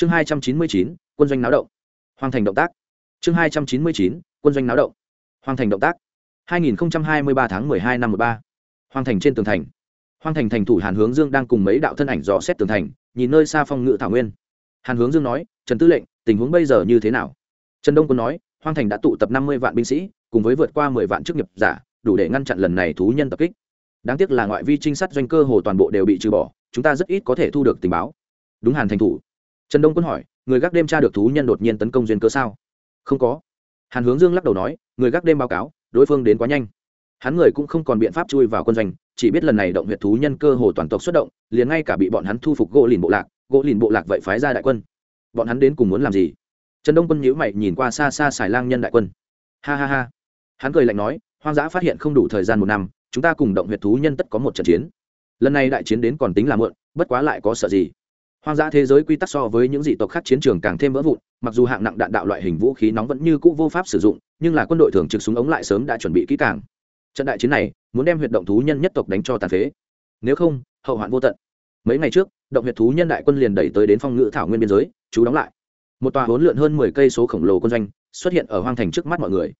chương hai trăm chín mươi chín, quân doanh náo động. Hoàn thành động tác. Chương hai trăm chín mươi chín, quân doanh náo động. Hoàn thành động tác. hai nghìn hai mươi ba tháng hai năm một ba. Hoàn thành trên tường thành. Hoàn thành thành thủ hàn hướng dương đang cùng mấy đạo thân ảnh dò xét tường thành, nhìn nơi xa phong ngự thảo nguyên. Hàn hướng dương nói, trần tư lệnh, tình huống bây giờ như thế nào? Trần đông quân nói hoang thành đã tụ tập năm mươi vạn binh sĩ, cùng với vượt qua mười vạn chức nghiệp giả, đủ để ngăn chặn lần này thú nhân tập kích. Đáng tiếc là ngoại vi trinh sát doanh cơ hồ toàn bộ đều bị trừ bỏ, chúng ta rất ít có thể thu được tình báo. Đúng hàn thành thủ trần đông quân hỏi, người gác đêm tra được thú nhân đột nhiên tấn công duyên cơ sao? Không có. Hàn hướng dương lắc đầu nói, người gác đêm báo cáo, đối phương đến quá nhanh. Hắn người cũng không còn biện pháp chui vào quân doanh, chỉ biết lần này động huyệt thú nhân cơ hồ toàn tộc xuất động, liền ngay cả bị bọn hắn thu phục gỗ lìn bộ lạc, gỗ lìn bộ lạc vậy phái ra đại quân. Bọn hắn đến cùng muốn làm gì? Trần đông quân nhíu mày nhìn qua xa xa xài lang nhân đại quân. Ha ha ha. Hắn cười lạnh nói, hoang dã phát hiện không đủ thời gian một năm, chúng ta cùng động huyệt thú nhân tất có một trận chiến. Lần này đại chiến đến còn tính là mượn bất quá lại có sợ gì? Hoang dã thế giới quy tắc so với những dị tộc khác chiến trường càng thêm vỡ vụn, mặc dù hạng nặng đạn đạo loại hình vũ khí nóng vẫn như cũ vô pháp sử dụng, nhưng là quân đội thường trực súng ống lại sớm đã chuẩn bị kỹ càng. Trận đại chiến này muốn đem huyệt động thú nhân nhất tộc đánh cho tàn phế. Nếu không, hậu hoạn vô tận. Mấy ngày trước, động huyệt thú nhân đại quân liền đẩy tới đến phong ngự thảo nguyên biên giới, chú đóng lại. Một tòa hỗn lượn hơn mười cây số khổng lồ quân doanh xuất hiện ở hoang thành trước mắt mọi người.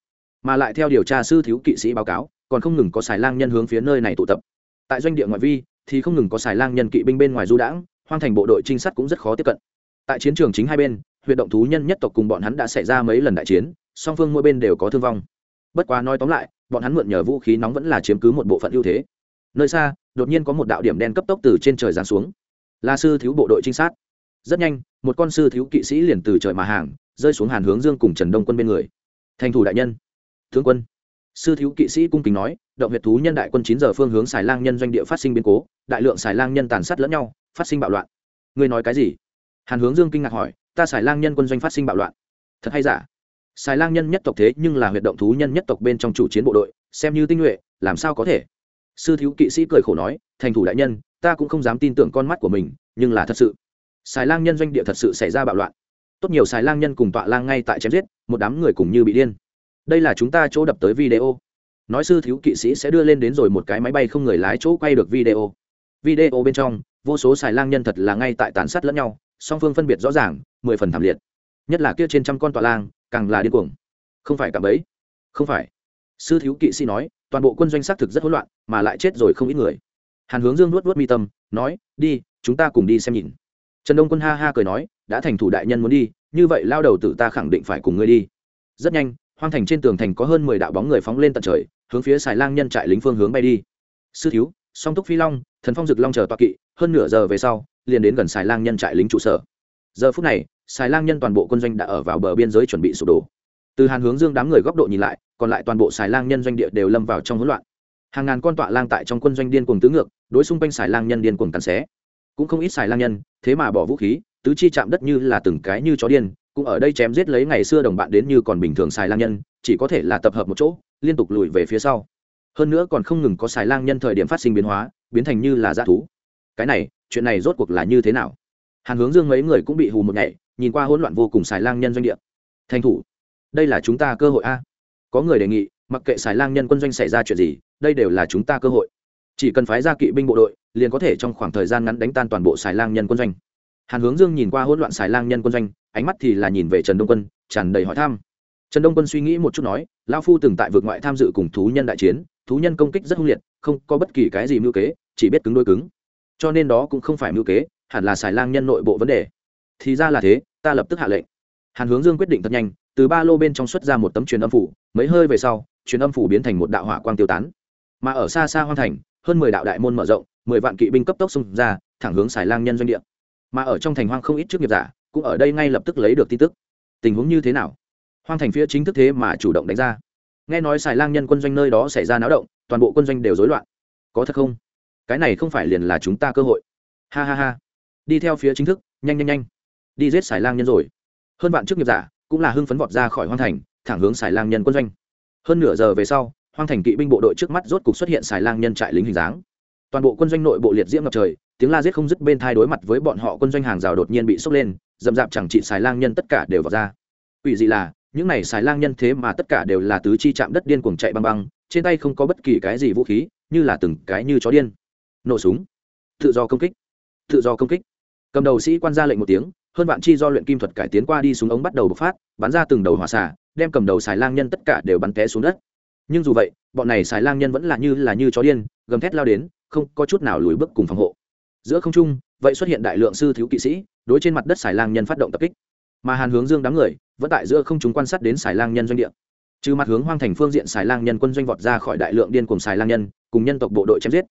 Mà lại theo điều tra sư thiếu kỵ sĩ báo cáo, còn không ngừng có xài lang nhân hướng phía nơi này tụ tập. Tại doanh địa ngoại vi thì không ngừng có xài lang nhân kỵ binh bên ngoài du đãng hoang thành bộ đội trinh sát cũng rất khó tiếp cận. Tại chiến trường chính hai bên huyện động thú nhân nhất tộc cùng bọn hắn đã xảy ra mấy lần đại chiến, song phương mỗi bên đều có thương vong. Bất quá nói tóm lại, bọn hắn mượn nhờ vũ khí nóng vẫn là chiếm cứ một bộ phận ưu thế. Nơi xa, đột nhiên có một đạo điểm đen cấp tốc từ trên trời giáng xuống. Là sư thiếu bộ đội trinh sát. Rất nhanh, một con sư thiếu kỵ sĩ liền từ trời mà hàng, rơi xuống hàn hướng dương cùng trần đông quân bên người. Thành thủ đại nhân. Tướng quân. Sư thiếu kỵ sĩ cung kính nói, động huyệt thú nhân đại quân chín giờ phương hướng xài lang nhân doanh địa phát sinh biến cố, đại lượng xài lang nhân tàn sát lẫn nhau phát sinh bạo loạn. Ngươi nói cái gì? Hàn hướng dương kinh ngạc hỏi, ta xài lang nhân quân doanh phát sinh bạo loạn. Thật hay giả? Xài lang nhân nhất tộc thế nhưng là huyệt động thú nhân nhất tộc bên trong chủ chiến bộ đội, xem như tinh nhuệ, làm sao có thể? Sư thiếu kỵ sĩ cười khổ nói, thành thủ đại nhân, ta cũng không dám tin tưởng con mắt của mình, nhưng là thật sự. Xài lang nhân doanh địa thật sự xảy ra bạo loạn. Tốt nhiều xài lang nhân cùng tọa lang ngay tại chém giết, một đám người cùng như bị điên. Đây là chúng ta chỗ đập tới video. Nói sư thiếu kỵ sĩ sẽ đưa lên đến rồi một cái máy bay không người lái chỗ quay được video video bên trong, vô số xài lang nhân thật là ngay tại tàn sát lẫn nhau, song phương phân biệt rõ ràng, mười phần thảm liệt. Nhất là kia trên trăm con tọa lang, càng là điên cuồng. Không phải cảm ấy không phải. Sư thiếu kỵ sĩ nói, toàn bộ quân doanh xác thực rất hỗn loạn, mà lại chết rồi không ít người. Hàn hướng dương nuốt nuốt mi tâm, nói, đi, chúng ta cùng đi xem nhìn. Trần đông quân ha ha cười nói, đã thành thủ đại nhân muốn đi, như vậy lao đầu tử ta khẳng định phải cùng ngươi đi. Rất nhanh, hoang thành trên tường thành có hơn mười đạo bóng người phóng lên tận trời, hướng phía xài lang nhân trại lính phương hướng bay đi. Sư thiếu, song túc phi long thần phong dực long chờ toa kỵ, hơn nửa giờ về sau, liền đến gần xài lang nhân trại lính trụ sở. Giờ phút này xài lang nhân toàn bộ quân doanh đã ở vào bờ biên giới chuẩn bị sụp đổ. Từ hàn hướng dương đám người góc độ nhìn lại, còn lại toàn bộ xài lang nhân doanh địa đều lâm vào trong hỗn loạn. Hàng ngàn con tọa lang tại trong quân doanh điên cuồng tứ ngược, đối xung quanh xài lang nhân điên cuồng cắn xé. Cũng không ít xài lang nhân, thế mà bỏ vũ khí, tứ chi chạm đất như là từng cái như chó điên, cũng ở đây chém giết lấy ngày xưa đồng bạn đến như còn bình thường xài lang nhân, chỉ có thể là tập hợp một chỗ, liên tục lùi về phía sau. Hơn nữa còn không ngừng có xài lang nhân thời điểm phát sinh biến hóa biến thành như là dã thú. Cái này, chuyện này rốt cuộc là như thế nào? Hàn hướng dương mấy người cũng bị hù một ngày nhìn qua hỗn loạn vô cùng xài lang nhân doanh địa. Thành thủ, đây là chúng ta cơ hội a. Có người đề nghị, mặc kệ xài lang nhân quân doanh xảy ra chuyện gì, đây đều là chúng ta cơ hội. Chỉ cần phái ra kỵ binh bộ đội, liền có thể trong khoảng thời gian ngắn đánh tan toàn bộ xài lang nhân quân doanh. Hàn hướng dương nhìn qua hỗn loạn xài lang nhân quân doanh, ánh mắt thì là nhìn về trần đông quân, tràn đầy hỏi thăm. Trần đông quân suy nghĩ một chút nói lao phu từng tại vượt ngoại tham dự cùng thú nhân đại chiến thú nhân công kích rất hung liệt, không có bất kỳ cái gì mưu kế, chỉ biết cứng đôi cứng. Cho nên đó cũng không phải mưu kế, hẳn là xài lang nhân nội bộ vấn đề. Thì ra là thế, ta lập tức hạ lệnh. Hàn hướng dương quyết định thật nhanh, từ ba lô bên trong xuất ra một tấm truyền âm phủ, mấy hơi về sau, truyền âm phủ biến thành một đạo hỏa quang tiêu tán. Mà ở xa xa hoang thành, hơn mười đạo đại môn mở rộng, mười vạn kỵ binh cấp tốc xung ra, thẳng hướng xài lang nhân doanh địa. Mà ở trong thành hoang không ít trước nghiệp giả, cũng ở đây ngay lập tức lấy được tin tức. Tình huống như thế nào? Hoang thành phía chính thức thế mà chủ động đánh ra nghe nói xài lang nhân quân doanh nơi đó xảy ra náo động, toàn bộ quân doanh đều rối loạn. Có thật không? Cái này không phải liền là chúng ta cơ hội. Ha ha ha. Đi theo phía chính thức, nhanh nhanh nhanh. Đi giết xài lang nhân rồi. Hơn vạn chức nghiệp giả cũng là hưng phấn vọt ra khỏi hoang thành, thẳng hướng xài lang nhân quân doanh. Hơn nửa giờ về sau, hoang thành kỵ binh bộ đội trước mắt rốt cục xuất hiện xài lang nhân trại lính hình dáng. Toàn bộ quân doanh nội bộ liệt diễm ngập trời, tiếng la giết không dứt bên thai đối mặt với bọn họ quân doanh hàng rào đột nhiên bị sốc lên dầm dạp chẳng trị xài lang nhân tất cả đều vào ra. Ủy dị là những này xài lang nhân thế mà tất cả đều là tứ chi chạm đất điên cuồng chạy băng băng, trên tay không có bất kỳ cái gì vũ khí, như là từng cái như chó điên. Nổ súng. Tự do công kích. Tự do công kích. Cầm đầu sĩ quan ra lệnh một tiếng, hơn vạn chi do luyện kim thuật cải tiến qua đi súng ống bắt đầu bộc phát, bắn ra từng đầu hỏa xả đem cầm đầu xài lang nhân tất cả đều bắn té xuống đất. Nhưng dù vậy, bọn này xài lang nhân vẫn là như là như chó điên, gầm thét lao đến, không có chút nào lùi bước cùng phòng hộ. Giữa không trung, vậy xuất hiện đại lượng sư thiếu kỵ sĩ, đối trên mặt đất xài lang nhân phát động tập kích mà hàn hướng dương đám người vẫn tại giữa không chúng quan sát đến xài lang nhân doanh địa trừ mặt hướng hoang thành phương diện xài lang nhân quân doanh vọt ra khỏi đại lượng điên cùng xài lang nhân cùng nhân tộc bộ đội chém giết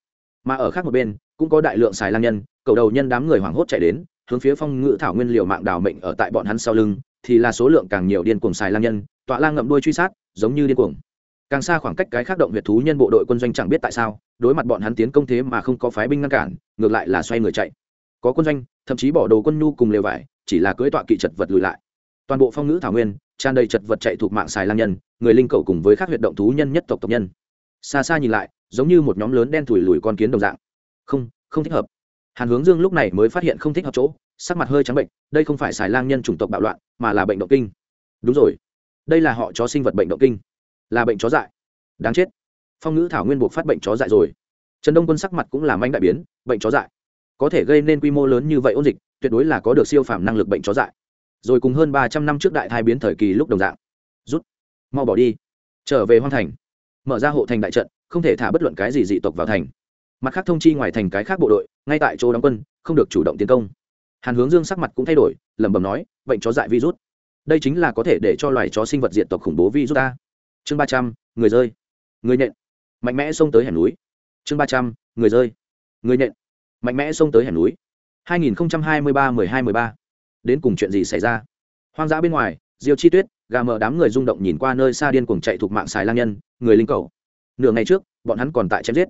mà ở khác một bên cũng có đại lượng xài lang nhân cầu đầu nhân đám người hoảng hốt chạy đến hướng phía phong ngự thảo nguyên liều mạng đào mệnh ở tại bọn hắn sau lưng thì là số lượng càng nhiều điên cuồng xài lang nhân tọa lang ngậm đuôi truy sát giống như điên cuồng càng xa khoảng cách cái khác động huyệt thú nhân bộ đội quân doanh chẳng biết tại sao đối mặt bọn hắn tiến công thế mà không có phái binh ngăn cản ngược lại là xoay người chạy có quân doanh thậm chí bỏ đồ quân nhu cùng lều vải chỉ là cưỡi tọa kỵ chật vật lùi lại. Toàn bộ phong ngữ thảo nguyên, tràn đầy chật vật chạy thuộc mạng xài lang nhân, người linh cầu cùng với các huyệt động thú nhân nhất tộc tộc nhân. Xa xa nhìn lại, giống như một nhóm lớn đen thủi lùi con kiến đồng dạng. Không không thích hợp. Hàn hướng dương lúc này mới phát hiện không thích hợp chỗ, sắc mặt hơi trắng bệnh, đây không phải xài lang nhân chủng tộc bạo loạn, mà là bệnh động kinh. Đúng rồi. Đây là họ chó sinh vật bệnh động kinh. Là bệnh chó dại. Đáng chết. Phong ngữ thảo nguyên buộc phát bệnh chó dại rồi. Trần đông quân sắc mặt cũng là manh đại biến, bệnh chó dại. Có thể gây nên quy mô lớn như vậy ôn dịch tuyệt đối là có được siêu phàm năng lực bệnh chó dại. Rồi cùng hơn ba trăm năm trước đại thai biến thời kỳ lúc đồng dạng. Rút. Mau bỏ đi. Trở về hoang thành. Mở ra hộ thành đại trận, không thể thả bất luận cái gì dị tộc vào thành. Mặt khác thông chi ngoài thành cái khác bộ đội, ngay tại chỗ đóng quân, không được chủ động tiến công. Hàn hướng dương sắc mặt cũng thay đổi, lẩm bẩm nói, bệnh chó dại virus. Đây chính là có thể để cho loài chó sinh vật diện tộc khủng bố virus ta. Chương ba trăm, người rơi. Người nện. Mạnh mẽ xông tới hẻm núi. Chương ba trăm, người rơi. Người nện. Mạnh mẽ xông tới hẻm núi hai nghìn hai mươi ba mười hai mười ba. Đến cùng chuyện gì xảy ra? Hoang dã bên ngoài, diêu chi tuyết, gà mờ đám người rung động nhìn qua nơi xa điên cuồng chạy thuộc mạng xài lang nhân, người linh cầu. Nửa ngày trước, bọn hắn còn tại chém giết.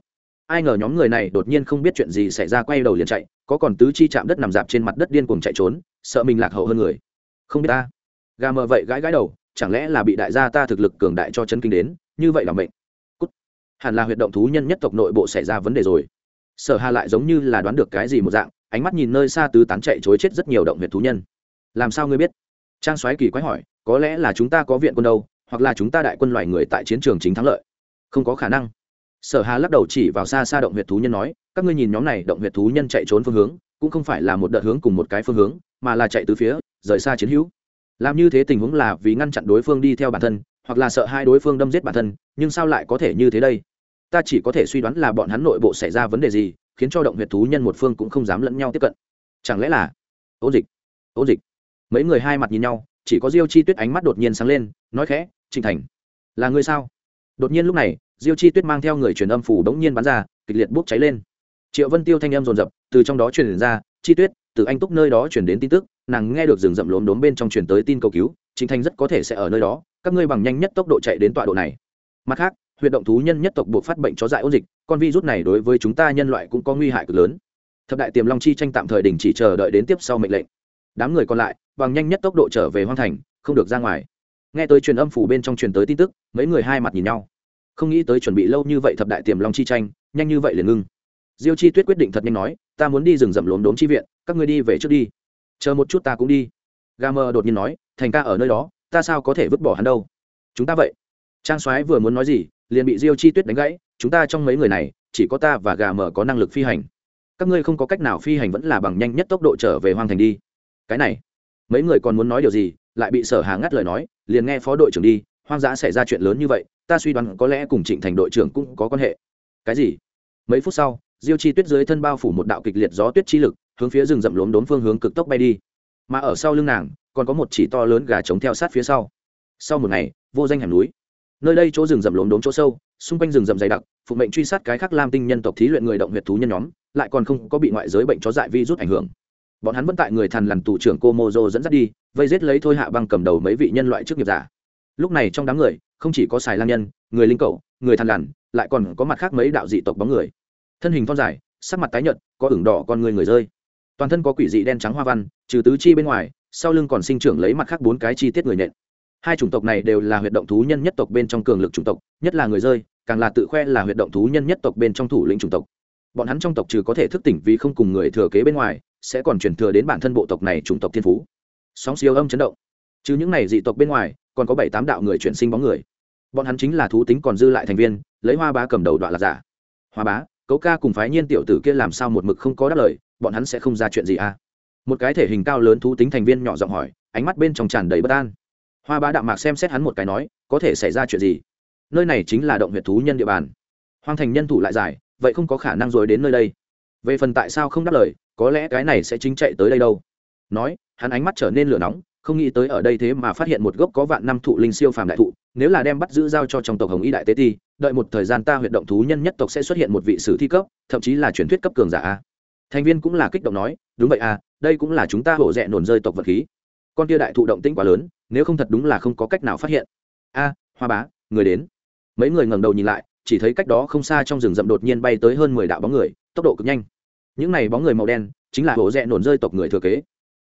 Ai ngờ nhóm người này đột nhiên không biết chuyện gì xảy ra quay đầu liền chạy, có còn tứ chi chạm đất nằm dạp trên mặt đất điên cuồng chạy trốn, sợ mình lạc hậu hơn người. Không biết ta. Gà mờ vậy gãi gãi đầu, chẳng lẽ là bị đại gia ta thực lực cường đại cho chân kinh đến, như vậy là mệnh. Cút. hẳn là huyệt động thú nhân nhất tộc nội bộ xảy ra vấn đề rồi. Sở hà lại giống như là đoán được cái gì một dạng ánh mắt nhìn nơi xa tứ tán chạy chối chết rất nhiều động huyệt thú nhân. Làm sao ngươi biết? Trang soái kỳ quái hỏi, có lẽ là chúng ta có viện quân đâu, hoặc là chúng ta đại quân loài người tại chiến trường chính thắng lợi? Không có khả năng. Sở hà lắc đầu chỉ vào xa xa động huyệt thú nhân nói, các ngươi nhìn nhóm này động huyệt thú nhân chạy trốn phương hướng, cũng không phải là một đợt hướng cùng một cái phương hướng, mà là chạy từ phía, rời xa chiến hữu. Làm như thế tình huống là vì ngăn chặn đối phương đi theo bản thân, hoặc là sợ hai đối phương đâm giết bản thân, nhưng sao lại có thể như thế đây? Ta chỉ có thể suy đoán là bọn hắn nội bộ xảy ra vấn đề gì khiến cho động huyệt thú nhân một phương cũng không dám lẫn nhau tiếp cận. Chẳng lẽ là ôn dịch? Ôn dịch. Mấy người hai mặt nhìn nhau, chỉ có diêu chi tuyết ánh mắt đột nhiên sáng lên, nói khẽ, trịnh thành, là người sao? Đột nhiên lúc này, diêu chi tuyết mang theo người truyền âm phủ đống nhiên bắn ra, kịch liệt bốc cháy lên. Triệu vân tiêu thanh âm rồn rập từ trong đó truyền ra, chi tuyết, từ anh túc nơi đó chuyển đến tin tức, nàng nghe được rừng rậm lốm đốm bên trong truyền tới tin cầu cứu Trình thành rất có thể sẽ ở nơi đó, các ngươi bằng nhanh nhất tốc độ chạy đến tọa độ này. Mặt khác huyệt động thú nhân nhất tộc buộc phát bệnh chó dại ôn dịch, con virus này đối với chúng ta nhân loại cũng có nguy hại cực lớn. Thập đại tiềm long chi tranh tạm thời đình chỉ chờ đợi đến tiếp sau mệnh lệnh. Đám người còn lại, bằng nhanh nhất tốc độ trở về hoang thành, không được ra ngoài. Nghe tới truyền âm phủ bên trong truyền tới tin tức, mấy người hai mặt nhìn nhau. Không nghĩ tới chuẩn bị lâu như vậy thập đại tiềm long chi tranh, nhanh như vậy liền ngưng. Diêu chi tuyết quyết định thật nhanh nói, ta muốn đi rừng rậm lốm đốm chi viện, các ngươi đi về trước đi. Chờ một chút ta cũng đi. Ga mơ đột nhiên nói, thành ca ở nơi đó, ta sao có thể vứt bỏ hắn đâu? Chúng ta vậy. Trang soái vừa muốn nói gì liền bị diêu chi tuyết đánh gãy, chúng ta trong mấy người này, chỉ có ta và gà mờ có năng lực phi hành. Các ngươi không có cách nào phi hành vẫn là bằng nhanh nhất tốc độ trở về hoang thành đi. Cái này, mấy người còn muốn nói điều gì, lại bị sở hà ngắt lời nói, liền nghe phó đội trưởng đi, hoang dã xảy ra chuyện lớn như vậy, ta suy đoán có lẽ cùng trịnh thành đội trưởng cũng có quan hệ. Cái gì? Mấy phút sau, diêu chi tuyết dưới thân bao phủ một đạo kịch liệt gió tuyết chi lực, hướng phía rừng rậm lốm đốn phương hướng cực tốc bay đi. Mà ở sau lưng nàng, còn có một chỉ to lớn gà trống theo sát phía sau. Sau một ngày, vô danh hẻm núi nơi đây chỗ rừng rậm lốm đốm chỗ sâu, xung quanh rừng rậm dày đặc phụ mệnh truy sát cái khác lam tinh nhân tộc thí luyện người động huyệt thú nhân nhóm, lại còn không có bị ngoại giới bệnh chó dại vi rút ảnh hưởng. Bọn hắn vẫn tại người thần lằn tù trưởng cô mô dô dẫn dắt đi, vây giết lấy thôi hạ băng cầm đầu mấy vị nhân loại trước nghiệp giả. Lúc này trong đám người, không chỉ có xài lang nhân, người linh cầu, người thần lằn, lại còn có mặt khác mấy đạo dị tộc bóng người. Thân hình thon dài, sắc mặt tái nhợt, có ửng đỏ con người người rơi. Toàn thân có quỷ dị đen trắng hoa văn, trừ tứ chi bên ngoài, sau lưng còn sinh trưởng lấy mặt khác bốn cái chi tiết người nện hai chủng tộc này đều là huyệt động thú nhân nhất tộc bên trong cường lực chủng tộc, nhất là người rơi, càng là tự khoe là huyệt động thú nhân nhất tộc bên trong thủ lĩnh chủng tộc. Bọn hắn trong tộc trừ có thể thức tỉnh vì không cùng người thừa kế bên ngoài, sẽ còn truyền thừa đến bản thân bộ tộc này chủng tộc thiên phú. Sóng siêu âm chấn động. Chứ những này dị tộc bên ngoài, còn có bảy tám đạo người chuyển sinh bóng người. Bọn hắn chính là thú tính còn dư lại thành viên, lấy hoa bá cầm đầu đoạn lạc giả. Hoa bá, cấu ca cùng phái nhiên tiểu tử kia làm sao một mực không có đáp lời, bọn hắn sẽ không ra chuyện gì à? Một cái thể hình cao lớn thú tính thành viên nhỏ giọng hỏi, ánh mắt bên trong tràn đầy bất an hoa bá đạm mạc xem xét hắn một cái nói, có thể xảy ra chuyện gì? Nơi này chính là động huyệt thú nhân địa bàn. Hoang thành nhân thủ lại dài vậy không có khả năng rồi đến nơi đây. Về phần tại sao không đáp lời, có lẽ cái này sẽ chính chạy tới đây đâu. Nói, hắn ánh mắt trở nên lửa nóng, không nghĩ tới ở đây thế mà phát hiện một gốc có vạn năm thụ linh siêu phàm đại thụ, nếu là đem bắt giữ giao cho trong tộc hồng y đại tế ti, đợi một thời gian ta huyện động thú nhân nhất tộc sẽ xuất hiện một vị sử thi cấp, thậm chí là truyền thuyết cấp cường giả a. Thành viên cũng là kích động nói, đúng vậy à đây cũng là chúng ta hổ rẽ nổn rơi tộc vật khí con tia đại thụ động tĩnh quá lớn, nếu không thật đúng là không có cách nào phát hiện. A, hoa bá, người đến. Mấy người ngẩng đầu nhìn lại, chỉ thấy cách đó không xa trong rừng rậm đột nhiên bay tới hơn mười đạo bóng người, tốc độ cực nhanh. Những này bóng người màu đen, chính là hổ rẽ nổn rơi tộc người thừa kế.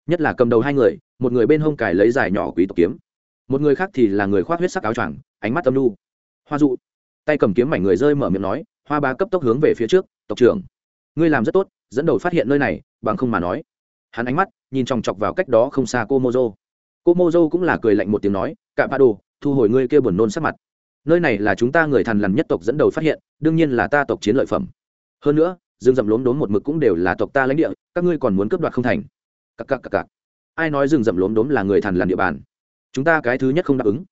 Nhất là cầm đầu hai người, một người bên hông cài lấy dài nhỏ quý tộc kiếm. Một người khác thì là người khoác huyết sắc áo choàng, ánh mắt âm lu hoa dụ. Tay cầm kiếm mảnh người rơi mở miệng nói, hoa bá cấp tốc hướng về phía trước, tộc trưởng. Ngươi làm rất tốt, dẫn đầu phát hiện nơi này, bằng không mà nói. Hắn ánh mắt nhìn chòng chọc vào cách đó không xa cô mozo cô mozo cũng là cười lạnh một tiếng nói, cả ba đồ thu hồi ngươi kia buồn nôn sắc mặt. Nơi này là chúng ta người thần lằn nhất tộc dẫn đầu phát hiện, đương nhiên là ta tộc chiến lợi phẩm. Hơn nữa dương dậm lốm đốm một mực cũng đều là tộc ta lãnh địa, các ngươi còn muốn cướp đoạt không thành. Cặc cặc cặc cặc. Ai nói rừng rậm lốm đốm là người thần lằn địa bàn? Chúng ta cái thứ nhất không đáp ứng.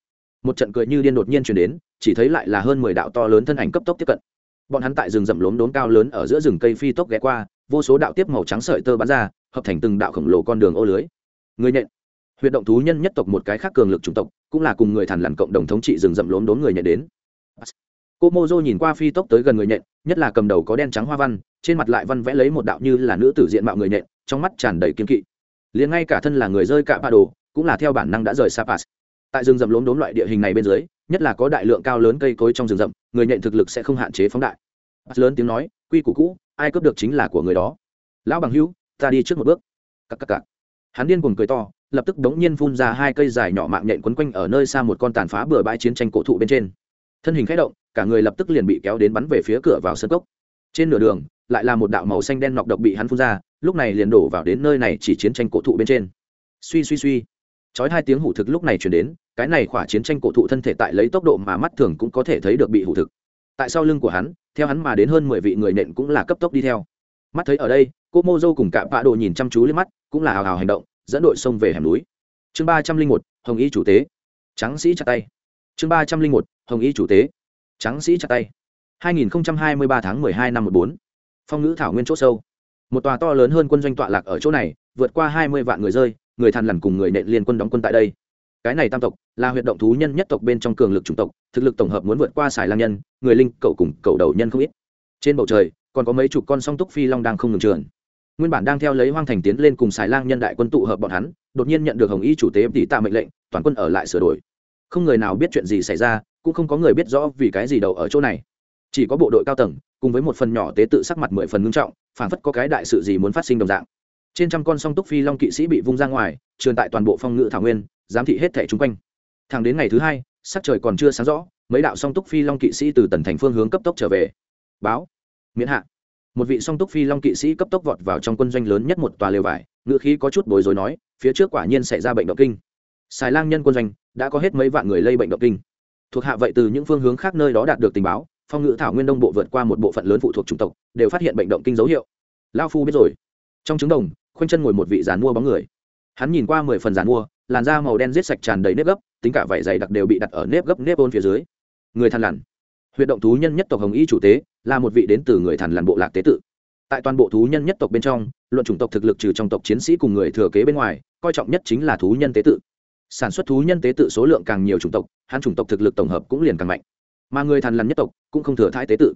Một trận cười như điên đột nhiên chuyển đến, chỉ thấy lại là hơn mười đạo to lớn thân ảnh cấp tốc tiếp cận. Bọn hắn tại rừng rậm lốm đốm cao lớn ở giữa rừng cây phi tốc ghé qua, vô số đạo tiếp màu trắng sợi tơ bắn ra hợp thành từng đạo khổng lồ con đường ô lưới. Người nhện. Huyệt động thú nhân nhất tộc một cái khác cường lực chủng tộc, cũng là cùng người thằn lằn cộng đồng thống trị rừng rậm lốm đốn người nhện đến. Cô mô dô nhìn qua phi tốc tới gần người nhện, nhất là cầm đầu có đen trắng hoa văn, trên mặt lại văn vẽ lấy một đạo như là nữ tử diện mạo người nhện, trong mắt tràn đầy kiên kỵ. Liền ngay cả thân là người rơi cạ ba đồ, cũng là theo bản năng đã rời sapas. Tại rừng rậm lốm đốn loại địa hình này bên dưới, nhất là có đại lượng cao lớn cây cối trong rừng rậm, người nhện thực lực sẽ không hạn chế phóng đại. Bắt lớn tiếng nói, quy củ cũ, ai cướp được chính là của người đó. Lão bằng hữu ta đi trước một bước. Cắc cắc cắc hắn điên cuồng cười to, lập tức đống nhiên phun ra hai cây dài nhỏ mạng nhện quấn quanh ở nơi xa một con tàn phá bừa bãi chiến tranh cổ thụ bên trên. Thân hình khẽ động, cả người lập tức liền bị kéo đến bắn về phía cửa vào sân cốc. Trên nửa đường, lại là một đạo màu xanh đen nọc độc bị hắn phun ra, lúc này liền đổ vào đến nơi này chỉ chiến tranh cổ thụ bên trên. Suy suy suy. Chói hai tiếng hủ thực lúc này chuyển đến, cái này khỏa chiến tranh cổ thụ thân thể tại lấy tốc độ mà mắt thường cũng có thể thấy được bị hủ thực. Tại sau lưng của hắn, theo hắn mà đến hơn mười vị người nện cũng là cấp tốc đi theo mắt thấy ở đây, cô mô dâu cùng cả vạ đồ nhìn chăm chú lên mắt, cũng là hào hào hành động, dẫn đội sông về hẻm núi. Chương ba trăm linh một, hồng y chủ tế. Trắng sĩ chặt tay. Chương ba trăm linh một, hồng y chủ tế. Trắng sĩ chặt tay. Hai nghìn hai mươi ba tháng mười hai năm một bốn. Phong ngữ thảo nguyên c h ỗ sâu. Một tòa to lớn hơn quân doanh tọa lạc ở chỗ này, vượt qua hai mươi vạn người rơi, người thằn lằn cùng người nện liên quân đóng quân tại đây. Cái này tam tộc, là huyện động thú nhân nhất tộc bên trong cường lực chủng tộc, thực lực tổng hợp muốn vượt qua xài lang nhân, người linh, cậu cùng cậu đầu nhân không ít. Trên bầu trời còn có mấy chục con song túc phi long đang không ngừng trườn. Nguyên bản đang theo lấy hoang thành tiến lên cùng xài lang nhân đại quân tụ hợp bọn hắn, đột nhiên nhận được hồng y chủ tế tỷ tạ mệnh lệnh, toàn quân ở lại sửa đổi. Không người nào biết chuyện gì xảy ra, cũng không có người biết rõ vì cái gì đầu ở chỗ này. Chỉ có bộ đội cao tầng, cùng với một phần nhỏ tế tự sắc mặt mười phần ngưng trọng, phảng phất có cái đại sự gì muốn phát sinh đồng dạng. Trên trăm con song túc phi long kỵ sĩ bị vung ra ngoài truyền tại toàn bộ phong ngự thảo nguyên, giám thị hết thẻ chung quanh. Thẳng đến ngày thứ hai, sắc trời còn chưa sáng rõ, mấy đạo song túc phi long kỵ sĩ từ tần thành phương hướng cấp tốc trở về. Báo miễn hạ. Một vị song túc phi long kỵ sĩ cấp tốc vọt vào trong quân doanh lớn nhất một tòa lều vải ngự khí có chút bối rối nói, phía trước quả nhiên xảy ra bệnh động kinh. Xài lang nhân quân doanh đã có hết mấy vạn người lây bệnh động kinh. Thuộc hạ vậy từ những phương hướng khác nơi đó đạt được tình báo, phong ngự thảo nguyên đông bộ vượt qua một bộ phận lớn phụ thuộc chủng tộc, đều phát hiện bệnh động kinh dấu hiệu. Lao phu biết rồi. Trong trứng đồng, khoanh chân ngồi một vị giàn mua bóng người. Hắn nhìn qua mười phần giàn mua, làn da màu đen giết sạch tràn đầy nếp gấp, tính cả vảy dày đặc đều bị đặt ở nếp gấp nếp ôn phía dưới. Người thằn lằn huyện động thú nhân nhất tộc hồng y chủ tế, là một vị đến từ người thần làn bộ lạc tế tự. Tại toàn bộ thú nhân nhất tộc bên trong, luận chủng tộc thực lực trừ trong tộc chiến sĩ cùng người thừa kế bên ngoài, coi trọng nhất chính là thú nhân tế tự. Sản xuất thú nhân tế tự số lượng càng nhiều chủng tộc, hắn chủng tộc thực lực tổng hợp cũng liền càng mạnh. Mà người thần lằn nhất tộc cũng không thừa thái tế tự.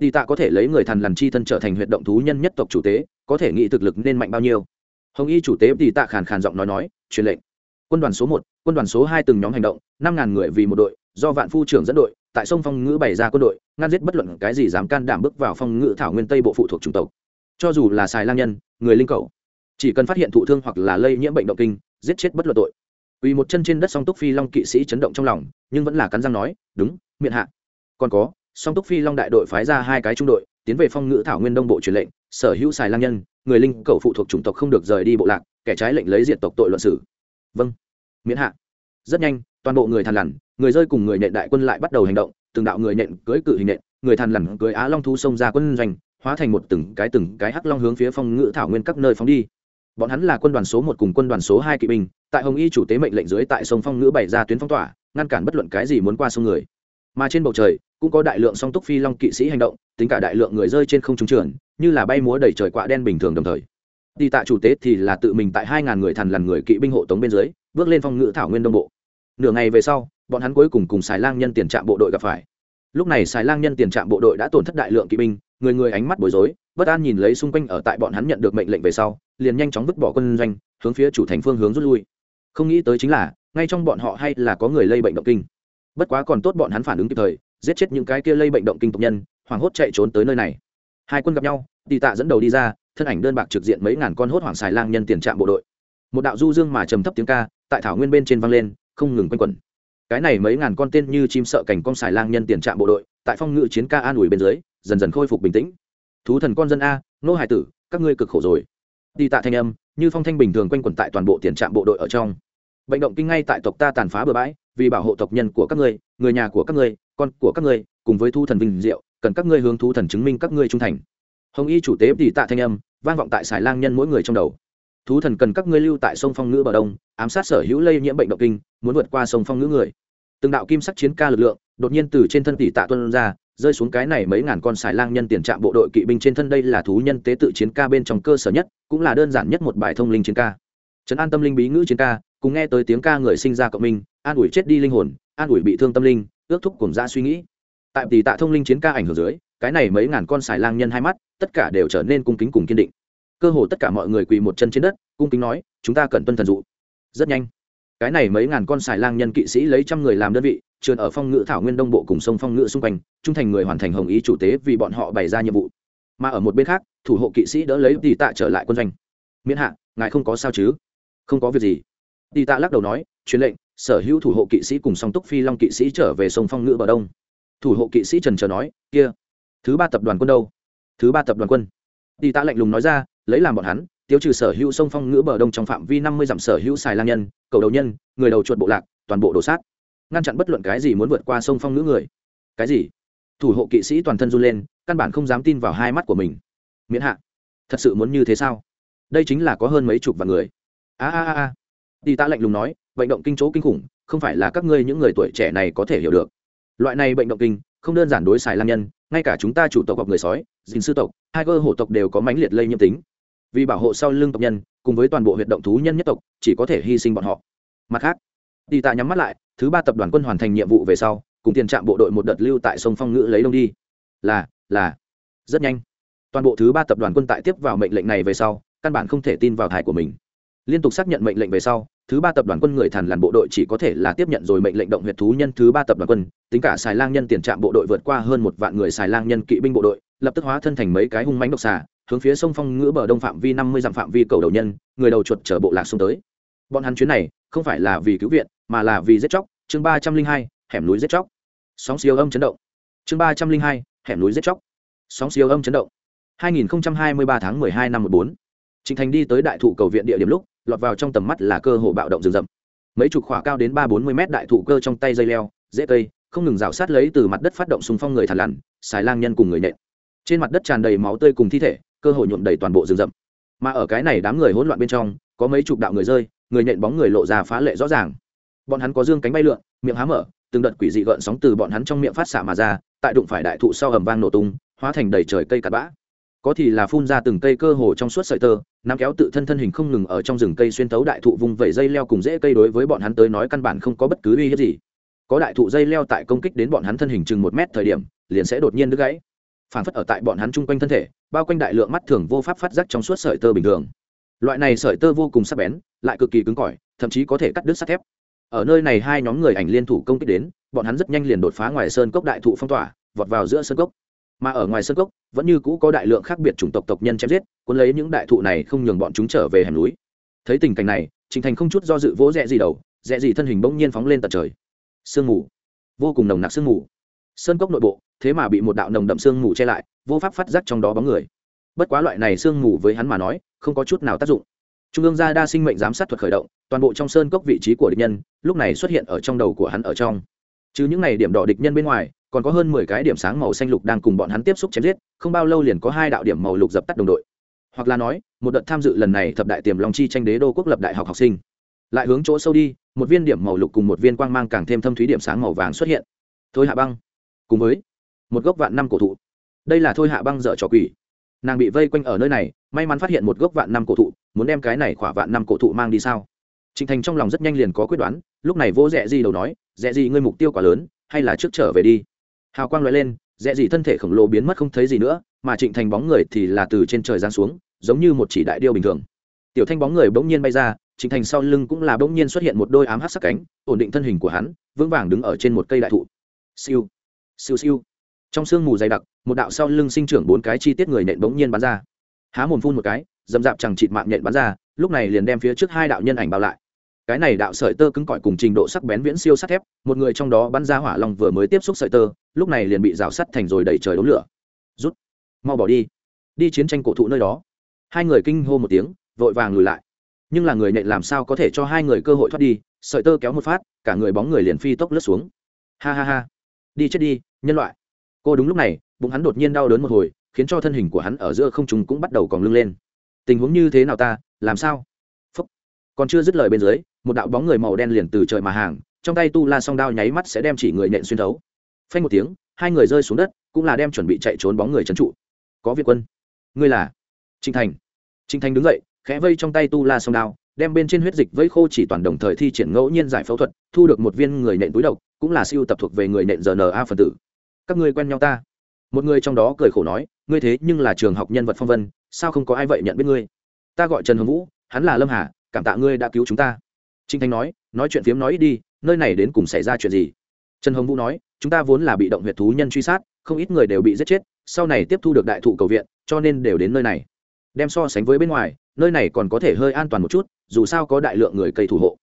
Đi tạ có thể lấy người thần lằn chi thân trở thành huyện động thú nhân nhất tộc chủ tế, có thể nghĩ thực lực nên mạnh bao nhiêu. Hồng y chủ tế đi tạ khàn khàn giọng nói nói, truyền lệnh. Quân đoàn số một, quân đoàn số hai từng nhóm hành động, năm ngàn người vì một đội, do vạn phu trưởng dẫn đội tại sông phong ngữ bày ra quân đội, ngăn giết bất luận cái gì dám can đảm bước vào phong ngữ thảo nguyên tây bộ phụ thuộc chủng tộc. Cho dù là xài lang nhân, người linh cầu, chỉ cần phát hiện thụ thương hoặc là lây nhiễm bệnh động kinh, giết chết bất luận tội. Uy một chân trên đất song túc phi long kỵ sĩ chấn động trong lòng, nhưng vẫn là cắn răng nói, đúng, miệng hạ. Còn có, song túc phi long đại đội phái ra hai cái trung đội, tiến về phong ngữ thảo nguyên đông bộ truyền lệnh, sở hữu xài lang nhân, người linh cầu phụ thuộc chủng tộc không được rời đi bộ lạc, kẻ trái lệnh lấy diện tộc tội luận xử. Vâng miễn hạ. Rất nhanh, toàn bộ người thằn lằn người rơi cùng người nện đại quân lại bắt đầu hành động, từng đạo người nện cưới cự hình nện, người thằn lằn cưới á long thu xông ra quân doanh, hóa thành một từng cái từng cái hắc long hướng phía phong ngự thảo nguyên các nơi phóng đi. Bọn hắn là quân đoàn số một cùng quân đoàn số hai kỵ binh, tại hồng y chủ tế mệnh lệnh dưới tại sông phong ngữ bày ra tuyến phong tỏa, ngăn cản bất luận cái gì muốn qua sông người. Mà trên bầu trời, cũng có đại lượng song túc phi long kỵ sĩ hành động, tính cả đại lượng người rơi trên không trung trường như là bay múa đầy trời quạ đen bình thường đồng thời. Đi tại chủ tế thì là tự mình tại hai ngàn người thằn lằn người kỵ binh hộ tống bên dưới, bước lên phong ngữ thảo nguyên đông bộ. Nửa ngày về sau bọn hắn cuối cùng cùng xài lang nhân tiền trạm bộ đội gặp phải. Lúc này xài lang nhân tiền trạm bộ đội đã tổn thất đại lượng kỵ binh, người người ánh mắt bối rối, bất an nhìn lấy xung quanh ở tại bọn hắn nhận được mệnh lệnh về sau, liền nhanh chóng vứt bỏ quân doanh, hướng phía chủ thành phương hướng rút lui. Không nghĩ tới chính là, ngay trong bọn họ hay là có người lây bệnh động kinh. Bất quá còn tốt bọn hắn phản ứng kịp thời, giết chết những cái kia lây bệnh động kinh tộc nhân, hoảng hốt chạy trốn tới nơi này. Hai quân gặp nhau đi tạ dẫn đầu đi ra, thân ảnh đơn bạc trực diện mấy ngàn con hốt hoảng xài lang nhân tiền trạm bộ đội. Một đạo du dương mà trầm thấp tiếng ca, tại thảo nguyên bên trên vang lên, không ngừng quanh quẩn cái này mấy ngàn con tên như chim sợ cảnh con xài lang nhân tiền trạm bộ đội, tại phong ngự chiến ca an ủi bên dưới, dần dần khôi phục bình tĩnh. Thú thần con dân a, nô hải tử, các ngươi cực khổ rồi. Đi tạ thanh âm, như phong thanh bình thường quanh quẩn tại toàn bộ tiền trạm bộ đội ở trong. Bệnh động kinh ngay tại tộc ta tàn phá bừa bãi, vì bảo hộ tộc nhân của các ngươi, người nhà của các ngươi, con của các ngươi, cùng với thu thần vinh diệu, cần các ngươi hướng thu thần chứng minh các ngươi trung thành. Hồng y chủ tế đi tạ thanh âm, vang vọng tại xài lang nhân mỗi người trong đầu thú thần cần các ngươi lưu tại sông phong ngữ bờ đông, ám sát sở hữu lây nhiễm bệnh động kinh, muốn vượt qua sông phong ngữ người. Từng đạo kim sắc chiến ca lực lượng, đột nhiên từ trên thân tỷ tạ tuân ra, rơi xuống cái này mấy ngàn con xài lang nhân tiền trạm bộ đội kỵ binh trên thân đây là thú nhân tế tự chiến ca bên trong cơ sở nhất, cũng là đơn giản nhất một bài thông linh chiến ca. Trấn an tâm linh bí ngữ chiến ca, cùng nghe tới tiếng ca người sinh ra cộng minh, an ủi chết đi linh hồn, an ủi bị thương tâm linh, ước thúc cùng ra suy nghĩ. Tại tỷ tạ thông linh chiến ca ảnh hưởng dưới, cái này mấy ngàn con xài lang nhân hai mắt, tất cả đều trở nên cung kính cùng kiên định cơ hồ tất cả mọi người quỳ một chân trên đất, cung kính nói, chúng ta cần tuân thần dụ. Rất nhanh, cái này mấy ngàn con xài lang nhân kỵ sĩ lấy trăm người làm đơn vị, trườn ở phong ngữ thảo nguyên đông bộ cùng sông phong ngữ xung quanh, trung thành người hoàn thành hồng ý chủ tế vì bọn họ bày ra nhiệm vụ. Mà ở một bên khác, thủ hộ kỵ sĩ đỡ lấy tỷ tạ trở lại quân doanh. Miễn hạ, ngài không có sao chứ? Không có việc gì. Tỷ tạ lắc đầu nói, truyền lệnh, sở hữu thủ hộ kỵ sĩ cùng song túc phi long kỵ sĩ trở về sông phong ngữ bờ đông. Thủ hộ kỵ sĩ trần trờ nói, kia, thứ ba tập đoàn quân đâu? Thứ ba tập đoàn quân. Tỷ tạ lạnh lùng nói ra lấy làm bọn hắn, tiêu trừ sở hữu sông phong ngữ bờ đông trong phạm vi năm mươi dặm sở hữu xài lang nhân, cầu đầu nhân, người đầu chuột bộ lạc, toàn bộ đổ sát. Ngăn chặn bất luận cái gì muốn vượt qua sông phong ngữ người. Cái gì? Thủ hộ kỵ sĩ toàn thân run lên, căn bản không dám tin vào hai mắt của mình. Miễn hạ. Thật sự muốn như thế sao? Đây chính là có hơn mấy chục vạn người. A a a a. Đi ta lạnh lùng nói, bệnh động kinh chỗ kinh khủng, không phải là các ngươi những người tuổi trẻ này có thể hiểu được. Loại này bệnh động kinh, không đơn giản đối xài lang nhân, ngay cả chúng ta chủ tộc hoặc người sói dình sư tộc hai cơ hổ tộc đều có mãnh liệt lây nhiễm tính vì bảo hộ sau lưng tộc nhân, cùng với toàn bộ huyện động thú nhân nhất tộc, chỉ có thể hy sinh bọn họ. Mặt khác đi tạ nhắm mắt lại, thứ ba tập đoàn quân hoàn thành nhiệm vụ về sau, cùng tiền trạm bộ đội một đợt lưu tại sông phong ngữ lấy đông đi. Là là, rất nhanh. Toàn bộ thứ ba tập đoàn quân tại tiếp vào mệnh lệnh này về sau, căn bản không thể tin vào thải của mình. Liên tục xác nhận mệnh lệnh về sau, thứ ba tập đoàn quân người thần làn bộ đội chỉ có thể là tiếp nhận rồi mệnh lệnh động huyệt thú nhân thứ ba tập đoàn quân, tính cả xài lang nhân tiền trạm bộ đội vượt qua hơn một vạn người xài lang nhân kỵ binh bộ đội, lập tức hóa thân thành mấy cái hung mánh độc xà hướng phía sông phong ngữ bờ đông phạm vi năm mươi dặm phạm vi cầu đầu nhân người đầu chuột chở bộ lạc xuống tới. Bọn hắn chuyến này không phải là vì cứu viện mà là vì giết chóc. Chương ba trăm linh hai hẻm núi giết chóc. Sóng siêu âm chấn động. Chương ba trăm linh hai hẻm núi giết chóc. Sóng siêu âm chấn động. hai nghìn hai mươi ba tháng hai năm một bốn. Trịnh Thành đi tới đại thụ cầu viện địa điểm lúc, lọt vào trong tầm mắt là cơ hồ bạo động rừng rậm. Mấy chục khỏa cao đến ba bốn mươi mét đại thụ cơ trong tay dây leo, dễ cây, không ngừng rào sát lấy từ mặt đất phát động xung phong người thằn lằn, xài lang nhân cùng người nện. Trên mặt đất tràn đầy máu tươi cùng thi thể, cơ hội nhuộm đầy toàn bộ rừng rậm. Mà ở cái này đám người hỗn loạn bên trong, có mấy chục đạo người rơi, người nhện bóng người lộ ra phá lệ rõ ràng. Bọn hắn có dương cánh bay lượn, miệng há mở, từng đợt quỷ dị gợn sóng từ bọn hắn trong miệng phát xả mà ra, tại đụng phải đại thụ sau ầm vang nổ tung, hóa thành đầy trời cây cát bã có thì là phun ra từng cây cơ hồ trong suốt sợi tơ nắm kéo tự thân thân hình không ngừng ở trong rừng cây xuyên tấu đại thụ vùng vẩy dây leo cùng dễ cây đối với bọn hắn tới nói căn bản không có bất cứ uy hiếp gì có đại thụ dây leo tại công kích đến bọn hắn thân hình chừng một mét thời điểm liền sẽ đột nhiên đứt gãy phản phất ở tại bọn hắn chung quanh thân thể, bao quanh đại lượng mắt thường vô pháp phát giác trong suốt sợi tơ bình thường. Loại này sợi tơ vô cùng sắc bén, lại cực kỳ cứng cỏi, thậm chí có thể cắt đứt sắt thép. Ở nơi này hai nhóm người ảnh liên thủ công kích đến, bọn hắn rất nhanh liền đột phá ngoài sơn cốc đại thụ phong tỏa, vọt vào giữa sơn cốc. Mà ở ngoài sơn cốc, vẫn như cũ có đại lượng khác biệt chủng tộc tộc nhân chém giết, cuốn lấy những đại thụ này không nhường bọn chúng trở về hẻm núi. Thấy tình cảnh này, trình thành không chút do dự vỗ rẽ gì đầu, rẽ gì thân hình bỗng nhiên phóng lên tận trời. Sương mù. Vô cùng nồng nặc sương mù. Sơn cốc nội bộ thế mà bị một đạo nồng đậm sương mù che lại, vô pháp phát giác trong đó bóng người. Bất quá loại này sương mù với hắn mà nói, không có chút nào tác dụng. Trung ương gia đa sinh mệnh giám sát thuật khởi động, toàn bộ trong sơn cốc vị trí của địch nhân, lúc này xuất hiện ở trong đầu của hắn ở trong. Chứ những này điểm đỏ địch nhân bên ngoài, còn có hơn mười cái điểm sáng màu xanh lục đang cùng bọn hắn tiếp xúc chém giết, không bao lâu liền có hai đạo điểm màu lục dập tắt đồng đội. Hoặc là nói, một đợt tham dự lần này thập đại tiềm long chi tranh đế đô quốc lập đại học học sinh. Lại hướng chỗ sâu đi, một viên điểm màu lục cùng một viên quang mang càng thêm thâm thúy điểm sáng màu vàng xuất hiện. Thôi hạ băng. Cùng với một gốc vạn năm cổ thụ. Đây là thôi hạ băng dở trò quỷ. Nàng bị vây quanh ở nơi này, may mắn phát hiện một gốc vạn năm cổ thụ, muốn đem cái này khỏa vạn năm cổ thụ mang đi sao? Trịnh thành trong lòng rất nhanh liền có quyết đoán, lúc này vô rẽ gì đầu nói rẽ gì ngươi mục tiêu quá lớn, hay là trước trở về đi. Hào quang loại lên rẽ gì thân thể khổng lồ biến mất không thấy gì nữa, mà trịnh thành bóng người thì là từ trên trời giáng xuống, giống như một chỉ đại điêu bình thường. Tiểu thanh bóng người bỗng nhiên bay ra, trịnh thành sau lưng cũng là bỗng nhiên xuất hiện một đôi ám hát sắc cánh, ổn định thân hình của hắn, vững vàng đứng ở trên một cây đại thụ. Siêu siêu siêu trong sương mù dày đặc, một đạo sau lưng sinh trưởng bốn cái chi tiết người nện bỗng nhiên bắn ra. Há mồm phun một cái, dầm dạp chẳng chịt mạng nhện bắn ra, lúc này liền đem phía trước hai đạo nhân ảnh bao lại. Cái này đạo sợi tơ cứng cỏi cùng trình độ sắc bén viễn siêu sắt thép, một người trong đó bắn ra hỏa long vừa mới tiếp xúc sợi tơ, lúc này liền bị rào sắt thành rồi đẩy trời đốn lửa. Rút. Mau bỏ đi. Đi chiến tranh cổ thụ nơi đó. Hai người kinh hô một tiếng, vội vàng lùi lại. Nhưng là người nện làm sao có thể cho hai người cơ hội thoát đi, sợi tơ kéo một phát, cả người bóng người liền phi tốc lướt xuống. Ha ha ha. Đi chết đi, nhân loại cô đúng lúc này, bụng hắn đột nhiên đau đớn một hồi, khiến cho thân hình của hắn ở giữa không trùng cũng bắt đầu còn lưng lên. Tình huống như thế nào ta, làm sao? Phúc. còn chưa dứt lời bên dưới, một đạo bóng người màu đen liền từ trời mà hàng, trong tay tu la song đao nháy mắt sẽ đem chỉ người nện xuyên thấu. Phanh một tiếng, hai người rơi xuống đất, cũng là đem chuẩn bị chạy trốn bóng người trấn trụ. Có việt quân. Ngươi là? Trinh thành. Trinh thành đứng dậy, khẽ vây trong tay tu la song đao, đem bên trên huyết dịch vây khô chỉ toàn đồng thời thi triển ngẫu nhiên giải phẫu thuật, thu được một viên người nện túi độc, cũng là siêu tập thuộc về người nện rna phần tử các ngươi quen nhau ta. Một người trong đó cười khổ nói, ngươi thế nhưng là trường học nhân vật phong vân, sao không có ai vậy nhận biết ngươi? Ta gọi trần hồng vũ, hắn là lâm hà, cảm tạ ngươi đã cứu chúng ta. Trinh thanh nói nói chuyện phiếm nói ít đi, nơi này đến cùng xảy ra chuyện gì? Trần hồng vũ nói, chúng ta vốn là bị động huyệt thú nhân truy sát, không ít người đều bị giết chết, sau này tiếp thu được đại thụ cầu viện, cho nên đều đến nơi này. Đem so sánh với bên ngoài, nơi này còn có thể hơi an toàn một chút, dù sao có đại lượng người cây thủ hộ.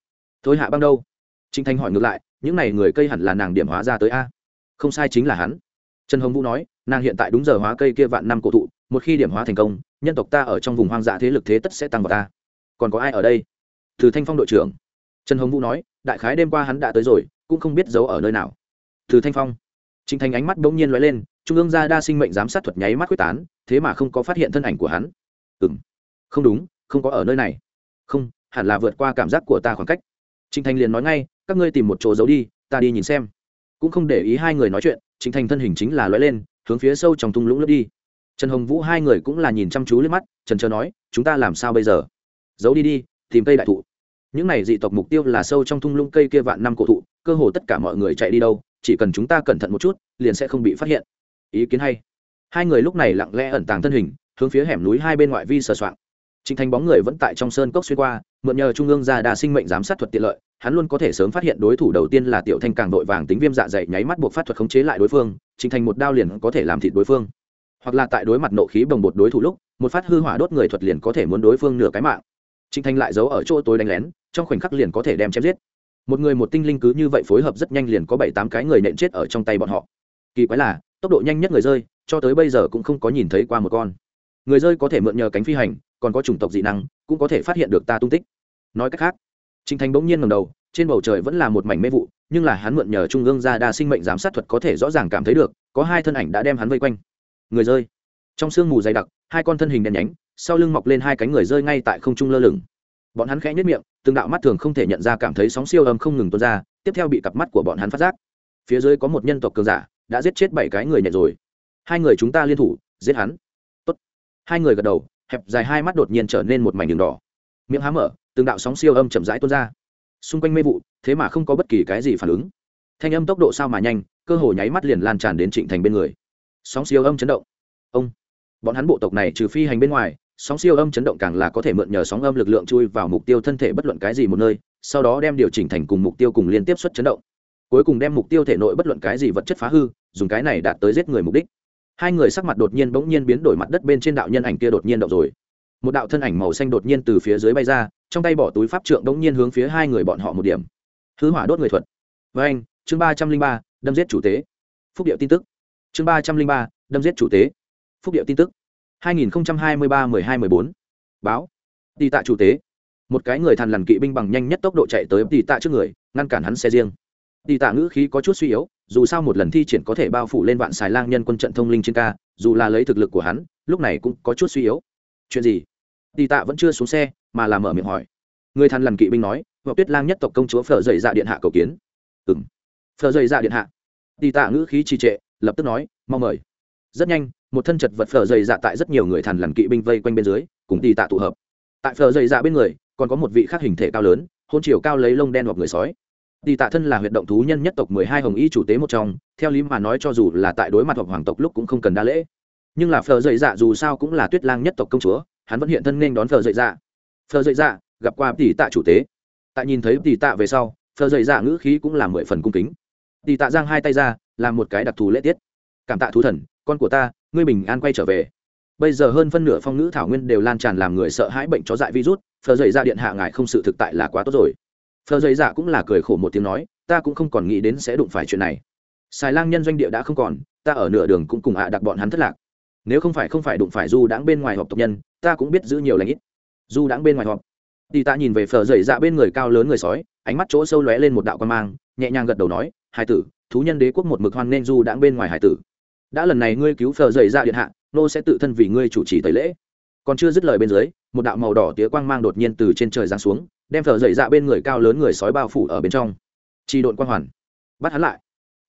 Thôi hạ băng đâu? Trinh thanh hỏi ngược lại, những n à y người cây hẳn là nàng điểm hóa ra tới a không sai chính là hắn. Trần hồng vũ nói, nàng hiện tại đúng giờ hóa cây kia vạn năm cổ thụ, một khi điểm hóa thành công, nhân tộc ta ở trong vùng hoang dã thế lực thế tất sẽ tăng vào ta. Còn có ai ở đây? Từ thanh phong đội trưởng. Trần hồng vũ nói, đại khái đêm qua hắn đã tới rồi, cũng không biết giấu ở nơi nào. Từ thanh phong. Trình thanh ánh mắt bỗng nhiên lóe lên, trung ương gia đa sinh mệnh giám sát thuật nháy mắt quyết tán, thế mà không có phát hiện thân ảnh của hắn. Ừ m không đúng, không có ở nơi này. Không, hẳn là vượt qua cảm giác của ta khoảng cách. Trình thanh liền nói ngay, các ngươi tìm một chỗ giấu đi, ta đi nhìn xem cũng không để ý hai người nói chuyện chính thành thân hình chính là lóe lên hướng phía sâu trong thung lũng lướt đi. Trần hồng vũ hai người cũng là nhìn chăm chú lên mắt trần trờ nói chúng ta làm sao bây giờ? Giấu đi đi tìm cây đại thụ. Những này dị tộc mục tiêu là sâu trong thung lũng cây kia vạn năm cổ thụ cơ hồ tất cả mọi người chạy đi đâu chỉ cần chúng ta cẩn thận một chút liền sẽ không bị phát hiện. Ý kiến hay. Hai người lúc này lặng lẽ ẩn tàng thân hình hướng phía hẻm núi hai bên ngoại vi sờ soạn Trình Thành bóng người vẫn tại trong sơn cốc xuyên qua, mượn nhờ trung ương gia đa sinh mệnh giám sát thuật tiện lợi, hắn luôn có thể sớm phát hiện đối thủ đầu tiên là tiểu thanh càng đội vàng tính viêm dạ dày nháy mắt buộc phát thuật khống chế lại đối phương, trình Thành một đao liền có thể làm thịt đối phương. Hoặc là tại đối mặt nộ khí bồng bột đối thủ lúc, một phát hư hỏa đốt người thuật liền có thể muốn đối phương nửa cái mạng. trình Thành lại giấu ở chỗ tối đánh lén, trong khoảnh khắc liền có thể đem chém giết. Một người một tinh linh cứ như vậy phối hợp rất nhanh liền có bảy tám cái người nện chết ở trong tay bọn họ. Kỳ quái là, tốc độ nhanh nhất người rơi, cho tới bây giờ cũng không có nhìn thấy qua một con. Người rơi có thể mượn nhờ cánh phi hành, còn có chủng tộc dị năng cũng có thể phát hiện được ta tung tích nói cách khác Trình thành bỗng nhiên ngẩng đầu, trên bầu trời vẫn là một mảnh mê vụ, nhưng là hắn mượn nhờ trung ương ra đa sinh mệnh giám sát thuật có thể rõ ràng cảm thấy được, có hai thân ảnh đã đem hắn vây quanh. Người rơi. Trong sương mù dày đặc, hai con thân hình đen nhánh, sau lưng mọc lên hai cánh người rơi ngay tại không trung lơ lửng. Bọn hắn khẽ nhất miệng, từng đạo mắt thường không thể nhận ra cảm thấy sóng siêu âm không ngừng tuôn ra, tiếp theo bị cặp mắt của bọn hắn phát giác. Phía dưới có một nhân tộc cường giả, đã giết chết bảy cái người nhện rồi. Hai người chúng ta liên thủ, giết hắn. Tốt. hai người gật đầu, hẹp dài hai mắt đột nhiên trở nên một mảnh đường đỏ. Miệng há mở từng đạo sóng siêu âm chậm rãi tuôn ra. Xung quanh mê vụ, thế mà không có bất kỳ cái gì phản ứng. Thanh âm tốc độ sao mà nhanh, cơ hồ nháy mắt liền lan tràn đến trịnh thành bên người. Sóng siêu âm chấn động. Ông! Bọn hắn bộ tộc này trừ phi hành bên ngoài, sóng siêu âm chấn động càng là có thể mượn nhờ sóng âm lực lượng chui vào mục tiêu thân thể bất luận cái gì một nơi, sau đó đem điều chỉnh thành cùng mục tiêu cùng liên tiếp xuất chấn động. Cuối cùng đem mục tiêu thể nội bất luận cái gì vật chất phá hư, dùng cái này đạt tới giết người mục đích. Hai người sắc mặt đột nhiên bỗng nhiên biến đổi mặt đất bên trên đạo nhân ảnh kia đột nhiên động rồi. Một đạo thân ảnh màu xanh đột nhiên từ phía dưới bay ra trong tay bỏ túi pháp trượng đống nhiên hướng phía hai người bọn họ một điểm. Hư hỏa đốt người thuật. Với anh, chương ba trăm linh ba, đâm giết chủ tế. Phúc điệu tin tức. Chương ba trăm linh ba, đâm giết chủ tế. Phúc điệu tin tức. Hai nghìn hai mươi ba, mười hai, mười bốn. Báo. Đi tạ chủ tế. Một cái người thằn lằn kỵ binh bằng nhanh nhất tốc độ chạy tới đi tạ trước người, ngăn cản hắn xe riêng. Đi tạ ngữ khí có chút suy yếu, dù sao một lần thi triển có thể bao phủ lên vạn xài lang nhân quân trận thông linh trên ca, dù là lấy thực lực của hắn, lúc này cũng có chút suy yếu. Chuyện gì? Tì tạ vẫn chưa xuống xe, mà làm mở miệng hỏi. Người thằn lằn kỵ binh nói vợ tuyết lang nhất tộc công chúa phở dậy dạ điện hạ cầu kiến. Ừng phở dậy dạ điện hạ. Tì tạ ngữ khí trì trệ, lập tức nói mong mời. Rất nhanh, một thân chật vật phở dậy dạ tại rất nhiều người thằn lằn kỵ binh vây quanh bên dưới, cùng tì tạ tụ hợp. Tại phở dậy dạ bên người, còn có một vị khác hình thể cao lớn, hôn chiều cao lấy lông đen hoặc người sói. Tì tạ thân là huyệt động thú nhân nhất tộc mười hai hồng y chủ tế một trong, theo lý mà nói cho dù là tại đối mặt hoặc hoàng tộc lúc cũng không cần đa lễ. Nhưng là phờ dậy dạ dù sao cũng là tuyết lang nhất tộc công chúa hắn vẫn hiện thân nên đón phờ dậy dạ. Phờ dậy dạ gặp qua tỷ tạ chủ tế. Tại nhìn thấy tỷ tạ về sau, phờ dậy dạ ngữ khí cũng là mười phần cung kính. Tỷ tạ giang hai tay ra, làm một cái đặc thù lễ tiết. Cảm tạ thú thần, con của ta, ngươi bình an quay trở về. Bây giờ hơn phân nửa phong ngữ thảo nguyên đều lan tràn làm người sợ hãi bệnh chó dại virus, phờ dậy dạ điện hạ ngài không sự thực tại là quá tốt rồi. Phờ dậy dạ cũng là cười khổ một tiếng nói, ta cũng không còn nghĩ đến sẽ đụng phải chuyện này. Xài lang nhân doanh địa đã không còn, ta ở nửa đường cũng cùng ạ à đặc bọn hắn thất lạc nếu không phải không phải đụng phải du đãng bên ngoài họp tộc nhân, ta cũng biết giữ nhiều lãnh ít. Du đãng bên ngoài họp. Thì ta nhìn về phở dậy dạ bên người cao lớn người sói, ánh mắt chỗ sâu lóe lên một đạo quan mang, nhẹ nhàng gật đầu nói, hải tử, thú nhân đế quốc một mực hoan nên du đãng bên ngoài hải tử. Đã lần này ngươi cứu phở dậy dạ điện hạ, nô sẽ tự thân vì ngươi chủ trì tẩy lễ. Còn chưa dứt lời bên dưới, một đạo màu đỏ tía quang mang đột nhiên từ trên trời giáng xuống, đem phở dậy dạ bên người cao lớn người sói bao phủ ở bên trong. Chỉ độn quang hoàn. Bắt hắn lại.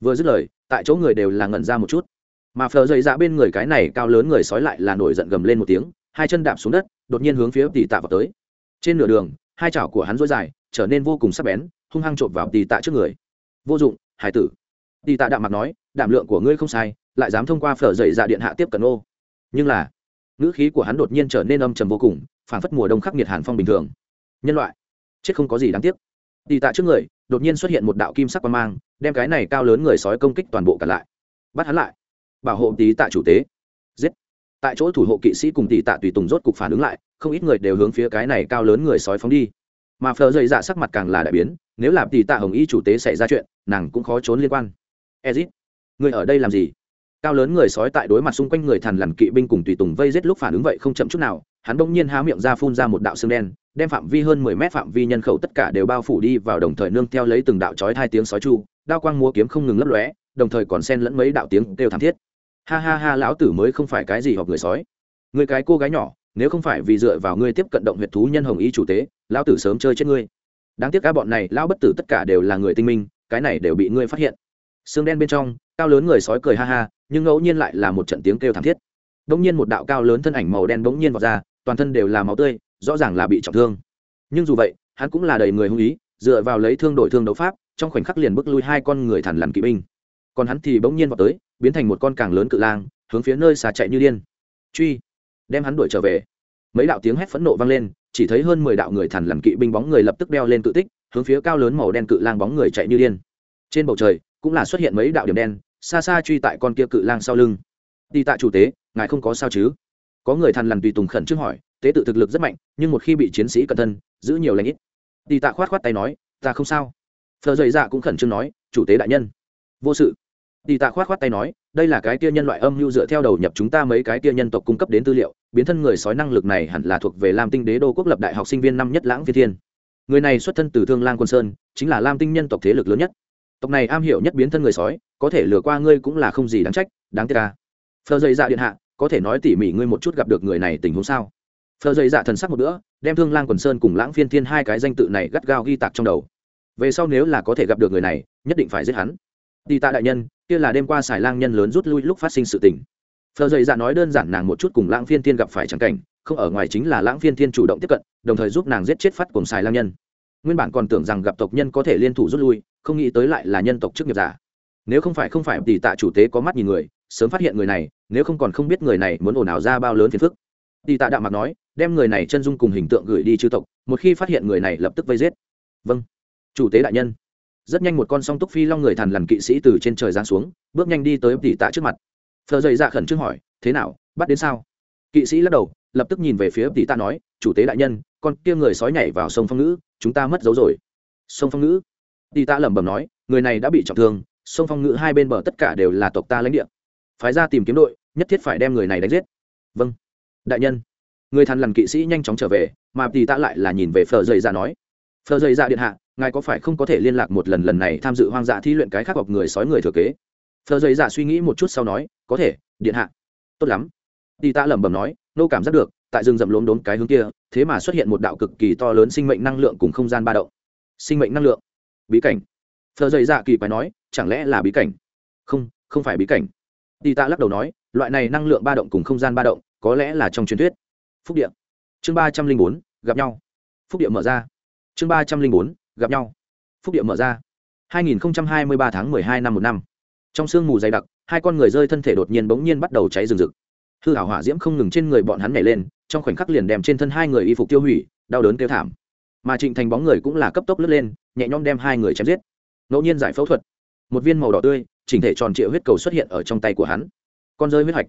Vừa dứt lời, tại chỗ người đều là ngẩn ra một chút mà phờ dậy dạ bên người cái này cao lớn người sói lại là nổi giận gầm lên một tiếng, hai chân đạp xuống đất, đột nhiên hướng phía tì tạ vào tới. Trên nửa đường, hai chảo của hắn dối dài, trở nên vô cùng sắc bén, hung hăng trộm vào tì tạ trước người. Vô dụng, hải tử. Tì tạ đạm mặt nói đảm lượng của ngươi không sai, lại dám thông qua phở dậy dạ điện hạ tiếp cận ô. Nhưng là, ngữ khí của hắn đột nhiên trở nên âm trầm vô cùng phản phất mùa đông khắc nghiệt hàn phong bình thường. Nhân loại, chết không có gì đáng tiếc. Tì tạ trước người, đột nhiên xuất hiện một đạo kim sắc quan mang, đem cái này cao lớn người sói công kích toàn bộ cả lại. Bắt hắn lại bảo hộ tí tạ chủ tế. Giết. Tại chỗ thủ hộ kỵ sĩ cùng tỷ tạ tùy tùng rốt cục phản ứng lại, không ít người đều hướng phía cái này cao lớn người sói phóng đi. Mà phờ dậy dạ sắc mặt càng là đại biến, nếu làm tỷ tạ hồng y chủ tế xảy ra chuyện, nàng cũng khó trốn liên quan. Ezit, người ở đây làm gì? Cao lớn người sói tại đối mặt xung quanh người thằn lằn kỵ binh cùng tùy tùng vây giết lúc phản ứng vậy không chậm chút nào, hắn bỗng nhiên há miệng ra phun ra một đạo xương đen, đem phạm vi hơn mười mét phạm vi nhân khẩu tất cả đều bao phủ đi vào đồng thời nương theo lấy từng đạo chói hai tiếng sói chu, đao quang múa kiếm không ngừng lấp lóe, đồng thời còn xen lẫn mấy đạo tiếng kêu thảm thiết ha ha ha, lão tử mới không phải cái gì hoặc người sói. Người cái cô gái nhỏ, nếu không phải vì dựa vào ngươi tiếp cận động huyệt thú nhân hồng ý chủ tế, lão tử sớm chơi chết ngươi. Đáng tiếc cá bọn này, lão bất tử tất cả đều là người tinh minh, cái này đều bị ngươi phát hiện. Xương đen bên trong, cao lớn người sói cười ha ha, nhưng ngẫu nhiên lại là một trận tiếng kêu thảm thiết. Bỗng nhiên một đạo cao lớn thân ảnh màu đen bỗng nhiên vọt ra, toàn thân đều là máu tươi, rõ ràng là bị trọng thương. Nhưng dù vậy, hắn cũng là đầy người hung ý, dựa vào lấy thương đổi thương đấu pháp, trong khoảnh khắc liền bước lui hai con người thằn lằn kỵ binh. Còn hắn thì bỗng nhiên vọt tới biến thành một con càng lớn cự lang, hướng phía nơi xà chạy như điên. Truy! Đem hắn đuổi trở về. Mấy đạo tiếng hét phẫn nộ vang lên, chỉ thấy hơn mười đạo người thằn lằn kỵ binh bóng người lập tức đeo lên tự tích, hướng phía cao lớn màu đen cự lang bóng người chạy như điên. Trên bầu trời, cũng là xuất hiện mấy đạo điểm đen, xa xa truy tại con kia cự lang sau lưng. Đi tạ chủ tế, ngài không có sao chứ? Có người thằn lằn tùy tùng khẩn trước hỏi, tế tự thực lực rất mạnh, nhưng một khi bị chiến sĩ cẩn thân, giữ nhiều lãnh ít. Đi tạ khoát khoát tay nói, ta không sao. Thờ dày dạ cũng khẩn trương nói, chủ tế đại nhân. Vô sự đi tạ khoát khoát tay nói, đây là cái tia nhân loại âm mưu dựa theo đầu nhập chúng ta mấy cái tia nhân tộc cung cấp đến tư liệu, biến thân người sói năng lực này hẳn là thuộc về lam tinh đế đô quốc lập đại học sinh viên năm nhất lãng phi thiên. Người này xuất thân từ thương lang quân sơn, chính là lam tinh nhân tộc thế lực lớn nhất. Tộc này am hiểu nhất biến thân người sói, có thể lừa qua ngươi cũng là không gì đáng trách, đáng tiếc ca phờ dày dạ điện hạ, có thể nói tỉ mỉ ngươi một chút gặp được người này tình huống sao? Phờ dày dạ thần sắc một bữa, đem thương lang quần sơn cùng lãng phiên thiên hai cái danh tự này gắt gao ghi tạc trong đầu. Về sau nếu là có thể gặp được người này, nhất định phải giết hắn đi tạ đại nhân, kia là đêm qua xài lang nhân lớn rút lui lúc phát sinh sự tình. Phờ dậy dạ nói đơn giản nàng một chút cùng lãng phiên thiên gặp phải trắng cảnh, không ở ngoài chính là lãng phiên thiên chủ động tiếp cận, đồng thời giúp nàng giết chết phát cùng xài lang nhân. Nguyên bản còn tưởng rằng gặp tộc nhân có thể liên thủ rút lui, không nghĩ tới lại là nhân tộc chức nghiệp giả. Nếu không phải không phải tỷ tạ chủ tế có mắt nhìn người, sớm phát hiện người này, nếu không còn không biết người này muốn ồn ào ra bao lớn phiền phức. Tỷ tạ đạm mặt nói, đem người này chân dung cùng hình tượng gửi đi chư tộc, một khi phát hiện người này lập tức vây giết. Vâng. Chủ tế đại nhân rất nhanh một con song túc phi long người thằn lằn kỵ sĩ từ trên trời giáng xuống, bước nhanh đi tới tỷ tạ trước mặt. Phờ dậy dạ khẩn trương hỏi, thế nào, bắt đến sao? Kỵ sĩ lắc đầu, lập tức nhìn về phía tỷ tạ nói, chủ tế đại nhân, con kia người sói nhảy vào sông phong ngữ, chúng ta mất dấu rồi. Sông phong ngữ? Tỷ tạ lẩm bẩm nói, người này đã bị trọng thương, sông phong ngữ hai bên bờ tất cả đều là tộc ta lãnh địa. Phái ra tìm kiếm đội, nhất thiết phải đem người này đánh giết. Vâng đại nhân. Người thằn lằn kỵ sĩ nhanh chóng trở về, mà tỷ tạ lại là nhìn về phờ dậy dạ nói, phờ dậy dạ điện hạ ngài có phải không có thể liên lạc một lần lần này tham dự hoang dã thi luyện cái khác hoặc người sói người thừa kế? Phờ dày dạ suy nghĩ một chút sau nói, có thể, điện hạ. Tốt lắm. Đi ta lẩm bẩm nói, nô cảm giác được, tại rừng rậm lốm đốm cái hướng kia, thế mà xuất hiện một đạo cực kỳ to lớn sinh mệnh năng lượng cùng không gian ba động. Sinh mệnh năng lượng? Bí cảnh. Phờ dày dạ kỳ phải nói, chẳng lẽ là bí cảnh? Không không phải bí cảnh. Đi tạ lắc đầu nói, loại này năng lượng ba động cùng không gian ba động, có lẽ là trong truyền thuyết. Phúc điện chương ba trăm linh bốn, gặp nhau. Phúc điện mở ra. Chương ba trăm linh bốn gặp nhau. Phúc điện mở ra. 2023 tháng 12 năm một năm. Trong sương mù dày đặc, hai con người rơi thân thể đột nhiên bỗng nhiên bắt đầu cháy rừng rực. Hư hảo hỏa diễm không ngừng trên người bọn hắn nhảy lên, trong khoảnh khắc liền đem trên thân hai người y phục tiêu hủy, đau đớn kêu thảm. Mà trịnh thành bóng người cũng là cấp tốc lướt lên, nhẹ nhõm đem hai người chém giết. Ngẫu nhiên giải phẫu thuật, một viên màu đỏ tươi, chỉnh thể tròn trịa huyết cầu xuất hiện ở trong tay của hắn. Con rơi huyết hạch.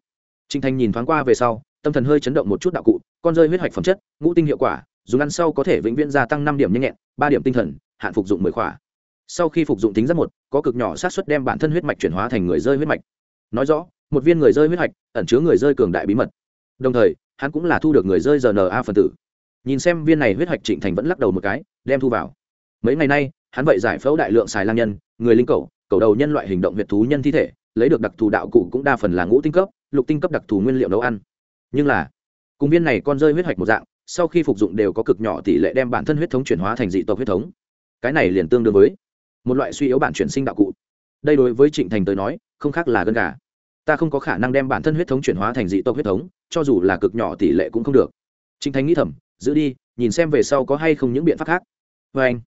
Trịnh thành nhìn thoáng qua về sau, tâm thần hơi chấn động một chút đạo cụ, con rơi huyết hạch phẩm chất, ngũ tinh hiệu quả dùng ăn sau có thể vĩnh viễn gia tăng năm điểm nhanh nhẹn, ba điểm tinh thần, hạn phục dụng mười khỏa. Sau khi phục dụng tính rất một, có cực nhỏ xác suất đem bản thân huyết mạch chuyển hóa thành người rơi huyết mạch. Nói rõ, một viên người rơi huyết mạch, ẩn chứa người rơi cường đại bí mật. Đồng thời, hắn cũng là thu được người rơi rna phần tử. Nhìn xem viên này huyết mạch trịnh thành vẫn lắc đầu một cái, đem thu vào. Mấy ngày nay, hắn vậy giải phẫu đại lượng xài lang nhân, người linh cầu cầu đầu nhân loại hình động huyệt thú nhân thi thể, lấy được đặc thù đạo cụ cũng đa phần là ngũ tinh cấp, lục tinh cấp đặc thù nguyên liệu nấu ăn. Nhưng là, cùng viên này con rơi huyết mạch một dạng sau khi phục dụng đều có cực nhỏ tỷ lệ đem bản thân huyết thống chuyển hóa thành dị tộc huyết thống. Cái này liền tương đương với một loại suy yếu bản chuyển sinh đạo cụ. Đây đối với trịnh thành tới nói, không khác là gân gà. Ta không có khả năng đem bản thân huyết thống chuyển hóa thành dị tộc huyết thống, cho dù là cực nhỏ tỷ lệ cũng không được. Trịnh thành nghĩ thầm, giữ đi, nhìn xem về sau có hay không những biện pháp khác. Vê anh,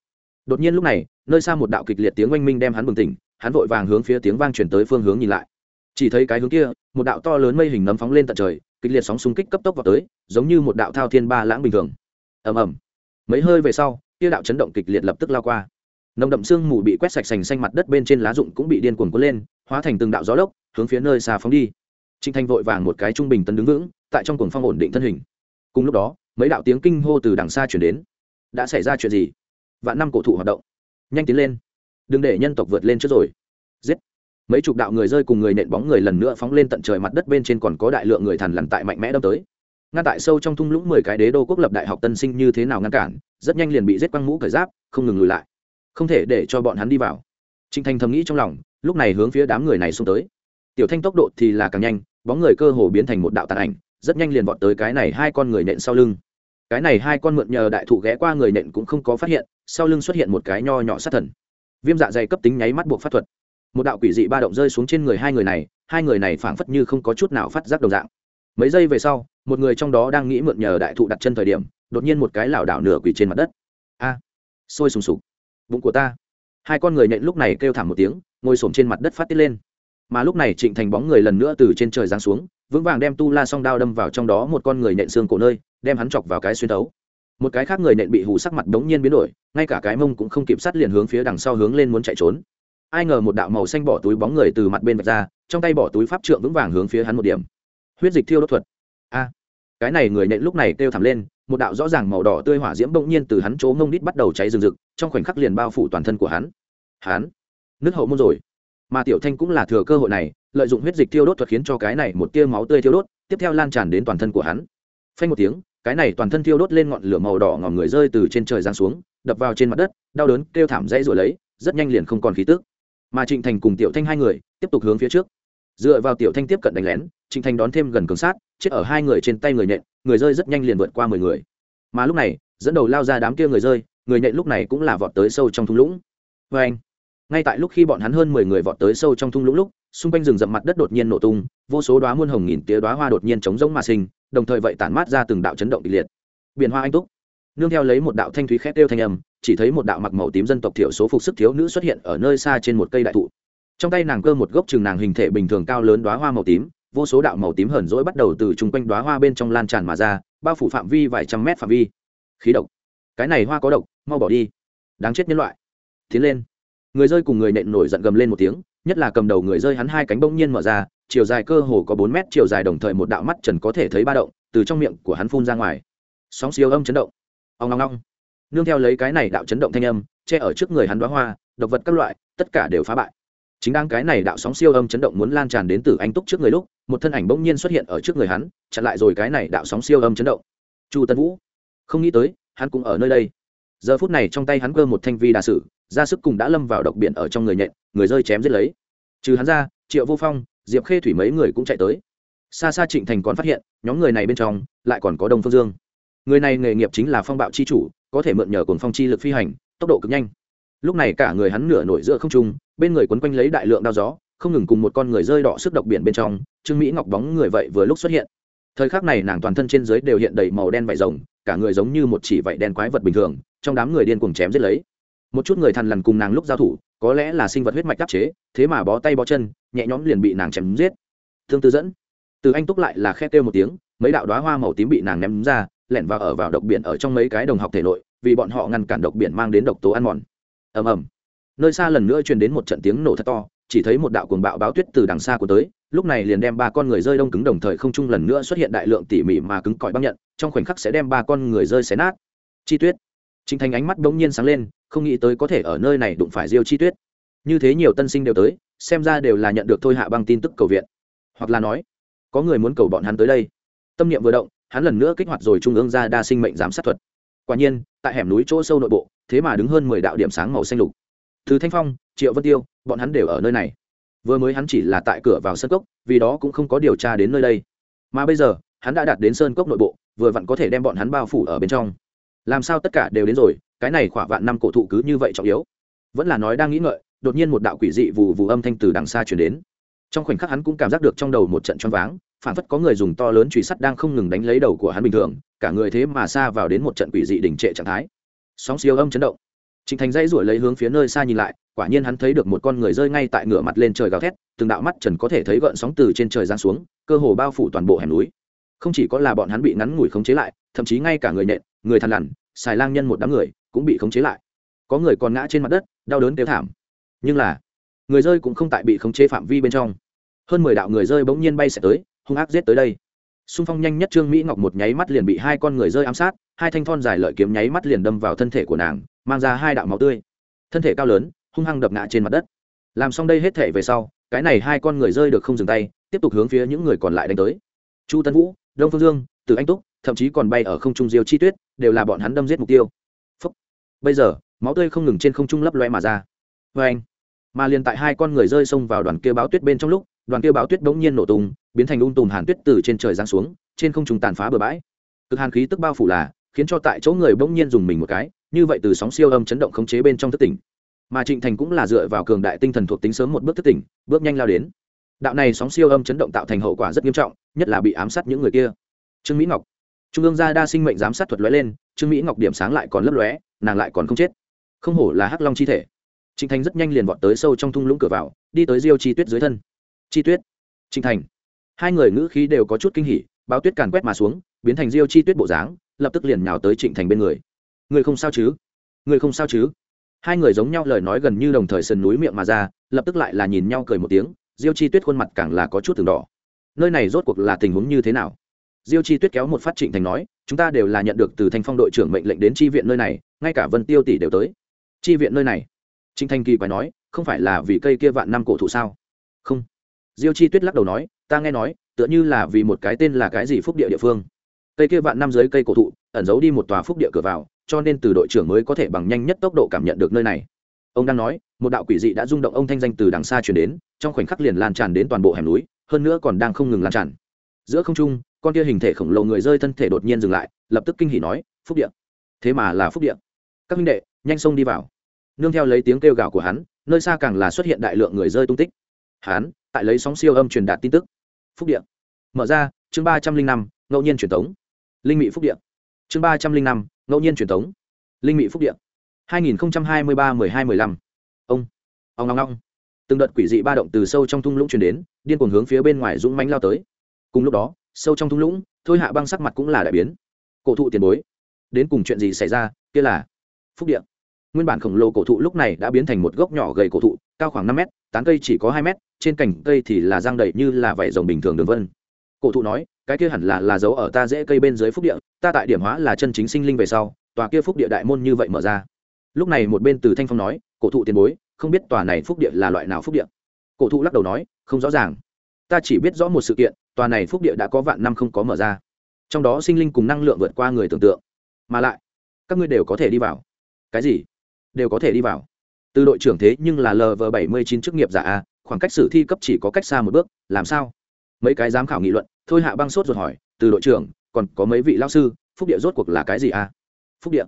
đột nhiên lúc này, nơi xa một đạo kịch liệt tiếng oanh minh đem hắn bừng tỉnh, hắn vội vàng hướng phía tiếng vang chuyển tới phương hướng nhìn lại chỉ thấy cái hướng kia, một đạo to lớn mây hình nấm phóng lên tận trời, kịch liệt sóng xung kích cấp tốc vào tới, giống như một đạo thao thiên ba lãng bình thường. Ầm ầm. Mấy hơi về sau, kia đạo chấn động kịch liệt lập tức lao qua. Nồng đậm sương mù bị quét sạch sành xanh mặt đất bên trên lá rụng cũng bị điên cuồng cuốn lên, hóa thành từng đạo gió lốc, hướng phía nơi xa phóng đi. Trinh thanh vội vàng một cái trung bình tấn đứng vững, tại trong cuồng phong ổn định thân hình. Cùng lúc đó, mấy đạo tiếng kinh hô từ đằng xa chuyển đến. Đã xảy ra chuyện gì? Vạn năm cổ thụ hoạt động. Nhanh tiến lên. Đừng để nhân tộc vượt lên trước rồi. Giết mấy chục đạo người rơi cùng người nện bóng người lần nữa phóng lên tận trời mặt đất bên trên còn có đại lượng người thằn lằn tại mạnh mẽ đâm tới. Ngăn tại sâu trong thung lũng mười cái đế đô quốc lập đại học tân sinh như thế nào ngăn cản, rất nhanh liền bị giết quăng mũ cởi giáp, không ngừng lùi lại. Không thể để cho bọn hắn đi vào. Trinh thanh thầm nghĩ trong lòng, lúc này hướng phía đám người này xông tới. Tiểu thanh tốc độ thì là càng nhanh, bóng người cơ hồ biến thành một đạo tàn ảnh, rất nhanh liền vọt tới cái này hai con người nện sau lưng. Cái này hai con mượn nhờ đại thụ ghé qua người nện cũng không có phát hiện, sau lưng xuất hiện một cái nho nhỏ sát thần. Viêm dạ dày cấp tính nháy mắt buộc pháp thuật một đạo quỷ dị ba động rơi xuống trên người hai người này, hai người này phảng phất như không có chút nào phát giác đồng dạng. Mấy giây về sau, một người trong đó đang nghĩ mượn nhờ đại thụ đặt chân thời điểm, đột nhiên một cái lảo đảo nửa quỷ trên mặt đất. A sôi sùng sục. Bụng của ta. Hai con người nhện lúc này kêu thảm một tiếng, ngồi s trên mặt đất phát tiết lên. Mà lúc này trịnh thành bóng người lần nữa từ trên trời giáng xuống, vững vàng đem tu la song đao đâm vào trong đó một con người nện xương cổ nơi, đem hắn chọc vào cái xuyên tấu một cái khác người nện bị hù sắc mặt đống nhiên biến đổi, ngay cả cái mông cũng không kịp sát liền hướng phía đằng sau hướng lên muốn chạy trốn ai ngờ một đạo màu xanh bỏ túi bóng người từ mặt bên vạch ra, trong tay bỏ túi pháp trượng vững vàng hướng phía hắn một điểm. Huyết dịch thiêu đốt thuật. A. Cái này người nện lúc này kêu thảm lên, một đạo rõ ràng màu đỏ tươi hỏa diễm bỗng nhiên từ hắn chỗ ngông đít bắt đầu cháy rừng rực, trong khoảnh khắc liền bao phủ toàn thân của hắn. Hắn nước hậu môn rồi. Mà tiểu thanh cũng là thừa cơ hội này, lợi dụng huyết dịch thiêu đốt thuật khiến cho cái này một tia máu tươi thiêu đốt, tiếp theo lan tràn đến toàn thân của hắn. Phanh một tiếng, cái này toàn thân thiêu đốt lên ngọn lửa màu đỏ ngòm người rơi từ trên trời giáng xuống, đập vào trên mặt đất, đau đớn kêu thảm dãy rồi lấy, rất nhanh liền không còn khí tức mà trịnh thành cùng tiểu thanh hai người tiếp tục hướng phía trước. Dựa vào tiểu thanh tiếp cận đánh lén, trịnh thành đón thêm gần cường sát, chết ở hai người trên tay người nhện người rơi rất nhanh liền vượt qua mười người. Mà lúc này, dẫn đầu lao ra đám kia người rơi, người nhện lúc này cũng là vọt tới sâu trong thung lũng. Vê anh, ngay tại lúc khi bọn hắn hơn mười người vọt tới sâu trong thung lũng lúc, xung quanh rừng rậm mặt đất đột nhiên nổ tung, vô số đoá muôn hồng nghìn tía đoá hoa đột nhiên chống rỗng mà sinh, đồng thời vậy tản mát ra từng đạo chấn động kịch liệt. Biển hoa anh túc. Nương theo lấy một đạo thanh thúy khét đêu thanh âm chỉ thấy một đạo mặc màu tím dân tộc thiểu số phục sức thiếu nữ xuất hiện ở nơi xa trên một cây đại thụ. Trong tay nàng cơ một gốc chừng nàng hình thể bình thường cao lớn đoá hoa màu tím, vô số đạo màu tím hờn rỗi bắt đầu từ chung quanh đoá hoa bên trong lan tràn mà ra, bao phủ phạm vi vài trăm mét phạm vi. Khí độc. Cái này hoa có độc, mau bỏ đi. Đáng chết nhân loại. Tiến lên. Người rơi cùng người nện nổi giận gầm lên một tiếng, nhất là cầm đầu người rơi hắn hai cánh bỗng nhiên mở ra, chiều dài cơ hồ có bốn mét, chiều dài đồng thời một đạo mắt trần có thể thấy ba động, từ trong miệng của hắn phun ra ngoài. Sóng siêu âm chấn động. Ông long long nương theo lấy cái này đạo chấn động thanh âm, che ở trước người hắn đoá hoa, độc vật các loại, tất cả đều phá bại. Chính đang cái này đạo sóng siêu âm chấn động muốn lan tràn đến từ anh túc trước người lúc, một thân ảnh bỗng nhiên xuất hiện ở trước người hắn, chặn lại rồi cái này đạo sóng siêu âm chấn động. Chu tân vũ, không nghĩ tới, hắn cũng ở nơi đây. Giờ phút này trong tay hắn cơ một thanh vi đà sử, ra sức cùng đã lâm vào độc biển ở trong người nhện, người rơi chém giết lấy. Trừ hắn ra, triệu vô phong, diệp khê thủy mấy người cũng chạy tới. Xa xa trịnh thành còn phát hiện, nhóm người này bên trong lại còn có đông phương dương. Người này nghề nghiệp chính là phong bạo chi chủ có thể mượn nhờ cồn phong chi lực phi hành, tốc độ cực nhanh. Lúc này cả người hắn nửa nổi giữa không trung, bên người quấn quanh lấy đại lượng đao gió, không ngừng cùng một con người rơi đỏ sức độc biển bên trong, trương mỹ ngọc bóng người vậy vừa lúc xuất hiện. Thời khắc này nàng toàn thân trên dưới đều hiện đầy màu đen vải rồng, cả người giống như một chỉ vảy đen quái vật bình thường, trong đám người điên cuồng chém giết lấy. Một chút người thằn lằn cùng nàng lúc giao thủ, có lẽ là sinh vật huyết mạch đắc chế, thế mà bó tay bó chân, nhẹ nhõm liền bị nàng chém giết. Thương tư dẫn. Từ anh túc lại là khe kêu một tiếng, mấy đạo đoá hoa màu tím bị nàng ném ra lẻn vào ở vào độc biển ở trong mấy cái đồng học thể nội vì bọn họ ngăn cản độc biển mang đến độc tố ăn mòn ầm ầm nơi xa lần nữa truyền đến một trận tiếng nổ thật to chỉ thấy một đạo cuồng bạo báo tuyết từ đằng xa của tới lúc này liền đem ba con người rơi đông cứng đồng thời không trung lần nữa xuất hiện đại lượng tỉ mỉ mà cứng cỏi băng nhận trong khoảnh khắc sẽ đem ba con người rơi xé nát chi tuyết chính Thành ánh mắt bỗng nhiên sáng lên, không nghĩ tới có thể ở nơi này đụng phải Diêu Chi Tuyết. Như thế nhiều tân sinh đều tới, xem ra đều là nhận được thôi hạ băng tin tức cầu viện. Hoặc là nói, có người muốn cầu bọn hắn tới đây. Tâm niệm vừa động, hắn lần nữa kích hoạt rồi trung ương ra đa sinh mệnh giám sát thuật. Quả nhiên, tại hẻm núi chỗ sâu nội bộ, thế mà đứng hơn mười đạo điểm sáng màu xanh lục. Từ Thanh Phong, Triệu Vân Tiêu, bọn hắn đều ở nơi này. Vừa mới hắn chỉ là tại cửa vào sân cốc, vì đó cũng không có điều tra đến nơi đây. Mà bây giờ, hắn đã đạt đến sơn cốc nội bộ, vừa vặn có thể đem bọn hắn bao phủ ở bên trong làm sao tất cả đều đến rồi cái này khỏa vạn năm cổ thụ cứ như vậy trọng yếu vẫn là nói đang nghĩ ngợi đột nhiên một đạo quỷ dị vù vù âm thanh từ đằng xa chuyển đến trong khoảnh khắc hắn cũng cảm giác được trong đầu một trận choáng váng phản phất có người dùng to lớn truy sắt đang không ngừng đánh lấy đầu của hắn bình thường cả người thế mà xa vào đến một trận quỷ dị đỉnh trệ trạng thái. Sóng siêu âm chấn động. Trịnh Thành dãy rủi lấy hướng phía nơi xa nhìn lại, quả nhiên hắn thấy được một con người rơi ngay tại ngửa mặt lên trời gào thét, từng đạo mắt trần có thể thấy gợn sóng từ trên trời giáng xuống, cơ hồ bao phủ toàn bộ hẻm núi. Không chỉ có là bọn hắn bị ngắn ngủi khống chế lại, thậm chí ngay cả người nện, người thằn lằn xài lang nhân một đám người cũng bị khống chế lại. Có người còn ngã trên mặt đất đau đớn kêu thảm. Nhưng là người rơi cũng không tại bị khống chế phạm vi bên trong. Hơn mười đạo người rơi bỗng nhiên bay sẽ tới hung ác giết tới đây. Xung phong nhanh nhất trương mỹ ngọc một nháy mắt liền bị hai con người rơi ám sát, hai thanh thon dài lợi kiếm nháy mắt liền đâm vào thân thể của nàng, mang ra hai đạo máu tươi. Thân thể cao lớn, hung hăng đập ngã trên mặt đất. Làm xong đây hết thể về sau, cái này hai con người rơi được không dừng tay, tiếp tục hướng phía những người còn lại đánh tới. Chu tân vũ, đông phương dương, từ anh túc, thậm chí còn bay ở không trung diêu chi tuyết, đều là bọn hắn đâm giết mục tiêu. Phúc. bây giờ, máu tươi không ngừng trên không trung lấp loe mà ra. Vê anh, mà liền tại hai con người rơi xông vào đoàn kia báo tuyết bên trong lúc đoàn kia báo tuyết bỗng nhiên nổ tung, biến thành ung tùm hàn tuyết từ trên trời giáng xuống, trên không trung tàn phá bừa bãi. Cực hàn khí tức bao phủ là, khiến cho tại chỗ người bỗng nhiên dùng mình một cái, như vậy từ sóng siêu âm chấn động khống chế bên trong thất tỉnh. Mà trịnh thành cũng là dựa vào cường đại tinh thần thuộc tính sớm một bước thất tỉnh, bước nhanh lao đến. Đạo này sóng siêu âm chấn động tạo thành hậu quả rất nghiêm trọng, nhất là bị ám sát những người kia. Trương mỹ ngọc. Trung ương gia đa sinh mệnh giám sát thuật lóe lên, trương mỹ ngọc điểm sáng lại còn lấp lóe, nàng lại còn không chết. Không hổ là hắc long chi thể. Trịnh thành rất nhanh liền vọt tới sâu trong thung lũng cửa vào, đi tới diêu chi tuyết dưới thân chi tuyết. Trinh thành. Hai người ngữ khí đều có chút kinh hỉ, báo tuyết càn quét mà xuống, biến thành diêu chi tuyết bộ dáng, lập tức liền nhào tới trịnh thành bên người. Người không sao chứ? Người không sao chứ? Hai người giống nhau lời nói gần như đồng thời sườn núi miệng mà ra, lập tức lại là nhìn nhau cười một tiếng, diêu chi tuyết khuôn mặt càng là có chút từng đỏ. Nơi này rốt cuộc là tình huống như thế nào? Diêu chi tuyết kéo một phát trịnh thành nói, chúng ta đều là nhận được từ thanh phong đội trưởng mệnh lệnh đến chi viện nơi này, ngay cả vân tiêu tỷ đều tới. Chi viện nơi này? Trịnh thành kỳ quái nói, không phải là vì cây kia vạn năm cổ thụ sao? Không diêu chi tuyết lắc đầu nói, ta nghe nói, tựa như là vì một cái tên là cái gì phúc địa địa phương. Cây kia vạn năm dưới cây cổ thụ, ẩn giấu đi một tòa phúc địa cửa vào, cho nên từ đội trưởng mới có thể bằng nhanh nhất tốc độ cảm nhận được nơi này. Ông đang nói, một đạo quỷ dị đã rung động ông thanh danh từ đằng xa chuyển đến, trong khoảnh khắc liền lan tràn đến toàn bộ hẻm núi, hơn nữa còn đang không ngừng lan tràn. Giữa không trung, con kia hình thể khổng lồ người rơi thân thể đột nhiên dừng lại, lập tức kinh hỉ nói, phúc địa. thế mà là phúc địa. các minh đệ, nhanh xông đi vào. Nương theo lấy tiếng kêu gào của hắn, nơi xa càng là xuất hiện đại lượng người rơi tung tích. Hán, tại lấy sóng siêu âm truyền đạt tin tức. Phúc điện mở ra chương ba trăm linh năm ngẫu nhiên truyền thống. Linh mỹ phúc điện chương ba trăm linh năm ngẫu nhiên truyền thống. Linh mỹ phúc điện hai nghìn hai mươi ba mười hai mười lăm. Ông. Ông ngong ngong. Từng đợt quỷ dị ba động từ sâu trong thung lũng truyền đến điên cuồng hướng phía bên ngoài dũng mánh lao tới. Cùng lúc đó sâu trong thung lũng thôi hạ băng sắc mặt cũng là đại biến. Cổ thụ tiền bối. Đến cùng chuyện gì xảy ra kia là phúc điện nguyên bản khổng lồ cổ thụ lúc này đã biến thành một gốc nhỏ gầy cổ thụ cao khoảng năm mét tán cây chỉ có hai mét trên cành cây thì là giang đầy như là vảy rồng bình thường đường vân. Cổ thụ nói, cái kia hẳn là là dấu ở ta dễ cây bên dưới phúc địa, ta tại điểm hóa là chân chính sinh linh về sau, tòa kia phúc địa đại môn như vậy mở ra. Lúc này một bên từ thanh phong nói, cổ thụ tiền bối, không biết tòa này phúc địa là loại nào phúc địa? Cổ thụ lắc đầu nói, không rõ ràng. Ta chỉ biết rõ một sự kiện, tòa này phúc địa đã có vạn năm không có mở ra. Trong đó sinh linh cùng năng lượng vượt qua người tưởng tượng. Mà lại, các ngươi đều có thể đi vào. Cái gì? Đều có thể đi vào. Từ đội trưởng thế nhưng là lv bảy mươi chín chức nghiệp giả a khoảng cách sử thi cấp chỉ có cách xa một bước, làm sao? Mấy cái giám khảo nghị luận, thôi hạ băng sốt ruột hỏi, từ đội trưởng, còn có mấy vị lao sư, phúc địa rốt cuộc là cái gì à? Phúc địa.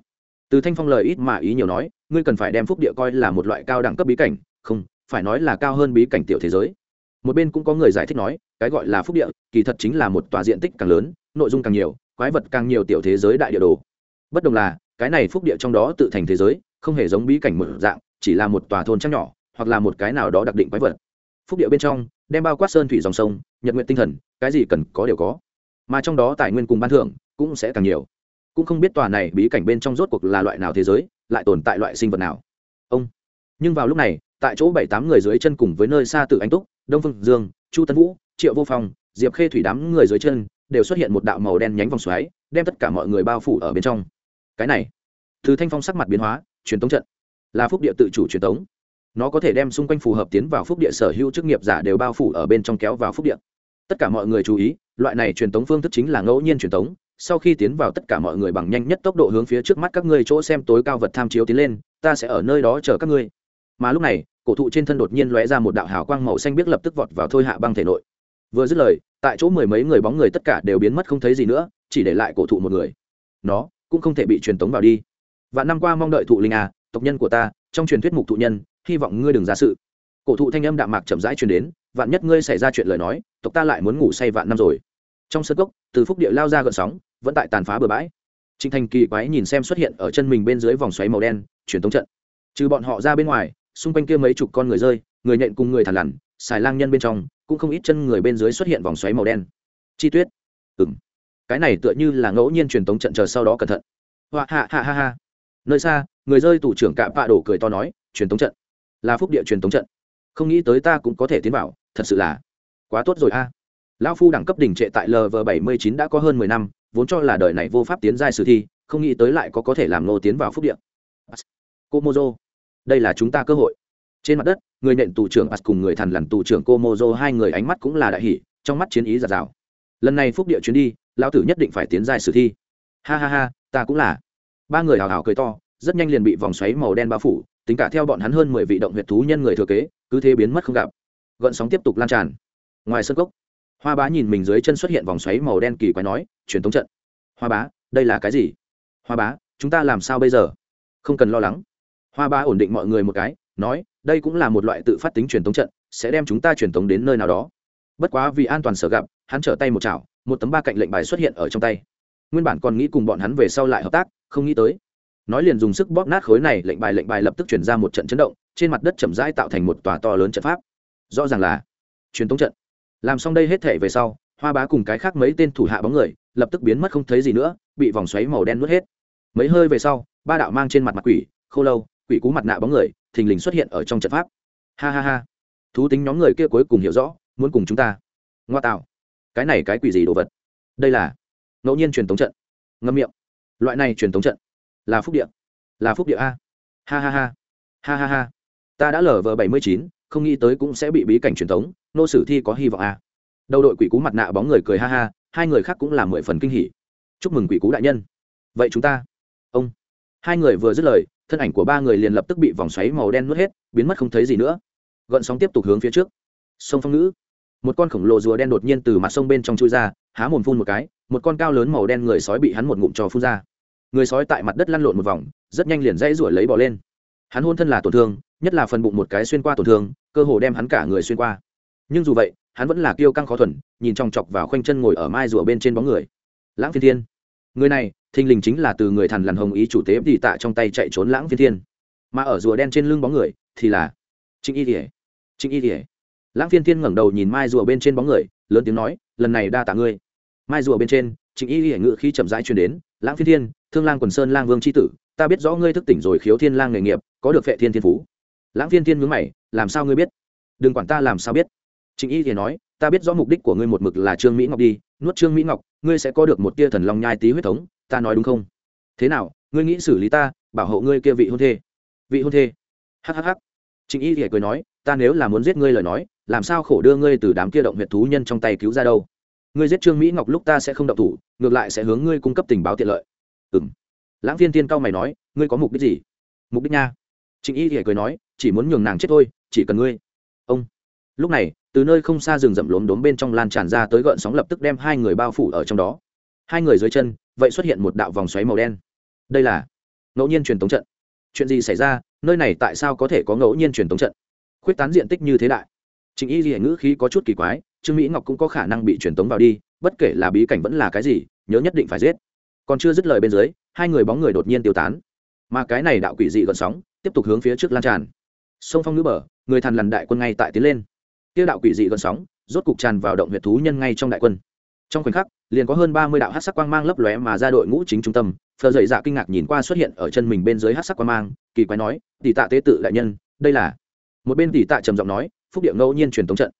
Từ thanh phong lời ít mà ý nhiều nói, ngươi cần phải đem phúc địa coi là một loại cao đẳng cấp bí cảnh, không, phải nói là cao hơn bí cảnh tiểu thế giới. Một bên cũng có người giải thích nói, cái gọi là phúc địa, kỳ thật chính là một tòa diện tích càng lớn, nội dung càng nhiều, quái vật càng nhiều tiểu thế giới đại địa đồ. Bất đồng là, cái này phúc địa trong đó tự thành thế giới, không hề giống bí cảnh một dạng, chỉ là một tòa thôn trăng nhỏ, hoặc là một cái nào đó đặc định quái vật phúc địa bên trong, đem bao quát sơn thủy dòng sông, nhật nguyện tinh thần, cái gì cần có đều có. Mà trong đó tài nguyên cùng ban thưởng cũng sẽ càng nhiều. Cũng không biết tòa này bí cảnh bên trong rốt cuộc là loại nào thế giới, lại tồn tại loại sinh vật nào. Ông. Nhưng vào lúc này, tại chỗ bảy tám người dưới chân cùng với nơi xa từ anh túc, đông phương dương, chu tân vũ, triệu vô phong, diệp khê thủy đám người dưới chân đều xuất hiện một đạo màu đen nhánh vòng xoáy, đem tất cả mọi người bao phủ ở bên trong. Cái này, từ thanh phong sắc mặt biến hóa, truyền tống trận. Là phúc địa tự chủ truyền tống nó có thể đem xung quanh phù hợp tiến vào phúc địa sở hữu chức nghiệp giả đều bao phủ ở bên trong kéo vào phúc địa. Tất cả mọi người chú ý, loại này truyền tống phương thức chính là ngẫu nhiên truyền tống, sau khi tiến vào tất cả mọi người bằng nhanh nhất tốc độ hướng phía trước mắt các ngươi chỗ xem tối cao vật tham chiếu tiến lên, ta sẽ ở nơi đó chờ các ngươi. Mà lúc này, cổ thụ trên thân đột nhiên lóe ra một đạo hào quang màu xanh biết lập tức vọt vào thôi hạ băng thể nội. Vừa dứt lời, tại chỗ mười mấy người bóng người tất cả đều biến mất không thấy gì nữa, chỉ để lại cổ thụ một người. Nó cũng không thể bị truyền tống vào đi. Và năm qua mong đợi thụ linh à tộc nhân của ta, trong truyền thuyết mục thụ nhân hy vọng ngươi đừng ra sự. Cổ thụ thanh âm đạm mạc chậm rãi truyền đến, vạn nhất ngươi xảy ra chuyện lời nói, tộc ta lại muốn ngủ say vạn năm rồi. Trong sân gốc từ phúc địa lao ra gợn sóng, vẫn tại tàn phá bờ bãi. Trịnh thành kỳ quái nhìn xem xuất hiện ở chân mình bên dưới vòng xoáy màu đen, truyền thống trận. Trừ bọn họ ra bên ngoài, xung quanh kia mấy chục con người rơi, người nhện cùng người thằn lằn, xài lang nhân bên trong, cũng không ít chân người bên dưới xuất hiện vòng xoáy màu đen. Chi tuyết. Ừng cái này tựa như là ngẫu nhiên truyền tống trận chờ sau đó cẩn thận. Hoa hạ hạ ha ha. Nơi xa, người rơi tủ trưởng cạm bạ đổ cười to nói, truyền tống trận là phúc địa truyền tống trận. Không nghĩ tới ta cũng có thể tiến vào, thật sự là quá tốt rồi a. Lão phu đẳng cấp đỉnh trệ tại lv bảy mươi chín đã có hơn mười năm, vốn cho là đời này vô pháp tiến giai sử thi, không nghĩ tới lại có có thể làm nô tiến vào phúc điện cô mozo đây là chúng ta cơ hội. Trên mặt đất, người nện tù trưởng as cùng người thằn lằn tù trưởng cô mozo hai người ánh mắt cũng là đại hỷ trong mắt chiến ý giạt rào. Lần này phúc địa chuyến đi, lão tử nhất định phải tiến giai sử thi. Ha ha ha, ta cũng là. Ba người hào hào cười to rất nhanh liền bị vòng xoáy màu đen bao phủ, tính cả theo bọn hắn hơn mười vị động huyệt thú nhân người thừa kế, cứ thế biến mất không gặp. Gợn sóng tiếp tục lan tràn. Ngoài sân cốc, hoa bá nhìn mình dưới chân xuất hiện vòng xoáy màu đen kỳ quái nói, truyền thống trận. Hoa bá, đây là cái gì? Hoa bá, chúng ta làm sao bây giờ? Không cần lo lắng. Hoa bá ổn định mọi người một cái, nói, đây cũng là một loại tự phát tính truyền thống trận, sẽ đem chúng ta truyền thống đến nơi nào đó. Bất quá vì an toàn sở gặp, hắn trở tay một chảo, một tấm ba cạnh lệnh bài xuất hiện ở trong tay. Nguyên bản còn nghĩ cùng bọn hắn về sau lại hợp tác, không nghĩ tới nói liền dùng sức bóp nát khối này, lệnh bài lệnh bài lập tức chuyển ra một trận chấn động, trên mặt đất chậm rãi tạo thành một tòa to lớn trận pháp. Rõ ràng là truyền thống trận. Làm xong đây hết thể về sau, hoa bá cùng cái khác mấy tên thủ hạ bóng người lập tức biến mất không thấy gì nữa, bị vòng xoáy màu đen nuốt hết. Mấy hơi về sau, ba đạo mang trên mặt mặt quỷ, khô lâu, quỷ cú mặt nạ bóng người, thình lình xuất hiện ở trong trận pháp. Ha ha ha. Thú tính nhóm người kia cuối cùng hiểu rõ, muốn cùng chúng ta. Ngoa tạo. Cái này cái quỷ gì đồ vật? Đây là ngẫu nhiên truyền thống trận. Ngâm miệng. Loại này truyền thống trận là phúc địa. Là phúc địa a. Ha ha ha. Ha ha ha. Ta đã lở vờ bảy mươi chín, không nghĩ tới cũng sẽ bị bí cảnh truyền thống nô sử thi có hy vọng a. Đầu đội quỷ cú mặt nạ bóng người cười ha ha, hai người khác cũng là mười phần kinh hỉ. Chúc mừng quỷ cú đại nhân. Vậy chúng ta. Ông. Hai người vừa dứt lời, thân ảnh của ba người liền lập tức bị vòng xoáy màu đen nuốt hết, biến mất không thấy gì nữa. Gợn sóng tiếp tục hướng phía trước. Sông phong nữ một con khổng lồ rùa đen đột nhiên từ mặt sông bên trong chui ra, há mồm phun một cái, một con cao lớn màu đen người sói bị hắn một ngụm trò phun ra người sói tại mặt đất lăn lộn một vòng, rất nhanh liền dãy ruổi lấy bỏ lên. Hắn hôn thân là tổn thương, nhất là phần bụng một cái xuyên qua tổn thương, cơ hồ đem hắn cả người xuyên qua. Nhưng dù vậy, hắn vẫn là kiêu căng khó thuần, nhìn chòng chọc vào khoanh chân ngồi ở mai rùa bên trên bóng người. Lãng phiên thiên. Người này, thình lình chính là từ người thằn lằn hồng ý chủ tế bị tạ trong tay chạy trốn lãng phiên thiên. Mà ở rùa đen trên lưng bóng người, thì là trịnh y kỉa trịnh y kỉa lãng phiên thiên ngẩng đầu nhìn mai rùa bên trên bóng người, lớn tiếng nói, lần này đa tạ ngươi. Mai rùa bên trên, trịnh y kỉa ngự khi chậm rãi truyền đến lãng phiên thiên, thương lang quần sơn lang vương c tử, ta biết rõ ngươi thức tỉnh rồi khiếu thiên lang nghề nghiệp, có được vệ thiên thiên phú. Lãng phiên thiên mướn mày, làm sao ngươi biết? Đừng quản ta làm sao biết. Trịnh y thì nói, ta biết rõ mục đích của ngươi một mực là trương mỹ ngọc đi, nuốt trương mỹ ngọc, ngươi sẽ có được một tia thần long nhai tí huyết thống, ta nói đúng không? Thế nào, ngươi nghĩ xử lý ta, bảo hộ ngươi kia vị hôn thê? Vị hôn thê? Hhh trịnh y thì cười nói, ta nếu là muốn giết ngươi lời nói, làm sao khổ đưa ngươi từ đám kia động huyệt thú nhân trong tay cứu ra đâu? Ngươi giết trương mỹ ngọc lúc ta sẽ không động thủ ngược lại sẽ hướng ngươi cung cấp tình báo tiện lợi ừng lãng viên tiên cao mày nói ngươi có mục đích gì mục đích nha trịnh y thì cười nói chỉ muốn nhường nàng chết thôi chỉ cần ngươi ông lúc này từ nơi không xa rừng rậm lốm đốm bên trong lan tràn ra tới gợn sóng lập tức đem hai người bao phủ ở trong đó hai người dưới chân vậy xuất hiện một đạo vòng xoáy màu đen đây là ngẫu nhiên truyền tống trận chuyện gì xảy ra nơi này tại sao có thể có ngẫu nhiên truyền tống trận khuyết tán diện tích như thế đại trịnh y ghi ngữ khí có chút kỳ quái trương mỹ ngọc cũng có khả năng bị truyền tống vào đi, bất kể là bí cảnh vẫn là cái gì, nhớ nhất định phải giết. Còn chưa dứt lời bên dưới, hai người bóng người đột nhiên tiêu tán. Mà cái này đạo quỷ dị gợn sóng, tiếp tục hướng phía trước lan tràn. Sông phong ngữ bờ, người thằn lằn đại quân ngay tại tiến lên. Tiêu đạo quỷ dị gợn sóng, rốt cục tràn vào động huyệt thú nhân ngay trong đại quân. Trong khoảnh khắc, liền có hơn ba mươi đạo hát sắc quang mang lấp lóe mà ra đội ngũ chính trung tâm. Phờ dậy dạ kinh ngạc nhìn qua xuất hiện ở chân mình bên dưới hát sắc quang mang, kỳ quái nói, tỷ tạ tế tự đại nhân, đây là một bên tỷ tạ trầm giọng nói, phúc địa ngẫu nhiên truyền tống trận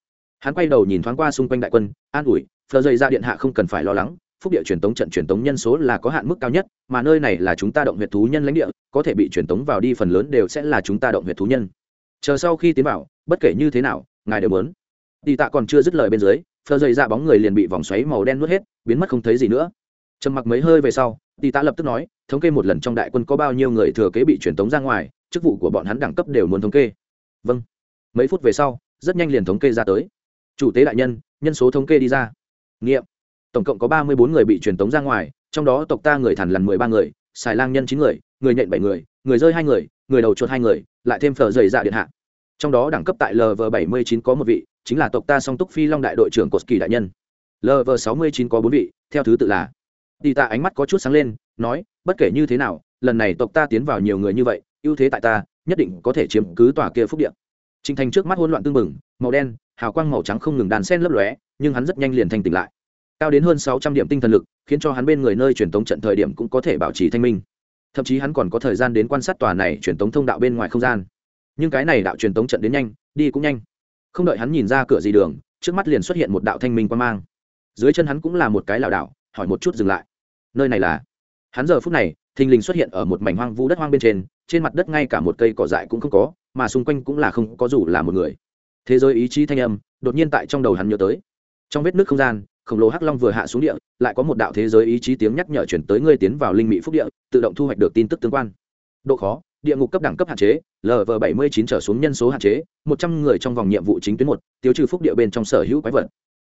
hắn quay đầu nhìn thoáng qua xung quanh đại quân, an ủi phờ dây ra điện hạ không cần phải lo lắng, phúc địa truyền tống trận truyền tống nhân số là có hạn mức cao nhất, mà nơi này là chúng ta động huyệt thú nhân lãnh địa, có thể bị truyền tống vào đi phần lớn đều sẽ là chúng ta động huyệt thú nhân. Chờ sau khi tiến vào, bất kể như thế nào, ngài đều muốn. Tỷ tạ còn chưa dứt lời bên dưới phờ dây ra bóng người liền bị vòng xoáy màu đen nuốt hết, biến mất không thấy gì nữa. Trầm mặc mấy hơi về sau, tỷ tạ lập tức nói, thống kê một lần trong đại quân có bao nhiêu người thừa kế bị truyền tống ra ngoài, chức vụ của bọn hắn đẳng cấp đều muốn thống kê. Vâng. Mấy phút về sau, rất nhanh liền thống kê ra tới chủ tế đại nhân nhân số thống kê đi ra. Nghiệm. Tổng cộng có ba mươi bốn người bị truyền tống ra ngoài, trong đó tộc ta người thằn lằn mười ba người, xài lang nhân chín người người nhện bảy người người rơi hai người người đầu chuột hai người, lại thêm phở dày dạ điện hạ. Trong đó đẳng cấp tại lv bảy mươi chín có một vị, chính là tộc ta song túc phi long đại đội trưởng cột kỳ đại nhân. Lv sáu mươi chín có bốn vị, theo thứ tự là. Đi ta ánh mắt có chút sáng lên, nói, bất kể như thế nào, lần này tộc ta tiến vào nhiều người như vậy, ưu thế tại ta, nhất định có thể chiếm cứ tòa kia phúc điện Trình Thành trước mắt hỗn loạn tương mừng, màu đen, hào quang màu trắng không ngừng đàn sen lấp lóe, nhưng hắn rất nhanh liền thành tỉnh lại. Cao đến hơn sáu trăm điểm tinh thần lực, khiến cho hắn bên người nơi truyền tống trận thời điểm cũng có thể bảo trì thanh minh. Thậm chí hắn còn có thời gian đến quan sát tòa này truyền tống thông đạo bên ngoài không gian. Nhưng cái này đạo truyền tống trận đến nhanh, đi cũng nhanh. Không đợi hắn nhìn ra cửa gì đường, trước mắt liền xuất hiện một đạo thanh minh quang mang. Dưới chân hắn cũng là một cái lão đảo, hỏi một chút dừng lại. Nơi này là? Hắn giờ phút này, thình lình xuất hiện ở một mảnh hoang vu đất hoang bên trên, trên mặt đất ngay cả một cây cỏ dại cũng không có, mà xung quanh cũng là không có dù là một người. Thế giới ý chí thanh âm, đột nhiên tại trong đầu hắn nhớ tới. Trong vết nước không gian, khổng lồ hắc long vừa hạ xuống địa, lại có một đạo thế giới ý chí tiếng nhắc nhở chuyển tới ngươi tiến vào linh mỹ phúc địa, tự động thu hoạch được tin tức tương quan. Độ khó, địa ngục cấp đẳng cấp hạn chế lv bảy mươi chín trở xuống nhân số hạn chế, một trăm người trong vòng nhiệm vụ chính tuyến một, tiêu trừ phúc địa bên trong sở hữu quái vật.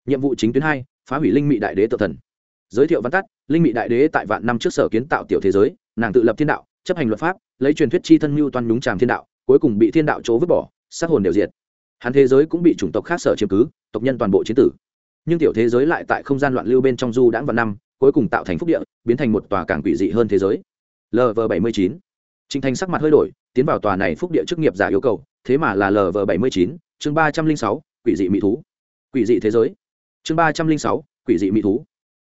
Nhiệm vụ chính tuyến hai, phá hủy linh mỹ đại đế tự thần. Giới thiệu văn tắt, linh mỹ đại đế tại vạn năm trước sở kiến tạo tiểu thế giới, nàng tự lập thiên đạo, chấp hành luật pháp, lấy truyền thuyết chi thân mưu toan đúng tràng thiên đạo cuối cùng bị thiên đạo chỗ vứt bỏ, sát hồn đều diệt. Hắn thế giới cũng bị chủng tộc khác sở chiếm cứ, tộc nhân toàn bộ chiến tử. Nhưng tiểu thế giới lại tại không gian loạn lưu bên trong du đãng vạn năm, cuối cùng tạo thành phúc địa, biến thành một tòa càng quỷ dị hơn thế giới. Lv bảy mươi chín. Trinh thành sắc mặt hơi đổi, tiến vào tòa này phúc địa chức nghiệp giả yêu cầu, thế mà là lv bảy mươi chín, chương ba trăm linh sáu, quỷ dị mỹ thú. Quỷ dị thế giới. Chương ba trăm linh sáu, quỷ dị mỹ thú.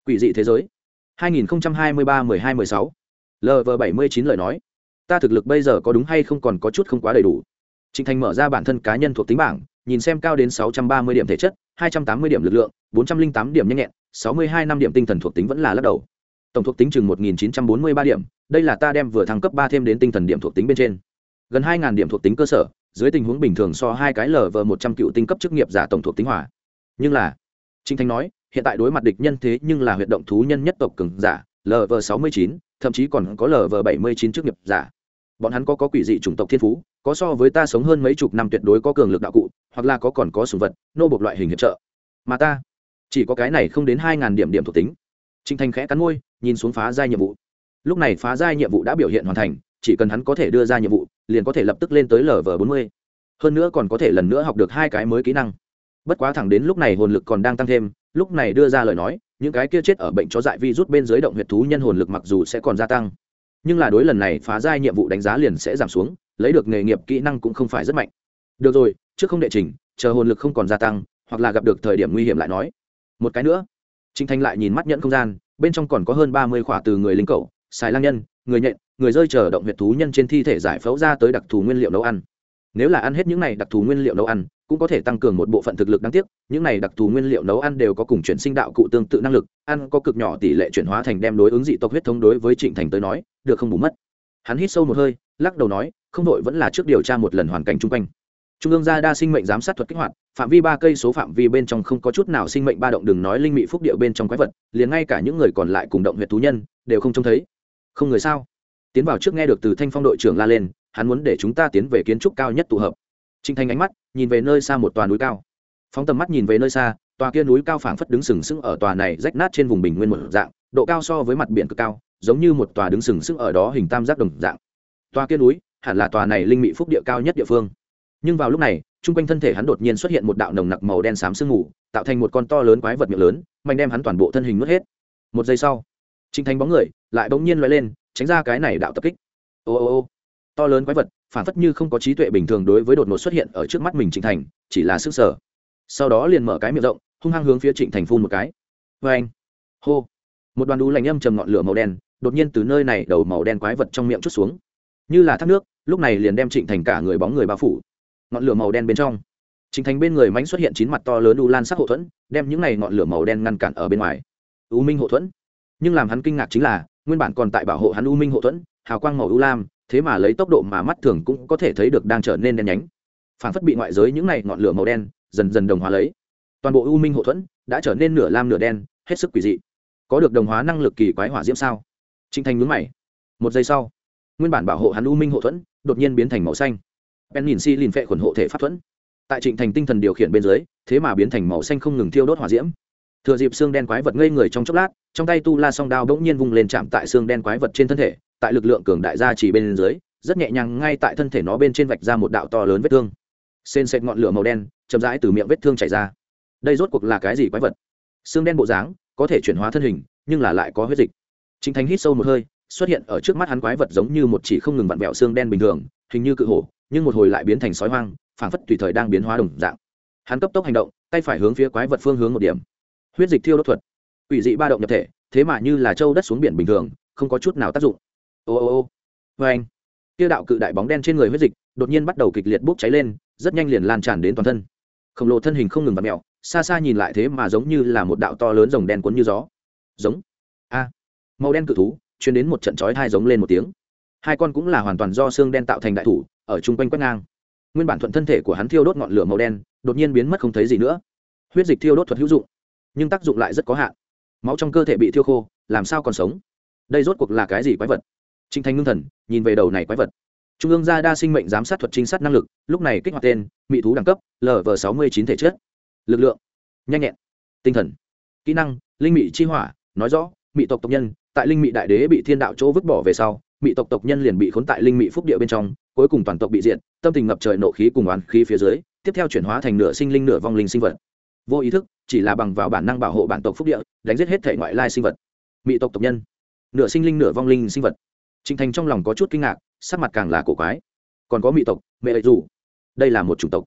Quỷ dị thế giới. hai nghìn hai mươi ba mười hai mười sáu. Lv bảy mươi chín lời nói ta thực lực bây giờ có đúng hay không còn có chút không quá đầy đủ. Trịnh thành mở ra bản thân cá nhân thuộc tính bảng, nhìn xem cao đến sáu trăm ba mươi điểm thể chất, hai trăm tám mươi điểm lực lượng, bốn trăm linh tám điểm nhanh nhẹn, sáu mươi hai năm điểm tinh thần thuộc tính vẫn là lắc đầu. Tổng thuộc tính chừng một nghìn chín trăm bốn mươi ba điểm, đây là ta đem vừa thăng cấp ba thêm đến tinh thần điểm thuộc tính bên trên. Gần hai điểm thuộc tính cơ sở, dưới tình huống bình thường so hai cái lờ vờ một trăm cựu tinh cấp chức nghiệp giả tổng thuộc tính hỏa nhưng là trinh thanh nói, hiện tại đối mặt địch nhân thế nhưng là huyệt động thú nhân nhất tộc cường giả lv sáu mươi chín thậm chí còn có lv bảy mươi chín chức nghiệp giả. Bọn hắn có có quỷ dị chủng tộc thiên phú, có so với ta sống hơn mấy chục năm tuyệt đối có cường lực đạo cụ, hoặc là có còn có sùng vật, nô bộc loại hình hiệp trợ. Mà ta, chỉ có cái này không đến hai ngàn điểm điểm thuộc tính. Trinh thành khẽ cắn môi, nhìn xuống phá giai nhiệm vụ. Lúc này phá giai nhiệm vụ đã biểu hiện hoàn thành, chỉ cần hắn có thể đưa ra nhiệm vụ, liền có thể lập tức lên tới lv bốn mươi. Hơn nữa còn có thể lần nữa học được hai cái mới kỹ năng. Bất quá thẳng đến lúc này hồn lực còn đang tăng thêm lúc này đưa ra lời nói, những cái kia chết ở bệnh chó dại vi rút bên dưới động huyệt thú nhân hồn lực mặc dù sẽ còn gia tăng, nhưng là đối lần này phá giai nhiệm vụ đánh giá liền sẽ giảm xuống, lấy được nghề nghiệp kỹ năng cũng không phải rất mạnh. Được rồi, trước không đệ trình, chờ hồn lực không còn gia tăng, hoặc là gặp được thời điểm nguy hiểm lại nói. Một cái nữa. Trinh thanh lại nhìn mắt nhận không gian, bên trong còn có hơn ba mươi khỏa từ người linh cầu xài lang nhân, người nhện, người rơi chờ động huyệt thú nhân trên thi thể giải phẫu ra tới đặc thù nguyên liệu nấu ăn. Nếu là ăn hết những này đặc thù nguyên liệu nấu ăn cũng có thể tăng cường một bộ phận thực lực đáng tiếc, những này đặc thù nguyên liệu nấu ăn đều có cùng chuyển sinh đạo cụ tương tự năng lực, ăn có cực nhỏ tỷ lệ chuyển hóa thành đem đối ứng dị tộc huyết thống đối với trịnh thành tới nói, được không bù mất. Hắn hít sâu một hơi, lắc đầu nói, không đội vẫn là trước điều tra một lần hoàn cảnh chung quanh. Trung ương gia đa sinh mệnh giám sát thuật kích hoạt, phạm vi ba cây số phạm vi bên trong không có chút nào sinh mệnh ba động đừng nói linh mị phúc điệu bên trong quái vật, liền ngay cả những người còn lại cùng động huyệt thú nhân, đều không trông thấy. Không người sao? Tiến vào trước nghe được từ thanh phong đội trưởng la lên, hắn muốn để chúng ta tiến về kiến trúc cao nhất tụ hợp. Trinh thanh ánh mắt nhìn về nơi xa một tòa núi cao. Phóng tầm mắt nhìn về nơi xa, tòa kia núi cao phảng phất đứng sừng sững ở tòa này rách nát trên vùng bình nguyên một dạng, độ cao so với mặt biển cực cao, giống như một tòa đứng sừng sững ở đó hình tam giác đồng dạng. Tòa kia núi, hẳn là tòa này linh mị phúc địa cao nhất địa phương. Nhưng vào lúc này, chung quanh thân thể hắn đột nhiên xuất hiện một đạo nồng nặc màu đen xám sương mù, tạo thành một con to lớn quái vật miệng lớn, mạnh đem hắn toàn bộ thân hình nuốt hết. Một giây sau trinh thành bóng người lại bỗng nhiên loại lên, tránh ra cái này đạo tập kích. Ô ô ô, to lớn quái vật phản phất như không có trí tuệ bình thường đối với đột ngột xuất hiện ở trước mắt mình trịnh thành, chỉ là sức sở. Sau đó liền mở cái miệng rộng, hung hăng hướng phía trịnh thành phun một cái. Vê anh, hô. Một đoàn đu lạnh âm trầm ngọn lửa màu đen, đột nhiên từ nơi này đầu màu đen quái vật trong miệng chút xuống. Như là thác nước, lúc này liền đem trịnh thành cả người bóng người bao phủ. Ngọn lửa màu đen bên trong. Trịnh thành bên người mánh xuất hiện chín mặt to lớn u lan sắc hậu thuẫn, đem những này ngọn lửa màu đen ngăn cản ở bên ngoài. U minh hậu thuẫn. Nhưng làm hắn kinh ngạc chính là, nguyên bản còn tại bảo hộ hắn u minh hậu thuẫn, hào quang màu u lam thế mà lấy tốc độ mà mắt thường cũng có thể thấy được đang trở nên đen nhánh. Phản phất bị ngoại giới những này ngọn lửa màu đen dần dần đồng hóa lấy. Toàn bộ u minh hậu thuẫn đã trở nên nửa lam nửa đen, hết sức quỷ dị. Có được đồng hóa năng lực kỳ quái hỏa diễm sao? Trinh thành nhướng mày. Một giây sau, nguyên bản bảo hộ hắn u minh hậu thuẫn đột nhiên biến thành màu xanh. Ben nhìn si lìn phệ khuẩn hộ thể pháp thuẫn. Tại trịnh thành tinh thần điều khiển bên dưới, thế mà biến thành màu xanh không ngừng thiêu đốt hỏa diễm. Thừa dịp xương đen quái vật ngây người trong chốc lát, trong tay tu la song đao bỗng nhiên vung lên chạm tại xương đen quái vật trên thân thể tại lực lượng cường đại gia chỉ bên dưới, rất nhẹ nhàng ngay tại thân thể nó bên trên vạch ra một đạo to lớn vết thương. Sên sệt ngọn lửa màu đen, chậm rãi từ miệng vết thương chảy ra. Đây rốt cuộc là cái gì quái vật? Xương đen bộ dáng, có thể chuyển hóa thân hình, nhưng là lại có huyết dịch. Chính thánh hít sâu một hơi, xuất hiện ở trước mắt hắn quái vật giống như một chỉ không ngừng vặn vẹo xương đen bình thường, hình như cự hổ, nhưng một hồi lại biến thành sói hoang, phảng phất tùy thời đang biến hóa đồng dạng. Hắn cấp tốc hành động, tay phải hướng phía quái vật phương hướng một điểm. Huyết dịch thiêu đốt thuật. Quỷ dị ba động nhập thể, thế mà như là trâu đất xuống biển bình thường, không có chút nào tác dụng ô ô ô. Vê anh tiêu đạo cự đại bóng đen trên người huyết dịch đột nhiên bắt đầu kịch liệt bốc cháy lên, rất nhanh liền lan tràn đến toàn thân. Khổng lồ thân hình không ngừng vặt mẹo xa xa nhìn lại thế mà giống như là một đạo to lớn rồng đen cuốn như gió. Giống. A. Màu đen cự thú chuyến đến một trận chói hai giống lên một tiếng. Hai con cũng là hoàn toàn do xương đen tạo thành đại thủ, ở chung quanh quét ngang. Nguyên bản thuận thân thể của hắn thiêu đốt ngọn lửa màu đen, đột nhiên biến mất không thấy gì nữa. Huyết dịch thiêu đốt thuật hữu dụng, nhưng tác dụng lại rất có hạn. Máu trong cơ thể bị thiêu khô, làm sao còn sống? Đây rốt cuộc là cái gì quái vật? Trinh thanh ngưng thần, nhìn về đầu này quái vật. Trung ương gia đa sinh mệnh giám sát thuật trinh sát năng lực, lúc này kích hoạt tên mỹ thú đẳng cấp lv sáu mươi chín thể chất. Lực lượng, nhanh nhẹn. Tinh thần, kỹ năng, linh mị chi hỏa, nói rõ mỹ tộc tộc nhân, tại linh mị đại đế bị thiên đạo chỗ vứt bỏ về sau mỹ tộc tộc nhân liền bị khốn tại linh mị phúc địa bên trong, cuối cùng toàn tộc bị diệt, tâm tình ngập trời nộ khí cùng oán khí phía dưới, tiếp theo chuyển hóa thành nửa sinh linh nửa vong linh sinh vật. Vô ý thức, chỉ là bằng vào bản năng bảo hộ bản tộc phúc địa, đánh giết hết thể ngoại lai sinh vật. Mỹ tộc tộc nhân, nửa sinh linh nửa vong linh sinh vật trịnh thành trong lòng có chút kinh ngạc sắc mặt càng là cổ quái. Còn có mỹ tộc mẹ ấy dù. Đây là một chủng tộc.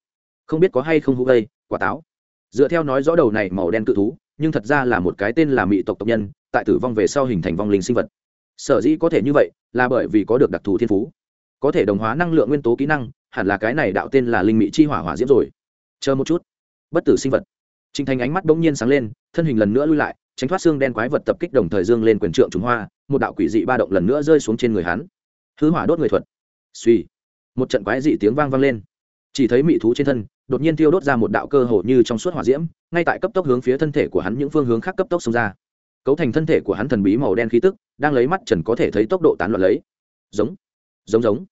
Không biết có hay không hữu gây quả táo. Dựa theo nói rõ đầu này màu đen cự thú nhưng thật ra là một cái tên là mỹ tộc tộc nhân tại tử vong về sau hình thành vong linh sinh vật. Sở dĩ có thể như vậy là bởi vì có được đặc thù thiên phú. Có thể đồng hóa năng lượng nguyên tố kỹ năng hẳn là cái này đạo tên là linh mỹ chi hỏa hỏa diễm rồi. Chờ một chút. Bất tử sinh vật. Trình Thành ánh mắt bỗng nhiên sáng lên, thân hình lần nữa lui lại, tránh thoát xương đen quái vật tập kích đồng thời dương lên quyền trượng trùng hoa, một đạo quỷ dị ba động lần nữa rơi xuống trên người hắn. Hư hỏa đốt người thuật. Suy. Một trận quái dị tiếng vang vang lên. Chỉ thấy mị thú trên thân, đột nhiên tiêu đốt ra một đạo cơ hồ như trong suốt hỏa diễm, ngay tại cấp tốc hướng phía thân thể của hắn những phương hướng khác cấp tốc xông ra. Cấu thành thân thể của hắn thần bí màu đen khí tức, đang lấy mắt trần có thể thấy tốc độ tán loạn lấy. Giống, giống giống.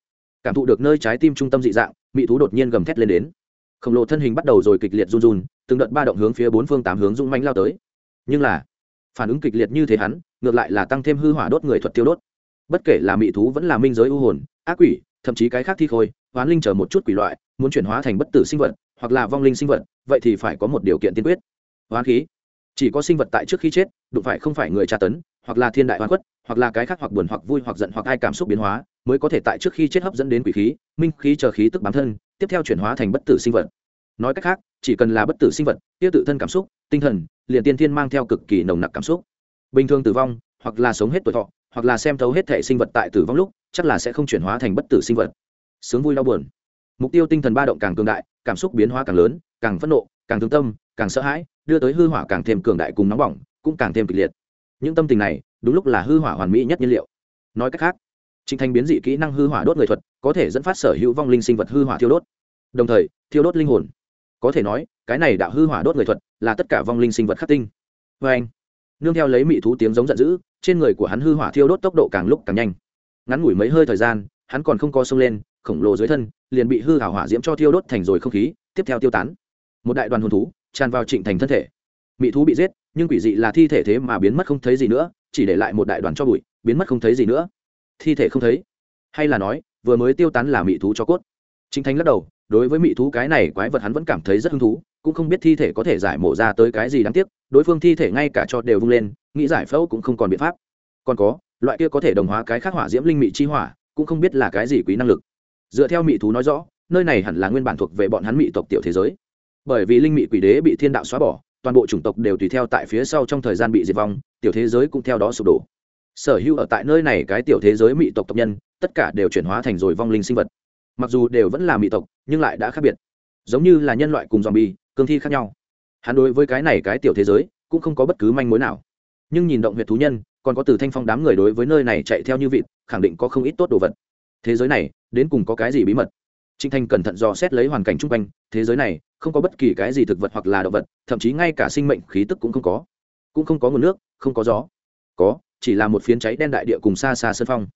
Cảm thụ được nơi trái tim trung tâm dị dạng, mị thú đột nhiên gầm thét lên đến khổng lồ thân hình bắt đầu rồi kịch liệt run run từng đợt ba động hướng phía bốn phương tám hướng rung manh lao tới nhưng là phản ứng kịch liệt như thế hắn, ngược lại là tăng thêm hư hỏa đốt người thuật tiêu đốt. Bất kể là mị thú vẫn là minh giới ưu hồn, ác quỷ, thậm chí cái khác thi khôi, hoán linh chờ một chút quỷ loại, muốn chuyển hóa thành bất tử sinh vật, hoặc là vong linh sinh vật, vậy thì phải có một điều kiện tiên quyết. Hoán khí. Chỉ có sinh vật tại trước khi chết, đụng phải không phải người tra tấn, hoặc là thiên đại hoán quất hoặc là cái khác hoặc buồn hoặc vui hoặc giận hoặc ai cảm xúc biến hóa, mới có thể tại trước khi chết hấp dẫn đến quỷ khí, minh khí chờ khí tức bám thân, tiếp theo chuyển hóa thành bất tử sinh vật. Nói cách khác chỉ cần là bất tử sinh vật tiêu tự thân cảm xúc tinh thần liền tiên thiên mang theo cực kỳ nồng nặc cảm xúc. Bình thường tử vong hoặc là sống hết tuổi thọ hoặc là xem thấu hết thể sinh vật tại tử vong lúc chắc là sẽ không chuyển hóa thành bất tử sinh vật. Sướng vui đau buồn. Mục tiêu tinh thần ba động càng cường đại cảm xúc biến hóa càng lớn càng phẫn nộ càng thương tâm càng sợ hãi đưa tới hư hỏa càng thêm cường đại cùng nóng bỏng cũng càng thêm kịch liệt. Những tâm tình này đúng lúc là hư hỏa hoàn mỹ nhất nhiên liệu. Nói cách khác Trình Thành biến dị kỹ năng hư hỏa đốt người thuật, có thể dẫn phát sở hữu vong linh sinh vật hư hỏa thiêu đốt. Đồng thời, thiêu đốt linh hồn. Có thể nói, cái này đạo hư hỏa đốt người thuật là tất cả vong linh sinh vật khắc tinh. vê anh, nương theo lấy mị thú tiếng giống giận dữ, trên người của hắn hư hỏa thiêu đốt tốc độ càng lúc càng nhanh. Ngắn ngủi mấy hơi thời gian, hắn còn không co sông lên, khổng lồ dưới thân liền bị hư hảo hỏa diễm cho thiêu đốt thành rồi không khí, tiếp theo tiêu tán. một đại đoàn hồn thú tràn vào trịnh thành thân thể mị thú bị giết nhưng quỷ dị là thi thể thế mà biến mất không thấy gì nữa chỉ để lại một đại đoàn cho bụi biến mất không thấy gì nữa thi thể không thấy hay là nói vừa mới tiêu tán là mị thú cho cốt trịnh thành lắc đầu đối với mỹ thú cái này quái vật hắn vẫn cảm thấy rất hứng thú, cũng không biết thi thể có thể giải mổ ra tới cái gì đáng tiếc, đối phương thi thể ngay cả cho đều vung lên, nghĩ giải phẫu cũng không còn biện pháp. Còn có, loại kia có thể đồng hóa cái khác hỏa diễm linh mị chi hỏa, cũng không biết là cái gì quý năng lực. Dựa theo mị thú nói rõ, nơi này hẳn là nguyên bản thuộc về bọn hắn mị tộc tiểu thế giới. Bởi vì linh mị quỷ đế bị thiên đạo xóa bỏ, toàn bộ chủng tộc đều tùy theo tại phía sau trong thời gian bị diệt vong, tiểu thế giới cũng theo đó sụp đổ. Sở hữu ở tại nơi này cái tiểu thế giới mị tộc tộc nhân, tất cả đều chuyển hóa thành rồi vong linh sinh vật mặc dù đều vẫn là mỹ tộc, nhưng lại đã khác biệt. Giống như là nhân loại cùng dòm bi cương thi khác nhau. Hắn đối với cái này cái tiểu thế giới, cũng không có bất cứ manh mối nào. Nhưng nhìn động huyệt thú nhân, còn có từ thanh phong đám người đối với nơi này chạy theo như vịt, khẳng định có không ít tốt đồ vật. Thế giới này, đến cùng có cái gì bí mật? Trinh thanh cẩn thận dò xét lấy hoàn cảnh chung quanh, thế giới này, không có bất kỳ cái gì thực vật hoặc là động vật, thậm chí ngay cả sinh mệnh khí tức cũng không có. Cũng không có nguồn nước, không có gió. Có, chỉ là một phiến cháy đen đại địa cùng xa xa sân phong.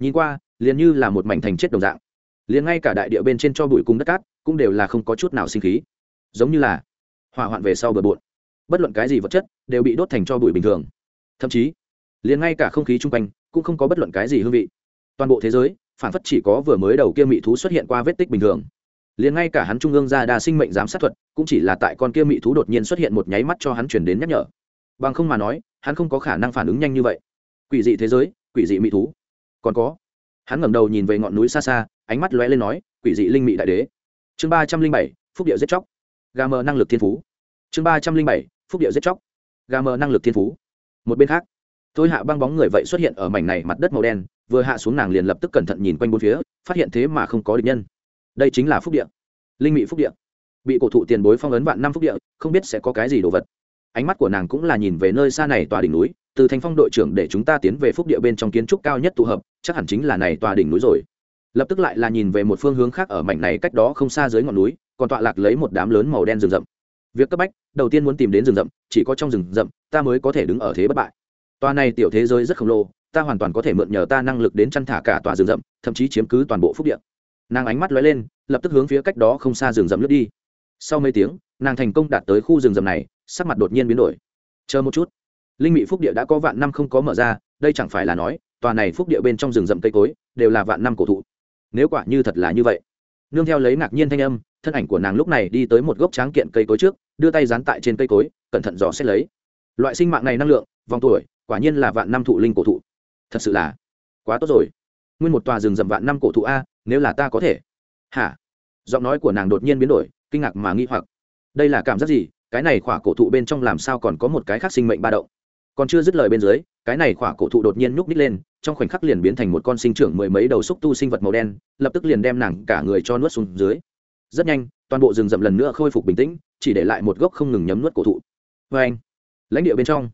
Nhìn qua, liền như là một mảnh thành chết đồng dạng liền ngay cả đại địa bên trên cho bụi cùng đất cát cũng đều là không có chút nào sinh khí. Giống như là hỏa hoạn về sau bờ bộn, bất luận cái gì vật chất đều bị đốt thành cho bụi bình thường. Thậm chí, liền ngay cả không khí chung quanh cũng không có bất luận cái gì hương vị. Toàn bộ thế giới, phản phất chỉ có vừa mới đầu kia mị thú xuất hiện qua vết tích bình thường. Liền ngay cả hắn trung ương ra đa sinh mệnh giám sát thuật cũng chỉ là tại con kia mị thú đột nhiên xuất hiện một nháy mắt cho hắn chuyển đến nhắc nhở. Bằng không mà nói, hắn không có khả năng phản ứng nhanh như vậy. Quỷ dị thế giới, quỷ dị mị thú, còn có hắn ngẩng đầu nhìn về ngọn núi xa xa, ánh mắt lóe lên nói, quỷ dị linh mị đại đế. Chương ba trăm linh bảy, phúc điệu giết chóc. Gà mờ năng lực thiên phú. Chương ba trăm linh bảy, phúc điệu giết chóc. Gà mờ năng lực thiên phú. Một bên khác, thôi hạ băng bóng người vậy xuất hiện ở mảnh này mặt đất màu đen, vừa hạ xuống nàng liền lập tức cẩn thận nhìn quanh bốn phía, phát hiện thế mà không có địch nhân. Đây chính là phúc địa. Linh mị phúc địa. Bị cổ thụ tiền bối phong ấn vạn năm phúc địa, không biết sẽ có cái gì đồ vật. Ánh mắt của nàng cũng là nhìn về nơi xa này tòa đỉnh núi từ thành phong đội trưởng để chúng ta tiến về phúc địa bên trong kiến trúc cao nhất tụ hợp, chắc hẳn chính là này tòa đỉnh núi rồi. Lập tức lại là nhìn về một phương hướng khác ở mảnh này cách đó không xa dưới ngọn núi, còn tọa lạc lấy một đám lớn màu đen rừng rậm. Việc cấp bách, đầu tiên muốn tìm đến rừng rậm, chỉ có trong rừng rậm, ta mới có thể đứng ở thế bất bại. Tòa này tiểu thế giới rất khổng lồ, ta hoàn toàn có thể mượn nhờ ta năng lực đến chăn thả cả tòa rừng rậm, thậm chí chiếm cứ toàn bộ phúc địa. nàng ánh mắt lóe lên, lập tức hướng phía cách đó không xa rừng rậm lướt đi. Sau mấy tiếng, nàng thành công đạt tới khu rừng rậm này, sắc mặt đột nhiên biến đổi. Chờ một chút linh mị phúc địa đã có vạn năm không có mở ra, đây chẳng phải là nói, tòa này phúc địa bên trong rừng rậm cây cối đều là vạn năm cổ thụ. Nếu quả như thật là như vậy, nương theo lấy ngạc nhiên thanh âm, thân ảnh của nàng lúc này đi tới một gốc tráng kiện cây cối trước, đưa tay dán tại trên cây cối, cẩn thận dò xét lấy. Loại sinh mạng này năng lượng, vòng tuổi, quả nhiên là vạn năm thụ linh cổ thụ. Thật sự là quá tốt rồi. Nguyên một tòa rừng rậm vạn năm cổ thụ a, nếu là ta có thể. Hả? Giọng nói của nàng đột nhiên biến đổi, kinh ngạc mà nghi hoặc. Đây là cảm giác gì? Cái này khỏa cổ thụ bên trong làm sao còn có một cái khác sinh mệnh ba động? Còn chưa dứt lời bên dưới, cái này khỏa cổ thụ đột nhiên nhúc nít lên, trong khoảnh khắc liền biến thành một con sinh trưởng mười mấy đầu xúc tu sinh vật màu đen, lập tức liền đem nàng cả người cho nuốt xuống dưới. Rất nhanh, toàn bộ rừng rậm lần nữa khôi phục bình tĩnh, chỉ để lại một gốc không ngừng nhấm nuốt cổ thụ. Vê anh, lãnh địa bên trong,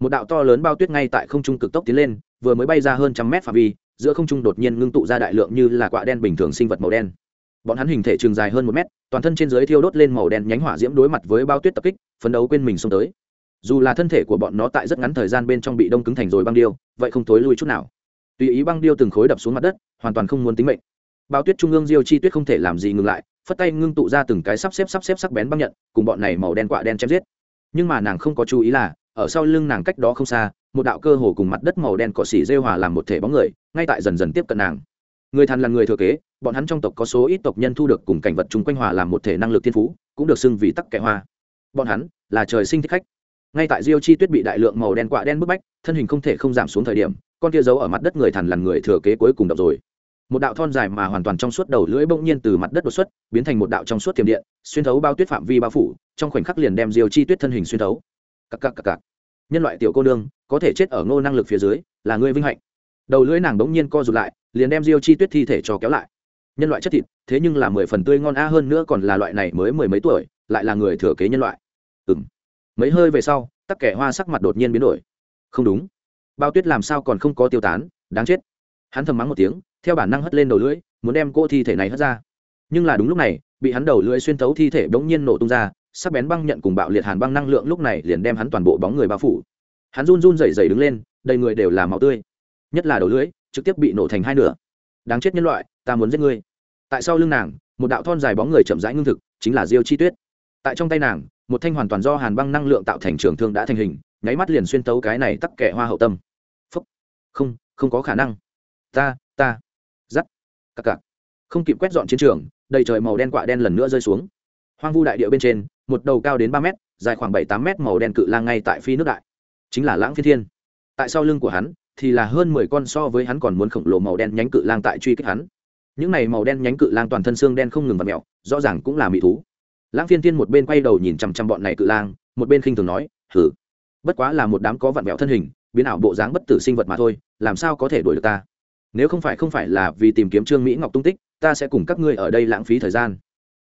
một đạo to lớn bao tuyết ngay tại không trung cực tốc tiến lên, vừa mới bay ra hơn trăm mét phạm vi, giữa không trung đột nhiên ngưng tụ ra đại lượng như là quạ đen bình thường sinh vật màu đen. Bọn hắn hình thể trường dài hơn một mét, toàn thân trên dưới thiêu đốt lên màu đen nhánh hỏa diễm đối mặt với bao tuyết tập kích, phấn đấu quên mình xông tới dù là thân thể của bọn nó tại rất ngắn thời gian bên trong bị đông cứng thành rồi băng điêu, vậy không tối lui chút nào. Tùy ý băng điêu từng khối đập xuống mặt đất, hoàn toàn không muốn tính mệnh. Bao tuyết trung ương diêu chi tuyết không thể làm gì ngừng lại, phất tay ngưng tụ ra từng cái sắp xếp sắp xếp sắc bén băng nhận, cùng bọn này màu đen quạ đen chém giết. Nhưng mà nàng không có chú ý là, ở sau lưng nàng cách đó không xa, một đạo cơ hồ cùng mặt đất màu đen cỏ xỉ rêu hòa làm một thể bóng người, ngay tại dần dần tiếp cận nàng. Người thần là người thừa kế, bọn hắn trong tộc có số ít tộc nhân thu được cùng cảnh vật chung quanh hòa làm một thể năng lực thiên phú, cũng được xưng vì tắc kẻ hoa. Bọn hắn là trời sinh thích khách ngay tại diêu chi tuyết bị đại lượng màu đen quạ đen bức bách, thân hình không thể không giảm xuống thời điểm, con kia giấu ở mặt đất người thằn lằn người thừa kế cuối cùng đọc rồi. Một đạo thon dài mà hoàn toàn trong suốt đầu lưỡi bỗng nhiên từ mặt đất đột xuất, biến thành một đạo trong suốt tiềm điện, xuyên thấu bao tuyết phạm vi bao phủ, trong khoảnh khắc liền đem diêu chi tuyết thân hình xuyên thấu. Cặc cặc cặc cặc. Nhân loại tiểu cô nương, có thể chết ở ngô năng lực phía dưới, là người vinh hạnh. Đầu lưỡi nàng bỗng nhiên co rụt lại, liền đem diêu chi tuyết thi thể cho kéo lại. Nhân loại chất thịt, thế nhưng là mười phần tươi ngon a hơn nữa còn là loại này mới mười mấy tuổi, lại là người thừa kế nhân loại. Ừ m mấy hơi về sau, tắc kẻ hoa sắc mặt đột nhiên biến đổi. Không đúng. Bao tuyết làm sao còn không có tiêu tán, đáng chết. Hắn thầm mắng một tiếng, theo bản năng hất lên đầu lưỡi, muốn đem cô thi thể này hất ra. Nhưng là đúng lúc này, bị hắn đầu lưỡi xuyên thấu thi thể bỗng nhiên nổ tung ra, sắc bén băng nhận cùng bạo liệt hàn băng năng lượng lúc này liền đem hắn toàn bộ bóng người bao phủ. Hắn run run rẩy rẩy đứng lên, đầy người đều là máu tươi. Nhất là đầu lưỡi, trực tiếp bị nổ thành hai nửa. Đáng chết nhân loại, ta muốn giết ngươi. Tại sau lưng nàng, một đạo thon dài bóng người chậm rãi ngưng thực, chính là diêu chi tuyết. Tại trong tay nàng một thanh hoàn toàn do hàn băng năng lượng tạo thành trường thương đã thành hình, nháy mắt liền xuyên tấu cái này tắc kẻ hoa hậu tâm. Phúc. Không không có khả năng. Ta ta. Giắt. Cặc cặc. Không kịp quét dọn chiến trường, đầy trời màu đen quạ đen lần nữa rơi xuống. Hoang vu đại địa bên trên, một đầu cao đến ba mét, dài khoảng bảy tám mét màu đen cự lang ngay tại phi nước đại. Chính là lãng phi thiên. Tại sau lưng của hắn, thì là hơn mười con so với hắn còn muốn khổng lồ màu đen nhánh cự lang tại truy kích hắn. Những này màu đen nhánh cự lang toàn thân xương đen không ngừng vặt mẹo rõ ràng cũng là mỹ thú lãng phiên tiên một bên quay đầu nhìn chằm chằm bọn này cự lang, một bên khinh thường nói, hử? Bất quá là một đám có vặn vẹo thân hình, biến ảo bộ dáng bất tử sinh vật mà thôi, làm sao có thể đuổi được ta? Nếu không phải không phải là vì tìm kiếm trương mỹ ngọc tung tích, ta sẽ cùng các ngươi ở đây lãng phí thời gian.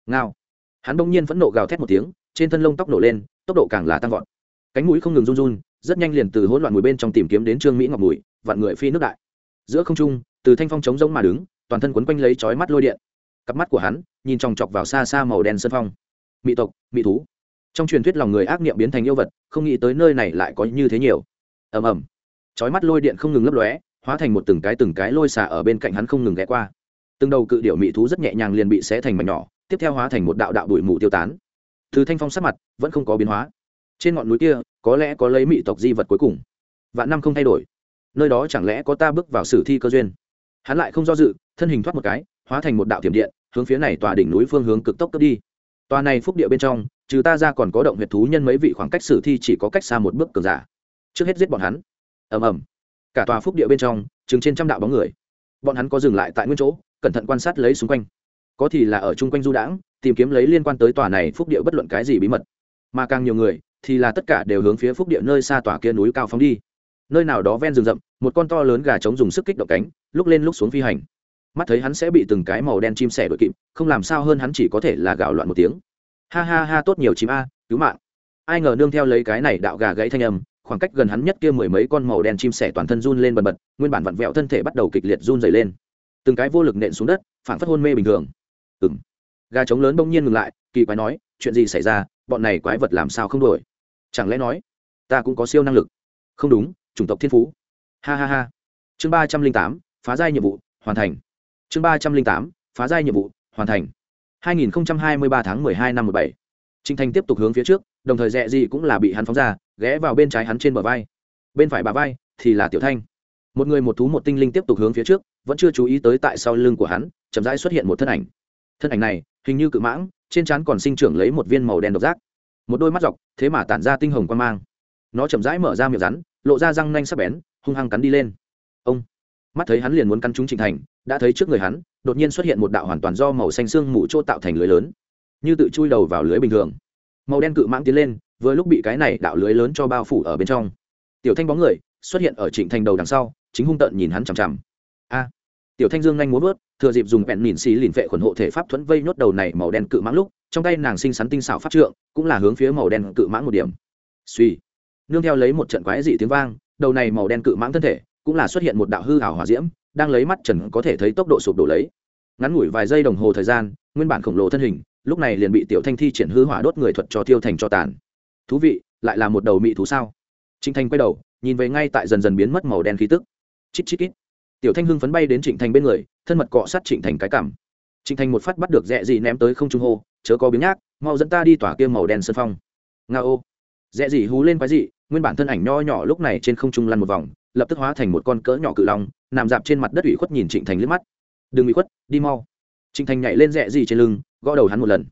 Ngao. Hắn bỗng nhiên phẫn nộ gào thét một tiếng, trên thân lông tóc nổ lên, tốc độ càng là tăng vọt. Cánh mũi không ngừng run run, rất nhanh liền từ hỗn loạn mùi bên trong tìm kiếm đến trương mỹ ngọc mùi, vặn người phi nước đại. Giữa không trung, từ thanh phong trống rỗng mà đứng, toàn thân quấn quanh lấy chói mắt lôi điện. Cặp mắt của hắn, nhìn chòng chọc vào xa xa màu đen sân phong mỹ tộc mỹ thú. Trong truyền thuyết lòng người ác niệm biến thành yêu vật, không nghĩ tới nơi này lại có như thế nhiều. Ầm ầm. Chói mắt lôi điện không ngừng lấp lóe, hóa thành một từng cái từng cái lôi xả ở bên cạnh hắn không ngừng ghé qua. Từng đầu cự điệu mỹ thú rất nhẹ nhàng liền bị xé thành mảnh nhỏ, tiếp theo hóa thành một đạo đạo bụi mù tiêu tán. Thứ thanh phong sắc mặt vẫn không có biến hóa. Trên ngọn núi kia, có lẽ có lấy mỹ tộc di vật cuối cùng. Vạn năm không thay đổi. Nơi đó chẳng lẽ có ta bước vào sử thi cơ duyên? Hắn lại không do dự, thân hình thoát một cái, hóa thành một đạo thiểm điện, hướng phía này tòa đỉnh núi phương hướng cực tốc cấp đi tòa này phúc địa bên trong, trừ ta ra còn có động huyệt thú nhân mấy vị khoảng cách sử thi chỉ có cách xa một bước cường giả. Trước hết giết bọn hắn. Ầm ầm. Cả tòa phúc địa bên trong, chừng trên trăm đạo bóng người. Bọn hắn có dừng lại tại nguyên chỗ, cẩn thận quan sát lấy xung quanh. Có thì là ở chung quanh du đãng, tìm kiếm lấy liên quan tới tòa này phúc địa bất luận cái gì bí mật. Mà càng nhiều người, thì là tất cả đều hướng phía phúc địa nơi xa tòa kia núi cao phóng đi. Nơi nào đó ven rừng rậm, một con to lớn gà trống dùng sức kích động cánh, lúc lên lúc xuống phi hành mắt thấy hắn sẽ bị từng cái màu đen chim sẻ đội kịp, không làm sao hơn hắn chỉ có thể là gạo loạn một tiếng. Ha ha ha, tốt nhiều chim a, cứu mạng. Ai ngờ nương theo lấy cái này đạo gà gãy thanh âm, khoảng cách gần hắn nhất kia mười mấy con màu đen chim sẻ toàn thân run lên bần bật, nguyên bản vặn vẹo thân thể bắt đầu kịch liệt run dày lên. Từng cái vô lực nện xuống đất phản phất hôn mê bình thường. Ừng gà trống lớn bỗng nhiên ngừng lại, kỳ quái nói, chuyện gì xảy ra, bọn này quái vật làm sao không đổi chẳng lẽ nói, ta cũng có siêu năng lực? Không đúng, chủng tộc thiên phú. Ha ha ha. Chương ba trăm linh tám, phá giai nhiệm vụ, hoàn thành chương ba trăm linh tám phá giai nhiệm vụ hoàn thành hai nghìn hai mươi ba tháng hai năm một bảy Trinh Thanh tiếp tục hướng phía trước, đồng thời rẽ gì cũng là bị hắn phóng ra, ghé vào bên trái hắn trên bờ vai. Bên phải bà vai thì là Tiểu Thanh. Một người một thú một tinh linh tiếp tục hướng phía trước, vẫn chưa chú ý tới tại sau lưng của hắn, chậm rãi xuất hiện một thân ảnh. Thân ảnh này, hình như cự mãng, trên trán còn sinh trưởng lấy một viên màu đen độc giác. Một đôi mắt dọc, thế mà tản ra tinh hồng quan mang. Nó chậm rãi mở ra miệng rắn, lộ ra răng nanh sắc bén, hung hăng cắn đi lên. Mắt thấy hắn liền muốn căn trúng trịnh thành, đã thấy trước người hắn, đột nhiên xuất hiện một đạo hoàn toàn do màu xanh xương mù chỗ tạo thành lưới lớn, như tự chui đầu vào lưới bình thường. Màu đen cự mãng tiến lên, vừa lúc bị cái này đạo lưới lớn cho bao phủ ở bên trong. Tiểu thanh bóng người xuất hiện ở trịnh thành đầu đằng sau, chính hung tợn nhìn hắn chằm chằm. A! Tiểu thanh dương nhanh muốn vớt thừa dịp dùng bẹn mìn xì lìn vệ khuẩn hộ thể pháp thuẫn vây nhốt đầu này màu đen cự mãng lúc, trong tay nàng sinh sắn tinh xảo pháp trượng, cũng là hướng phía màu đen cự mãng một điểm. Suy nương theo lấy một trận quái dị tiếng vang, đầu này màu đen cự mãng thân thể cũng là xuất hiện một đạo hư ảo hỏa diễm, đang lấy mắt trần có thể thấy tốc độ sụp đổ lấy. Ngắn ngủi vài giây đồng hồ thời gian, nguyên bản khổng lồ thân hình, lúc này liền bị tiểu thanh thi triển hư hỏa đốt người thuật cho tiêu thành cho tàn. Thú vị, lại là một đầu mị thú sao? Trịnh thanh quay đầu, nhìn về ngay tại dần dần biến mất màu đen khí tức. Chít chít kít tiểu thanh hưng phấn bay đến trịnh thành bên người, thân mật cọ sát trịnh thành cái cảm trịnh thành một phát bắt được rẽ gì ném tới không trung hô, chớ có biến nhác, mau dẫn ta đi tỏa kia màu đen sân phong. Nga ô. Rẽ gì hú lên quái dị, nguyên bản thân ảnh nho nhỏ lúc này trên không trung lăn một vòng lập tức hóa thành một con cỡ nhỏ cự long, nằm dạp trên mặt đất ủy khuất nhìn trịnh thành liếc mắt. Đừng ủy khuất, đi mau. Trịnh thành nhảy lên rẽ gì trên lưng, gõ đầu hắn một lần.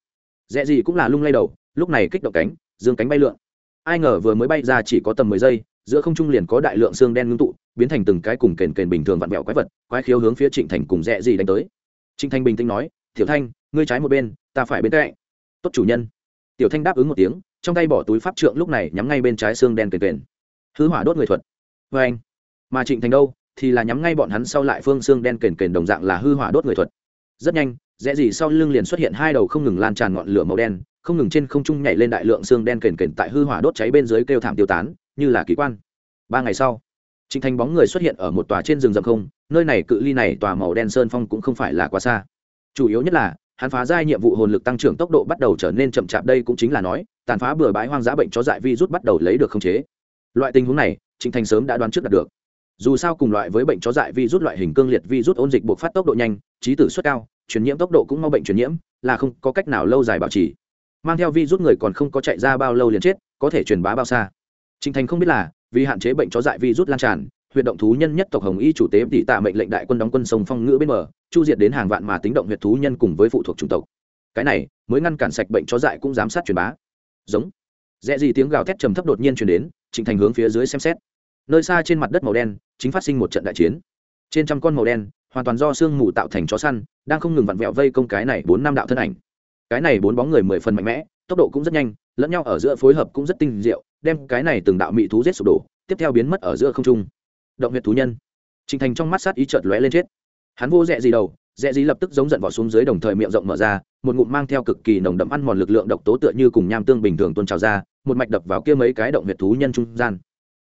Rẽ gì cũng là lung lay đầu, lúc này kích động cánh, dương cánh bay lượn. Ai ngờ vừa mới bay ra chỉ có tầm mười giây, giữa không trung liền có đại lượng xương đen ngưng tụ, biến thành từng cái cùng kền kền bình thường vặn vẹo quái vật, quái khiếu hướng phía trịnh thành cùng rẽ gì đánh tới. Trịnh thành bình tĩnh nói, tiểu thanh, ngươi trái một bên, ta phải bên cạnh. Tốt chủ nhân. Tiểu thanh đáp ứng một tiếng, trong tay bỏ túi pháp trượng lúc này nhắm ngay bên trái xương đen kền kền. Hư hỏa đốt người thuật. Vê anh mà trịnh thành đâu, thì là nhắm ngay bọn hắn sau lại phương xương đen kền kền đồng dạng là hư hỏa đốt người thuật. Rất nhanh, rẽ gì sau lưng liền xuất hiện hai đầu không ngừng lan tràn ngọn lửa màu đen, không ngừng trên không trung nhảy lên đại lượng xương đen kền kền tại hư hỏa đốt cháy bên dưới kêu thảm tiêu tán, như là kỳ quan. Ba ngày sau, trịnh thành bóng người xuất hiện ở một tòa trên rừng rậm không, nơi này cự ly này tòa màu đen sơn phong cũng không phải là quá xa. Chủ yếu nhất là, hắn phá giai nhiệm vụ hồn lực tăng trưởng tốc độ bắt đầu trở nên chậm chạp đây cũng chính là nói, tàn phá bừa bãi hoang dã bệnh chó dại vi rút bắt đầu lấy được khống chế. Loại tình huống này, trịnh thành sớm đã đoán trước đạt được dù sao cùng loại với bệnh chó dại vi rút loại hình cương liệt vi rút ôn dịch buộc phát tốc độ nhanh trí tử suất cao truyền nhiễm tốc độ cũng mau bệnh truyền nhiễm là không có cách nào lâu dài bảo trì. Mang theo vi rút người còn không có chạy ra bao lâu liền chết có thể truyền bá bao xa. Trình thành không biết là vì hạn chế bệnh chó dại vi rút lan tràn huyện động thú nhân nhất tộc hồng y chủ tế tỷ tạ mệnh lệnh đại quân đóng quân sông phong ngữ bên mở, chu diệt đến hàng vạn mà tính động huyệt thú nhân cùng với phụ thuộc chủng tộc. Cái này mới ngăn cản sạch bệnh chó dại cũng giám sát truyền bá. Giống. Dễ gì tiếng gào thét trầm thấp đột nhiên truyền đến trịnh thành hướng phía dưới xem xét. Nơi xa trên mặt đất màu đen chính phát sinh một trận đại chiến. Trên trăm con màu đen, hoàn toàn do sương mù tạo thành chó săn, đang không ngừng vặn vẹo vây công cái này bốn năm đạo thân ảnh. Cái này bốn bóng người mười phần mạnh mẽ, tốc độ cũng rất nhanh, lẫn nhau ở giữa phối hợp cũng rất tinh diệu, đem cái này từng đạo mị thú giết sụp đổ, tiếp theo biến mất ở giữa không trung. Động huyệt thú nhân. Trình thành trong mắt sát ý chợt lóe lên chết. Hắn vô dẹ gì đầu, dẹ gì lập tức giống giận vỏ xuống dưới đồng thời miệng rộng mở ra, một ngụm mang theo cực kỳ nồng đậm ăn mòn lực lượng độc tố tựa như cùng nham tương bình thường tuôn trào ra, một mạch đập vào kia mấy cái động huyệt thú nhân trung gian.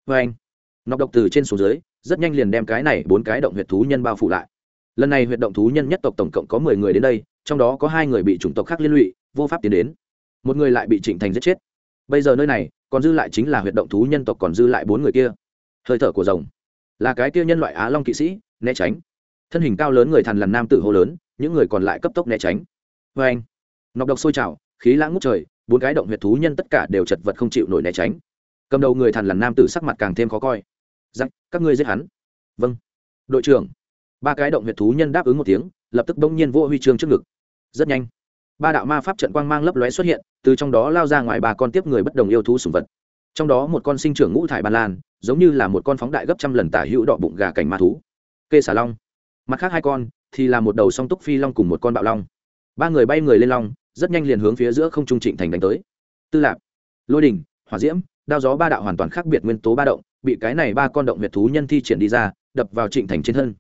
Vê anh nọc độc từ trên xuống dưới rất nhanh liền đem cái này bốn cái động huyệt thú nhân bao phủ lại. Lần này huyệt động thú nhân nhất tộc tổng cộng có mười người đến đây, trong đó có hai người bị chủng tộc khác liên lụy, vô pháp tiến đến. Một người lại bị trịnh thành giết chết. Bây giờ nơi này, còn dư lại chính là huyệt động thú nhân tộc còn dư lại bốn người kia. Hơi thở của rồng. Là cái kia nhân loại á long kỵ sĩ, né tránh. Thân hình cao lớn người thằn lằn nam tử hô lớn, những người còn lại cấp tốc né tránh. Vê anh, nọc độc sôi trào, khí lãng ngút trời, bốn cái động huyệt thú nhân tất cả đều chật vật không chịu nổi né tránh. Cầm đầu người thằn lằn nam tử sắc mặt càng thêm khó coi giặc các ngươi giết hắn. Vâng. Đội trưởng. Ba cái động huyệt thú nhân đáp ứng một tiếng, lập tức bỗng nhiên vô huy chương trước ngực. Rất nhanh. Ba đạo ma pháp trận quang mang lấp lóe xuất hiện, từ trong đó lao ra ngoài ba con tiếp người bất đồng yêu thú sùng vật. Trong đó một con sinh trưởng ngũ thải ba lan, giống như là một con phóng đại gấp trăm lần tả hữu đọ bụng gà cảnh ma thú. Kê xà long. Mặt khác hai con, thì là một đầu song túc phi long cùng một con bạo long. Ba người bay người lên long, rất nhanh liền hướng phía giữa không trung trịnh thành đánh tới. Tư lạc lôi đình, hỏa diễm, đao gió ba đạo hoàn toàn khác biệt nguyên tố ba động bị cái này ba con động huyệt thú nhân thi triển đi ra, đập vào trịnh thành trên thân.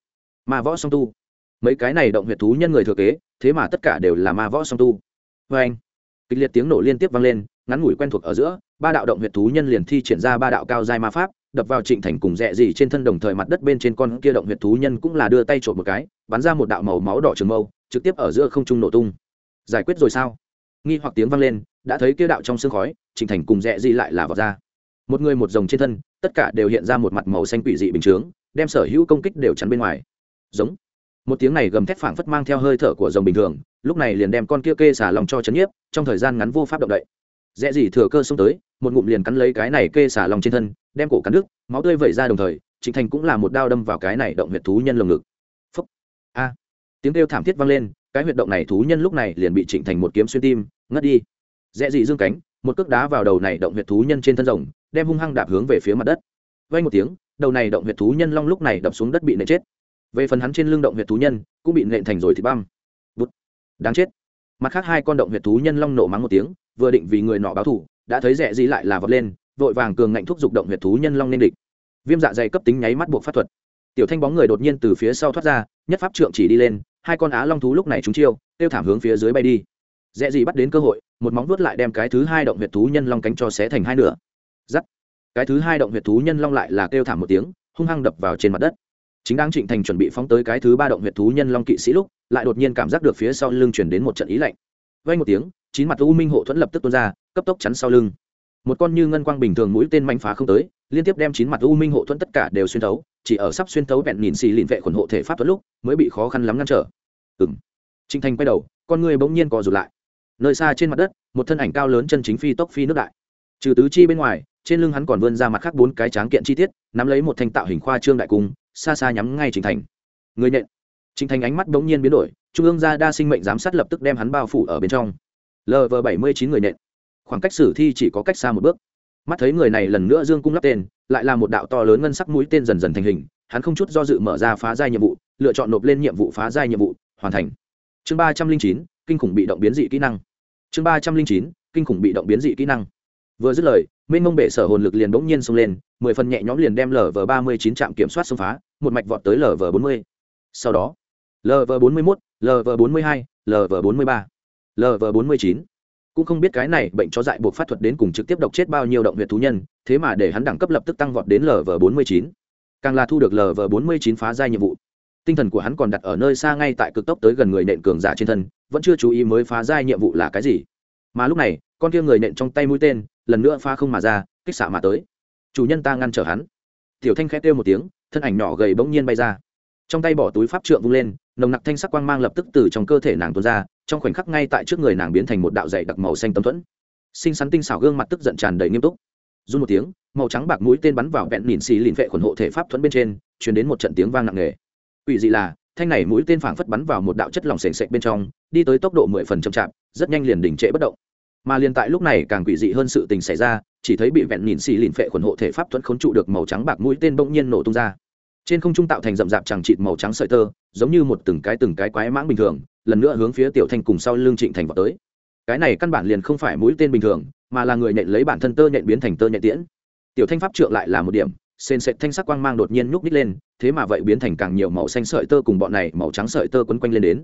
Ma võ song tu. Mấy cái này động huyệt thú nhân người thừa kế, thế mà tất cả đều là ma võ song tu. Vê anh, kịch liệt tiếng nổ liên tiếp vang lên, ngắn ngủi quen thuộc ở giữa, ba đạo động huyệt thú nhân liền thi triển ra ba đạo cao giai ma pháp, đập vào trịnh thành cùng rẽ gì trên thân đồng thời mặt đất bên trên con kia động huyệt thú nhân cũng là đưa tay trộm một cái, bắn ra một đạo màu máu đỏ trường mâu, trực tiếp ở giữa không trung nổ tung. Giải quyết rồi sao? Nghi hoặc tiếng vang lên, đã thấy kia đạo trong sương khói, trịnh thành cùng rẽ gì lại là vọt ra một người một rồng trên thân tất cả đều hiện ra một mặt màu xanh quỷ dị bình chướng đem sở hữu công kích đều chắn bên ngoài. Giống. Một tiếng này gầm thét phảng phất mang theo hơi thở của rồng bình thường lúc này liền đem con kia kê xả lòng cho chấn nhiếp trong thời gian ngắn vô pháp động đậy. Dễ gì thừa cơ xông tới một ngụm liền cắn lấy cái này kê xả lòng trên thân đem cổ cắn đứt, máu tươi vẩy ra đồng thời trịnh thành cũng là một đao đâm vào cái này động huyệt thú nhân lồng ngực. Phúc. A. Tiếng kêu thảm thiết vang lên cái huyệt động này thú nhân lúc này liền bị trịnh thành một kiếm xuyên tim ngất đi. Dễ gì dương cánh một cước đá vào đầu này động huyệt thú nhân trên thân rồng đem hung hăng đạp hướng về phía mặt đất. Vay một tiếng, đầu này động huyệt thú nhân long lúc này đập xuống đất bị nện chết. Về phần hắn trên lưng động huyệt thú nhân, cũng bị nện thành rồi thì băm. Bút đáng chết. Mặt khác hai con động huyệt thú nhân long nổ mắng một tiếng, vừa định vì người nọ báo thủ đã thấy rẻ gì lại là vọt lên, vội vàng cường ngạnh thúc giục động huyệt thú nhân long nên địch. Viêm dạ dày cấp tính nháy mắt buộc pháp thuật. Tiểu thanh bóng người đột nhiên từ phía sau thoát ra, nhất pháp trượng chỉ đi lên, hai con á long thú lúc này chúng chiêu, tiêu thảm hướng phía dưới bay đi. Rẽ gì bắt đến cơ hội, một móng vuốt lại đem cái thứ hai động huyệt thú nhân long cánh cho xé thành hai nửa giắt. Cái thứ hai động huyệt thú nhân long lại là kêu thảm một tiếng, hung hăng đập vào trên mặt đất. Chính đang trịnh thành chuẩn bị phóng tới cái thứ ba động huyệt thú nhân long kỵ sĩ lúc, lại đột nhiên cảm giác được phía sau lưng chuyển đến một trận ý lạnh. Vay một tiếng, chín mặt u minh hộ thuẫn lập tức tuôn ra, cấp tốc chắn sau lưng. Một con như ngân quang bình thường mũi tên manh phá không tới, liên tiếp đem chín mặt u minh hộ thuẫn tất cả đều xuyên thấu, chỉ ở sắp xuyên thấu bẹn nhìn xì lìn vệ khuẩn hộ thể pháp thuẫn lúc, mới bị khó khăn lắm ngăn trở. Ừ m trịnh thành quay đầu, con người bỗng nhiên co rụt lại. Nơi xa trên mặt đất, một thân ảnh cao lớn chân chính phi tốc phi nước đại. Trừ tứ chi bên ngoài trên lưng hắn còn vươn ra mặt khác bốn cái tráng kiện chi tiết, nắm lấy một thanh tạo hình khoa trương đại cung, xa xa nhắm ngay trình thành. Người nện. Trình thành ánh mắt bỗng nhiên biến đổi, trung ương gia đa sinh mệnh giám sát lập tức đem hắn bao phủ ở bên trong. Lv bảy mươi chín người nện. Khoảng cách sử thi chỉ có cách xa một bước. Mắt thấy người này lần nữa dương cung lắp tên, lại là một đạo to lớn ngân sắc mũi tên dần dần thành hình, hắn không chút do dự mở ra phá giai nhiệm vụ, lựa chọn nộp lên nhiệm vụ phá giai nhiệm vụ, hoàn thành. Chương ba trăm linh chín, kinh khủng bị động biến dị kỹ năng. Chương ba trăm linh chín, kinh khủng bị động biến dị kỹ năng vừa dứt lời minh mông bệ sở hồn lực liền bỗng nhiên xông lên, mười phần nhẹ nhõm liền đem lv ba mươi chín trạm kiểm soát xông phá, một mạch vọt tới lv bốn mươi. Sau đó lv bốn mươi mốt lv bốn mươi hai lv bốn mươi ba lv bốn mươi chín. Cũng không biết cái này bệnh chó dại buộc phát thuật đến cùng trực tiếp độc chết bao nhiêu động huyệt thú nhân, thế mà để hắn đẳng cấp lập tức tăng vọt đến lv bốn mươi chín. Càng là thu được lv bốn mươi chín phá giai nhiệm vụ. Tinh thần của hắn còn đặt ở nơi xa ngay tại cực tốc tới gần người nện cường giả trên thân, vẫn chưa chú ý mới phá giai nhiệm vụ là cái gì. Mà lúc này con kia người nện trong tay mũi tên, lần nữa pha không mà ra, kích xạ mà tới. Chủ nhân ta ngăn trở hắn. Tiểu thanh khẽ kêu một tiếng, thân ảnh nhỏ gầy bỗng nhiên bay ra. Trong tay bỏ túi pháp trượng vung lên, nồng nặc thanh sắc quang mang lập tức từ trong cơ thể nàng tuôn ra, trong khoảnh khắc ngay tại trước người nàng biến thành một đạo dày đặc màu xanh tấm thuẫn. Xinh xắn tinh xảo gương mặt tức giận tràn đầy nghiêm túc. Run một tiếng, màu trắng bạc mũi tên bắn vào vẹn nhìn xì lìn vệ khuẩn hộ thể pháp thuẫn bên trên chuyển đến một trận tiếng vang nặng nề. Ủy dị là, thanh này mũi tên phảng phất bắn vào một đạo chất lỏng sền sệt bên trong, đi tới tốc độ mười phần chậm chạp, rất nhanh liền đỉnh trệ bất động mà liền tại lúc này càng quỷ dị hơn sự tình xảy ra, chỉ thấy bị vẹn nhìn xì lìn phệ khuẩn hộ thể pháp thuẫn khốn trụ được màu trắng bạc mũi tên bỗng nhiên nổ tung ra. Trên không trung tạo thành rậm rạp chẳng trịt màu trắng sợi tơ, giống như một từng cái từng cái quái mãng bình thường, lần nữa hướng phía tiểu thanh cùng sau lưng trịnh thành vào tới. Cái này căn bản liền không phải mũi tên bình thường, mà là người nhện lấy bản thân tơ nhện biến thành tơ nhện tiễn. Tiểu thanh pháp trượng lại là một điểm, sền sệt thanh sắc quang mang đột nhiên nhúc nít lên, thế mà vậy biến thành càng nhiều màu xanh sợi tơ cùng bọn này màu trắng sợi tơ quấn quanh lên đến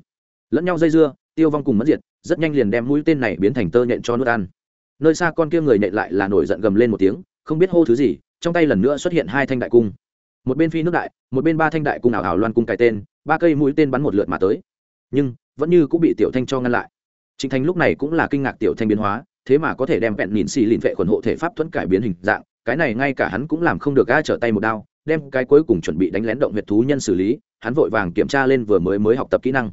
lẫn nhau dây dưa, tiêu vong cùng mất diệt, rất nhanh liền đem mũi tên này biến thành tơ nhện cho nước ăn. Nơi xa con kia người nhện lại là nổi giận gầm lên một tiếng, không biết hô thứ gì, trong tay lần nữa xuất hiện hai thanh đại cung. Một bên phi nước đại, một bên ba thanh đại cung ảo ảo loan cung cài tên, ba cây mũi tên bắn một lượt mà tới. Nhưng, vẫn như cũng bị tiểu thanh cho ngăn lại. Trịnh thanh lúc này cũng là kinh ngạc tiểu thanh biến hóa, thế mà có thể đem vẹn nhìn xì lìn vệ khuẩn hộ thể pháp thuẫn cải biến hình dạng, cái này ngay cả hắn cũng làm không được ga trở tay một đao, đem cái cuối cùng chuẩn bị đánh lén động huyệt thú nhân xử lý, hắn vội vàng kiểm tra lên vừa mới mới học tập kỹ năng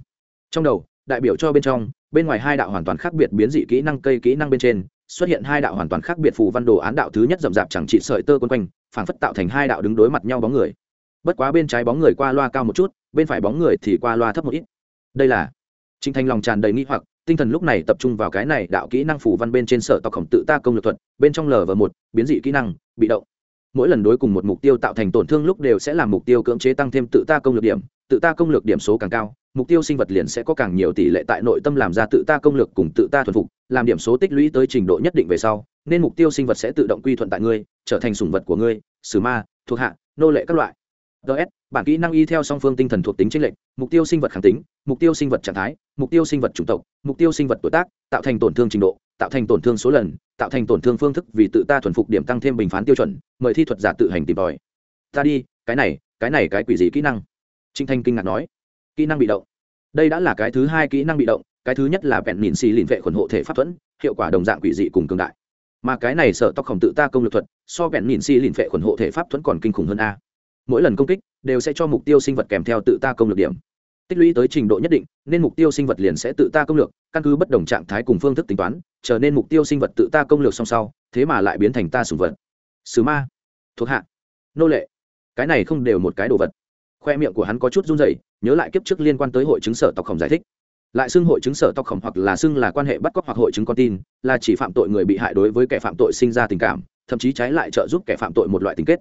trong đầu, đại biểu cho bên trong, bên ngoài hai đạo hoàn toàn khác biệt biến dị kỹ năng, cây kỹ năng bên trên, xuất hiện hai đạo hoàn toàn khác biệt phù văn đồ án đạo thứ nhất rậm rạp chẳng trị sợi tơ quân quanh, phảng phất tạo thành hai đạo đứng đối mặt nhau bóng người. Bất quá bên trái bóng người qua loa cao một chút, bên phải bóng người thì qua loa thấp một ít. Đây là trinh thanh lòng tràn đầy nghi hoặc, tinh thần lúc này tập trung vào cái này đạo kỹ năng phù văn bên trên sở tộc khổng tự ta công lực thuật, bên trong lv một, biến dị kỹ năng, bị động. Mỗi lần đối cùng một mục tiêu tạo thành tổn thương lúc đều sẽ làm mục tiêu cưỡng chế tăng thêm tự ta công lực điểm tự ta công lực điểm số càng cao, mục tiêu sinh vật liền sẽ có càng nhiều tỷ lệ tại nội tâm làm ra tự ta công lực cùng tự ta thuần phục, làm điểm số tích lũy tới trình độ nhất định về sau, nên mục tiêu sinh vật sẽ tự động quy thuận tại ngươi, trở thành sủng vật của ngươi, sử ma, thuộc hạ, nô lệ các loại. Ts bản kỹ năng y theo song phương tinh thần thuộc tính tranh lệch, mục tiêu sinh vật kháng tính, mục tiêu sinh vật trạng thái, mục tiêu sinh vật chủng tộc, mục tiêu sinh vật tuổi tác, tạo thành tổn thương trình độ, tạo thành tổn thương số lần, tạo thành tổn thương phương thức vì tự ta thuần phục điểm tăng thêm bình phán tiêu chuẩn, mời thi thuật giả tự hành tìm tòi. Ta đi, cái này cái này cái quỷ gì kỹ năng trinh thanh kinh ngạc nói, kỹ năng bị động. Đây đã là cái thứ hai kỹ năng bị động, cái thứ nhất là vẹn nhìn xì lìn vệ khuẩn hộ thể pháp thuẫn, hiệu quả đồng dạng quỷ dị cùng cường đại. Mà cái này sợ tóc khổng tự ta công lực thuật, so vẹn nhìn xì lìn vệ khuẩn hộ thể pháp thuẫn còn kinh khủng hơn a. Mỗi lần công kích, đều sẽ cho mục tiêu sinh vật kèm theo tự ta công lực điểm. Tích lũy tới trình độ nhất định, nên mục tiêu sinh vật liền sẽ tự ta công lược, căn cứ bất đồng trạng thái cùng phương thức tính toán trở nên mục tiêu sinh vật tự ta công lược song sau, thế mà lại biến thành ta sùng vật. Sứ ma. Thuộc hạ. Nô lệ. Cái này không đều một cái đồ vật khoe miệng của hắn có chút run rẩy, nhớ lại kiếp trước liên quan tới hội chứng sở tộc khổng giải thích. Lại xưng hội chứng sở tộc khổng hoặc là xưng là quan hệ bắt cóc hoặc hội chứng con tin, là chỉ phạm tội người bị hại đối với kẻ phạm tội sinh ra tình cảm, thậm chí trái lại trợ giúp kẻ phạm tội một loại tình kết.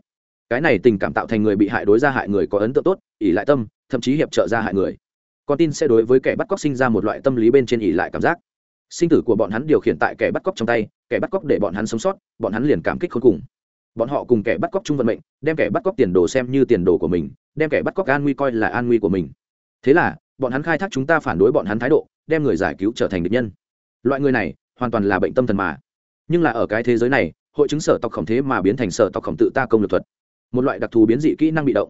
Cái này tình cảm tạo thành người bị hại đối gia hại người có ấn tượng tốt ỉ lại tâm, thậm chí hiệp trợ gia hại người. Con tin sẽ đối với kẻ bắt cóc sinh ra một loại tâm lý bên trên ỉ lại cảm giác. Sinh tử của bọn hắn điều khiển tại kẻ bắt cóc trong tay, kẻ bắt cóc để bọn hắn sống sót, bọn hắn liền cảm kích khôn cùng. Bọn họ cùng kẻ bắt cóc chung vận mệnh, đem kẻ bắt cóc tiền đồ xem như tiền đồ của mình đem kẻ bắt cóc an nguy coi là an nguy của mình. Thế là, bọn hắn khai thác chúng ta phản đối bọn hắn thái độ, đem người giải cứu trở thành địch nhân. Loại người này, hoàn toàn là bệnh tâm thần mà. Nhưng là ở cái thế giới này, hội chứng sở tộc khổng thế mà biến thành sở tộc khổng tự ta công lực thuật. Một loại đặc thù biến dị kỹ năng bị động.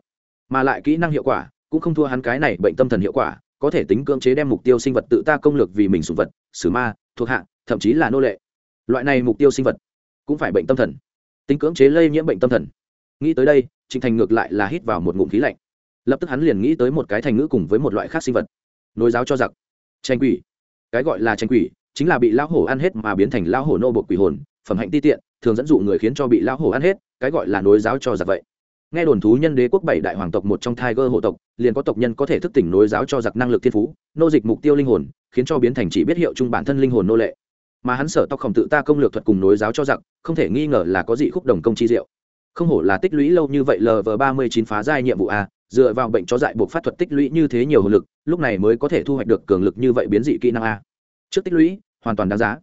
Mà lại kỹ năng hiệu quả, cũng không thua hắn cái này bệnh tâm thần hiệu quả, có thể tính cưỡng chế đem mục tiêu sinh vật tự ta công lược vì mình sùng vật xử ma, thuộc hạ, thậm chí là nô lệ. Loại này mục tiêu sinh vật cũng phải bệnh tâm thần. Tính cưỡng chế lây nhiễm bệnh tâm thần nghĩ tới đây trịnh thành ngược lại là hít vào một ngụm khí lạnh. Lập tức hắn liền nghĩ tới một cái thành ngữ cùng với một loại khác sinh vật. Nối giáo cho giặc. Tranh quỷ. Cái gọi là tranh quỷ chính là bị lão hổ ăn hết mà biến thành lão hổ nô bột quỷ hồn, phẩm hạnh ti tiện, thường dẫn dụ người khiến cho bị lão hổ ăn hết, cái gọi là nối giáo cho giặc vậy. Nghe đồn thú nhân đế quốc bảy đại hoàng tộc một trong tiger hộ tộc, liền có tộc nhân có thể thức tỉnh nối giáo cho giặc năng lực thiên phú, nô dịch mục tiêu linh hồn, khiến cho biến thành chỉ biết hiệu chung bản thân linh hồn nô lệ. Mà hắn sở tộc khổng tự ta công lược thuật cùng nối giáo cho giặc, không thể nghi ngờ là có dị khúc đồng công chi diệu không hổ là tích lũy lâu như vậy lv ba mươi chín phá giai nhiệm vụ a dựa vào bệnh chó dại buộc phát thuật tích lũy như thế nhiều hồn lực lúc này mới có thể thu hoạch được cường lực như vậy biến dị kỹ năng a trước tích lũy hoàn toàn đáng giá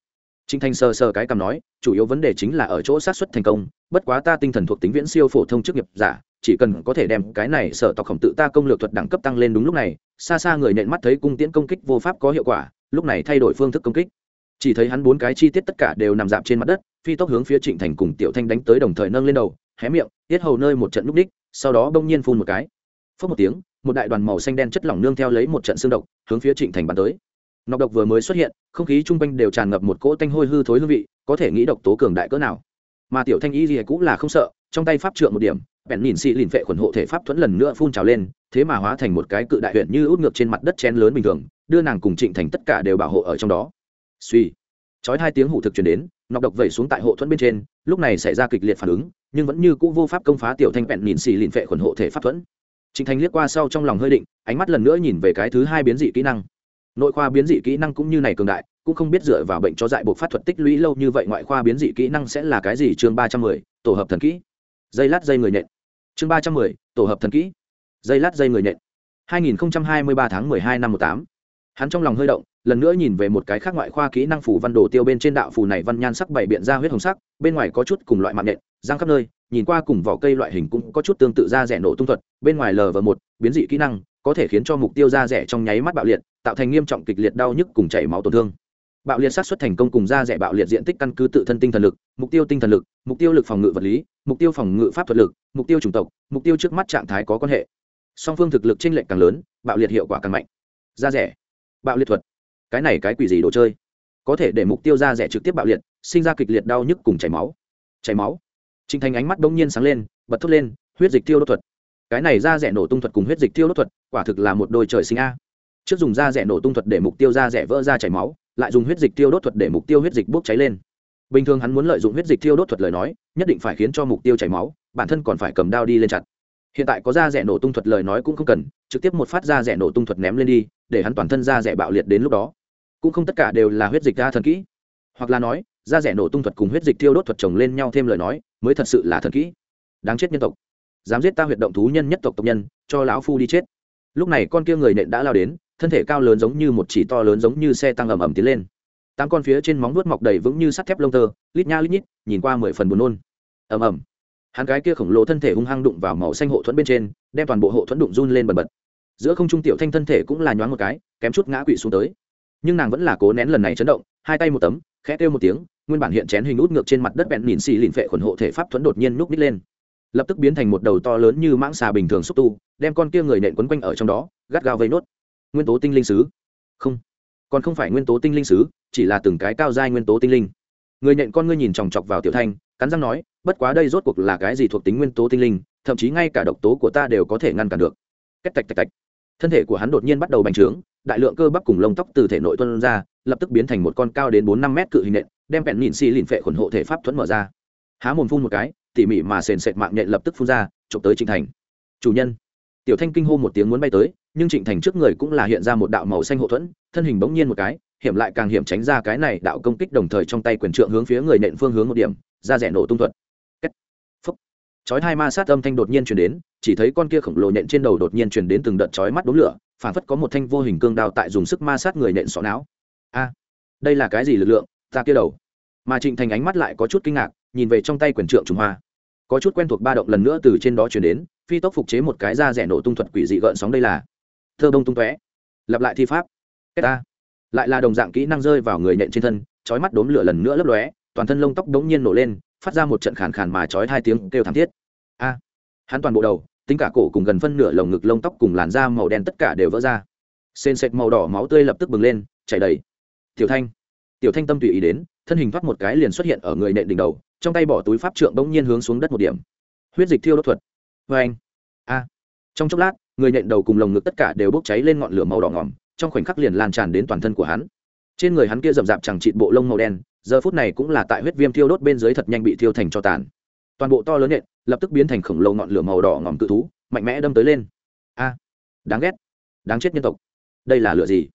Trinh Thanh sơ sơ cái cầm nói, chủ yếu vấn đề chính là ở chỗ sát xuất thành công, bất quá ta tinh thần thuộc tính viễn siêu phổ thông chức nghiệp giả, chỉ cần có thể đem cái này sở tộc khổng tự ta công lược thuật đẳng cấp tăng lên đúng lúc này, xa xa người nện mắt thấy cung tiễn công kích vô pháp có hiệu quả, lúc này thay đổi phương thức công kích. Chỉ thấy hắn bốn cái chi tiết tất cả đều nằm dạp trên mặt đất, phi tốc hướng phía Trịnh Thành cùng Tiểu Thanh đánh tới đồng thời nâng lên đầu, hé miệng, tiết hầu nơi một trận núp đích, sau đó bỗng nhiên phun một cái. phớt một tiếng, một đại đoàn màu xanh đen chất lỏng nương theo lấy một trận xương độc, hướng phía Trịnh Thành bắn tới. Nọc độc vừa mới xuất hiện không khí chung quanh đều tràn ngập một cỗ tanh hôi hư thối hương vị có thể nghĩ độc tố cường đại cỡ nào. Mà tiểu thanh y gì cũng là không sợ trong tay pháp trượng một điểm bèn nhìn xị lìn phệ khuẩn hộ thể pháp thuẫn lần nữa phun trào lên thế mà hóa thành một cái cự đại huyện như út ngược trên mặt đất chen lớn bình thường đưa nàng cùng trịnh thành tất cả đều bảo hộ ở trong đó. Suy chói hai tiếng hủ thực chuyển đến nọc độc vẩy xuống tại hộ thuẫn bên trên lúc này xảy ra kịch liệt phản ứng nhưng vẫn như cũ vô pháp công phá tiểu thanh bẹn nhìn xì lìn phệ khuẩn hộ thể pháp thuẫn. Trịnh thành liếc qua sau trong lòng hơi định, ánh mắt lần nữa nhìn về cái thứ hai biến dị kỹ năng. Nội khoa biến dị kỹ năng cũng như này cường đại, cũng không biết dựa vào bệnh cho dại buộc phát thuật tích lũy lâu như vậy ngoại khoa biến dị kỹ năng sẽ là cái gì? Chương ba trăm mười, tổ hợp thần kỹ. Dây lát dây người nhện chương ba trăm mười, tổ hợp thần kỹ. Dây lát dây người nhện hai nghìn hai mươi ba tháng mười hai năm một tám. Hắn trong lòng hơi động, lần nữa nhìn về một cái khác ngoại khoa kỹ năng phủ văn đồ tiêu bên trên đạo phù này văn nhan sắc bảy biện ra huyết hồng sắc, bên ngoài có chút cùng loại mạng nhện răng khắp nơi, nhìn qua cùng vỏ cây loại hình cũng có chút tương tự da rẻ nổ tung thuật, bên ngoài lv một, biến dị kỹ năng, có thể khiến cho mục tiêu da rẻ trong nháy mắt bạo liệt, tạo thành nghiêm trọng kịch liệt đau nhức cùng chảy máu tổn thương. Bạo liệt sát xuất thành công cùng da rẻ bạo liệt diện tích căn cứ tự thân tinh thần lực, mục tiêu tinh thần lực, mục tiêu lực phòng ngự vật lý, mục tiêu phòng ngự pháp thuật lực, mục tiêu chủng tộc, mục tiêu trước mắt trạng thái có quan hệ. Song phương thực lực t r ê n lệch càng lớn, bạo liệt hiệu quả càng mạnh. Da rẻ, bạo liệt thuật. Cái này cái quỷ gì đồ chơi? Có thể để mục tiêu da rẻ trực tiếp bạo liệt, sinh ra kịch liệt đau nhức cùng chảy máu. Chảy máu. Trình Thành ánh mắt bỗng nhiên sáng lên, bật thốt lên, huyết dịch tiêu đốt thuật. Cái này ra rẻ nổ tung thuật cùng huyết dịch tiêu đốt thuật, quả thực là một đôi trời sinh a. Trước dùng ra rẻ nổ tung thuật để mục tiêu ra rẻ vỡ ra chảy máu, lại dùng huyết dịch tiêu đốt thuật để mục tiêu huyết dịch bốc cháy lên bình thường hắn muốn lợi dụng huyết dịch tiêu đốt thuật lời nói nhất định phải khiến cho mục tiêu chảy máu bản thân còn phải cầm đao đi lên chặt hiện tại có ra rẻ nổ tung thuật lời nói cũng không cần trực tiếp một phát ra rẻ nổ tung thuật ném lên đi để hắn toàn thân ra rẻ bạo liệt đến lúc đó cũng không tất cả đều là huyết dịch ra thần kỹ hoặc là nói da rẻ nổ tung thuật cùng huyết dịch tiêu đốt thuật chồng lên nhau thêm lời nói, mới thật sự là thần kỹ. Đáng chết nhân tộc. Dám giết ta huyệt động thú nhân nhất tộc tộc nhân, cho lão phu đi chết. Lúc này con kia người nện đã lao đến, thân thể cao lớn giống như một chỉ to lớn giống như xe tăng ầm ầm tiến lên. Tám con phía trên móng vuốt mọc đầy vững như sắt thép lông tơ, lít nha lít nhít, nhìn qua mười phần buồn nôn. Ầm ầm. Hắn cái kia khổng lồ thân thể hung hăng đụng vào màu xanh hộ thuẫn bên trên, đem toàn bộ hộ thuẫn đụng run lên bần bật. Giữa không trung tiểu thanh thân thể cũng là nhoáng một cái, kém chút ngã quỵ xuống tới. Nhưng nàng vẫn là cố nén lần này chấn động, hai tay một tấm, khẽ kêu một tiếng nguyên bản hiện chén hình út ngược trên mặt đất bẹn nhìn xì lìn phệ khuẩn hộ thể pháp thuẫn đột nhiên núp nít lên. Lập tức biến thành một đầu to lớn như mãng xà bình thường xúc tu, đem con kia người nện quấn quanh ở trong đó, gắt gao vây nốt. Nguyên tố tinh linh sứ. Không, còn không phải nguyên tố tinh linh sứ, chỉ là từng cái cao giai nguyên tố tinh linh. Người nện con ngươi nhìn chòng chọc vào tiểu thanh, cắn răng nói, bất quá đây rốt cuộc là cái gì thuộc tính nguyên tố tinh linh, thậm chí ngay cả độc tố của ta đều có thể ngăn cản được. Cách tạch tạch tạch. Thân thể của hắn đột nhiên bắt đầu bành trướng, đại lượng cơ bắp cùng lông tóc từ thể nội tuân ra, lập tức biến thành một con cao đến bốn năm mét cự hình nện đem bẹn nhìn xì lìn phệ khuẩn hộ thể pháp thuẫn mở ra. Há mồm phun một cái, tỉ mỉ mà sền sệt mạng nhện lập tức phun ra, chụp tới trịnh thành. Chủ nhân. Tiểu thanh kinh hô một tiếng muốn bay tới, nhưng trịnh thành trước người cũng là hiện ra một đạo màu xanh hộ thuẫn, thân hình bỗng nhiên một cái, hiểm lại càng hiểm tránh ra cái này đạo công kích đồng thời trong tay quyền trượng hướng phía người nện phương hướng một điểm ra rẻ nổ tung thuật. Chói hai ma sát âm thanh đột nhiên chuyển đến, chỉ thấy con kia khổng lồ nện trên đầu đột nhiên chuyển đến từng đợt chói mắt đốm lửa, phản phất có một thanh vô hình cương đao tại dùng sức ma sát người nện sọ não. A, đây là cái gì lực lượng? Ta kia đầu mà trịnh thành ánh mắt lại có chút kinh ngạc, nhìn về trong tay quyền trượng trùng hoa. Có chút quen thuộc ba động lần nữa từ trên đó chuyển đến, phi tốc phục chế một cái da rẻ nổ tung thuật quỷ dị gợn sóng đây là. Thơ bông tung tóe. Lặp lại thi pháp. Kết ta. Lại là đồng dạng kỹ năng rơi vào người nhện trên thân, chói mắt đốm lửa lần nữa lấp lóe, toàn thân lông tóc đống nhiên nổ lên, phát ra một trận khàn khàn mà chói hai tiếng kêu thảm thiết. A. Hắn toàn bộ đầu, tính cả cổ cùng gần phân nửa lồng ngực lông tóc cùng làn da màu đen tất cả đều vỡ ra. Sên sệt màu đỏ máu tươi lập tức bừng lên, chảy đầy. Tiểu thanh. Tiểu thanh tâm tùy ý đến thân hình thoát một cái liền xuất hiện ở người nện đỉnh đầu, trong tay bỏ túi pháp trượng bỗng nhiên hướng xuống đất một điểm. Huyết dịch thiêu đốt thuật. Vê anh. A. Trong chốc lát, người nện đầu cùng lồng ngực tất cả đều bốc cháy lên ngọn lửa màu đỏ ngỏm, trong khoảnh khắc liền lan tràn đến toàn thân của hắn. Trên người hắn kia rậm rạp chẳng trịt bộ lông màu đen, giờ phút này cũng là tại huyết viêm thiêu đốt bên dưới thật nhanh bị thiêu thành cho tàn. Toàn bộ to lớn nện lập tức biến thành khổng lồ ngọn lửa màu đỏ ngỏm cự thú, mạnh mẽ đâm tới lên. A. Đáng ghét. Đáng chết nhân tộc. Đây là lửa gì?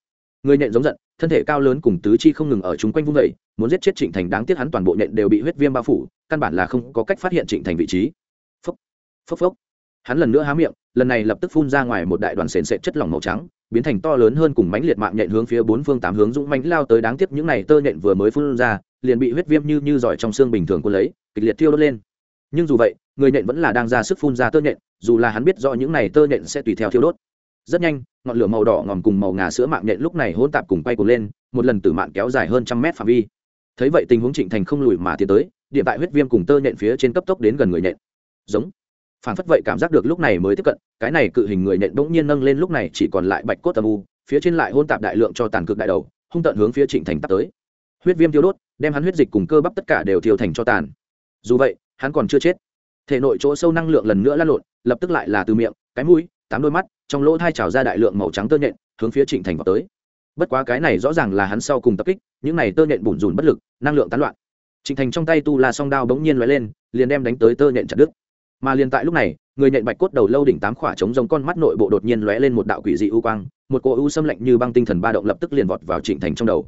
Người nện giống giận thân thể cao lớn cùng tứ chi không ngừng ở chúng quanh vung vẩy muốn giết chết trịnh thành đáng tiếc hắn toàn bộ nhện đều bị huyết viêm bao phủ, căn bản là không có cách phát hiện trịnh thành vị trí. Phốc phốc phốc. Hắn lần nữa há miệng, lần này lập tức phun ra ngoài một đại đoàn sền sệt chất lỏng màu trắng, biến thành to lớn hơn cùng mánh liệt mạng nhện hướng phía bốn phương tám hướng dũng mánh lao tới đáng tiếc những này tơ nhện vừa mới phun ra, liền bị huyết viêm như như giỏi trong xương bình thường quân lấy, kịch liệt thiêu đốt lên. Nhưng dù vậy, người nhện vẫn là đang ra sức phun ra tơ nhện, dù là hắn biết rõ những này tơ nhện sẽ tùy theo thiêu đốt rất nhanh, ngọn lửa màu đỏ ngòm cùng màu ngà sữa mạng nhện lúc này hôn tạp cùng quay cuồng lên, một lần tử mạng kéo dài hơn trăm mét phạm vi. Thấy vậy tình huống trịnh thành không lùi mà tiến tới, điện tại huyết viêm cùng tơ nhện phía trên cấp tốc đến gần người nhện. Giống. Phản phất vậy cảm giác được lúc này mới tiếp cận, cái này cự hình người nhện bỗng nhiên nâng lên lúc này chỉ còn lại bạch cốt tầm u, phía trên lại hôn tạp đại lượng cho tàn cực đại đầu, hung tận hướng phía trịnh thành tắt tới. Huyết viêm tiêu đốt, đem hắn huyết dịch cùng cơ bắp tất cả đều thiêu thành cho tàn. Dù vậy, hắn còn chưa chết. Thể nội chỗ sâu năng lượng lần nữa lan lộn, lập tức lại là từ miệng, cái mũi, tám đôi mắt trong lỗ thai trào ra đại lượng màu trắng tơ nhện, hướng phía trịnh thành vào tới. Bất quá cái này rõ ràng là hắn sau cùng tập kích, những này tơ nhện bùn rùn bất lực, năng lượng tán loạn. Trịnh thành trong tay tu la song đao bỗng nhiên lóe lên, liền đem đánh tới tơ nhện chặt đứt. Mà liền tại lúc này, người nhện bạch cốt đầu lâu đỉnh tám khỏa trống giống con mắt nội bộ đột nhiên lóe lên một đạo quỷ dị u quang, một cỗ u xâm lạnh như băng tinh thần ba động lập tức liền vọt vào trịnh thành trong đầu.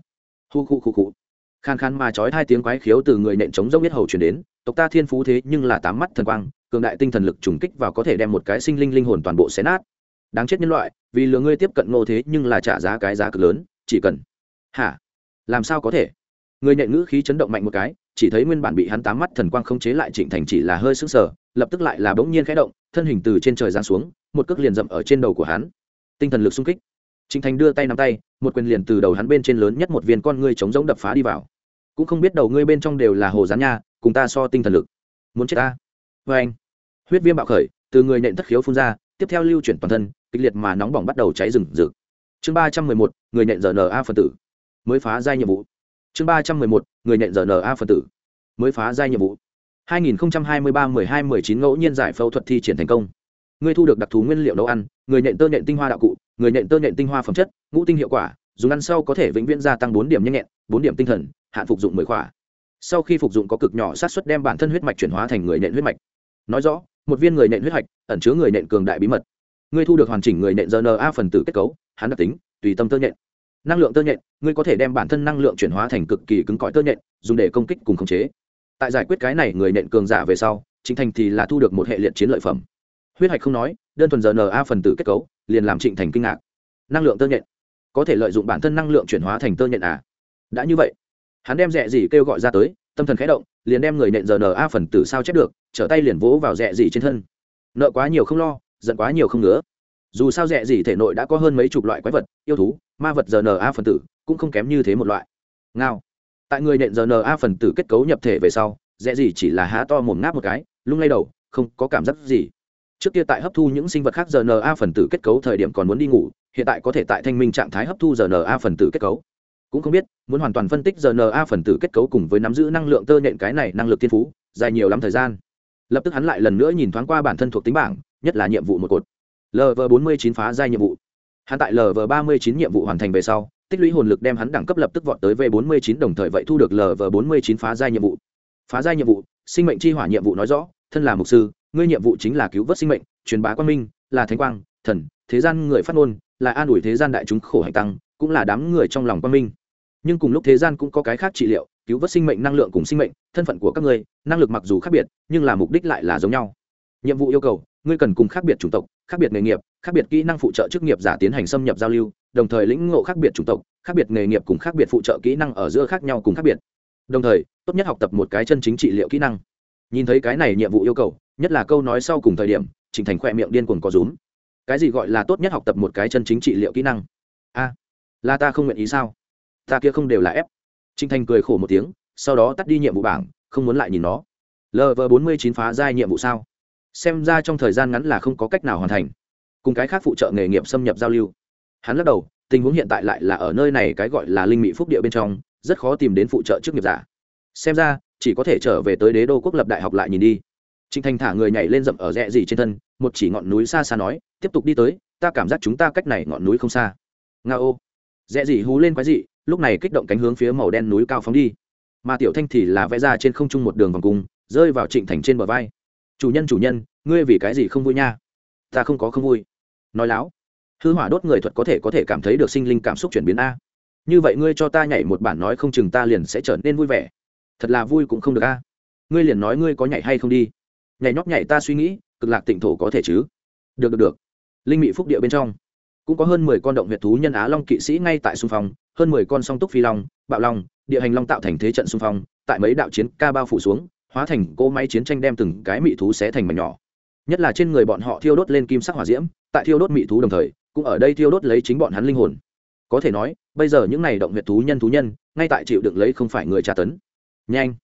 Hu khu khu khu. Khan khan mà chói hai tiếng quái khiếu từ người nện trống rông biết hầu chuyển đến, tộc ta thiên phú thế nhưng là tám mắt thần quang, cường đại tinh thần lực trùng kích vào có thể đem một cái sinh linh linh hồn toàn bộ xé nát đáng chết nhân loại, vì lừa ngươi tiếp cận ngô thế nhưng là trả giá cái giá cực lớn, chỉ cần. Hả? Làm sao có thể? Người nhện ngữ khí chấn động mạnh một cái, chỉ thấy nguyên bản bị hắn tám mắt thần quang không chế lại trịnh thành chỉ là hơi sững sờ, lập tức lại là bỗng nhiên khẽ động, thân hình từ trên trời giáng xuống, một cước liền dậm ở trên đầu của hắn. Tinh thần lực sung kích. Trịnh thành đưa tay nắm tay, một quyền liền từ đầu hắn bên trên lớn nhất một viên con ngươi chống giống đập phá đi vào. Cũng không biết đầu ngươi bên trong đều là hồ gián nha, cùng ta so tinh thần lực. Muốn chết ta. Vê anh huyết viêm bạo khởi, từ người nện thất khiếu phun ra tiếp theo lưu chuyển toàn thân, kịch liệt mà nóng bỏng bắt đầu cháy rừng rực. Chương ba trăm mười một, người nện na phân tử. Mới phá giai nhiệm vụ. Chương ba trăm mười một, người nện na phân tử. Mới phá giai nhiệm vụ. 2023-12-19 ngẫu nhiên giải phẫu thuật thi triển thành công. Ngươi thu được đặc thù nguyên liệu nấu ăn, người nện tơ nện tinh hoa đạo cụ, người nện tơ nện tinh hoa phẩm chất, ngũ tinh hiệu quả, dùng ăn sau có thể vĩnh viễn gia tăng bốn điểm nhanh nhẹn, bốn điểm tinh thần, hạn phục dụng mười khỏa. Sau khi phục dụng có cực nhỏ sát xuất đem bản thân huyết mạch chuyển hóa thành người nện huyết mạch. Nói rõ một viên người nện huyết hạch, ẩn chứa người nện cường đại bí mật. Ngươi thu được hoàn chỉnh người nện rna phần tử kết cấu, hắn đặc tính, tùy tâm tơ nhện. Năng lượng tơ nhện, ngươi có thể đem bản thân năng lượng chuyển hóa thành cực kỳ cứng cỏi tơ nhện, dùng để công kích cùng khống chế. Tại giải quyết cái này người nện cường giả về sau, trịnh thành thì là thu được một hệ liệt chiến lợi phẩm. Huyết hạch không nói, đơn thuần rna phần tử kết cấu, liền làm trịnh thành kinh ngạc. Năng lượng tơ nhện, có thể lợi dụng bản thân năng lượng chuyển hóa thành tơ nhện à? Đã như vậy, hắn đem rẻ gì kêu gọi ra tới, tâm thần khẽ động liền đem người nện giờ n a phần tử sao chép được, trở tay liền vỗ vào rẽ gì trên thân. Nợ quá nhiều không lo, giận quá nhiều không ngứa. Dù sao rẻ gì thể nội đã có hơn mấy chục loại quái vật, yêu thú, ma vật rna phần tử cũng không kém như thế một loại. Ngao. Tại người nện rna phần tử kết cấu nhập thể về sau, rẻ gì chỉ là há to mồm ngáp một cái, lung lay đầu, không có cảm giác gì. Trước kia tại hấp thu những sinh vật khác rna phần tử kết cấu thời điểm còn muốn đi ngủ, hiện tại có thể tại thanh minh trạng thái hấp thu rna phần tử kết cấu cũng không biết, muốn hoàn toàn phân tích rna phần tử kết cấu cùng với nắm giữ năng lượng tơ nhện cái này năng lực thiên phú, dài nhiều lắm thời gian. Lập tức hắn lại lần nữa nhìn thoáng qua bản thân thuộc tính bảng, nhất là nhiệm vụ một cột. Lv bốn mươi chín phá giai nhiệm vụ. Hắn tại lv ba mươi chín nhiệm vụ hoàn thành về sau, tích lũy hồn lực đem hắn đẳng cấp lập tức vọt tới v bốn mươi chín đồng thời vậy thu được lv bốn mươi chín phá giai nhiệm vụ. Phá giai nhiệm vụ, sinh mệnh chi hỏa nhiệm vụ nói rõ, thân là mục sư, ngươi nhiệm vụ chính là cứu vớt sinh mệnh, truyền bá quang minh, là thánh quang, thần, thế gian người phát ngôn, là an ủi thế gian đại chúng khổ hạnh tăng, cũng là đám người trong lòng quang minh nhưng cùng lúc thế gian cũng có cái khác trị liệu, cứu vớt sinh mệnh năng lượng cùng sinh mệnh, thân phận của các ngươi, năng lực mặc dù khác biệt, nhưng là mục đích lại là giống nhau. Nhiệm vụ yêu cầu, ngươi cần cùng khác biệt chủng tộc, khác biệt nghề nghiệp, khác biệt kỹ năng phụ trợ chức nghiệp giả tiến hành xâm nhập giao lưu, đồng thời lĩnh ngộ khác biệt chủng tộc, khác biệt nghề nghiệp cùng khác biệt phụ trợ kỹ năng ở giữa khác nhau cùng khác biệt. Đồng thời, tốt nhất học tập một cái chân chính trị liệu kỹ năng. Nhìn thấy cái này nhiệm vụ yêu cầu, nhất là câu nói sau cùng thời điểm, trình thành khoe miệng điên cuồng có rúm. Cái gì gọi là tốt nhất học tập một cái chân chính trị liệu kỹ năng? A, là ta không nguyện ý sao? Ta kia không đều là ép. Trinh thành cười khổ một tiếng, sau đó tắt đi nhiệm vụ bảng, không muốn lại nhìn nó. Lv bốn mươi chín phá giai nhiệm vụ sao? Xem ra trong thời gian ngắn là không có cách nào hoàn thành. Cùng cái khác phụ trợ nghề nghiệp xâm nhập giao lưu. Hắn lắc đầu, tình huống hiện tại lại là ở nơi này cái gọi là linh mỹ phúc địa bên trong, rất khó tìm đến phụ trợ chức nghiệp giả. Xem ra, chỉ có thể trở về tới đế đô quốc lập đại học lại nhìn đi. Trinh thành thả người nhảy lên rậm ở rẽ gì trên thân, một chỉ ngọn núi xa xa nói, tiếp tục đi tới, ta cảm giác chúng ta cách này ngọn núi không xa. Nga ô rẽ gì hú lên quái dị lúc này kích động cánh hướng phía màu đen núi cao phóng đi. Mà tiểu thanh thì là vẽ ra trên không trung một đường vòng cung, rơi vào trịnh thành trên bờ vai. Chủ nhân chủ nhân, ngươi vì cái gì không vui nha? Ta không có không vui. Nói láo, hư hỏa đốt người thuật có thể có thể cảm thấy được sinh linh cảm xúc chuyển biến a. Như vậy ngươi cho ta nhảy một bản nói không chừng ta liền sẽ trở nên vui vẻ. Thật là vui cũng không được a. Ngươi liền nói ngươi có nhảy hay không đi. Nhảy nhóc nhảy ta suy nghĩ, cực lạc tịnh thổ có thể chứ? Được được được. Linh mị phúc địa bên trong cũng có hơn mười con động huyệt thú nhân á long kỵ sĩ ngay tại xung phong, hơn mười con song túc phi long, bạo long, địa hành long tạo thành thế trận xung phong, tại mấy đạo chiến ca bao phủ xuống, hóa thành cỗ máy chiến tranh đem từng cái mị thú xé thành mảnh nhỏ. Nhất là trên người bọn họ thiêu đốt lên kim sắc hỏa diễm, tại thiêu đốt mị thú đồng thời, cũng ở đây thiêu đốt lấy chính bọn hắn linh hồn. Có thể nói, bây giờ những này động huyệt thú nhân thú nhân, ngay tại chịu được lấy không phải người tra tấn. Nhanh!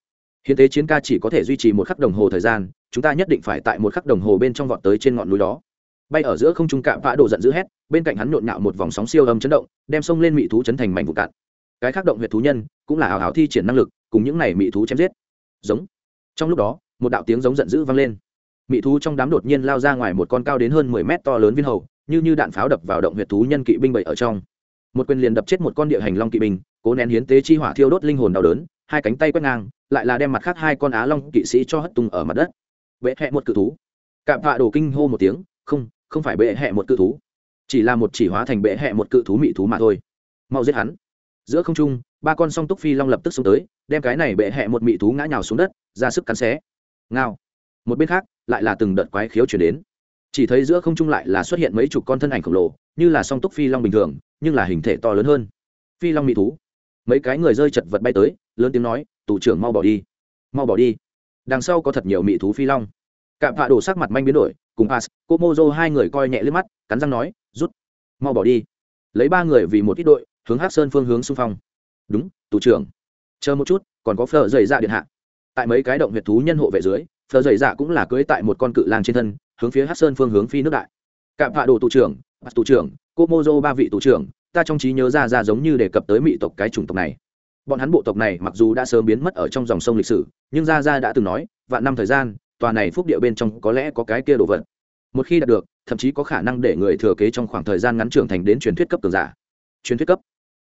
Hiến tế chiến ca chỉ có thể duy trì một khắc đồng hồ thời gian, chúng ta nhất định phải tại một khắc đồng hồ bên trong vọt tới trên ngọn núi đó bay ở giữa không trung cạm vã đồ giận dữ hét, bên cạnh hắn nhộn nhạo một vòng sóng siêu âm chấn động, đem sông lên mị thú chấn thành mảnh vụ cạn. Cái khác động huyệt thú nhân cũng là hào hào thi triển năng lực, cùng những này mị thú chém giết. Giống. Trong lúc đó, một đạo tiếng giống giận dữ vang lên. Mị thú trong đám đột nhiên lao ra ngoài một con cao đến hơn mười mét to lớn viên hầu, như như đạn pháo đập vào động huyệt thú nhân kỵ binh bậy ở trong. Một quyền liền đập chết một con địa hành long kỵ binh, cố nén hiến tế chi hỏa thiêu đốt linh hồn đau đớn, hai cánh tay quét ngang, lại là đem mặt khác hai con á long kỵ sĩ cho hất tung ở mặt đất. Vẽ hẹ một cự thú. Cạm vạ đổ kinh hô một tiếng, không không phải bệ hẹ một cự thú, chỉ là một chỉ hóa thành bệ hẹ một cự thú mị thú mà thôi. Mau giết hắn. Giữa không trung, ba con song túc phi long lập tức xuống tới, đem cái này bệ hẹ một mị thú ngã nhào xuống đất, ra sức cắn xé. Ngao. Một bên khác, lại là từng đợt quái khiếu chuyển đến. Chỉ thấy giữa không trung lại là xuất hiện mấy chục con thân ảnh khổng lồ, như là song túc phi long bình thường, nhưng là hình thể to lớn hơn. Phi long mị thú. Mấy cái người rơi chật vật bay tới, lớn tiếng nói, tù trưởng mau bỏ đi. Mau bỏ đi. Đằng sau có thật nhiều mị thú phi long cạm phạ đổ sắc mặt manh biến đổi, cùng pass cô mozo hai người coi nhẹ lên mắt, cắn răng nói, rút, mau bỏ đi. Lấy ba người vì một ít đội, hướng hát sơn phương hướng xung phong. Đúng, tù trưởng. Chờ một chút, còn có phở dày dạ điện hạ. Tại mấy cái động huyệt thú nhân hộ vệ dưới, phở dày dạ cũng là cưới tại một con cự lang trên thân, hướng phía hát sơn phương hướng phi nước đại. Cạm phạ đồ tù trưởng tù trưởng cô mozo ba vị tù trưởng, ta trong trí nhớ ra ra giống như đề cập tới mỹ tộc cái chủng tộc này. Bọn hắn bộ tộc này mặc dù đã sớm biến mất ở trong dòng sông lịch sử, nhưng ra ra đã từng nói, vạn năm thời gian tòa này phúc địa bên trong có lẽ có cái kia đồ vật. Một khi đạt được, thậm chí có khả năng để người thừa kế trong khoảng thời gian ngắn trưởng thành đến truyền thuyết cấp cường giả. Truyền thuyết cấp.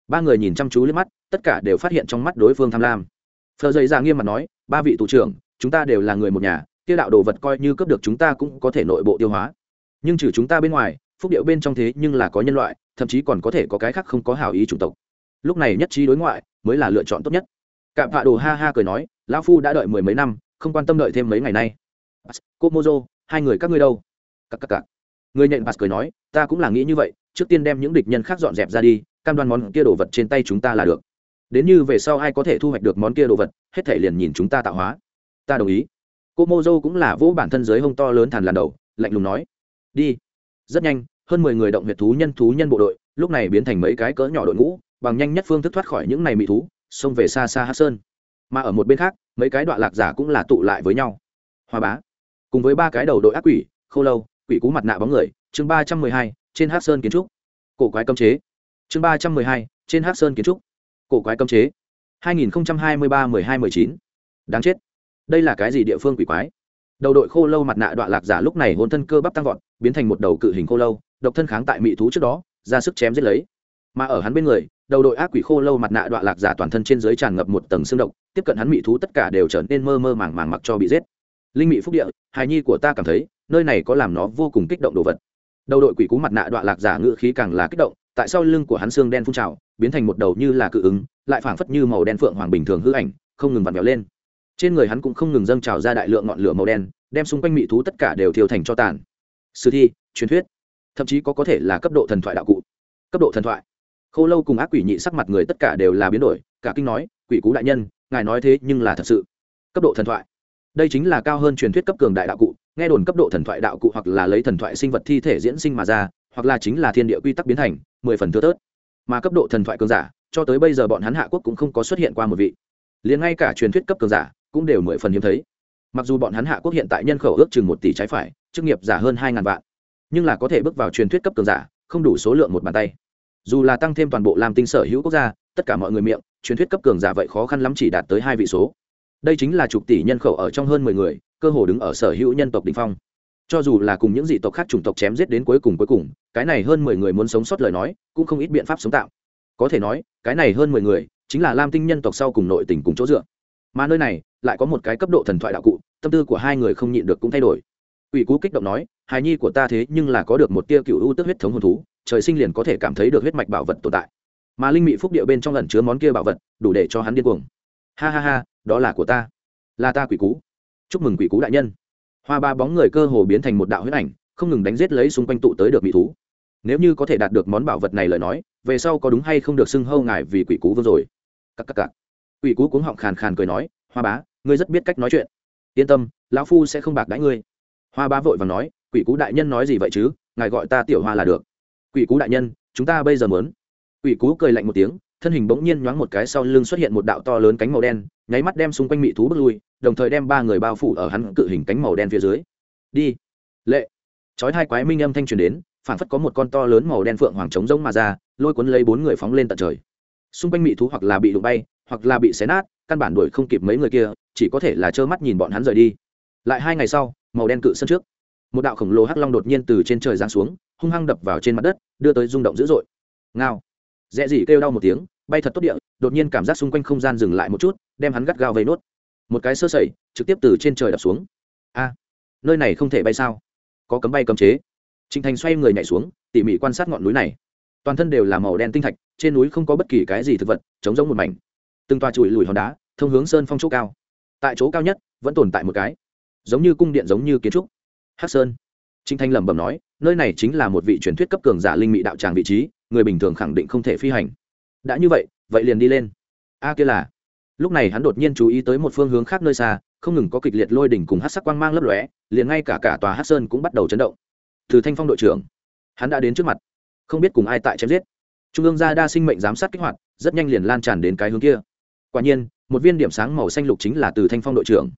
Ba người nhìn chăm chú lên mắt, tất cả đều phát hiện trong mắt đối phương tham lam. Phờ dày ra nghiêm mặt nói, ba vị thủ trưởng, chúng ta đều là người một nhà, kia đạo đồ vật coi như cấp được chúng ta cũng có thể nội bộ tiêu hóa. Nhưng trừ chúng ta bên ngoài, phúc điệu bên trong thế nhưng là có nhân loại, thậm chí còn có thể có cái khác không có hảo ý chủng tộc. Lúc này nhất trí đối ngoại mới là lựa chọn tốt nhất. Cạm vạ đồ ha ha cười nói, lão phu đã đợi mười mấy năm, không quan tâm đợi thêm mấy ngày nay cô mozo, hai người các ngươi đâu? Cặp cặp cặp người nhện bạt cười nói, ta cũng là nghĩ như vậy, trước tiên đem những địch nhân khác dọn dẹp ra đi, cam đoan món kia đồ vật trên tay chúng ta là được. Đến như về sau ai có thể thu hoạch được món kia đồ vật, hết thể liền nhìn chúng ta tạo hóa. Ta đồng ý. Cô mozo cũng là vỗ bản thân giới hông to lớn thàn lần đầu, lạnh lùng nói, đi. Rất nhanh, hơn mười người động huyệt thú nhân thú nhân bộ đội, lúc này biến thành mấy cái cỡ nhỏ đội ngũ, bằng nhanh nhất phương thức thoát khỏi những này mị thú, xông về xa xa hát sơn. Mà ở một bên khác, mấy cái đoạn lạc giả cũng là tụ lại với nhau. Hoa bá cùng với ba cái đầu đội ác quỷ, khô lâu, quỷ cú mặt nạ bóng người, chương ba trăm mười hai, trên hát sơn kiến trúc. Cổ quái cấm chế. Chương ba trăm mười hai, trên hát sơn kiến trúc. Cổ quái cấm chế. hai nghìn hai mươi ba, mười hai, mười chín. Đáng chết. Đây là cái gì địa phương quỷ quái? Đầu đội khô lâu mặt nạ đoạn lạc giả lúc này hôn thân cơ bắp tăng vọt, biến thành một đầu cự hình khô lâu, độc thân kháng tại mỹ thú trước đó, ra sức chém giết lấy. Mà ở hắn bên người, đầu đội ác quỷ khô lâu mặt nạ đoạn lạc giả toàn thân trên dưới tràn ngập một tầng xương độc, tiếp cận hắn mỹ thú tất cả đều trở nên mơ mơ màng màng mặc cho bị giết linh Mị phúc địa, hài nhi của ta cảm thấy, nơi này có làm nó vô cùng kích động đồ vật. Đầu đội quỷ cú mặt nạ đoạn lạc giả ngự khí càng là kích động, tại sau lưng của hắn xương đen phun trào, biến thành một đầu như là cự ứng, lại phảng phất như màu đen phượng hoàng bình thường hư ảnh, không ngừng vặn vẹo lên. Trên người hắn cũng không ngừng dâng trào ra đại lượng ngọn lửa màu đen, đem xung quanh mị thú tất cả đều thiêu thành cho tàn. Sử thi, truyền thuyết, thậm chí có có thể là cấp độ thần thoại đạo cụ. Cấp độ thần thoại. Khô lâu cùng ác quỷ nhị sắc mặt người tất cả đều là biến đổi, cả kinh nói, quỷ cú đại nhân, ngài nói thế nhưng là thật sự. Cấp độ thần thoại đây chính là cao hơn truyền thuyết cấp cường đại đạo cụ, nghe đồn cấp độ thần thoại đạo cụ hoặc là lấy thần thoại sinh vật thi thể diễn sinh mà ra, hoặc là chính là thiên địa quy tắc biến thành, mười phần thưa tớt mà cấp độ thần thoại cường giả, cho tới bây giờ bọn hắn hạ quốc cũng không có xuất hiện qua một vị. Liền ngay cả truyền thuyết cấp cường giả cũng đều mười phần hiếm thấy. Mặc dù bọn hắn hạ quốc hiện tại nhân khẩu ước chừng một tỷ trái phải, chức nghiệp giả hơn hai ngàn vạn, nhưng là có thể bước vào truyền thuyết cấp cường giả, không đủ số lượng một bàn tay. Dù là tăng thêm toàn bộ làm tinh sở hữu quốc gia, tất cả mọi người miệng, truyền thuyết cấp cường giả vậy khó khăn lắm chỉ đạt tới hai vị số đây chính là chục tỷ nhân khẩu ở trong hơn mười người, cơ hồ đứng ở sở hữu nhân tộc đình phong. Cho dù là cùng những dị tộc khác chủng tộc chém giết đến cuối cùng cuối cùng, cái này hơn mười người muốn sống sót lời nói, cũng không ít biện pháp sống tạo có thể nói, cái này hơn mười người, chính là lam tinh nhân tộc sau cùng nội tình cùng chỗ dựa. Mà nơi này, lại có một cái cấp độ thần thoại đạo cụ, tâm tư của hai người không nhịn được cũng thay đổi. Ủy cú kích động nói, hài nhi của ta thế nhưng là có được một tia cựu ưu tức huyết thống hồn thú, trời sinh liền có thể cảm thấy được huyết mạch bảo vật tồn tại. Mà linh mị phúc địa bên trong lần chứa món kia bảo vật, đủ để cho hắn điên cuồng. Ha ha ha đó là của ta. Là ta quỷ cú. Chúc mừng quỷ cú đại nhân. Hoa ba bóng người cơ hồ biến thành một đạo huyết ảnh, không ngừng đánh giết lấy xung quanh tụ tới được mỹ thú. Nếu như có thể đạt được món bảo vật này lời nói, về sau có đúng hay không được xưng hâu ngài vì quỷ cú vương rồi. Cắc cắc cắc quỷ cú cuống họng khàn khàn cười nói, hoa bá, ngươi rất biết cách nói chuyện. Yên tâm, lão phu sẽ không bạc đãi ngươi. Hoa bá vội và nói, quỷ cú đại nhân nói gì vậy chứ? Ngài gọi ta tiểu hoa là được. Quỷ cú đại nhân, chúng ta bây giờ mớn quỷ cú cười lạnh một tiếng thân hình bỗng nhiên nhoáng một cái sau lưng xuất hiện một đạo to lớn cánh màu đen, nháy mắt đem xung quanh mị thú bước lui, đồng thời đem ba người bao phủ ở hắn cự hình cánh màu đen phía dưới. Đi. Lệ. Chói hai quái minh âm thanh truyền đến phản phất có một con to lớn màu đen phượng hoàng trống rỗng mà ra, lôi cuốn lấy bốn người phóng lên tận trời. Xung quanh mị thú hoặc là bị đụng bay, hoặc là bị xé nát, căn bản đuổi không kịp mấy người kia, chỉ có thể là trơ mắt nhìn bọn hắn rời đi. Lại hai ngày sau, màu đen cự sân trước. Một đạo khổng lồ hắc long đột nhiên từ trên trời giáng xuống, hung hăng đập vào trên mặt đất, đưa tới rung động dữ dội. Ngao. Dễ gì kêu đau một tiếng bay thật tốt địa, đột nhiên cảm giác xung quanh không gian dừng lại một chút, đem hắn gắt gao vây nốt. Một cái sơ sẩy, trực tiếp từ trên trời đập xuống. A, nơi này không thể bay sao? Có cấm bay cấm chế. Trịnh thành xoay người nhảy xuống, tỉ mỉ quan sát ngọn núi này. Toàn thân đều là màu đen tinh thạch, trên núi không có bất kỳ cái gì thực vật chống giống một mảnh. Từng toa chùi lùi hòn đá, thông hướng sơn phong chỗ cao. Tại chỗ cao nhất, vẫn tồn tại một cái, giống như cung điện, giống như kiến trúc. Hắc sơn. Trinh thanh lẩm bẩm nói, nơi này chính là một vị truyền thuyết cấp cường giả linh mị đạo tràng vị trí, người bình thường khẳng định không thể phi hành đã như vậy vậy liền đi lên. A kia là. Lúc này hắn đột nhiên chú ý tới một phương hướng khác nơi xa, không ngừng có kịch liệt lôi đỉnh cùng hát sắc quang mang lấp lóe, liền ngay cả cả tòa hát sơn cũng bắt đầu chấn động. Từ thanh phong đội trưởng, hắn đã đến trước mặt. Không biết cùng ai tại chém giết. Trung ương gia đa sinh mệnh giám sát kích hoạt, rất nhanh liền lan tràn đến cái hướng kia. Quả nhiên, một viên điểm sáng màu xanh lục chính là từ thanh phong đội trưởng.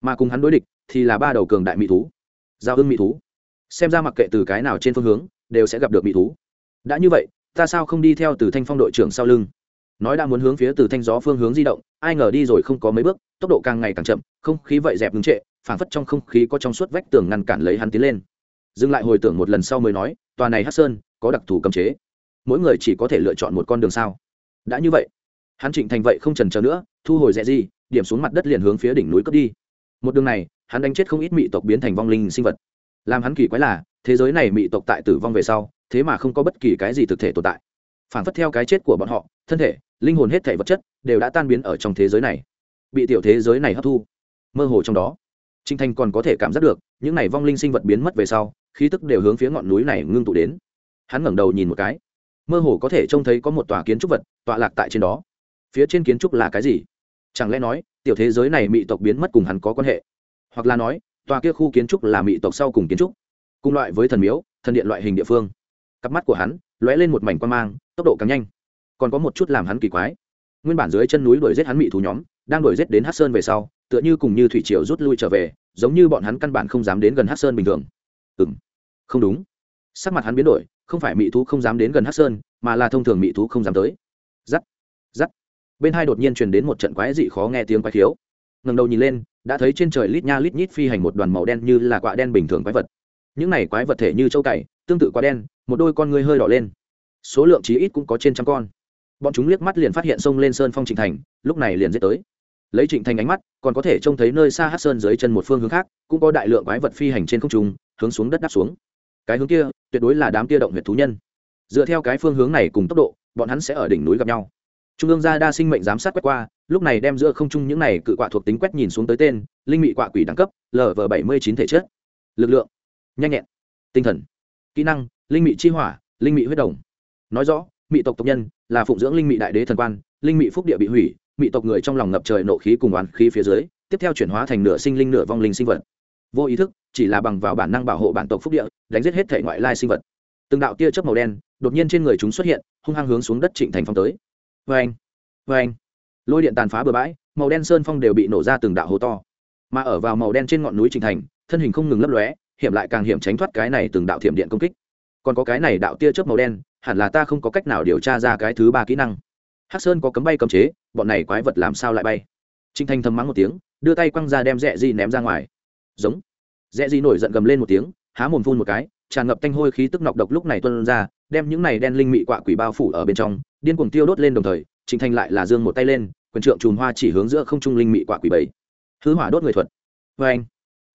Mà cùng hắn đối địch thì là ba đầu cường đại mỹ thú. Giao ưng mỹ thú. Xem ra mặc kệ từ cái nào trên phương hướng, đều sẽ gặp được mỹ thú. Đã như vậy ta sao không đi theo từ thanh phong đội trưởng sau lưng? Nói đã muốn hướng phía từ thanh gió phương hướng di động, ai ngờ đi rồi không có mấy bước, tốc độ càng ngày càng chậm, không khí vậy dẹp ngưng trệ, phảng phất trong không khí có trong suốt vách tường ngăn cản lấy hắn tiến lên. Dừng lại hồi tưởng một lần sau mới nói, tòa này hát sơn, có đặc thù cấm chế. Mỗi người chỉ có thể lựa chọn một con đường sao? Đã như vậy, hắn trịnh thành vậy không trần chờ nữa, thu hồi rẽ gì, điểm xuống mặt đất liền hướng phía đỉnh núi cất đi. Một đường này, hắn đánh chết không ít mị tộc biến thành vong linh sinh vật. Làm hắn kỳ quái là thế giới này mị tộc tại tử vong về sau, thế mà không có bất kỳ cái gì thực thể tồn tại. Phản phất theo cái chết của bọn họ, thân thể, linh hồn hết thể vật chất đều đã tan biến ở trong thế giới này. Bị tiểu thế giới này hấp thu, mơ hồ trong đó. Trinh thanh còn có thể cảm giác được, những này vong linh sinh vật biến mất về sau, khí tức đều hướng phía ngọn núi này ngưng tụ đến. Hắn ngẩng đầu nhìn một cái, mơ hồ có thể trông thấy có một tòa kiến trúc vật, tọa lạc tại trên đó. Phía trên kiến trúc là cái gì? Chẳng lẽ nói, tiểu thế giới này mị tộc biến mất cùng hắn có quan hệ? Hoặc là nói, tòa kia khu kiến trúc là mị tộc sau cùng kiến trúc? Cùng loại với thần miếu, thần điện loại hình địa phương. Cặp mắt của hắn lóe lên một mảnh quan mang, tốc độ càng nhanh. Còn có một chút làm hắn kỳ quái. Nguyên bản dưới chân núi đuổi giết hắn mị thú nhóm, đang đuổi giết đến hát sơn về sau, tựa như cùng như thủy triều rút lui trở về, giống như bọn hắn căn bản không dám đến gần hát sơn bình thường. Ừ m không đúng. Sắc mặt hắn biến đổi, không phải mị thú không dám đến gần hát sơn, mà là thông thường mị thú không dám tới. Giắt giắt bên hai đột nhiên truyền đến một trận quái dị khó nghe tiếng quái khiếu. Ngần đầu nhìn lên, đã thấy trên trời lít nha lít nhít phi hành một đoàn màu đen như là quạ đen bình thường quái vật những này quái vật thể như châu cày, tương tự quá đen, một đôi con ngươi hơi đỏ lên. Số lượng chí ít cũng có trên trăm con. Bọn chúng liếc mắt liền phát hiện sông lên sơn phong trịnh thành, lúc này liền giết tới. Lấy trịnh thành ánh mắt, còn có thể trông thấy nơi xa hát sơn dưới chân một phương hướng khác, cũng có đại lượng quái vật phi hành trên không trung, hướng xuống đất đáp xuống. Cái hướng kia, tuyệt đối là đám kia động huyệt thú nhân. Dựa theo cái phương hướng này cùng tốc độ, bọn hắn sẽ ở đỉnh núi gặp nhau. Trung ương gia đa sinh mệnh giám sát quét qua, lúc này đem giữa không trung những này cự quạ thuộc tính quét nhìn xuống tới tên, linh mị quạ quỷ đẳng cấp lv bảy mươi chín thể chất. Lực lượng nhanh nhẹn, tinh thần, kỹ năng, linh mị chi hỏa, linh mị huyết đồng. Nói rõ, mị tộc tộc nhân là phụng dưỡng linh mị đại đế thần quan, linh mị phúc địa bị hủy, mị tộc người trong lòng ngập trời nộ khí cùng oán khí phía dưới, tiếp theo chuyển hóa thành nửa sinh linh nửa vong linh sinh vật. Vô ý thức, chỉ là bằng vào bản năng bảo hộ bản tộc phúc địa, đánh giết hết thể ngoại lai sinh vật. Từng đạo tia chớp màu đen, đột nhiên trên người chúng xuất hiện, hung hăng hướng xuống đất trịnh thành phong tới. Vê anh vê anh. Lôi điện tàn phá bừa bãi, màu đen sơn phong đều bị nổ ra từng đạo hố to. Mà ở vào màu đen trên ngọn núi trịnh thành, thân hình không ngừng lấp lóe hiểm lại càng hiểm tránh thoát cái này từng đạo thiểm điện công kích. Còn có cái này đạo tia chớp màu đen, hẳn là ta không có cách nào điều tra ra cái thứ ba kỹ năng. Hắc sơn có cấm bay cấm chế, bọn này quái vật làm sao lại bay? Trinh thanh thầm mắng một tiếng, đưa tay quăng ra đem rẽ di ném ra ngoài. Giống. Rẽ di nổi giận gầm lên một tiếng, há mồm phun một cái, tràn ngập tanh hôi khí tức nọc độc lúc này tuân ra, đem những này đen linh mị quạ quỷ bao phủ ở bên trong, điên cuồng tiêu đốt lên đồng thời trịnh thanh lại là dương một tay lên, quyền trượng chùm hoa chỉ hướng giữa không trung linh mị quạ quỷ bảy. Hư hỏa đốt người thuật. Vê anh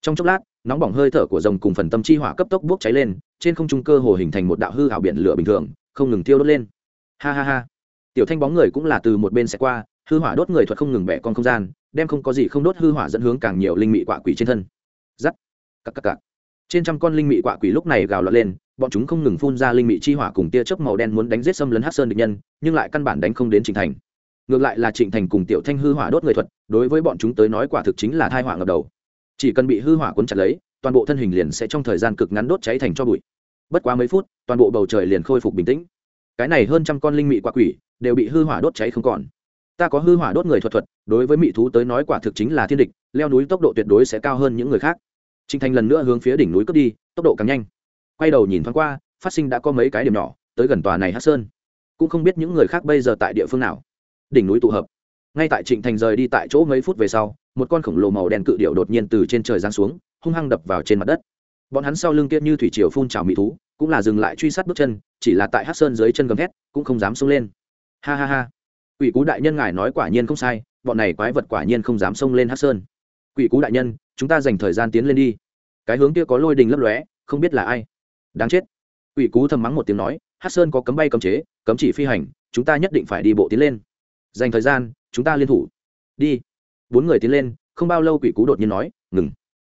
trong chốc lát nóng bỏng hơi thở của rồng cùng phần tâm chi hỏa cấp tốc bốc cháy lên, trên không trung cơ hồ hình thành một đạo hư hảo biển lửa bình thường, không ngừng tiêu đốt lên. Ha ha ha. Tiểu thanh bóng người cũng là từ một bên sẽ qua, hư hỏa đốt người thuật không ngừng bẻ con không gian, đem không có gì không đốt hư hỏa dẫn hướng càng nhiều linh mị quạ quỷ trên thân. Giắt. Cặp cặp cặp trên trăm con linh mị quạ quỷ lúc này gào lọt lên, bọn chúng không ngừng phun ra linh mị chi hỏa cùng tia chớp màu đen muốn đánh giết xâm lấn hát sơn địch nhân, nhưng lại căn bản đánh không đến Trình thành. Ngược lại là trịnh thành cùng tiểu thanh hư hỏa đốt người thuật, đối với bọn chúng tới nói quả thực chính là thai hỏa ngập đầu chỉ cần bị hư hỏa cuốn chặt lấy, toàn bộ thân hình liền sẽ trong thời gian cực ngắn đốt cháy thành cho bụi. Bất quá mấy phút, toàn bộ bầu trời liền khôi phục bình tĩnh. Cái này hơn trăm con linh mị quạ quỷ đều bị hư hỏa đốt cháy không còn. Ta có hư hỏa đốt người thuật thuật, đối với mị thú tới nói quả thực chính là thiên địch, leo núi tốc độ tuyệt đối sẽ cao hơn những người khác. Trinh thành lần nữa hướng phía đỉnh núi cướp đi, tốc độ càng nhanh. Quay đầu nhìn thoáng qua, phát sinh đã có mấy cái điểm nhỏ, tới gần tòa này hát sơn. Cũng không biết những người khác bây giờ tại địa phương nào. Đỉnh núi tụ hợp. Ngay tại trịnh thành rời đi tại chỗ mấy phút về sau một con khổng lồ màu đen cự điệu đột nhiên từ trên trời giáng xuống, hung hăng đập vào trên mặt đất. Bọn hắn sau lưng kia như thủy triều phun trào mỹ thú, cũng là dừng lại truy sát bước chân, chỉ là tại hát sơn dưới chân gầm hét cũng không dám xông lên. Ha ha ha. Quỷ cú đại nhân ngài nói quả nhiên không sai, bọn này quái vật quả nhiên không dám xông lên hát sơn. Quỷ cú đại nhân, chúng ta dành thời gian tiến lên đi. Cái hướng kia có lôi đình lấp lóe, không biết là ai. Đáng chết. Quỷ cú thầm mắng một tiếng nói hát sơn có cấm bay cấm chế, cấm chỉ phi hành, chúng ta nhất định phải đi bộ tiến lên. Dành thời gian, chúng ta liên thủ. Đi bốn người tiến lên, không bao lâu quỷ cú đột nhiên nói, ngừng.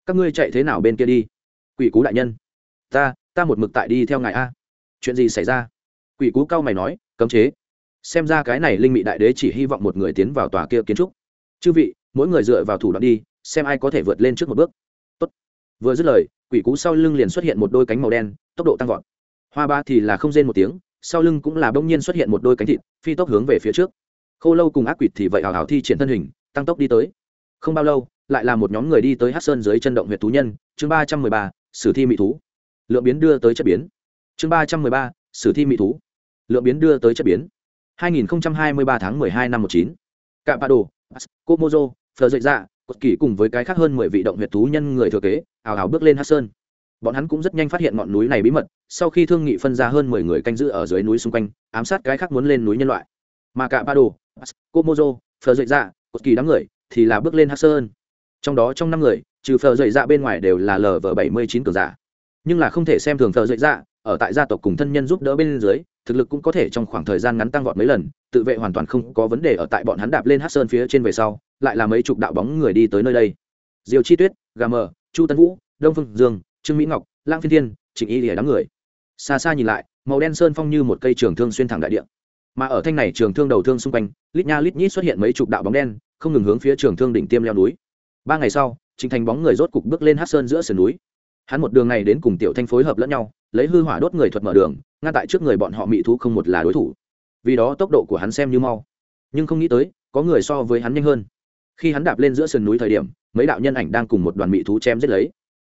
Các ngươi chạy thế nào bên kia đi? Quỷ cú đại nhân. Ta ta một mực tại đi theo ngài a. Chuyện gì xảy ra? Quỷ cú cao mày nói, cấm chế. Xem ra cái này linh mị đại đế chỉ hy vọng một người tiến vào tòa kia kiến trúc. Chư vị, mỗi người dựa vào thủ đoạn đi, xem ai có thể vượt lên trước một bước. Tốt. vừa dứt lời, quỷ cú sau lưng liền xuất hiện một đôi cánh màu đen, tốc độ tăng vọt. Hoa ba thì là không rên một tiếng, sau lưng cũng là bỗng nhiên xuất hiện một đôi cánh thịt, phi tốc hướng về phía trước. Khô lâu cùng ác quỷ thì vậy hào hào thi triển thân hình tăng tốc đi tới không bao lâu lại là một nhóm người đi tới hát sơn dưới chân động huyện thú nhân chương ba trăm mười ba sử thi mỹ thú lượng biến đưa tới chất biến chương ba trăm mười ba sử thi mỹ thú lượng biến đưa tới chất biến 2023 tháng 12 năm 19. Capado, Komozo, Phở dậy dạ, cột kỳ cùng với cái khác hơn 10 vị động huyệt thú nhân người thừa kế, ảo ảo bước lên Hắc Sơn. Bọn hắn cũng rất nhanh phát hiện ngọn núi này bí mật, sau khi thương nghị phân ra hơn 10 người canh giữ ở dưới núi xung quanh, ám sát cái khác muốn lên núi nhân loại. Mà Capado, Komozo, Phở dậy dạ, cột kỳ đám người thì là bước lên Hắc Sơn. Trong đó trong năm người, trừ phờ dậy dạ bên ngoài đều là LV79 cường giả. Nhưng là không thể xem thường phờ dậy dạ, ở tại gia tộc cùng thân nhân giúp đỡ bên dưới, thực lực cũng có thể trong khoảng thời gian ngắn tăng vọt mấy lần tự vệ hoàn toàn không có vấn đề ở tại bọn hắn đạp lên hát sơn phía trên về sau lại là mấy chục đạo bóng người đi tới nơi đây diều chi tuyết gà mờ chu tân vũ đông phương dương trương mỹ ngọc lang phiên thiên trịnh y lìa đám người xa xa nhìn lại màu đen sơn phong như một cây trường thương xuyên thẳng đại địa mà ở thanh này trường thương đầu thương xung quanh, lít nha lít nhít xuất hiện mấy chục đạo bóng đen, không ngừng hướng phía trường thương đỉnh tiêm leo núi. Ba ngày sau, trình thành bóng người rốt cục bước lên hát sơn giữa sườn núi. Hắn một đường này đến cùng tiểu thanh phối hợp lẫn nhau, lấy hư hỏa đốt người thuật mở đường, ngăn tại trước người bọn họ mị thú không một là đối thủ. Vì đó tốc độ của hắn xem như mau. Nhưng không nghĩ tới, có người so với hắn nhanh hơn. Khi hắn đạp lên giữa sườn núi thời điểm, mấy đạo nhân ảnh đang cùng một đoàn mị thú chém giết lấy.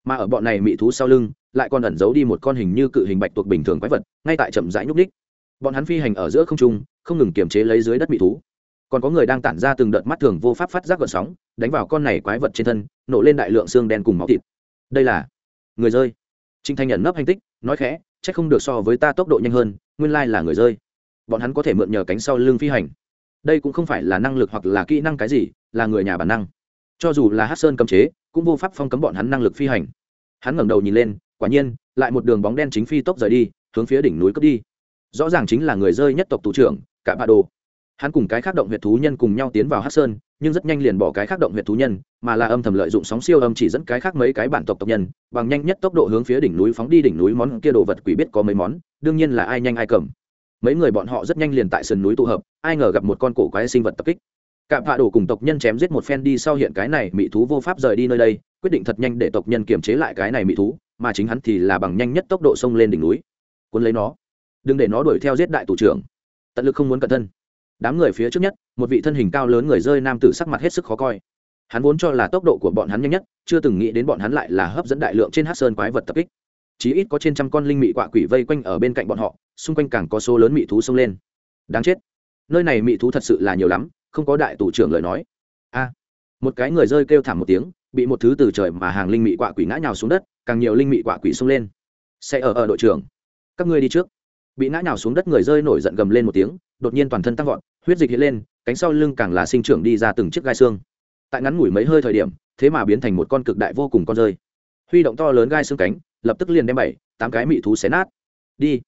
Mà ở bọn này mị thú sau lưng, lại còn ẩn giấu đi một con hình như cự hình bạch tuộc bình thường quái vật, ngay tại chậm rãi nhúc ních bọn hắn phi hành ở giữa không trung, không ngừng kiềm chế lấy dưới đất bị thú. Còn có người đang tản ra từng đợt mắt thường vô pháp phát giác gợn sóng, đánh vào con này quái vật trên thân, nổ lên đại lượng xương đen cùng máu thịt. Đây là người rơi. Trinh thanh nhận nấp hành tích, nói khẽ c h ắ c không được so với ta tốc độ nhanh hơn, nguyên lai là người rơi. Bọn hắn có thể mượn nhờ cánh sau lưng phi hành. Đây cũng không phải là năng lực hoặc là kỹ năng cái gì, là người nhà bản năng. Cho dù là hát sơn cấm chế, cũng vô pháp phong cấm bọn hắn năng lực phi hành. Hắn ngẩng đầu nhìn lên, quả nhiên, lại một đường bóng đen chính phi tốc rời đi, hướng phía đỉnh núi cướp đi rõ ràng chính là người rơi nhất tộc tù trưởng, cả bà đồ. Hắn cùng cái khác động huyệt thú nhân cùng nhau tiến vào hát sơn, nhưng rất nhanh liền bỏ cái khác động huyệt thú nhân, mà là âm thầm lợi dụng sóng siêu âm chỉ dẫn cái khác mấy cái bản tộc tộc nhân, bằng nhanh nhất tốc độ hướng phía đỉnh núi phóng đi đỉnh núi món kia đồ vật quỷ biết có mấy món, đương nhiên là ai nhanh ai cầm. Mấy người bọn họ rất nhanh liền tại sườn núi tụ hợp, ai ngờ gặp một con cổ quái sinh vật tập kích. Cả hạ đồ cùng tộc nhân chém giết một phen đi sau hiện cái này mỹ thú vô pháp rời đi nơi đây, quyết định thật nhanh để tộc nhân kiềm chế lại cái này mỹ thú, mà chính hắn thì là bằng nhanh nhất tốc độ xông lên đỉnh núi. Cuốn lấy nó đừng để nó đuổi theo giết đại thủ trưởng. Tận lực không muốn cẩn thân. Đám người phía trước nhất, một vị thân hình cao lớn người rơi nam tử sắc mặt hết sức khó coi. Hắn vốn cho là tốc độ của bọn hắn nhanh nhất, chưa từng nghĩ đến bọn hắn lại là hấp dẫn đại lượng trên hát sơn quái vật tập kích. Chí ít có trên trăm con linh mị quạ quỷ vây quanh ở bên cạnh bọn họ, xung quanh càng có số lớn mị thú xông lên. Đáng chết. Nơi này mị thú thật sự là nhiều lắm, không có đại tù trưởng lời nói. A. Một cái người rơi kêu thảm một tiếng, bị một thứ từ trời mà hàng linh mị quạ quỷ ngã nhào xuống đất, càng nhiều linh mị quạ quỷ xông lên. Sẽ ở ở đội trưởng. Các ngươi đi trước bị ngã nhào xuống đất người rơi nổi giận gầm lên một tiếng, đột nhiên toàn thân tăng vọt, huyết dịch hiện lên, cánh sau lưng càng là sinh trưởng đi ra từng chiếc gai xương. Tại ngắn ngủi mấy hơi thời điểm, thế mà biến thành một con cực đại vô cùng con rơi. Huy động to lớn gai xương cánh, lập tức liền đem bảy, tám cái mị thú xé nát. Đi.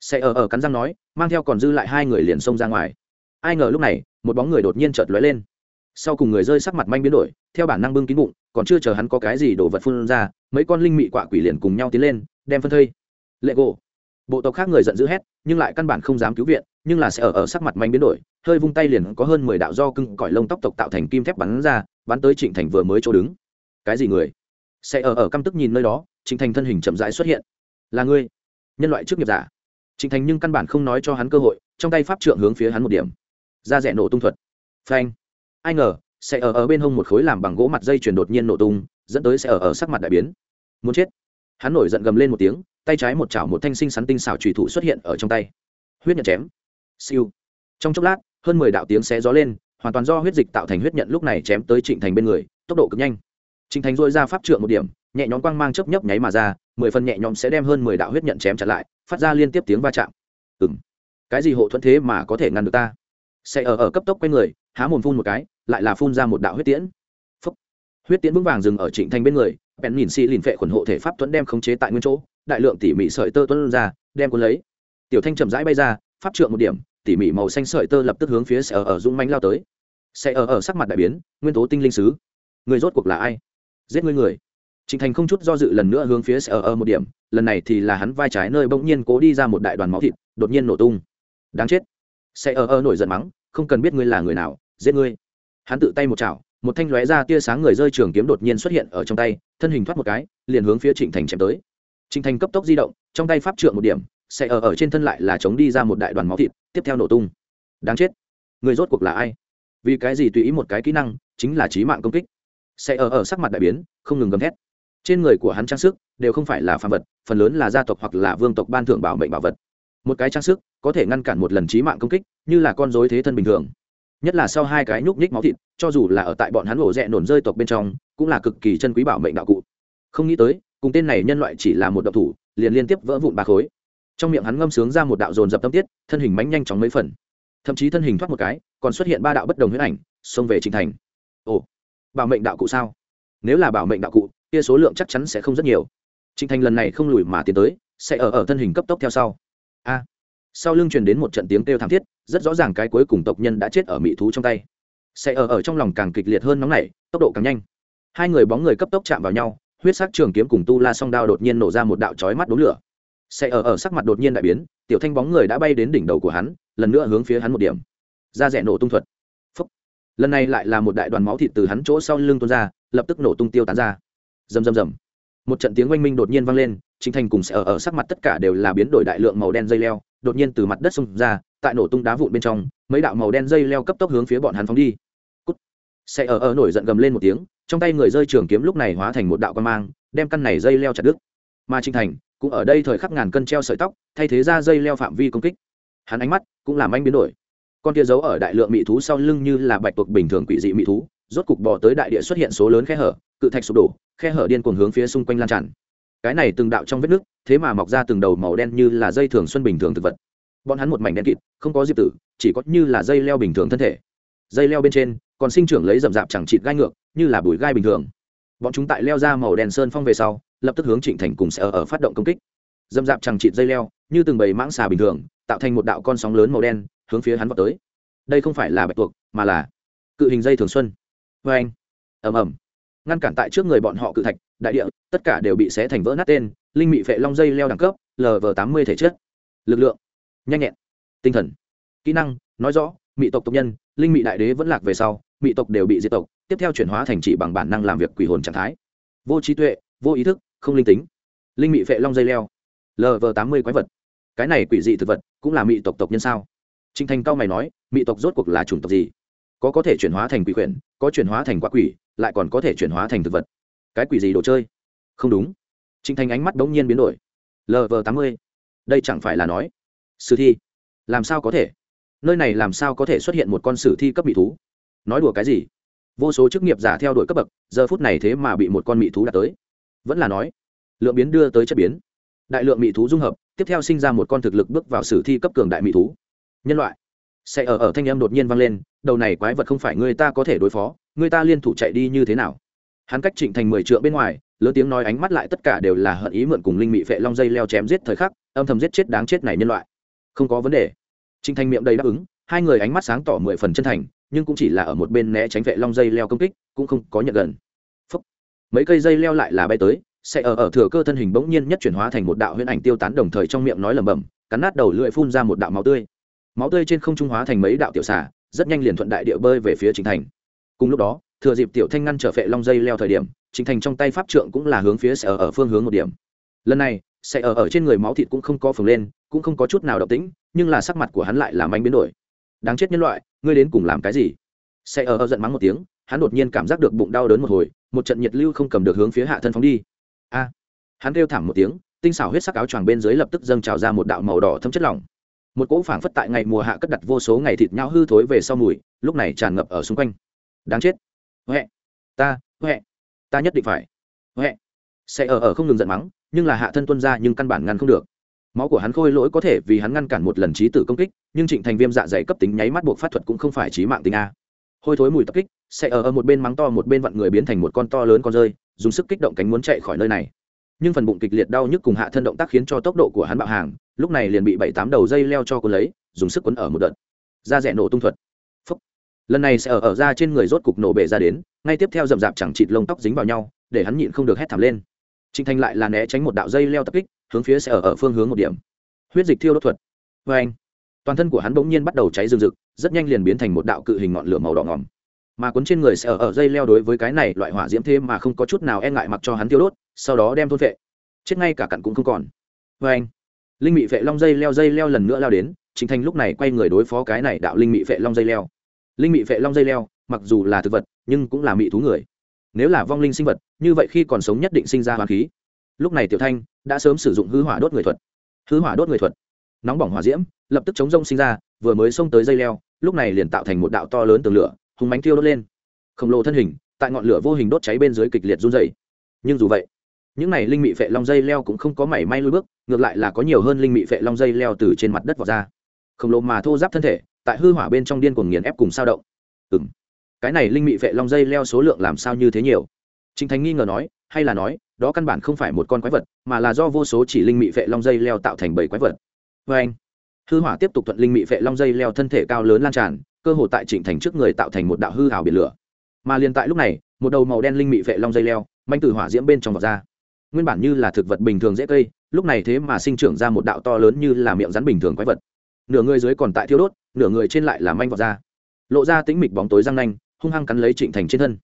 Sẽ ở ở cắn răng nói, mang theo còn dư lại hai người liền xông ra ngoài. Ai ngờ lúc này, một bóng người đột nhiên chợt lóe lên. Sau cùng người rơi sắc mặt manh biến đổi, theo bản năng bưng kín bụng, còn chưa chờ hắn có cái gì đổ vật phun ra, mấy con linh mị quạ quỷ liền cùng nhau tiến lên, đem phân thây. Lệ gỗ bộ tộc khác người giận dữ hét, nhưng lại căn bản không dám cứu viện, nhưng là sẽ ở ở sắc mặt manh biến đổi, hơi vung tay liền có hơn mười đạo do cưng cõi lông tóc tộc tạo thành kim thép bắn ra, bắn tới trịnh thành vừa mới chỗ đứng. Cái gì người? Sẽ ở ở căm tức nhìn nơi đó, trịnh thành thân hình chậm rãi xuất hiện. Là ngươi? Nhân loại trước nghiệp giả. Trịnh thành nhưng căn bản không nói cho hắn cơ hội, trong tay pháp trượng hướng phía hắn một điểm. Ra rẽ nổ tung thuật. Phanh. Ai ngờ, sẽ ở ở bên hông một khối làm bằng gỗ mặt dây chuyển đột nhiên nổ tung, dẫn tới sẽ ở ở sắc mặt đại biến. Muốn chết hắn nổi giận gầm lên một tiếng, tay trái một chảo một thanh sinh sắn tinh xảo trùy thủ xuất hiện ở trong tay. Huyết nhận chém. Siêu. Trong chốc lát, hơn mười đạo tiếng xé gió lên, hoàn toàn do huyết dịch tạo thành huyết nhận lúc này chém tới trịnh thành bên người, tốc độ cực nhanh. Trịnh thành dôi ra pháp trượng một điểm, nhẹ nhõm quang mang chớp nhấp nháy mà ra, mười phần nhẹ nhõm sẽ đem hơn mười đạo huyết nhận chém chặt lại, phát ra liên tiếp tiếng va chạm. Ừng cái gì hộ thuẫn thế mà có thể ngăn được ta? Sẽ ở ở cấp tốc quay người, há mồm phun một cái, lại là phun ra một đạo huyết tiễn huyết tiễn vững vàng dừng ở trịnh thanh bên người, bèn nhìn xi lìn phệ khuẩn hộ thể pháp tuấn đem khống chế tại nguyên chỗ, đại lượng tỉ mỉ sợi tơ tuấn ra, đem cuốn lấy. Tiểu thanh chậm rãi bay ra, pháp trượng một điểm, tỉ mỉ màu xanh sợi tơ lập tức hướng phía sẽ ở ở dũng mánh lao tới. Sẽ ở ở sắc mặt đại biến, nguyên tố tinh linh sứ. Người rốt cuộc là ai? Giết ngươi người. Trịnh thành không chút do dự lần nữa hướng phía sẽ ở ở một điểm, lần này thì là hắn vai trái nơi bỗng nhiên cố đi ra một đại đoàn máu thịt, đột nhiên nổ tung. Đáng chết. Sẽ ở ở nổi giận mắng, không cần biết ngươi là người nào, giết ngươi. Hắn tự tay một chảo một thanh lóe ra tia sáng người rơi trường kiếm đột nhiên xuất hiện ở trong tay, thân hình thoát một cái, liền hướng phía trịnh thành chém tới. Trịnh thành cấp tốc di động, trong tay pháp trượng một điểm, sẽ ở ở trên thân lại là chống đi ra một đại đoàn máu thịt, tiếp theo nổ tung. Đáng chết. Người rốt cuộc là ai? Vì cái gì tùy ý một cái kỹ năng, chính là trí mạng công kích? Sẽ ở ở sắc mặt đại biến, không ngừng gầm thét. Trên người của hắn trang sức đều không phải là phạm vật, phần lớn là gia tộc hoặc là vương tộc ban thưởng bảo mệnh bảo vật. Một cái trang sức có thể ngăn cản một lần trí mạng công kích, như là con dối thế thân bình thường nhất là sau hai cái nhúc nhích máu thịt, cho dù là ở tại bọn hắn ổ rẽ nổn rơi tộc bên trong, cũng là cực kỳ chân quý bảo mệnh đạo cụ. Không nghĩ tới, cùng tên này nhân loại chỉ là một độc thủ, liền liên tiếp vỡ vụn ba khối. Trong miệng hắn ngâm sướng ra một đạo dồn dập tâm tiết, thân hình mánh nhanh chóng mấy phần. Thậm chí thân hình thoát một cái, còn xuất hiện ba đạo bất đồng huyết ảnh, xông về trình thành. Ồ, bảo mệnh đạo cụ sao? Nếu là bảo mệnh đạo cụ, kia số lượng chắc chắn sẽ không rất nhiều. Trình thành lần này không lùi mà tiến tới, sẽ ở ở thân hình cấp tốc theo sau. A sau lưng truyền đến một trận tiếng kêu thảm thiết, rất rõ ràng cái cuối cùng tộc nhân đã chết ở mỹ thú trong tay. Sẽ ở ở trong lòng càng kịch liệt hơn nóng nảy, tốc độ càng nhanh. Hai người bóng người cấp tốc chạm vào nhau, huyết sắc trường kiếm cùng tu la song đao đột nhiên nổ ra một đạo chói mắt đốm lửa. Sẽ ở ở sắc mặt đột nhiên đại biến, tiểu thanh bóng người đã bay đến đỉnh đầu của hắn, lần nữa hướng phía hắn một điểm. Ra rẽ nổ tung thuật. Phúc. lần này lại là một đại đoàn máu thịt từ hắn chỗ sau lưng tuôn ra, lập tức nổ tung tiêu tán ra. Rầm rầm rầm. Một trận tiếng oanh minh đột nhiên vang lên chính thành cùng sẽ ở ở sắc mặt tất cả đều là biến đổi đại lượng màu đen dây leo đột nhiên từ mặt đất xông ra, tại nổ tung đá vụn bên trong, mấy đạo màu đen dây leo cấp tốc hướng phía bọn hắn phóng đi. Cút. sẽ ở ở nổi giận gầm lên một tiếng, trong tay người rơi trường kiếm lúc này hóa thành một đạo quan mang, đem căn này dây leo chặt đứt. Mà trinh thành, cũng ở đây thời khắc ngàn cân treo sợi tóc, thay thế ra dây leo phạm vi công kích. Hắn ánh mắt cũng làm anh biến đổi. Con kia giấu ở đại lượng mỹ thú sau lưng như là bạch tuộc bình thường quỷ dị mỹ thú, rốt cục bò tới đại địa xuất hiện số lớn khe hở, cự thạch sụp đổ, khe hở điên cuồng hướng phía xung quanh lan tràn cái này từng đạo trong vết nước thế mà mọc ra từng đầu màu đen như là dây thường xuân bình thường thực vật. Bọn hắn một mảnh đen kịt không có diệp tử chỉ có như là dây leo bình thường thân thể. Dây leo bên trên còn sinh trưởng lấy rậm rạp chẳng chịt gai ngược như là bụi gai bình thường. Bọn chúng tại leo ra màu đen sơn phong về sau lập tức hướng trịnh thành cùng sẽ ở, ở phát động công kích. Dâm dạp chẳng chịt dây leo như từng bầy mãng xà bình thường tạo thành một đạo con sóng lớn màu đen hướng phía hắn vào tới. Đây không phải là bạch tuộc mà là cự hình dây thường xuân. Vê anh. Ầm ầm ngăn cản tại trước người bọn họ cự thạch, đại địa, tất cả đều bị xé thành vỡ nát tên, linh mị phệ long dây leo đẳng cấp lv tám mươi thể chất. Lực lượng, nhanh nhẹn, tinh thần, kỹ năng, nói rõ, mị tộc tộc nhân, linh mị đại đế vẫn lạc về sau, mị tộc đều bị diệt tộc, tiếp theo chuyển hóa thành chỉ bằng bản năng làm việc quỷ hồn trạng thái. Vô trí tuệ, vô ý thức, không linh tính. Linh mị phệ long dây leo lv tám mươi quái vật. Cái này quỷ dị thực vật cũng là mị tộc tộc nhân sao? Trinh thành cao mày nói, mị tộc rốt cuộc là chủng tộc gì? Có có thể chuyển hóa thành quỷ quyển có chuyển hóa thành quả quỷ, lại còn có thể chuyển hóa thành thực vật. Cái quỷ gì đồ chơi? Không đúng. Trịnh thành ánh mắt đống nhiên biến đổi. Lv tám mươi. Đây chẳng phải là nói. Sử thi. Làm sao có thể? Nơi này làm sao có thể xuất hiện một con sử thi cấp bị thú? Nói đùa cái gì? Vô số chức nghiệp giả theo đuổi cấp bậc, giờ phút này thế mà bị một con mị thú đạt tới. Vẫn là nói, lượng biến đưa tới chất biến. Đại lượng mị thú dung hợp, tiếp theo sinh ra một con thực lực bước vào sử thi cấp cường đại mị thú. Nhân loại sẽ ở ở thanh âm đột nhiên vang lên, đầu này quái vật không phải người ta có thể đối phó, người ta liên thủ chạy đi như thế nào? Hắn cách trịnh thành mười trượng bên ngoài, lớn tiếng nói ánh mắt lại tất cả đều là hận ý mượn cùng linh mị phệ long dây leo chém giết thời khắc, âm thầm giết chết đáng chết này nhân loại. Không có vấn đề. Trịnh thành miệng đầy đáp ứng, hai người ánh mắt sáng tỏ mười phần chân thành, nhưng cũng chỉ là ở một bên né tránh vệ long dây leo công kích, cũng không có nhận gần. Phúc. mấy cây dây leo lại là bay tới, sẽ ở ở thừa cơ thân hình bỗng nhiên nhất chuyển hóa thành một đạo huyễn ảnh tiêu tán đồng thời trong miệng nói lẩm bẩm, cắn nát đầu lưỡi phun ra một đạo máu tươi máu tươi trên không trung hóa thành mấy đạo tiểu xả rất nhanh liền thuận đại địa bơi về phía chính thành. Cùng lúc đó thừa dịp tiểu thanh ngăn trở phệ long dây leo thời điểm chính thành trong tay pháp trượng cũng là hướng phía sẽ ở, ở phương hướng một điểm. Lần này sẽ ở ở trên người máu thịt cũng không có phồng lên cũng không có chút nào động tĩnh nhưng là sắc mặt của hắn lại làm anh biến đổi. Đáng chết nhân loại ngươi đến cùng làm cái gì? Sẽ ở ở giận mắng một tiếng hắn đột nhiên cảm giác được bụng đau đớn một hồi một trận nhiệt lưu không cầm được hướng phía hạ thân phóng đi. A! Hắn kêu thảm một tiếng tinh xảo huyết sắc áo choàng bên dưới lập tức dâng trào ra một đạo màu đỏ thâm chất lỏng một cỗ phảng phất tại ngày mùa hạ cất đặt vô số ngày thịt nhau hư thối về sau mùi, lúc này tràn ngập ở xung quanh. Đáng chết. Huệ. Ta huệ. Ta nhất định phải. Huệ. Sẽ ở ở không ngừng giận mắng, nhưng là hạ thân tuân ra nhưng căn bản ngăn không được. Máu của hắn khôi lỗi có thể vì hắn ngăn cản một lần trí tử công kích, nhưng trịnh thành viêm dạ dày cấp tính nháy mắt buộc phát thuật cũng không phải trí mạng tính a. Hôi thối mùi tập kích, sẽ ở ở một bên mắng to một bên vặn người biến thành một con to lớn con rơi, dùng sức kích động cánh muốn chạy khỏi nơi này nhưng phần bụng kịch liệt đau nhức cùng hạ thân động tác khiến cho tốc độ của hắn bạo hàng, lúc này liền bị bảy tám đầu dây leo cho cuốn lấy, dùng sức quấn ở một đợt. Da rẻ nổ tung thuật. Phúc. lần này sẽ ở ở ra trên người rốt cục nổ bể ra đến, ngay tiếp theo rậm rạp chẳng chịt lông tóc dính vào nhau, để hắn nhịn không được hét thảm lên. Trịnh thành lại là né tránh một đạo dây leo tập kích, hướng phía sẽ ở ở phương hướng một điểm. Huyết dịch thiêu đốt thuật. Vê anh, toàn thân của hắn bỗng nhiên bắt đầu cháy rừng rực, rất nhanh liền biến thành một đạo cự hình ngọn lửa màu đỏ ngòm. Mà cuốn trên người sẽ ở ở dây leo đối với cái này loại hỏa diễm thế mà không có chút nào e ngại mặc cho hắn tiêu đốt sau đó đem thôn vệ. Chết ngay cả cặn cũng không còn. Vê anh, linh mị vệ long dây leo dây leo lần nữa lao đến chính thành lúc này quay người đối phó cái này đạo linh mị vệ long dây leo. Linh mị vệ long dây leo, mặc dù là thực vật, nhưng cũng là mị thú người. Nếu là vong linh sinh vật, như vậy khi còn sống nhất định sinh ra hoàng khí. Lúc này tiểu thanh đã sớm sử dụng hư hỏa đốt người thuật. Hư hỏa đốt người thuật. Nóng bỏng hỏa diễm, lập tức chống rông sinh ra, vừa mới xông tới dây leo, lúc này liền tạo thành một đạo to lớn tường lửa, hùng bánh tiêu đốt lên. Khổng lồ thân hình, tại ngọn lửa vô hình đốt cháy bên dưới kịch liệt run dày nhưng dù vậy những này linh mị phệ long dây leo cũng không có mảy may lui bước ngược lại là có nhiều hơn linh mị phệ long dây leo từ trên mặt đất vào ra khổng lồ mà thô giáp thân thể tại hư hỏa bên trong điên cuồng nghiền ép cùng sao động ừ m cái này linh mị phệ long dây leo số lượng làm sao như thế nhiều Trịnh Thành nghi ngờ nói, hay là nói, đó căn bản không phải một con quái vật, mà là do vô số chỉ linh mị phệ long dây leo tạo thành bảy quái vật. vê anh, hư hỏa tiếp tục thuận linh mị phệ long dây leo thân thể cao lớn lan tràn, cơ hồ tại Trịnh Thành trước người tạo thành một đạo hư hào biển lửa. Mà liền tại lúc này, một đầu màu đen linh mị phệ long dây leo, manh từ hỏa diễm bên trong vọt ra. Nguyên bản như là thực vật bình thường dễ cây, lúc này thế mà sinh trưởng ra một đạo to lớn như là miệng rắn bình thường quái vật. Nửa người dưới còn tại thiêu đốt, nửa người trên lại là manh vọt ra. Lộ ra tính mịch bóng tối răng nanh, hung hăng cắn lấy Trịnh Thành trên thân.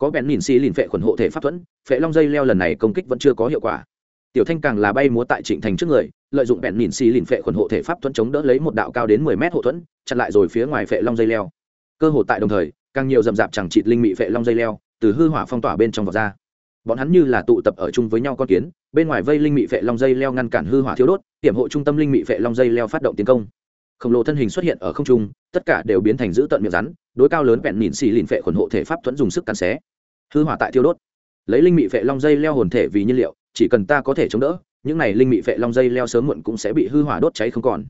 Có bèn nhìn xì lìn phệ khuẩn hộ thể pháp thuẫn phệ long dây leo lần này công kích vẫn chưa có hiệu quả. Tiểu thanh càng là bay múa tại trịnh thành trước người lợi dụng bèn nhìn xì lìn phệ khuẩn hộ thể pháp thuẫn chống đỡ lấy một đạo cao đến mười mét hộ thuẫn chặn lại rồi phía ngoài phệ long dây leo. Cơ hội tại đồng thời càng nhiều rậm rạp chẳng trịt linh mị phệ long dây leo từ hư hỏa phong tỏa bên trong vọt ra bọn hắn như là tụ tập ở chung với nhau con kiến, bên ngoài vây linh mị vệ long dây leo ngăn cản hư hỏa thiếu đốt hiểm hộ trung tâm linh mị vệ long dây leo phát động tiến công. Khổng lồ thân hình xuất hiện ở không trung, tất cả đều biến thành giữ tận miệng rắn, đối cao lớn vẹn nhìn xì lìn vệ khuẩn hộ thể pháp thuẫn dùng sức cắn xé. Hư hỏa tại thiêu đốt. Lấy linh mị vệ long dây leo hồn thể vì nhiên liệu, chỉ cần ta có thể chống đỡ, những này linh mị vệ long dây leo sớm muộn cũng sẽ bị hư hỏa đốt cháy không còn.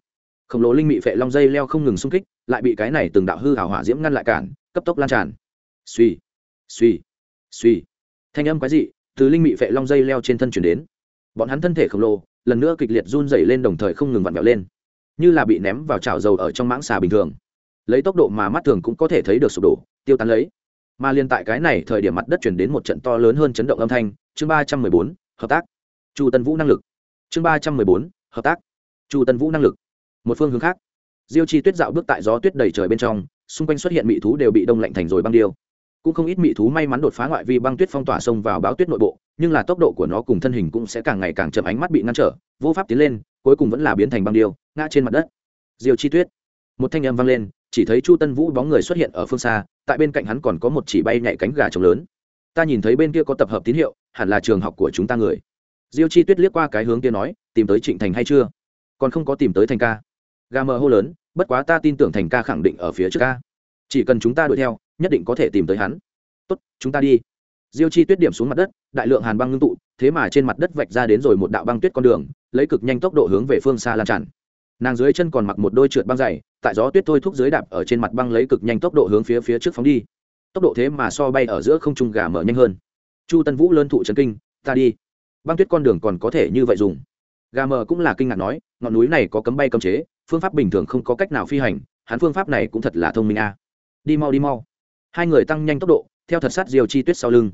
Khổng lồ linh mị vệ long dây leo không ngừng xung kích, lại bị cái này từng đạo hư hảo hỏa diễm ngăn lại cản, cấp tốc lan tràn. Suy suy suy thanh âm quái dị, từ linh mị phệ long dây leo trên thân chuyển đến. Bọn hắn thân thể khổng lồ, lần nữa kịch liệt run dày lên đồng thời không ngừng vặn vẹo lên. Như là bị ném vào chảo dầu ở trong mãng xà bình thường. Lấy tốc độ mà mắt thường cũng có thể thấy được sụp đổ, tiêu tán lấy. Mà liên tại cái này thời điểm mặt đất chuyển đến một trận to lớn hơn chấn động âm thanh, chương ba trăm mười bốn, hợp tác. Chu tân vũ năng lực. Chương ba trăm mười bốn, hợp tác. Chu tân vũ năng lực. Một phương hướng khác. Diêu chi tuyết dạo bước tại gió tuyết đầy trời bên trong, xung quanh xuất hiện mị thú đều bị đông lạnh thành rồi băng điêu cũng không ít mị thú may mắn đột phá ngoại vi băng tuyết phong tỏa sông vào báo tuyết nội bộ, nhưng là tốc độ của nó cùng thân hình cũng sẽ càng ngày càng chậm, ánh mắt bị ngăn trở, vô pháp tiến lên, cuối cùng vẫn là biến thành băng điêu, ngã trên mặt đất. Diều chi tuyết. Một thanh âm vang lên, chỉ thấy chu tân vũ bóng người xuất hiện ở phương xa, tại bên cạnh hắn còn có một chỉ bay nhảy cánh gà trống lớn. Ta nhìn thấy bên kia có tập hợp tín hiệu, hẳn là trường học của chúng ta người. Diêu chi tuyết liếc qua cái hướng kia nói, tìm tới trịnh thành hay chưa? Còn không có tìm tới thành ca. Gà mờ hô lớn, bất quá ta tin tưởng thành ca khẳng định ở phía trước ca. Chỉ cần chúng ta đuổi theo nhất định có thể tìm tới hắn. Tốt, chúng ta đi. Diêu chi tuyết điểm xuống mặt đất, đại lượng hàn băng ngưng tụ, thế mà trên mặt đất vạch ra đến rồi một đạo băng tuyết con đường, lấy cực nhanh tốc độ hướng về phương xa lan tràn. Nàng dưới chân còn mặc một đôi trượt băng dày, tại gió tuyết thôi thúc dưới đạp ở trên mặt băng lấy cực nhanh tốc độ hướng phía phía trước phóng đi. Tốc độ thế mà so bay ở giữa không trung gà mở nhanh hơn. Chu tân vũ lớn thụ trấn kinh, ta đi. Băng tuyết con đường còn có thể như vậy dùng. Gà mờ cũng là kinh ngạc nói, ngọn núi này có cấm bay cấm chế, phương pháp bình thường không có cách nào phi hành, hắn phương pháp này cũng thật là thông minh a. Đi mau đi mau hai người tăng nhanh tốc độ, theo thật sát diều chi tuyết sau lưng.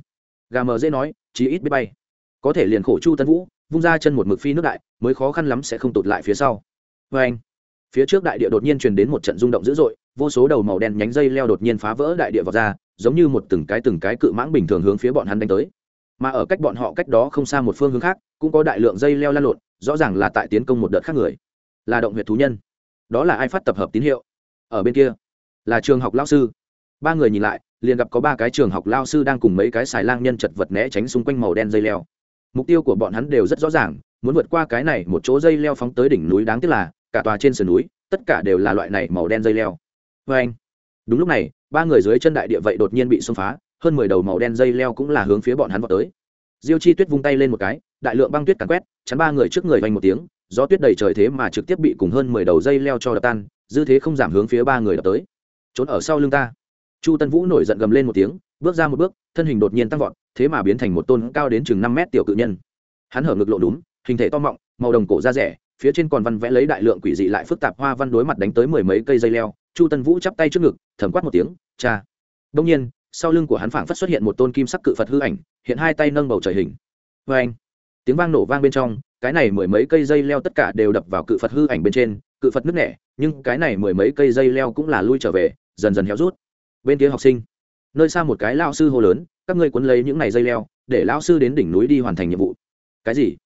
Gà mờ dễ nói, chí ít biết bay. Có thể liền khổ chu tân vũ, vung ra chân một mực phi nước đại, mới khó khăn lắm sẽ không tụt lại phía sau. Vê anh, phía trước đại địa đột nhiên truyền đến một trận rung động dữ dội, vô số đầu màu đen nhánh dây leo đột nhiên phá vỡ đại địa vào ra, giống như một từng cái từng cái cự mãng bình thường hướng phía bọn hắn đánh tới. Mà ở cách bọn họ cách đó không xa một phương hướng khác, cũng có đại lượng dây leo lan lộn, rõ ràng là tại tiến công một đợt khác người. Là động huyệt thú nhân. Đó là ai phát tập hợp tín hiệu? Ở bên kia, là trường học lao sư ba người nhìn lại, liền gặp có ba cái trường học lao sư đang cùng mấy cái xài lang nhân chật vật né tránh xung quanh màu đen dây leo. Mục tiêu của bọn hắn đều rất rõ ràng, muốn vượt qua cái này một chỗ dây leo phóng tới đỉnh núi đáng tiếc là, cả tòa trên sườn núi, tất cả đều là loại này màu đen dây leo. Vê anh, đúng lúc này, ba người dưới chân đại địa vậy đột nhiên bị xông phá, hơn mười đầu màu đen dây leo cũng là hướng phía bọn hắn vào tới. Diêu chi tuyết vung tay lên một cái, đại lượng băng tuyết càn quét, chắn ba người trước người vanh một tiếng, gió tuyết đầy trời thế mà trực tiếp bị cùng hơn mười đầu dây leo cho đập tan, dư thế không giảm hướng phía ba người đập tới. Trốn ở sau lưng ta chu tân vũ nổi giận gầm lên một tiếng, bước ra một bước, thân hình đột nhiên tăng vọt, thế mà biến thành một tôn cao đến chừng năm mét tiểu cự nhân. Hắn hở ngực lộ đúng hình thể to mọng, màu đồng cổ da rẻ, phía trên còn văn vẽ lấy đại lượng quỷ dị lại phức tạp hoa văn đối mặt đánh tới mười mấy cây dây leo. Chu tân vũ chắp tay trước ngực, thầm quát một tiếng, cha! Đông nhiên, sau lưng của hắn phảng phất xuất hiện một tôn kim sắc cự phật hư ảnh, hiện hai tay nâng bầu trời hình. Vê anh tiếng vang nổ vang bên trong, cái này mười mấy cây dây leo tất cả đều đập vào cự phật hư ảnh bên trên. Cự phật nứt nẻ, nhưng cái này mười mấy cây dây leo cũng là lui trở về, dần dần héo rút bên kia học sinh. Nơi xa một cái lao sư hô lớn, các ngươi cuốn lấy những này dây leo, để lao sư đến đỉnh núi đi hoàn thành nhiệm vụ. Cái gì?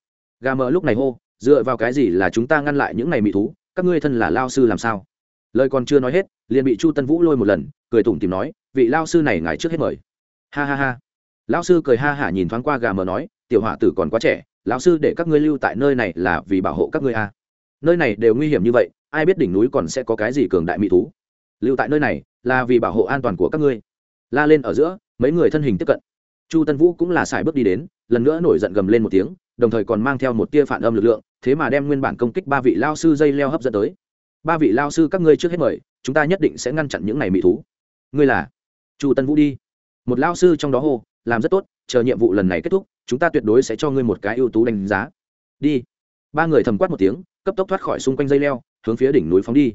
Gà mờ lúc này hô, dựa vào cái gì là chúng ta ngăn lại những này mị thú? Các ngươi thân là lao sư làm sao? Lời còn chưa nói hết, liền bị chu tân vũ lôi một lần, cười tủm tìm nói, vị lao sư này ngài trước hết mời. Ha ha ha. Lao sư cười ha hả nhìn thoáng qua gà mờ nói, tiểu họa tử còn quá trẻ, lão sư để các ngươi lưu tại nơi này là vì bảo hộ các ngươi à. nơi này đều nguy hiểm như vậy, ai biết đỉnh núi còn sẽ có cái gì cường đại mỹ thú? Lưu tại nơi này là vì bảo hộ an toàn của các ngươi. La lên ở giữa, mấy người thân hình tiếp cận. Chu tân vũ cũng là xài bước đi đến, lần nữa nổi giận gầm lên một tiếng, đồng thời còn mang theo một tia phản âm lực lượng, thế mà đem nguyên bản công kích ba vị lao sư dây leo hấp dẫn tới. Ba vị lao sư các ngươi trước hết mời, chúng ta nhất định sẽ ngăn chặn những này mỹ thú. Ngươi là? Chu tân vũ đi. Một lao sư trong đó hô, làm rất tốt, chờ nhiệm vụ lần này kết thúc, chúng ta tuyệt đối sẽ cho ngươi một cái ưu tú đánh giá. Đi. Ba người thầm quát một tiếng, cấp tốc thoát khỏi xung quanh dây leo, hướng phía đỉnh núi phóng đi.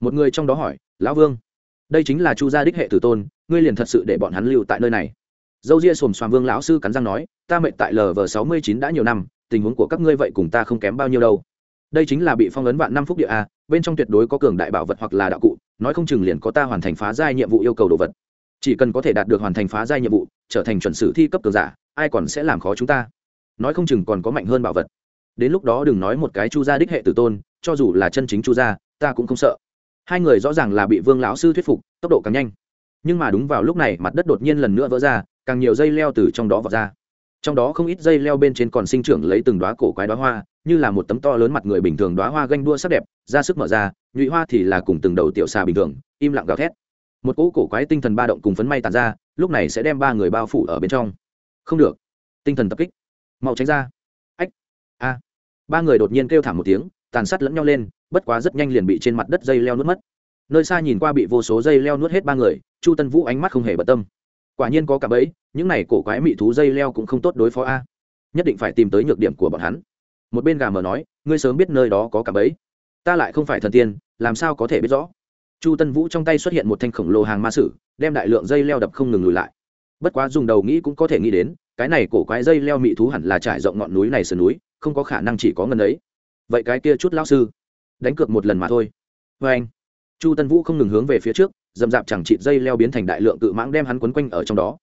Một người trong đó hỏi, lão vương đây chính là chu gia đích hệ tử tôn, ngươi liền thật sự để bọn hắn lưu tại nơi này. Dâu ria xồm xoàm vương lão sư cắn răng nói, ta mệnh tại lv sáu mươi chín đã nhiều năm, tình huống của các ngươi vậy cùng ta không kém bao nhiêu đâu. Đây chính là bị phong ấn vạn năm phúc địa a, bên trong tuyệt đối có cường đại bảo vật hoặc là đạo cụ, nói không chừng liền có ta hoàn thành phá giai nhiệm vụ yêu cầu đồ vật. Chỉ cần có thể đạt được hoàn thành phá giai nhiệm vụ, trở thành chuẩn sử thi cấp cường giả, ai còn sẽ làm khó chúng ta? Nói không chừng còn có mạnh hơn bảo vật. Đến lúc đó đừng nói một cái chu gia đích hệ tử tôn, cho dù là chân chính chu gia, ta cũng không sợ hai người rõ ràng là bị vương lão sư thuyết phục, tốc độ càng nhanh. Nhưng mà đúng vào lúc này, mặt đất đột nhiên lần nữa vỡ ra, càng nhiều dây leo từ trong đó vọt ra. Trong đó không ít dây leo bên trên còn sinh trưởng lấy từng đoá cổ quái đoá hoa, như là một tấm to lớn mặt người bình thường đoá hoa ganh đua sắc đẹp, ra sức mở ra, nhụy hoa thì là cùng từng đầu tiểu xà bình thường, im lặng gào thét. Một cỗ cổ quái tinh thần ba động cùng phấn may tàn ra, lúc này sẽ đem ba người bao phủ ở bên trong. Không được. Tinh thần tập kích. Mau tránh ra. Ách. A. Ba người đột nhiên kêu thảm một tiếng, tàn sát lẫn nhau lên bất quá rất nhanh liền bị trên mặt đất dây leo nuốt mất. Nơi xa nhìn qua bị vô số dây leo nuốt hết ba người, chu tân vũ ánh mắt không hề bận tâm. Quả nhiên có cả bẫy, những này cổ quái mị thú dây leo cũng không tốt đối phó a. À. Nhất định phải tìm tới nhược điểm của bọn hắn. Một bên gà mờ nói, ngươi sớm biết nơi đó có cả bẫy. Ta lại không phải thần tiên, làm sao có thể biết rõ? Chu tân vũ trong tay xuất hiện một thanh khổng lồ hàng ma sử, đem đại lượng dây leo đập không ngừng lùi lại. Bất quá dùng đầu nghĩ cũng có thể nghĩ đến, cái này cổ quái dây leo mị thú hẳn là trải rộng ngọn núi này sườn núi, không có khả năng chỉ có ngân ấy. Vậy cái kia chút lão sư đánh cược một lần mà thôi. Vê anh, chu tân vũ không ngừng hướng về phía trước dầm dạp chẳng chịt dây leo biến thành đại lượng cự mãng đem hắn quấn quanh ở trong đó.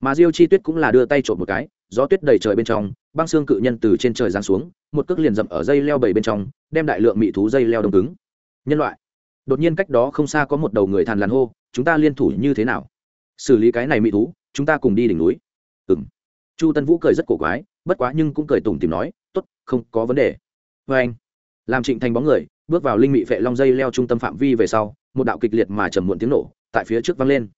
Mà diêu chi tuyết cũng là đưa tay trộm một cái, gió tuyết đầy trời bên trong, băng xương cự nhân từ trên trời giáng xuống, một cước liền dậm ở dây leo bảy bên trong, đem đại lượng mị thú dây leo đông cứng. Nhân loại, đột nhiên cách đó không xa có một đầu người thàn làn hô, chúng ta liên thủ như thế nào? Xử lý cái này mị thú, chúng ta cùng đi đỉnh núi. Ừ m chu tân vũ cười rất cổ quái, bất quá nhưng cũng cười tủm tìm nói t ố t không có vấn đề. Vê anh, làm trịnh thành bóng người bước vào linh mị vệ long dây leo trung tâm phạm vi về sau, một đạo kịch liệt mà trầm muộn tiếng nổ, tại phía trước vang lên.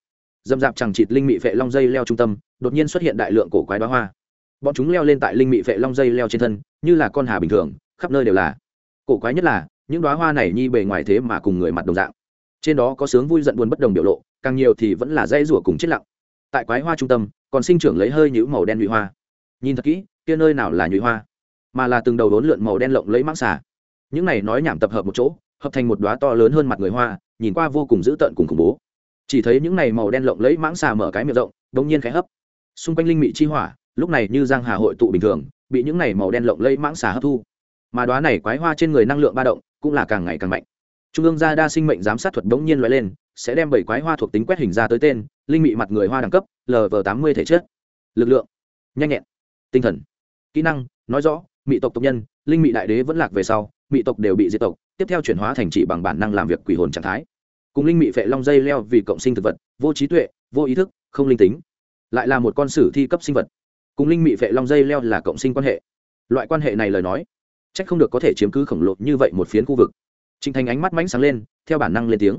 Dâm dạp chẳng chịt linh mị vệ long dây leo trung tâm, đột nhiên xuất hiện đại lượng cổ quái đoá hoa. Bọn chúng leo lên tại linh mị vệ long dây leo trên thân, như là con hà bình thường, khắp nơi đều là. Cổ quái nhất là, những đoá hoa này nhi bề ngoài thế mà cùng người mặt đồng dạng. Trên đó có sướng vui giận buồn bất đồng biểu lộ, càng nhiều thì vẫn là dây rủa cùng chết lặng. Tại quái hoa trung tâm, còn sinh trưởng lấy hơi nhũ màu đen nhụy hoa. Nhìn thật kỹ, kia nơi nào là nhụy hoa? Mà là từng đầu đốn lượn màu đen lộng lấy mãng xà những này nói nhảm tập hợp một chỗ, hợp thành một đoá to lớn hơn mặt người hoa, nhìn qua vô cùng dữ tợn cùng khủng bố. Chỉ thấy những này màu đen lộng lấy mãng xà mở cái miệng rộng đông nhiên khẽ hấp. Xung quanh linh mị chi hỏa, lúc này như giang hà hội tụ bình thường, bị những này màu đen lộng lấy mãng xà hấp thu. Mà đoá này quái hoa trên người năng lượng ba động, cũng là càng ngày càng mạnh. Trung ương gia đa sinh mệnh giám sát thuật đống nhiên loại lên, sẽ đem bảy quái hoa thuộc tính quét hình ra tới tên, linh mị mặt người hoa đẳng cấp lv tám mươi thể chất. Lực lượng, nhanh nhẹn, tinh thần, kỹ năng, nói rõ, mị tộc tộc nhân, linh mị đại đế vẫn lạc về sau mị tộc đều bị diệt tộc, tiếp theo chuyển hóa thành chỉ bằng bản năng làm việc quỷ hồn trạng thái. Cùng linh mị phệ long dây leo vì cộng sinh thực vật, vô trí tuệ, vô ý thức, không linh tính. Lại là một con sử thi cấp sinh vật. Cùng linh mị phệ long dây leo là cộng sinh quan hệ. Loại quan hệ này lời nói c h ắ c không được có thể chiếm cứ khổng lồ như vậy một phiến khu vực. Trình thành ánh mắt mánh sáng lên, theo bản năng lên tiếng.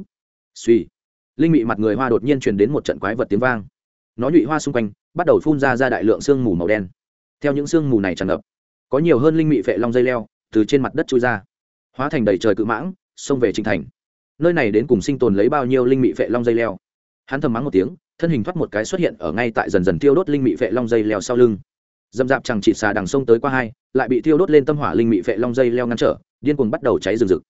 Suy linh mị mặt người hoa đột nhiên truyền đến một trận quái vật tiếng vang. Nó nhụy hoa xung quanh, bắt đầu phun ra ra đại lượng sương mù màu đen. Theo những sương mù này tràn ngập, có nhiều hơn linh mị vệ long dây leo từ trên mặt đất chui ra. Hóa thành đầy trời cự mãng, xông về trịnh thành. Nơi này đến cùng sinh tồn lấy bao nhiêu linh mị vệ long dây leo? Hắn thầm mắng một tiếng, thân hình thoát một cái xuất hiện ở ngay tại dần dần tiêu đốt linh mị vệ long dây leo sau lưng. Dầm dạp chẳng chỉ xà đằng sông tới qua hai, lại bị tiêu đốt lên tâm hỏa linh mị vệ long dây leo ngăn trở, điên cuồng bắt đầu cháy rừng rực.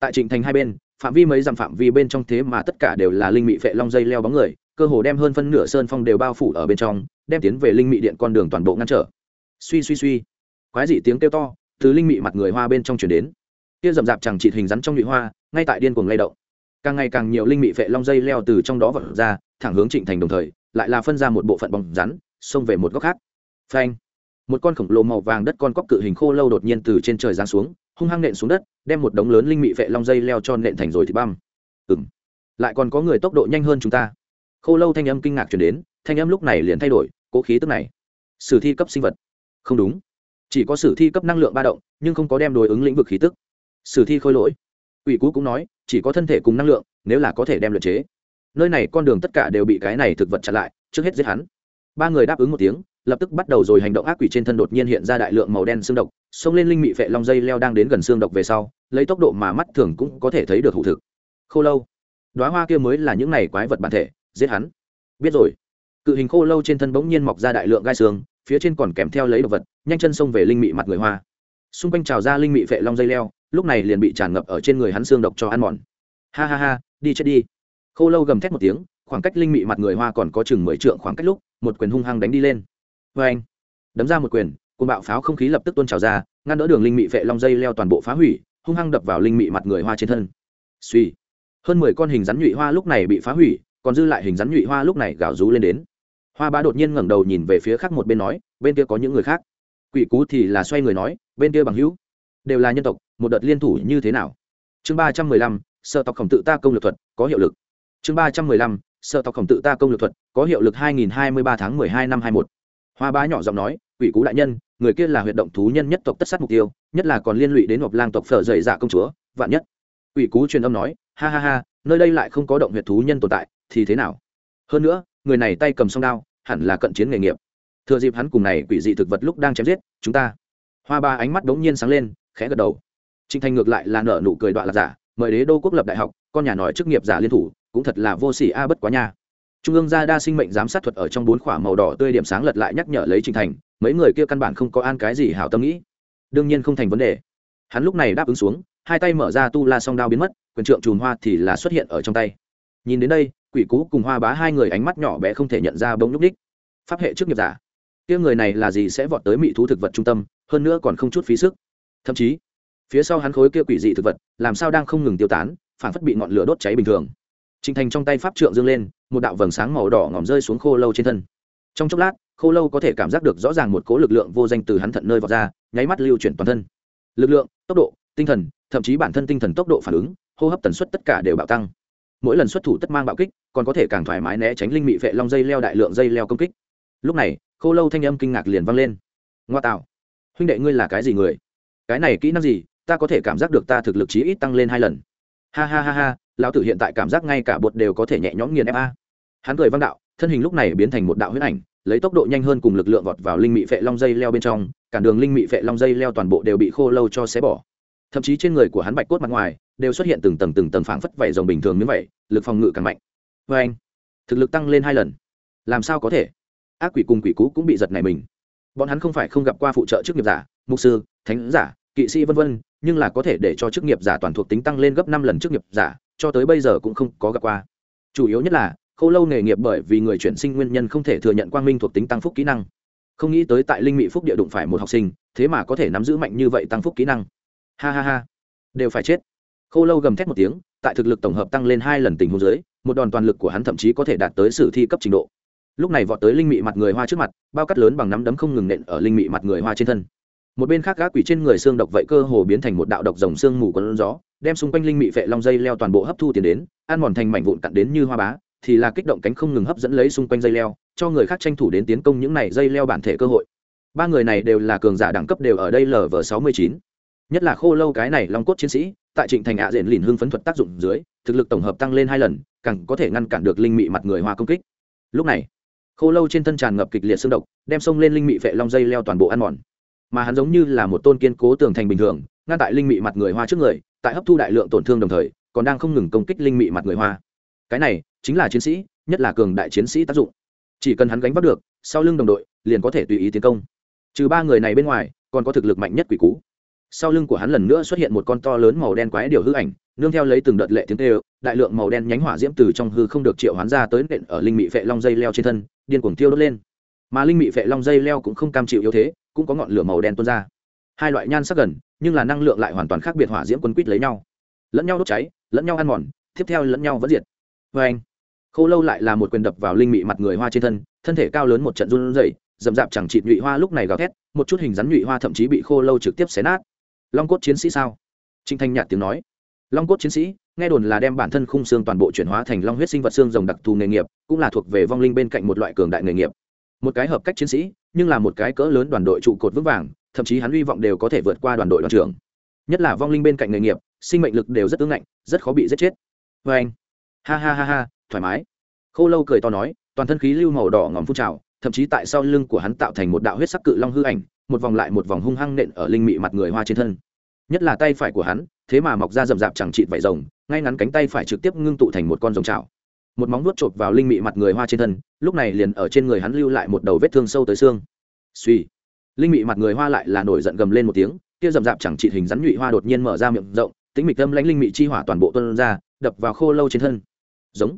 Tại trịnh thành hai bên, phạm vi mấy dặm phạm vi bên trong thế mà tất cả đều là linh mị vệ long dây leo bóng người, cơ hồ đem hơn phân nửa sơn phong đều bao phủ ở bên trong, đem tiến về linh mị điện con đường toàn bộ ngăn trở. Suy suy suy. Quái dị tiếng kêu to từ linh mị mặt người hoa bên trong chuyển đến. Kia rậm rạp chẳng trị hình rắn trong nhụy hoa, ngay tại điên cuồng lay động. Càng ngày càng nhiều linh mị vệ long dây leo từ trong đó vật ra, thẳng hướng trịnh thành đồng thời, lại là phân ra một bộ phận bóng rắn, xông về một góc khác. Phanh! Một con khổng lồ màu vàng đất con cóc cự hình khô lâu đột nhiên từ trên trời giáng xuống, hung hăng nện xuống đất, đem một đống lớn linh mị vệ long dây leo cho nện thành rồi thì băm. Ừng lại còn có người tốc độ nhanh hơn chúng ta. Khô lâu thanh âm kinh ngạc chuyển đến, thanh âm lúc này liền thay đổi, cố khí tức này. Sử thi cấp sinh vật. Không đúng chỉ có sử thi cấp năng lượng ba động, nhưng không có đem đối ứng lĩnh vực khí tức. Sử thi khôi lỗi. Ủy cú cũng nói, chỉ có thân thể cùng năng lượng, nếu là có thể đem luyện chế. Nơi này con đường tất cả đều bị cái này thực vật chặn lại, trước hết giết hắn. Ba người đáp ứng một tiếng, lập tức bắt đầu rồi hành động ác quỷ trên thân đột nhiên hiện ra đại lượng màu đen xương độc, xông lên linh mị phệ long dây leo đang đến gần xương độc về sau, lấy tốc độ mà mắt thường cũng có thể thấy được hụ thực. Khô lâu. Đoá hoa kia mới là những này quái vật bản thể, giết hắn. Biết rồi. Cự hình khô lâu trên thân bỗng nhiên mọc ra đại lượng gai xương, phía trên còn kèm theo lấy độc vật nhanh chân xông về linh mị mặt người hoa. Xung quanh trào ra linh mị vệ long dây leo, lúc này liền bị tràn ngập ở trên người hắn xương độc cho ăn mòn. Ha ha ha, đi chết đi. Khô lâu gầm thét một tiếng, khoảng cách linh mị mặt người hoa còn có chừng mười trượng khoảng cách lúc, một quyền hung hăng đánh đi lên. Vê anh, đấm ra một quyền côn bạo pháo không khí lập tức tôn trào ra, ngăn đỡ đường linh mị vệ long dây leo toàn bộ phá hủy, hung hăng đập vào linh mị mặt người hoa trên thân. Suy hơn mười con hình rắn nhụy hoa lúc này bị phá hủy, còn dư lại hình rắn nhụy hoa lúc này gào rú lên đến. Hoa bá đột nhiên ngẩng đầu nhìn về phía khác một bên nói, bên kia có những người khác quỷ cú thì là xoay người nói, bên kia bằng hữu, đều là nhân tộc, một đợt liên thủ như thế nào? Chương ba trăm mười lăm, sợ tộc khổng tự ta công lược thuật, có hiệu lực. Chương ba trăm mười lăm, sợ tộc khổng tự ta công lược thuật, có hiệu lực hai nghìn hai mươi ba tháng mười hai năm hai một hoa bá nhỏ giọng nói, quỷ cú đại nhân, người kia là huyệt động thú nhân nhất tộc tất sát mục tiêu, nhất là còn liên lụy đến ngọc lang tộc phở dày dạ công chúa, vạn nhất. Quỷ cú truyền âm nói, ha ha ha, nơi đây lại không có động huyệt thú nhân tồn tại, thì thế nào? Hơn nữa, người này tay cầm song đao, hẳn là cận chiến nghề nghiệp thừa dịp hắn cùng này quỷ dị thực vật lúc đang chém giết, chúng ta. Hoa ba ánh mắt đống nhiên sáng lên, khẽ gật đầu. Trinh thành ngược lại là nở nụ cười đoạn là giả, mời đế đô quốc lập đại học, con nhà nói chức nghiệp giả liên thủ, cũng thật là vô sỉ a bất quá nha. Trung ương gia đa sinh mệnh giám sát thuật ở trong bốn khỏa màu đỏ tươi điểm sáng lật lại nhắc nhở lấy trịnh thành, mấy người kia căn bản không có an cái gì hảo tâm nghĩ. Đương nhiên không thành vấn đề. Hắn lúc này đáp ứng xuống, hai tay mở ra tu la song đao biến mất, quyền trượng chùm hoa thì là xuất hiện ở trong tay. Nhìn đến đây, quỷ cú cùng hoa bá hai người ánh mắt nhỏ bé không thể nhận ra bông nhúc ních pháp hệ trước nghiệp giả kia người này là gì sẽ vọt tới mỹ thú thực vật trung tâm hơn nữa còn không chút phí sức thậm chí phía sau hắn khối kia quỷ dị thực vật làm sao đang không ngừng tiêu tán phản phất bị ngọn lửa đốt cháy bình thường Trình Thành trong tay pháp trượng dương lên, một đạo vầng sáng màu đỏ ngòm rơi xuống khô lâu trên thân. Trong chốc lát, khô lâu có thể cảm giác được rõ ràng một cỗ lực lượng vô danh từ hắn thận nơi vọt ra, nháy mắt lưu chuyển toàn thân. Lực lượng, tốc độ, tinh thần, thậm chí bản thân tinh thần tốc độ phản ứng, hô hấp tần suất tất cả đều bạo tăng. Mỗi lần xuất thủ tất mang bạo kích, còn có thể càng thoải mái né tránh linh mị vệ long dây leo đại lượng dây leo công kích. Lúc này, khô lâu thanh âm kinh ngạc liền vang lên. Ngoa tạo, huynh đệ ngươi là cái gì người? Cái này kỹ năng gì? Ta có thể cảm giác được ta thực lực chí ít tăng lên hai lần. Ha ha ha ha, lão tử hiện tại cảm giác ngay cả bột đều có thể nhẹ nhõm nghiền ép a hắn cười văn đạo thân hình lúc này biến thành một đạo huyết ảnh lấy tốc độ nhanh hơn cùng lực lượng vọt vào linh mị phệ long dây leo bên trong cản đường linh mị phệ long dây leo toàn bộ đều bị khô lâu cho xé bỏ thậm chí trên người của hắn bạch cốt mặt ngoài đều xuất hiện từng tầng từng tầng phảng phất vảy rồng bình thường như vậy lực phòng ngự càng mạnh vê anh thực lực tăng lên hai lần làm sao có thể ác quỷ cùng quỷ cũ cũng bị giật này mình. Bọn hắn không phải không gặp qua phụ trợ chức nghiệp giả, mục sư, thánh giả, kỵ sĩ vân vân, nhưng là có thể để cho chức nghiệp giả toàn thuộc tính tăng lên gấp năm lần chức nghiệp giả, cho tới bây giờ cũng không có gặp qua. Chủ yếu nhất là, khô lâu nghề nghiệp bởi vì người chuyển sinh nguyên nhân không thể thừa nhận quang minh thuộc tính tăng phúc kỹ năng. Không nghĩ tới tại linh mỹ phúc địa đụng phải một học sinh, thế mà có thể nắm giữ mạnh như vậy tăng phúc kỹ năng. Ha ha ha. Đều phải chết. Khô lâu gầm thét một tiếng, tại thực lực tổng hợp tăng lên hai lần tình huống dưới, một đòn toàn lực của hắn thậm chí có thể đạt tới sử thi cấp trình độ lúc này vọt tới linh mị mặt người hoa trước mặt, bao cắt lớn bằng nắm đấm không ngừng nện ở linh mị mặt người hoa trên thân. Một bên khác gác quỷ trên người xương độc vậy cơ hồ biến thành một đạo độc rồng xương mù con gió, đem xung quanh linh mị vệ long dây leo toàn bộ hấp thu tiền đến, ăn mòn thành mảnh vụn cặn đến như hoa bá, thì là kích động cánh không ngừng hấp dẫn lấy xung quanh dây leo, cho người khác tranh thủ đến tiến công những này dây leo bản thể cơ hội. Ba người này đều là cường giả đẳng cấp đều ở đây lv sáu mươi chín. Nhất là khô lâu cái này long cốt chiến sĩ, tại trịnh thành ạ diện lìn hương phấn thuật tác dụng dưới, thực lực tổng hợp tăng lên hai lần, càng có thể ngăn cản được linh mị mặt người hoa công kích. Lúc này khô lâu trên thân tràn ngập kịch liệt xương độc, đem sông lên linh mị vệ long dây leo toàn bộ ăn mòn. Mà hắn giống như là một tôn kiên cố tường thành bình thường, ngăn tại linh mị mặt người hoa trước người, tại hấp thu đại lượng tổn thương đồng thời, còn đang không ngừng công kích linh mị mặt người hoa. Cái này chính là chiến sĩ, nhất là cường đại chiến sĩ tác dụng. Chỉ cần hắn gánh vác được, sau lưng đồng đội liền có thể tùy ý tiến công. Trừ ba người này bên ngoài, còn có thực lực mạnh nhất quỷ cú. Sau lưng của hắn lần nữa xuất hiện một con to lớn màu đen quái điều hư ảnh nương theo lấy từng đợt lệ tiếng tê đại lượng màu đen nhánh hỏa diễm từ trong hư không được triệu hoán ra tới nện ở linh mị phệ long dây leo trên thân, điên cuồng tiêu đốt lên. Mà linh mị phệ long dây leo cũng không cam chịu yếu thế, cũng có ngọn lửa màu đen tuôn ra. Hai loại nhan sắc gần, nhưng là năng lượng lại hoàn toàn khác biệt hỏa diễm quấn quýt lấy nhau. Lẫn nhau đốt cháy, lẫn nhau ăn mòn, tiếp theo lẫn nhau vẫn diệt. Vê anh, khâu lâu lại là một quyền đập vào linh mị mặt người hoa trên thân thân thể cao lớn một trận run rẩy dậm dạp chẳng chịt nhụy hoa lúc này gào thét, một chút hình rắn nhụy hoa thậm chí bị khô lâu trực tiếp xé nát. Long cốt chiến sĩ sao? Trinh thanh nhạt tiếng nói long cốt chiến sĩ, nghe đồn là đem bản thân khung xương toàn bộ chuyển hóa thành long huyết sinh vật xương rồng đặc thù nghề nghiệp, cũng là thuộc về vong linh bên cạnh một loại cường đại nghề nghiệp. Một cái hợp cách chiến sĩ, nhưng là một cái cỡ lớn đoàn đội trụ cột vững vàng, thậm chí hắn hy vọng đều có thể vượt qua đoàn đội đoàn trưởng. Nhất là vong linh bên cạnh nghề nghiệp, sinh mệnh lực đều rất ứng ngạnh, rất khó bị giết chết. Vê anh. Ha ha ha ha, thoải mái. Khô lâu cười to nói, toàn thân khí lưu màu đỏ ngòm phun trào, thậm chí tại sau lưng của hắn tạo thành một đạo huyết sắc cự long hư ảnh, một vòng lại một vòng hung hăng nện ở linh mị mặt người hoa trên thân. Nhất là tay phải của hắn thế mà mọc ra rậm rạp chẳng chịt vảy rồng, ngay ngắn cánh tay phải trực tiếp ngưng tụ thành một con rồng trào một móng vuốt chộp vào linh mị mặt người hoa trên thân, lúc này liền ở trên người hắn lưu lại một đầu vết thương sâu tới xương. Suy linh mị mặt người hoa lại là nổi giận gầm lên một tiếng, kia rậm rạp chẳng chịt hình rắn nhụy hoa đột nhiên mở ra miệng rộng tính mịch tâm lãnh linh mị chi hỏa toàn bộ tuân ra, đập vào khô lâu trên thân. Giống.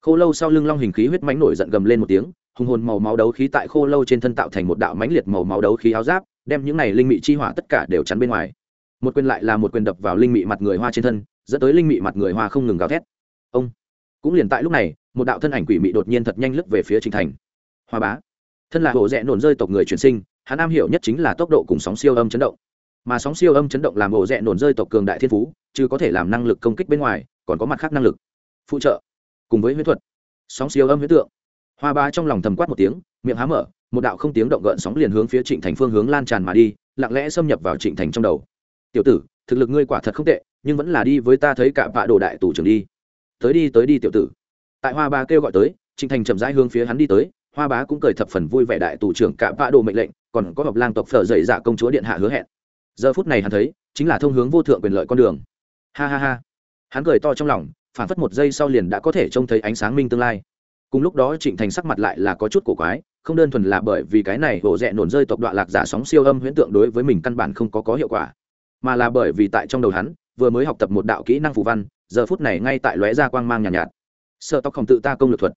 Khô lâu sau lưng long hình khí huyết mánh nổi giận gầm lên một tiếng, hùng hồn màu máu đấu khí tại khô lâu trên thân tạo thành một đạo mãnh liệt màu máu đấu khí áo giáp, đem những này linh mị chi hỏa tất cả đều chắn bên ngoài một quyền lại là một quyền đập vào linh mị mặt người hoa trên thân, dẫn tới linh mị mặt người hoa không ngừng gào thét. Ông, cũng liền tại lúc này, một đạo thân ảnh quỷ mị đột nhiên thật nhanh lướt về phía trình thành. Hoa bá, thân là hồ rẽ nổn rơi tộc người chuyển sinh, hắn am hiểu nhất chính là tốc độ cùng sóng siêu âm chấn động. Mà sóng siêu âm chấn động làm hồ rẽ nổn rơi tộc cường đại thiên phú, chứ có thể làm năng lực công kích bên ngoài, còn có mặt khác năng lực. Phụ trợ, cùng với huyết thuật, sóng siêu âm huyết tượng. Hoa bá trong lòng thầm quát một tiếng, miệng há mở, một đạo không tiếng động gợn sóng liền hướng phía trịnh thành phương hướng lan tràn mà đi, lặng lẽ xâm nhập vào trịnh thành trong đầu tiểu tử, thực lực ngươi quả thật không tệ, nhưng vẫn là đi với ta thấy cả vạ đồ đại tù trưởng đi. Tới đi tới đi tiểu tử. Tại hoa bá kêu gọi tới, trịnh thành chậm rãi hướng phía hắn đi tới, hoa bá cũng cười thập phần vui vẻ đại tù trưởng cả vạ đồ mệnh lệnh, còn có học lang tộc phở dậy dạ công chúa điện hạ hứa hẹn. Giờ phút này hắn thấy, chính là thông hướng vô thượng quyền lợi con đường. Ha ha ha. Hắn cười to trong lòng, phản phất một giây sau liền đã có thể trông thấy ánh sáng minh tương lai. Cùng lúc đó trịnh thành sắc mặt lại là có chút cổ quái, không đơn thuần là bởi vì cái này hổ rẽ nổn rơi tộc đoạn lạc giả sóng siêu âm huyễn tượng đối với mình căn bản không có có hiệu quả mà là bởi vì tại trong đầu hắn vừa mới học tập một đạo kỹ năng phù văn giờ phút này ngay tại lóe ra quang mang nhàn nhạt, nhạt sợ tóc không tự ta công lược thuật.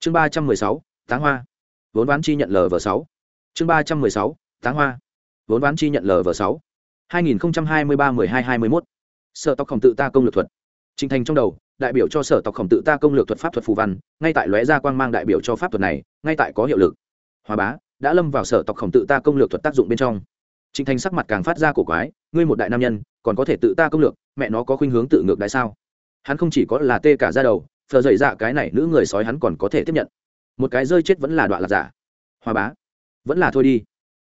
Chương ba trăm mười sáu táng hoa. Vốn ván chi nhận lv sáu. Chương ba trăm mười sáu táng hoa. Vốn ván chi nhận lv sáu. Hai nghìn hai mươi ba mười hai hai mươi mốt. Sợ tóc không tự ta công lược thuật. Trình thành trong đầu đại biểu cho sở tộc khổng tự ta công lược thuật pháp thuật phù văn ngay tại lóe ra quang mang đại biểu cho pháp thuật này ngay tại có hiệu lực. Hòa bá đã lâm vào sở tộc khổng tự ta công lược thuật tác dụng bên trong. Trình thành sắc mặt càng phát ra cổ quái ngươi một đại nam nhân, còn có thể tự ta công lược, mẹ nó có khuynh hướng tự ngược đại sao? Hắn không chỉ có là tê cả ra đầu, phờ dậy dạ cái này nữ người sói hắn còn có thể tiếp nhận. Một cái rơi chết vẫn là đoạn lạc giả. Hoa bá. Vẫn là thôi đi.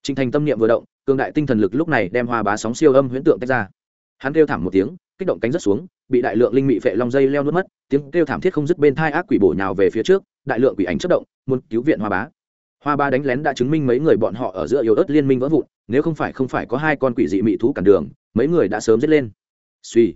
Trình thành tâm niệm vừa động, cường đại tinh thần lực lúc này đem hoa bá sóng siêu âm huyễn tượng tách ra. Hắn kêu thảm một tiếng, kích động cánh rất xuống, bị đại lượng linh mị phệ long dây leo nuốt mất, tiếng kêu thảm thiết không dứt bên thai ác quỷ bổ nhào về phía trước, đại lượng quỷ ảnh chất động, muốn cứu viện hoa bá hoa ba đánh lén đã chứng minh mấy người bọn họ ở giữa yếu ớt liên minh vỡ vụn, nếu không phải không phải có hai con quỷ dị mị thú cản đường, mấy người đã sớm giết lên. Suy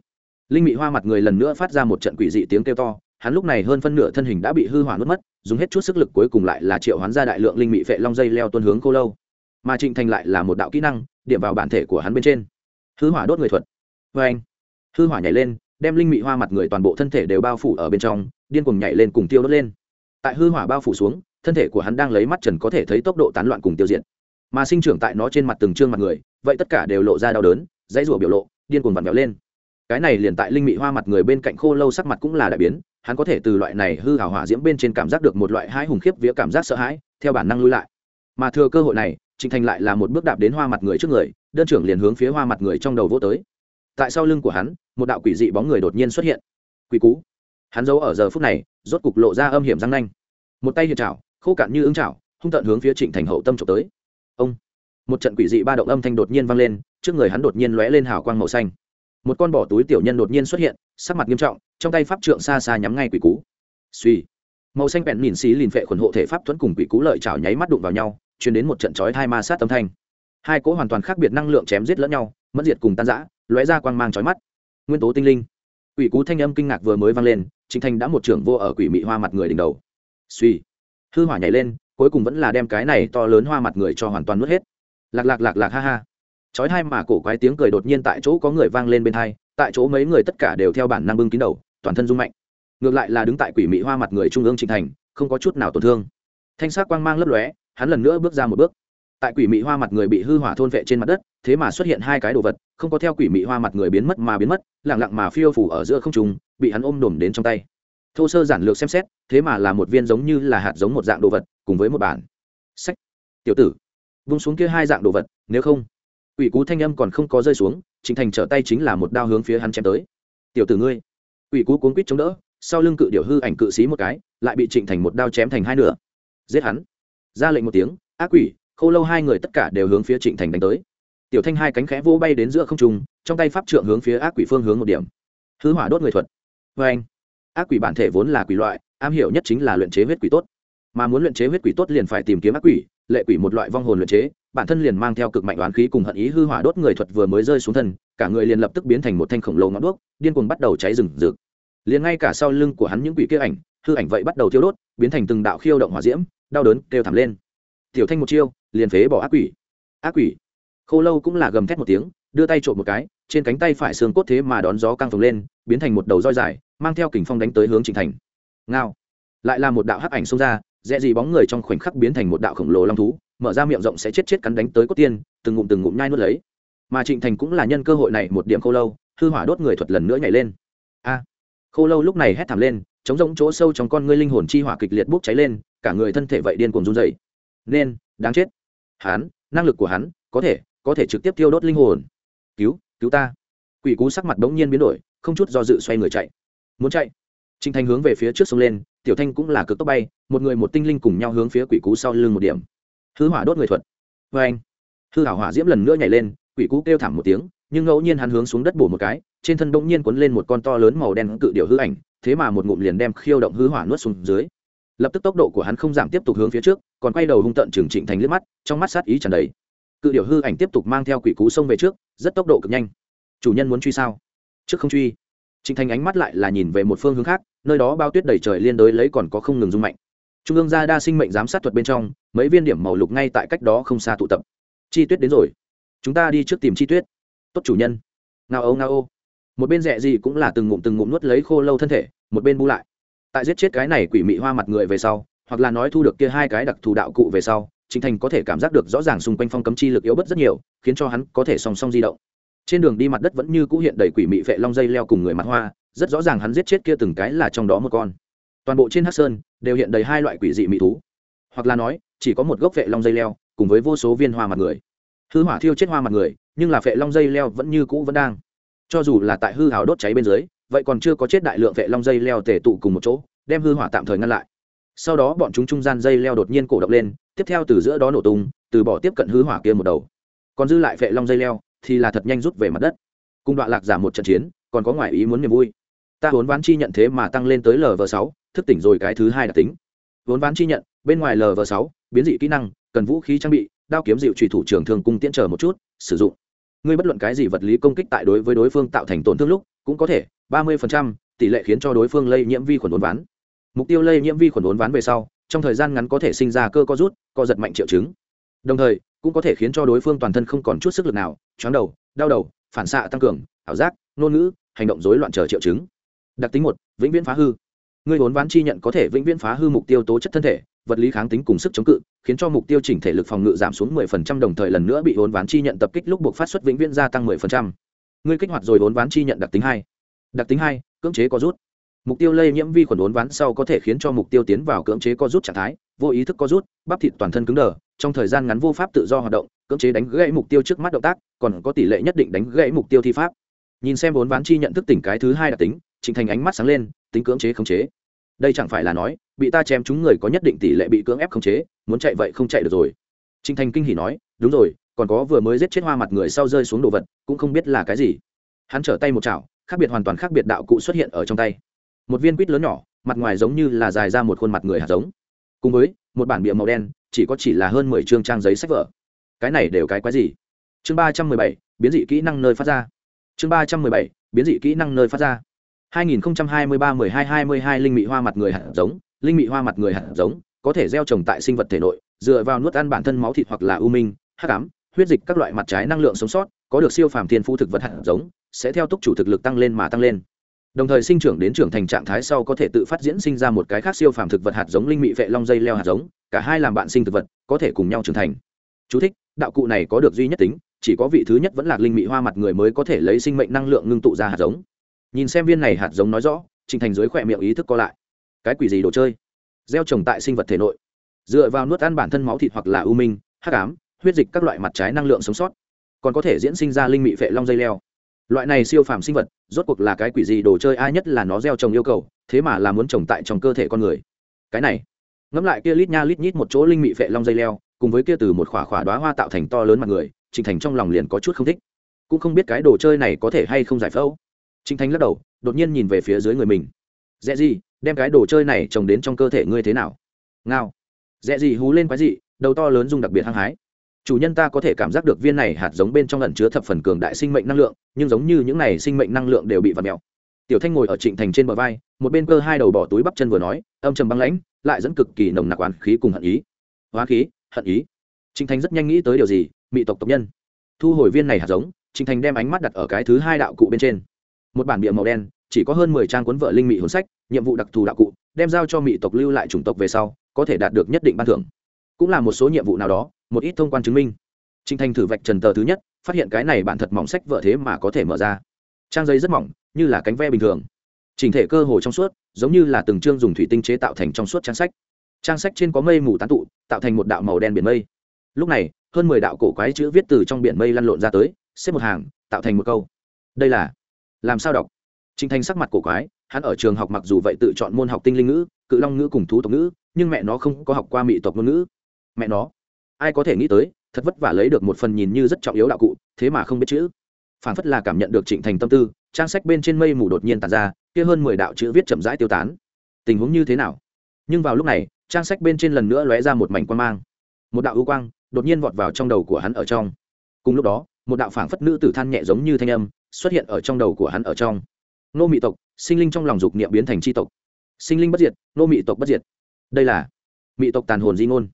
linh mị hoa mặt người lần nữa phát ra một trận quỷ dị tiếng kêu to, hắn lúc này hơn phân nửa thân hình đã bị hư hỏa nuốt mất, dùng hết chút sức lực cuối cùng lại là triệu hoán ra đại lượng linh mị phệ long dây leo tuân hướng cô lâu. Mà trịnh thành lại là một đạo kỹ năng, điểm vào bản thể của hắn bên trên. Hư hỏa đốt người thuật. Vê anh, hư hỏa nhảy lên, đem linh mị hoa mặt người toàn bộ thân thể đều bao phủ ở bên trong, điên cuồng nhảy lên cùng tiêu đốt lên. Tại hư hỏa bao phủ xuống thân thể của hắn đang lấy mắt trần có thể thấy tốc độ tán loạn cùng tiêu diệt. Mà sinh trưởng tại nó trên mặt từng trương mặt người, vậy tất cả đều lộ ra đau đớn, dãy rủa biểu lộ, điên cuồng vặn vẹo lên. Cái này liền tại linh mị hoa mặt người bên cạnh khô lâu sắc mặt cũng là đại biến, hắn có thể từ loại này hư hảo hỏa diễm bên trên cảm giác được một loại hai hùng khiếp vía cảm giác sợ hãi, theo bản năng lui lại. Mà thừa cơ hội này, trịnh thành lại là một bước đạp đến hoa mặt người trước người, đơn trưởng liền hướng phía hoa mặt người trong đầu vô tới. Tại sau lưng của hắn, một đạo quỷ dị bóng người đột nhiên xuất hiện. Quỷ cú. Hắn giấu ở giờ phút này, rốt cục lộ ra âm hiểm răng nanh. Một tay hiện trào khô cạn như ứng chảo, hung tận hướng phía trịnh thành hậu tâm trộm tới. Ông! Một trận quỷ dị ba động âm thanh đột nhiên vang lên trước người hắn đột nhiên lóe lên hào quang màu xanh. Một con bỏ túi tiểu nhân đột nhiên xuất hiện sắc mặt nghiêm trọng trong tay pháp trượng xa xa nhắm ngay quỷ cú. Suy màu xanh bẹn nhìn xí lìn phệ khuẩn hộ thể pháp thuẫn cùng quỷ cú lợi chảo nháy mắt đụng vào nhau chuyển đến một trận chói hai ma sát âm thanh. Hai cỗ hoàn toàn khác biệt năng lượng chém giết lẫn nhau mất diệt cùng tan giã lóe ra quang mang chói mắt. Nguyên tố tinh linh. Quỷ cú thanh âm kinh ngạc vừa mới vang lên trịnh thành đã một trưởng vô ở quỷ mị hoa mặt người đỉnh đầu. Suy hư hỏa nhảy lên, cuối cùng vẫn là đem cái này to lớn hoa mặt người cho hoàn toàn nuốt hết. Lạc lạc lạc lạc ha ha. Chói hai mà cổ quái tiếng cười đột nhiên tại chỗ có người vang lên bên thai tại chỗ mấy người tất cả đều theo bản năng bưng kín đầu, toàn thân rung mạnh. Ngược lại là đứng tại quỷ mị hoa mặt người trung ương trịnh thành, không có chút nào tổn thương. Thanh sắc quang mang lấp lóe, hắn lần nữa bước ra một bước. Tại quỷ mị hoa mặt người bị hư hỏa thôn vệ trên mặt đất, thế mà xuất hiện hai cái đồ vật, không có theo quỷ mị hoa mặt người biến mất mà biến mất lẳng lặng mà phiêu phủ ở giữa không trùng bị hắn ôm đồm đến trong tay thô sơ giản lược xem xét, thế mà là một viên giống như là hạt giống một dạng đồ vật, cùng với một bản. Sách. Tiểu tử, vung xuống kia hai dạng đồ vật, nếu không, quỷ cú thanh âm còn không có rơi xuống chính thành trở tay chính là một đao hướng phía hắn chém tới. Tiểu tử ngươi, quỷ cú cuốn quýt chống đỡ, sau lưng cự điệu hư ảnh cự xí một cái, lại bị trịnh thành một đao chém thành hai nửa. Giết hắn. Ra lệnh một tiếng, ác quỷ khâu lâu hai người tất cả đều hướng phía trịnh thành đánh tới. Tiểu thanh hai cánh khẽ vô bay đến giữa không trung, trong tay pháp trượng hướng phía ác quỷ phương hướng một điểm. Hư hỏa đốt người thuật. Vê anh ác quỷ bản thể vốn là quỷ loại, am hiểu nhất chính là luyện chế huyết quỷ tốt. Mà muốn luyện chế huyết quỷ tốt liền phải tìm kiếm ác quỷ, lệ quỷ một loại vong hồn luyện chế, bản thân liền mang theo cực mạnh oán khí cùng hận ý hư hỏa đốt người thuật vừa mới rơi xuống thân, cả người liền lập tức biến thành một thanh khổng lồ ngọn đuốc, điên cuồng bắt đầu cháy rừng rực. Liền ngay cả sau lưng của hắn những quỷ kia ảnh, hư ảnh vậy bắt đầu thiêu đốt, biến thành từng đạo khiêu động hỏa diễm, đau đớn kêu thảm lên. Tiểu thanh một chiêu, liền phế bỏ ác quỷ. Ác quỷ? Khô lâu cũng là gầm thét một tiếng, đưa tay trộm một cái trên cánh tay phải xương cốt thế mà đón gió căng phồng lên, biến thành một đầu roi dài, mang theo kình phong đánh tới hướng trịnh thành. Ngao. Lại là một đạo hắc ảnh xông ra dễ gì bóng người trong khoảnh khắc biến thành một đạo khổng lồ long thú, mở ra miệng rộng sẽ chết chết cắn đánh tới cốt tiên, từng ngụm từng ngụm nhai nuốt lấy. Mà trịnh thành cũng là nhân cơ hội này một điểm khô lâu, hư hỏa đốt người thuật lần nữa nhảy lên. A. Khô lâu lúc này hét thảm lên chống rỗng chỗ sâu trong con ngươi linh hồn chi hỏa kịch liệt bốc cháy lên, cả người thân thể vậy điên cuồng run rẩy. Nên, đáng chết. Hắn, năng lực của hắn, có thể có thể trực tiếp tiêu đốt linh hồn. Cứu cứu ta. Quỷ cú sắc mặt bỗng nhiên biến đổi, không chút do dự xoay người chạy. Muốn chạy? Trinh thanh hướng về phía trước sông lên, tiểu thanh cũng là cực tốc bay, một người một tinh linh cùng nhau hướng phía quỷ cú sau lưng một điểm. Hư hỏa đốt người thuật. Vê anh. Hư hảo hỏa diễm lần nữa nhảy lên, quỷ cú kêu thảm một tiếng, nhưng ngẫu nhiên hắn hướng xuống đất bổ một cái, trên thân bỗng nhiên cuốn lên một con to lớn màu đen cự điệu hư ảnh, thế mà một ngụm liền đem khiêu động hư hỏa nuốt xuống dưới. Lập tức tốc độ của hắn không giảm tiếp tục hướng phía trước, còn quay đầu hung tận trừng trịnh thành liếc mắt, trong mắt sát ý tràn đầy cự điểu hư ảnh tiếp tục mang theo quỷ cú sông về trước, rất tốc độ cực nhanh. Chủ nhân muốn truy sao? Trước không truy. Trịnh thành ánh mắt lại là nhìn về một phương hướng khác, nơi đó bao tuyết đầy trời liên đối lấy còn có không ngừng rung mạnh. Trung ương gia đa sinh mệnh giám sát thuật bên trong, mấy viên điểm màu lục ngay tại cách đó không xa tụ tập. Chi tuyết đến rồi. Chúng ta đi trước tìm chi tuyết. Tốt chủ nhân. Ngao âu ngao ô. Một bên rẻ gì cũng là từng ngụm từng ngụm nuốt lấy khô lâu thân thể, một bên bu lại. Tại giết chết cái này quỷ mị hoa mặt người về sau, hoặc là nói thu được kia hai cái đặc thù đạo cụ về sau trịnh thành có thể cảm giác được rõ ràng xung quanh phong cấm chi lực yếu bớt rất nhiều, khiến cho hắn có thể song song di động. Trên đường đi mặt đất vẫn như cũ hiện đầy quỷ mị vệ long dây leo cùng người mặt hoa, rất rõ ràng hắn giết chết kia từng cái là trong đó một con. Toàn bộ trên hắc sơn đều hiện đầy hai loại quỷ dị mị thú. Hoặc là nói, chỉ có một gốc vệ long dây leo, cùng với vô số viên hoa mặt người. Hư hỏa thiêu chết hoa mặt người, nhưng là vệ long dây leo vẫn như cũ vẫn đang. Cho dù là tại hư hào đốt cháy bên dưới, vậy còn chưa có chết đại lượng vệ long dây leo tề tụ cùng một chỗ, đem hư hỏa tạm thời ngăn lại. Sau đó bọn chúng trung gian dây leo đột nhiên cổ động lên tiếp theo từ giữa đó nổ tung, từ bỏ tiếp cận hư hỏa kia một đầu. Còn dư lại vệ long dây leo, thì là thật nhanh rút về mặt đất. Cùng đoạn lạc giảm một trận chiến, còn có ngoại ý muốn niềm vui. Ta vốn ván chi nhận thế mà tăng lên tới lv sáu, thức tỉnh rồi cái thứ hai đặc tính. Vốn ván chi nhận, bên ngoài lv sáu, biến dị kỹ năng, cần vũ khí trang bị, đao kiếm dịu trùy thủ trưởng thường cung tiễn trở một chút, sử dụng. Ngươi bất luận cái gì vật lý công kích tại đối với đối phương tạo thành tổn thương lúc, cũng có thể, ba mươi tỷ lệ khiến cho đối phương lây nhiễm vi khuẩn uốn ván mục tiêu lây nhiễm vi khuẩn uốn ván về sau trong thời gian ngắn có thể sinh ra cơ co rút, co giật mạnh triệu chứng. Đồng thời, cũng có thể khiến cho đối phương toàn thân không còn chút sức lực nào chóng đầu, đau đầu, phản xạ tăng cường, ảo giác, ngôn ngữ, hành động rối loạn chờ triệu chứng. Đặc tính một, vĩnh viễn phá hư. Người vốn ván chi nhận có thể vĩnh viễn phá hư mục tiêu tố chất thân thể, vật lý kháng tính cùng sức chống cự, khiến cho mục tiêu chỉnh thể lực phòng ngự giảm xuống 10% đồng thời lần nữa bị vốn ván chi nhận tập kích lúc buộc phát xuất vĩnh viễn gia tăng 10%. Ngươi kích hoạt rồi vốn ván chi nhận đặc tính hai. Đặc tính hai, cưỡng chế có rút mục tiêu lây nhiễm vi khuẩn uốn ván sau có thể khiến cho mục tiêu tiến vào cưỡng chế co rút trạng thái, vô ý thức co rút, bắp thịt toàn thân cứng đờ, trong thời gian ngắn vô pháp tự do hoạt động, cưỡng chế đánh gãy mục tiêu trước mắt động tác, còn có tỷ lệ nhất định đánh gãy mục tiêu thi pháp. Nhìn xem uốn ván chi nhận thức tỉnh cái thứ hai đặc tính trình thành ánh mắt sáng lên, tính cưỡng chế khống chế. Đây chẳng phải là nói, bị ta chém chúng người có nhất định tỷ lệ bị cưỡng ép khống chế, muốn chạy vậy không chạy được rồi. Trình thành kinh hỉ nói, đúng rồi, còn có vừa mới giết chết hoa mặt người sau rơi xuống đồ vật, cũng không biết là cái gì. Hắn trở tay một chảo, khác biệt hoàn toàn khác biệt đạo cụ xuất hiện ở trong tay một viên quýt lớn nhỏ, mặt ngoài giống như là dài ra một khuôn mặt người hạt giống. Cùng với một bản bìa màu đen, chỉ có chỉ là hơn mười chương trang giấy sách vở. Cái này đều cái quái gì? Chương ba trăm mười bảy, biến dị kỹ năng nơi phát ra. Chương ba trăm mười bảy, biến dị kỹ năng nơi phát ra. 2023-12-22 linh mị hoa mặt người hạt giống, linh mị hoa mặt người hạt giống, có thể gieo trồng tại sinh vật thể nội, dựa vào nuốt ăn bản thân máu thịt hoặc là u minh, hắc ám, huyết dịch các loại mặt trái năng lượng sống sót, có được siêu phàm thiên phú thực vật hạt giống, sẽ theo túc chủ thực lực tăng lên mà tăng lên đồng thời sinh trưởng đến trưởng thành trạng thái sau có thể tự phát diễn sinh ra một cái khác siêu phàm thực vật hạt giống linh mị vệ long dây leo hạt giống cả hai làm bạn sinh thực vật có thể cùng nhau trưởng thành. Chú thích, đạo cụ này có được duy nhất tính chỉ có vị thứ nhất vẫn là linh mị hoa mặt người mới có thể lấy sinh mệnh năng lượng ngưng tụ ra hạt giống. Nhìn xem viên này hạt giống nói rõ trình thành dưới khỏe miệng ý thức co lại. Cái quỷ gì đồ chơi? Gieo trồng tại sinh vật thể nội. Dựa vào nuốt ăn bản thân máu thịt hoặc là u minh hắc ám huyết dịch các loại mặt trái năng lượng sống sót còn có thể diễn sinh ra linh mị vệ long dây leo loại này siêu phàm sinh vật, rốt cuộc là cái quỷ gì đồ chơi ai nhất là nó gieo trồng yêu cầu, thế mà là muốn trồng tại trong cơ thể con người. Cái này, ngẫm lại kia lít nha lít nhít một chỗ linh mị phệ long dây leo, cùng với kia từ một khỏa khỏa đoá hoa tạo thành to lớn mặt người, trình thành trong lòng liền có chút không thích. Cũng không biết cái đồ chơi này có thể hay không giải phẫu. Trình thành lắc đầu, đột nhiên nhìn về phía dưới người mình. Dễ gì, đem cái đồ chơi này trồng đến trong cơ thể ngươi thế nào? Ngao. Dễ gì hú lên quái dị, đầu to lớn dung đặc biệt hăng hái chủ nhân ta có thể cảm giác được viên này hạt giống bên trong lẩn chứa thập phần cường đại sinh mệnh năng lượng, nhưng giống như những này sinh mệnh năng lượng đều bị vặt mèo. Tiểu thanh ngồi ở trịnh thành trên bờ vai, một bên cơ hai đầu bỏ túi bắp chân vừa nói, âm trầm băng lãnh, lại dẫn cực kỳ nồng nặc oán khí cùng hận ý. Hóa khí, hận ý. Trịnh thành rất nhanh nghĩ tới điều gì, mị tộc tộc nhân. Thu hồi viên này hạt giống, trịnh thành đem ánh mắt đặt ở cái thứ hai đạo cụ bên trên. Một bản bìa màu đen, chỉ có hơn mười trang cuốn vợ linh mị hồn sách, nhiệm vụ đặc thù đạo cụ, đem giao cho mị tộc lưu lại chủng tộc về sau, có thể đạt được nhất định ban thưởng. Cũng là một số nhiệm vụ nào đó một ít thông quan chứng minh. Trinh thanh thử vạch trần tờ thứ nhất, phát hiện cái này bản thật mỏng sách vợ thế mà có thể mở ra. Trang giấy rất mỏng, như là cánh ve bình thường. Chỉnh thể cơ hồ trong suốt, giống như là từng chương dùng thủy tinh chế tạo thành trong suốt trang sách. Trang sách trên có mây mù tán tụ, tạo thành một đạo màu đen biển mây. Lúc này, hơn mười đạo cổ quái chữ viết từ trong biển mây lăn lộn ra tới, xếp một hàng, tạo thành một câu. Đây là, làm sao đọc? Trinh thanh sắc mặt cổ quái, hắn ở trường học mặc dù vậy tự chọn môn học tinh linh ngữ, cự long ngữ cùng thú tộc ngữ, nhưng mẹ nó không có học qua mỹ tộc ngôn ngữ. Mẹ nó ai có thể nghĩ tới, thật vất vả lấy được một phần nhìn như rất trọng yếu đạo cụ, thế mà không biết chữ. Phản phất là cảm nhận được trịnh thành tâm tư, trang sách bên trên mây mù đột nhiên tàn ra, kia hơn mười đạo chữ viết chậm rãi tiêu tán. Tình huống như thế nào? Nhưng vào lúc này, trang sách bên trên lần nữa lóe ra một mảnh quan mang. Một đạo ưu quang đột nhiên vọt vào trong đầu của hắn ở trong. Cùng lúc đó, một đạo phảng phất nữ tử than nhẹ giống như thanh âm xuất hiện ở trong đầu của hắn ở trong. Nô mị tộc, sinh linh trong lòng dục niệm biến thành c tộc. Sinh linh bất diệt, nô mị tộc bất diệt. Đây là mị tộc tàn hồn di ngôn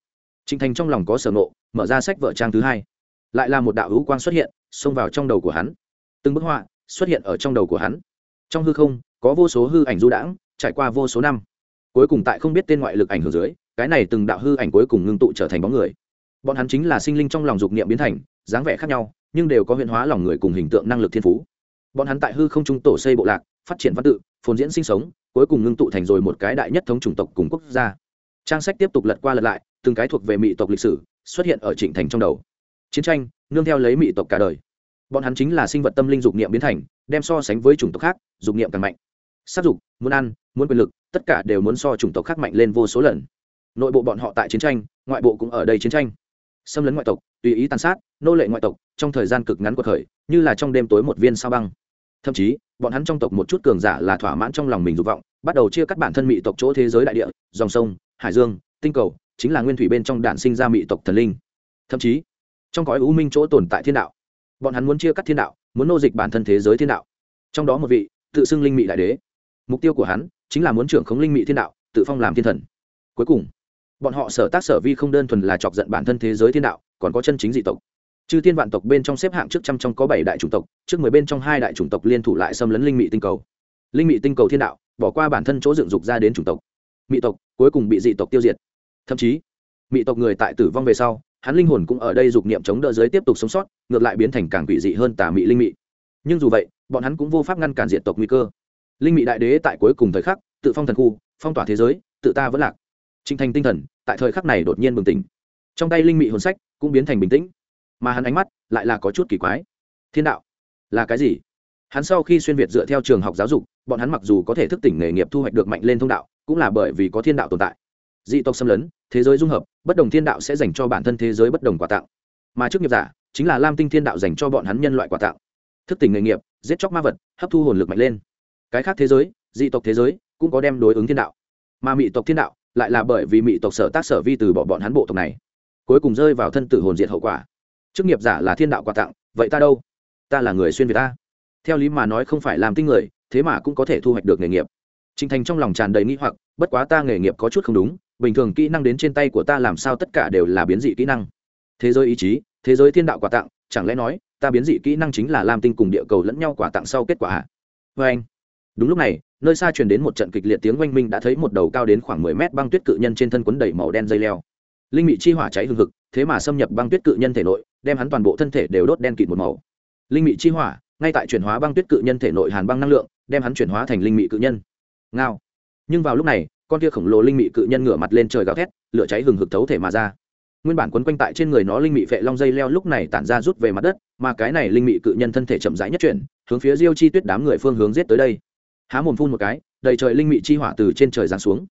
trịnh thành trong lòng có sở nộ mở ra sách vợ trang thứ hai. Lại là một đạo hữu quang xuất hiện, xông vào trong đầu của hắn. Từng bức họa xuất hiện ở trong đầu của hắn. Trong hư không, có vô số hư ảnh du đãng, trải qua vô số năm. Cuối cùng tại không biết tên ngoại lực ảnh hưởng dưới, cái này từng đạo hư ảnh cuối cùng ngưng tụ trở thành bóng người. Bọn hắn chính là sinh linh trong lòng dục niệm biến thành, dáng vẻ khác nhau, nhưng đều có huyền hóa lòng người cùng hình tượng năng lực thiên phú. Bọn hắn tại hư không trung tổ xây bộ lạc, phát triển văn tự, phồn diễn sinh sống, cuối cùng ngưng tụ thành rồi một cái đại nhất thống chủng tộc cùng quốc gia. Trang sách tiếp tục lật qua lật lại từng cái thuộc về mỹ tộc lịch sử, xuất hiện ở trịnh thành trong đầu. Chiến tranh, nương theo lấy mỹ tộc cả đời. Bọn hắn chính là sinh vật tâm linh dục niệm biến thành, đem so sánh với chủng tộc khác, dục niệm càng mạnh. Sát dục, muốn ăn, muốn quyền lực, tất cả đều muốn so chủng tộc khác mạnh lên vô số lần. Nội bộ bọn họ tại chiến tranh, ngoại bộ cũng ở đây chiến tranh. Xâm lấn ngoại tộc, tùy ý tàn sát, nô lệ ngoại tộc, trong thời gian cực ngắn cuộc khởi như là trong đêm tối một viên sao băng. Thậm chí, bọn hắn trong tộc một chút cường giả là thỏa mãn trong lòng mình dục vọng, bắt đầu chia cắt bản thân mỹ tộc chỗ thế giới đại địa, dòng sông, hải dương, tinh cầu chính là nguyên thủy bên trong đạn sinh ra mỹ tộc thần linh. Thậm chí, trong cõi u minh chỗ tồn tại thiên đạo, bọn hắn muốn chia cắt thiên đạo, muốn nô dịch bản thân thế giới thiên đạo. Trong đó một vị, tự xưng linh mỹ đại đế. Mục tiêu của hắn chính là muốn trưởng khống linh mỹ thiên đạo, tự phong làm thiên thần. Cuối cùng, bọn họ sở tác sở vi không đơn thuần là chọc giận bản thân thế giới thiên đạo, còn có chân chính dị tộc. Chư thiên vạn tộc bên trong xếp hạng trước trăm trong có bảy đại chủng tộc, trước mười bên trong hai đại chủng tộc liên thủ lại xâm lấn linh mỹ tinh cầu. Linh mỹ tinh cầu thiên đạo, bỏ qua bản thân chỗ dựng dục ra đến chủng tộc. Mỹ tộc cuối cùng bị dị tộc tiêu diệt thậm chí mỹ tộc người tại tử vong về sau, hắn linh hồn cũng ở đây dục niệm chống đỡ giới tiếp tục sống sót, ngược lại biến thành càng quỷ dị hơn tà mỹ linh mỹ nhưng dù vậy, bọn hắn cũng vô pháp ngăn cản diện tộc nguy cơ. Linh mỹ đại đế tại cuối cùng thời khắc, tự phong thần khu, phong tỏa thế giới, tự ta vẫn lạc. Trinh thành tinh thần, tại thời khắc này đột nhiên bừng tỉnh. Trong tay linh mỹ hồn sách cũng biến thành bình tĩnh. Mà hắn ánh mắt lại là có chút kỳ quái. Thiên đạo là cái gì? Hắn sau khi xuyên việt dựa theo trường học giáo dục, bọn hắn mặc dù có thể thức tỉnh nghề nghiệp thu hoạch được mạnh lên thông đạo, cũng là bởi vì có thiên đạo tồn tại dị tộc xâm lấn thế giới dung hợp bất đồng thiên đạo sẽ dành cho bản thân thế giới bất đồng quà tặng mà trước nghiệp giả chính là lam tinh thiên đạo dành cho bọn hắn nhân loại quà tặng thức tỉnh nghề nghiệp giết chóc ma vật hấp thu hồn lực mạnh lên. Cái khác thế giới dị tộc thế giới cũng có đem đối ứng thiên đạo. Mà mị tộc thiên đạo lại là bởi vì mị tộc sở tác sở vi từ bỏ bọn hắn bộ tộc này. Cuối cùng rơi vào thân tử hồn diệt hậu quả. Chức nghiệp giả là thiên đạo quà tặng vậy ta đâu? Ta là người xuyên việt ta. Theo lý mà nói không phải làm tinh người thế mà cũng có thể thu hoạch được nghề nghiệp. Trình Thành trong lòng tràn đầy nghi hoặc, bất quá ta nghề nghiệp có chút không đúng, bình thường kỹ năng đến trên tay của ta làm sao tất cả đều là biến dị kỹ năng. Thế giới ý chí, thế giới thiên đạo quà tặng, chẳng lẽ nói, ta biến dị kỹ năng chính là làm tinh cùng địa cầu lẫn nhau quà tặng sau kết quả à? Và anh. Đúng lúc này, nơi xa truyền đến một trận kịch liệt tiếng oanh minh đã thấy một đầu cao đến khoảng mười mét băng tuyết cự nhân trên thân quấn đầy màu đen dây leo. Linh mị chi hỏa cháy hừng hực, thế mà xâm nhập băng tuyết cự nhân thể nội, đem hắn toàn bộ thân thể đều đốt đen kịt một màu. Linh mị chi hỏa, ngay tại chuyển hóa băng tuyết cự nhân thể nội hàn băng năng lượng, đem hắn chuyển hóa thành linh mị cự nhân. Ngao nhưng vào lúc này con kia khổng lồ linh mị cự nhân ngửa mặt lên trời gào thét, lửa cháy hừng hực thấu thể mà ra. Nguyên bản quấn quanh tại trên người nó linh mị vệ long dây leo lúc này tản ra rút về mặt đất, mà cái này linh mị cự nhân thân thể chậm rãi nhất chuyển, hướng phía diêu chi tuyết đám người phương hướng giết tới đây. Há mồm phun một cái, đầy trời linh mị chi hỏa từ trên trời giáng xuống.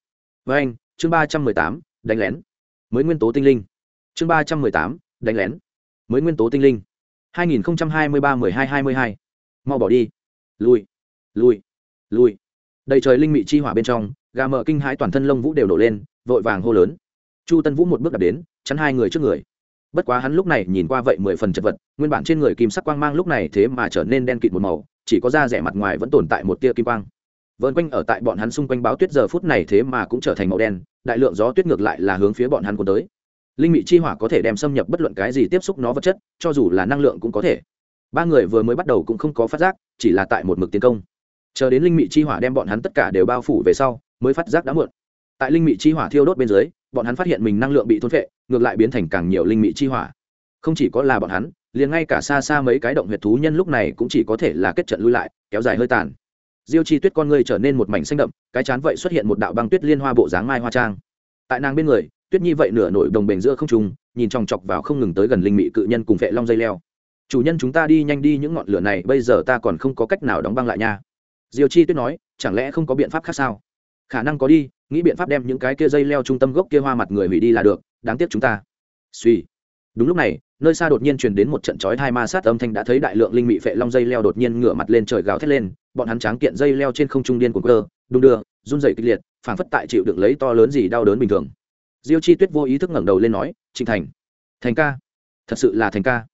Với anh, chương ba trăm mười tám, đánh lén. Mới nguyên tố tinh linh. Chương ba trăm mười tám, đánh lén. Mới nguyên tố tinh linh. Hai nghìn hai mươi ba mười hai hai mươi hai. Mau bỏ đi. Lùi lùi lùi đầy trời linh mị chi hỏa bên trong gà mờ kinh hãi toàn thân lông vũ đều nổ lên, vội vàng hô lớn. Chu tân vũ một bước đạp đến, chắn hai người trước người. Bất quá hắn lúc này nhìn qua vậy mười phần chật vật, nguyên bản trên người kim sắc quang mang lúc này thế mà trở nên đen kịt một màu, chỉ có da rẻ mặt ngoài vẫn tồn tại một tia kim quang. Vợn quanh ở tại bọn hắn xung quanh báo tuyết giờ phút này thế mà cũng trở thành màu đen, đại lượng gió tuyết ngược lại là hướng phía bọn hắn cuốn tới. Linh mị chi hỏa có thể đem xâm nhập bất luận cái gì tiếp xúc nó vật chất, cho dù là năng lượng cũng có thể. Ba người vừa mới bắt đầu cũng không có phát giác, chỉ là tại một mực tiến công. Chờ đến linh mị chi hỏa đem bọn hắn tất cả đều bao phủ về sau mới phát giác đã muộn. Tại linh mị chi hỏa thiêu đốt bên dưới, bọn hắn phát hiện mình năng lượng bị thôn phệ, ngược lại biến thành càng nhiều linh mị chi hỏa. Không chỉ có là bọn hắn, liền ngay cả xa xa mấy cái động huyệt thú nhân lúc này cũng chỉ có thể là kết trận lui lại, kéo dài hơi tàn. Diêu chi tuyết con ngươi trở nên một mảnh xanh đậm, cái chán vậy xuất hiện một đạo băng tuyết liên hoa bộ dáng mai hoa trang. Tại nàng bên người, tuyết nhi vậy nửa nổi đồng bền giữa không trung, nhìn chòng chọc vào không ngừng tới gần linh mị cự nhân cùng vệ long dây leo. Chủ nhân chúng ta đi nhanh đi, những ngọn lửa này bây giờ ta còn không có cách nào đóng băng lại nha. Diêu chi tuyết nói, chẳng lẽ không có biện pháp khác sao? Khả năng có đi, nghĩ biện pháp đem những cái kia dây leo trung tâm gốc kia hoa mặt người hủy đi là được, đáng tiếc chúng ta. Suy. Đúng lúc này, nơi xa đột nhiên truyền đến một trận chói hai ma sát âm thanh đã thấy đại lượng linh mị phệ long dây leo đột nhiên ngửa mặt lên trời gào thét lên, bọn hắn tráng kiện dây leo trên không trung điên của cơ đung đưa, run rẩy kịch liệt, phảng phất tại chịu được lấy to lớn gì đau đớn bình thường. Diêu chi tuyết vô ý thức ngẩng đầu lên nói, trịnh thành. Thành ca. Thật sự là thành ca.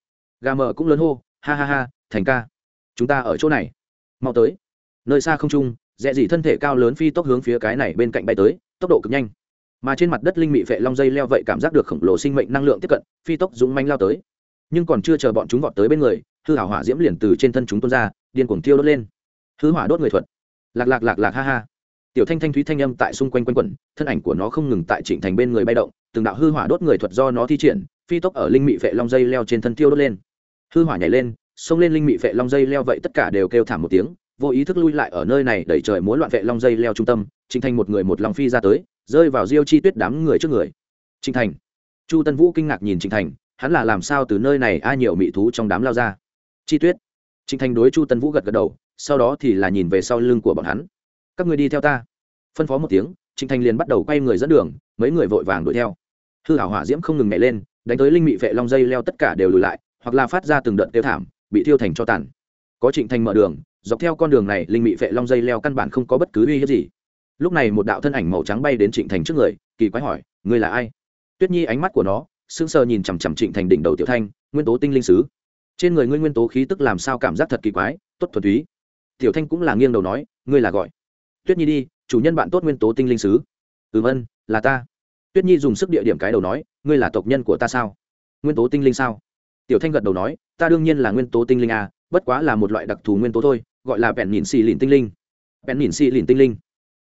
Gà mờ cũng lớn hô, ha ha ha, thành ca. Chúng ta ở chỗ này. Mau tới. Nơi xa không trung dẹ dị thân thể cao lớn phi tốc hướng phía cái này bên cạnh bay tới, tốc độ cực nhanh. Mà trên mặt đất linh mị vệ long dây leo vậy cảm giác được khổng lồ sinh mệnh năng lượng tiếp cận, phi tốc dũng manh lao tới. Nhưng còn chưa chờ bọn chúng vọt tới bên người, hư hảo hỏa diễm liền từ trên thân chúng tuôn ra, điên cuồng thiêu đốt lên. Hư hỏa đốt người thuật. Lạc lạc lạc lạc ha ha. Tiểu thanh thanh thúy thanh âm tại xung quanh quanh quẩn, thân ảnh của nó không ngừng tại trịnh thành bên người bay động, từng đạo hư hỏa đốt người thuật do nó thi triển, phi tốc ở linh mị vệ long dây leo trên thân thiêu đốt lên. Hư hỏa nhảy lên, xông lên linh mị vệ long dây leo vậy tất cả đều kêu thảm một tiếng vô ý thức lui lại ở nơi này đẩy trời muốn loạn vệ long dây leo trung tâm trinh thành một người một lòng phi ra tới, rơi vào diêu chi tuyết đám người trước người. Trinh thành. Chu tân vũ kinh ngạc nhìn trinh thành, hắn là làm sao từ nơi này ai nhiều mị thú trong đám lao ra? Chi tuyết. Trinh thành đối chu tân vũ gật gật đầu, sau đó thì là nhìn về sau lưng của bọn hắn. Các người đi theo ta. Phân phó một tiếng trinh thành liền bắt đầu quay người dẫn đường, mấy người vội vàng đuổi theo. Hư hảo hỏa diễm không ngừng nhảy lên, đánh tới linh mị vệ long dây leo tất cả đều lùi lại, hoặc là phát ra từng đợt tiêu thảm, bị thiêu thành cho tàn. Có trịnh thành mở đường dọc theo con đường này, linh mị vệ long dây leo căn bản không có bất cứ uy hiếp gì. Lúc này một đạo thân ảnh màu trắng bay đến trịnh thành trước người, kỳ quái hỏi, ngươi là ai? Tuyết nhi ánh mắt của nó, sững sờ nhìn chằm chằm trịnh thành đỉnh đầu tiểu thanh, nguyên tố tinh linh sứ. Trên người ngươi nguyên tố khí tức làm sao cảm giác thật kỳ quái, tốt thuần túy. Tiểu thanh cũng là nghiêng đầu nói, ngươi là gọi. Tuyết nhi đi, chủ nhân bạn tốt nguyên tố tinh linh sứ. Ừm ân, là ta. Tuyết nhi dùng sức địa điểm cái đầu nói, ngươi là tộc nhân của ta sao? Nguyên tố tinh linh sao? Tiểu thanh gật đầu nói, ta đương nhiên là nguyên tố tinh linh à bất quá là một loại đặc thù nguyên tố thôi, gọi là bèn nhìn xì lìn tinh linh. Bèn nhìn xì lìn tinh linh,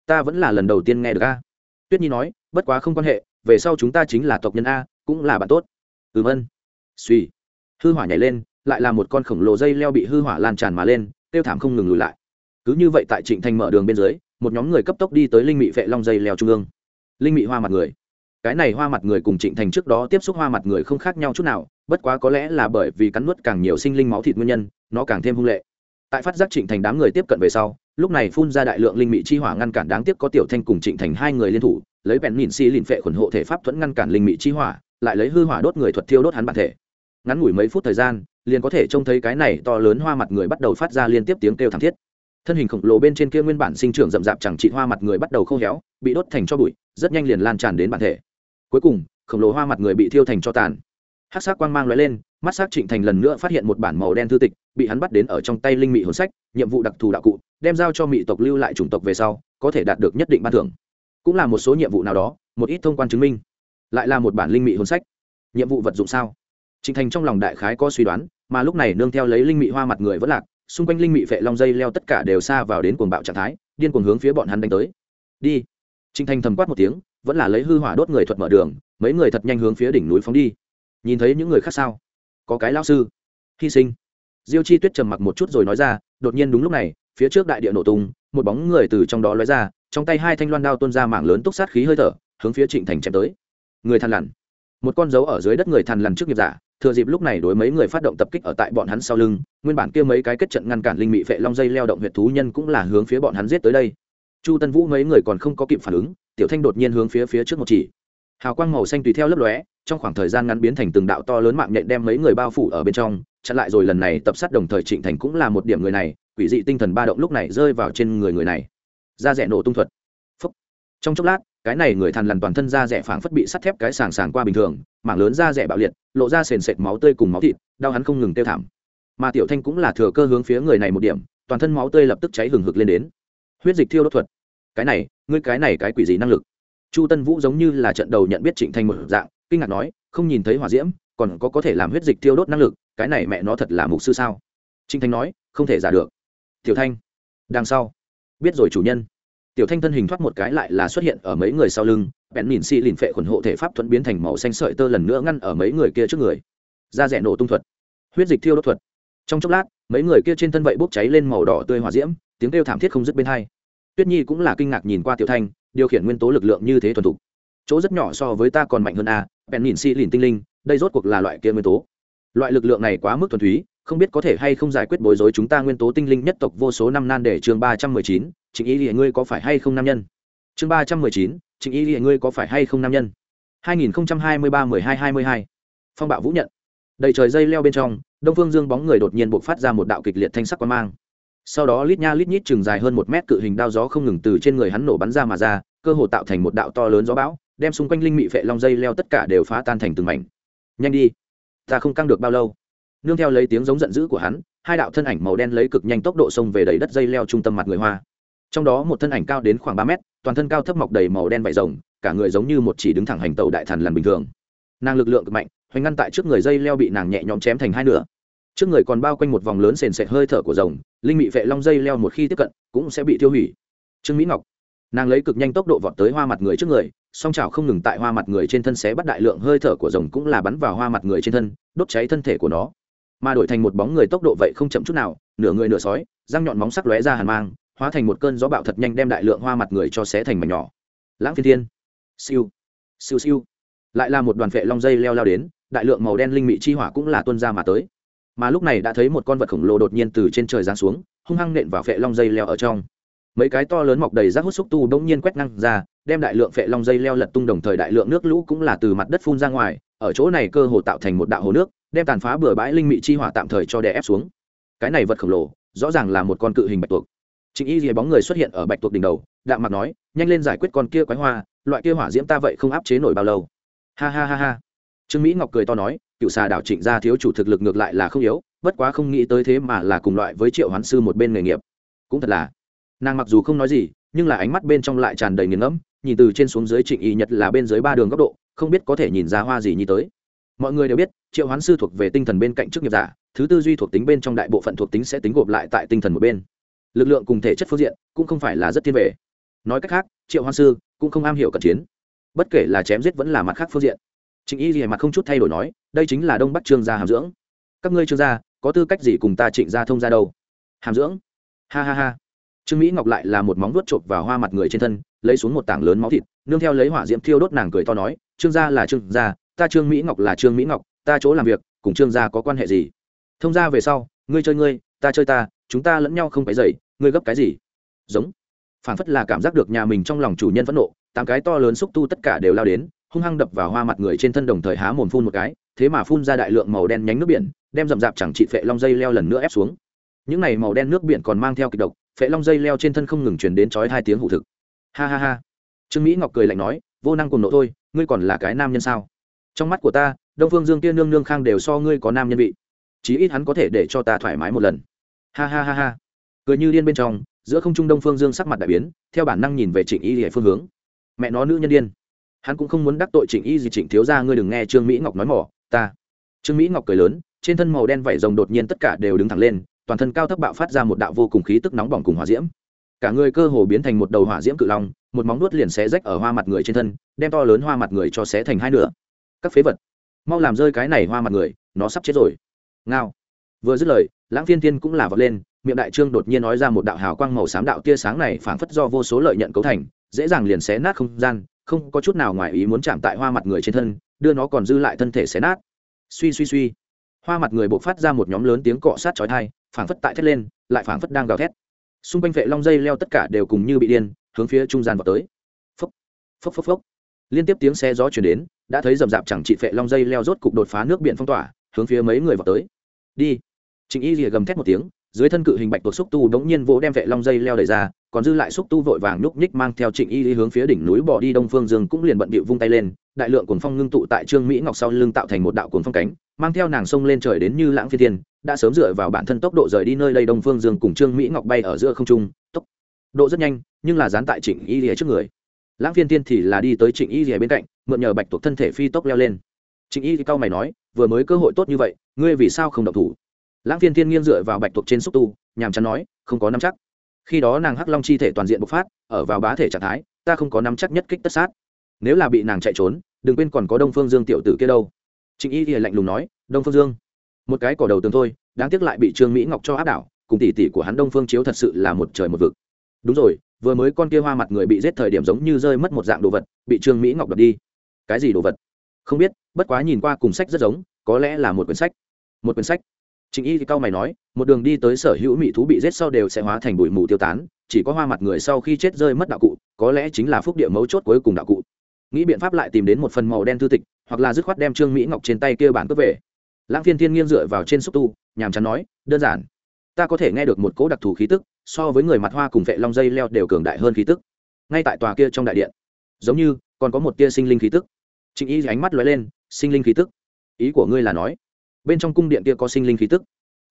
ta vẫn là lần đầu tiên nghe được a. Tuyết nhi nói, bất quá không quan hệ, về sau chúng ta chính là tộc nhân a, cũng là bạn tốt. Ừ vân. Suy hư hỏa nhảy lên, lại là một con khổng lồ dây leo bị hư hỏa lan tràn mà lên, tiêu thảm không ngừng lùi lại. Cứ như vậy tại trịnh thành mở đường bên dưới, một nhóm người cấp tốc đi tới linh mị vệ long dây leo trung ương. Linh mị hoa mặt người cái này hoa mặt người cùng trịnh thành trước đó tiếp xúc hoa mặt người không khác nhau chút nào, bất quá có lẽ là bởi vì cắn nuốt càng nhiều sinh linh máu thịt nguyên nhân, nó càng thêm hung lệ. Tại phát giác trịnh thành đám người tiếp cận về sau, lúc này phun ra đại lượng linh mị chi hỏa ngăn cản đáng tiếc có tiểu thanh cùng trịnh thành hai người liên thủ, lấy bèn mìn xi、si、lìn lìn phệ khuẩn hộ thể pháp thuẫn ngăn cản linh mị chi hỏa, lại lấy hư hỏa đốt người thuật thiêu đốt hắn bản thể. Ngắn ngủi mấy phút thời gian, liền có thể trông thấy cái này to lớn hoa mặt người bắt đầu phát ra liên tiếp tiếng kêu thảm thiết. Thân hình khổng lồ bên trên kia nguyên bản sinh trưởng rậm rạp chẳng trị hoa mặt người bắt đầu khô héo, bị đốt thành cho bụi, rất nhanh liền lan tràn đến bản thể cuối cùng, khổng lồ hoa mặt người bị thiêu thành cho tàn. Hát sắc quang mang l lên, mắt s á c trịnh thành lần nữa phát hiện một bản màu đen thư tịch, bị hắn bắt đến ở trong tay linh mị hồn sách, nhiệm vụ đặc thù đạo cụ, đem giao cho mỹ tộc lưu lại chủng tộc về sau, có thể đạt được nhất định ban thưởng. Cũng là một số nhiệm vụ nào đó, một ít thông quan chứng minh. Lại là một bản linh mị hồn sách. Nhiệm vụ vật dụng sao? Trịnh thành trong lòng đại khái có suy đoán, mà lúc này nương theo lấy linh mị hoa mặt người vẫn lạc, xung quanh linh mị vệ long dây leo tất cả đều xa vào đến cuồng bạo trạng thái, điên cuồng hướng phía bọn hắn đánh tới. Đi! Trịnh thành thầm quát một tiếng vẫn là lấy hư hỏa đốt người thuật mở đường, mấy người thật nhanh hướng phía đỉnh núi phóng đi. Nhìn thấy những người khác sao? Có cái lao sư. Hy sinh. Diêu chi tuyết trầm mặc một chút rồi nói ra, đột nhiên đúng lúc này, phía trước đại địa nổ tung, một bóng người từ trong đó lóe ra, trong tay hai thanh loan đao tuôn ra mảng lớn túc sát khí hơi thở, hướng phía trịnh thành chém tới. Người thằn lằn. Một con dấu ở dưới đất người thằn lằn trước nghiệp giả, thừa dịp lúc này đối mấy người phát động tập kích ở tại bọn hắn sau lưng, nguyên bản kia mấy cái kết trận ngăn cản linh mị vệ long dây leo động huyệt thú nhân cũng là hướng phía bọn hắn giết tới đây. Chu tân vũ mấy người còn không có kịp phản ứng tiểu thanh đột nhiên hướng phía phía trước một chỉ. Hào quang màu xanh tùy theo lấp lóe, trong khoảng thời gian ngắn biến thành từng đạo to lớn mạng nhện đem mấy người bao phủ ở bên trong, chặn lại rồi lần này tập sát đồng thời trịnh thành cũng là một điểm người này, quỷ dị tinh thần ba động lúc này rơi vào trên người người này. Da rẻ nổ tung thuật. Phúc. trong chốc lát, cái này người thằn lằn toàn thân da rẻ phảng phất bị sắt thép cái sàng sàng qua bình thường, mảng lớn da rẻ bạo liệt, lộ ra sền sệt máu tươi cùng máu thịt, đau hắn không ngừng tiêu thảm. Mà tiểu thanh cũng là thừa cơ hướng phía người này một điểm, toàn thân máu tươi lập tức cháy hừng hực lên đến. Huyết dịch thiêu đốt thuật cái này, ngươi cái này cái quỷ gì năng lực? Chu tân vũ giống như là trận đầu nhận biết trịnh thanh một dạng, kinh ngạc nói, không nhìn thấy hỏa diễm, còn có có thể làm huyết dịch tiêu đốt năng lực, cái này mẹ nó thật là mục sư sao? Trịnh thanh nói, không thể giả được. Tiểu thanh, đằng sau. Biết rồi chủ nhân. Tiểu thanh thân hình thoát một cái lại là xuất hiện ở mấy người sau lưng, bèn nhìn xi lìn phệ khuẩn hộ thể pháp thuẫn biến thành màu xanh sợi tơ lần nữa ngăn ở mấy người kia trước người. Da rẻ nổ tung thuật. Huyết dịch thiêu đốt thuật. Trong chốc lát, mấy người kia trên thân vậy bốc cháy lên màu đỏ tươi hỏa diễm, tiếng kêu thảm thiết không dứt bên hai tuyết nhi cũng là kinh ngạc nhìn qua tiểu thanh, điều khiển nguyên tố lực lượng như thế thuần thục. Chỗ rất nhỏ so với ta còn mạnh hơn a, bèn nhìn Si lìn tinh linh, đây rốt cuộc là loại kia nguyên tố. Loại lực lượng này quá mức thuần túy, không biết có thể hay không giải quyết bối rối chúng ta nguyên tố tinh linh nhất tộc vô số năm nan để chương ba trăm mười chín, trịnh ý lìa ngươi có phải hay không nam nhân? Chương ba trăm mười chín, trịnh ý lìa ngươi có phải hay không nam nhân? hai nghìn hai mươi ba mười hai hai mươi hai. Phong bạo vũ nhận. Đầy trời dây leo bên trong, đông phương dương bóng người đột nhiên buộc phát ra một đạo kịch liệt thanh sắc quang mang sau đó lít nha lít nhít chừng dài hơn một mét cự hình đao gió không ngừng từ trên người hắn nổ bắn ra mà ra, cơ hồ tạo thành một đạo to lớn gió bão, đem xung quanh linh mị phệ long dây leo tất cả đều phá tan thành từng mảnh. Nhanh đi, ta không căng được bao lâu. Nương theo lấy tiếng giống giận dữ của hắn, hai đạo thân ảnh màu đen lấy cực nhanh tốc độ xông về đầy đất dây leo trung tâm mặt người hoa. Trong đó một thân ảnh cao đến khoảng ba mét, toàn thân cao thấp mọc đầy màu đen vải rồng, cả người giống như một chỉ đứng thẳng hành tàu đại thần lần bình thường. Nàng lực lượng cực mạnh, hoành ngăn tại trước người dây leo bị nàng nhẹ nhõm chém thành hai nửa trước người còn bao quanh một vòng lớn sền sệt hơi thở của rồng, linh mị vệ long dây leo một khi tiếp cận, cũng sẽ bị tiêu hủy. Trương mỹ ngọc, nàng lấy cực nhanh tốc độ vọt tới hoa mặt người trước người, song chảo không ngừng tại hoa mặt người trên thân xé bắt đại lượng hơi thở của rồng cũng là bắn vào hoa mặt người trên thân, đốt cháy thân thể của nó. Mà đổi thành một bóng người tốc độ vậy không chậm chút nào, nửa người nửa sói, răng nhọn móng sắc lóe ra hàn mang, hóa thành một cơn gió bạo thật nhanh đem đại lượng hoa mặt người cho xé thành mảnh nhỏ. Lãng phiên thiên. Siêu. Siêu siêu. Lại là một đoàn vệ long dây leo lao đến, đại lượng màu đen linh mị chi hỏa cũng là tuân ra mà tới mà lúc này đã thấy một con vật khổng lồ đột nhiên từ trên trời giáng xuống, hung hăng nện vào phệ long dây leo ở trong. Mấy cái to lớn mọc đầy rác hút xúc tu bỗng nhiên quét năng ra, đem đại lượng phệ long dây leo lật tung đồng thời đại lượng nước lũ cũng là từ mặt đất phun ra ngoài, ở chỗ này cơ hồ tạo thành một đạo hồ nước, đem tàn phá bừa bãi linh mị chi hỏa tạm thời cho đè ép xuống. Cái này vật khổng lồ, rõ ràng là một con cự hình bạch tuộc. Trịnh y rìa bóng người xuất hiện ở bạch tuộc đỉnh đầu, đạm mặt nói, nhanh lên giải quyết con kia quái hoa, loại kia hỏa diễm ta vậy không áp chế nổi bao lâu. Ha ha ha ha. Trương mỹ ngọc cười to nói cựu xà đảo trịnh gia thiếu chủ thực lực ngược lại là không yếu, bất quá không nghĩ tới thế mà là cùng loại với triệu hoán sư một bên nghề nghiệp. Cũng thật là, nàng mặc dù không nói gì, nhưng là ánh mắt bên trong lại tràn đầy nghiền ngẫm, nhìn từ trên xuống dưới trịnh y nhật là bên dưới ba đường góc độ, không biết có thể nhìn ra hoa gì như tới. Mọi người đều biết, triệu hoán sư thuộc về tinh thần bên cạnh chức nghiệp giả, thứ tư duy thuộc tính bên trong đại bộ phận thuộc tính sẽ tính gộp lại tại tinh thần một bên. Lực lượng cùng thể chất phương diện, cũng không phải là rất thiên về. Nói cách khác, triệu hoán sư cũng không am hiểu cận chiến. Bất kể là chém giết vẫn là mặt khác phương diện trịnh y gì mặt không chút thay đổi nói, đây chính là đông bắc trương gia hàm dưỡng. Các ngươi trương gia, có tư cách gì cùng ta trịnh gia thông ra đâu? Hàm dưỡng? Ha ha ha. Trương mỹ ngọc lại là một móng vuốt chộp vào hoa mặt người trên thân, lấy xuống một tảng lớn máu thịt, nương theo lấy hỏa diễm thiêu đốt nàng cười to nói, trương gia là trương gia, ta trương mỹ ngọc là trương mỹ ngọc, ta chỗ làm việc, cùng trương gia có quan hệ gì? Thông gia về sau, ngươi chơi ngươi, ta chơi ta, chúng ta lẫn nhau không phải dậy, ngươi gấp cái gì? Giống. Phản phất là cảm giác được nhà mình trong lòng chủ nhân phẫn nộ, tám cái to lớn xúc tu tất cả đều lao đến hung hăng đập vào hoa mặt người trên thân đồng thời há mồm phun một cái, thế mà phun ra đại lượng màu đen nhánh nước biển, đem rậm rạp chẳng trị phệ long dây leo lần nữa ép xuống. Những này màu đen nước biển còn mang theo kịch độc, phệ long dây leo trên thân không ngừng chuyển đến chói hai tiếng hụ thực. Ha ha ha. Trương mỹ ngọc cười lạnh nói, vô năng cùng nộ thôi, ngươi còn là cái nam nhân sao? Trong mắt của ta, đông phương dương tiên nương nương khang đều so ngươi có nam nhân vị. Chí ít hắn có thể để cho ta thoải mái một lần. Ha ha ha ha. Cười như điên bên trong, giữa không trung đông phương dương sắc mặt đại biến, theo bản năng nhìn về trịnh y hệ phương hướng. Mẹ nó nữ nhân điên hắn cũng không muốn đắc tội trịnh y gì trịnh thiếu ra ngươi đừng nghe trương mỹ ngọc nói mỏ, ta. Trương mỹ ngọc cười lớn, trên thân màu đen vảy rồng đột nhiên tất cả đều đứng thẳng lên, toàn thân cao thấp bạo phát ra một đạo vô cùng khí tức nóng bỏng cùng hỏa diễm. Cả người cơ hồ biến thành một đầu hỏa diễm cự long, một móng nuốt liền xé rách ở hoa mặt người trên thân, đem to lớn hoa mặt người cho xé thành hai nửa. Các phế vật, mau làm rơi cái này hoa mặt người, nó sắp chết rồi. Ngao. Vừa dứt lời, lãng phiên tiên cũng là vọt lên, miệng đại trương đột nhiên nói ra một đạo hào quang màu xám đạo tia sáng này phảng phất do vô số lợi nhận cấu thành, dễ dàng liền xé nát không gian không có chút nào ngoài ý muốn chạm tại hoa mặt người trên thân, đưa nó còn dư lại thân thể xé nát. Suy suy suy, hoa mặt người buộc phát ra một nhóm lớn tiếng cọ sát chói thai phảng phất tại thét lên, lại phảng phất đang gào thét. Xung quanh vệ long dây leo tất cả đều cùng như bị điên, hướng phía trung gian vào tới. Phốc phốc phốc phốc. Liên tiếp tiếng xe gió chuyển đến, đã thấy rầm rạp chẳng chị vệ long dây leo rốt cục đột phá nước biển phong tỏa, hướng phía mấy người vào tới. Đi. Trịnh y rìa gầm thét một tiếng dưới thân cự hình bạch tuộc xúc tu đống nhiên vỗ đem vệ long dây leo đẩy ra, còn dư lại xúc tu vội vàng núp nhích mang theo trịnh y đi hướng phía đỉnh núi bỏ đi đông phương dương cũng liền bận bịu vung tay lên, đại lượng cuồng phong ngưng tụ tại trương mỹ ngọc sau lưng tạo thành một đạo cuồng phong cánh, mang theo nàng sông lên trời đến như lãng phi thiên, đã sớm dựa vào bản thân tốc độ rời đi nơi đây đông phương dương cùng trương mỹ ngọc bay ở giữa không trung, tốc độ rất nhanh, nhưng là dán tại trịnh y lìa trước người. Lãng phiên tiên thì là đi tới trịnh y lìa bên cạnh, mượn nhờ bạch tuộc thân thể phi tốc leo lên. Trịnh y cao mày nói, vừa mới cơ hội tốt như vậy, ngươi vì sao không động thủ? Lãng phiên Thiên nghiêng dựa vào bạch tuộc trên xúc tu, nhàm chán nói, không có nắm chắc. Khi đó nàng hắc long chi thể toàn diện bộc phát, ở vào bá thể trạng thái, ta không có nắm chắc nhất kích tất sát. Nếu là bị nàng chạy trốn, đừng quên còn có đông phương dương tiểu tử kia đâu. Trịnh y thì lạnh lùng nói, đông phương dương, một cái cỏ đầu tường thôi, đáng tiếc lại bị trương mỹ ngọc cho áp đảo, cùng tỷ tỷ của hắn đông phương chiếu thật sự là một trời một vực. Đúng rồi, vừa mới con kia hoa mặt người bị giết thời điểm giống như rơi mất một dạng đồ vật, bị trương mỹ ngọc đập đi. Cái gì đồ vật? Không biết, bất quá nhìn qua cùng sách rất giống, có lẽ là một quyển sách. Một quyển sách? Trịnh Y thì cao mày nói, một đường đi tới sở hữu mỹ thú bị giết sau đều sẽ hóa thành bụi mù tiêu tán, chỉ có hoa mặt người sau khi chết rơi mất đạo cụ, có lẽ chính là phúc địa mấu chốt cuối cùng đạo cụ. Nghĩ biện pháp lại tìm đến một phần màu đen thư tịch, hoặc là dứt khoát đem Trương Mỹ Ngọc trên tay kia bản cướp về. Lãng Phiên Thiên nghiêng dựa vào trên xúc tu, nhàm chán nói, đơn giản. Ta có thể nghe được một cỗ đặc thù khí tức, so với người mặt hoa cùng vệ long dây leo đều cường đại hơn khí tức. Ngay tại tòa kia trong đại điện, giống như còn có một tia sinh linh khí tức. Trịnh Y ánh mắt lóe lên, sinh linh khí tức. Ý của ngươi là nói, bên trong cung điện kia có sinh linh khí tức.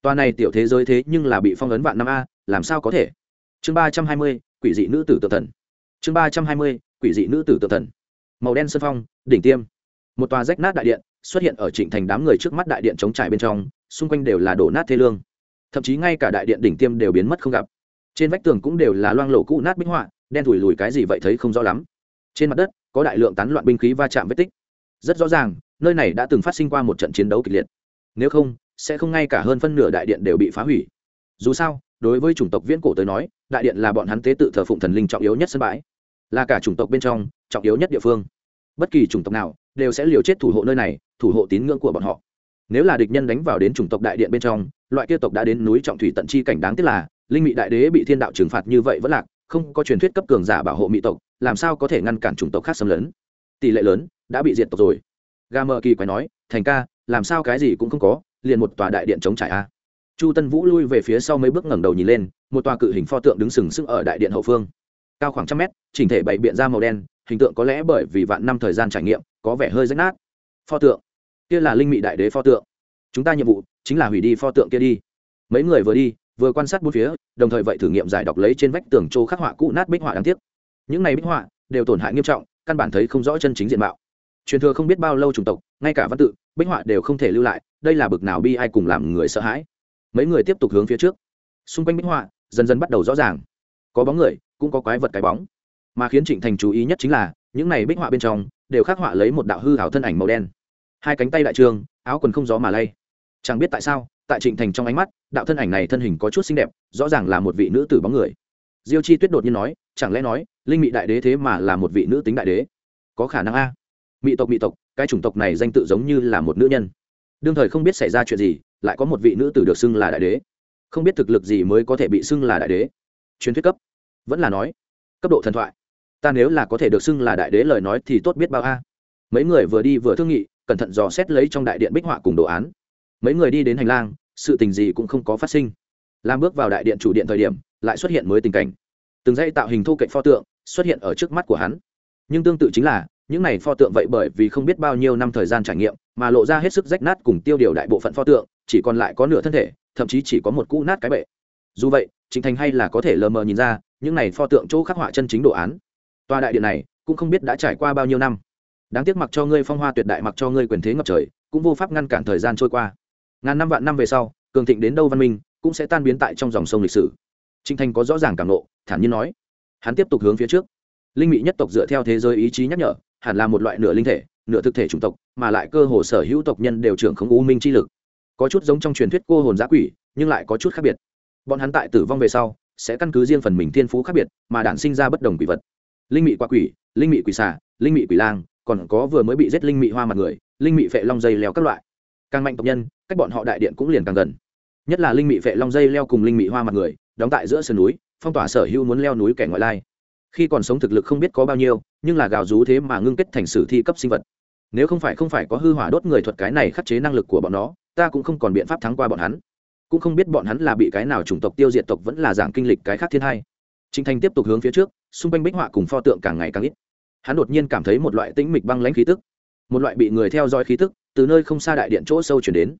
Tòa này tiểu thế giới thế nhưng là bị phong ấn vạn năm a, làm sao có thể? Chương ba trăm hai mươi, quỷ dị nữ tử tự thần. Chương ba trăm hai mươi, quỷ dị nữ tử tự thần. Màu đen sân phong, đỉnh tiêm. Một tòa rách nát đại điện xuất hiện ở trịnh thành đám người trước mắt đại điện chống trải bên trong, xung quanh đều là đổ nát thê lương. Thậm chí ngay cả đại điện đỉnh tiêm đều biến mất không gặp. Trên vách tường cũng đều là loang lộ cũ nát bích họa, đen thủi lùi cái gì vậy thấy không rõ lắm. Trên mặt đất có đại lượng tán loạn binh khí va chạm vết tích. Rất rõ ràng, nơi này đã từng phát sinh qua một trận chiến đấu kịch liệt nếu không, sẽ không ngay cả hơn phân nửa đại điện đều bị phá hủy. Dù sao, đối với chủng tộc viễn cổ tới nói, đại điện là bọn hắn tế tự thờ phụng thần linh trọng yếu nhất sân bãi. Là cả chủng tộc bên trong, trọng yếu nhất địa phương. Bất kỳ chủng tộc nào, đều sẽ liều chết thủ hộ nơi này, thủ hộ tín ngưỡng của bọn họ. Nếu là địch nhân đánh vào đến chủng tộc đại điện bên trong, loại kia tộc đã đến núi trọng thủy tận chi cảnh đáng tiếc là, linh mị đại đế bị thiên đạo trừng phạt như vậy vẫn lạc, không có truyền thuyết cấp cường giả bảo hộ mỹ tộc, làm sao có thể ngăn cản chủng tộc khác xâm lấn? Tỷ lệ lớn đã bị diệt tộc rồi. Ga mờ kỳ quái nói, thành ca làm sao cái gì cũng không có, liền một tòa đại điện chống trải a. Chu tân vũ lui về phía sau mấy bước ngẩng đầu nhìn lên, một tòa cự hình pho tượng đứng sừng sững ở đại điện hậu phương. Cao khoảng trăm mét, chỉnh thể bày biện ra màu đen, hình tượng có lẽ bởi vì vạn năm thời gian trải nghiệm, có vẻ hơi rách nát. Pho tượng. Kia là linh mị đại đế pho tượng. Chúng ta nhiệm vụ chính là hủy đi pho tượng kia đi. Mấy người vừa đi, vừa quan sát bốn phía, đồng thời vậy thử nghiệm giải đọc lấy trên vách tường châu khắc họa cũ nát bích họa đáng tiếc. Những này bích họa đều tổn hại nghiêm trọng, căn bản thấy không rõ chân chính diện mạo. Truyền thừa không biết bao lâu chủng tộc, ngay cả văn tự bích họa đều không thể lưu lại đây là bực nào bi ai cùng làm người sợ hãi. Mấy người tiếp tục hướng phía trước. Xung quanh bích họa dần dần bắt đầu rõ ràng. Có bóng người cũng có quái vật cái bóng. Mà khiến trịnh thành chú ý nhất chính là những này bích họa bên trong đều khắc họa lấy một đạo hư hảo thân ảnh màu đen. Hai cánh tay đại trường, áo quần không gió mà lay. Chẳng biết tại sao tại trịnh thành trong ánh mắt đạo thân ảnh này thân hình có chút xinh đẹp rõ ràng là một vị nữ tử bóng người. Diêu chi tuyết đột nhiên nói chẳng lẽ nói linh mị đại đế thế mà là một vị nữ tính đại đế? Có khả năng a mỹ tộc mỹ tộc, cái chủng tộc này danh tự giống như là một nữ nhân. Đương thời không biết xảy ra chuyện gì, lại có một vị nữ tử được xưng là đại đế. Không biết thực lực gì mới có thể bị xưng là đại đế. Truyền thuyết cấp. Vẫn là nói, cấp độ thần thoại. Ta nếu là có thể được xưng là đại đế lời nói thì tốt biết bao a. Mấy người vừa đi vừa thương nghị, cẩn thận dò xét lấy trong đại điện bích họa cùng đồ án. Mấy người đi đến hành lang, sự tình gì cũng không có phát sinh. Làm bước vào đại điện chủ điện thời điểm, lại xuất hiện mới tình cảnh. Từng dây tạo hình thu cạnh pho tượng xuất hiện ở trước mắt của hắn. Nhưng tương tự chính là những này pho tượng vậy bởi vì không biết bao nhiêu năm thời gian trải nghiệm mà lộ ra hết sức rách nát cùng tiêu điều đại bộ phận pho tượng, chỉ còn lại có nửa thân thể, thậm chí chỉ có một cũ nát cái bệ. Dù vậy, trịnh thành hay là có thể lờ mờ nhìn ra, những này pho tượng chỗ khắc họa chân chính đồ án. Tòa đại điện này cũng không biết đã trải qua bao nhiêu năm. Đáng tiếc mặc cho ngươi phong hoa tuyệt đại, mặc cho ngươi quyền thế ngập trời, cũng vô pháp ngăn cản thời gian trôi qua. Ngàn năm vạn năm về sau, cường thịnh đến đâu văn minh cũng sẽ tan biến tại trong dòng sông lịch sử. Trinh thành có rõ ràng cảm nộ, thản nhiên nói. Hắn tiếp tục hướng phía trước. Linh mỹ nhất tộc dựa theo thế giới ý chí nhắc nhở hẳn là một loại nửa linh thể, nửa thực thể chủng tộc, mà lại cơ hồ sở hữu tộc nhân đều trưởng không u minh chi lực. Có chút giống trong truyền thuyết cô hồn giã quỷ, nhưng lại có chút khác biệt. Bọn hắn tại tử vong về sau, sẽ căn cứ riêng phần mình thiên phú khác biệt, mà đản sinh ra bất đồng quỷ vật. Linh mị quả quỷ, linh mị quỷ xà, linh mị quỷ lang, còn có vừa mới bị giết linh mị hoa mặt người, linh mị phệ long dây leo các loại. Càng mạnh tộc nhân, cách bọn họ đại điện cũng liền càng gần. Nhất là linh mị phệ long dây leo cùng linh mị hoa mặt người, đóng tại giữa sườn núi, phong tỏa sở hữu muốn leo núi kẻ ngoại lai khi còn sống thực lực không biết có bao nhiêu, nhưng là gào rú thế mà ngưng kết thành sử thi cấp sinh vật. Nếu không phải không phải có hư hỏa đốt người thuật cái này khắc chế năng lực của bọn nó, ta cũng không còn biện pháp thắng qua bọn hắn. Cũng không biết bọn hắn là bị cái nào chủng tộc tiêu diệt tộc vẫn là giảng kinh lịch cái khác thiên hai. Trinh thanh tiếp tục hướng phía trước, xung quanh bích họa cùng pho tượng càng ngày càng ít. Hắn đột nhiên cảm thấy một loại tĩnh mịch băng lãnh khí tức, một loại bị người theo dõi khí tức, từ nơi không xa đại điện chỗ sâu chuyển đến.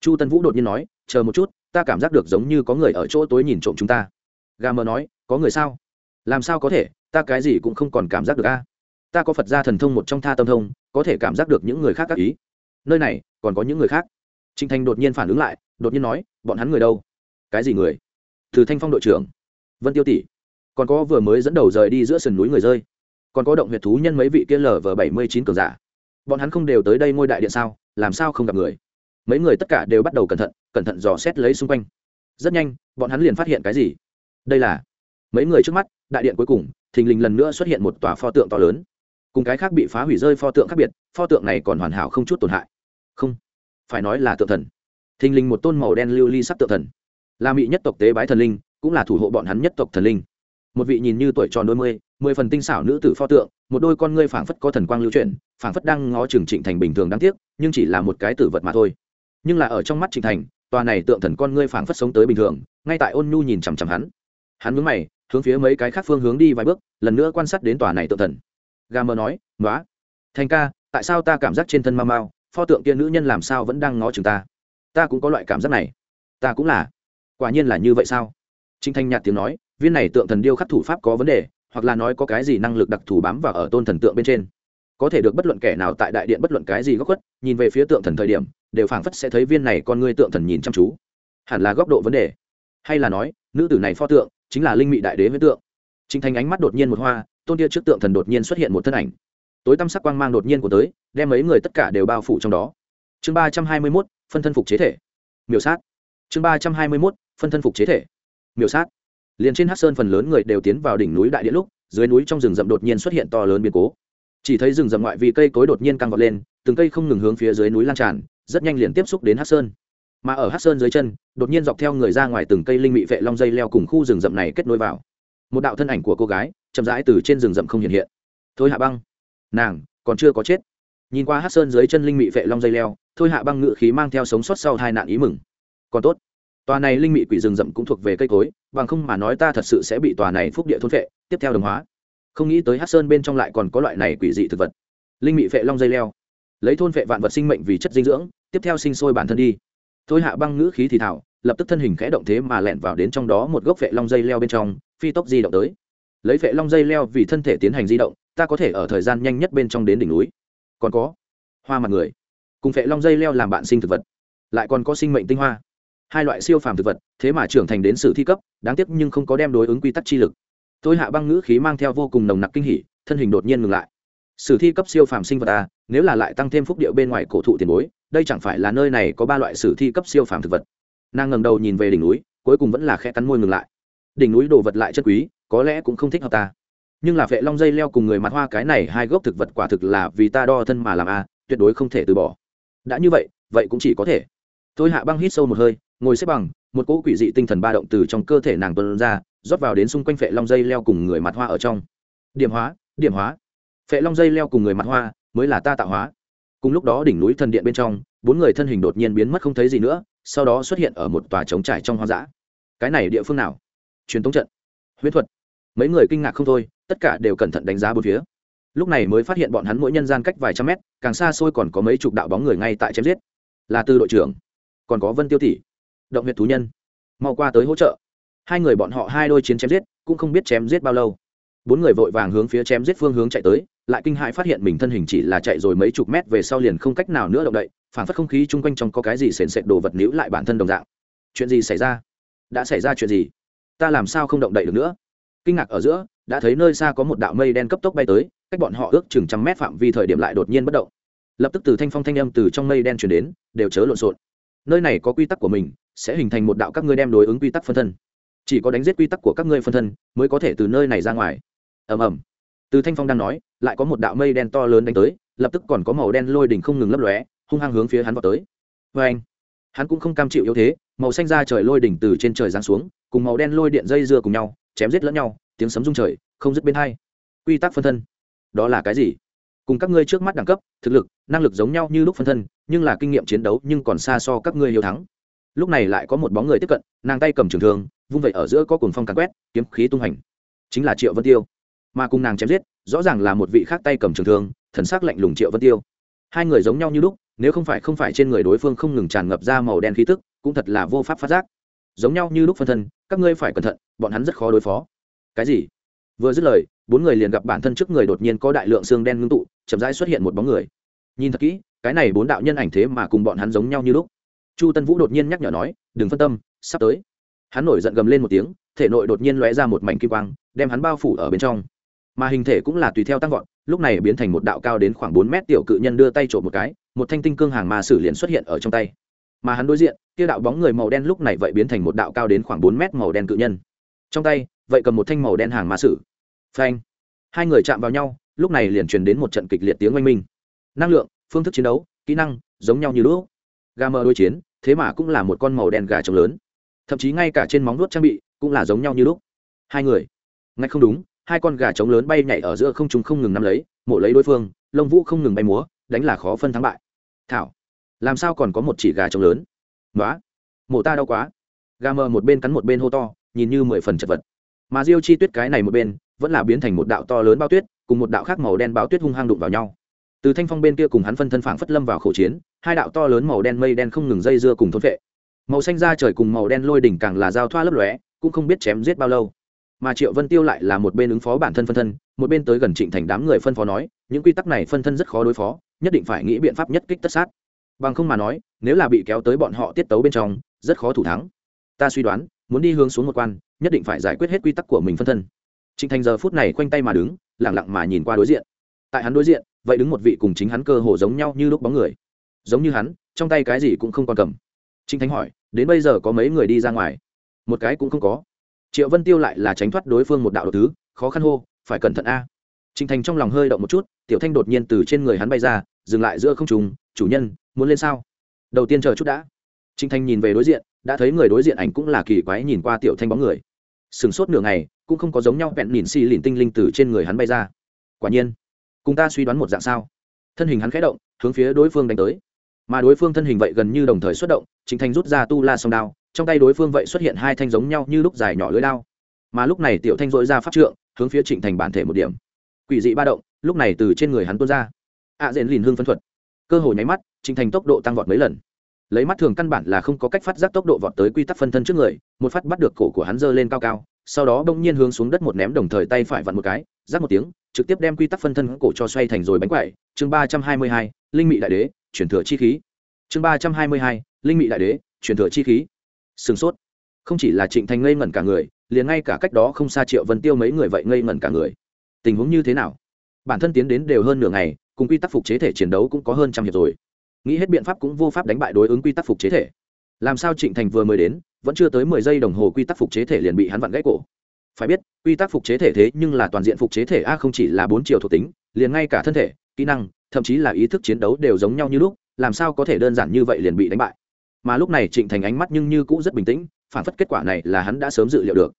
Chu tân vũ đột nhiên nói, chờ một chút, ta cảm giác được giống như có người ở chỗ tối nhìn trộm chúng ta. Gà mờ nói, có người sao? Làm sao có thể? Ta cái gì cũng không còn cảm giác được a. Ta có phật gia thần thông một trong tha tâm thông, có thể cảm giác được những người khác các ý. Nơi này, còn có những người khác. Trinh thanh đột nhiên phản ứng lại, đột nhiên nói, bọn hắn người đâu? Cái gì người? Từ thanh phong đội trưởng. Vân tiêu tỷ. Còn có vừa mới dẫn đầu rời đi giữa sườn núi người rơi. Còn có động huyệt thú nhân mấy vị kia lở vờ bảy mươi chín cường giả. Bọn hắn không đều tới đây ngôi đại điện sao, làm sao không gặp người? Mấy người tất cả đều bắt đầu cẩn thận cẩn thận dò xét lấy xung quanh. Rất nhanh, bọn hắn liền phát hiện cái gì? Đây là mấy người trước mắt, đại điện cuối cùng, thình lình lần nữa xuất hiện một tòa pho tượng to lớn. Cùng cái khác bị phá hủy rơi pho tượng khác biệt, pho tượng này còn hoàn hảo không chút tổn hại. Không, phải nói là tượng thần. Thình lình một tôn màu đen lưu ly sắc tượng thần. Là mỹ nhất tộc tế bái thần linh, cũng là thủ hộ bọn hắn nhất tộc thần linh. Một vị nhìn như tuổi tròn đôi mươi, mười phần tinh xảo nữ tử pho tượng, một đôi con ngươi phảng phất có thần quang lưu chuyển, phảng phất đang ngó trừng trịnh thành bình thường đáng tiếc, nhưng chỉ là một cái tử vật mà thôi. Nhưng là ở trong mắt trịnh thành, tòa này tượng thần con ngươi phảng phất sống tới bình thường, ngay tại ôn nhu nhìn chằm chằm hắn. Hắn mướn mày hướng phía mấy cái khác phương hướng đi vài bước, lần nữa quan sát đến tòa này tự thần. Ga mơ nói nói thành ca, tại sao ta cảm giác trên thân mau mau pho tượng kia nữ nhân làm sao vẫn đang ngó chừng ta? Ta cũng có loại cảm giác này. Ta cũng là. Quả nhiên là như vậy sao? Trinh thanh nhạt tiếng nói, viên này tượng thần điêu khắc thủ pháp có vấn đề, hoặc là nói có cái gì năng lực đặc thù bám vào ở tôn thần tượng bên trên. Có thể được bất luận kẻ nào tại đại điện bất luận cái gì góc khuất, nhìn về phía tượng thần thời điểm, đều phảng phất sẽ thấy viên này con ngươi tượng thần nhìn chăm chú. Hẳn là góc độ vấn đề. Hay là nói, nữ tử này pho tượng chính là linh mị đại đế huyết tượng. Trịnh thành ánh mắt đột nhiên một hoa, tôn kia trước tượng thần đột nhiên xuất hiện một thân ảnh. Tối tăm sắc quang mang đột nhiên của tới, đem mấy người tất cả đều bao phủ trong đó. Chương ba trăm hai mươi mốt, phân thân phục chế thể. Miểu sát. Chương ba trăm hai mươi mốt, phân thân phục chế thể. Miểu sát. Liền trên hát sơn phần lớn người đều tiến vào đỉnh núi đại địa lúc, dưới núi trong rừng rậm đột nhiên xuất hiện to lớn biến cố. Chỉ thấy rừng rậm ngoại vì cây cối đột nhiên căng vọt lên, từng cây không ngừng hướng phía dưới núi lan tràn, rất nhanh liền tiếp xúc đến hát sơn mà ở hát sơn dưới chân, đột nhiên dọc theo người ra ngoài từng cây linh mị vệ long dây leo cùng khu rừng rậm này kết nối vào. Một đạo thân ảnh của cô gái, chậm rãi từ trên rừng rậm không hiện hiện. Thôi hạ băng. Nàng, còn chưa có chết. Nhìn qua hát sơn dưới chân linh mị vệ long dây leo, thôi hạ băng ngự khí mang theo sống sót sau hai nạn ý mừng. Còn tốt. Tòa này linh mị quỷ rừng rậm cũng thuộc về cây cối, bằng không mà nói ta thật sự sẽ bị tòa này phúc địa thôn vệ tiếp theo đồng hóa. Không nghĩ tới hát sơn bên trong lại còn có loại này quỷ dị thực vật. Linh mị vệ long dây leo. Lấy thôn vệ vạn vật sinh mệnh vì chất dinh dưỡng, tiếp theo sinh sôi bản thân đi thôi hạ băng ngữ khí thì thảo, lập tức thân hình khẽ động thế mà lẹn vào đến trong đó một gốc vệ long dây leo bên trong, phi tốc di động tới. Lấy vệ long dây leo vì thân thể tiến hành di động, ta có thể ở thời gian nhanh nhất bên trong đến đỉnh núi. Còn có, hoa mặt người. Cùng vệ long dây leo làm bạn sinh thực vật. Lại còn có sinh mệnh tinh hoa. Hai loại siêu phàm thực vật, thế mà trưởng thành đến sử thi cấp, đáng tiếc nhưng không có đem đối ứng quy tắc chi lực. Tôi hạ băng ngữ khí mang theo vô cùng nồng nặc kinh hỉ, thân hình đột nhiên ngừng lại. Sử thi cấp siêu phàm sinh vật a nếu là lại tăng thêm phúc điệu bên ngoài cổ thụ tiền bối đây chẳng phải là nơi này có ba loại sử thi cấp siêu phàm thực vật. Nàng ngẩng đầu nhìn về đỉnh núi, cuối cùng vẫn là khẽ cắn môi ngừng lại. Đỉnh núi đồ vật lại chất quý, có lẽ cũng không thích hợp ta. Nhưng là vệ long dây leo cùng người mặt hoa cái này hai gốc thực vật quả thực là vì ta đo thân mà làm a, tuyệt đối không thể từ bỏ. Đã như vậy vậy cũng chỉ có thể. Tôi hạ băng hít sâu một hơi, ngồi xếp bằng, một cỗ quỷ dị tinh thần ba động từ trong cơ thể nàng tuân ra, rót vào đến xung quanh phệ long dây leo cùng người mặt hoa ở trong. Điểm hóa điểm hóa. Phệ long dây leo cùng người mặt hoa mới là ta tạo hóa cùng lúc đó đỉnh núi thần điện bên trong, bốn người thân hình đột nhiên biến mất không thấy gì nữa, sau đó xuất hiện ở một tòa trống trải trong hoang dã. Cái này địa phương nào? Truyền thống trận. Huyễn thuật. Mấy người kinh ngạc không thôi, tất cả đều cẩn thận đánh giá bốn phía. Lúc này mới phát hiện bọn hắn mỗi nhân gian cách vài trăm mét, càng xa xôi còn có mấy chục đạo bóng người ngay tại chém giết. Là từ đội trưởng, còn có vân tiêu tỷ, động huyệt thú nhân. Mau qua tới hỗ trợ. Hai người bọn họ hai đôi chiến chém giết, cũng không biết chém giết bao lâu. Bốn người vội vàng hướng phía chém giết phương hướng chạy tới lại kinh hãi phát hiện mình thân hình chỉ là chạy rồi mấy chục mét về sau liền không cách nào nữa động đậy, phản phất không khí chung quanh trong có cái gì sền sệt đồ vật níu lại bản thân đồng dạng. Chuyện gì xảy ra? Đã xảy ra chuyện gì? Ta làm sao không động đậy được nữa? Kinh ngạc ở giữa, đã thấy nơi xa có một đạo mây đen cấp tốc bay tới, cách bọn họ ước chừng trăm mét phạm vi thời điểm lại đột nhiên bất động. Lập tức từ thanh phong thanh âm từ trong mây đen chuyển đến, đều chớ lộn xộn. Nơi này có quy tắc của mình, sẽ hình thành một đạo các ngươi đem đối ứng quy tắc phân thân. Chỉ có đánh giết quy tắc của các ngươi phân thân, mới có thể từ nơi này ra ngoài. Ầm ầm từ thanh phong đang nói, lại có một đạo mây đen to lớn đánh tới, lập tức còn có màu đen lôi đỉnh không ngừng lấp lóe, hung hăng hướng phía hắn vào tới. Vê anh, hắn cũng không cam chịu yếu thế, màu xanh ra trời lôi đỉnh từ trên trời giáng xuống, cùng màu đen lôi điện dây dưa cùng nhau, chém giết lẫn nhau, tiếng sấm rung trời, không dứt bên hai. Quy tắc phân thân, đó là cái gì? Cùng các ngươi trước mắt đẳng cấp, thực lực, năng lực giống nhau như lúc phân thân, nhưng là kinh nghiệm chiến đấu nhưng còn xa so các ngươi hiếu thắng. Lúc này lại có một bóng người tiếp cận, nàng tay cầm trường thương, vung vậy ở giữa có cuồng phong càn quét, kiếm khí tung hành chính là triệu vân tiêu mà cùng nàng chém giết, rõ ràng là một vị khác tay cầm trường thương, thần sắc lạnh lùng triệu vân tiêu. Hai người giống nhau như lúc, nếu không phải không phải trên người đối phương không ngừng tràn ngập ra màu đen khí tức, cũng thật là vô pháp phát giác. Giống nhau như lúc phân thân, các ngươi phải cẩn thận, bọn hắn rất khó đối phó. Cái gì? Vừa dứt lời, bốn người liền gặp bản thân trước người đột nhiên có đại lượng xương đen ngưng tụ, chậm rãi xuất hiện một bóng người. Nhìn thật kỹ, cái này bốn đạo nhân ảnh thế mà cùng bọn hắn giống nhau như lúc. Chu tân vũ đột nhiên nhắc nhở nói, đừng phân tâm, sắp tới. Hắn nổi giận gầm lên một tiếng, thể nội đột nhiên lóe ra một mảnh kim quang, đem hắn bao phủ ở bên trong mà hình thể cũng là tùy theo tăng vọt, lúc này biến thành một đạo cao đến khoảng bốn mét tiểu cự nhân đưa tay trộm một cái, một thanh tinh cương hàng ma sử liền xuất hiện ở trong tay. Mà hắn đối diện, kia đạo bóng người màu đen lúc này vậy biến thành một đạo cao đến khoảng bốn mét màu đen cự nhân. Trong tay, vậy cầm một thanh màu đen hàng ma sử. Phanh! Hai người chạm vào nhau, lúc này liền truyền đến một trận kịch liệt tiếng oanh minh. Năng lượng, phương thức chiến đấu, kỹ năng, giống nhau như lũ gà mờ đối chiến, thế mà cũng là một con màu đen gà trống lớn. Thậm chí ngay cả trên móng nuốt trang bị cũng là giống nhau như lúc. Hai người. Ngay không đúng hai con gà trống lớn bay nhảy ở giữa không trung không ngừng nắm lấy, mổ lấy đối phương, lông vũ không ngừng bay múa, đánh là khó phân thắng bại. Thảo, làm sao còn có một chỉ gà trống lớn? Nói mổ ta đau quá. Gà mờ một bên cắn một bên hô to, nhìn như mười phần chật vật. Mà diêu chi tuyết cái này một bên, vẫn là biến thành một đạo to lớn bao tuyết, cùng một đạo khác màu đen bao tuyết hung hăng đụng vào nhau. Từ thanh phong bên kia cùng hắn phân thân phảng phất lâm vào khẩu chiến, hai đạo to lớn màu đen mây đen không ngừng dây dưa cùng thôn vệ màu xanh da trời cùng màu đen lôi đỉnh càng là giao thoa lấp lóe, cũng không biết chém giết bao lâu mà triệu vân tiêu lại là một bên ứng phó bản thân phân thân, một bên tới gần trịnh thành đám người phân phó nói, những quy tắc này phân thân rất khó đối phó, nhất định phải nghĩ biện pháp nhất kích tất sát. Bằng không mà nói, nếu là bị kéo tới bọn họ tiết tấu bên trong, rất khó thủ thắng. Ta suy đoán, muốn đi hướng xuống một quan, nhất định phải giải quyết hết quy tắc của mình phân thân. Trịnh thành giờ phút này khoanh tay mà đứng lẳng lặng mà nhìn qua đối diện. Tại hắn đối diện, vậy đứng một vị cùng chính hắn cơ hồ giống nhau như lúc bóng người. Giống như hắn, trong tay cái gì cũng không còn cầm. Trịnh thành hỏi, đến bây giờ có mấy người đi ra ngoài? Một cái cũng không có triệu vân tiêu lại là tránh thoát đối phương một đạo độc thứ, khó khăn hô, phải cẩn thận a. Trịnh thành trong lòng hơi động một chút, tiểu thanh đột nhiên từ trên người hắn bay ra, dừng lại giữa không trùng chủ nhân, muốn lên sao? Đầu tiên chờ chút đã. Trịnh thành nhìn về đối diện, đã thấy người đối diện ảnh cũng là kỳ quái nhìn qua tiểu thanh bóng người. Sừng sốt nửa ngày, cũng không có giống nhau vẹn nhìn xì lìn tinh linh từ trên người hắn bay ra. Quả nhiên, cùng ta suy đoán một dạng sao? Thân hình hắn khẽ động, hướng phía đối phương đánh tới. Mà đối phương thân hình vậy gần như đồng thời xuất động chính thành rút ra tu la song đao trong tay đối phương vậy xuất hiện hai thanh giống nhau như lúc dài nhỏ lưới đao mà lúc này tiểu thanh dội ra pháp trượng hướng phía trịnh thành bản thể một điểm. Quỷ dị ba động lúc này từ trên người hắn tuôn ra. Ạ à, dện lìn hương phân thuật. Cơ hội nháy mắt trịnh thành tốc độ tăng vọt mấy lần. Lấy mắt thường căn bản là không có cách phát giác tốc độ vọt tới quy tắc phân thân trước người một phát bắt được cổ của hắn giơ lên cao cao sau đó bỗng nhiên hướng xuống đất một ném đồng thời tay phải vặn một cái rác một tiếng trực tiếp đem quy tắc phân thân cổ cho xoay thành rồi bánh quậy chương ba trăm hai mươi hai linh mị đại đế chuyển thừa chi khí. Chương ba trăm hai mươi hai linh mị đại đế chuyển thừa chi khí sửng sốt. Không chỉ là trịnh thành ngây ngẩn cả người, liền ngay cả cách đó không xa triệu vân tiêu mấy người vậy ngây ngẩn cả người. Tình huống như thế nào? Bản thân tiến đến đều hơn nửa ngày, cùng quy tắc phục chế thể chiến đấu cũng có hơn trăm hiệp rồi. Nghĩ hết biện pháp cũng vô pháp đánh bại đối ứng quy tắc phục chế thể. Làm sao trịnh thành vừa mới đến, vẫn chưa tới mười giây đồng hồ quy tắc phục chế thể liền bị hắn vặn gãy cổ. Phải biết, quy tắc phục chế thể thế nhưng là toàn diện phục chế thể a không chỉ là bốn chiều thuộc tính, liền ngay cả thân thể, kỹ năng, thậm chí là ý thức chiến đấu đều giống nhau như lúc, làm sao có thể đơn giản như vậy liền bị đánh bại? Mà lúc này trịnh thành ánh mắt nhưng như cũ rất bình tĩnh, phản phất kết quả này là hắn đã sớm dự liệu được.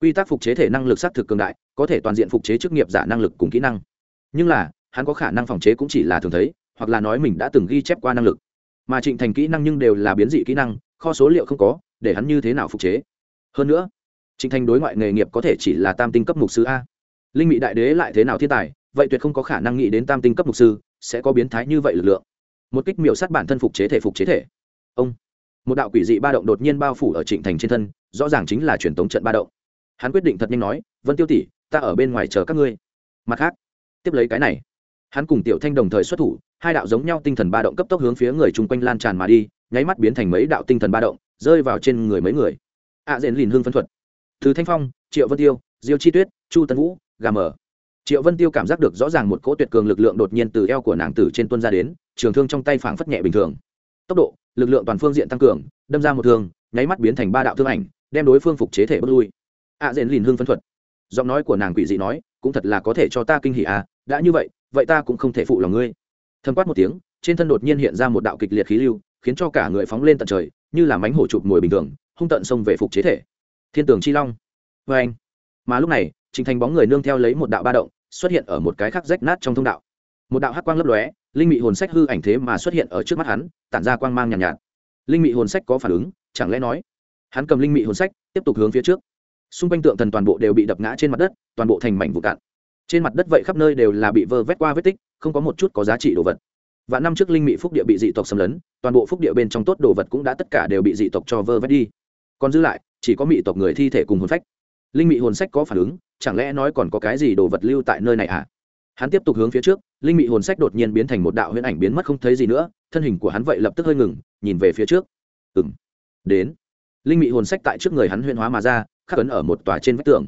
Quy tắc phục chế thể năng lực xác thực cường đại, có thể toàn diện phục chế chức nghiệp giả năng lực cùng kỹ năng. Nhưng là, hắn có khả năng phòng chế cũng chỉ là thường thấy, hoặc là nói mình đã từng ghi chép qua năng lực. Mà trịnh thành kỹ năng nhưng đều là biến dị kỹ năng, kho số liệu không có, để hắn như thế nào phục chế? Hơn nữa, trịnh thành đối ngoại nghề nghiệp có thể chỉ là tam tinh cấp mục sư a. Linh mỹ đại đế lại thế nào thiên tài, vậy tuyệt không có khả năng nghĩ đến tam tinh cấp mục sư sẽ có biến thái như vậy lực lượng. Một kích miểu sát bản thân phục chế thể phục chế thể. Ông một đạo quỷ dị ba động đột nhiên bao phủ ở trịnh thành trên thân rõ ràng chính là truyền tống trận ba động. Hắn quyết định thật nhanh nói vân tiêu tỷ ta ở bên ngoài chờ các ngươi. Mặt khác tiếp lấy cái này hắn cùng tiểu thanh đồng thời xuất thủ hai đạo giống nhau tinh thần ba động cấp tốc hướng phía người chung quanh lan tràn mà đi nháy mắt biến thành mấy đạo tinh thần ba động rơi vào trên người mấy người. Ạ à, lìn hương phân thuật. Từ thanh phong triệu vân tiêu diêu chi tuyết chu tân vũ gà mờ. Triệu vân tiêu cảm giác được rõ ràng một cỗ tuyệt cường lực lượng đột nhiên từ eo của nàng tử trên tuân ra đến trường thương trong tay phảng phất nhẹ bình thường tốc độ lực lượng toàn phương diện tăng cường đâm ra một thương nháy mắt biến thành ba đạo thương ảnh đem đối phương phục chế thể bước lui. Ạ à, rèn lìn hương phân thuật. Giọng nói của nàng quỷ dị nói cũng thật là có thể cho ta kinh hỉ à đã như vậy vậy ta cũng không thể phụ lòng ngươi. Thầm quát một tiếng trên thân đột nhiên hiện ra một đạo kịch liệt khí lưu khiến cho cả người phóng lên tận trời như là mánh hổ chụp mồi bình thường hung tận xông về phục chế thể. Thiên tường chi long. Vê anh. Mà lúc này trình thành bóng người nương theo lấy một đạo ba động xuất hiện ở một cái khắc rách nát trong thông đạo. Một đạo hắc quang lấp lóe linh mị hồn sách hư ảnh thế mà xuất hiện ở trước mắt hắn tản ra quang mang nhàn nhạt, nhạt. Linh mị hồn sách có phản ứng chẳng lẽ nói hắn cầm linh mị hồn sách tiếp tục hướng phía trước. Xung quanh tượng thần toàn bộ đều bị đập ngã trên mặt đất toàn bộ thành mảnh vụ cạn. Trên mặt đất vậy khắp nơi đều là bị vơ vét qua vết tích không có một chút có giá trị đồ vật. Và năm trước linh mị phúc địa bị dị tộc xâm lấn toàn bộ phúc địa bên trong tốt đồ vật cũng đã tất cả đều bị dị tộc cho vơ vét đi. Còn giữ lại chỉ có mị tộc người thi thể cùng hồn phách. Linh mị hồn sách có phản ứng chẳng lẽ nói còn có cái gì đồ vật lưu tại nơi này à hắn tiếp tục hướng phía trước linh mị hồn sách đột nhiên biến thành một đạo huyễn ảnh biến mất không thấy gì nữa thân hình của hắn vậy lập tức hơi ngừng nhìn về phía trước. Ừ đến. Linh mị hồn sách tại trước người hắn huyễn hóa mà ra khắc ấn ở một tòa trên vách tường.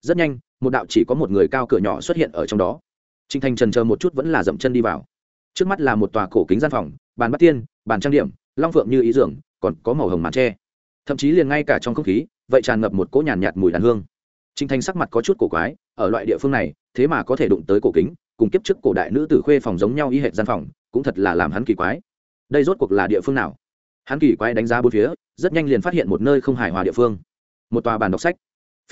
Rất nhanh một đạo chỉ có một người cao cửa nhỏ xuất hiện ở trong đó. Trinh thành trần chờ một chút vẫn là dậm chân đi vào. Trước mắt là một tòa cổ kính gian phòng bàn bắt tiên bàn trang điểm long phượng như ý dưỡng, còn có màu hồng màn tre. Thậm chí liền ngay cả trong không khí vậy tràn ngập một cỗ nhàn nhạt, nhạt mùi đàn hương. Trinh thành sắc mặt có chút cổ quái ở loại địa phương này thế mà có thể đụng tới cổ kính cùng kiếp trước cổ đại nữ tử khuê phòng giống nhau y hệt gian phòng, cũng thật là làm hắn kỳ quái. Đây rốt cuộc là địa phương nào? Hắn kỳ quái đánh giá bốn phía, rất nhanh liền phát hiện một nơi không hài hòa địa phương. Một tòa bàn đọc sách.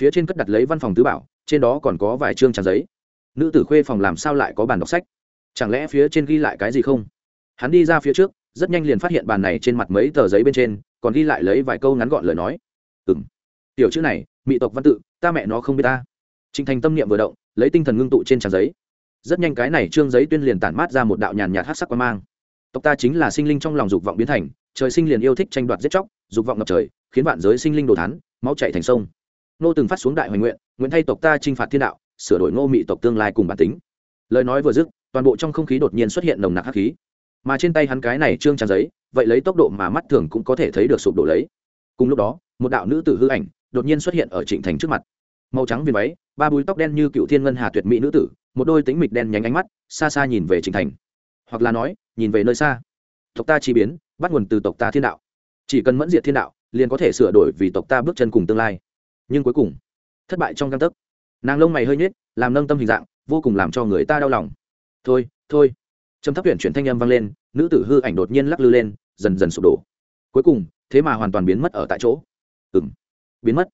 Phía trên cất đặt lấy văn phòng tứ bảo, trên đó còn có vài chương trang giấy. Nữ tử khuê phòng làm sao lại có bàn đọc sách? Chẳng lẽ phía trên ghi lại cái gì không? Hắn đi ra phía trước, rất nhanh liền phát hiện bàn này trên mặt mấy tờ giấy bên trên, còn ghi lại lấy vài câu ngắn gọn lời nói. Ừ m tiểu chữ này mỹ tộc văn tự, ta mẹ nó không biết ta. Trịnh thành tâm niệm vừa động, lấy tinh thần ngưng tụ trên trang giấy rất nhanh cái này trương giấy tuyên liền tản mát ra một đạo nhàn nhạt hát sắc quan mang. Tộc ta chính là sinh linh trong lòng dục vọng biến thành, trời sinh liền yêu thích tranh đoạt giết chóc, dục vọng ngập trời, khiến vạn giới sinh linh đồ thán, máu chạy thành sông. Nô từng phát xuống đại hoành nguyện nguyện thay tộc ta chinh phạt thiên đạo, sửa đổi ngô mị tộc tương lai cùng bản tính. Lời nói vừa dứt, toàn bộ trong không khí đột nhiên xuất hiện nồng nặc hắc khí. Mà trên tay hắn cái này trương trang giấy, vậy lấy tốc độ mà mắt thường cũng có thể thấy được sụp đổ lấy. Cùng lúc đó, một đạo nữ tử hư ảnh đột nhiên xuất hiện ở trịnh thành trước mặt. Màu trắng viền váy, ba búi tóc đen như cựu thiên ngân hà tuyệt mỹ nữ tử một đôi tính mịch đen nhánh ánh mắt, xa xa nhìn về Trình thành. Hoặc là nói, nhìn về nơi xa. Tộc ta chi biến, bắt nguồn từ tộc ta thiên đạo. Chỉ cần mẫn diệt thiên đạo, liền có thể sửa đổi vì tộc ta bước chân cùng tương lai. Nhưng cuối cùng, thất bại trong găng tấc. Nàng lông mày hơi nhếch, làm nâng tâm hình dạng, vô cùng làm cho người ta đau lòng. Thôi thôi. Trầm thấp tuyển chuyển thanh âm vang lên, nữ tử hư ảnh đột nhiên lắc lư lên, dần dần sụp đổ. Cuối cùng, thế mà hoàn toàn biến mất ở tại chỗ. Ừ m biến mất.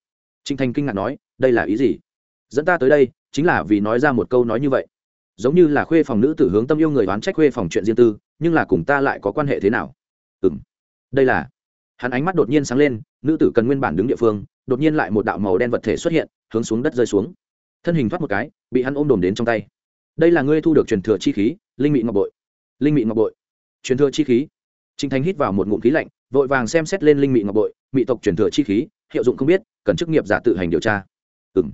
Trinh thanh kinh ngạc nói, đây là ý gì? Dẫn ta tới đây, chính là vì nói ra một câu nói như vậy. Giống như là khuê phòng nữ tử hướng tâm yêu người đoán trách khuê phòng chuyện riêng tư, nhưng là cùng ta lại có quan hệ thế nào? Ừ m đây là. Hắn ánh mắt đột nhiên sáng lên, nữ tử cần nguyên bản đứng địa phương, đột nhiên lại một đạo màu đen vật thể xuất hiện, hướng xuống đất rơi xuống. Thân hình thoát một cái, bị hắn ôm đồm đến trong tay. Đây là ngươi thu được truyền thừa chi khí, linh mị ngọc bội. Linh mị ngọc bội. Truyền thừa chi khí. Trinh thánh hít vào một ngụm khí lạnh, vội vàng xem xét lên linh mị ngọc bội, mị tộc truyền thừa chi khí, hiệu dụng không biết, cần chức nghiệp giả tự hành điều tra. Ừ m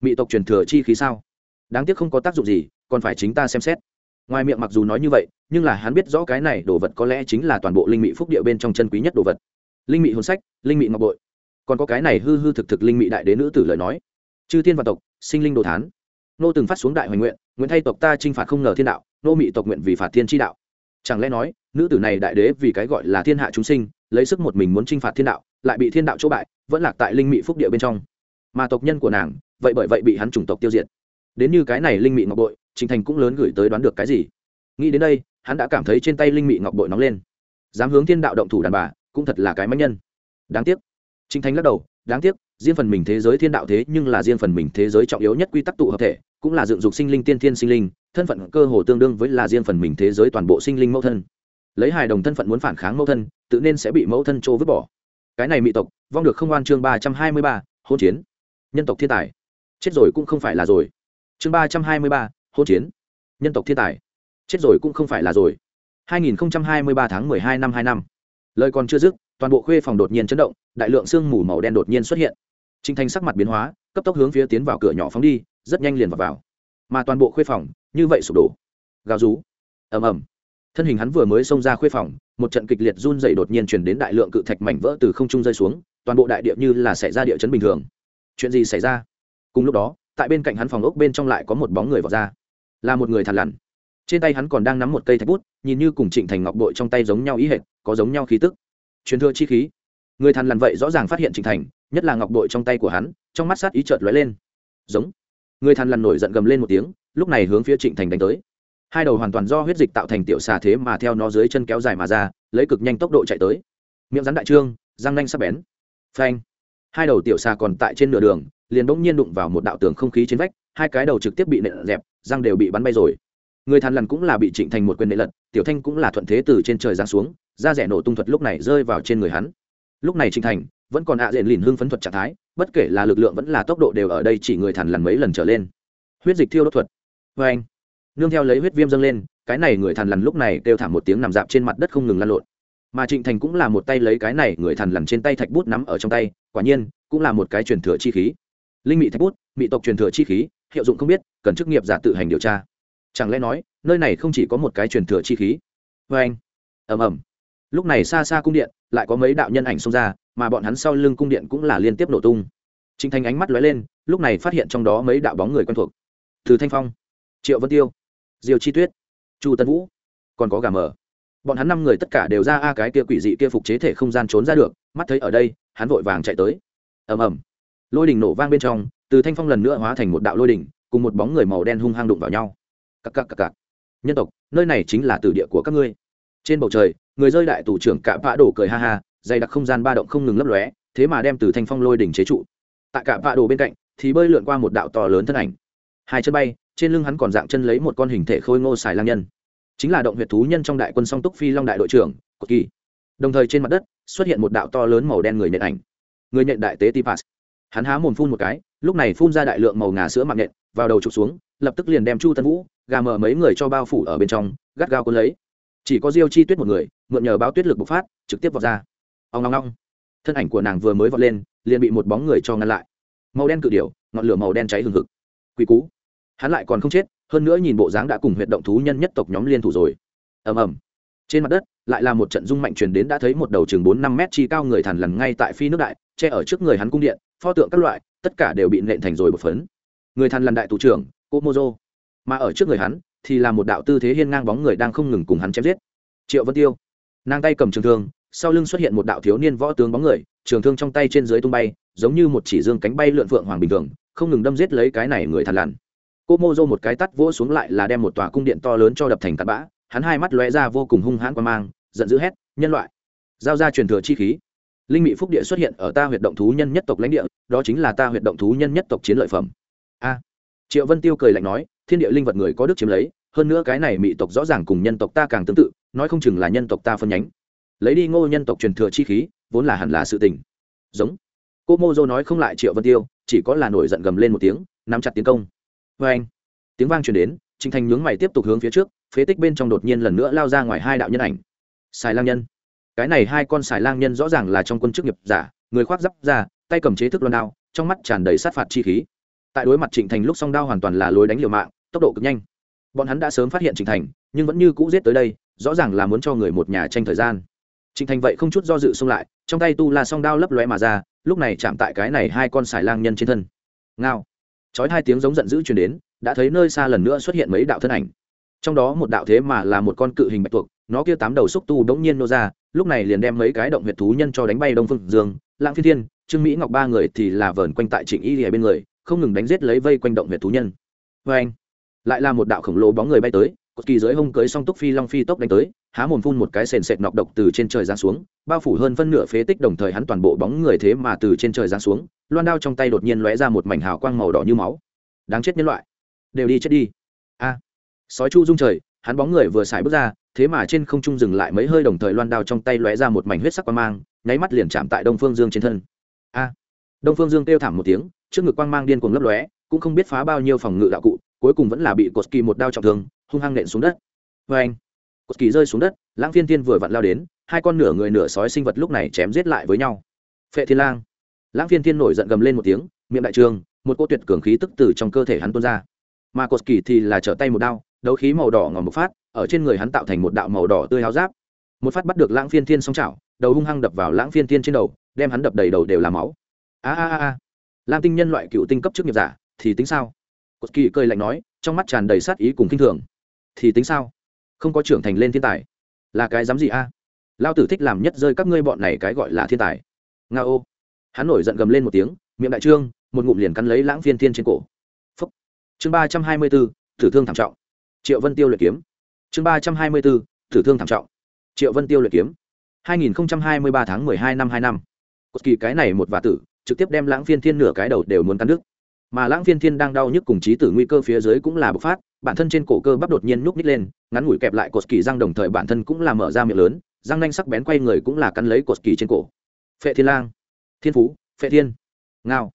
mị tộc truyền thừa chi khí sao? Đáng tiếc không có tác dụng gì, còn phải chính ta xem xét. Ngoài miệng mặc dù nói như vậy, nhưng là hắn biết rõ cái này đồ vật có lẽ chính là toàn bộ linh mị phúc địa bên trong chân quý nhất đồ vật. Linh mị hồn sách, linh mị ngọc bội. Còn có cái này hư hư thực thực linh mị đại đế nữ tử lời nói. Chư thiên và tộc, sinh linh đồ thán. Nô từng phát xuống đại hoành nguyện nguyện thay tộc ta t r i n h phạt không ngờ thiên đạo, nô mị tộc nguyện vì phạt thiên tri đạo. Chẳng lẽ nói, nữ tử này đại đế vì cái gọi là thiên hạ chúng sinh, lấy sức một mình muốn t r i n h phạt thiên đạo, lại bị thiên đạo chỗ bại, vẫn lạc tại linh mị phúc địa bên trong. Mà tộc nhân của nàng vậy bởi vậy bị hắn chủng tộc tiêu diệt đến như cái này linh mị ngọc bội trình thành cũng lớn gửi tới đoán được cái gì nghĩ đến đây hắn đã cảm thấy trên tay linh mị ngọc bội nóng lên dám hướng thiên đạo động thủ đàn bà cũng thật là cái mãnh nhân đáng tiếc Trình Thành lắc đầu, đáng tiếc, riêng phần mình thế giới thiên đạo thế nhưng là riêng phần mình thế giới trọng yếu nhất quy tắc tụ hợp thể, cũng là dựng dục sinh linh tiên thiên sinh linh, thân phận cơ hồ tương đương với là riêng phần mình thế giới toàn bộ sinh linh mẫu thân. Lấy hài đồng thân phận muốn phản kháng mẫu thân, tự nên sẽ bị mẫu thân trô vứt bỏ. Cái này mị tộc, vong được không oan chương ba trăm hai mươi ba, hôn chiến. Nhân tộc thiên tài. Chết rồi cũng không phải là rồi. Chương ba trăm hai mươi ba, hôn chiến. nhân tộc thiên tài. Chết rồi cũng không phải là rồi. 2023 tháng 12 năm 2 năm. Lời còn chưa dứt toàn bộ khuê phòng đột nhiên chấn động đại lượng sương mù màu đen đột nhiên xuất hiện. Trinh thanh sắc mặt biến hóa cấp tốc hướng phía tiến vào cửa nhỏ phóng đi rất nhanh liền vào, vào. mà toàn bộ khuê phòng như vậy sụp đổ. Gào rú. Ầm ầm. Thân hình hắn vừa mới xông ra khuê phòng một trận kịch liệt run dày đột nhiên chuyển đến đại lượng cự thạch mảnh vỡ từ không trung rơi xuống toàn bộ đại địa như là xảy ra địa chấn bình thường. Chuyện gì xảy ra? Cùng lúc đó, tại bên cạnh hắn phòng ốc bên trong lại có một bóng người vào ra. Là một người thằn lằn. Trên tay hắn còn đang nắm một cây thạch bút, nhìn như cùng trịnh thành ngọc bội trong tay giống nhau ý hệt, có giống nhau khí tức. Truyền thừa chi khí. Người thằn lằn vậy rõ ràng phát hiện trịnh thành, nhất là ngọc bội trong tay của hắn, trong mắt sát ý chợt lóe lên. Giống. Người thằn lằn nổi giận gầm lên một tiếng, lúc này hướng phía trịnh thành đánh tới. Hai đầu hoàn toàn do huyết dịch tạo thành tiểu xà thế mà theo nó dưới chân kéo dài mà ra, lấy cực nhanh tốc độ chạy tới. Miệng rắn đại trương, răng nanh sắp bén. Phanh. Hai đầu tiểu xà còn tại trên nửa đường liền bỗng nhiên đụng vào một đạo tường không khí trên vách, hai cái đầu trực tiếp bị nện dẹp, răng đều bị bắn bay rồi. Người thần lằn cũng là bị trịnh thành một quyền nệ lật, tiểu thanh cũng là thuận thế từ trên trời giáng xuống, da rẻ nổ tung thuật lúc này rơi vào trên người hắn. Lúc này trịnh thành vẫn còn ạ à diện lìn hưng phấn thuật trạng thái, bất kể là lực lượng vẫn là tốc độ đều ở đây chỉ người thần lằn mấy lần trở lên. Huyết dịch thiêu đốt thuật. Vê anh, nương theo lấy huyết viêm dâng lên, cái này người thần lằn lúc này kêu thảm một tiếng nằm dạp trên mặt đất không ngừng lăn lộn. Mà trịnh thành cũng là một tay lấy cái này người thần lằn trên tay thạch bút nắm ở trong tay, quả nhiên cũng là một cái truyền thừa chi khí linh mị thạch bút, mị tộc truyền thừa chi khí, hiệu dụng không biết, cần chức nghiệp giả tự hành điều tra. Chẳng lẽ nói, nơi này không chỉ có một cái truyền thừa chi khí? Vê anh, ầm ầm. Lúc này xa xa cung điện, lại có mấy đạo nhân ảnh xông ra, mà bọn hắn sau lưng cung điện cũng là liên tiếp nổ tung. Trịnh thành ánh mắt lóe lên, lúc này phát hiện trong đó mấy đạo bóng người quen thuộc. Từ thanh phong, triệu vân tiêu diều chi tuyết, chu tân vũ, còn có gà mờ. Bọn hắn năm người tất cả đều ra a cái kia quỷ dị kia phục chế thể không gian trốn ra được, mắt thấy ở đây, hắn vội vàng chạy tới. Ầm ầm lôi đỉnh nổ vang bên trong từ thanh phong lần nữa hóa thành một đạo lôi đỉnh, cùng một bóng người màu đen hung hăng đụng vào nhau. Cặc cặc cặc cặc. Nhân tộc nơi này chính là tử địa của các ngươi. Trên bầu trời người rơi đại tù trưởng cạ vạ đổ cười ha ha dày đặc không gian ba động không ngừng lấp lóe thế mà đem từ thanh phong lôi đỉnh chế trụ. Tại cạ vạ đổ bên cạnh thì bơi lượn qua một đạo to lớn thân ảnh. Hai chân bay trên lưng hắn còn dạng chân lấy một con hình thể khôi ngô xài lang nhân. Chính là động huyệt thú nhân trong đại quân song túc phi long đại đội trưởng cực kỳ. Đồng thời trên mặt đất xuất hiện một đạo to lớn màu đen người nhận ảnh. Người nhận đại tế tipas hắn há mồm phun một cái, lúc này phun ra đại lượng màu ngà sữa mạng nhện, vào đầu trục xuống, lập tức liền đem chu tân vũ, gà mở mấy người cho bao phủ ở bên trong, gắt gao cuốn lấy. Chỉ có diêu chi tuyết một người, mượn nhờ báo tuyết lực bộc phát, trực tiếp vào ra. Ông long long thân ảnh của nàng vừa mới vọt lên, liền bị một bóng người cho ngăn lại. Màu đen cự điểu, ngọn lửa màu đen cháy hừng hực. Quỷ cú. Hắn lại còn không chết, hơn nữa nhìn bộ dáng đã cùng huyệt động thú nhân nhất tộc nhóm liên thủ rồi. Ầm ầm. Trên mặt đất lại là một trận rung mạnh truyền đến đã thấy một đầu chừng bốn năm mét chi cao người thằn lằn ngay tại phi nước đại, che ở trước người hắn cung điện, pho tượng các loại, tất cả đều bị nện thành rồi bột phấn. Người thằn lằn đại thủ trưởng cô mà ở trước người hắn, thì là một đạo tư thế hiên ngang bóng người đang không ngừng cùng hắn chém giết. Triệu vân tiêu. Nàng tay cầm trường thương, sau lưng xuất hiện một đạo thiếu niên võ tướng bóng người, trường thương trong tay trên dưới tung bay, giống như một chỉ dương cánh bay lượn phượng hoàng bình thường, không ngừng đâm giết lấy cái này người thằn lằn. Cô mô dô một cái tắt vỗ xuống lại là đem một tòa cung điện to lớn cho đập thành tạt bã, hắn hai mắt lóe ra vô cùng hung hãn quan mang giận dữ hét, nhân loại! Giao ra truyền thừa chi khí. Linh mị phúc địa xuất hiện ở ta huyệt động thú nhân nhất tộc lãnh địa, đó chính là ta huyệt động thú nhân nhất tộc chiến lợi phẩm. A. Triệu vân tiêu cười lạnh nói, thiên địa linh vật người có đức chiếm lấy, hơn nữa cái này mị tộc rõ ràng cùng nhân tộc ta càng tương tự, nói không chừng là nhân tộc ta phân nhánh. Lấy đi ngô nhân tộc truyền thừa chi khí, vốn là hẳn là sự tình. Giống. Cô mô dô nói không lại triệu vân tiêu, chỉ có là nổi giận gầm lên một tiếng, nắm chặt tiến công. Vê anh. Tiếng vang truyền đến trịnh thành nhướng mày tiếp tục hướng phía trước, phế tích bên trong đột nhiên lần nữa lao ra ngoài hai đạo nhân ảnh xài lang nhân. Cái này hai con xài lang nhân rõ ràng là trong quân chức nghiệp giả, người khoác giáp ra, tay cầm chế thức loan đao, trong mắt tràn đầy sát phạt chi khí. Tại đối mặt trịnh thành lúc song đao hoàn toàn là lối đánh liều mạng, tốc độ cực nhanh. Bọn hắn đã sớm phát hiện trịnh thành, nhưng vẫn như cũ giết tới đây, rõ ràng là muốn cho người một nhà tranh thời gian. Trịnh thành vậy không chút do dự xông lại, trong tay tu la song đao lấp lóe mà ra, lúc này chạm tại cái này hai con xài lang nhân trên thân. Ngao. Chói hai tiếng giống giận dữ truyền đến, đã thấy nơi xa lần nữa xuất hiện mấy đạo thân ảnh trong đó một đạo thế mà là một con cự hình bạch tuộc, nó kia tám đầu xúc tu đống nhiên nô ra, lúc này liền đem mấy cái động huyệt thú nhân cho đánh bay đông phương dương lãng phi thiên, trương mỹ ngọc ba người thì là vờn quanh tại trịnh y lìa bên người, không ngừng đánh giết lấy vây quanh động huyệt thú nhân. Vê anh, lại là một đạo khổng lồ bóng người bay tới, cột kỳ dưới hông cưới song túc phi long phi tốc đánh tới, há mồm phun một cái sền sệt nọc độc từ trên trời giáng xuống, bao phủ hơn phân nửa phế tích đồng thời hắn toàn bộ bóng người thế mà từ trên trời giáng xuống, loan đao trong tay đột nhiên lóe ra một mảnh hào quang màu đỏ như máu. Đáng chết nhân loại. Đều đi chết đi. A sói chu rung trời, hắn bóng người vừa xài bước ra, thế mà trên không trung dừng lại mấy hơi đồng thời loan đao trong tay lóe ra một mảnh huyết sắc quang mang, nháy mắt liền chạm tại đông phương dương trên thân. A! Đông phương dương kêu thảm một tiếng, trước ngực quang mang điên cuồng lấp lóe, cũng không biết phá bao nhiêu phòng ngự đạo cụ, cuối cùng vẫn là bị cột kỳ một đao trọng thương, hung hăng nện xuống đất. Vê anh cột kỳ rơi xuống đất, lãng phiên thiên vừa vặn lao đến, hai con nửa người nửa sói sinh vật lúc này chém giết lại với nhau. Phệ thiên lang! Lãng phiên thiên nổi giận gầm lên một tiếng, miệng đại trường, một cô tuyệt cường khí tức từ trong cơ thể hắn tuôn ra. Mà cột kỳ thì là trở tay một đao đấu khí màu đỏ ngòm một phát, ở trên người hắn tạo thành một đạo màu đỏ tươi háo giáp. Một phát bắt được lãng phiên thiên song chảo, đầu hung hăng đập vào lãng phiên thiên trên đầu, đem hắn đập đầy đầu đều là máu. A a a lam tinh nhân loại cựu tinh cấp chức nghiệp giả, thì tính sao? Cột kỳ cười lạnh nói, trong mắt tràn đầy sát ý cùng k i n h thường. Thì tính sao? Không có trưởng thành lên thiên tài. Là cái dám gì a? Lao tử thích làm nhất rơi các ngươi bọn này cái gọi là thiên tài. Nga ô. Hắn nổi giận gầm lên một tiếng, miệng đại trương, một ngụm liền cắn lấy lãng phiên thiên trên cổ. Phúc. chương ba trăm hai mươi bốn tử thử thương thảm trọng triệu vân tiêu luyện kiếm. Chương ba trăm hai mươi bốn, Tử thử thương thảm trọng. Triệu vân tiêu luyện kiếm. hai nghìn hai mươi ba tháng mười hai năm hai năm. Cột kỳ cái này một và tử trực tiếp đem lãng phiên thiên nửa cái đầu đều muốn cắn đứt. Mà lãng phiên thiên đang đau nhức cùng trí tử nguy cơ phía dưới cũng là bộc phát bản thân trên cổ cơ bắp đột nhiên nhúc nít lên ngắn ngủi kẹp lại cột kỳ răng đồng thời bản thân cũng là mở ra miệng lớn răng nanh sắc bén quay người cũng là cắn lấy cột kỳ trên cổ. Phệ thiên lang thiên phú phệ thiên ngao.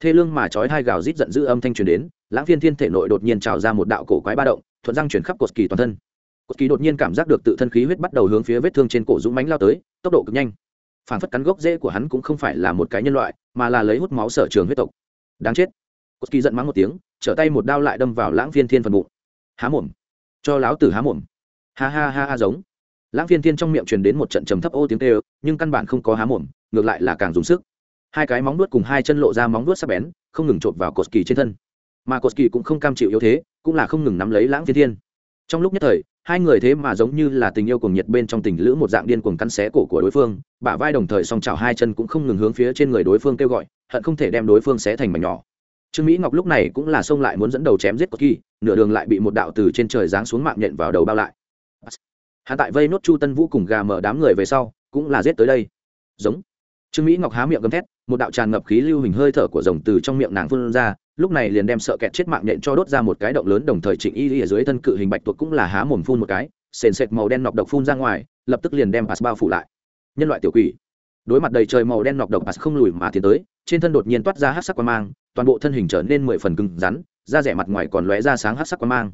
Thê lương mà chói hai gào rít giận dữ âm thanh truyền đến lãng phiên thiên thể nội đột nhiên trào ra một đạo cổ quái ba động thuận răng chuyển khắp cột kỳ toàn thân. Cột kỳ đột nhiên cảm giác được tự thân khí huyết bắt đầu hướng phía vết thương trên cổ dũng mánh lao tới, tốc độ cực nhanh. Phản phất cắn gốc rễ của hắn cũng không phải là một cái nhân loại, mà là lấy hút máu sở trường huyết tộc. Đáng chết. Cốt kỳ giận mắng một tiếng, trở tay một đao lại đâm vào lãng phiên thiên phần bụng. Há mồm. Cho láo tử há mồm. Ha ha ha ha giống. Lãng phiên thiên trong miệng truyền đến một trận trầm thấp ô tiếng tê nhưng căn bản không có há mồm, ngược lại là càng dùng sức. Hai cái móng nuốt cùng hai chân lộ ra móng nuốt sắc bén, không ngừng chộp vào cột kỳ trên thân mà cột kỳ cũng không cam chịu yếu thế, cũng là không ngừng nắm lấy lãng phiên thiên. Trong lúc nhất thời, hai người thế mà giống như là tình yêu cùng nhiệt bên trong tình lữ một dạng điên cuồng cắn xé cổ của đối phương, bả vai đồng thời song chảo hai chân cũng không ngừng hướng phía trên người đối phương kêu gọi, hận không thể đem đối phương xé thành mảnh nhỏ. Trương mỹ ngọc lúc này cũng là xông lại muốn dẫn đầu chém giết cột kỳ, nửa đường lại bị một đạo từ trên trời giáng xuống mạng nhện vào đầu bao lại. Hạ tại vây nốt chu tân vũ cùng gà mở đám người về sau, cũng là giết tới đây. Giống. Trương mỹ ngọc há miệng gầm thét một đạo tràn ngập khí lưu hình hơi thở của rồng từ trong miệng nàng phun ra, lúc này liền đem sợ kẹt chết mạng nhện cho đốt ra một cái động lớn đồng thời trịnh y ở dưới thân cự hình bạch tuộc cũng là há mồm phun một cái, sền sệt màu đen nọc độc phun ra ngoài, lập tức liền đem pass bao phủ lại. Nhân loại tiểu quỷ. Đối mặt đầy trời màu đen nọc độc, pass không lùi mà tiến tới, trên thân đột nhiên toát ra hát sắc quan mang, toàn bộ thân hình trở nên mười phần cứng rắn, da rẻ mặt ngoài còn lóe ra sáng hát sắc quan mang.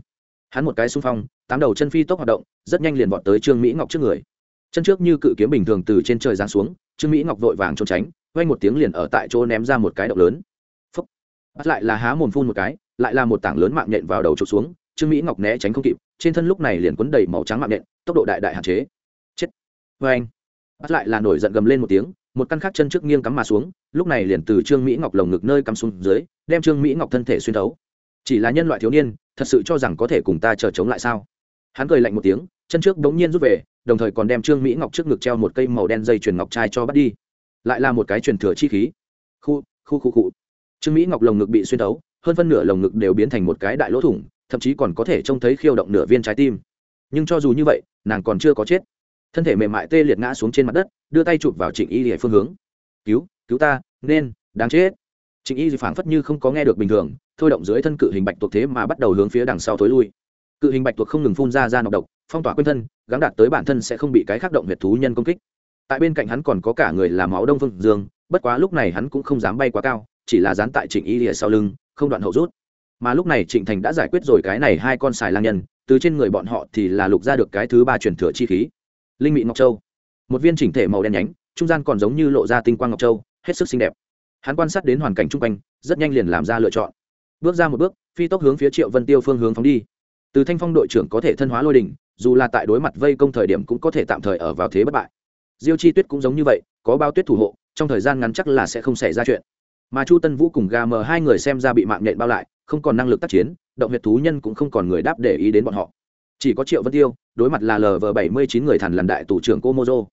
Hắn một cái xung phong, tám đầu chân phi tốc hoạt động, rất nhanh liền vọt tới trương mỹ ngọc trước người. Chân trước như cự kiếm bình thường từ trên trời giáng xuống, trương mỹ ngọc vội vàng trốn tránh vang một tiếng liền ở tại chỗ ném ra một cái động lớn. Phúc bắt lại là há mồm phun một cái, lại là một tảng lớn mạng nhện vào đầu trục xuống, trương mỹ ngọc né tránh không kịp, trên thân lúc này liền quấn đầy màu trắng mạng nhện, tốc độ đại đại hạn chế. Chết. Vang. Bắt lại là nổi giận gầm lên một tiếng, một căn khác chân trước nghiêng cắm mà xuống, lúc này liền từ trương mỹ ngọc lồng ngực nơi cắm xuống dưới, đem trương mỹ ngọc thân thể xuyên thấu. Chỉ là nhân loại thiếu niên, thật sự cho rằng có thể cùng ta chờ chống lại sao? Hắn cười lạnh một tiếng, chân trước đống nhiên rút về, đồng thời còn đem trương mỹ ngọc trước ngực treo một cây màu đen dây chuyền ngọc trai cho bắt đi lại là một cái truyền thừa chi khí. Khu khu khu khu. Trương mỹ ngọc lồng ngực bị xuyên tấu hơn phân nửa lồng ngực đều biến thành một cái đại lỗ thủng, thậm chí còn có thể trông thấy khiêu động nửa viên trái tim. Nhưng cho dù như vậy, nàng còn chưa có chết. Thân thể mềm mại tê liệt ngã xuống trên mặt đất, đưa tay chụp vào trịnh y hệ phương hướng. Cứu cứu ta, nên, đáng chết. Trịnh y phảng phất như không có nghe được bình thường, thôi động dưới thân cự hình bạch tuộc thế mà bắt đầu hướng phía đằng sau thối lui. Cự hình bạch tuộc không ngừng phun ra ra nọc độc, phong tỏa quanh thân gắn đạt tới bản thân sẽ không bị cái khắc động huyệt thú nhân công kích tại bên cạnh hắn còn có cả người làm máu đông phương dương, bất quá lúc này hắn cũng không dám bay quá cao, chỉ là dán tại trịnh y lìa sau lưng, không đoạn hậu rút. Mà lúc này trịnh thành đã giải quyết rồi cái này hai con xài lang nhân, từ trên người bọn họ thì là lục ra được cái thứ ba truyền thừa chi khí. Linh mị ngọc châu. Một viên chỉnh thể màu đen nhánh, trung gian còn giống như lộ ra tinh quang ngọc châu, hết sức xinh đẹp. Hắn quan sát đến hoàn cảnh chung quanh, rất nhanh liền làm ra lựa chọn. Bước ra một bước, phi tốc hướng phía triệu vân tiêu phương hướng phóng đi. Từ thanh phong đội trưởng có thể thân hóa lôi đình dù là tại đối mặt vây công thời điểm cũng có thể tạm thời ở vào thế bất bại diêu chi tuyết cũng giống như vậy, có bao tuyết thủ hộ, trong thời gian ngắn chắc là sẽ không xảy ra chuyện. Mà chu tân vũ cùng gà mờ hai người xem ra bị mạng nhện bao lại, không còn năng lực tác chiến, động huyệt thú nhân cũng không còn người đáp để ý đến bọn họ. Chỉ có triệu vân tiêu, đối mặt là lv bảy mươi chín người thằn lần đại tù trưởng cô mozo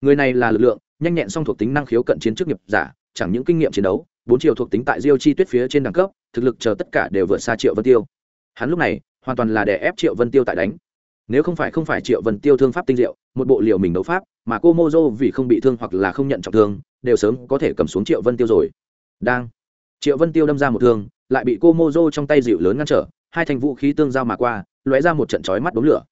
người này là lực lượng, nhanh nhẹn song thuộc tính năng khiếu cận chiến chức nghiệp giả, chẳng những kinh nghiệm chiến đấu, bốn triệu thuộc tính tại diêu chi tuyết phía trên đẳng cấp, thực lực chờ tất cả đều vượt xa triệu vân tiêu. Hắn lúc này, hoàn toàn là để ép triệu vân tiêu tại đánh nếu không phải không phải triệu vân tiêu thương pháp tinh diệu, một bộ liều mình đấu pháp, mà cô mozo vì không bị thương hoặc là không nhận trọng thương, đều sớm có thể cầm xuống triệu vân tiêu rồi. Đang. Triệu vân tiêu đâm ra một thương, lại bị cô mozo trong tay dịu lớn ngăn trở, hai thành vũ khí tương giao mà qua, lóe ra một trận chói mắt đốm lửa.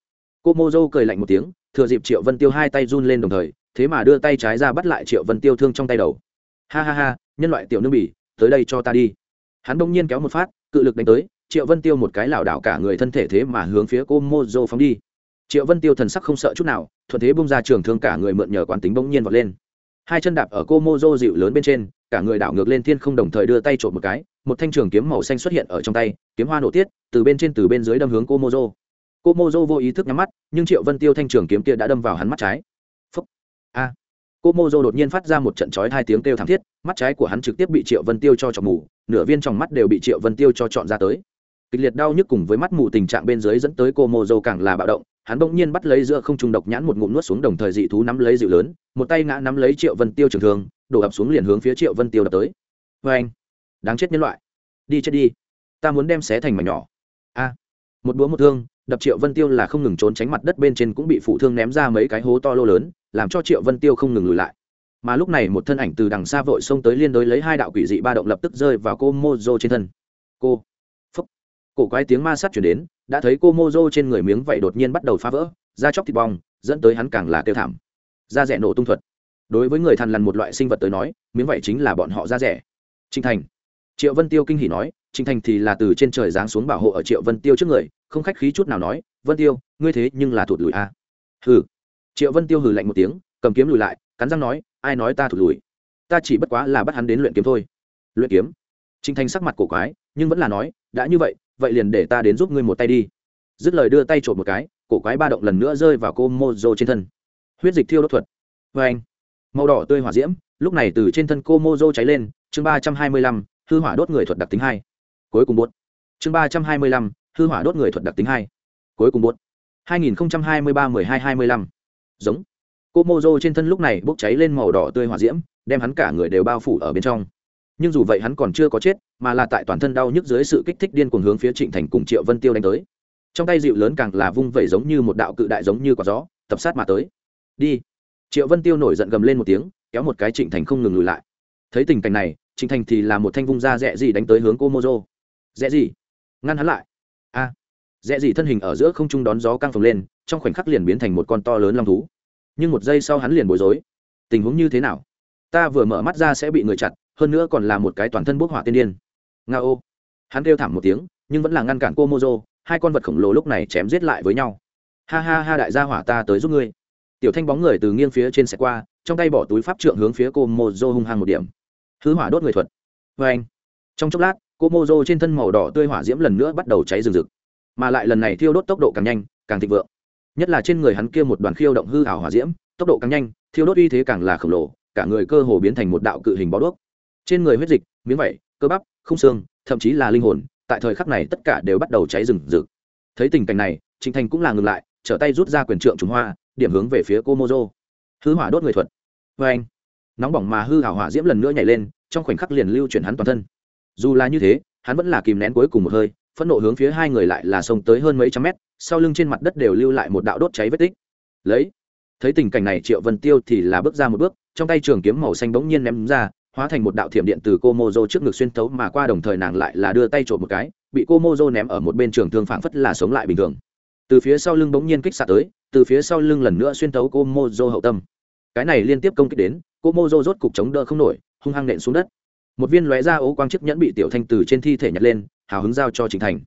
Cô mozo cười lạnh một tiếng, thừa dịp triệu vân tiêu hai tay run lên đồng thời, thế mà đưa tay trái ra bắt lại triệu vân tiêu thương trong tay đầu. Ha ha ha, nhân loại tiểu nương bỉ, tới đây cho ta đi. Hắn đông nhiên kéo một phát, cự lực đánh tới, triệu vân tiêu một cái lảo đảo cả người thân thể thế mà hướng phía cô mô dô phóng đi triệu vân tiêu thần sắc không sợ chút nào, thuận thế bung ra trường thương cả người mượn nhờ quán tính bỗng nhiên vọt lên. Hai chân đạp ở cô mô dô dịu lớn bên trên, cả người đảo ngược lên thiên không đồng thời đưa tay trộm một cái, một thanh trường kiếm màu xanh xuất hiện ở trong tay, kiếm hoa nổ tiết, từ bên trên từ bên dưới đâm hướng cô mô dô cô mô dô vô ý thức nhắm mắt, nhưng triệu vân tiêu thanh trường kiếm kia đã đâm vào hắn mắt trái. Phúc. A. Cô mô dô đột nhiên phát ra một trận chói hai tiếng kêu thảm thiết, mắt trái của hắn trực tiếp bị triệu vân tiêu cho chọn mù, nửa viên trong mắt đều bị triệu vân tiêu cho chọn ra tới. Kịch liệt đau nhức cùng với mắt mù tình trạng bên dưới dẫn tới cô mô dô càng là bạo động hắn bỗng nhiên bắt lấy giữa không trung độc nhãn một ngụm nuốt xuống đồng thời dị thú nắm lấy dịu lớn, một tay ngã nắm lấy triệu vân tiêu trường thương, đổ ập xuống liền hướng phía triệu vân tiêu đập tới. Vê anh, đáng chết nhân loại. Đi chết đi. Ta muốn đem xé thành mảnh nhỏ. A. Một búa một thương, đập triệu vân tiêu là không ngừng trốn tránh mặt đất bên trên cũng bị phụ thương ném ra mấy cái hố to lô lớn, làm cho triệu vân tiêu không ngừng lùi lại. Mà lúc này một thân ảnh từ đằng xa vội xông tới liên đối lấy hai đạo quỷ dị ba động lập tức rơi vào cô mô dô trên thân. Cô. Phúc. Cổ quái tiếng ma sát chuyển đến đã thấy cô mô trên người miếng vậy đột nhiên bắt đầu phá vỡ, da chóc thịt bong, dẫn tới hắn càng là kêu thảm. Da rẻ nổ tung thuật. Đối với người thằn lằn một loại sinh vật tới nói, miếng vậy chính là bọn họ da rẻ. Trinh thành. Triệu vân tiêu kinh hỉ nói trinh thành thì là từ trên trời giáng xuống bảo hộ ở triệu vân tiêu trước người, không khách khí chút nào nói, vân tiêu, ngươi thế nhưng là thụt lùi a à. hừ. Triệu vân tiêu hừ lạnh một tiếng, cầm kiếm lùi lại, cắn răng nói, ai nói ta thụt lùi? Ta chỉ bất quá là bắt hắn đến luyện kiếm thôi. Luyện kiếm? Trinh thành sắc mặt cổ quái, nhưng vẫn là nói, đã như vậy vậy liền để ta đến giúp ngươi một tay đi. Dứt lời đưa tay trộm một cái, cổ quái ba động lần nữa rơi vào cô mô dô trên thân. Huyết dịch thiêu đốt thuật. Vê anh, màu đỏ tươi hỏa diễm, lúc này từ trên thân cô mô dô cháy lên, chương ba trăm hai mươi lăm, hư hỏa đốt người thuật đặc tính hai. Cuối cùng bốt chương ba trăm hai mươi lăm, hư hỏa đốt người thuật đặc tính hai. Cuối cùng bốt hai nghìn hai mươi ba mười hai hai mươi lăm. Giống. Cô mô dô trên thân lúc này bốc cháy lên màu đỏ tươi hỏa diễm, đem hắn cả người đều bao phủ ở bên trong. Nhưng dù vậy hắn còn chưa có chết mà là tại toàn thân đau nhức dưới sự kích thích điên cuồng hướng phía trịnh thành cùng triệu vân tiêu đánh tới. Trong tay dịu lớn càng là vung vẩy giống như một đạo cự đại giống như quả gió, tập sát mà tới. Đi. Triệu vân tiêu nổi giận gầm lên một tiếng, kéo một cái trịnh thành không ngừng lùi lại. Thấy tình cảnh này, trịnh thành thì là một thanh vung ra rẽ gì đánh tới hướng cô mô rẽ gì? Ngăn hắn lại. A. À. rẽ gì thân hình ở giữa không trung đón gió căng phồng lên, trong khoảnh khắc liền biến thành một con to lớn long thú. Nhưng một giây sau hắn liền bối rối. Tình huống như thế nào? Ta vừa mở mắt ra sẽ bị người chặt, hơn nữa còn là một cái toàn thân bốc hỏa tiên điên nga ô hắn kêu thảm một tiếng, nhưng vẫn là ngăn cản cô mô dô hai con vật khổng lồ lúc này chém giết lại với nhau. Ha ha ha đại gia hỏa ta tới giúp ngươi. Tiểu thanh bóng người từ nghiêng phía trên xe qua, trong tay bỏ túi pháp trượng hướng phía cô mô dô hung hăng một điểm. Hư hỏa đốt người thuật. Vê anh. Trong chốc lát cô mô dô trên thân màu đỏ tươi hỏa diễm lần nữa bắt đầu cháy rừng rực. Mà lại lần này thiêu đốt tốc độ càng nhanh, càng thịnh vượng. Nhất là trên người hắn kia một đoàn khiêu động hư hảo hỏa diễm, tốc độ càng nhanh, thiêu đốt uy thế càng là khổng lồ, cả người cơ hồ biến thành một đạo cự hình bó đuốc. Trên người huyết dịch, miếng vẩy cơ bắp không xương, thậm chí là linh hồn, tại thời khắc này tất cả đều bắt đầu cháy rừng rực. Thấy tình cảnh này, trịnh thành cũng là ngừng lại, trở tay rút ra quyền trượng trùng hoa, điểm hướng về phía cô mô dô hư hỏa đốt người thuật. Vê anh, nóng bỏng mà hư hảo hỏa diễm lần nữa nhảy lên, trong khoảnh khắc liền lưu chuyển hắn toàn thân. Dù là như thế, hắn vẫn là kìm nén cuối cùng một hơi, phẫn nộ hướng phía hai người lại là sông tới hơn mấy trăm mét, sau lưng trên mặt đất đều lưu lại một đạo đốt cháy vết tích. Lấy, thấy tình cảnh này, triệu vân tiêu thì là bước ra một bước, trong tay trường kiếm màu xanh bỗng nhiên ném ra hóa thành một đạo thiểm điện từ cô mô dô trước ngực xuyên tấu mà qua, đồng thời nàng lại là đưa tay trộm một cái, bị cô mô dô ném ở một bên trường thương phảng phất là sống lại bình thường. Từ phía sau lưng bỗng nhiên kích xạ tới, từ phía sau lưng lần nữa xuyên tấu cô mô dô hậu tâm. Cái này liên tiếp công kích đến cô mô dô rốt cục chống đỡ không nổi, hung hăng nện xuống đất. Một viên lóe ra ố quang chiếc nhẫn bị tiểu thanh từ trên thi thể nhặt lên, hào hứng giao cho trịnh thành.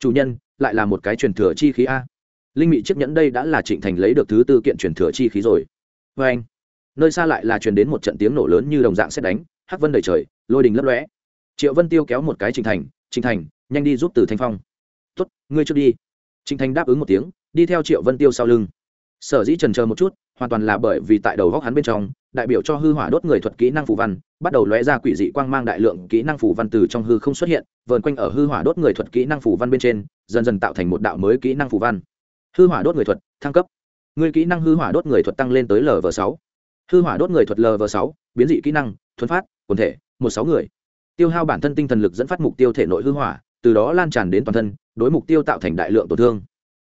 Chủ nhân, lại là một cái truyền thừa chi khí a. Linh mị chiếc nhẫn đây đã là trịnh thành lấy được thứ tư kiện truyền thừa chi khí rồi. Vê anh nơi xa lại là truyền đến một trận tiếng nổ lớn như đồng dạng xét đánh hắc vân đầy trời, lôi đình lấp lóe. Triệu vân tiêu kéo một cái Trình thành Trình thành, nhanh đi giúp từ thanh phong. Tuất ngươi trước đi. Trình thành đáp ứng một tiếng, đi theo triệu vân tiêu sau lưng. Sở dĩ trần chờ một chút, hoàn toàn là bởi vì tại đầu góc hắn bên trong, đại biểu cho hư hỏa đốt người thuật kỹ năng phù văn, bắt đầu lóe ra quỷ dị quang mang đại lượng kỹ năng phù văn từ trong hư không xuất hiện, vờn quanh ở hư hỏa đốt người thuật kỹ năng phù văn bên trên, dần dần tạo thành một đạo mới kỹ năng phù văn. Hư hỏa đốt người thuật, thăng cấp. Người kỹ năng hư hỏa đốt người thuật tăng lên tới lv sáu. Hư hỏa đốt người thuật lv sáu, biến dị kỹ năng thuấn phát quần thể, một sáu người. Tiêu hao bản thân tinh thần lực dẫn phát mục tiêu thể nội hư hỏa, từ đó lan tràn đến toàn thân, đối mục tiêu tạo thành đại lượng tổn thương.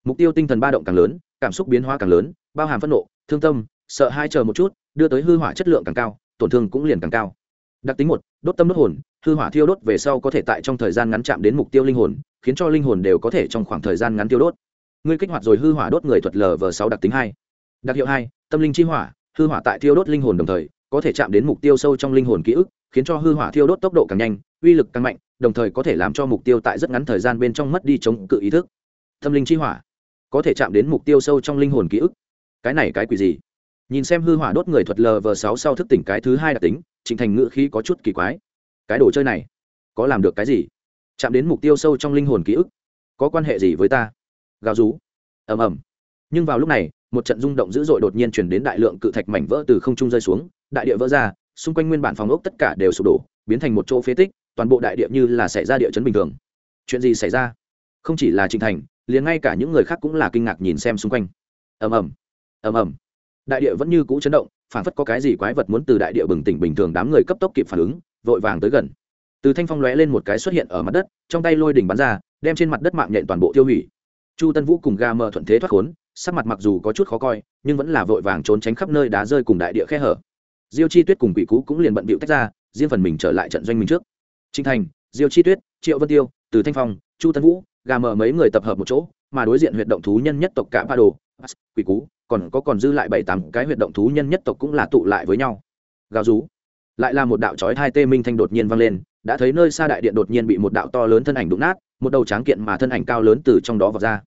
Mục tiêu tinh thần ba động càng lớn, cảm xúc biến hóa càng lớn, bao hàm phẫn nộ, thương tâm, sợ hai chờ một chút, đưa tới hư hỏa chất lượng càng cao, tổn thương cũng liền càng cao. Đặc tính một, đốt tâm đốt hồn, hư hỏa thiêu đốt về sau có thể tại trong thời gian ngắn chạm đến mục tiêu linh hồn, khiến cho linh hồn đều có thể trong khoảng thời gian ngắn tiêu đốt. Ngươi kích hoạt rồi hư hỏa đốt người thuật lờ lv sáu đặc tính hai. Đặc hiệu hai, tâm linh chi hỏa, hư hỏa tại thiêu đốt linh hồn đồng thời có thể chạm đến mục tiêu sâu trong linh hồn ký ức, khiến cho hư hỏa thiêu đốt tốc độ càng nhanh, uy lực càng mạnh, đồng thời có thể làm cho mục tiêu tại rất ngắn thời gian bên trong mất đi chống cự ý thức. Tâm linh chi hỏa, có thể chạm đến mục tiêu sâu trong linh hồn ký ức. Cái này cái quỷ gì? Nhìn xem hư hỏa đốt người thuật lv sáu sau thức tỉnh cái thứ hai đặc tính, trịnh thành ngữ khí có chút kỳ quái. Cái đồ chơi này, có làm được cái gì? Chạm đến mục tiêu sâu trong linh hồn ký ức, có quan hệ gì với ta? Gào rú. Ầm ầm. Nhưng vào lúc này, một trận rung động dữ dội đột nhiên chuyển đến đại lượng cự thạch mảnh vỡ từ không trung rơi xuống đại địa vỡ ra, xung quanh nguyên bản phòng ốc tất cả đều sụp đổ, biến thành một chỗ phế tích, toàn bộ đại địa như là xảy ra địa chấn bình thường. Chuyện gì xảy ra? Không chỉ là trịnh thành, liền ngay cả những người khác cũng là kinh ngạc nhìn xem xung quanh. Ầm ầm ầm ầm. Đại địa vẫn như cũ chấn động phản phất có cái gì quái vật muốn từ đại địa bừng tỉnh bình thường đám người cấp tốc kịp phản ứng, vội vàng tới gần. Từ thanh phong lóe lên một cái xuất hiện ở mặt đất, trong tay lôi đỉnh bắn ra, đem trên mặt đất mạng nhện toàn bộ tiêu hủy. Chu tân vũ cùng ga mờ thuận thế thoát khốn, sắc mặt mặc dù có chút khó coi, nhưng vẫn là vội vàng trốn tránh khắp nơi đá rơi cùng đại địa khe hở diêu chi tuyết cùng quỷ cú cũng liền bận bịu tách ra, riêng phần mình trở lại trận doanh mình trước. Trinh thành, diêu chi tuyết, triệu vân tiêu, từ thanh phong, chu tân vũ, gà mở mấy người tập hợp một chỗ, mà đối diện huyệt động thú nhân nhất tộc cả ba đồ quỷ cú còn có còn dư lại bảy tám cái huyệt động thú nhân nhất tộc cũng là tụ lại với nhau. Gào rú. Lại là một đạo chói hai tê minh thanh đột nhiên vang lên, đã thấy nơi xa đại điện đột nhiên bị một đạo to lớn thân ảnh đụng nát, một đầu tráng kiện mà thân ảnh cao lớn từ trong đó vào ra.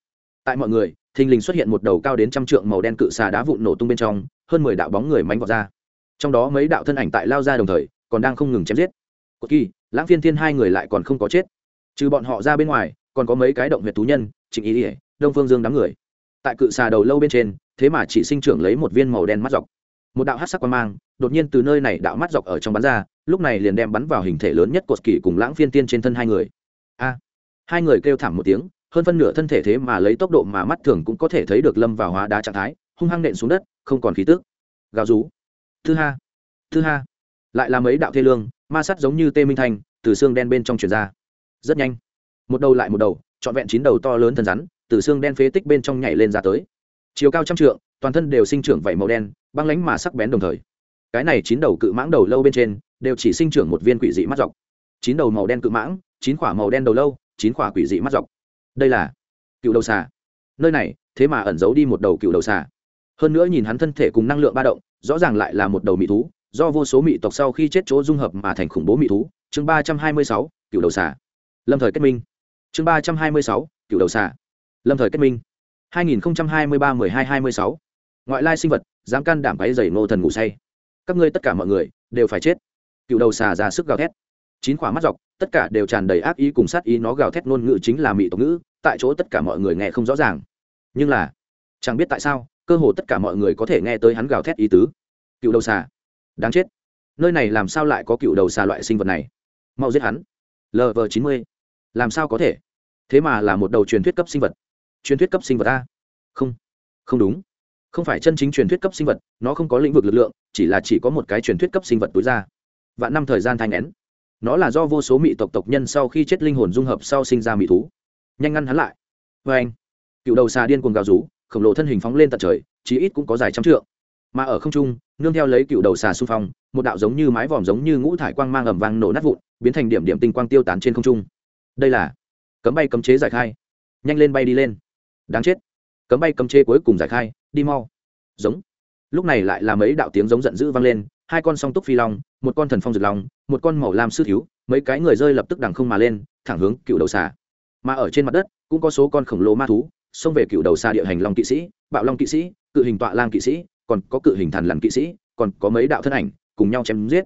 Tại mọi người, thình lình xuất hiện một đầu cao đến trăm trượng màu đen cự xà đá vụn nổ tung bên trong, hơn mười đạo bóng người mánh vào ra trong đó mấy đạo thân ảnh tại lao ra đồng thời, còn đang không ngừng chém giết. Cột kỳ, lãng phiên thiên hai người lại còn không có chết. Trừ bọn họ ra bên ngoài, còn có mấy cái động huyệt thú nhân, trịnh ý ỉa đông phương dương đám người. Tại cự xà đầu lâu bên trên, thế mà chỉ sinh trưởng lấy một viên màu đen mắt dọc. Một đạo hát sắc quan mang, đột nhiên từ nơi này đạo mắt dọc ở trong bắn ra, lúc này liền đem bắn vào hình thể lớn nhất cột kỳ cùng lãng phiên tiên trên thân hai người. A! Hai người kêu thảm một tiếng, hơn phân nửa thân thể thế mà lấy tốc độ mà mắt thường cũng có thể thấy được lâm vào hóa đá trạng thái, hung hăng nện xuống đất, không còn khí tước gào rú thứ ha. Thứ ha. Lại là mấy đạo thê lương, ma sắt giống như tê minh thành, từ xương đen bên trong truyền ra. Rất nhanh. Một đầu lại một đầu, trọn vẹn chín đầu to lớn thân rắn, từ xương đen phế tích bên trong nhảy lên ra tới. Chiều cao trăm trượng, toàn thân đều sinh trưởng vảy màu đen, băng lánh mà sắc bén đồng thời. Cái này chín đầu cự mãng đầu lâu bên trên, đều chỉ sinh trưởng một viên quỷ dị mắt dọc. Chín đầu màu đen cự mãng, chín quả màu đen đầu lâu, chín quả quỷ dị mắt dọc. Đây là cựu đầu xà. Nơi này, thế mà ẩn giấu đi một đầu cựu đầu xà. Hơn nữa nhìn hắn thân thể cùng năng lượng ba động rõ ràng lại là một đầu mị thú, do vô số mị tộc sau khi chết chỗ dung hợp mà thành khủng bố mị thú. Chương ba trăm hai mươi sáu, cựu đầu xà. Lâm thời kết minh. Chương ba trăm hai mươi sáu, cựu đầu xà. Lâm thời kết minh. Hai nghìn hai mươi ba, mười hai hai mươi sáu. Ngoại lai sinh vật, dám can đảm váy dày nô thần ngủ say. Các ngươi tất cả mọi người, đều phải chết. Cựu đầu xà ra sức gào thét. Chín khỏa mắt dọc, tất cả đều tràn đầy ác ý cùng sát ý, nó gào thét ngôn ngữ chính là mị tộc ngữ, tại chỗ tất cả mọi người nghe không rõ ràng. Nhưng là, chẳng biết tại sao cơ hồ tất cả mọi người có thể nghe tới hắn gào thét ý tứ. Cựu đầu xà. Đáng chết. Nơi này làm sao lại có cựu đầu xà loại sinh vật này? Mau giết hắn. Lv chín mươi. Làm sao có thể? Thế mà là một đầu truyền thuyết cấp sinh vật. Truyền thuyết cấp sinh vật a. Không. Không đúng. Không phải chân chính truyền thuyết cấp sinh vật, nó không có lĩnh vực lực lượng, chỉ là chỉ có một cái truyền thuyết cấp sinh vật tối ra. Vạn năm thời gian thanh nén. Nó là do vô số mỹ tộc tộc nhân sau khi chết linh hồn dung hợp sau sinh ra mỹ thú. Nhanh ngăn hắn lại. Vê anh cựu đầu xà điên cuồng gào rú khổng lồ thân hình phóng lên tận trời, chí ít cũng có dài trăm trượng. Mà ở không trung, nương theo lấy cựu đầu xà xung phong, một đạo giống như mái vòm giống như ngũ thải quang mang ầm vang nổ nát vụn, biến thành điểm điểm tinh quang tiêu tán trên không trung. Đây là cấm bay cấm chế giải khai. Nhanh lên bay đi lên. Đáng chết. Cấm bay cấm chế cuối cùng giải khai, đi mau. Giống. Lúc này lại là mấy đạo tiếng giống giận dữ vang lên, hai con song túc phi long, một con thần phong rực long, một con màu lam sư thiếu, mấy cái người rơi lập tức đằng không mà lên, thẳng hướng cựu đầu xà. Mà ở trên mặt đất, cũng có số con khổng lồ ma thú xông về cựu đầu xa địa hành long kỵ sĩ, bạo long kỵ sĩ, cự hình tọa lang kỵ sĩ, còn có cự hình thần lằn kỵ sĩ, còn có mấy đạo thân ảnh cùng nhau chém giết.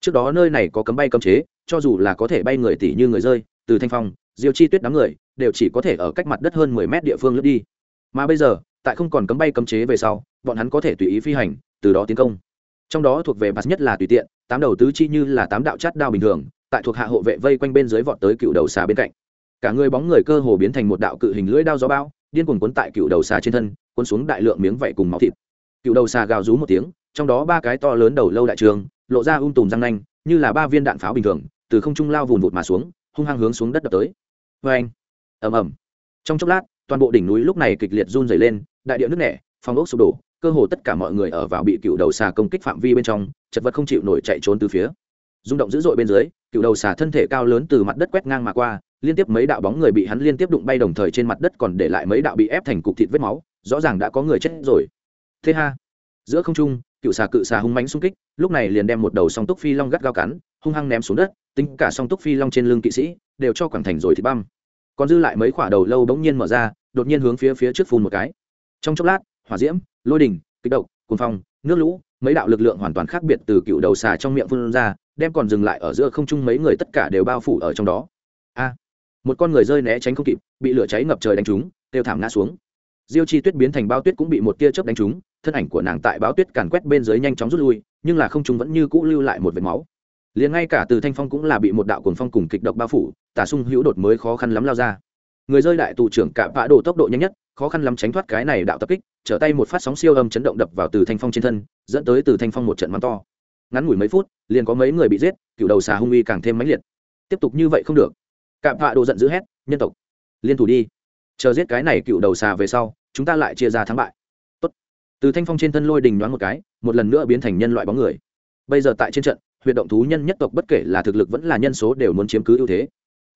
Trước đó nơi này có cấm bay cấm chế, cho dù là có thể bay người tỷ như người rơi, từ thanh phong, diêu chi tuyết đám người, đều chỉ có thể ở cách mặt đất hơn mười mét địa phương lướt đi. Mà bây giờ, tại không còn cấm bay cấm chế về sau, bọn hắn có thể tùy ý phi hành, từ đó tiến công. Trong đó thuộc về bạt nhất là tùy tiện, tám đầu tứ chi như là tám đạo chát đao bình thường, tại thuộc hạ hộ vệ vây quanh bên dưới vọt tới cựu đầu xà bên cạnh. Cả người bóng người cơ hồ biến thành một đạo cự hình lưỡi đao gió bao điên cuồng cuốn tại cựu đầu xà trên thân, cuốn xuống đại lượng miếng vảy cùng máu thịt. Cựu đầu xà gào rú một tiếng, trong đó ba cái to lớn đầu lâu đại trường, lộ ra um tùm răng nanh, như là ba viên đạn pháo bình thường, từ không trung lao vùn vụt mà xuống, hung hăng hướng xuống đất đập tới. Vê anh, ầm ầm. Trong chốc lát, toàn bộ đỉnh núi lúc này kịch liệt run dày lên, đại địa nước nẻ phong ốc sụp đổ, cơ hồ tất cả mọi người ở vào bị cựu đầu xà công kích phạm vi bên trong, chật vật không chịu nổi chạy trốn từ phía. Rung động dữ dội bên dưới, cựu đầu xà thân thể cao lớn từ mặt đất quét ngang mà qua liên tiếp mấy đạo bóng người bị hắn liên tiếp đụng bay đồng thời trên mặt đất còn để lại mấy đạo bị ép thành cục thịt vết máu, rõ ràng đã có người chết rồi. Thế ha. Giữa không trung, cựu xà cự xà hung mánh xung kích, lúc này liền đem một đầu song túc phi long gắt gao cắn, hung hăng ném xuống đất, tính cả song túc phi long trên lưng kỵ sĩ đều cho quảng thành rồi thì băm. Còn dư lại mấy quả đầu lâu bỗng nhiên mở ra, đột nhiên hướng phía phía trước phun một cái. Trong chốc lát, hỏa diễm, lôi đình kích động cuồng phong, nước lũ, mấy đạo lực lượng hoàn toàn khác biệt từ cựu đầu xà trong miệng phun ra, đem còn dừng lại ở giữa không trung mấy người tất cả đều bao phủ ở trong đó một con người rơi né tránh không kịp, bị lửa cháy ngập trời đánh trúng têu thảm ngã xuống. Diêu chi tuyết biến thành bao tuyết cũng bị một tia chớp đánh trúng, thân ảnh của nàng tại báo tuyết càn quét bên dưới nhanh chóng rút lui, nhưng là không trung vẫn như cũ lưu lại một vệt máu. Liền ngay cả từ thanh phong cũng là bị một đạo cuồng phong cùng kịch độc bao phủ, tả sung hữu đột mới khó khăn lắm lao ra. Người rơi đại tù trưởng cả vã đổ tốc độ nhanh nhất, khó khăn lắm tránh thoát cái này đạo tập kích, trở tay một phát sóng siêu âm chấn động đập vào từ thanh phong trên thân, dẫn tới từ thanh phong một trận mắng to. Ngắn ngủi mấy phút, liền có mấy người bị giết, cựu đầu xà hung uy càng thêm mãnh liệt. Tiếp tục như vậy không được cạm vạ đồ giận dữ hét, nhân tộc, liên thủ đi. Chờ giết cái này cựu đầu xà về sau, chúng ta lại chia ra thắng bại. Tốt. từ thanh phong trên thân lôi đình đoán một cái, một lần nữa biến thành nhân loại bóng người. Bây giờ tại trên trận, huyệt động thú nhân nhất tộc bất kể là thực lực vẫn là nhân số đều muốn chiếm cứ ưu thế.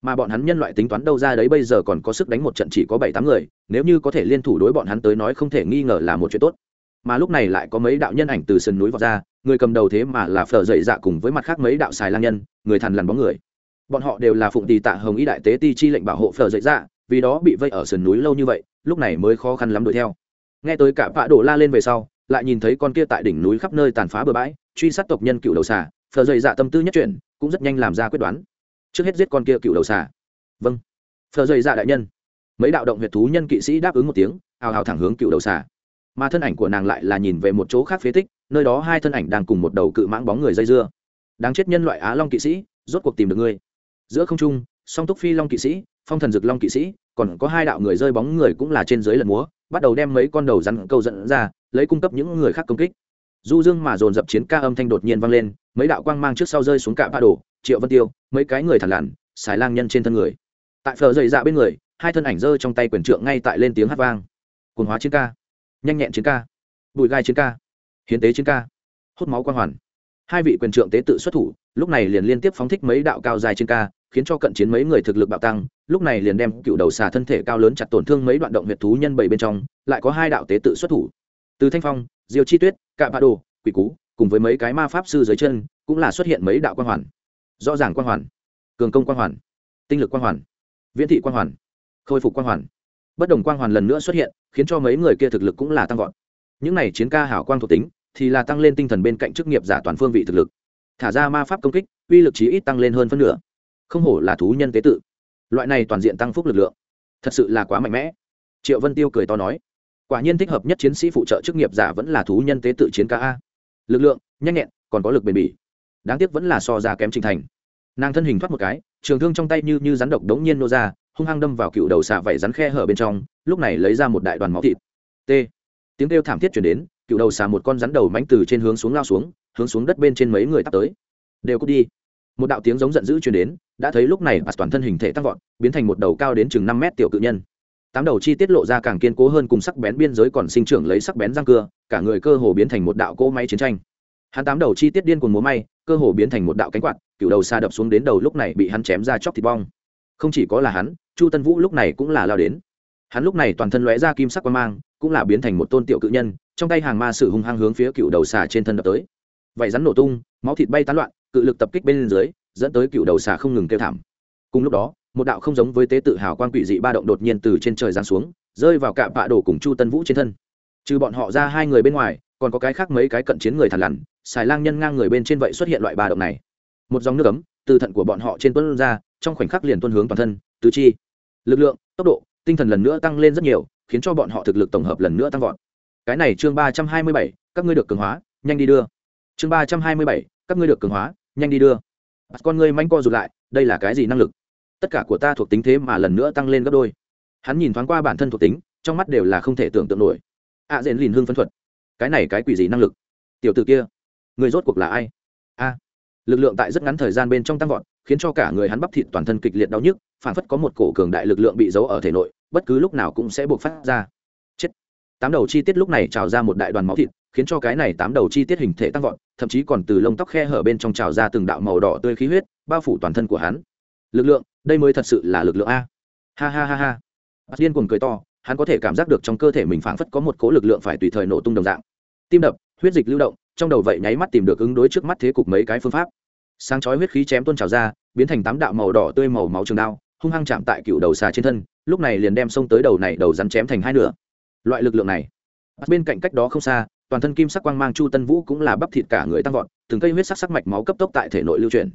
Mà bọn hắn nhân loại tính toán đâu ra đấy bây giờ còn có sức đánh một trận chỉ có bảy tám người, nếu như có thể liên thủ đối bọn hắn tới nói không thể nghi ngờ là một chuyện tốt. Mà lúc này lại có mấy đạo nhân ảnh từ sườn núi vọt ra, người cầm đầu thế mà là phở dậy dạ cùng với mặt khác mấy đạo xài lang nhân, người thằn lằn bóng người bọn họ đều là phụng tỳ tạ hồng ý đại tế ti chi lệnh bảo hộ phở dậy dạ vì đó bị vây ở sườn núi lâu như vậy, lúc này mới khó khăn lắm đuổi theo. Nghe tới cả vạ đổ la lên về sau, lại nhìn thấy con kia tại đỉnh núi khắp nơi tàn phá bừa bãi, truy sát tộc nhân cựu đầu xà, phở dậy dạ tâm tư nhất chuyển, cũng rất nhanh làm ra quyết đoán. Trước hết giết con kia cựu đầu xà. Vâng. Phở dậy dạ đại nhân. Mấy đạo động huyệt thú nhân kỵ sĩ đáp ứng một tiếng, ào ào thẳng hướng cựu đầu xà. Mà thân ảnh của nàng lại là nhìn về một chỗ khác phế tích, nơi đó hai thân ảnh đang cùng một đầu cự mãng bóng người dây dưa. Đáng chết nhân loại á long kỵ sĩ, rốt cuộc tìm được ngươi giữa không trung, song túc phi long kỵ sĩ, phong thần dực long kỵ sĩ, còn có hai đạo người rơi bóng người cũng là trên dưới lần múa, bắt đầu đem mấy con đầu rắn câu dẫn ra, lấy cung cấp những người khác công kích. Du dương mà dồn dập chiến ca âm thanh đột nhiên vang lên, mấy đạo quang mang trước sau rơi xuống cạm ba đồ, triệu vân tiêu, mấy cái người thằn lặn xài lang nhân trên thân người. Tại phở dày dạ bên người, hai thân ảnh rơi trong tay quyền trượng ngay tại lên tiếng hát vang. Cồn hóa chiến ca. Nhanh nhẹn chiến ca. Bụi gai chiến ca. Hiến tế chiến ca. Hút máu quan hoàn. Hai vị quyền trượng tế tự xuất thủ lúc này liền liên tiếp phóng thích mấy đạo cao dài trên ca, khiến cho cận chiến mấy người thực lực bạo tăng. Lúc này liền đem cựu đầu xà thân thể cao lớn chặt tổn thương mấy đoạn động huyệt thú nhân bảy bên trong, lại có hai đạo tế tự xuất thủ. Từ thanh phong, diêu chi tuyết, cạ bạ đồ, quỷ cú, cùng với mấy cái ma pháp sư dưới chân, cũng là xuất hiện mấy đạo quan hoàn. Rõ ràng quan hoàn. Cường công quan hoàn. Tinh lực quan hoàn. Viễn thị quan hoàn. Khôi phục quan hoàn. Bất đồng quang hoàn lần nữa xuất hiện, khiến cho mấy người kia thực lực cũng là tăng vọt. Những này chiến ca hảo quang thuộc tính, thì là tăng lên tinh thần bên cạnh chức nghiệp giả toàn phương vị thực lực thả ra ma pháp công kích, uy lực chí ít tăng lên hơn phân nửa. Không hổ là thú nhân tế tự. Loại này toàn diện tăng phúc lực lượng, thật sự là quá mạnh mẽ. Triệu vân tiêu cười to nói, quả nhiên thích hợp nhất chiến sĩ phụ trợ chức nghiệp giả vẫn là thú nhân tế tự chiến ca a. Lực lượng, nhanh nhẹn, còn có lực bền bỉ. Đáng tiếc vẫn là so ra kém trình thành. Nàng thân hình thoát một cái, trường thương trong tay như như rắn độc đống nhiên nô ra, hung hăng đâm vào cựu đầu xà vảy rắn khe hở bên trong, lúc này lấy ra một đại đoàn máu thịt. T. Tiếng kêu thảm thiết chuyển đến, cựu đầu xà một con rắn đầu mánh từ trên hướng xuống lao xuống hướng xuống đất bên trên mấy người tắt tới. Đều cút đi. Một đạo tiếng giống giận dữ chuyển đến, đã thấy lúc này bà toàn thân hình thể tăng vọt, biến thành một đầu cao đến chừng năm mét tiểu cự nhân. Tám đầu chi tiết lộ ra càng kiên cố hơn cùng sắc bén biên giới còn sinh trưởng lấy sắc bén răng cưa, cả người cơ hồ biến thành một đạo cỗ máy chiến tranh. Hắn tám đầu chi tiết điên cùng múa may, cơ hồ biến thành một đạo cánh quạt, cựu đầu xa đập xuống đến đầu lúc này bị hắn chém ra chóc thịt bong. Không chỉ có là hắn, chu tân vũ lúc này cũng là lao đến. Hắn lúc này toàn thân lóe ra kim sắc quan mang, cũng là biến thành một tôn tiểu cự nhân, trong tay hàng ma sử hung hăng hướng phía cựu đầu xà trên thân đập tới vậy rắn nổ tung, máu thịt bay tán loạn, cự lực tập kích bên dưới, dẫn tới cựu đầu xà không ngừng kêu thảm. Cùng lúc đó, một đạo không giống với tế tự hào quang quỷ dị ba động đột nhiên từ trên trời giáng xuống, rơi vào cạm bạ đổ cùng chu tân vũ trên thân. Trừ bọn họ ra hai người bên ngoài, còn có cái khác mấy cái cận chiến người thằn lằn, xài lang nhân ngang người bên trên vậy xuất hiện loại ba động này. Một dòng nước ấm, từ thận của bọn họ trên tuân ra, trong khoảnh khắc liền tuân hướng toàn thân, tứ chi. Lực lượng, tốc độ, tinh thần lần nữa tăng lên rất nhiều, khiến cho bọn họ thực lực tổng hợp lần nữa tăng vọt. Cái này chương ba trăm hai mươi bảy, các ngươi được cường hóa, nhanh đi đưa chương ba trăm hai mươi bảy các ngươi được cường hóa nhanh đi đưa. Con ngươi manh co rụt lại đây là cái gì năng lực? Tất cả của ta thuộc tính thế mà lần nữa tăng lên gấp đôi. Hắn nhìn thoáng qua bản thân thuộc tính trong mắt đều là không thể tưởng tượng nổi. A à, dện lìn hương phân thuật. Cái này cái quỷ gì năng lực? Tiểu t ử kia người rốt cuộc là ai? A. Lực lượng tại rất ngắn thời gian bên trong tăng vọt khiến cho cả người hắn bắp thịt toàn thân kịch liệt đau nhức phản phất có một cổ cường đại lực lượng bị giấu ở thể nội bất cứ lúc nào cũng sẽ buộc phát ra. Chết. Tám đầu chi tiết lúc này trào ra một đại đoàn máu thịt khiến cho cái này tám đầu chi tiết hình thể tăng vọt, thậm chí còn từ lông tóc khe hở bên trong trào ra từng đạo màu đỏ tươi khí huyết, bao phủ toàn thân của hắn. Lực lượng, đây mới thật sự là lực lượng a. Ha ha ha ha. Bác điên cuồng cười to, hắn có thể cảm giác được trong cơ thể mình phảng phất có một cỗ lực lượng phải tùy thời nổ tung đồng dạng. Tim đập, huyết dịch lưu động, trong đầu vậy nháy mắt tìm được ứng đối trước mắt thế cục mấy cái phương pháp. Sáng chói huyết khí chém tuôn trào ra, biến thành tám đạo màu đỏ tươi màu máu trường đao, hung hăng chạm tại cựu đầu xà trên thân, lúc này liền đem xông tới đầu này đầu rắn chém thành hai nửa. Loại lực lượng này, bên cạnh cách đó không xa toàn thân kim sắc quang mang chu tân vũ cũng là bắp thịt cả người tăng vọt từng cây huyết sắc sắc mạch máu cấp tốc tại thể nội lưu chuyển.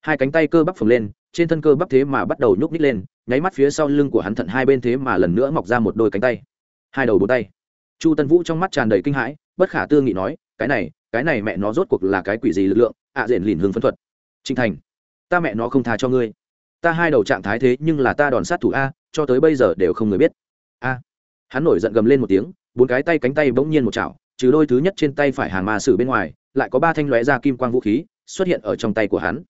Hai cánh tay cơ bắp phồng lên trên thân cơ bắp thế mà bắt đầu nhúc ních lên nháy mắt phía sau lưng của hắn thận hai bên thế mà lần nữa mọc ra một đôi cánh tay. Hai đầu bốn tay. Chu tân vũ trong mắt tràn đầy kinh hãi bất khả tư nghị nói cái này cái này mẹ nó rốt cuộc là cái quỷ gì lực lượng? Ạ à, diện lìn hương phấn thuật. Trinh thành ta mẹ nó không tha cho ngươi. Ta hai đầu trạng thái thế nhưng là ta đòn sát thủ a cho tới bây giờ đều không người biết. A. Hắn nổi giận gầm lên một tiếng bốn cái tay cánh tay bỗng nhiên một chảo trừ đôi thứ nhất trên tay phải hàng ma sử bên ngoài, lại có ba thanh lóe ra kim quang vũ khí xuất hiện ở trong tay của hắn.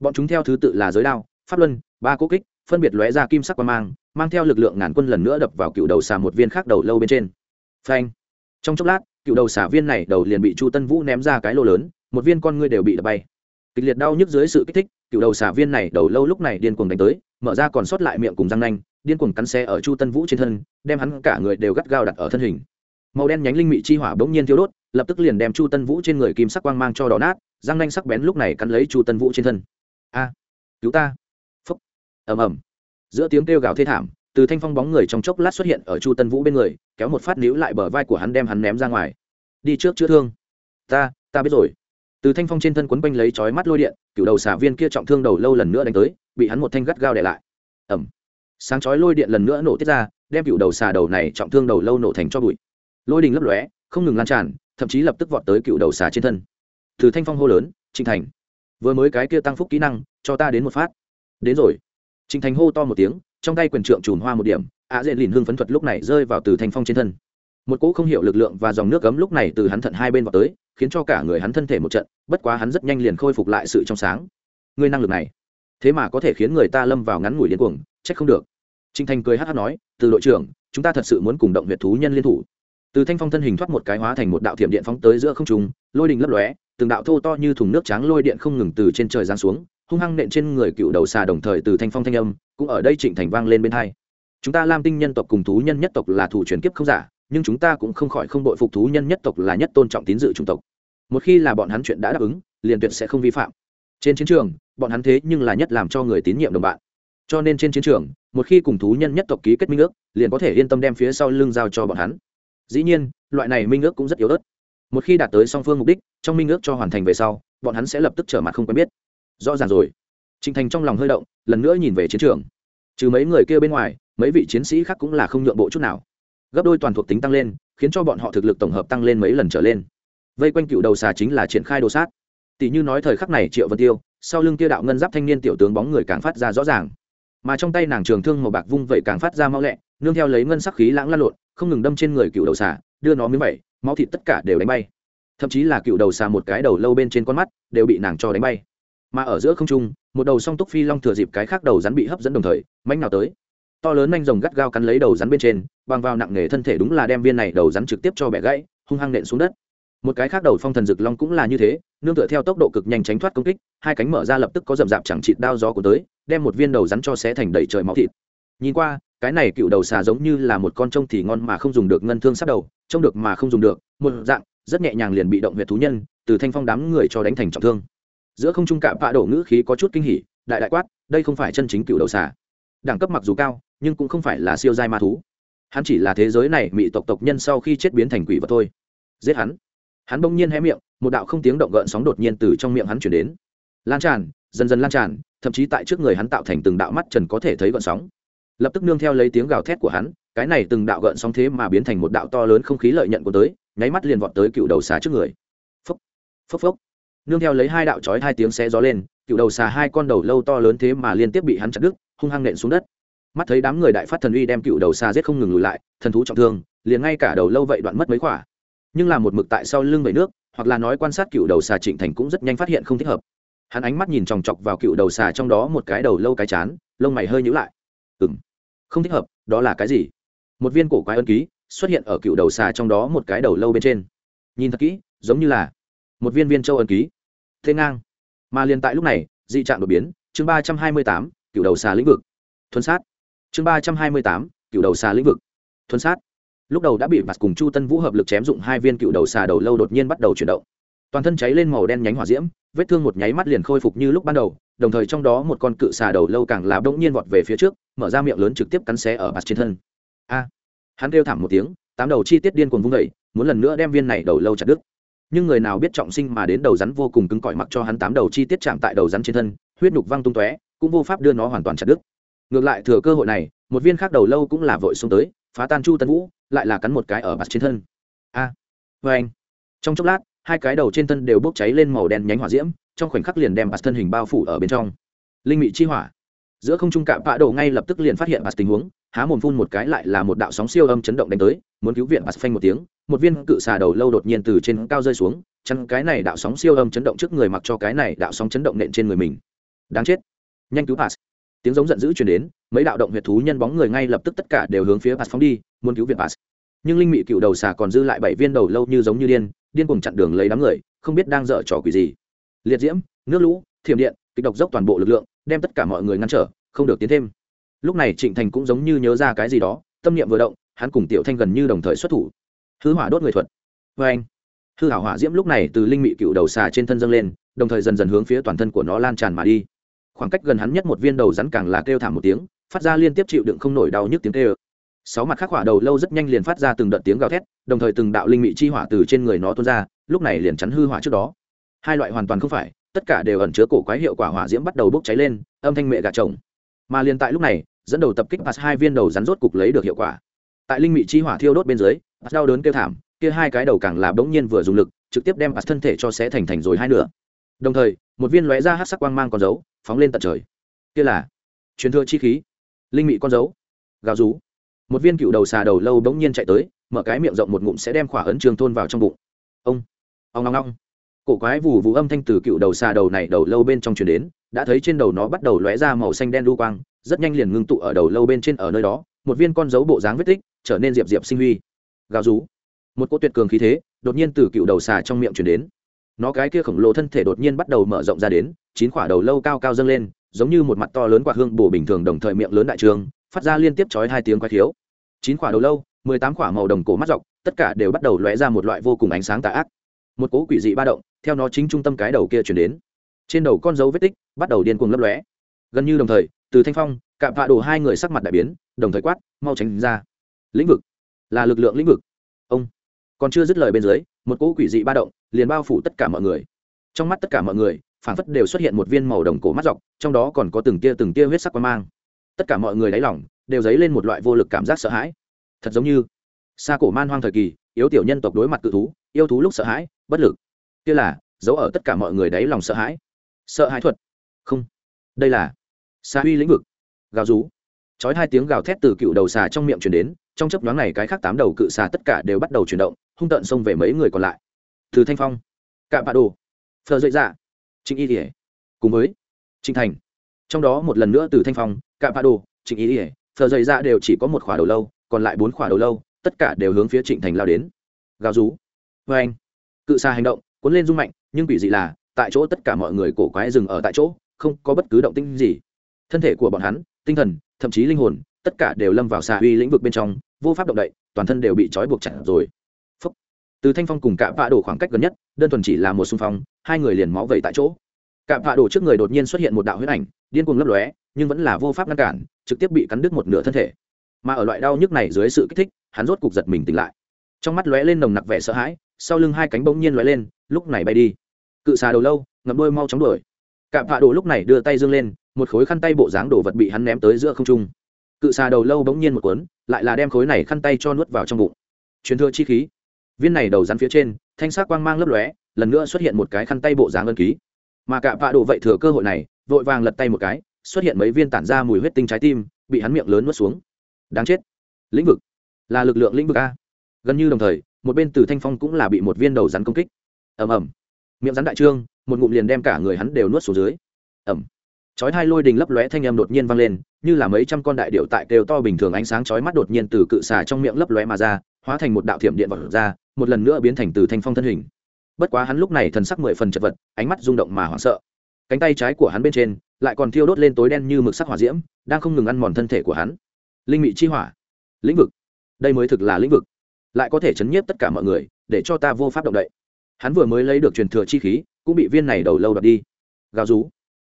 Bọn chúng theo thứ tự là giới đao, pháp luân, ba cố kích, phân biệt lóe ra kim sắc quang mang mang theo lực lượng ngàn quân lần nữa đập vào cựu đầu xà một viên khác đầu lâu bên trên. Phanh! Trong chốc lát, cựu đầu xà viên này đầu liền bị chu tân vũ ném ra cái lô lớn, một viên con ngươi đều bị đập bay. Kịch liệt đau nhức dưới sự kích thích, cựu đầu xà viên này đầu lâu lúc này điên cuồng đánh tới, mở ra còn sót lại miệng cùng răng nanh, điên cuồng cắn xe ở chu tân vũ trên thân, đem hắn cả người đều gắt gao đặt ở thân hình màu đen nhánh linh mị chi hỏa bỗng nhiên thiêu đốt, lập tức liền đem chu tân vũ trên người kim sắc quang mang cho đỏ nát, răng nanh sắc bén lúc này cắn lấy chu tân vũ trên thân. A, cứu ta! Phúc. Ầm ầm. Giữa tiếng kêu gào thê thảm, từ thanh phong bóng người trong chốc lát xuất hiện ở chu tân vũ bên người, kéo một phát níu lại bờ vai của hắn đem hắn ném ra ngoài. Đi trước chữa thương. Ta ta biết rồi. Từ thanh phong trên thân quấn quanh lấy chói mắt lôi điện, cựu đầu xả viên kia trọng thương đầu lâu lần nữa đánh tới, bị hắn một thanh gắt gao để lại. Ẩm sáng chói lôi điện lần nữa nổ tiết ra, đem cựu đầu xà đầu này trọng thương đầu lâu nổ thành cho bụi lôi đình lấp lóe, không ngừng lan tràn, thậm chí lập tức vọt tới cựu đầu xà trên thân. Từ thanh phong hô lớn, trịnh thành, vừa mới cái kia tăng phúc kỹ năng, cho ta đến một phát. Đến rồi. Trịnh thành hô to một tiếng, trong tay quyền trượng trùn hoa một điểm, ạ dễ lìn hương phấn thuật lúc này rơi vào từ thanh phong trên thân. Một cỗ không hiểu lực lượng và dòng nước cấm lúc này từ hắn thận hai bên vào tới, khiến cho cả người hắn thân thể một trận, bất quá hắn rất nhanh liền khôi phục lại sự trong sáng. Người năng lực này, thế mà có thể khiến người ta lâm vào ngắn ngủi điên cuồng, trách không được. Trinh thành cười hát hát nói, từ đội trưởng, chúng ta thật sự muốn cùng động huyện thú nhân liên thủ từ thanh phong thân hình thoát một cái hóa thành một đạo thiểm điện phóng tới giữa không trung, lôi đình lấp lóe, từng đạo thô to như thùng nước trắng lôi điện không ngừng từ trên trời giáng xuống, hung hăng nện trên người cựu đầu xà đồng thời từ thanh phong thanh âm cũng ở đây trịnh thành vang lên bên hai. Chúng ta lam tinh nhân tộc cùng thú nhân nhất tộc là thủ truyền kiếp không giả, nhưng chúng ta cũng không khỏi không đội phục thú nhân nhất tộc là nhất tôn trọng tín dự chủng tộc. Một khi là bọn hắn chuyện đã đáp ứng, liền tuyệt sẽ không vi phạm. Trên chiến trường, bọn hắn thế nhưng là nhất làm cho người tín nhiệm đồng bạn. Cho nên trên chiến trường, một khi cùng thú nhân nhất tộc ký kết minh ước, liền có thể yên tâm đem phía sau lưng giao cho bọn hắn dĩ nhiên, loại này minh ước cũng rất yếu ớt. Một khi đạt tới song phương mục đích, trong minh ước cho hoàn thành về sau, bọn hắn sẽ lập tức trở mặt không quen biết. Rõ ràng rồi. Trịnh thành trong lòng hơi động, lần nữa nhìn về chiến trường. Trừ mấy người kia bên ngoài, mấy vị chiến sĩ khác cũng là không nhượng bộ chút nào. Gấp đôi toàn thuộc tính tăng lên, khiến cho bọn họ thực lực tổng hợp tăng lên mấy lần trở lên. Vây quanh cựu đầu xà chính là triển khai đồ sát. Tỷ như nói thời khắc này triệu vân tiêu, sau lưng kia đạo ngân giáp thanh niên tiểu tướng bóng người càng phát ra rõ ràng. Mà trong tay nàng trường thương màu bạc vung vậy càng phát ra mau lẹ nương theo lấy ngân sắc khí lãng lan lộn, không ngừng đâm trên người cựu đầu xà, đưa nó miếng vẩy máu thịt tất cả đều đánh bay. Thậm chí là cựu đầu xà một cái đầu lâu bên trên con mắt đều bị nàng cho đánh bay. Mà ở giữa không trung, một đầu song túc phi long thừa dịp cái khác đầu rắn bị hấp dẫn đồng thời mánh nào tới. To lớn nhanh rồng gắt gao cắn lấy đầu rắn bên trên, bằng vào nặng nghề thân thể đúng là đem viên này đầu rắn trực tiếp cho bẻ gãy, hung hăng nện xuống đất. Một cái khác đầu phong thần rực long cũng là như thế, nương tựa theo tốc độ cực nhanh tránh thoát công kích, hai cánh mở ra lập tức có rậm rạp chẳng chịt đao gió của tới, đem một viên đầu rắn cho xé thành đầy trời máu thịt. Nhìn qua cái này cựu đầu xà giống như là một con trông thì ngon mà không dùng được ngân thương sát đầu, trông được mà không dùng được, một dạng, rất nhẹ nhàng liền bị động huyệt thú nhân, từ thanh phong đám người cho đánh thành trọng thương. Giữa không trung cạm vạ đổ ngữ khí có chút kinh hỉ, đại đại quát, đây không phải chân chính cựu đầu xà. Đẳng cấp mặc dù cao, nhưng cũng không phải là siêu giai ma thú. Hắn chỉ là thế giới này bị tộc tộc nhân sau khi chết biến thành quỷ vật thôi. Giết hắn. Hắn bỗng nhiên hé miệng, một đạo không tiếng động gợn sóng đột nhiên từ trong miệng hắn chuyển đến. Lan tràn, dần dần lan tràn, thậm chí tại trước người hắn tạo thành từng đạo mắt trần có thể thấy gợn sóng lập tức nương theo lấy tiếng gào thét của hắn, cái này từng đạo gợn sóng thế mà biến thành một đạo to lớn không khí lợi nhận của tới, nháy mắt liền vọt tới cựu đầu xà trước người. Phốc phốc phốc. Nương theo lấy hai đạo chói hai tiếng xé gió lên, cựu đầu xà hai con đầu lâu to lớn thế mà liên tiếp bị hắn chặt đứt, hung hăng nện xuống đất. Mắt thấy đám người đại phát thần uy đem cựu đầu xà giết không ngừng lùi lại, thần thú trọng thương, liền ngay cả đầu lâu vậy đoạn mất mấy khỏa nhưng là một mực tại sau lưng vẩy nước, hoặc là nói quan sát cựu đầu xà trịnh thành cũng rất nhanh phát hiện không thích hợp. Hắn ánh mắt nhìn chòng chọc vào cựu đầu xà trong đó một cái đầu lâu cái chán, lông mày hơi nhữ lại. Ừ không thích hợp, đó là cái gì? Một viên cổ quái ân ký xuất hiện ở cựu đầu xà trong đó một cái đầu lâu bên trên. Nhìn thật kỹ, giống như là một viên viên châu ân ký. Thế ngang. Mà liền tại lúc này, dị trạng đột biến, chương ba trăm hai mươi tám, cựu đầu xà lĩnh vực. Thuần sát. Chương ba trăm hai mươi tám, cựu đầu xà lĩnh vực. Thuần sát. Lúc đầu đã bị mặt cùng chu tân vũ hợp lực chém dụng hai viên cựu đầu xà đầu lâu đột nhiên bắt đầu chuyển động. Toàn thân cháy lên màu đen nhánh hỏa diễm, vết thương một nháy mắt liền khôi phục như lúc ban đầu đồng thời trong đó một con cự xà đầu lâu càng là bỗng nhiên vọt về phía trước mở ra miệng lớn trực tiếp cắn xé ở bạt trên thân. A! Hắn kêu thảm một tiếng tám đầu chi tiết điên cuồng vung vẩy muốn lần nữa đem viên này đầu lâu chặt đứt. Nhưng người nào biết trọng sinh mà đến đầu rắn vô cùng cứng cỏi mặc cho hắn tám đầu chi tiết chạm tại đầu rắn trên thân huyết nhục văng tung tóe cũng vô pháp đưa nó hoàn toàn chặt đứt. Ngược lại thừa cơ hội này một viên khác đầu lâu cũng là vội xuống tới phá tan chu tân vũ lại là cắn một cái ở bạt trên thân. A! À, vê anh trong chốc lát hai cái đầu trên thân đều bốc cháy lên màu đen nhánh hỏa diễm trong khoảnh khắc liền đem bạt thân hình bao phủ ở bên trong. Linh mị chi hỏa. Giữa không trung cạm bạ đổ ngay lập tức liền phát hiện bạt tình huống, há mồm phun một cái lại là một đạo sóng siêu âm chấn động đánh tới, muốn cứu viện bạt phanh một tiếng, một viên cự xà đầu lâu đột nhiên từ trên cao rơi xuống chăn cái này đạo sóng siêu âm chấn động trước người mặc cho cái này đạo sóng chấn động nện trên người mình. Đáng chết. Nhanh cứu bạt tiếng giống giận dữ chuyển đến, mấy đạo động huyệt thú nhân bóng người ngay lập tức tất cả đều hướng phía bạt phóng đi, muốn cứu viện bạt nhưng linh mị cựu đầu xà còn dư lại bảy viên đầu lâu như giống như điên điên cùng chặn đường lấy đám người, không biết đang dở trò quỷ gì liệt diễm, nước lũ, thiểm điện, kịch độc dốc toàn bộ lực lượng, đem tất cả mọi người ngăn trở, không được tiến thêm. Lúc này trịnh thành cũng giống như nhớ ra cái gì đó, tâm niệm vừa động, hắn cùng tiểu thanh gần như đồng thời xuất thủ. Hư hỏa đốt người thuật. Vê anh, hư hảo hỏa diễm lúc này từ linh mị cựu đầu xà trên thân dâng lên, đồng thời dần dần hướng phía toàn thân của nó lan tràn mà đi. Khoảng cách gần hắn nhất một viên đầu rắn càng là kêu thảm một tiếng, phát ra liên tiếp chịu đựng không nổi đau nhức tiếng kêu. Sáu mặt khắc hỏa đầu lâu rất nhanh liền phát ra từng đợt tiếng gào thét, đồng thời từng đạo linh mị chi hỏa từ trên người nó tuôn ra, lúc này liền chắn hư hỏa trước đó hai loại hoàn toàn không phải, tất cả đều ẩn chứa cổ quái hiệu quả hỏa diễm bắt đầu bốc cháy lên, âm thanh mẹ gà chồng. Mà liền tại lúc này, dẫn đầu tập kích pass hai viên đầu rắn rốt cục lấy được hiệu quả. Tại linh mị chi hỏa thiêu đốt bên dưới, pass đau đớn kêu thảm, kia hai cái đầu càng là bỗng nhiên vừa dùng lực, trực tiếp đem pass thân thể cho xé thành thành rồi hai nửa. Đồng thời, một viên lóe ra hát sắc quang mang con dấu, phóng lên tận trời. Kia là truyền thừa chi khí, linh mị con dấu. Gào rú. Một viên cựu đầu xà đầu lâu bỗng nhiên chạy tới, mở cái miệng rộng một ngụm sẽ đem khỏa ấn trường thôn vào trong bụng. Ông. Ông ngong ngong cổ quái vù vù âm thanh từ cựu đầu xà đầu này đầu lâu bên trong truyền đến, đã thấy trên đầu nó bắt đầu lóe ra màu xanh đen đu quang, rất nhanh liền ngưng tụ ở đầu lâu bên trên ở nơi đó, một viên con dấu bộ dáng vết tích, trở nên diệp diệp sinh huy. Gào rú. Một cỗ tuyệt cường khí thế, đột nhiên từ cựu đầu xà trong miệng truyền đến. Nó cái kia khổng lồ thân thể đột nhiên bắt đầu mở rộng ra đến, chín quả đầu lâu cao cao dâng lên, giống như một mặt to lớn quả hương bổ bình thường đồng thời miệng lớn đại trường, phát ra liên tiếp chói hai tiếng quái thiếu chín quả đầu lâu, mười tám quả màu đồng cổ mắt dọc, tất cả đều bắt đầu lóe ra một loại vô cùng ánh sáng tà ác. Một cỗ quỷ dị ba động theo nó chính trung tâm cái đầu kia chuyển đến. Trên đầu con dấu vết tích bắt đầu điên cuồng lấp lóe. Gần như đồng thời, từ thanh phong, cạm vạ đồ hai người sắc mặt đại biến, đồng thời quát, mau tránh ra. Lĩnh vực. Là lực lượng lĩnh vực. Ông. Còn chưa dứt lời bên dưới, một cỗ quỷ dị ba động liền bao phủ tất cả mọi người. Trong mắt tất cả mọi người phản phất đều xuất hiện một viên màu đồng cổ mắt dọc, trong đó còn có từng tia từng tia huyết sắc quan mang. Tất cả mọi người đáy lỏng đều dấy lên một loại vô lực cảm giác sợ hãi. Thật giống như, xa cổ man hoang thời kỳ, yếu tiểu nhân tộc đối mặt cự thú, yêu thú lúc sợ hãi, bất lực kia là, giấu ở tất cả mọi người đáy lòng sợ hãi. Sợ hãi thuật. Không. Đây là xa huy lĩnh vực. Gào rú. Chói hai tiếng gào thét từ cựu đầu xà trong miệng chuyển đến, trong chấp nhoáng này cái khác tám đầu cự xà tất cả đều bắt đầu chuyển động, hung tợn xông về mấy người còn lại. Từ thanh phong, cạ bạ đồ phờ dậy dạ trịnh y ỉa cùng với trịnh thành. Trong đó một lần nữa từ thanh phong, cạ bạ đồ, trịnh y ỉa phờ dậy dạ đều chỉ có một khỏa đầu lâu, còn lại bốn khỏa đầu lâu, tất cả đều hướng phía trịnh thành lao đến. Gào rú. Vê anh. Cự xà hành động cuốn lên rung mạnh, nhưng quỷ dị là, tại chỗ tất cả mọi người cổ quái dừng ở tại chỗ, không có bất cứ động tinh gì. Thân thể của bọn hắn, tinh thần, thậm chí linh hồn, tất cả đều lâm vào xà uy lĩnh vực bên trong, vô pháp động đậy, toàn thân đều bị trói buộc chặt rồi. Phúc. từ thanh phong cùng cả vạ đổ khoảng cách gần nhất, đơn thuần chỉ là một xung phong, hai người liền máu vẩy tại chỗ. Cả vạ đổ trước người đột nhiên xuất hiện một đạo huyết ảnh, điên cuồng lấp lóe, nhưng vẫn là vô pháp ngăn cản, trực tiếp bị cắn đứt một nửa thân thể. Mà ở loại đau nhức này dưới sự kích thích, hắn rốt cục giật mình tỉnh lại. Trong mắt lóe lên nồng nặc vẻ sợ hãi sau lưng hai cánh bỗng nhiên lóe lên, lúc này bay đi. Cự xà đầu lâu, ngậm đôi mau chóng đuổi. Cạm vạ đồ lúc này đưa tay dương lên, một khối khăn tay bộ dáng đồ vật bị hắn ném tới giữa không trung. Cự xà đầu lâu bỗng nhiên một cuốn, lại là đem khối này khăn tay cho nuốt vào trong bụng. Truyền thừa chi khí. Viên này đầu rắn phía trên, thanh sắc quang mang lấp lóe, lần nữa xuất hiện một cái khăn tay bộ dáng ân ký. Mà cạm vạ đồ vậy thừa cơ hội này, vội vàng lật tay một cái, xuất hiện mấy viên tản ra mùi huyết tinh trái tim, bị hắn miệng lớn nuốt xuống. Đáng chết. Lĩnh vực. Là lực lượng lĩnh vực a. Gần như đồng thời một bên từ thanh phong cũng là bị một viên đầu rắn công kích. Ầm ầm. Miệng rắn đại trương, một ngụm liền đem cả người hắn đều nuốt xuống dưới. Ầm. Chói hai lôi đình lấp lóe thanh âm đột nhiên vang lên, như là mấy trăm con đại điệu tại kêu to bình thường ánh sáng chói mắt đột nhiên từ cự xà trong miệng lấp lóe mà ra, hóa thành một đạo thiểm điện vọt ra, một lần nữa biến thành từ thanh phong thân hình. Bất quá hắn lúc này thần sắc mười phần chật vật, ánh mắt rung động mà hoảng sợ. Cánh tay trái của hắn bên trên lại còn thiêu đốt lên tối đen như mực sắc hỏa diễm, đang không ngừng ăn mòn thân thể của hắn. Linh mị chi hỏa. Lĩnh vực. Đây mới thực là lĩnh vực lại có thể chấn nhiếp tất cả mọi người, để cho ta vô pháp động đậy. Hắn vừa mới lấy được truyền thừa chi khí, cũng bị viên này đầu lâu đập đi. Gào rú.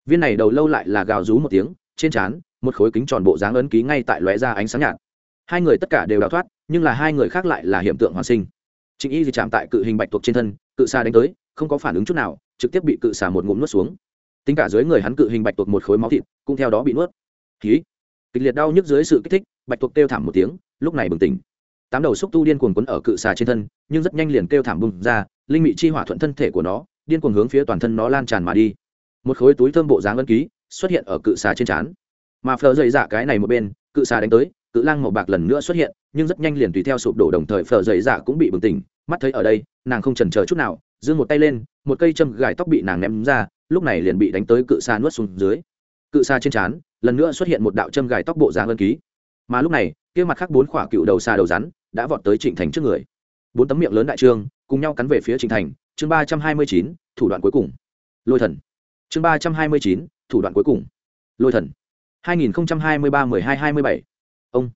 Viên này đầu lâu lại là gào rú một tiếng, trên trán, một khối kính tròn bộ dáng ấn ký ngay tại lóe ra ánh sáng nhạt. Hai người tất cả đều đào thoát, nhưng là hai người khác lại là hiện tượng hoàn sinh. Trịnh y thì chạm tại cự hình bạch tuộc trên thân, cự xa đánh tới, không có phản ứng chút nào, trực tiếp bị cự xà một ngụm nuốt xuống. Tính cả dưới người hắn cự hình bạch tuộc một khối máu thịt, cũng theo đó bị nuốt. Khí kịch liệt đau nhức dưới sự kích thích, bạch tuộc kêu thảm một tiếng, lúc này bừng tỉnh tám đầu xúc tu điên cuồng quấn ở cự xà trên thân, nhưng rất nhanh liền kêu thảm bùng ra, linh mị chi hỏa thuận thân thể của nó, điên cuồng hướng phía toàn thân nó lan tràn mà đi. Một khối túi thơm bộ dáng ân ký xuất hiện ở cự xà trên trán. Mà phờ dày dạ cái này một bên, cự xà đánh tới, cự lang màu bạc lần nữa xuất hiện, nhưng rất nhanh liền tùy theo sụp đổ đồng thời phờ dày dạ cũng bị bừng tỉnh. Mắt thấy ở đây, nàng không chần chờ chút nào, giơ một tay lên, một cây châm gài tóc bị nàng ném ra, lúc này liền bị đánh tới cự xà nuốt xuống dưới. Cự xà trên trán, lần nữa xuất hiện một đạo châm gài tóc bộ dáng ân ký mà lúc này, kia mặt khác bốn khỏa cựu đầu xa đầu rắn đã vọt tới trịnh thành trước người. Bốn tấm miệng lớn đại trương, cùng nhau cắn về phía trịnh thành. Chương ba trăm hai mươi chín, thủ đoạn cuối cùng. Lôi thần. Chương ba trăm hai mươi chín, thủ đoạn cuối cùng. Lôi thần. Hai nghìn hai mươi ba mười hai hai mươi bảy. Ông.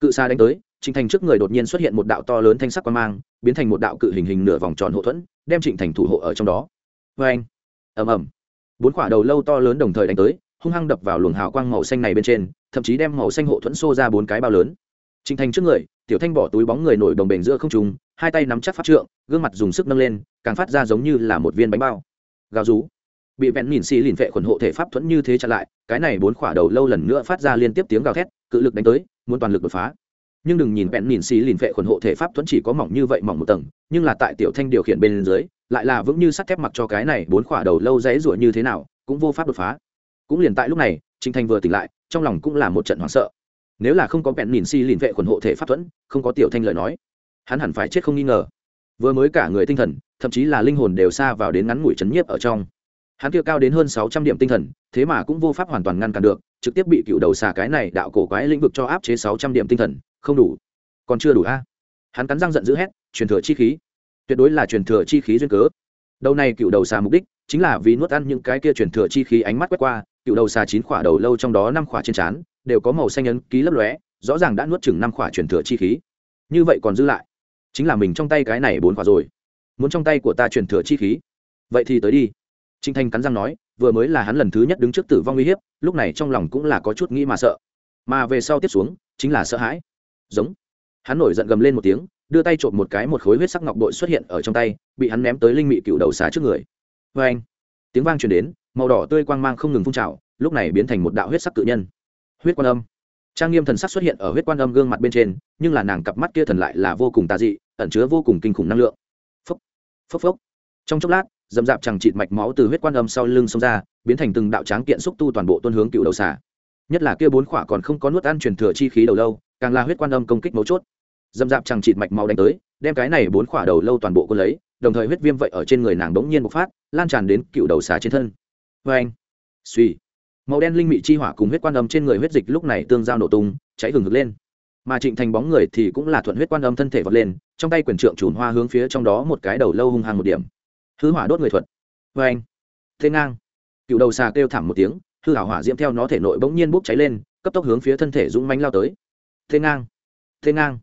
Cự xa đánh tới, trịnh thành trước người đột nhiên xuất hiện một đạo to lớn thanh sắc quan mang, biến thành một đạo cự hình hình nửa vòng tròn hộ thuẫn, đem trịnh thành thủ hộ ở trong đó. Vê anh. Ẩm ẩm bốn quả đầu lâu to lớn đồng thời đánh tới, hung hăng đập vào luồng hào quang màu xanh này bên trên thậm chí đem màu xanh hộ thuẫn xô ra bốn cái bao lớn. Trình thành trước người, tiểu thanh bỏ túi bóng người nổi đồng bền giữa không trùng hai tay nắm chắc pháp trượng, gương mặt dùng sức nâng lên, càng phát ra giống như là một viên bánh bao. Gào rú. Bị vẹn mìn xì lìn vệ khuẩn hộ thể pháp thuẫn như thế chặn lại, cái này bốn khỏa đầu lâu lần nữa phát ra liên tiếp tiếng gào thét, cự lực đánh tới, muốn toàn lực đột phá. Nhưng đừng nhìn vẹn mìn xì lìn vệ khuẩn hộ thể pháp thuẫn chỉ có mỏng như vậy mỏng một tầng, nhưng là tại tiểu thanh điều khiển bên dưới, lại là vững như sắt thép mặc cho cái này bốn khỏa đầu lâu dãy ruột như thế nào, cũng vô pháp đột phá. Cũng liền tại lúc này trinh thanh vừa tỉnh lại trong lòng cũng là một trận hoảng sợ. Nếu là không có bẹn nhìn si lìn vệ khuẩn hộ thể pháp thuẫn, không có tiểu thanh lời nói, hắn hẳn phải chết không nghi ngờ. Vừa mới cả người tinh thần, thậm chí là linh hồn đều xa vào đến ngắn ngủi chấn nhiếp ở trong. Hắn kia cao đến hơn sáu trăm điểm tinh thần, thế mà cũng vô pháp hoàn toàn ngăn cản được, trực tiếp bị cựu đầu xà cái này đạo cổ quái lĩnh vực cho áp chế sáu trăm điểm tinh thần, không đủ. Còn chưa đủ a. Hắn cắn răng giận dữ hét, truyền thừa chi khí. Tuyệt đối là truyền thừa chi khí duyên cớ. Đầu này cựu đầu xà mục đích chính là vì nuốt ăn những cái kia truyền thừa chi khí ánh mắt quét qua cựu đầu xà chín khỏa đầu lâu trong đó năm khỏa trên trán đều có màu xanh ấn ký lấp lóe, rõ ràng đã nuốt chừng năm khỏa truyền thừa chi khí. Như vậy còn dư lại. Chính là mình trong tay cái này bốn khỏa rồi. Muốn trong tay của ta truyền thừa chi khí? Vậy thì tới đi. Trinh thanh cắn răng nói, vừa mới là hắn lần thứ nhất đứng trước tử vong uy hiếp, lúc này trong lòng cũng là có chút nghĩ mà sợ. Mà về sau tiếp xuống, chính là sợ hãi. Giống. Hắn nổi giận gầm lên một tiếng, đưa tay trộm một cái một khối huyết sắc ngọc bội xuất hiện ở trong tay, bị hắn ném tới linh mị cựu đầu xá trước người. Vê anh tiếng vang truyền đến màu đỏ tươi quang mang không ngừng phun trào, lúc này biến thành một đạo huyết sắc tự nhân. Huyết quan âm. Trang nghiêm thần sắc xuất hiện ở huyết quan âm gương mặt bên trên, nhưng là nàng cặp mắt kia thần lại là vô cùng tà dị, ẩn chứa vô cùng kinh khủng năng lượng. Phốc phốc phốc. Trong chốc lát, dầm dạp chẳng chịt mạch máu từ huyết quan âm sau lưng xông ra, biến thành từng đạo tráng kiện xúc tu toàn bộ tuân hướng cựu đầu xà. Nhất là kia bốn khỏa còn không có nuốt ăn truyền thừa chi khí đầu lâu, càng là huyết quan âm công kích mấu chốt. Dầm dạp chẳng chịt mạch máu đánh tới, đem cái này bốn khỏa đầu lâu toàn bộ cô lấy, đồng thời huyết viêm vậy ở trên người nàng đống nhiên bộc phát, lan tràn đến cựu đầu xà trên thân vê anh. Suy màu đen linh mị chi hỏa cùng huyết quan âm trên người huyết dịch lúc này tương giao nổ tung, cháy hừng hực lên. Mà trịnh thành bóng người thì cũng là thuận huyết quan âm thân thể vọt lên, trong tay quyền trượng chùn hoa hướng phía trong đó một cái đầu lâu hung hăng một điểm. Hư hỏa đốt người thuật. Vê anh. Thế ngang. Cựu đầu xà kêu thảm một tiếng, hư hảo hỏa diễm theo nó thể nội bỗng nhiên bốc cháy lên, cấp tốc hướng phía thân thể dũng mánh lao tới. Thế ngang. Thế ngang.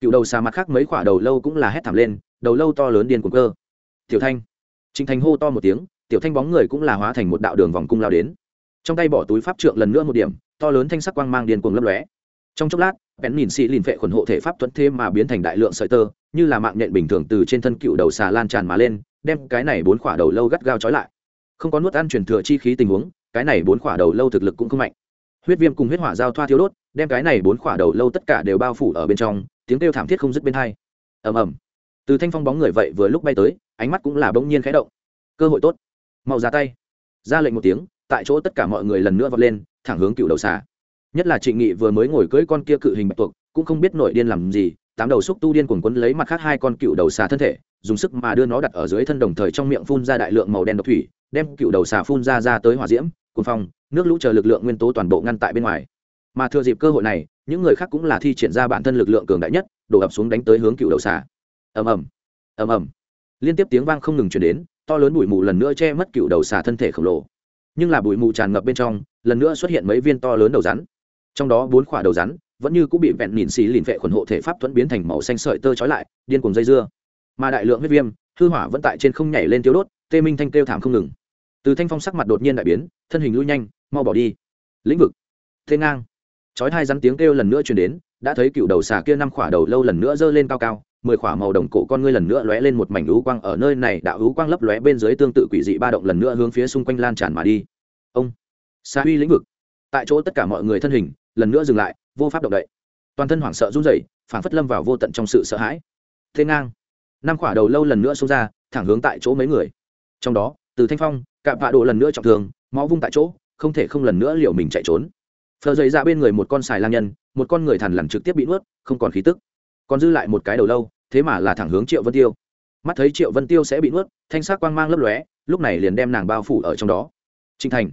Cựu đầu xà mặt khác mấy quả đầu lâu cũng là hét thảm lên, đầu lâu to lớn điên cuồng cơ. Tiểu thanh. Trịnh thành hô to một tiếng tiểu thanh bóng người cũng là hóa thành một đạo đường vòng cung lao đến. Trong tay bỏ túi pháp trượng lần nữa một điểm, to lớn thanh sắc quang mang điên cuồng lấp lóe. Trong chốc lát bén nhìn xị lìn vệ khuẩn hộ thể pháp thuẫn thêm mà biến thành đại lượng sợi tơ, như là mạng nhện bình thường từ trên thân cựu đầu xà lan tràn mà lên, đem cái này bốn khỏa đầu lâu gắt gao trói lại. Không có nuốt ăn truyền thừa chi khí tình huống, cái này bốn khỏa đầu lâu thực lực cũng không mạnh. Huyết viêm cùng huyết hỏa giao thoa thiếu đốt, đem cái này bốn khỏa đầu lâu tất cả đều bao phủ ở bên trong, tiếng kêu thảm thiết không dứt bên hai. Ầm ầm. Từ thanh phong bóng người vậy vừa lúc bay tới, ánh mắt cũng là bỗng nhiên khẽ động. Cơ hội tốt mau ra tay. Ra lệnh một tiếng, tại chỗ tất cả mọi người lần nữa vọt lên, thẳng hướng cựu đầu xà. Nhất là trịnh nghị vừa mới ngồi cưỡi con kia cự hình bạch tuộc, cũng không biết nội điên làm gì, tám đầu xúc tu điên cuồng quấn lấy mặt khác hai con cựu đầu xà thân thể, dùng sức mà đưa nó đặt ở dưới thân đồng thời trong miệng phun ra đại lượng màu đen độc thủy, đem cựu đầu xà phun ra ra tới hỏa diễm, cuồng phong, nước lũ chờ lực lượng nguyên tố toàn bộ ngăn tại bên ngoài. Mà thừa dịp cơ hội này, những người khác cũng là thi triển ra bản thân lực lượng cường đại nhất, đổ ập xuống đánh tới hướng cựu đầu xà. Ầm ầm ầm ầm. Liên tiếp tiếng vang không ngừng chuyển đến to lớn bụi mù lần nữa che mất cựu đầu xà thân thể khổng lồ. Nhưng là bụi mù tràn ngập bên trong, lần nữa xuất hiện mấy viên to lớn đầu rắn. Trong đó bốn khỏa đầu rắn vẫn như cũng bị vẹn nhìn xì lìn vệ khuẩn hộ thể pháp thuẫn biến thành màu xanh sợi tơ trói lại, điên cùng dây dưa. Mà đại lượng huyết viêm, hư hỏa vẫn tại trên không nhảy lên tiêu đốt, tê minh thanh kêu thảm không ngừng. Từ thanh phong sắc mặt đột nhiên đại biến, thân hình lui nhanh, mau bỏ đi. Lĩnh vực. Thế ngang. Chói hai rắn tiếng kêu lần nữa truyền đến, đã thấy cựu đầu xà kia năm khỏa đầu lâu lần nữa giơ lên cao cao mười khỏa màu đồng cổ con ngươi lần nữa lóe lên một mảnh lũ quang, ở nơi này đạo lũ quang lấp lóe bên dưới tương tự quỷ dị ba động lần nữa hướng phía xung quanh lan tràn mà đi. Ông xa huy lĩnh vực. Tại chỗ tất cả mọi người thân hình, lần nữa dừng lại, vô pháp động đậy. Toàn thân hoảng sợ run rẩy phản phất lâm vào vô tận trong sự sợ hãi. Thế ngang. Năm khỏa đầu lâu lần nữa xông ra, thẳng hướng tại chỗ mấy người. Trong đó, từ thanh phong, cạm vạ độ lần nữa trọng thương, máu vung tại chỗ, không thể không lần nữa liệu mình chạy trốn. Phờ dày ra dạ bên người một con xài lang nhân, một con người thằn lằn trực tiếp bị nuốt, không còn khí tức còn dư lại một cái đầu lâu, thế mà là thẳng hướng triệu vân tiêu. Mắt thấy triệu vân tiêu sẽ bị nuốt, thanh sắc quang mang lấp lóe, lúc này liền đem nàng bao phủ ở trong đó. Trịnh thành.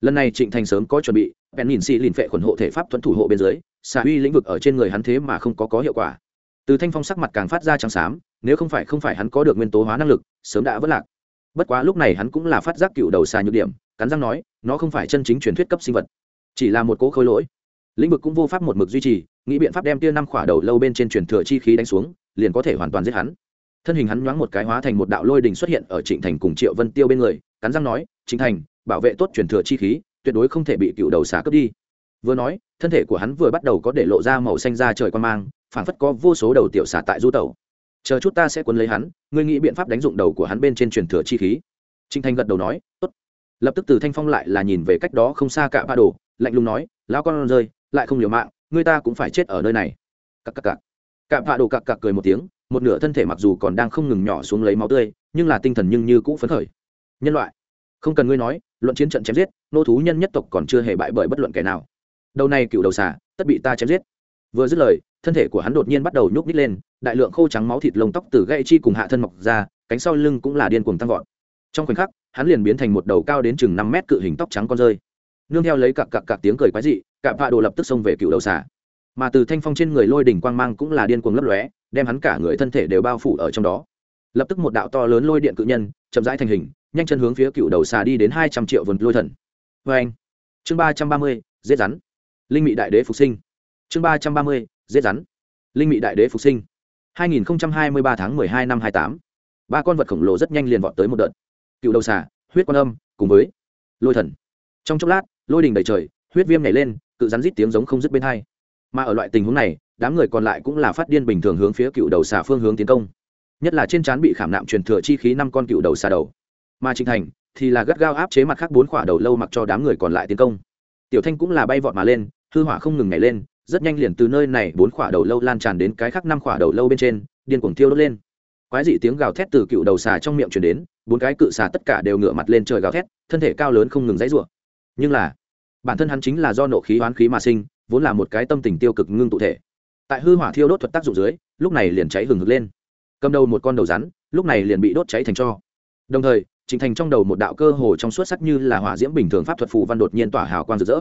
Lần này trịnh thành sớm có chuẩn bị, bèn nhìn xị lìn phệ khuẩn hộ thể pháp thuẫn thủ hộ bên dưới xả uy lĩnh vực ở trên người hắn thế mà không có có hiệu quả. Từ thanh phong sắc mặt càng phát ra trắng xám, nếu không phải không phải hắn có được nguyên tố hóa năng lực, sớm đã vất lạc. Bất quá lúc này hắn cũng là phát giác cựu đầu xà nhược điểm, cắn răng nói, nó không phải chân chính truyền thuyết cấp sinh vật, chỉ là một cố khối lỗi. Lĩnh vực cũng vô pháp một mực duy trì nghĩ biện pháp đem tia năm khỏa đầu lâu bên trên truyền thừa chi khí đánh xuống, liền có thể hoàn toàn giết hắn. Thân hình hắn nhoáng một cái hóa thành một đạo lôi đình xuất hiện ở trịnh thành cùng triệu vân tiêu bên người, cắn răng nói, trịnh thành, bảo vệ tốt truyền thừa chi khí, tuyệt đối không thể bị cựu đầu xà cướp đi. Vừa nói, thân thể của hắn vừa bắt đầu có để lộ ra màu xanh ra trời quan mang, phảng phất có vô số đầu tiểu xà tại du tẩu. Chờ chút ta sẽ quấn lấy hắn, ngươi nghĩ biện pháp đánh dụng đầu của hắn bên trên truyền thừa chi khí. Trịnh thành gật đầu nói, tốt. Lập tức từ thanh phong lại là nhìn về cách đó không xa cả ba đồ, lạnh lùng nói, lão con rơi, lại không liều mạng người ta cũng phải chết ở nơi này. Cặp cặp cặp cạm hạ đồ cặp cặp cười một tiếng, một nửa thân thể mặc dù còn đang không ngừng nhỏ xuống lấy máu tươi, nhưng là tinh thần nhưng như cũ phấn khởi. Nhân loại, không cần ngươi nói, luận chiến trận chém giết, nô thú nhân nhất tộc còn chưa hề bại bởi bất luận kẻ nào. Đầu này cựu đầu xà, tất bị ta chém giết. Vừa dứt lời, thân thể của hắn đột nhiên bắt đầu nhúc nít lên, đại lượng khô trắng máu thịt lông tóc từ gãy chi cùng hạ thân mọc ra, cánh sau lưng cũng là điên cuồng tăng vọt. Trong khoảnh khắc, hắn liền biến thành một đầu cao đến chừng năm mét cự hình tóc trắng con rơi nương theo lấy cặp cặp cặp tiếng cười quái dị cạm vạ đồ lập tức xông về cựu đầu xà. Mà từ thanh phong trên người lôi đỉnh quang mang cũng là điên cuồng lấp lóe, đem hắn cả người thân thể đều bao phủ ở trong đó. Lập tức một đạo to lớn lôi điện cự nhân, chậm rãi thành hình, nhanh chân hướng phía cựu đầu xà đi đến hai trăm triệu vườn lôi thần. Vê anh, chương ba trăm ba mươi, giết rắn. Linh mị đại đế phục sinh. Chương ba trăm ba mươi, giết rắn. Linh mị đại đế phục sinh. hai nghìn hai mươi ba tháng mười hai năm hai tám. Ba con vật khổng lồ rất nhanh liền vọt tới một đợt. Cựu đầu xà, huyết quan âm, cùng với lôi thần. Trong chốc lát lôi đình đầy trời, huyết viêm nhảy lên, cự rắn rít tiếng giống không dứt bên hai. Mà ở loại tình huống này, đám người còn lại cũng là phát điên bình thường hướng phía cựu đầu xà phương hướng tiến công. Nhất là trên trán bị khảm nạm truyền thừa chi khí năm con cựu đầu xà đầu. Mà trịnh thành thì là gắt gao áp chế mặt khác bốn khỏa đầu lâu mặc cho đám người còn lại tiến công. Tiểu thanh cũng là bay vọt mà lên, hư hỏa không ngừng nhảy lên, rất nhanh liền từ nơi này bốn khỏa đầu lâu lan tràn đến cái khác năm khỏa đầu lâu bên trên, điên cuồng thiêu đốt lên. Quái dị tiếng gào thét từ cựu đầu xà trong miệng truyền đến, bốn cái cự xà tất cả đều ngửa mặt lên trời gào thét, thân thể cao lớn không ngừng dãy rủa. Nhưng là bản thân hắn chính là do nộ khí oán khí mà sinh, vốn là một cái tâm tình tiêu cực ngưng tụ thể. Tại hư hỏa thiêu đốt thuật tác dụng dưới, lúc này liền cháy hừng hực lên. Cầm đầu một con đầu rắn, lúc này liền bị đốt cháy thành cho. Đồng thời, trình thành trong đầu một đạo cơ hồ trong suốt sắc như là hỏa diễm bình thường pháp thuật phù văn đột nhiên tỏa hào quang rực rỡ.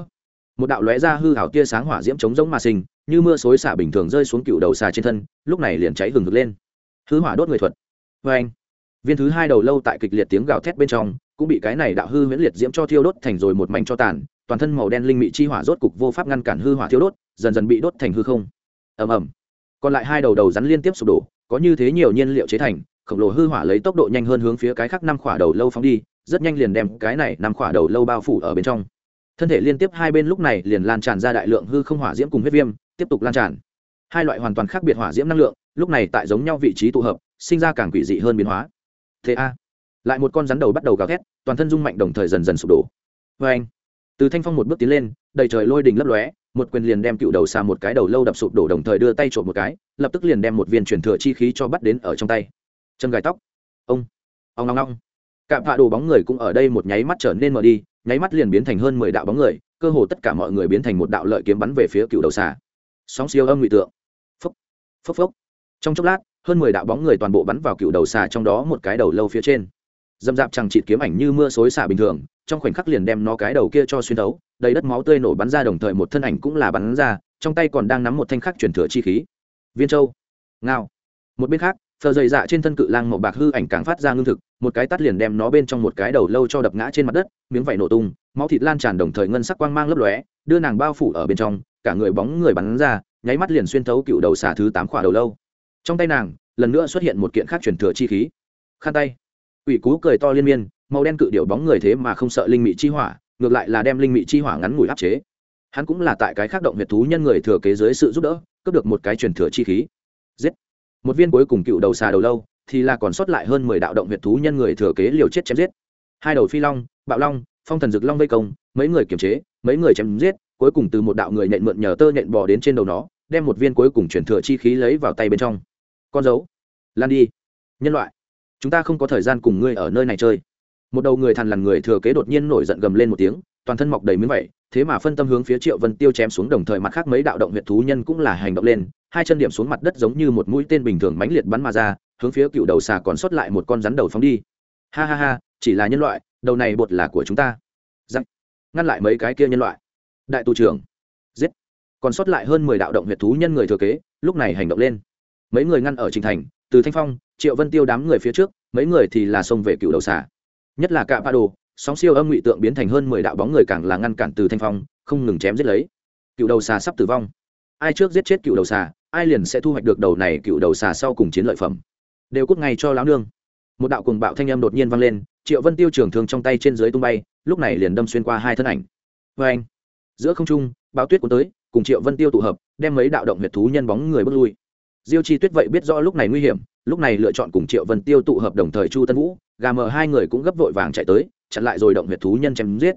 Một đạo lóe ra hư hào tia sáng hỏa diễm chống giống mà sinh, như mưa xối xả bình thường rơi xuống cựu đầu xà trên thân, lúc này liền cháy hừng hực lên. Hư hỏa đốt người thuật. Vê anh, viên thứ hai đầu lâu tại kịch liệt tiếng gào thét bên trong, cũng bị cái này đạo hư huyễn liệt diễm cho thiêu đốt thành rồi một mảnh cho tàn toàn thân màu đen linh mị chi hỏa rốt cục vô pháp ngăn cản hư hỏa thiếu đốt, dần dần bị đốt thành hư không. Ầm ầm. Còn lại hai đầu đầu rắn liên tiếp sụp đổ, có như thế nhiều nhiên liệu chế thành, khổng lồ hư hỏa lấy tốc độ nhanh hơn hướng phía cái khác năm khỏa đầu lâu phóng đi, rất nhanh liền đem cái này năm khỏa đầu lâu bao phủ ở bên trong. Thân thể liên tiếp hai bên lúc này liền lan tràn ra đại lượng hư không hỏa diễm cùng huyết viêm, tiếp tục lan tràn. Hai loại hoàn toàn khác biệt hỏa diễm năng lượng, lúc này tại giống nhau vị trí tụ hợp, sinh ra càng quỷ dị hơn biến hóa. Thế a. Lại một con rắn đầu bắt đầu gào thét, toàn thân rung mạnh đồng thời dần dần sụp đổ. Vê anh từ thanh phong một bước tiến lên, đầy trời lôi đình lấp lóe, một quyền liền đem cựu đầu xà một cái đầu lâu đập sụp đổ đồng thời đưa tay trộm một cái, lập tức liền đem một viên truyền thừa chi khí cho bắt đến ở trong tay. Chân gài tóc. Ông. Ông long long cạm vạ đồ bóng người cũng ở đây một nháy mắt trở nên mở đi, nháy mắt liền biến thành hơn mười đạo bóng người, cơ hồ tất cả mọi người biến thành một đạo lợi kiếm bắn về phía cựu đầu xà. Sóng siêu âm ngụy tượng. Phốc. Phốc phốc. Trong chốc lát, hơn mười đạo bóng người toàn bộ bắn vào cựu đầu xà trong đó một cái đầu lâu phía trên. Dầm dạp chẳng chịt kiếm ảnh như mưa xối xả bình thường trong khoảnh khắc liền đem nó cái đầu kia cho xuyên thấu, đầy đất máu tươi nổ bắn ra đồng thời một thân ảnh cũng là bắn ra, trong tay còn đang nắm một thanh khắc truyền thừa chi khí. Viên châu, ngao. Một bên khác phờ dày dạ trên thân cự lang màu bạc hư ảnh càng phát ra ngưng thực, một cái tắt liền đem nó bên trong một cái đầu lâu cho đập ngã trên mặt đất, miếng vảy nổ tung, máu thịt lan tràn đồng thời ngân sắc quang mang lấp lóe, đưa nàng bao phủ ở bên trong, cả người bóng người bắn ra, nháy mắt liền xuyên thấu cựu đầu xả thứ tám khỏa đầu lâu. Trong tay nàng, lần nữa xuất hiện một kiện khác truyền thừa chi khí. Khăn tay. Quỷ cú cười to liên miên màu đen cự điệu bóng người thế mà không sợ linh mị chi hỏa, ngược lại là đem linh mị chi hỏa ngắn ngủi áp chế. Hắn cũng là tại cái khác động huyệt thú nhân người thừa kế dưới sự giúp đỡ, cướp được một cái truyền thừa chi khí. Giết! Một viên cuối cùng cựu đầu xà đầu lâu, thì là còn sót lại hơn mười đạo động huyệt thú nhân người thừa kế liều chết chém giết. Hai đầu phi long, bạo long, phong thần dực long vây công, mấy người kiềm chế, mấy người chém giết, cuối cùng từ một đạo người nện mượn nhờ tơ nện bò đến trên đầu nó, đem một viên cuối cùng chuyển thừa chi khí lấy vào tay bên trong. Con dấu! Lan đi! Nhân loại! Chúng ta không có thời gian cùng ngươi ở nơi này chơi một đầu người thằn lằn người thừa kế đột nhiên nổi giận gầm lên một tiếng, toàn thân mọc đầy miếng vẩy thế mà phân tâm hướng phía triệu vân tiêu chém xuống, đồng thời mặt khác mấy đạo động huyện thú nhân cũng là hành động lên, hai chân điểm xuống mặt đất giống như một mũi tên bình thường mãnh liệt bắn mà ra, hướng phía cựu đầu xà còn sót lại một con rắn đầu phóng đi. Ha ha ha, chỉ là nhân loại, đầu này bột là của chúng ta. Giặc ngăn lại mấy cái kia nhân loại. Đại tù trưởng. Giết. Còn sót lại hơn mười đạo động huyệt thú nhân người thừa kế, lúc này hành động lên. Mấy người ngăn ở trình thành, từ thanh phong, triệu vân tiêu đám người phía trước, mấy người thì là xông về cựu đầu xà nhất là cạ ba đồ, sóng siêu âm ngụy tượng biến thành hơn mười đạo bóng người càng là ngăn cản từ thanh phong, không ngừng chém giết lấy. Cựu đầu xà sắp tử vong. Ai trước giết chết cựu đầu xà, ai liền sẽ thu hoạch được đầu này cựu đầu xà sau cùng chiến lợi phẩm. Đều cút ngay cho lão nương. Một đạo cùng bạo thanh âm đột nhiên vang lên, triệu vân tiêu trường thương trong tay trên dưới tung bay, lúc này liền đâm xuyên qua hai thân ảnh. Vê anh giữa không trung báo tuyết cuốn tới, cùng triệu vân tiêu tụ hợp, đem mấy đạo động huyệt thú nhân bóng người bước lui. Diêu chi tuyết vậy biết rõ lúc này nguy hiểm, lúc này lựa chọn cùng triệu vân tiêu tụ hợp đồng thời chu tân vũ gà mờ hai người cũng gấp vội vàng chạy tới, chặn lại rồi động huyệt thú nhân chém giết.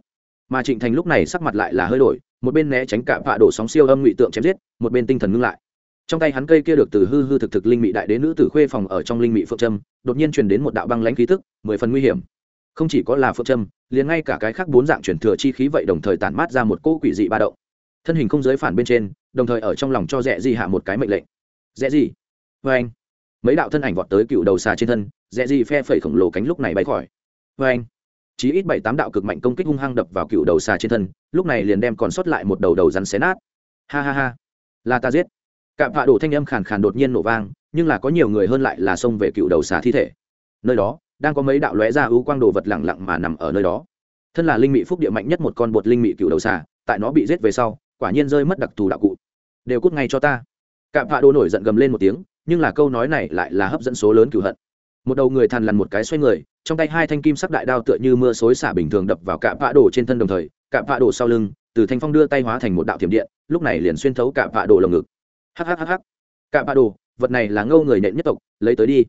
Mà trịnh thành lúc này sắc mặt lại là hơi đổi, một bên né tránh cả vạ đổ sóng siêu âm ngụy tượng chém giết, một bên tinh thần ngưng lại. Trong tay hắn cây kia được từ hư hư thực thực linh mị đại đế nữ tử khuê phòng ở trong linh mị phượng trâm, đột nhiên truyền đến một đạo băng lãnh khí tức, mười phần nguy hiểm. Không chỉ có là phượng trâm, liền ngay cả cái khác bốn dạng chuyển thừa chi khí vậy đồng thời tản mát ra một cỗ quỷ dị ba động. Thân hình không giới phản bên trên, đồng thời ở trong lòng cho rẽ gì hạ một cái mệnh lệnh. Rẽ gì vê anh mấy đạo thân ảnh vọt tới cựu đầu xà trên thân, rẽ gì phe phẩy khổng lồ cánh lúc này bay khỏi. Vê anh, chí ít bảy tám đạo cực mạnh công kích hung hăng đập vào cựu đầu xà trên thân, lúc này liền đem còn sót lại một đầu đầu rắn xé nát. Ha ha ha, là ta giết. Cạm vạ đổ thanh âm khàn khàn đột nhiên nổ vang, nhưng là có nhiều người hơn lại là xông về cựu đầu xà thi thể. Nơi đó, đang có mấy đạo lóe ra ưu quang đồ vật lẳng lặng mà nằm ở nơi đó. Thân là linh mị phúc địa mạnh nhất một con bột linh mị cựu đầu xà, tại nó bị giết về sau, quả nhiên rơi mất đặc thù đạo cụ. Đều cút ngay cho ta. Cạm vạ đổ nổi giận gầm lên một tiếng nhưng là câu nói này lại là hấp dẫn số lớn cửu hận. Một đầu người thằn lằn một cái xoay người, trong tay hai thanh kim sắc đại đao tựa như mưa xối xả bình thường đập vào cạm vạ đổ trên thân đồng thời, cạm vạ đổ sau lưng, từ thanh phong đưa tay hóa thành một đạo thiểm điện, lúc này liền xuyên thấu cạm vạ đổ lồng ngực. Hhhh cạm vạ đổ vật này là ngâu người nện nhất tộc, lấy tới đi.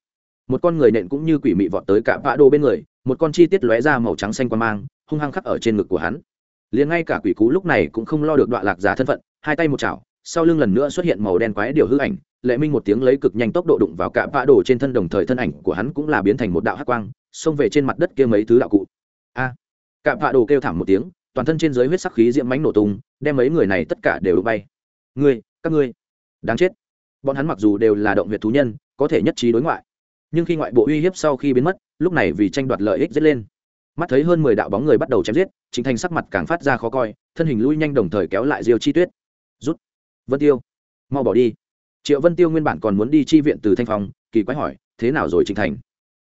Một con người nện cũng như quỷ mị vọt tới cạm vạ đổ bên người, một con chi tiết lóe ra màu trắng xanh qua mang, hung hăng khắc ở trên ngực của hắn. Liền ngay cả quỷ cú lúc này cũng không lo được đoạn lạc giả thân phận, hai tay một chảo, sau lưng lần nữa xuất hiện màu đen quái điều hư ảnh lệ minh một tiếng lấy cực nhanh tốc độ đụng vào cả vã đổ trên thân đồng thời thân ảnh của hắn cũng là biến thành một đạo hắc quang xông về trên mặt đất kia mấy thứ đạo cụ. A! À, cả vã đổ kêu thảm một tiếng toàn thân trên dưới huyết sắc khí diễm mánh nổ tung đem mấy người này tất cả đều đụng bay. Ngươi các ngươi đáng chết. Bọn hắn mặc dù đều là động việt thú nhân có thể nhất trí đối ngoại. Nhưng khi ngoại bộ uy hiếp sau khi biến mất lúc này vì tranh đoạt lợi ích dứt lên. Mắt thấy hơn mười đạo bóng người bắt đầu chém giết chính thành sắc mặt càng phát ra khó coi thân hình lui nhanh đồng thời kéo lại diêu chi tuyết. Rút. Vân tiêu. Mau bỏ đi triệu vân tiêu nguyên bản còn muốn đi chi viện từ thanh phong, kỳ quái hỏi, thế nào rồi trịnh thành?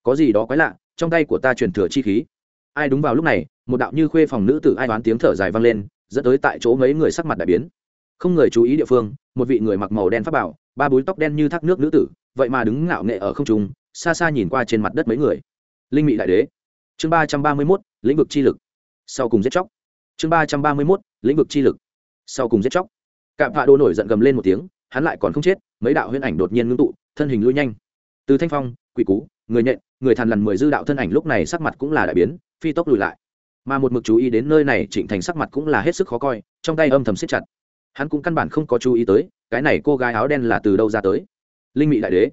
Có gì đó quái lạ, trong tay của ta truyền thừa chi khí. Ai đúng vào lúc này, một đạo như khuê phòng nữ tử ai đoán tiếng thở dài vang lên, dẫn tới tại chỗ mấy người sắc mặt đại biến. Không người chú ý địa phương, một vị người mặc màu đen pháp bảo, ba búi tóc đen như thác nước nữ tử, vậy mà đứng ngạo nghệ ở không trung, xa xa nhìn qua trên mặt đất mấy người. Linh mị đại đế. Chương ba trăm ba mươi mốt, lĩnh vực chi lực. Sau cùng giết chóc. Chương ba trăm ba mươi mốt, lĩnh vực chi lực. Sau cùng giết chóc. Cạm phạ đồ nổi giận gầm lên một tiếng hắn lại còn không chết, mấy đạo huyễn ảnh đột nhiên ngưng tụ, thân hình lui nhanh. Từ thanh phong, quỷ cú, người nhện, người thằn lằn mười dư đạo thân ảnh lúc này sắc mặt cũng là đại biến, phi tốc lùi lại. Mà một mực chú ý đến nơi này, trịnh thành sắc mặt cũng là hết sức khó coi, trong tay âm thầm siết chặt. Hắn cũng căn bản không có chú ý tới, cái này cô gái áo đen là từ đâu ra tới? Linh mị đại đế.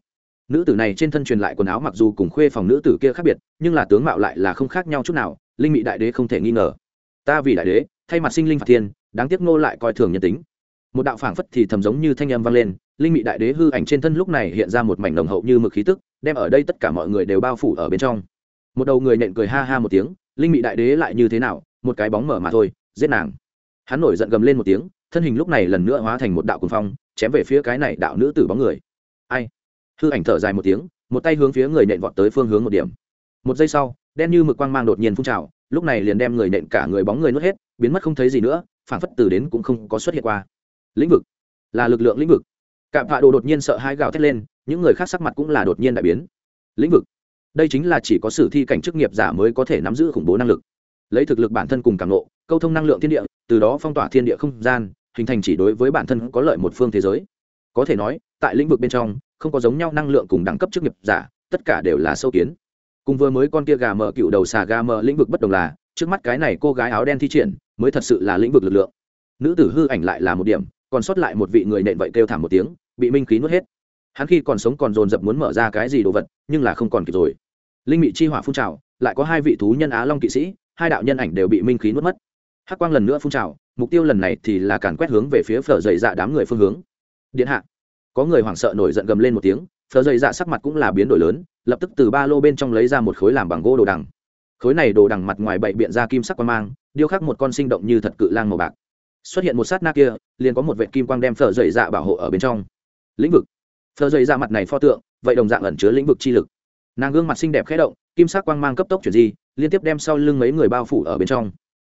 Nữ tử này trên thân truyền lại quần áo mặc dù cùng khuê phòng nữ tử kia khác biệt, nhưng là tướng mạo lại là không khác nhau chút nào, linh mị đại đế không thể nghi ngờ. Ta vì đại đế, thay mặt sinh linh phạt thiên, đáng tiếc Ngô lại coi thường nhân tính một đạo phảng phất thì thầm giống như thanh âm vang lên, linh mị đại đế hư ảnh trên thân lúc này hiện ra một mảnh nồng hậu như mực khí tức, đem ở đây tất cả mọi người đều bao phủ ở bên trong. Một đầu người nện cười ha ha một tiếng, linh mị đại đế lại như thế nào, một cái bóng mở mà thôi, giết nàng. Hắn nổi giận gầm lên một tiếng, thân hình lúc này lần nữa hóa thành một đạo cuồng phong, chém về phía cái này đạo nữ tử bóng người. Ai? Hư ảnh thở dài một tiếng, một tay hướng phía người nện vọt tới phương hướng một điểm. Một giây sau, đen như mực quang mang đột nhiên phun trào, lúc này liền đem người nện cả người bóng người nuốt hết, biến mất không thấy gì nữa, phảng phất từ đến cũng không có xuất hiện qua lĩnh vực. Là lực lượng lĩnh vực. Cạm vạ đồ đột nhiên sợ hai gào thét lên, những người khác sắc mặt cũng là đột nhiên đại biến. Lĩnh vực. Đây chính là chỉ có sử thi cảnh chức nghiệp giả mới có thể nắm giữ khủng bố năng lực. Lấy thực lực bản thân cùng cảm nộ câu thông năng lượng thiên địa, từ đó phong tỏa thiên địa không gian, hình thành chỉ đối với bản thân có lợi một phương thế giới. Có thể nói, tại lĩnh vực bên trong, không có giống nhau năng lượng cùng đẳng cấp chức nghiệp giả, tất cả đều là sâu kiến. Cùng vừa mới con kia gà mờ cựu đầu xà gà mờ lĩnh vực bất đồng là, trước mắt cái này cô gái áo đen thi triển, mới thật sự là lĩnh vực lực lượng. Nữ tử hư ảnh lại là một điểm còn sót lại một vị người nện vậy kêu thảm một tiếng, bị minh khí nuốt hết. Hắn khi còn sống còn dồn dập muốn mở ra cái gì đồ vật, nhưng là không còn kịp rồi. Linh mị chi hỏa phun trào, lại có hai vị thú nhân á long kỵ sĩ, hai đạo nhân ảnh đều bị minh khí nuốt mất. Hắc quang lần nữa phun trào, mục tiêu lần này thì là càn quét hướng về phía phở dậy dạ đám người phương hướng. Điện hạ. Có người hoảng sợ nổi giận gầm lên một tiếng, phở dậy dạ sắc mặt cũng là biến đổi lớn, lập tức từ ba lô bên trong lấy ra một khối làm bằng gỗ đồ đằng. Khối này đồ đằng mặt ngoài bậy biện ra kim sắc quang mang, điêu khắc một con sinh động như thật cự lang màu bạc xuất hiện một sát na kia, liền có một vệ kim quang đem phở dày dạ bảo hộ ở bên trong. Lĩnh vực. Phở dày dạ mặt này pho tượng, vậy đồng dạng ẩn chứa lĩnh vực chi lực. Nàng gương mặt xinh đẹp khẽ động, kim sắc quang mang cấp tốc chuyển di, liên tiếp đem sau lưng mấy người bao phủ ở bên trong.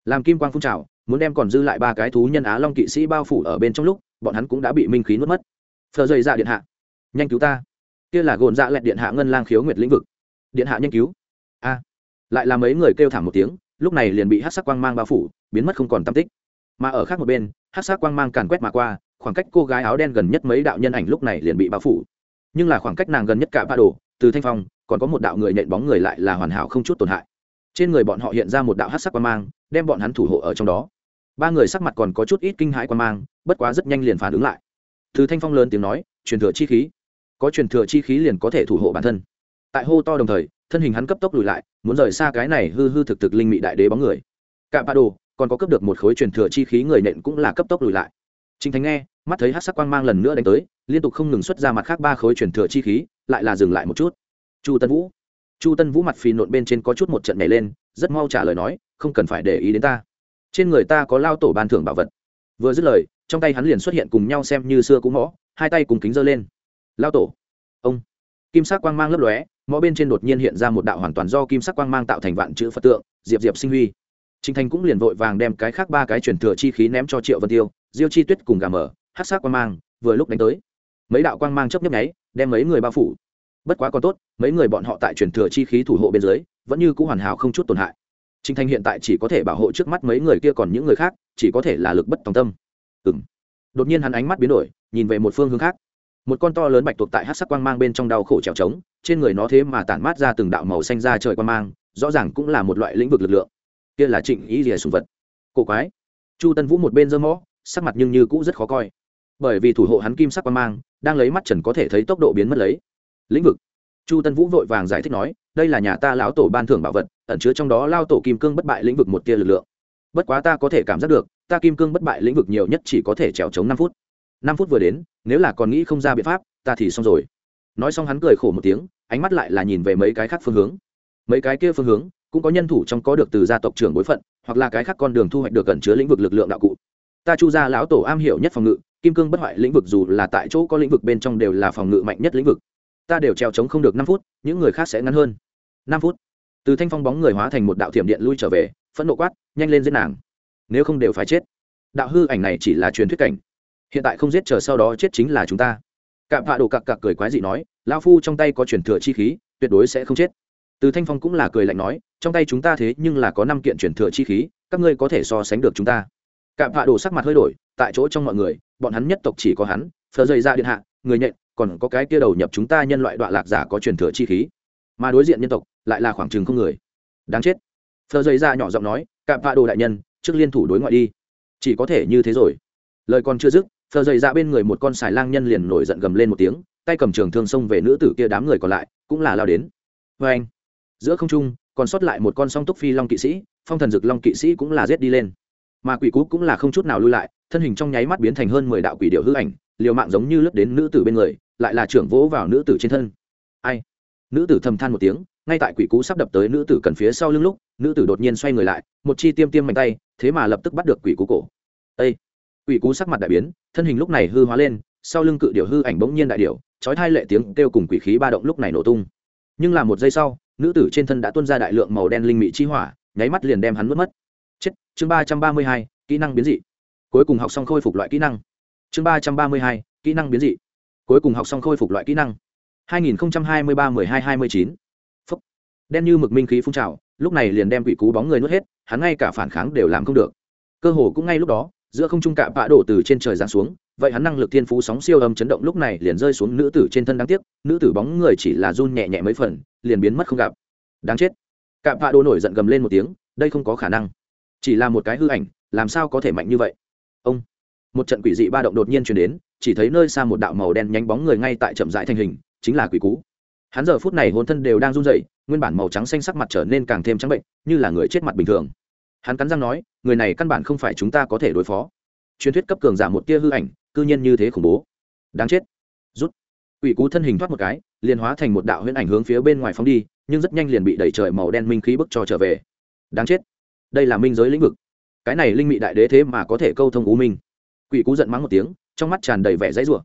Làm kim quang phun trào, muốn đem còn dư lại ba cái thú nhân á long kỵ sĩ bao phủ ở bên trong lúc, bọn hắn cũng đã bị minh khí nuốt mất. Phờ dày dạ điện hạ. Nhanh cứu ta. Kia là gồn dạ lẹt điện hạ ngân lang khiếu nguyệt lĩnh vực. Điện hạ nhanh cứu. A. Lại là mấy người kêu thảm một tiếng, lúc này liền bị hát sắc quang mang bao phủ, biến mất không còn tam tích mà ở khác một bên, hát sắc quang mang càn quét mà qua, khoảng cách cô gái áo đen gần nhất mấy đạo nhân ảnh lúc này liền bị bao phủ. Nhưng là khoảng cách nàng gần nhất cả ba đồ, từ thanh phong, còn có một đạo người nhện bóng người lại là hoàn hảo không chút tổn hại. Trên người bọn họ hiện ra một đạo hát sắc quang mang, đem bọn hắn thủ hộ ở trong đó. Ba người sắc mặt còn có chút ít kinh hãi quang mang, bất quá rất nhanh liền phản ứng lại. Từ thanh phong lớn tiếng nói, truyền thừa chi khí. Có truyền thừa chi khí liền có thể thủ hộ bản thân. Tại hô to đồng thời, thân hình hắn cấp tốc lùi lại, muốn rời xa cái này hư hư thực thực linh mị đại đế bóng người. Cả ba đồ còn có cấp được một khối truyền thừa chi khí người nện cũng là cấp tốc lùi lại Trình Thành nghe, mắt thấy hắc sắc quang mang lần nữa đánh tới, liên tục không ngừng xuất ra mặt khác ba khối truyền thừa chi khí, lại là dừng lại một chút. Chu Tân Vũ, Chu Tân Vũ mặt phì nộn bên trên có chút một trận nhảy lên, rất mau trả lời nói, không cần phải để ý đến ta. Trên người ta có lao tổ ban thưởng bảo vật. Vừa dứt lời, trong tay hắn liền xuất hiện cùng nhau xem như xưa cũ mõ, hai tay cùng kính giơ lên. Lao tổ, ông, kim sắc quang mang lấp lóe, mõ bên trên đột nhiên hiện ra một đạo hoàn toàn do kim sắc quang mang tạo thành vạn chữ Phật tượng, diệp diệp sinh huy. Trình Thành cũng liền vội vàng đem cái khác ba cái truyền thừa chi khí ném cho Triệu Vân Tiêu, Diêu Chi Tuyết cùng gà mở, hắc sắc quang mang, vừa lúc đánh tới. Mấy đạo quang mang chớp nhấp nháy, đem mấy người bao phủ. Bất quá còn tốt, mấy người bọn họ tại truyền thừa chi khí thủ hộ bên dưới, vẫn như cũ hoàn hảo không chút tổn hại. Trình Thành hiện tại chỉ có thể bảo hộ trước mắt mấy người kia còn những người khác, chỉ có thể là lực bất tòng tâm. Ừm. Đột nhiên hắn ánh mắt biến đổi, nhìn về một phương hướng khác. Một con to lớn bạch tuộc tại hắc sắc quang mang bên trong đau khổ trèo trống, trên người nó thế mà tản mát ra từng đạo màu xanh ra trời quang mang, rõ ràng cũng là một loại lĩnh vực lực lượng kia là trịnh ý rìa sùng vật. Cổ quái. Chu tân vũ một bên dơ mõ, sắc mặt nhưng như cũ rất khó coi. Bởi vì thủ hộ hắn kim sắc quan mang, đang lấy mắt trần có thể thấy tốc độ biến mất lấy. Lĩnh vực. Chu tân vũ vội vàng giải thích nói, đây là nhà ta lão tổ ban thưởng bảo vật, ẩn chứa trong đó lao tổ kim cương bất bại lĩnh vực một tia lực lượng. Bất quá ta có thể cảm giác được, ta kim cương bất bại lĩnh vực nhiều nhất chỉ có thể trèo chống năm phút. Năm phút vừa đến, nếu là còn nghĩ không ra biện pháp, ta thì xong rồi. Nói xong hắn cười khổ một tiếng, ánh mắt lại là nhìn về mấy cái khác phương hướng. Mấy cái kia phương hướng cũng có nhân thủ trong có được từ gia tộc trưởng bối phận, hoặc là cái khác con đường thu hoạch được cẩn chứa lĩnh vực lực lượng đạo cụ. Ta chu gia lão tổ am hiểu nhất phòng ngự, kim cương bất hoại lĩnh vực dù là tại chỗ có lĩnh vực bên trong đều là phòng ngự mạnh nhất lĩnh vực. Ta đều treo chống không được năm phút, những người khác sẽ ngắn hơn. Năm phút. Từ thanh phong bóng người hóa thành một đạo thiểm điện lui trở về, phẫn nộ quát, nhanh lên giết nàng. Nếu không đều phải chết. Đạo hư ảnh này chỉ là truyền thuyết cảnh. Hiện tại không giết chờ sau đó chết chính là chúng ta. Cạm vạ đồ cặc cặc cười quái dị nói lao phu trong tay có truyền thừa chi khí, tuyệt đối sẽ không chết từ thanh phong cũng là cười lạnh nói, trong tay chúng ta thế nhưng là có năm kiện chuyển thừa chi khí, các ngươi có thể so sánh được chúng ta. Cạm vạ đồ sắc mặt hơi đổi, tại chỗ trong mọi người, bọn hắn nhất tộc chỉ có hắn, phờ dây ra điện hạ, người nhện, còn có cái kia đầu nhập chúng ta nhân loại đoạn lạc giả có truyền thừa chi khí. Mà đối diện nhân tộc, lại là khoảng chừng không người. Đáng chết. Phờ dây ra nhỏ giọng nói cạm vạ đồ đại nhân, trước liên thủ đối ngoại đi. Chỉ có thể như thế rồi. Lời còn chưa dứt, phờ dây ra bên người một con xài lang nhân liền nổi giận gầm lên một tiếng, tay cầm trường thương xông về nữ tử kia đám người còn lại, cũng là lao đến. Vê anh giữa không trung, còn sót lại một con song túc phi long kỵ sĩ, phong thần dực long kỵ sĩ cũng là giết đi lên. Mà quỷ cú cũng là không chút nào lui lại, thân hình trong nháy mắt biến thành hơn mười đạo quỷ điệu hư ảnh, liều mạng giống như lướt đến nữ tử bên người, lại là trưởng vỗ vào nữ tử trên thân. Ai? Nữ tử thầm than một tiếng, ngay tại quỷ cú sắp đập tới nữ tử cần phía sau lưng lúc, nữ tử đột nhiên xoay người lại, một chi tiêm tiêm mạnh tay, thế mà lập tức bắt được quỷ cú cổ. Ây quỷ cú sắc mặt đại biến, thân hình lúc này hư hóa lên, sau lưng cự điệu hư ảnh bỗng nhiên đại điệu trói thai lệ tiếng kêu cùng quỷ khí ba động lúc này nổ tung. Nhưng là một giây sau nữ tử trên thân đã tuôn ra đại lượng màu đen linh mị chi hỏa, nháy mắt liền đem hắn mất mất. Chết, chương ba trăm ba mươi hai, kỹ năng biến dị. Cuối cùng học xong khôi phục loại kỹ năng. Chương ba trăm ba mươi hai, kỹ năng biến dị. Cuối cùng học xong khôi phục loại kỹ năng. Hai nghìn hai mươi ba mười hai hai mươi chín. Đen như mực minh khí phun trào, lúc này liền đem quỷ cú bóng người nuốt hết, hắn ngay cả phản kháng đều làm không được. Cơ hồ cũng ngay lúc đó, giữa không trung cạ bạ đổ từ trên trời giáng xuống vậy hắn năng lực thiên phú sóng siêu âm chấn động lúc này liền rơi xuống nữ tử trên thân đáng tiếc, nữ tử bóng người chỉ là run nhẹ nhẹ mấy phần, liền biến mất không gặp. Đáng chết. Cạm bạ đổ nổi giận gầm lên một tiếng, đây không có khả năng. Chỉ là một cái hư ảnh, làm sao có thể mạnh như vậy? Ông. Một trận quỷ dị ba động đột nhiên chuyển đến, chỉ thấy nơi xa một đạo màu đen nhánh bóng người ngay tại chậm rãi thành hình, chính là quỷ cú. Hắn giờ phút này hôn thân đều đang run rẩy, nguyên bản màu trắng xanh sắc mặt trở nên càng thêm trắng bệnh, như là người chết mặt bình thường. Hắn cắn răng nói, người này căn bản không phải chúng ta có thể đối phó. Truyền thuyết cấp cường giả một tia hư ảnh cư nhiên như thế khủng bố. Đáng chết. Rút. Quỷ cú thân hình thoát một cái, liền hóa thành một đạo huyễn ảnh hướng phía bên ngoài phóng đi, nhưng rất nhanh liền bị đẩy trời màu đen minh khí bức cho trở về. Đáng chết. Đây là minh giới lĩnh vực. Cái này linh mị đại đế thế mà có thể câu thông u minh. Quỷ cú giận mắng một tiếng, trong mắt tràn đầy vẻ dãy rủa.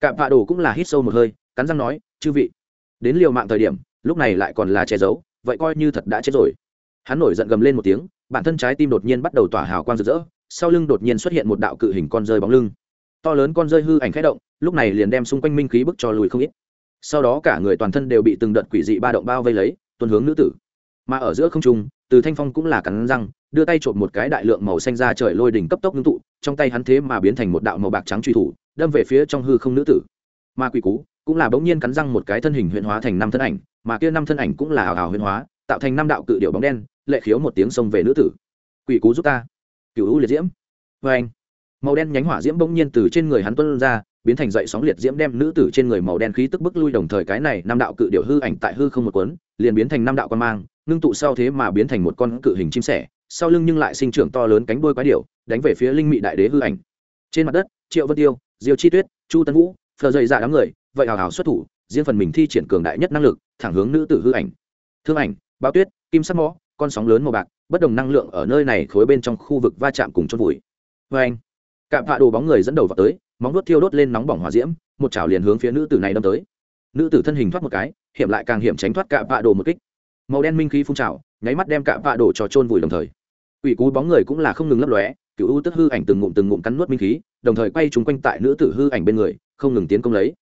Cạm vạ đồ cũng là hít sâu một hơi, cắn răng nói, chư vị, đến liều mạng thời điểm, lúc này lại còn là che giấu, vậy coi như thật đã chết rồi. Hắn nổi giận gầm lên một tiếng, bản thân trái tim đột nhiên bắt đầu tỏa hào quang rực rỡ, sau lưng đột nhiên xuất hiện một đạo cự hình con rơi bóng lưng to lớn con rơi hư ảnh khẽ động, lúc này liền đem xung quanh minh khí bức cho lùi không ít. Sau đó cả người toàn thân đều bị từng đợt quỷ dị ba động bao vây lấy, tuần hướng nữ tử. Mà ở giữa không trung, từ thanh phong cũng là cắn răng, đưa tay trộm một cái đại lượng màu xanh ra trời lôi đỉnh cấp tốc ngưng tụ, trong tay hắn thế mà biến thành một đạo màu bạc trắng truy thủ, đâm về phía trong hư không nữ tử. Ma quỷ cú cũng là bỗng nhiên cắn răng một cái thân hình huyễn hóa thành năm thân ảnh, mà kia năm thân ảnh cũng là hào hào huyễn hóa, tạo thành năm đạo cự điệu bóng đen, lệ khiếu một tiếng xông về nữ tử. Quỷ cú giúp ta. Cựu u liệt diễm. Vê anh màu đen nhánh hỏa diễm bỗng nhiên từ trên người hắn tuân ra biến thành dậy sóng liệt diễm đem nữ tử trên người màu đen khí tức bức lui đồng thời cái này năm đạo cự điệu hư ảnh tại hư không một quấn, liền biến thành năm đạo quan mang ngưng tụ sau thế mà biến thành một con cự hình chim sẻ sau lưng nhưng lại sinh trưởng to lớn cánh đuôi quái điệu đánh về phía linh mị đại đế hư ảnh. Trên mặt đất triệu vân tiêu diêu chi tuyết chu tấn vũ phờ dậy dạ đám người vậy hào hào xuất thủ riêng phần mình thi triển cường đại nhất năng lực thẳng hướng nữ tử hư ảnh. Thương ảnh bao tuyết kim sắc mõ con sóng lớn màu bạc bất đồng năng lượng ở nơi này khối bên trong khu vực va chạm cùng chôn vùi. Vê anh cạm vạ đồ bóng người dẫn đầu vào tới, móng nuốt thiêu đốt lên nóng bỏng hỏa diễm, một chảo liền hướng phía nữ tử này đâm tới. Nữ tử thân hình thoát một cái, hiểm lại càng hiểm tránh thoát cạm vạ đồ một kích. Màu đen minh khí phun trào, nháy mắt đem cạm vạ đồ cho trôn vùi đồng thời. Ủy cú bóng người cũng là không ngừng lấp lóe, cựu ưu tức hư ảnh từng ngụm từng ngụm cắn nuốt minh khí, đồng thời quay chúng quanh tại nữ tử hư ảnh bên người, không ngừng tiến công lấy.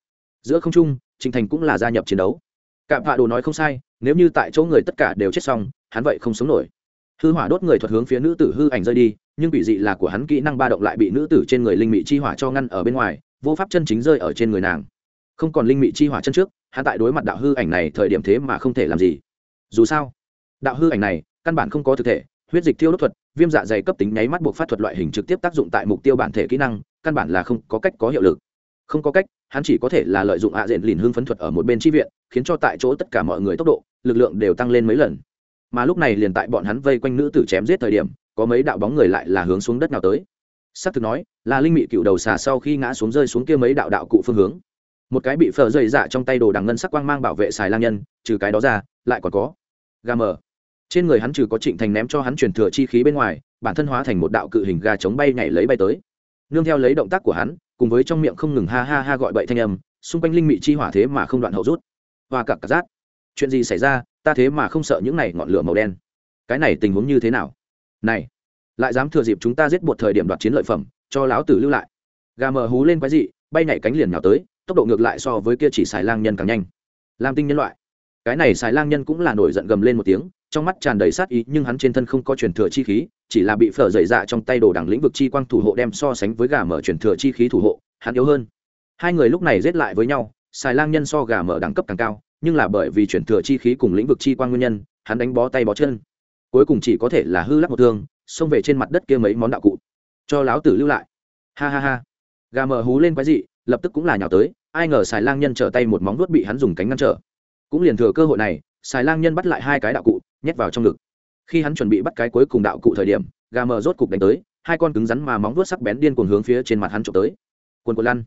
Giữa không trung, Trình thành cũng là gia nhập chiến đấu. Cạm vạ đồ nói không sai, nếu như tại chỗ người tất cả đều chết xong, hắn vậy không sống nổi hư hỏa đốt người thuật hướng phía nữ tử hư ảnh rơi đi, nhưng bị dị là của hắn kỹ năng ba động lại bị nữ tử trên người linh mị chi hỏa cho ngăn ở bên ngoài, vô pháp chân chính rơi ở trên người nàng. Không còn linh mị chi hỏa chân trước, hắn tại đối mặt đạo hư ảnh này thời điểm thế mà không thể làm gì. Dù sao, đạo hư ảnh này căn bản không có thực thể, huyết dịch thiêu đốt thuật, viêm dạ dày cấp tính nháy mắt buộc phát thuật loại hình trực tiếp tác dụng tại mục tiêu bản thể kỹ năng, căn bản là không có cách có hiệu lực. Không có cách, hắn chỉ có thể là lợi dụng ạ diện lìn hương phấn thuật ở một bên tri viện, khiến cho tại chỗ tất cả mọi người tốc độ, lực lượng đều tăng lên mấy lần mà lúc này liền tại bọn hắn vây quanh nữ tử chém giết thời điểm, có mấy đạo bóng người lại là hướng xuống đất nào tới. S á c thực nói, là linh mị cựu đầu xà sau khi ngã xuống rơi xuống kia mấy đạo đạo cụ phương hướng. Một cái bị phở dày dạ trong tay đồ đằng ngân sắc quang mang bảo vệ xài lang nhân, trừ cái đó ra, lại còn có gà mờ. Trên người hắn trừ có trịnh thành ném cho hắn truyền thừa chi khí bên ngoài, bản thân hóa thành một đạo cự hình gà chống bay nhảy lấy bay tới. Nương theo lấy động tác của hắn, cùng với trong miệng không ngừng ha ha ha gọi bậy thanh âm, xung quanh linh mị chi hỏa thế mà không đoạn hậu rút. Và cặp cặp rát. Chuyện gì xảy ra? Ta thế mà không sợ những này ngọn lửa màu đen. Cái này tình huống như thế nào? Này, lại dám thừa dịp chúng ta giết một thời điểm đoạt chiến lợi phẩm, cho láo tử lưu lại. Gà mờ hú lên quái dị, bay nhảy cánh liền nhào tới, tốc độ ngược lại so với kia chỉ xài lang nhân càng nhanh. Làm tinh nhân loại. Cái này xài lang nhân cũng là nổi giận gầm lên một tiếng, trong mắt tràn đầy sát ý, nhưng hắn trên thân không có truyền thừa chi khí, chỉ là bị phở dậy dạ trong tay đồ đẳng lĩnh vực chi quang thủ hộ đem so sánh với gà mở truyền thừa chi khí thủ hộ, hắn yếu hơn. Hai người lúc này giết lại với nhau, xài lang nhân so gà mở đẳng cấp càng cao nhưng là bởi vì chuyển thừa chi khí cùng lĩnh vực chi quan nguyên nhân, hắn đánh bó tay bó chân. Cuối cùng chỉ có thể là hư lắc một thương, xông về trên mặt đất kia mấy món đạo cụ. Cho láo tử lưu lại. Ha ha ha. Gà mở hú lên quái dị, lập tức cũng là nhào tới, ai ngờ xài lang nhân trở tay một móng vuốt bị hắn dùng cánh ngăn trở. Cũng liền thừa cơ hội này xài lang nhân bắt lại hai cái đạo cụ, nhét vào trong ngực. Khi hắn chuẩn bị bắt cái cuối cùng đạo cụ thời điểm, gà mờ rốt cục đánh tới, hai con cứng rắn mà móng vuốt sắc bén điên cuồng hướng phía trên mặt hắn trộm tới. Quần quần lăn.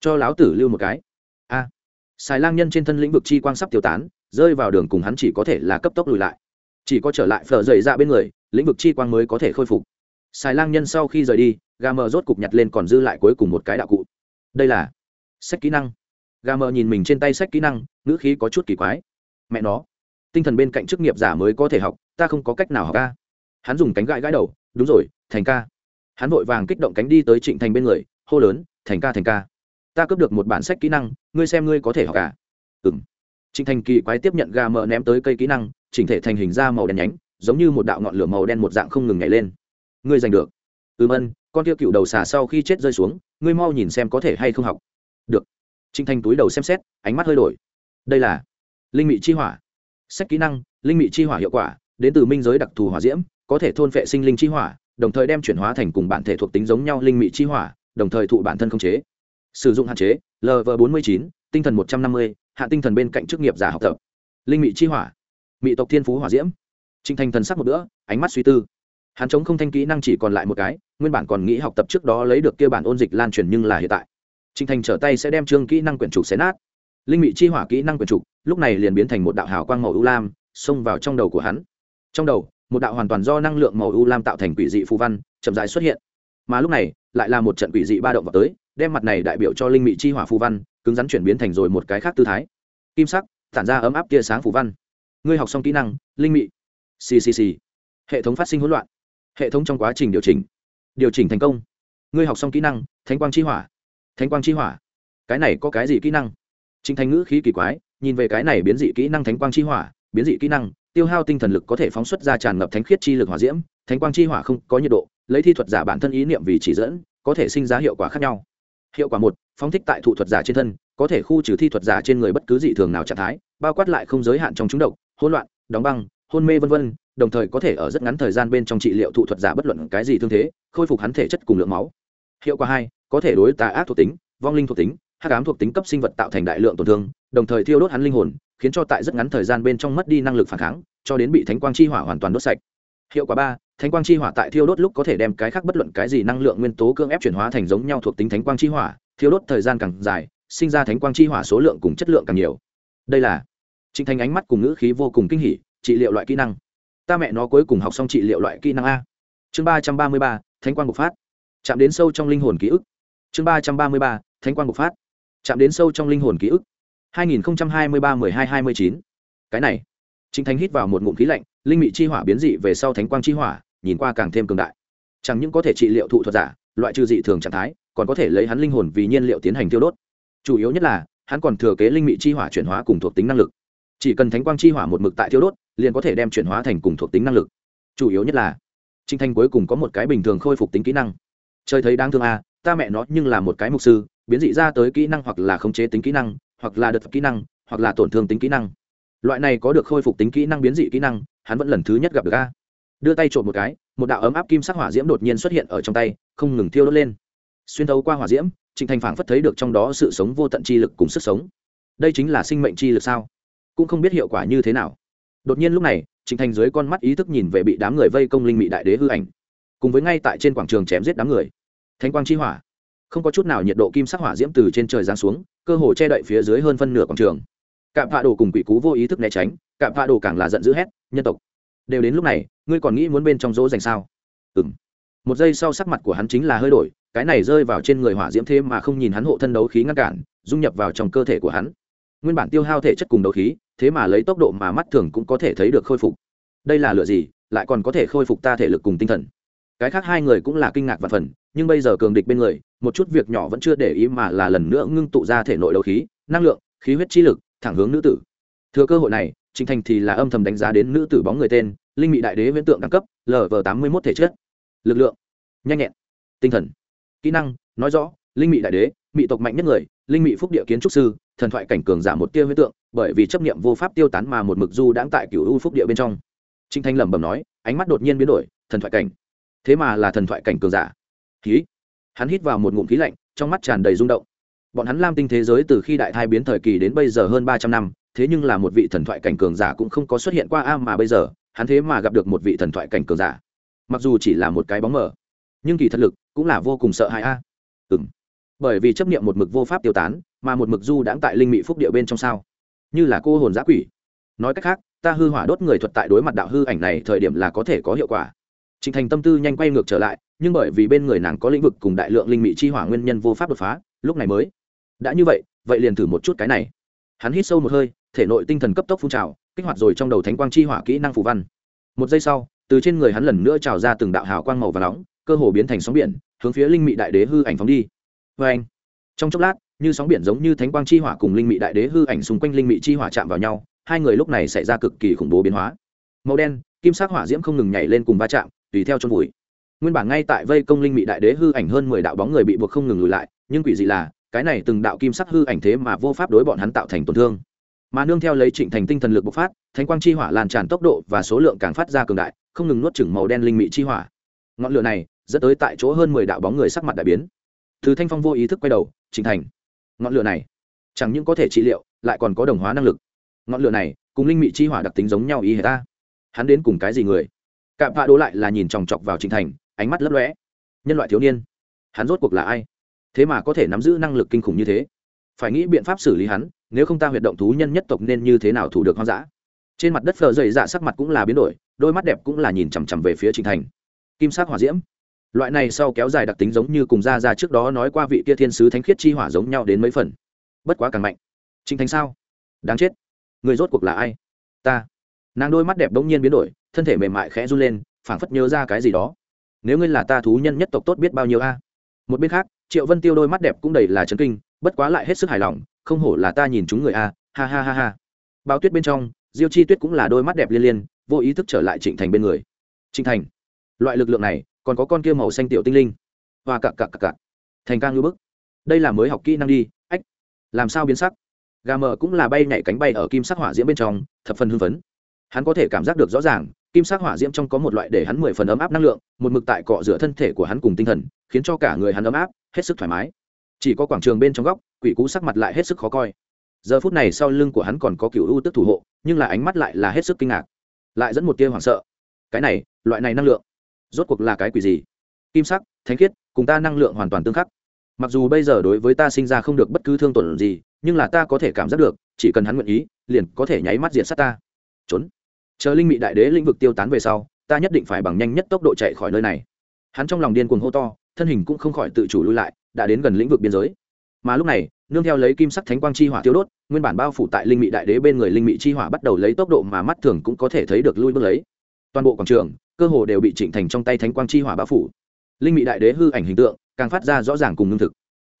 Cho láo tử lưu một cái xài lang nhân trên thân lĩnh vực chi quang sắp tiêu tán, rơi vào đường cùng hắn chỉ có thể là cấp tốc lùi lại. Chỉ có trở lại phở dậy dạ ra bên người, lĩnh vực chi quang mới có thể khôi phục. Xài lang nhân sau khi rời đi, gà mờ rốt cục nhặt lên còn dư lại cuối cùng một cái đạo cụ. Đây là sách kỹ năng. Gà mờ nhìn mình trên tay sách kỹ năng, ngữ khí có chút kỳ quái. Mẹ nó, tinh thần bên cạnh chức nghiệp giả mới có thể học, ta không có cách nào học ca. Hắn dùng cánh gãi gãi đầu, đúng rồi, thành ca. Hắn vội vàng kích động cánh đi tới trịnh thành bên người, hô lớn, thành ca thành ca ta cướp được một bản sách kỹ năng, ngươi xem ngươi có thể học cả à? ừ trịnh thành kỳ quái tiếp nhận gà mờ ném tới cây kỹ năng, chỉnh thể thành hình ra màu đen nhánh, giống như một đạo ngọn lửa màu đen một dạng không ngừng nhảy lên. Ngươi giành được. Ừm ân, con tiêu cựu đầu xà sau khi chết rơi xuống, ngươi mau nhìn xem có thể hay không học. Được. Trịnh thành túi đầu xem xét, ánh mắt hơi đổi. Đây là linh mị chi hỏa. Sách kỹ năng, linh mị chi hỏa hiệu quả, đến từ minh giới đặc thù hỏa diễm, có thể thôn phệ sinh linh chi hỏa, đồng thời đem chuyển hóa thành cùng bản thể thuộc tính giống nhau linh mị chi hỏa, đồng thời thụ bản thân không chế sử dụng hạn chế lv bốn mươi chín, tinh thần một trăm năm mươi, hạ tinh thần bên cạnh chức nghiệp giả học tập. Linh mị chi hỏa, mị tộc thiên phú hỏa diễm. Trinh thành thần sắc một bữa, ánh mắt suy tư. Hắn chống không thanh kỹ năng chỉ còn lại một cái, nguyên bản còn nghĩ học tập trước đó lấy được kia bản ôn dịch lan truyền nhưng là hiện tại. Trinh thành trở tay sẽ đem chương kỹ năng quyển trục xé nát. Linh mị chi hỏa kỹ năng quyển trục, lúc này liền biến thành một đạo hào quang màu u lam, xông vào trong đầu của hắn. Trong đầu, một đạo hoàn toàn do năng lượng màu u lam tạo thành quỷ dị phù văn, chậm dài xuất hiện. Mà lúc này, lại là một trận quỷ dị ba động vào tới đem mặt này đại biểu cho linh mị chi hỏa phù văn, cứng rắn chuyển biến thành rồi một cái khác tư thái. Kim sắc, tản ra ấm áp tia sáng phù văn. Ngươi học xong kỹ năng, linh mị. Ccc hệ thống phát sinh hỗn loạn. Hệ thống trong quá trình điều chỉnh. Điều chỉnh thành công. Ngươi học xong kỹ năng, thánh quang chi hỏa. Thánh quang chi hỏa. Cái này có cái gì kỹ năng? Chính thành ngữ khí kỳ quái, nhìn về cái này biến dị kỹ năng thánh quang chi hỏa. Biến dị kỹ năng, tiêu hao tinh thần lực có thể phóng xuất ra tràn ngập thánh khiết chi lực hỏa diễm. Thánh quang chi hỏa không có nhiệt độ, lấy thi thuật giả bản thân ý niệm vì chỉ dẫn, có thể sinh ra hiệu quả khác nhau hiệu quả một, phóng thích tại thụ thuật giả trên thân, có thể khu trừ thi thuật giả trên người bất cứ dị thường nào trạng thái, bao quát lại không giới hạn trong chúng độc, hỗn loạn, đóng băng, hôn mê vân vân, đồng thời có thể ở rất ngắn thời gian bên trong trị liệu thụ thuật giả bất luận cái gì thương thế, khôi phục hắn thể chất cùng lượng máu. Hiệu quả hai, có thể đối tà ác thuộc tính, vong linh thuộc tính, hắc ám thuộc tính cấp sinh vật tạo thành đại lượng tổn thương, đồng thời thiêu đốt hắn linh hồn, khiến cho tại rất ngắn thời gian bên trong mất đi năng lực phản kháng, cho đến bị thánh quang chi hỏa hoàn toàn đốt sạch. Hiệu quả ba thánh quang chi hỏa tại thiêu đốt lúc có thể đem cái khác bất luận cái gì năng lượng nguyên tố cưỡng ép chuyển hóa thành giống nhau thuộc tính thánh quang chi hỏa thiêu đốt thời gian càng dài sinh ra thánh quang chi hỏa số lượng cùng chất lượng càng nhiều. Đây là trịnh thành ánh mắt cùng ngữ khí vô cùng kinh hỉ trị liệu loại kỹ năng. Ta mẹ nó cuối cùng học xong trị liệu loại kỹ năng a. Chương ba trăm ba mươi ba thánh quang bộc phát. Chạm đến sâu trong linh hồn ký ức. Chương ba trăm ba mươi ba thánh quang bộc phát. Chạm đến sâu trong linh hồn ký ức. 2023-12-29. cái này. Trịnh Thành hít vào một ngụm khí lạnh, linh mị chi hỏa biến dị về sau thánh quang chi hỏa, nhìn qua càng thêm cường đại. Chẳng những có thể trị liệu thụ thuật giả, loại trừ dị thường trạng thái, còn có thể lấy hắn linh hồn vì nhiên liệu tiến hành tiêu đốt. Chủ yếu nhất là, hắn còn thừa kế linh mị chi hỏa chuyển hóa cùng thuộc tính năng lực. Chỉ cần thánh quang chi hỏa một mực tại tiêu đốt, liền có thể đem chuyển hóa thành cùng thuộc tính năng lực. Chủ yếu nhất là, trinh Thành cuối cùng có một cái bình thường khôi phục tính kỹ năng. Chơi thấy đáng thương a, à, ta mẹ nó nhưng là một cái mục sư, biến dị ra tới kỹ năng hoặc là khống chế tính kỹ năng, hoặc là đợt kỹ năng, hoặc là tổn thương tính kỹ năng loại này có được khôi phục tính kỹ năng biến dị kỹ năng hắn vẫn lần thứ nhất gặp được a đưa tay trộm một cái, một đạo ấm áp kim sắc hỏa diễm đột nhiên xuất hiện ở trong tay, không ngừng thiêu đốt lên. Xuyên thấu qua hỏa diễm, trịnh thành phảng phất thấy được trong đó sự sống vô tận chi lực cùng sức sống. Đây chính là sinh mệnh chi lực sao? Cũng không biết hiệu quả như thế nào. Đột nhiên lúc này, trịnh thành dưới con mắt ý thức nhìn về bị đám người vây công linh mị đại đế hư ảnh. Cùng với ngay tại trên quảng trường chém giết đám người. Thanh quang chi hỏa. Không có chút nào nhiệt độ kim sắc hỏa diễm từ trên trời giáng xuống, cơ hồ che đậy phía dưới hơn phân nửa quảng trường. Cạm vạ đồ cùng quỷ cú vô ý thức né tránh, cạm vạ đồ càng là giận dữ hét, nhân tộc! Đều đến lúc này ngươi còn nghĩ muốn bên trong dỗ dành sao? Ừng một giây sau sắc mặt của hắn chính là hơi đổi, cái này rơi vào trên người hỏa diễm thế mà không nhìn hắn hộ thân đấu khí ngăn cản, dung nhập vào trong cơ thể của hắn. Nguyên bản tiêu hao thể chất cùng đấu khí, thế mà lấy tốc độ mà mắt thường cũng có thể thấy được khôi phục. Đây là lựa gì, lại còn có thể khôi phục ta thể lực cùng tinh thần. Cái khác hai người cũng là kinh ngạc và phần, nhưng bây giờ cường địch bên người, một chút việc nhỏ vẫn chưa để ý mà là lần nữa ngưng tụ ra thể nội đấu khí, năng lượng, khí huyết chi lực, thẳng hướng nữ tử. Thừa cơ hội này Trình thành thì là âm thầm đánh giá đến nữ tử bóng người tên, linh mị đại đế viễn tượng đẳng cấp lv tám mươi một thể chất. Lực lượng, nhanh nhẹn, tinh thần, kỹ năng, nói rõ, linh mị đại đế, mị tộc mạnh nhất người, linh mị phúc địa kiến trúc sư, thần thoại cảnh cường giả một tia viễn tượng, bởi vì chấp niệm vô pháp tiêu tán mà một mực du đãng tại cửu u phúc địa bên trong. Trình thanh lẩm bẩm nói, ánh mắt đột nhiên biến đổi, thần thoại cảnh. Thế mà là thần thoại cảnh cường giả. Khí hắn hít vào một ngụm khí lạnh, trong mắt tràn đầy rung động bọn hắn lam tinh thế giới từ khi đại thai biến thời kỳ đến bây giờ hơn ba trăm năm thế nhưng là một vị thần thoại cảnh cường giả cũng không có xuất hiện qua a mà bây giờ hắn thế mà gặp được một vị thần thoại cảnh cường giả mặc dù chỉ là một cái bóng mờ nhưng kỳ thật lực cũng là vô cùng sợ hãi a à. ừ m bởi vì chấp nghiệm một mực vô pháp tiêu tán mà một mực du đãng tại linh mị phúc địa bên trong sao như là cô hồn giã quỷ nói cách khác ta hư hỏa đốt người thuật tại đối mặt đạo hư ảnh này thời điểm là có thể có hiệu quả Trịnh Thành tâm tư nhanh quay ngược trở lại, nhưng bởi vì bên người nàng có lĩnh vực cùng đại lượng linh mị chi hỏa nguyên nhân vô pháp đột phá, lúc này mới. Đã như vậy, vậy liền thử một chút cái này. Hắn hít sâu một hơi, thể nội tinh thần cấp tốc phun trào, kích hoạt rồi trong đầu thánh quang chi hỏa kỹ năng phù văn. Một giây sau, từ trên người hắn lần nữa trào ra từng đạo hào quang màu và nóng, cơ hồ biến thành sóng biển, hướng phía linh mị đại đế hư ảnh phóng đi. Và anh, trong chốc lát, như sóng biển giống như thánh quang chi hỏa cùng linh mị đại đế hư ảnh xung quanh linh mị chi hỏa chạm vào nhau hai người lúc này xảy ra cực kỳ khủng bố biến hóa màu đen kim sắc hỏa diễm không ngừng nhảy lên cùng va chạm tùy theo trong bụi nguyên bản ngay tại vây công linh mị đại đế hư ảnh hơn mười đạo bóng người bị buộc không ngừng lùi lại nhưng quỷ dị là cái này từng đạo kim sắc hư ảnh thế mà vô pháp đối bọn hắn tạo thành tổn thương. Mà nương theo lấy trịnh thành tinh thần lực bộc phát, thánh quang chi hỏa lan tràn tốc độ và số lượng càng phát ra cường đại, không ngừng nuốt chửng màu đen linh mị chi hỏa. Ngọn lửa này dẫn tới tại chỗ hơn mười đạo bóng người sắc mặt đại biến. Từ thanh phong vô ý thức quay đầu, trịnh thành, ngọn lửa này chẳng những có thể trị liệu, lại còn có đồng hóa năng lực. Ngọn lửa này cùng linh mị chi hỏa đặc tính giống nhau ý hệ ta. Hắn đến cùng cái gì người? Cạm vạ đỗ lại là nhìn chòng chọc vào trịnh thành, ánh mắt lấp lóe. Nhân loại thiếu niên, hắn rốt cuộc là ai? Thế mà có thể nắm giữ năng lực kinh khủng như thế. Phải nghĩ biện pháp xử lý hắn, nếu không ta huyệt động thú nhân nhất tộc nên như thế nào thủ được hoang dã? Trên mặt đất phờ dày dạ sắc mặt cũng là biến đổi, đôi mắt đẹp cũng là nhìn chằm chằm về phía trình thành. Kim sắc hỏa diễm. Loại này sau kéo dài đặc tính giống như cùng ra ra trước đó nói qua vị kia thiên sứ thánh khiết chi hỏa giống nhau đến mấy phần. Bất quá càng mạnh. Trình thành sao? Đáng chết. Người rốt cuộc là ai? Ta. Nàng đôi mắt đẹp bỗng nhiên biến đổi, thân thể mềm mại khẽ run lên, phảng phất nhớ ra cái gì đó. Nếu ngươi là ta thú nhân nhất tộc tốt biết bao nhiêu a? Một bên khác triệu vân tiêu đôi mắt đẹp cũng đầy là chấn kinh, bất quá lại hết sức hài lòng, không hổ là ta nhìn chúng người a, ha ha ha ha. Bao tuyết bên trong, diêu chi tuyết cũng là đôi mắt đẹp liên liên, vô ý thức trở lại trịnh thành bên người. Trịnh thành, loại lực lượng này, còn có con kia màu xanh tiểu tinh linh. Và cặp cặp cặp cặp thành ca ngư bức. Đây là mới học kỹ năng đi, ách. Làm sao biến sắc? Gà mờ cũng là bay nhảy cánh bay ở kim sắc hỏa diễm bên trong, thập phần hưng phấn. Hắn có thể cảm giác được rõ ràng kim sắc hỏa diễm trong có một loại để hắn mười phần ấm áp năng lượng, một mực tại cọ rửa thân thể của hắn cùng tinh thần, khiến cho cả người hắn ấm áp, hết sức thoải mái. Chỉ có quảng trường bên trong góc, quỷ cú sắc mặt lại hết sức khó coi. Giờ phút này sau lưng của hắn còn có cựu ưu tức thủ hộ, nhưng là ánh mắt lại là hết sức kinh ngạc. Lại dẫn một tia hoảng sợ. Cái này, loại này năng lượng, rốt cuộc là cái quỷ gì? Kim sắc, thánh khiết, cùng ta năng lượng hoàn toàn tương khắc. Mặc dù bây giờ đối với ta sinh ra không được bất cứ thương tổn gì, nhưng là ta có thể cảm giác được, chỉ cần hắn nguyện ý, liền có thể nháy mắt diện sát ta. Trốn chờ linh mị đại đế lĩnh vực tiêu tán về sau, ta nhất định phải bằng nhanh nhất tốc độ chạy khỏi nơi này. Hắn trong lòng điên cuồng hô to, thân hình cũng không khỏi tự chủ lui lại, đã đến gần lĩnh vực biên giới. Mà lúc này, nương theo lấy kim sắc thánh quang chi hỏa tiêu đốt, nguyên bản bao phủ tại linh mị đại đế bên người linh mị chi hỏa bắt đầu lấy tốc độ mà mắt thường cũng có thể thấy được lui bước lấy. Toàn bộ quảng trường, cơ hồ đều bị trịnh thành trong tay thánh quang chi hỏa bao phủ. Linh mị đại đế hư ảnh hình tượng, càng phát ra rõ ràng cùng lương thực.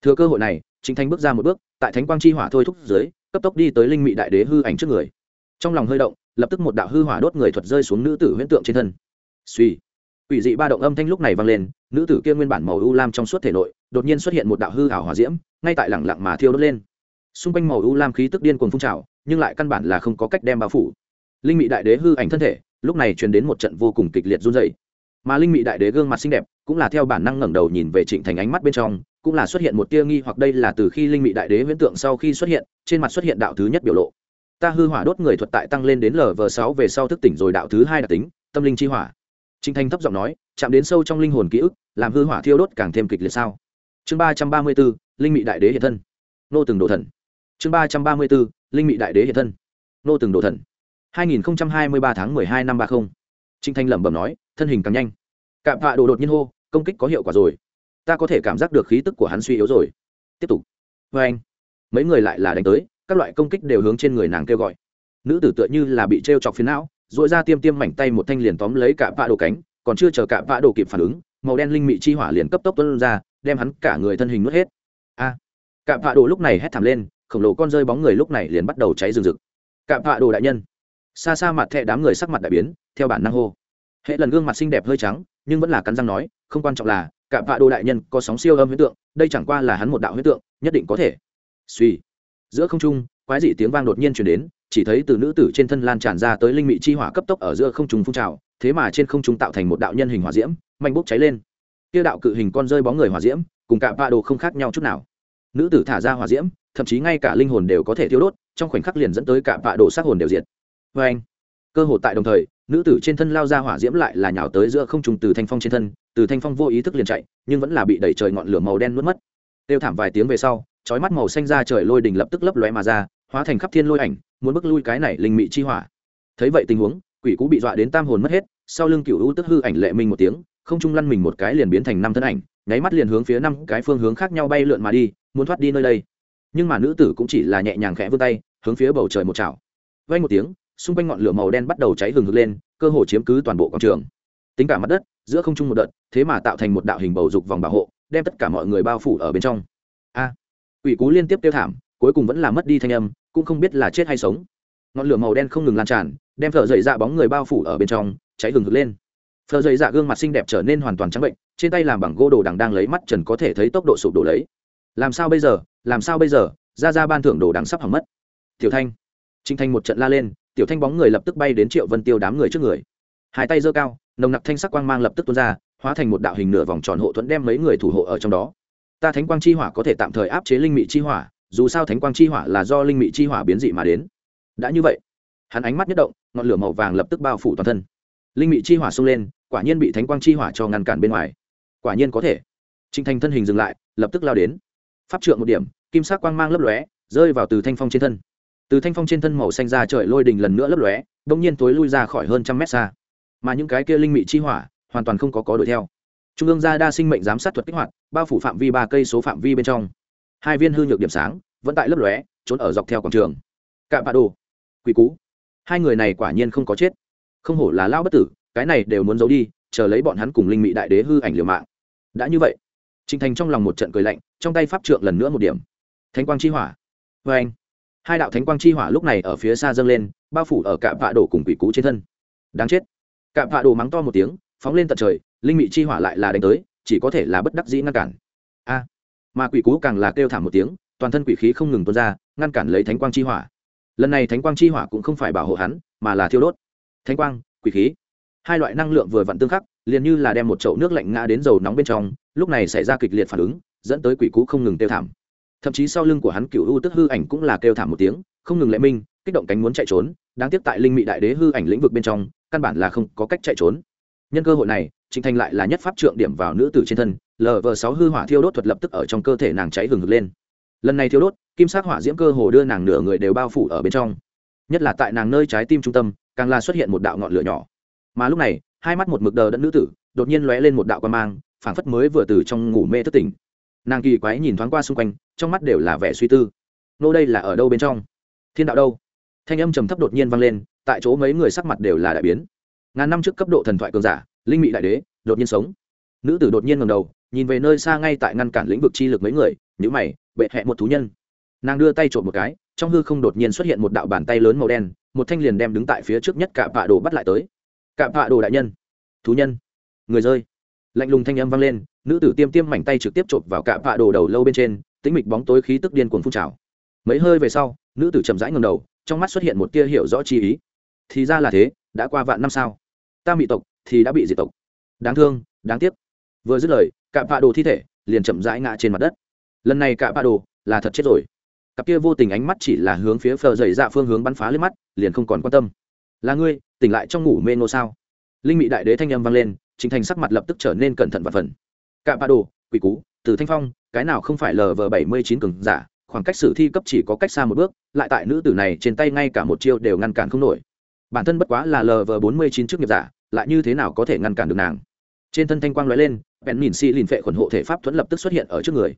Thừa cơ hội này, trịnh thành bước ra một bước, tại thánh quang chi hỏa thôi thúc dưới, cấp tốc đi tới linh mị đại đế hư ảnh trước người. Trong lòng hơi động lập tức một đạo hư hỏa đốt người thuật rơi xuống nữ tử huyễn tượng trên thân. Suy. Ủy dị ba động âm thanh lúc này vang lên, nữ tử kia nguyên bản màu u lam trong suốt thể nội, đột nhiên xuất hiện một đạo hư ảo hỏa diễm, ngay tại lẳng lặng mà thiêu đốt lên. Xung quanh màu u lam khí tức điên cuồng phun trào, nhưng lại căn bản là không có cách đem bao phủ. Linh mị đại đế hư ảnh thân thể, lúc này truyền đến một trận vô cùng kịch liệt run dày mà linh mị đại đế gương mặt xinh đẹp, cũng là theo bản năng ngẩng đầu nhìn về trịnh thành ánh mắt bên trong, cũng là xuất hiện một tia nghi hoặc đây là từ khi linh mị đại đế huyễn tượng sau khi xuất hiện, trên mặt xuất hiện đạo thứ nhất biểu lộ ta hư hỏa đốt người thuật tại tăng lên đến lv sáu về sau thức tỉnh rồi đạo thứ hai đặc tính, tâm linh chi hỏa. Trinh thanh thấp giọng nói, chạm đến sâu trong linh hồn ký ức, làm hư hỏa thiêu đốt càng thêm kịch liệt sao? Chương ba trăm ba mươi b ố linh mị đại đế hiện thân. Nô từng đồ thần. Chương ba trăm ba mươi b ố linh mị đại đế hiện thân. Nô từng đồ thần. hai nghìn hai mươi ba tháng mười hai năm ba không. Trinh thanh lẩm bẩm nói, thân hình càng nhanh. Cạm vạ đồ đột nhiên hô, công kích có hiệu quả rồi. Ta có thể cảm giác được khí tức của hắn suy yếu rồi. Tiếp tục. Vê anh mấy người lại là đánh tới các loại công kích đều hướng trên người nàng kêu gọi. Nữ tử tựa như là bị t r e o chọc phiến não dội ra tiêm tiêm mảnh tay một thanh liền tóm lấy cả vạ đồ cánh còn chưa chờ cả vạ đồ kịp phản ứng màu đen linh mị chi hỏa liền cấp tốc tuân ra đem hắn cả người thân hình nuốt hết. A! À, cả vạ đồ lúc này hét thảm lên khổng lồ con rơi bóng người lúc này liền bắt đầu cháy rừng rực. Cả vạ đồ đại nhân! Xa xa mặt thẹ đám người sắc mặt đại biến theo bản năng hô. Hệ lần gương mặt xinh đẹp hơi trắng nhưng vẫn là cắn răng nói không quan trọng là cả vạ đồ đại nhân có sóng siêu âm huyết tượng đây chẳng qua là hắn một đạo huyết tượng nhất định có thể. Suy giữa không trung, quái dị tiếng vang đột nhiên chuyển đến, chỉ thấy từ nữ tử trên thân lan tràn ra tới linh mị chi hỏa cấp tốc ở giữa không trung phun trào, thế mà trên không trung tạo thành một đạo nhân hình hỏa diễm, mạnh bốc cháy lên. Kia đạo cự hình con rơi bóng người hỏa diễm, cùng cả vạ đồ không khác nhau chút nào. Nữ tử thả ra hỏa diễm, thậm chí ngay cả linh hồn đều có thể thiêu đốt, trong khoảnh khắc liền dẫn tới cả vạ đồ sát hồn đều diệt. Vê anh cơ hội tại đồng thời, nữ tử trên thân lao ra hỏa diễm lại là nhào tới giữa không trùng từ thanh phong trên thân, từ thanh phong vô ý thức liền chạy, nhưng vẫn là bị đẩy trời ngọn lửa màu đen nuốt mất. Tiêu thảm vài tiếng về sau chói mắt màu xanh ra trời lôi đình lập tức lấp lóe mà ra, hóa thành khắp thiên lôi ảnh, muốn bước lui cái này linh mị chi hỏa. Thấy vậy tình huống, quỷ cũ bị dọa đến tam hồn mất hết, sau lưng cựu u tức hư ảnh lệ mình một tiếng, không trung lăn mình một cái liền biến thành năm thân ảnh, nháy mắt liền hướng phía năm cái phương hướng khác nhau bay lượn mà đi, muốn thoát đi nơi đây. Nhưng mà nữ tử cũng chỉ là nhẹ nhàng khẽ vươn tay, hướng phía bầu trời một chảo. Vang một tiếng, xung quanh ngọn lửa màu đen bắt đầu cháy hừng hực lên, cơ hồ chiếm cứ toàn bộ quảng trường. Tính cả mặt đất, giữa không trung một đợt, thế mà tạo thành một đạo hình bầu dục vòng bảo hộ, đem tất cả mọi người bao phủ ở bên trong. A! Quỷ cú liên tiếp tiêu thảm, cuối cùng vẫn là mất đi thanh âm, cũng không biết là chết hay sống. Ngọn lửa màu đen không ngừng lan tràn, đem phở dậy dạ bóng người bao phủ ở bên trong, cháy hừng hực lên. Phở dậy dạ gương mặt xinh đẹp trở nên hoàn toàn trắng bệnh, trên tay làm bằng gỗ đồ đằng đang lấy mắt trần có thể thấy tốc độ sụp đổ lấy. Làm sao bây giờ, làm sao bây giờ, ra ra ban thưởng đồ đằng sắp hỏng mất. Tiểu thanh. Trinh thanh một trận la lên, tiểu thanh bóng người lập tức bay đến triệu vân tiêu đám người trước người. Hai tay giơ cao, nồng nặc thanh sắc quang mang lập tức tuôn ra, hóa thành một đạo hình nửa vòng tròn hộ thuẫn đem mấy người thủ hộ ở trong đó ta thánh quang chi hỏa có thể tạm thời áp chế linh mị chi hỏa, dù sao thánh quang chi hỏa là do linh mị chi hỏa biến dị mà đến. Đã như vậy, hắn ánh mắt nhất động, ngọn lửa màu vàng lập tức bao phủ toàn thân. Linh mị chi hỏa xông lên, quả nhiên bị thánh quang chi hỏa cho ngăn cản bên ngoài. Quả nhiên có thể. Trinh thanh thân hình dừng lại, lập tức lao đến. Pháp trượng một điểm, kim sắc quang mang lấp lóe, rơi vào từ thanh phong trên thân. Từ thanh phong trên thân màu xanh ra trời lôi đình lần nữa lấp lóe đông nhiên tối lui ra khỏi hơn trăm mét xa. Mà những cái kia linh mị chi hỏa, hoàn toàn không có có đuổi theo trung ương gia đa sinh mệnh giám sát thuật kích hoạt, bao phủ phạm vi ba cây số phạm vi bên trong. Hai viên hư nhược điểm sáng, vẫn tại lấp lóe, trốn ở dọc theo quảng trường. Cạm bạ đồ, quỷ cú. Hai người này quả nhiên không có chết. Không hổ là lao bất tử, cái này đều muốn giấu đi, chờ lấy bọn hắn cùng linh mị đại đế hư ảnh liều mạng. Đã như vậy trinh thành trong lòng một trận cười lạnh, trong tay pháp trượng lần nữa một điểm. Thánh quang chi hỏa. Vê anh, hai đạo thánh quang chi hỏa lúc này ở phía xa dâng lên, bao phủ ở cạm vạ đổ cùng quỷ cú trên thân. Đáng chết. Cạm vạ đổ mắng to một tiếng, phóng lên tận trời linh mị chi hỏa lại là đánh tới, chỉ có thể là bất đắc dĩ ngăn cản. A, mà quỷ cú càng là kêu thảm một tiếng, toàn thân quỷ khí không ngừng tuôn ra, ngăn cản lấy thánh quang chi hỏa. Lần này thánh quang chi hỏa cũng không phải bảo hộ hắn, mà là thiêu đốt. Thánh quang, quỷ khí. Hai loại năng lượng vừa vặn tương khắc, liền như là đem một chậu nước lạnh ngã đến dầu nóng bên trong, lúc này xảy ra kịch liệt phản ứng, dẫn tới quỷ cú không ngừng kêu thảm. Thậm chí sau lưng của hắn cựu u tức hư ảnh cũng là kêu thảm một tiếng, không ngừng lệ minh, kích động cánh muốn chạy trốn, đáng tiếc tại linh mị đại đế hư ảnh lĩnh vực bên trong, căn bản là không có cách chạy trốn. Nhân cơ hội này trịnh thành lại là nhất pháp trượng điểm vào nữ tử trên thân, lv sáu hư hỏa thiêu đốt thuật lập tức ở trong cơ thể nàng cháy hừng hực lên. Lần này thiêu đốt, kim sắc hỏa diễm cơ hồ đưa nàng nửa người đều bao phủ ở bên trong. Nhất là tại nàng nơi trái tim trung tâm, càng là xuất hiện một đạo ngọn lửa nhỏ. Mà lúc này, hai mắt một mực đờ đẫn nữ tử, đột nhiên lóe lên một đạo quan mang, phảng phất mới vừa từ trong ngủ mê thất tỉnh. Nàng kỳ quái nhìn thoáng qua xung quanh, trong mắt đều là vẻ suy tư. Nô đây là ở đâu bên trong? Thiên đạo đâu? Thanh âm trầm thấp đột nhiên vang lên, tại chỗ mấy người sắc mặt đều là đại biến. Ngàn năm trước cấp độ thần thoại cường giả linh mị đại đế, đột nhiên sống. Nữ tử đột nhiên ngầm đầu, nhìn về nơi xa ngay tại ngăn cản lĩnh vực chi lực mấy người nhữ mày, bệ hẹ một thú nhân. Nàng đưa tay trộm một cái, trong hư không đột nhiên xuất hiện một đạo bàn tay lớn màu đen, một thanh liền đem đứng tại phía trước nhất cả vạ đồ bắt lại tới. Cả vạ đồ đại nhân, thú nhân, người rơi. Lạnh lùng thanh âm vang lên, nữ tử tiêm tiêm mảnh tay trực tiếp chộp vào cả vạ đồ đầu lâu bên trên tính mịch bóng tối khí tức điên cuồng phun trào. Mấy hơi về sau, nữ tử chậm rãi ngầm đầu, trong mắt xuất hiện một tia hiểu rõ chi ý. Thì ra là thế, đã qua vạn năm sao? Ta bị tộc thì đã bị diệt tộc. Đáng thương, đáng tiếc. Vừa dứt lời cả vạ đồ thi thể liền chậm rãi ngã trên mặt đất. Lần này cả vạ đồ là thật chết rồi. Cặp kia vô tình ánh mắt chỉ là hướng phía phờ dày dạ phương hướng bắn phá lên mắt, liền không còn quan tâm. Là ngươi, tỉnh lại trong ngủ mê nô sao? Linh mị đại đế thanh âm vang lên, chính thành sắc mặt lập tức trở nên cẩn thận và phần. Cả ba đồ, quỷ cú, từ thanh phong, cái nào không phải lờ vờ bảy mươi chín cường giả, khoảng cách sử thi cấp chỉ có cách xa một bước, lại tại nữ tử này trên tay ngay cả một chiêu đều ngăn cản không nổi. Bản thân bất quá là lờ vờ bốn mươi chín trước nghiệp giả lại như thế nào có thể ngăn cản được nàng? Trên thân thanh quang lóe lên, bèn nhìn si lìn phệ khuẩn hộ thể pháp thuẫn lập tức xuất hiện ở trước người.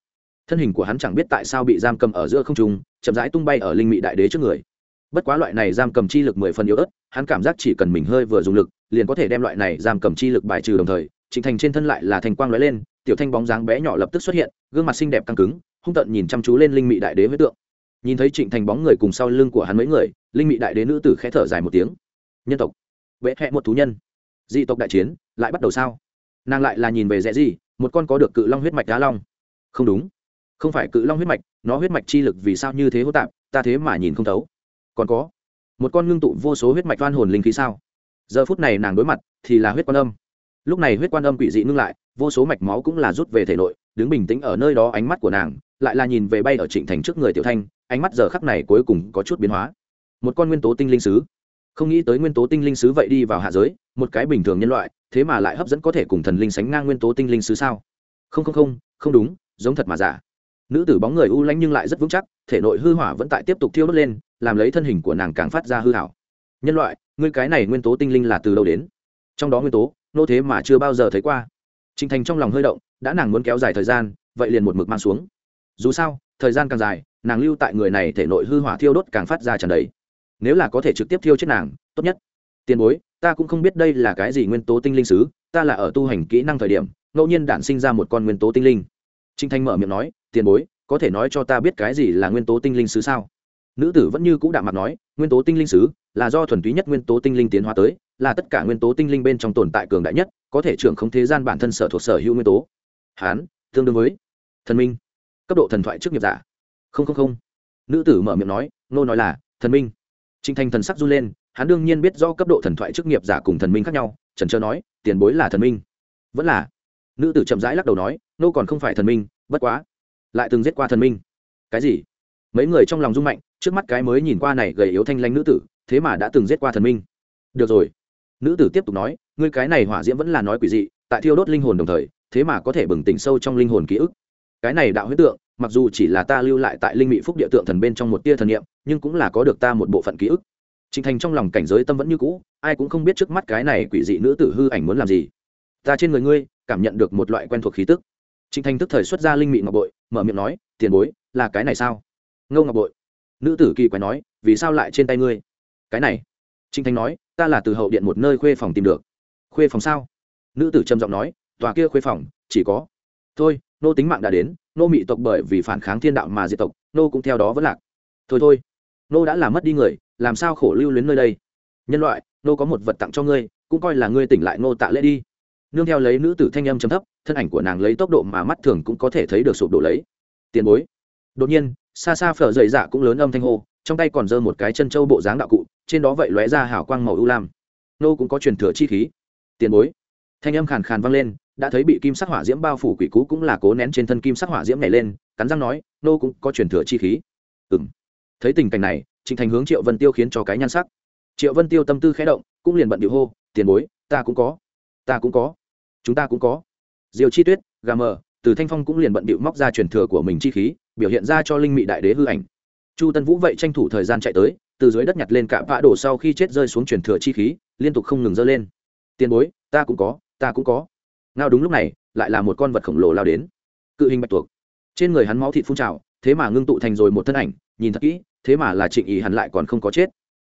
Thân hình của hắn chẳng biết tại sao bị giam cầm ở giữa không trung, chậm rãi tung bay ở linh mị đại đế trước người. Bất quá loại này giam cầm chi lực mười phần yếu ớt, hắn cảm giác chỉ cần mình hơi vừa dùng lực, liền có thể đem loại này giam cầm chi lực bài trừ đồng thời, trịnh thành trên thân lại là thành quang lóe lên, tiểu thanh bóng dáng bé nhỏ lập tức xuất hiện, gương mặt xinh đẹp căng cứng, hung tận nhìn chăm chú lên linh mị đại đế với tượng. Nhìn thấy trịnh thành bóng người cùng sau lưng của hắn mấy người, linh mị đại đế nữ tử khẽ thở dài một tiếng. Nhân tộc vệ hẹ một thú nhân dị tộc đại chiến, lại bắt đầu sao? Nàng lại là nhìn về rẽ gì? Một con có được cự long huyết mạch đá long. Không đúng. Không phải cự long huyết mạch, nó huyết mạch chi lực vì sao như thế hô tạp, ta thế mà nhìn không thấu. Còn có, một con ngưng tụ vô số huyết mạch oan hồn linh khí sao? Giờ phút này nàng đối mặt, thì là huyết quan âm. Lúc này huyết quan âm quỷ dị ngưng lại, vô số mạch máu cũng là rút về thể nội, đứng bình tĩnh ở nơi đó ánh mắt của nàng, lại là nhìn về bay ở trịnh thành trước người tiểu thanh, ánh mắt giờ khắc này cuối cùng có chút biến hóa. Một con nguyên tố tinh linh sứ không nghĩ tới nguyên tố tinh linh sứ vậy đi vào hạ giới, một cái bình thường nhân loại, thế mà lại hấp dẫn có thể cùng thần linh sánh ngang nguyên tố tinh linh sứ sao? Không không không không đúng, giống thật mà giả. Nữ tử bóng người u lanh nhưng lại rất vững chắc, thể nội hư hỏa vẫn tại tiếp tục thiêu đốt lên, làm lấy thân hình của nàng càng phát ra hư hảo. Nhân loại, ngươi cái này nguyên tố tinh linh là từ đâu đến? Trong đó nguyên tố, nô thế mà chưa bao giờ thấy qua. Trình thành trong lòng hơi động, đã nàng muốn kéo dài thời gian, vậy liền một mực mang xuống. Dù sao, thời gian càng dài, nàng lưu tại người này thể nội hư hỏa thiêu đốt càng phát ra tràn đầy nếu là có thể trực tiếp thiêu chết nàng, tốt nhất. Tiền bối, ta cũng không biết đây là cái gì nguyên tố tinh linh sứ, ta là ở tu hành kỹ năng thời điểm, ngẫu nhiên đản sinh ra một con nguyên tố tinh linh. Trinh thanh mở miệng nói, tiền bối, có thể nói cho ta biết cái gì là nguyên tố tinh linh sứ sao? Nữ tử vẫn như cũ đạm mặt nói, nguyên tố tinh linh sứ là do thuần túy nhất nguyên tố tinh linh tiến hóa tới, là tất cả nguyên tố tinh linh bên trong tồn tại cường đại nhất, có thể trưởng không thế gian bản thân sở thuộc sở hữu nguyên tố. Hán, tương đương với thần minh. Cấp độ thần thoại trước nghiệp giả. Không không không. Nữ tử mở miệng nói, nô nói là thần minh. Trình thành thần sắc run lên, hắn đương nhiên biết rõ cấp độ thần thoại chức nghiệp giả cùng thần minh khác nhau, trần trơ nói, tiền bối là thần minh. Vẫn là. Nữ tử chậm rãi lắc đầu nói, nô còn không phải thần minh, bất quá. Lại từng giết qua thần minh. Cái gì? Mấy người trong lòng rung mạnh, trước mắt cái mới nhìn qua này gầy yếu thanh lãnh nữ tử, thế mà đã từng giết qua thần minh. Được rồi. Nữ tử tiếp tục nói, ngươi cái này hỏa diễm vẫn là nói quỷ dị, tại thiêu đốt linh hồn đồng thời, thế mà có thể bừng tỉnh sâu trong linh hồn ký ức. Cái này đạo huyết tượng mặc dù chỉ là ta lưu lại tại linh mỹ phúc địa tượng thần bên trong một tia thần niệm nhưng cũng là có được ta một bộ phận ký ức Trình Thành trong lòng cảnh giới tâm vẫn như cũ, ai cũng không biết trước mắt cái này quỷ dị nữ tử hư ảnh muốn làm gì. Ta trên người ngươi, cảm nhận được một loại quen thuộc khí tức. Trình Thành tức thời xuất ra linh mị ngọc bội, mở miệng nói, "Tiền bối, là cái này sao?" Ngô ngọc bội. Nữ tử kỳ quái nói, "Vì sao lại trên tay ngươi?" "Cái này." Trình Thành nói, "Ta là từ hậu điện một nơi khuê phòng tìm được." "Khuê phòng sao?" Nữ tử trầm giọng nói, "Tòa kia khuê phòng, chỉ có." "Thôi, nô tính mạng đã đến, nô mị tộc bởi vì phản kháng thiên đạo mà diệt tộc, nô cũng theo đó vẫn lạc." "Thôi thôi, nô đã làm mất đi người, làm sao khổ lưu luyến nơi đây? Nhân loại nô có một vật tặng cho ngươi cũng coi là ngươi tỉnh lại nô tạ lễ đi. Nương theo lấy nữ tử thanh âm chấm thấp thân ảnh của nàng lấy tốc độ mà mắt thường cũng có thể thấy được sụp đổ lấy. Tiền bối. Đột nhiên xa xa phở dậy dạ cũng lớn âm thanh hô trong tay còn giơ một cái chân trâu bộ dáng đạo cụ trên đó vậy lóe ra hào quang màu ưu lam. Nô cũng có truyền thừa chi khí. Tiền bối. Thanh âm khàn khàn vang lên đã thấy bị kim sắc hỏa diễm bao phủ quỷ cú cũng là cố nén trên thân kim sắc hỏa diễm này lên, cắn răng nói, nô cũng có truyền thừa chi khí. Ừng thấy tình cảnh này, trịnh thành hướng triệu vân tiêu khiến cho cái nhan sắc. Triệu vân tiêu tâm tư khẽ động, cũng liền bận điệu hô, tiền bối, ta cũng có. Ta cũng có. Chúng ta cũng có. Diều chi tuyết, gà mờ, từ thanh phong cũng liền bận điệu móc ra truyền thừa của mình chi khí, biểu hiện ra cho linh mị đại đế hư ảnh. Chu tân vũ vậy tranh thủ thời gian chạy tới, từ dưới đất nhặt lên cả vã đổ sau khi chết rơi xuống truyền thừa chi khí, liên tục không ngừng dơ lên. Tiền bối, ta cũng có, ta cũng có ngao đúng lúc này lại là một con vật khổng lồ lao đến. Cự hình bạch tuộc. Trên người hắn máu thịt phun trào, thế mà ngưng tụ thành rồi một thân ảnh, nhìn thật kỹ, thế mà là trịnh ý hắn lại còn không có chết.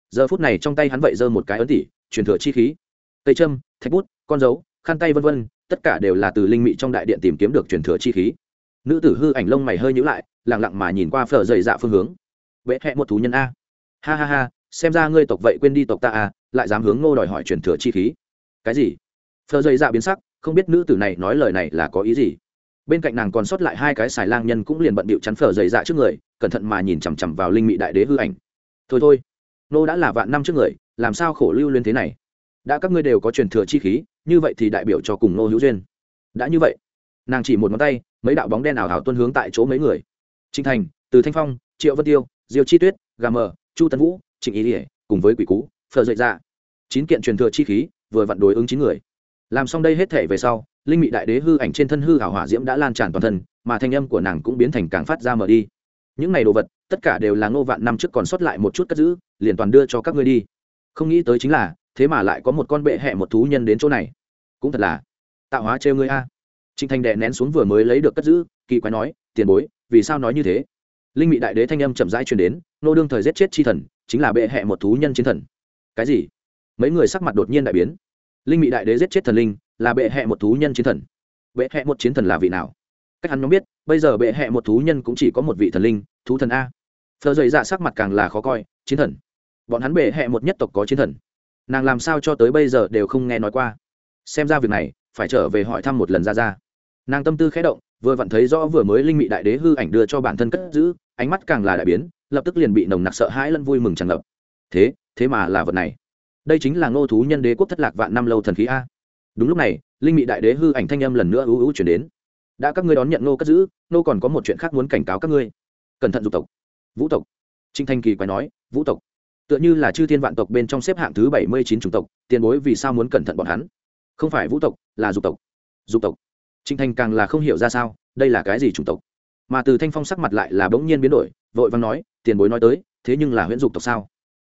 Giờ phút này trong tay hắn vậy giơ một cái ấn tỉ, truyền thừa chi khí. Cây châm, thạch bút, con dấu, khăn tay vân vân, tất cả đều là từ linh mị trong đại điện tìm kiếm được truyền thừa chi khí. Nữ tử hư ảnh lông mày hơi nhữ lại lẳng lặng mà nhìn qua phở dày dạ phương hướng. Vẽ hẹ một thú nhân a. Ha ha ha, xem ra ngươi tộc vậy quên đi tộc ta a lại dám hướng ngô đòi hỏi truyền thừa chi khí. Cái gì? Phở dày dạ biến sắc không biết nữ tử này nói lời này là có ý gì. Bên cạnh nàng còn sót lại hai cái xài lang nhân cũng liền bận bịu chắn phở dày dạ trước người, cẩn thận mà nhìn chằm chằm vào linh mị đại đế hư ảnh. Thôi thôi, nô đã là vạn năm trước người, làm sao khổ lưu lên thế này? Đã các ngươi đều có truyền thừa chi khí, như vậy thì đại biểu cho cùng nô hữu duyên. Đã như vậy, nàng chỉ một ngón tay, mấy đạo bóng đen ảo hảo tuân hướng tại chỗ mấy người. Trinh thành, từ thanh phong, triệu vân tiêu, diêu chi tuyết, gà mờ, chu tấn vũ, trịnh ý ỉa cùng với quỷ cú, phở dậy ra chín kiện truyền thừa chi khí, vừa vặn đối ứng chín người làm xong đây hết thể về sau, linh mị đại đế hư ảnh trên thân hư hảo hỏa diễm đã lan tràn toàn thân, mà thanh âm của nàng cũng biến thành càng phát ra mở đi. Những này đồ vật, tất cả đều là ngô vạn năm trước còn sót lại một chút cất giữ, liền toàn đưa cho các ngươi đi. Không nghĩ tới chính là, thế mà lại có một con bệ hẹ một thú nhân đến chỗ này. Cũng thật là, tạo hóa trêu ngươi a. Trịnh thành đệ nén xuống vừa mới lấy được cất giữ, kỳ quái nói, tiền bối, vì sao nói như thế? Linh mị đại đế thanh âm chậm rãi truyền đến, nô đương thời giết chết chi thần, chính là bệ hẹ một thú nhân chiến thần. Cái gì? Mấy người sắc mặt đột nhiên đại biến linh mị đại đế giết chết thần linh, là bệ hẹ một thú nhân chiến thần. Bệ hẹ một chiến thần là vị nào? Cách hắn nhóm biết, bây giờ bệ hẹ một thú nhân cũng chỉ có một vị thần linh, thú thần a. Phờ dày dạ sắc mặt càng là khó coi, chiến thần. Bọn hắn bệ hẹ một nhất tộc có chiến thần. Nàng làm sao cho tới bây giờ đều không nghe nói qua. Xem ra việc này, phải trở về hỏi thăm một lần ra ra nàng tâm tư khẽ động, vừa vặn thấy rõ vừa mới linh mị đại đế hư ảnh đưa cho bản thân cất giữ, ánh mắt càng là đại biến, lập tức liền bị nồng nặc sợ hãi lẫn vui mừng tràn ngập. Thế thế mà là vật này đây chính là ngô thú nhân đế quốc thất lạc vạn năm lâu thần khí a. Đúng lúc này, linh mị đại đế hư ảnh thanh âm lần nữa ưu ưu chuyển đến. Đã các ngươi đón nhận nô cất giữ nô còn có một chuyện khác muốn cảnh cáo các ngươi. Cẩn thận dục tộc. Vũ tộc. Trinh thanh kỳ quay nói, vũ tộc. Tựa như là chư thiên vạn tộc bên trong xếp hạng thứ bảy mươi chín chủng tộc, tiền bối vì sao muốn cẩn thận bọn hắn? Không phải vũ tộc, là dục tộc. Dục tộc. Trinh thanh càng là không hiểu ra sao, đây là cái gì chủng tộc? Mà từ thanh phong sắc mặt lại là bỗng nhiên biến đổi, vội vàng nói, tiền bối nói tới, thế nhưng là huyễn dục tộc sao?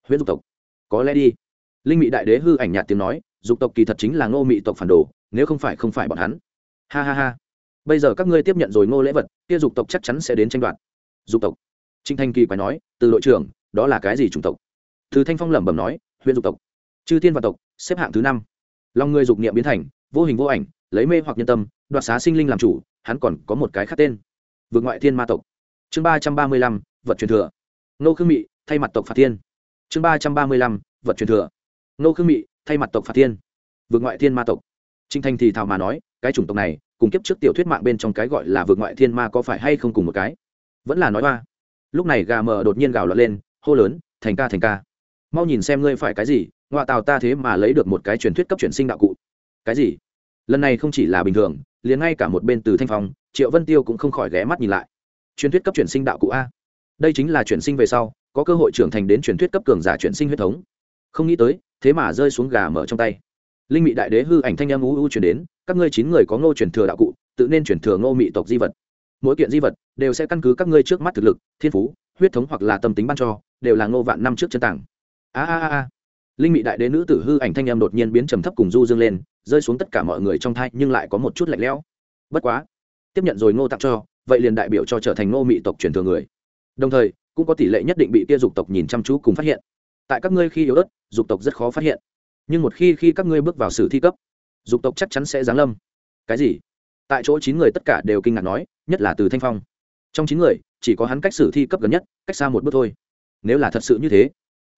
Huyễn dục tộc? Có lẽ đi linh mị đại đế hư ảnh nhạt tiếng nói, dục tộc kỳ thật chính là ngô mị tộc phản đồ, nếu không phải không phải bọn hắn. Ha ha ha. Bây giờ các ngươi tiếp nhận rồi ngô lễ vật, kia dục tộc chắc chắn sẽ đến tranh đoạt. Dục tộc. Trinh thanh kỳ quái nói, từ đội trưởng, đó là cái gì chủng tộc? Từ thanh phong lẩm bẩm nói huyện dục tộc. Chư thiên và tộc, xếp hạng thứ năm. Lòng người dục niệm biến thành, vô hình vô ảnh, lấy mê hoặc nhân tâm, đoạt xá sinh linh làm chủ, hắn còn có một cái khác tên. Vượt ngoại thiên ma tộc. Chương ba trăm ba mươi lăm, vật truyền thừa. Nô khương mị, thay mặt tộc phạt thiên. Chương ba trăm ba mươi lăm, vật truyền thừa nô khương mị, thay mặt tộc phạt thiên, vượt ngoại thiên ma tộc. Trinh thanh thì thào mà nói, cái chủng tộc này, cùng kiếp trước tiểu thuyết mạng bên trong cái gọi là vượt ngoại thiên ma có phải hay không cùng một cái? Vẫn là nói hoa. Lúc này gà mờ đột nhiên gào lọt lên, hô lớn, thành ca thành ca. Mau nhìn xem ngươi phải cái gì ngoại tào ta thế mà lấy được một cái truyền thuyết cấp chuyển sinh đạo cụ. Cái gì? Lần này không chỉ là bình thường, liền ngay cả một bên từ thanh phong, triệu vân tiêu cũng không khỏi ghé mắt nhìn lại. Truyền thuyết cấp chuyển sinh đạo cụ a? Đây chính là chuyển sinh về sau, có cơ hội trưởng thành đến truyền thuyết cấp cường giả chuyển sinh huyết thống. Không nghĩ tới thế mà rơi xuống gà mở trong tay. Linh mị đại đế hư ảnh thanh âm u u chuyển đến, các ngươi chín người có ngô truyền thừa đạo cụ, tự nên truyền thừa ngô mị tộc di vật. Mỗi kiện di vật đều sẽ căn cứ các ngươi trước mắt thực lực, thiên phú, huyết thống hoặc là tâm tính ban cho, đều là ngô vạn năm trước chân tảng. A a a linh mị đại đế nữ tử hư ảnh thanh âm đột nhiên biến trầm thấp cùng du dương lên, rơi xuống tất cả mọi người trong thai nhưng lại có một chút lạnh lẽo. Bất quá, tiếp nhận rồi ngô tặng cho, vậy liền đại biểu cho trở thành ngô mị tộc truyền thừa người. Đồng thời, cũng có tỷ lệ nhất định bị kia dục tộc nhìn chăm chú cùng phát hiện tại các ngươi khi yếu ớt, dục tộc rất khó phát hiện. Nhưng một khi khi các ngươi bước vào sử thi cấp, dục tộc chắc chắn sẽ giáng lâm. Cái gì? Tại chỗ chín người tất cả đều kinh ngạc nói, nhất là từ thanh phong. Trong chín người, chỉ có hắn cách sử thi cấp gần nhất, cách xa một bước thôi. Nếu là thật sự như thế,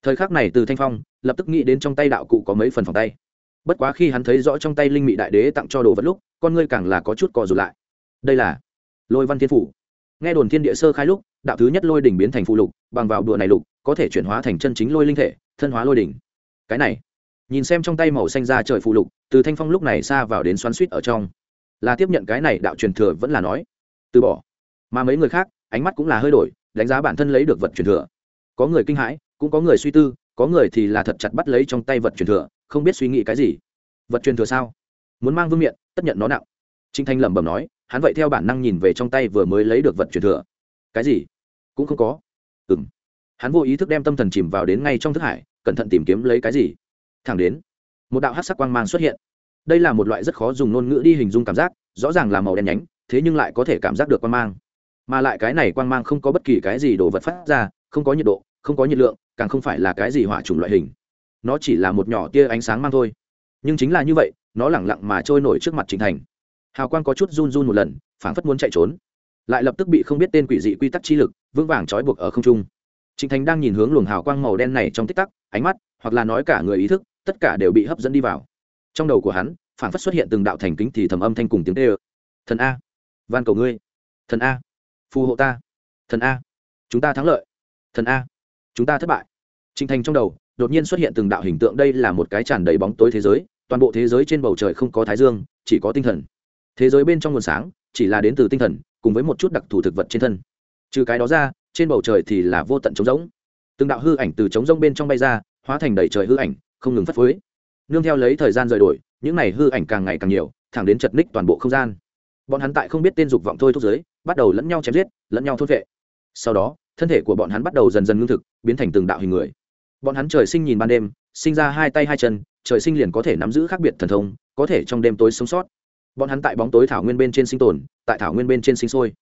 thời khắc này từ thanh phong lập tức nghĩ đến trong tay đạo cụ có mấy phần phòng tay. Bất quá khi hắn thấy rõ trong tay linh mị đại đế tặng cho đồ vật lúc, con ngươi càng là có chút cò rụt lại. Đây là lôi văn thiên phủ. Nghe đồn thiên địa sơ khai lúc, đạo thứ nhất lôi đỉnh biến thành phụ lục, bằng vào đùa này lục có thể chuyển hóa thành chân chính lôi linh thể, thân hóa lôi đỉnh. Cái này, nhìn xem trong tay màu xanh ra trời phụ lục, từ thanh phong lúc này xa vào đến xoắn suýt ở trong. Là tiếp nhận cái này đạo truyền thừa vẫn là nói, từ bỏ. Mà mấy người khác, ánh mắt cũng là hơi đổi, đánh giá bản thân lấy được vật truyền thừa. Có người kinh hãi, cũng có người suy tư, có người thì là thật chặt bắt lấy trong tay vật truyền thừa, không biết suy nghĩ cái gì. Vật truyền thừa sao? Muốn mang vương miện, tất nhận nó nặng. Trinh thanh lẩm bẩm nói, hắn vậy theo bản năng nhìn về trong tay vừa mới lấy được vật truyền thừa. Cái gì? Cũng không có. Ừng hắn vô ý thức đem tâm thần chìm vào đến ngay trong thức hải, cẩn thận tìm kiếm lấy cái gì? Thẳng đến, một đạo hát sắc quang mang xuất hiện. Đây là một loại rất khó dùng ngôn ngữ đi hình dung cảm giác, rõ ràng là màu đen nhánh, thế nhưng lại có thể cảm giác được quang mang. Mà lại cái này quang mang không có bất kỳ cái gì đồ vật phát ra, không có nhiệt độ, không có nhiệt lượng, càng không phải là cái gì hỏa trùng loại hình. Nó chỉ là một nhỏ tia ánh sáng mang thôi. Nhưng chính là như vậy, nó lẳng lặng mà trôi nổi trước mặt trình thành. Hào quang có chút run run một lần, phảng phất muốn chạy trốn. Lại lập tức bị không biết tên quỷ dị quy tắc chi lực, vững vàng trói buộc ở không trung trịnh thành đang nhìn hướng luồng hào quang màu đen này trong tích tắc, ánh mắt, hoặc là nói cả người ý thức, tất cả đều bị hấp dẫn đi vào. Trong đầu của hắn phảng phất xuất hiện từng đạo thành kính thì thầm âm thanh cùng tiếng tê thần a, van cầu ngươi. Thần a, phù hộ ta. Thần a, chúng ta thắng lợi. Thần a, chúng ta thất bại. Trịnh thành trong đầu, đột nhiên xuất hiện từng đạo hình tượng đây là một cái tràn đầy bóng tối thế giới, toàn bộ thế giới trên bầu trời không có thái dương, chỉ có tinh thần. Thế giới bên trong nguồn sáng, chỉ là đến từ tinh thần, cùng với một chút đặc thù thực vật trên thân. Trừ cái đó ra trên bầu trời thì là vô tận trống rỗng. Từng đạo hư ảnh từ trống rỗng bên trong bay ra, hóa thành đầy trời hư ảnh, không ngừng phất phới. Nương theo lấy thời gian rời đổi, những này hư ảnh càng ngày càng nhiều, thẳng đến chật ních toàn bộ không gian. Bọn hắn tại không biết tên dục vọng thôi thúc giới, bắt đầu lẫn nhau chém giết, lẫn nhau thốt vệ. Sau đó, thân thể của bọn hắn bắt đầu dần dần ngưng thực, biến thành từng đạo hình người. Bọn hắn trời sinh nhìn ban đêm, sinh ra hai tay hai chân, trời sinh liền có thể nắm giữ khác biệt thần thông, có thể trong đêm tối sống sót. Bọn hắn tại bóng tối thảo nguyên bên trên sinh tồn, tại thảo nguyên bên trên sinh sôi.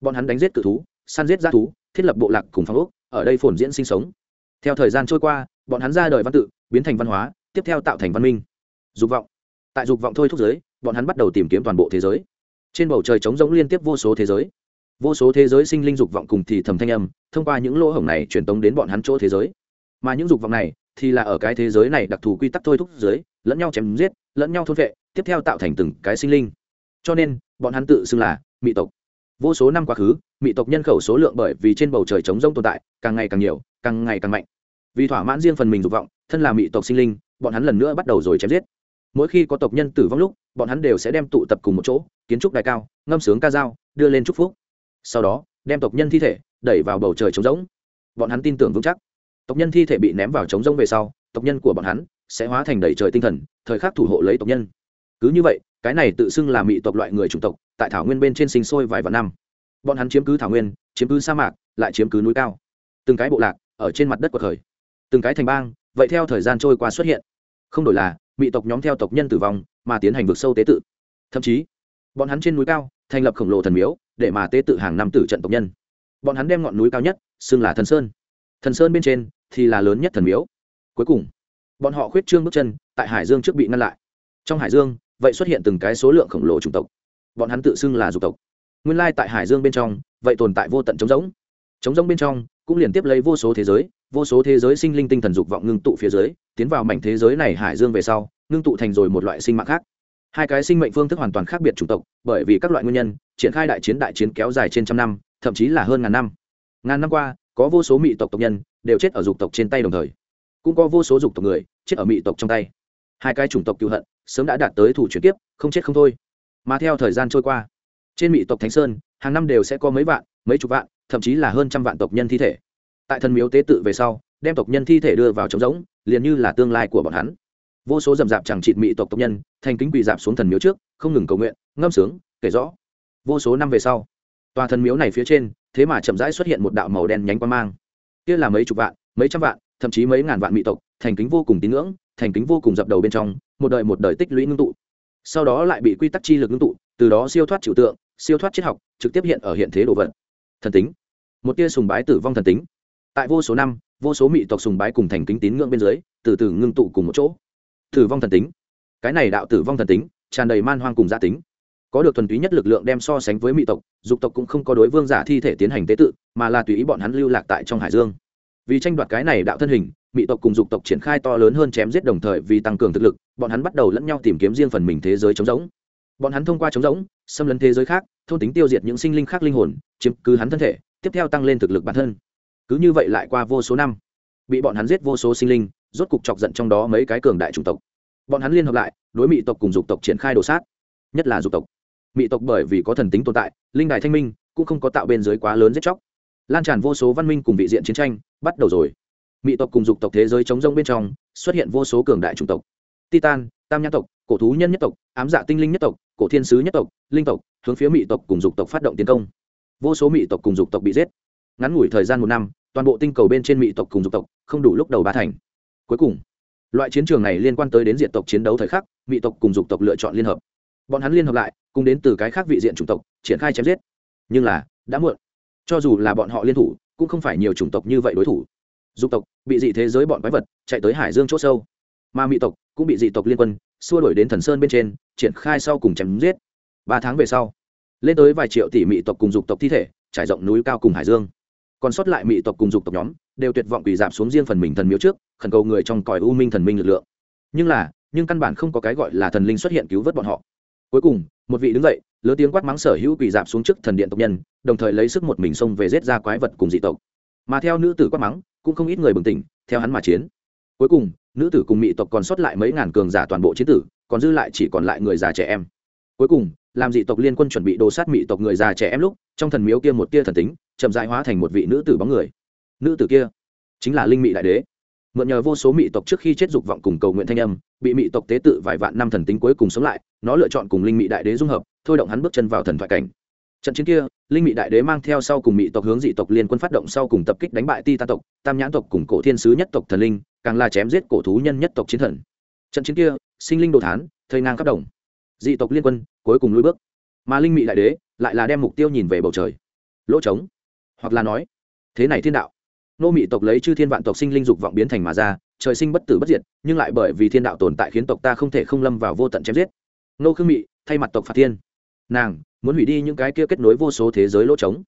Bọn hắn đánh giết cự thú, săn giết g thú thiết lập bộ lạc cùng phong ốc, ở đây phồn diễn sinh sống. Theo thời gian trôi qua, bọn hắn ra đời văn tự, biến thành văn hóa, tiếp theo tạo thành văn minh. Dục vọng. Tại dục vọng thôi thúc giới, bọn hắn bắt đầu tìm kiếm toàn bộ thế giới. Trên bầu trời trống rỗng liên tiếp vô số thế giới. Vô số thế giới sinh linh dục vọng cùng thì thầm thanh âm, thông qua những lỗ hổng này truyền tống đến bọn hắn chỗ thế giới. Mà những dục vọng này, thì là ở cái thế giới này đặc thù quy tắc thôi thúc giới, lẫn nhau chém giết, lẫn nhau thôn vệ tiếp theo tạo thành từng cái sinh linh. Cho nên, bọn hắn tự xưng là mỹ tộc vô số năm quá khứ, mỹ tộc nhân khẩu số lượng bởi vì trên bầu trời trống rông tồn tại, càng ngày càng nhiều, càng ngày càng mạnh. Vì thỏa mãn riêng phần mình dục vọng, thân là mỹ tộc sinh linh, bọn hắn lần nữa bắt đầu rồi chém giết. Mỗi khi có tộc nhân tử vong lúc, bọn hắn đều sẽ đem tụ tập cùng một chỗ, kiến trúc đài cao, ngâm sướng ca dao, đưa lên chúc phúc. Sau đó, đem tộc nhân thi thể đẩy vào bầu trời trống rỗng. Bọn hắn tin tưởng vững chắc. Tộc nhân thi thể bị ném vào trống rỗng về sau, tộc nhân của bọn hắn sẽ hóa thành đầy trời tinh thần, thời khắc thủ hộ lấy tộc nhân. Cứ như vậy cái này tự xưng là mỹ tộc loại người chủng tộc, tại thảo nguyên bên trên sinh sôi vài vạn năm. Bọn hắn chiếm cứ thảo nguyên, chiếm cứ sa mạc, lại chiếm cứ núi cao. Từng cái bộ lạc, ở trên mặt đất của thời từng cái thành bang, vậy theo thời gian trôi qua xuất hiện. Không đổi là, mỹ tộc nhóm theo tộc nhân tử vong, mà tiến hành vực sâu tế tự. Thậm chí, bọn hắn trên núi cao, thành lập khổng lồ thần miếu, để mà tế tự hàng năm tử trận tộc nhân. Bọn hắn đem ngọn núi cao nhất, xưng là thần sơn. Thần sơn bên trên, thì là lớn nhất thần miếu. Cuối cùng, bọn họ khuyết trương bước chân, tại hải dương trước bị ngăn lại. Trong hải dương vậy xuất hiện từng cái số lượng khổng lồ chủng tộc. Bọn hắn tự xưng là dục tộc. Nguyên lai tại hải dương bên trong, vậy tồn tại vô tận trống rỗng. Trống rỗng bên trong, cũng liền tiếp lấy vô số thế giới, vô số thế giới sinh linh tinh thần dục vọng ngưng tụ phía dưới, tiến vào mảnh thế giới này hải dương về sau, ngưng tụ thành rồi một loại sinh mạng khác. Hai cái sinh mệnh phương thức hoàn toàn khác biệt chủng tộc, bởi vì các loại nguyên nhân, triển khai đại chiến đại chiến kéo dài trên trăm năm, thậm chí là hơn ngàn năm. Ngàn năm qua, có vô số mỹ tộc tộc nhân đều chết ở dục tộc trên tay đồng thời. Cũng có vô số dục tộc người chết ở mỹ tộc trong tay hai cái chủng tộc cựu hận, sớm đã đạt tới thủ chuyển tiếp không chết không thôi. Mà theo thời gian trôi qua, trên mỹ tộc thánh sơn, hàng năm đều sẽ có mấy vạn, mấy chục vạn, thậm chí là hơn trăm vạn tộc nhân thi thể. Tại thần miếu tế tự về sau, đem tộc nhân thi thể đưa vào trống rỗng, liền như là tương lai của bọn hắn. Vô số rầm rạp chẳng trịt mỹ tộc tộc nhân, thành kính quỳ dạp xuống thần miếu trước, không ngừng cầu nguyện, ngâm sướng, kể rõ. Vô số năm về sau, tòa thần miếu này phía trên, thế mà chậm rãi xuất hiện một đạo màu đen nhánh quan mang. Kia là mấy chục vạn, mấy trăm vạn, thậm chí mấy ngàn vạn mỹ tộc thành kính vô cùng tín ngưỡng, thành kính vô cùng dập đầu bên trong, một đời một đời tích lũy ngưng tụ. Sau đó lại bị quy tắc chi lực ngưng tụ, từ đó siêu thoát trừu tượng, siêu thoát triết học, trực tiếp hiện ở hiện thế đồ vật. Thần tính. Một tia sùng bái tử vong thần tính. Tại vô số năm, vô số mỹ tộc sùng bái cùng thành kính tín ngưỡng bên dưới, từ từ ngưng tụ cùng một chỗ. Tử vong thần tính. Cái này đạo tử vong thần tính, tràn đầy man hoang cùng gia tính. Có được thuần túy nhất lực lượng đem so sánh với mỹ tộc, dục tộc cũng không có đối vương giả thi thể tiến hành tế tự, mà là tùy ý bọn hắn lưu lạc tại trong hải dương. Vì tranh đoạt cái này đạo thân hình mỹ tộc cùng dục tộc triển khai to lớn hơn chém giết đồng thời vì tăng cường thực lực, bọn hắn bắt đầu lẫn nhau tìm kiếm riêng phần mình thế giới trống rỗng. Bọn hắn thông qua trống rỗng, xâm lấn thế giới khác, thôn tính tiêu diệt những sinh linh khác linh hồn, chiếm cứ hắn thân thể, tiếp theo tăng lên thực lực bản thân. Cứ như vậy lại qua vô số năm, bị bọn hắn giết vô số sinh linh, rốt cục chọc giận trong đó mấy cái cường đại chủng tộc. Bọn hắn liên hợp lại, đối mỹ tộc cùng dục tộc triển khai đồ sát. Nhất là dục tộc. Mỹ tộc bởi vì có thần tính tồn tại, linh đài thanh minh, cũng không có tạo bên dưới quá lớn giết chóc. Lan tràn vô số văn minh cùng vị diện chiến tranh, bắt đầu rồi mỹ tộc cùng dục tộc thế giới chống rông bên trong, xuất hiện vô số cường đại chủng tộc. Titan, tam nhãn tộc, cổ thú nhân nhất tộc, ám dạ tinh linh nhất tộc, cổ thiên sứ nhất tộc, linh tộc, hướng phía mỹ tộc cùng dục tộc phát động tiến công. Vô số mỹ tộc cùng dục tộc bị giết. Ngắn ngủi thời gian một năm, toàn bộ tinh cầu bên trên mỹ tộc cùng dục tộc không đủ lúc đầu ba thành. Cuối cùng, loại chiến trường này liên quan tới đến diện tộc chiến đấu thời khắc, mỹ tộc cùng dục tộc lựa chọn liên hợp. Bọn hắn liên hợp lại, cùng đến từ cái khác vị diện chủng tộc, triển khai chém giết. Nhưng là, đã muộn. Cho dù là bọn họ liên thủ, cũng không phải nhiều chủng tộc như vậy đối thủ dục tộc, bị dị thế giới bọn quái vật chạy tới hải dương c h ỗ sâu. Mà mỹ tộc cũng bị dị tộc liên quân, xua đuổi đến thần sơn bên trên, triển khai sau cùng chém giết. Ba tháng về sau, lên tới vài triệu tỷ mỹ tộc cùng dục tộc thi thể, trải rộng núi cao cùng hải dương. Còn sót lại mỹ tộc cùng dục tộc nhóm, đều tuyệt vọng quỳ giảm xuống riêng phần mình thần miếu trước, khẩn cầu người trong còi u minh thần minh lực lượng. Nhưng là, nhưng căn bản không có cái gọi là thần linh xuất hiện cứu vớt bọn họ. Cuối cùng, một vị đứng dậy, lớn tiếng quát mắng sở hữu quỳ giảm xuống trước thần điện tộc nhân, đồng thời lấy sức một mình xông về giết ra quái vật cùng dị tộc mà theo nữ tử quát mắng, cũng không ít người bừng tỉnh, theo hắn mà chiến. Cuối cùng, nữ tử cùng mỹ tộc còn sót lại mấy ngàn cường giả toàn bộ chiến tử, còn dư lại chỉ còn lại người già trẻ em. Cuối cùng, làm dị tộc liên quân chuẩn bị đồ sát mỹ tộc người già trẻ em lúc, trong thần miếu kia một tia thần tính, chậm dại hóa thành một vị nữ tử bóng người. Nữ tử kia chính là linh mỹ đại đế. Mượn nhờ vô số mỹ tộc trước khi chết dục vọng cùng cầu nguyện thanh âm, bị mỹ tộc tế tự vài vạn năm thần tính cuối cùng sống lại, nó lựa chọn cùng linh mỹ đại đế dung hợp, thôi động hắn bước chân vào thần thoại cảnh trận chiến kia, linh mị đại đế mang theo sau cùng mị tộc hướng dị tộc liên quân phát động sau cùng tập kích đánh bại ti ta tộc, tam nhãn tộc cùng cổ thiên sứ nhất tộc thần linh, càng là chém giết cổ thú nhân nhất tộc chiến thần. Trận chiến kia, sinh linh đồ thán thời ngang khắp đồng. Dị tộc liên quân, cuối cùng lùi bước. Mà linh mị đại đế lại là đem mục tiêu nhìn về bầu trời. Lỗ trống, hoặc là nói, thế này thiên đạo. Nô mị tộc lấy chư thiên vạn tộc sinh linh dục vọng biến thành mà ra, trời sinh bất tử bất diệt, nhưng lại bởi vì thiên đạo tồn tại khiến tộc ta không thể không lâm vào vô tận chém giết. Nô khương mị thay mặt tộc phạt thiên. Nàng muốn hủy đi những cái kia kết nối vô số thế giới lỗ trống.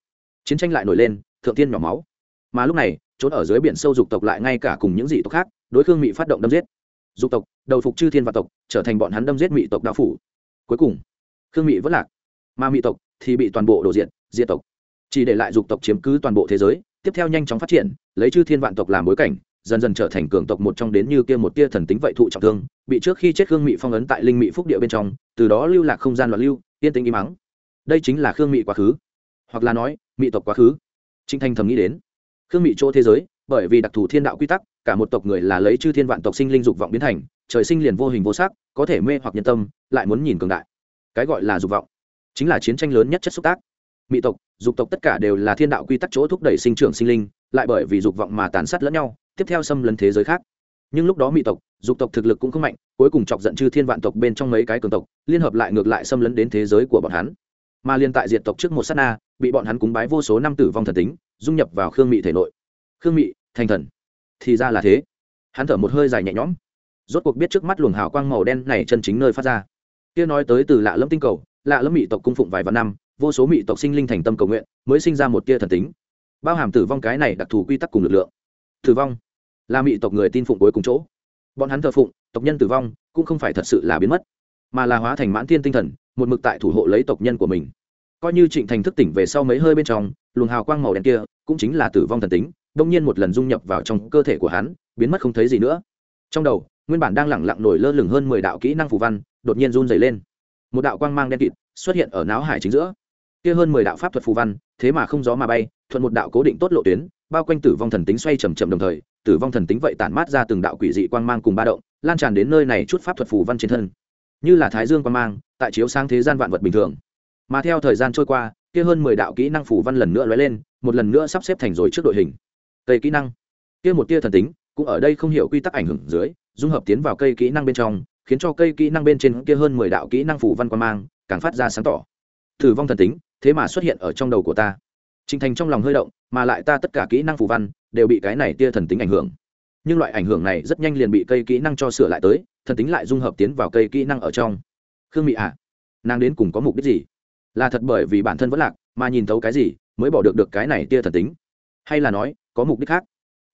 Chiến tranh lại nổi lên, thượng tiên nhỏ máu. Mà lúc này, trốn ở dưới biển sâu dục tộc lại ngay cả cùng những dị tộc khác, đối khương mị phát động đâm giết. Dục tộc, đầu phục chư thiên vạn tộc, trở thành bọn hắn đâm giết mị tộc đạo phủ. Cuối cùng, khương mị vẫn lạc. Mà mị tộc thì bị toàn bộ đổ diện diệt tộc. Chỉ để lại dục tộc chiếm cứ toàn bộ thế giới, tiếp theo nhanh chóng phát triển, lấy chư thiên vạn tộc làm bối cảnh, dần dần trở thành cường tộc một trong đến như kia một tia thần tính vậy thụ trọng thương, bị trước khi chết khương mị phong ấn tại linh mị phúc địa bên trong, từ đó lưu lạc không gian loạn lưu, yên tĩnh im mắng đây chính là khương mị quá khứ. Hoặc là nói, mị tộc quá khứ. Trinh thanh thầm nghĩ đến. Khương mị chỗ thế giới, bởi vì đặc thù thiên đạo quy tắc, cả một tộc người là lấy chư thiên vạn tộc sinh linh dục vọng biến thành, trời sinh liền vô hình vô sắc, có thể mê hoặc nhân tâm, lại muốn nhìn cường đại. Cái gọi là dục vọng, chính là chiến tranh lớn nhất chất xúc tác. Mỹ tộc, dục tộc tất cả đều là thiên đạo quy tắc chỗ thúc đẩy sinh trưởng sinh linh, lại bởi vì dục vọng mà tàn sát lẫn nhau, tiếp theo xâm lấn thế giới khác. Nhưng lúc đó mỹ tộc, dục tộc thực lực cũng không mạnh, cuối cùng chọc giận chư thiên vạn tộc bên trong mấy cái cường tộc, liên hợp lại ngược lại xâm lấn đến thế giới của bọn hắn mà liên tại diệt tộc trước một sát na, bị bọn hắn cúng bái vô số năm tử vong thần tính, dung nhập vào khương mị thể nội. Khương mị, thành thần. Thì ra là thế. Hắn thở một hơi dài nhẹ nhõm. Rốt cuộc biết trước mắt luồng hào quang màu đen này chân chính nơi phát ra. Kia nói tới từ lạ lâm tinh cầu, lạ lâm mị tộc cung phụng vài vạn năm, vô số mị tộc sinh linh thành tâm cầu nguyện, mới sinh ra một tia thần tính. Bao hàm tử vong cái này đặc thù quy tắc cùng lực lượng. Tử vong là mị tộc người tin phụng cuối cùng chỗ. Bọn hắn thờ phụng, tộc nhân tử vong cũng không phải thật sự là biến mất, mà là hóa thành mãn thiên tinh thần, một mực tại thủ hộ lấy tộc nhân của mình coi như trịnh thành thức tỉnh về sau mấy hơi bên trong, luồng hào quang màu đen kia cũng chính là tử vong thần tính đông nhiên một lần dung nhập vào trong cơ thể của hắn, biến mất không thấy gì nữa. Trong đầu, nguyên bản đang lẳng lặng nổi lơ lửng hơn mười đạo kỹ năng phù văn, đột nhiên run dày lên. Một đạo quang mang đen kịt xuất hiện ở não hải chính giữa. Kia hơn mười đạo pháp thuật phù văn, thế mà không gió mà bay, thuận một đạo cố định tốt lộ tuyến, bao quanh tử vong thần tính xoay chầm chậm đồng thời, tử vong thần tính vậy tản mát ra từng đạo quỷ dị quang mang cùng ba động, lan tràn đến nơi này chút pháp thuật phù văn trên thân. Như là thái dương quang mang, tại chiếu sáng thế gian vạn vật bình thường mà theo thời gian trôi qua kia hơn mười đạo kỹ năng phủ văn lần nữa lóe lên một lần nữa sắp xếp thành rồi trước đội hình cây kỹ năng kia một tia thần tính cũng ở đây không hiểu quy tắc ảnh hưởng dưới dung hợp tiến vào cây kỹ năng bên trong khiến cho cây kỹ năng bên trên kia hơn mười đạo kỹ năng phủ văn quan mang càng phát ra sáng tỏ thử vong thần tính thế mà xuất hiện ở trong đầu của ta Trình Thành trong lòng hơi động, mà lại ta tất cả kỹ năng phủ văn đều bị cái này tia thần tính ảnh hưởng. Nhưng loại ảnh hưởng này rất nhanh liền bị cây kỹ năng cho sửa lại tới, thần tính lại dung hợp tiến vào cây kỹ năng ở trong. Khương Mị à, nàng đến cùng có mục đích gì? Là thật bởi vì bản thân vẫn lạc, mà nhìn thấu cái gì, mới bỏ được được cái này tia thần tính? Hay là nói, có mục đích khác?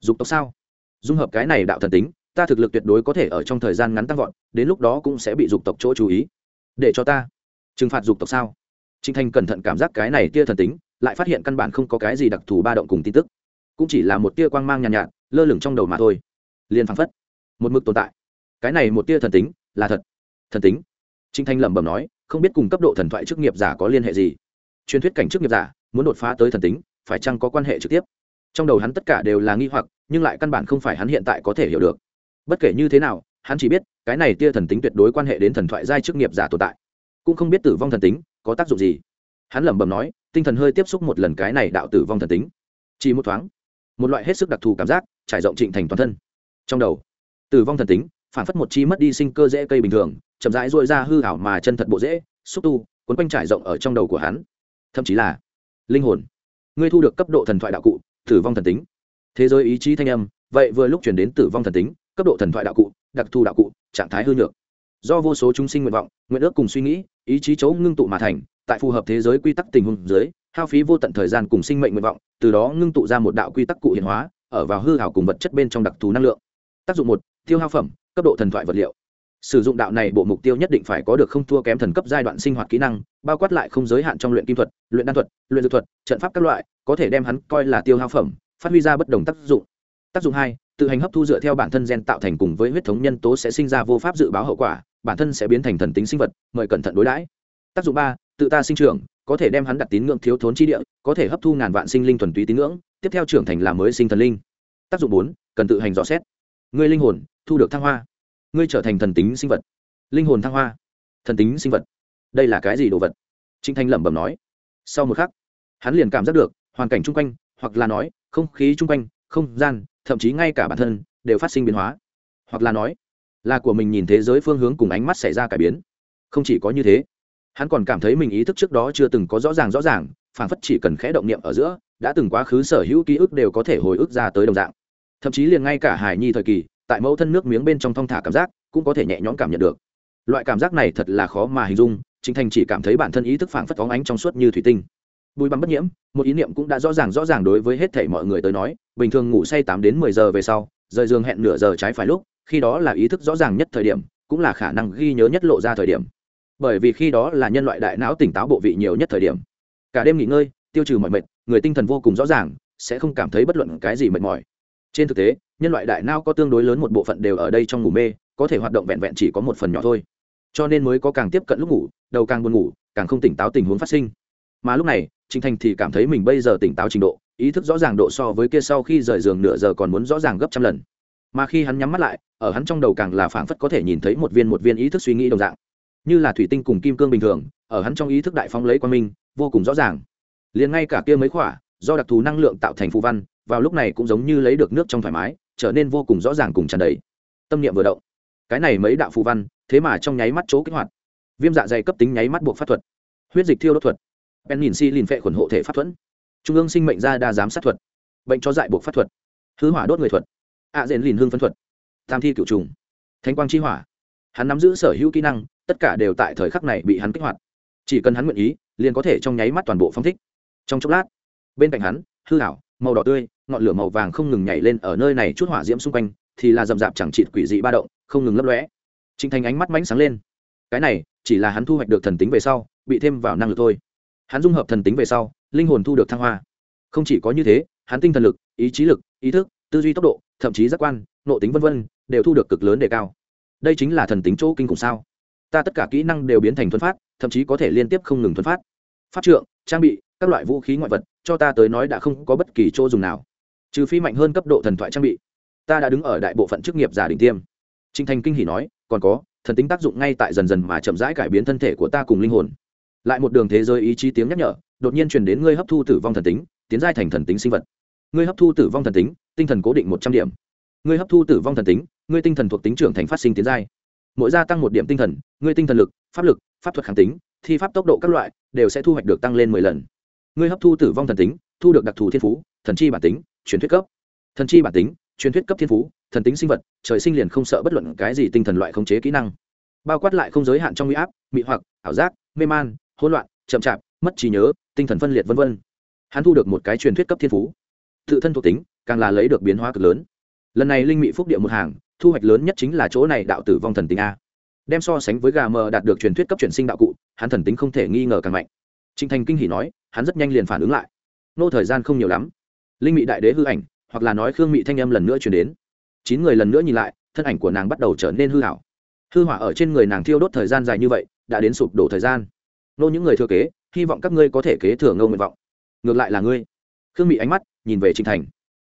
Dục tộc sao? Dung hợp cái này đạo thần tính, ta thực lực tuyệt đối có thể ở trong thời gian ngắn tăng vọt, đến lúc đó cũng sẽ bị dục tộc chỗ chú ý. Để cho ta trừng phạt dục tộc sao? Trình Thành cẩn thận cảm giác cái này tia thần tính, lại phát hiện căn bản không có cái gì đặc thù ba động cùng tin tức cũng chỉ là một tia quang mang nhàn nhạt, nhạt lơ lửng trong đầu mà thôi liền phăng phất một mực tồn tại cái này một tia thần tính là thật thần tính trinh thanh lẩm bẩm nói không biết cùng cấp độ thần thoại chức nghiệp giả có liên hệ gì. Truyền thuyết cảnh chức nghiệp giả, muốn đột phá tới thần tính, phải chăng có quan hệ trực tiếp? Trong đầu hắn tất cả đều là nghi hoặc, nhưng lại căn bản không phải hắn hiện tại có thể hiểu được. Bất kể như thế nào, hắn chỉ biết, cái này tia thần tính tuyệt đối quan hệ đến thần thoại giai chức nghiệp giả tồn tại. Cũng không biết tử vong thần tính, có tác dụng gì. Hắn lẩm bẩm nói, tinh thần hơi tiếp xúc một lần cái này đạo tử vong thần tính. Chỉ một thoáng, một loại hết sức đặc thù cảm giác, trải rộng trịnh thành toàn thân. Trong đầu, tử vong thần tính, phản phất một chi mất đi sinh cơ dễ cây bình thường chậm rãi dội ra hư ảo mà chân thật bộ dễ xúc tu, quấn quanh trải rộng ở trong đầu của hắn. Thậm chí là, linh hồn. Ngươi thu được cấp độ thần thoại đạo cụ, tử vong thần tính. Thế giới ý chí thanh âm, vậy vừa lúc chuyển đến tử vong thần tính, cấp độ thần thoại đạo cụ, đặc thù đạo cụ, trạng thái hư nhược. Do vô số chúng sinh nguyện vọng, nguyện ước cùng suy nghĩ, ý chí chấu ngưng tụ mà thành, tại phù hợp thế giới quy tắc tình huống dưới, hao phí vô tận thời gian cùng sinh mệnh nguyện vọng, từ đó ngưng tụ ra một đạo quy tắc cụ hiện hóa, ở vào hư hảo cùng vật chất bên trong đặc thù năng lượng. Tác dụng một, tiêu hao phẩm, cấp độ thần thoại vật liệu sử dụng đạo này bộ mục tiêu nhất định phải có được không thua kém thần cấp giai đoạn sinh hoạt kỹ năng, bao quát lại không giới hạn trong luyện kim thuật, luyện đan thuật, luyện dược thuật, trận pháp các loại, có thể đem hắn coi là tiêu hao phẩm, phát huy ra bất đồng tác dụng. Tác dụng hai, tự hành hấp thu dựa theo bản thân gen tạo thành cùng với huyết thống nhân tố sẽ sinh ra vô pháp dự báo hậu quả, bản thân sẽ biến thành thần tính sinh vật, mời cẩn thận đối đãi. Tác dụng ba, tự ta sinh trưởng, có thể đem hắn đặt tín ngưỡng thiếu thốn chi địa, có thể hấp thu ngàn vạn sinh linh thuần túy tín ngưỡng, tiếp theo trưởng thành làm mới sinh thần linh. Tác dụng bốn, cần tự hành dò xét. Ngươi linh hồn, thu được thăng hoa ngươi trở thành thần tính sinh vật. Linh hồn thăng hoa. Thần tính sinh vật. Đây là cái gì đồ vật? Trinh thanh lẩm bẩm nói. Sau một khắc, hắn liền cảm giác được, hoàn cảnh chung quanh, hoặc là nói, không khí chung quanh, không gian, thậm chí ngay cả bản thân, đều phát sinh biến hóa. Hoặc là nói, là của mình nhìn thế giới phương hướng cùng ánh mắt xảy ra cải biến. Không chỉ có như thế, hắn còn cảm thấy mình ý thức trước đó chưa từng có rõ ràng rõ ràng phản phất chỉ cần khẽ động niệm ở giữa, đã từng quá khứ sở hữu ký ức đều có thể hồi ức ra tới đồng dạng. Thậm chí liền ngay cả hải nhi thời kỳ tại mẫu thân nước miếng bên trong thong thả cảm giác cũng có thể nhẹ nhõm cảm nhận được. Loại cảm giác này thật là khó mà hình dung chính thành chỉ cảm thấy bản thân ý thức phảng phất phóng ánh trong suốt như thủy tinh. Bùi bắm bất nhiễm, một ý niệm cũng đã rõ ràng rõ ràng đối với hết thể mọi người tới nói, bình thường ngủ say tám đến mười giờ về sau, rời giường hẹn nửa giờ trái phải lúc, khi đó là ý thức rõ ràng nhất thời điểm, cũng là khả năng ghi nhớ nhất lộ ra thời điểm. Bởi vì khi đó là nhân loại đại não tỉnh táo bộ vị nhiều nhất thời điểm. Cả đêm nghỉ ngơi, tiêu trừ mọi mệt, người tinh thần vô cùng rõ ràng, sẽ không cảm thấy bất luận cái gì mệt mỏi trên thực tế, nhân loại đại não có tương đối lớn một bộ phận đều ở đây trong ngủ mê, có thể hoạt động vẹn vẹn chỉ có một phần nhỏ thôi. Cho nên mới có càng tiếp cận lúc ngủ, đầu càng buồn ngủ, càng không tỉnh táo tình huống phát sinh. Mà lúc này trinh thành thì cảm thấy mình bây giờ tỉnh táo trình độ, ý thức rõ ràng độ so với kia sau khi rời giường nửa giờ còn muốn rõ ràng gấp trăm lần. Mà khi hắn nhắm mắt lại, ở hắn trong đầu càng là phảng phất có thể nhìn thấy một viên một viên ý thức suy nghĩ đồng dạng. Như là thủy tinh cùng kim cương bình thường, ở hắn trong ý thức đại phóng lấy quan minh, vô cùng rõ ràng. Liền ngay cả kia mấy khỏa do đặc thù năng lượng tạo thành phù văn vào lúc này cũng giống như lấy được nước trong thoải mái, trở nên vô cùng rõ ràng cùng tràn đầy. Tâm niệm vừa động. Cái này mấy đạo phù văn, thế mà trong nháy mắt chỗ kích hoạt. Viêm dạ dày cấp tính nháy mắt buộc pháp thuật. Huyết dịch thiêu đốt thuật. Pen nhìn si liền phệ khuẩn hộ thể pháp thuẫn. Trung ương sinh mệnh ra đa giám sát thuật. Bệnh cho dại buộc pháp thuật. Hư hỏa đốt người thuật. Ạ à diện lìn hương phân thuật. Tam thi cựu trùng. Thánh quang chi hỏa. Hắn nắm giữ sở hữu kỹ năng, tất cả đều tại thời khắc này bị hắn kích hoạt. Chỉ cần hắn nguyện ý, liền có thể trong nháy mắt toàn bộ phong thích. Trong chốc lát, bên cạnh hắn, hư hảo màu đỏ tươi, ngọn lửa màu vàng không ngừng nhảy lên ở nơi này chút hỏa diễm xung quanh, thì là rậm rạp chẳng chịt quỷ dị ba động, không ngừng lấp lóe. Trinh thành ánh mắt mánh sáng lên. Cái này, chỉ là hắn thu hoạch được thần tính về sau, bị thêm vào năng lực thôi. Hắn dung hợp thần tính về sau, linh hồn thu được thăng hoa. Không chỉ có như thế, hắn tinh thần lực, ý chí lực, ý thức, tư duy tốc độ, thậm chí giác quan, nội tính vân vân, đều thu được cực lớn đề cao. Đây chính là thần tính chỗ kinh khủng sao? Ta tất cả kỹ năng đều biến thành thuần phát, thậm chí có thể liên tiếp không ngừng thuần phát. Phát trượng trang bị, các loại vũ khí ngoại vật, cho ta tới nói đã không có bất kỳ chỗ dùng nào. Trừ phi mạnh hơn cấp độ thần thoại trang bị. Ta đã đứng ở đại bộ phận chức nghiệp giả đỉnh tiêm. Trinh thành kinh hỉ nói, còn có, thần tính tác dụng ngay tại dần dần mà chậm rãi cải biến thân thể của ta cùng linh hồn. Lại một đường thế giới ý chí tiếng nhắc nhở, đột nhiên truyền đến ngươi hấp thu tử vong thần tính, tiến giai thành thần tính sinh vật. Ngươi hấp thu tử vong thần tính, tinh thần cố định một trăm điểm. Ngươi hấp thu tử vong thần tính, ngươi tinh thần thuộc tính trưởng thành phát sinh tiến giai. Mỗi gia tăng một điểm tinh thần, ngươi tinh thần lực, pháp lực, pháp thuật kháng tính, thi pháp tốc độ các loại đều sẽ thu hoạch được tăng lên mười lần. Ngươi hấp thu tử vong thần tính, thu được đặc thù thiên phú, thần chi bản tính, truyền thuyết cấp. Thần chi bản tính, truyền thuyết cấp thiên phú, thần tính sinh vật, trời sinh liền không sợ bất luận cái gì tinh thần loại khống chế kỹ năng. Bao quát lại không giới hạn trong huy áp, mị hoặc, ảo giác, mê man, hỗn loạn, chậm chạp, mất trí nhớ, tinh thần phân liệt v v hắn thu được một cái truyền thuyết cấp thiên phú. Tự thân thuộc tính, càng là lấy được biến hóa cực lớn. Lần này linh mị phúc địa một hàng, thu hoạch lớn nhất chính là chỗ này đạo tử vong thần tính a. Đem so sánh với gà mờ đạt được truyền thuyết cấp chuyển sinh đạo cụ hắn thần tính không thể nghi ngờ càng mạnh. Trịnh thành kinh hỉ nói, hắn rất nhanh liền phản ứng lại. Nô thời gian không nhiều lắm. Linh mị đại đế hư ảnh, hoặc là nói khương mị thanh âm lần nữa chuyển đến. Chín người lần nữa nhìn lại, thân ảnh của nàng bắt đầu trở nên hư hảo hư hỏa ở trên người nàng thiêu đốt thời gian dài như vậy, đã đến sụp đổ thời gian. Nô những người thừa kế, hy vọng các ngươi có thể kế thừa ngâu nguyện vọng. Ngược lại là ngươi. Khương mị ánh mắt nhìn về trịnh thành.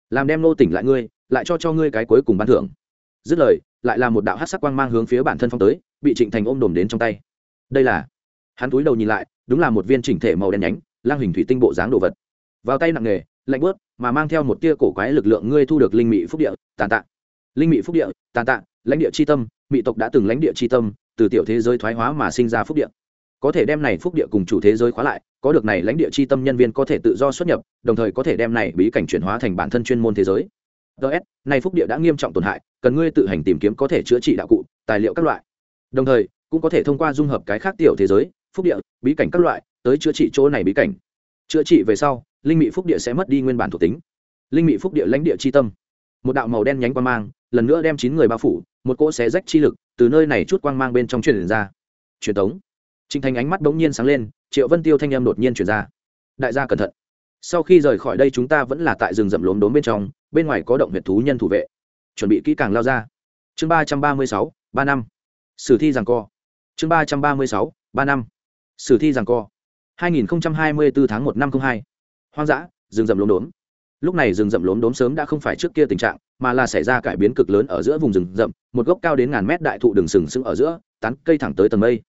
Làm đem nô tỉnh lại ngươi, lại cho cho ngươi cái cuối cùng ban thưởng. Dứt lời, lại là một đạo hát sắc quang mang hướng phía bản thân phong tới, bị trịnh thành ôm đồm đến trong tay. Đây là hắn túi đầu nhìn lại, đúng là một viên chỉnh thể màu đen nhánh, lang hình thủy tinh bộ dáng đồ vật. Vào tay nặng nghề lạnh bớt mà mang theo một tia cổ quái lực lượng ngươi thu được linh mị phúc địa, tàn tạ. Linh mị phúc địa, tàn tạ, lãnh địa c h i tâm, mị tộc đã từng lãnh địa c h i tâm, từ tiểu thế giới thoái hóa mà sinh ra phúc địa. Có thể đem này phúc địa cùng chủ thế giới khóa lại, có được này lãnh địa c h i tâm nhân viên có thể tự do xuất nhập, đồng thời có thể đem này bí cảnh chuyển hóa thành bản thân chuyên môn thế giới. Ts này phúc địa đã nghiêm trọng tổn hại, cần ngươi tự hành tìm kiếm có thể chữa trị đạo cụ, tài liệu các loại. Đồng thời, cũng có thể thông qua dung hợp cái khác tiểu thế giới phúc địa, bí cảnh các loại, tới chữa trị chỗ này bí cảnh. Chữa trị về sau, linh mị phúc địa sẽ mất đi nguyên bản thuộc tính. Linh mị phúc địa lãnh địa c h i tâm. Một đạo màu đen nhánh quang mang, lần nữa đem chín người bao phủ, một cỗ xé rách chi lực từ nơi này chút quang mang bên trong truyền ra. Truyền tống. Trinh thành ánh mắt bỗng nhiên sáng lên, triệu vân tiêu thanh em đột nhiên truyền ra. Đại gia cẩn thận. Sau khi rời khỏi đây chúng ta vẫn là tại rừng rậm lốm đốm bên trong, bên ngoài có động huyệt thú nhân thủ vệ. Chuẩn bị kỹ càng lao ra. Chương ba trăm ba mươi sáu, ba năm. Sử thi rằng co. Chương ba trăm ba mươi sáu, ba năm sử thi rằng co 2024 tháng 1 năm 02. Hoang dã, rừng rậm lốm đốm. Lúc này rừng rậm lốm đốm sớm đã không phải trước kia tình trạng, mà là xảy ra cải biến cực lớn ở giữa vùng rừng rậm, một gốc cao đến ngàn mét đại thụ đường sừng sững ở giữa, tán cây thẳng tới tầng mây.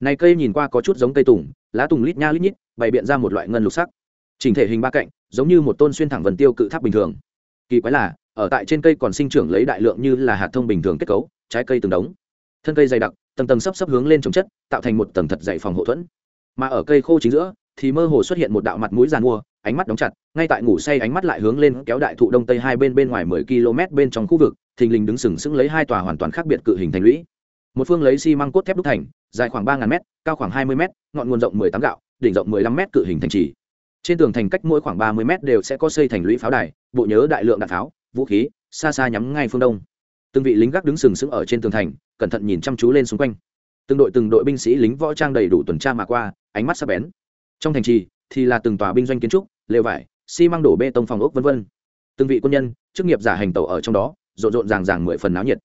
Này cây nhìn qua có chút giống cây tùng, lá tùng lít nha lít nhít, bày biện ra một loại ngân lục sắc. Trình thể hình ba cạnh, giống như một tôn xuyên thẳng vần tiêu cự tháp bình thường. Kỳ quái là, ở tại trên cây còn sinh trưởng lấy đại lượng như là hạt thông bình thường kết cấu, trái cây từng đống. Thân cây dày đặc, tầng tầng sắp sắp hướng lên trồng chất, tạo thành một tầng thật dày phòng hộ thuẫn. Mà ở cây khô chính giữa thì mơ hồ xuất hiện một đạo mặt mũi giàn mua ánh mắt đóng chặt ngay tại ngủ say ánh mắt lại hướng lên kéo đại thụ đông tây hai bên bên ngoài mười km bên trong khu vực thình lình đứng sừng sững lấy hai tòa hoàn toàn khác biệt cự hình thành lũy. Một phương lấy xi măng cốt thép đúc thành dài khoảng ba m cao khoảng hai mươi m ngọn nguồn rộng mười tám gạo đỉnh rộng mười lăm m cự hình thành trì. Trên tường thành cách mỗi khoảng ba mươi m đều sẽ có xây thành lũy pháo đài bộ nhớ đại lượng đạn pháo vũ khí xa xa nhắm ngay phương đông từng vị lính gác đứng sừng sững ở trên tường thành, cẩn thận nhìn chăm chú lên xung quanh. Từng đội từng đội binh sĩ lính võ trang đầy đủ tuần tra mà qua, ánh mắt sắc bén. Trong thành trì thì là từng tòa binh doanh kiến trúc, lều vải, xi măng đổ bê tông phòng ốc v v từng vị quân nhân, chức nghiệp giả hành tẩu ở trong đó, rộn rộn ràng ràng mười phần náo nhiệt.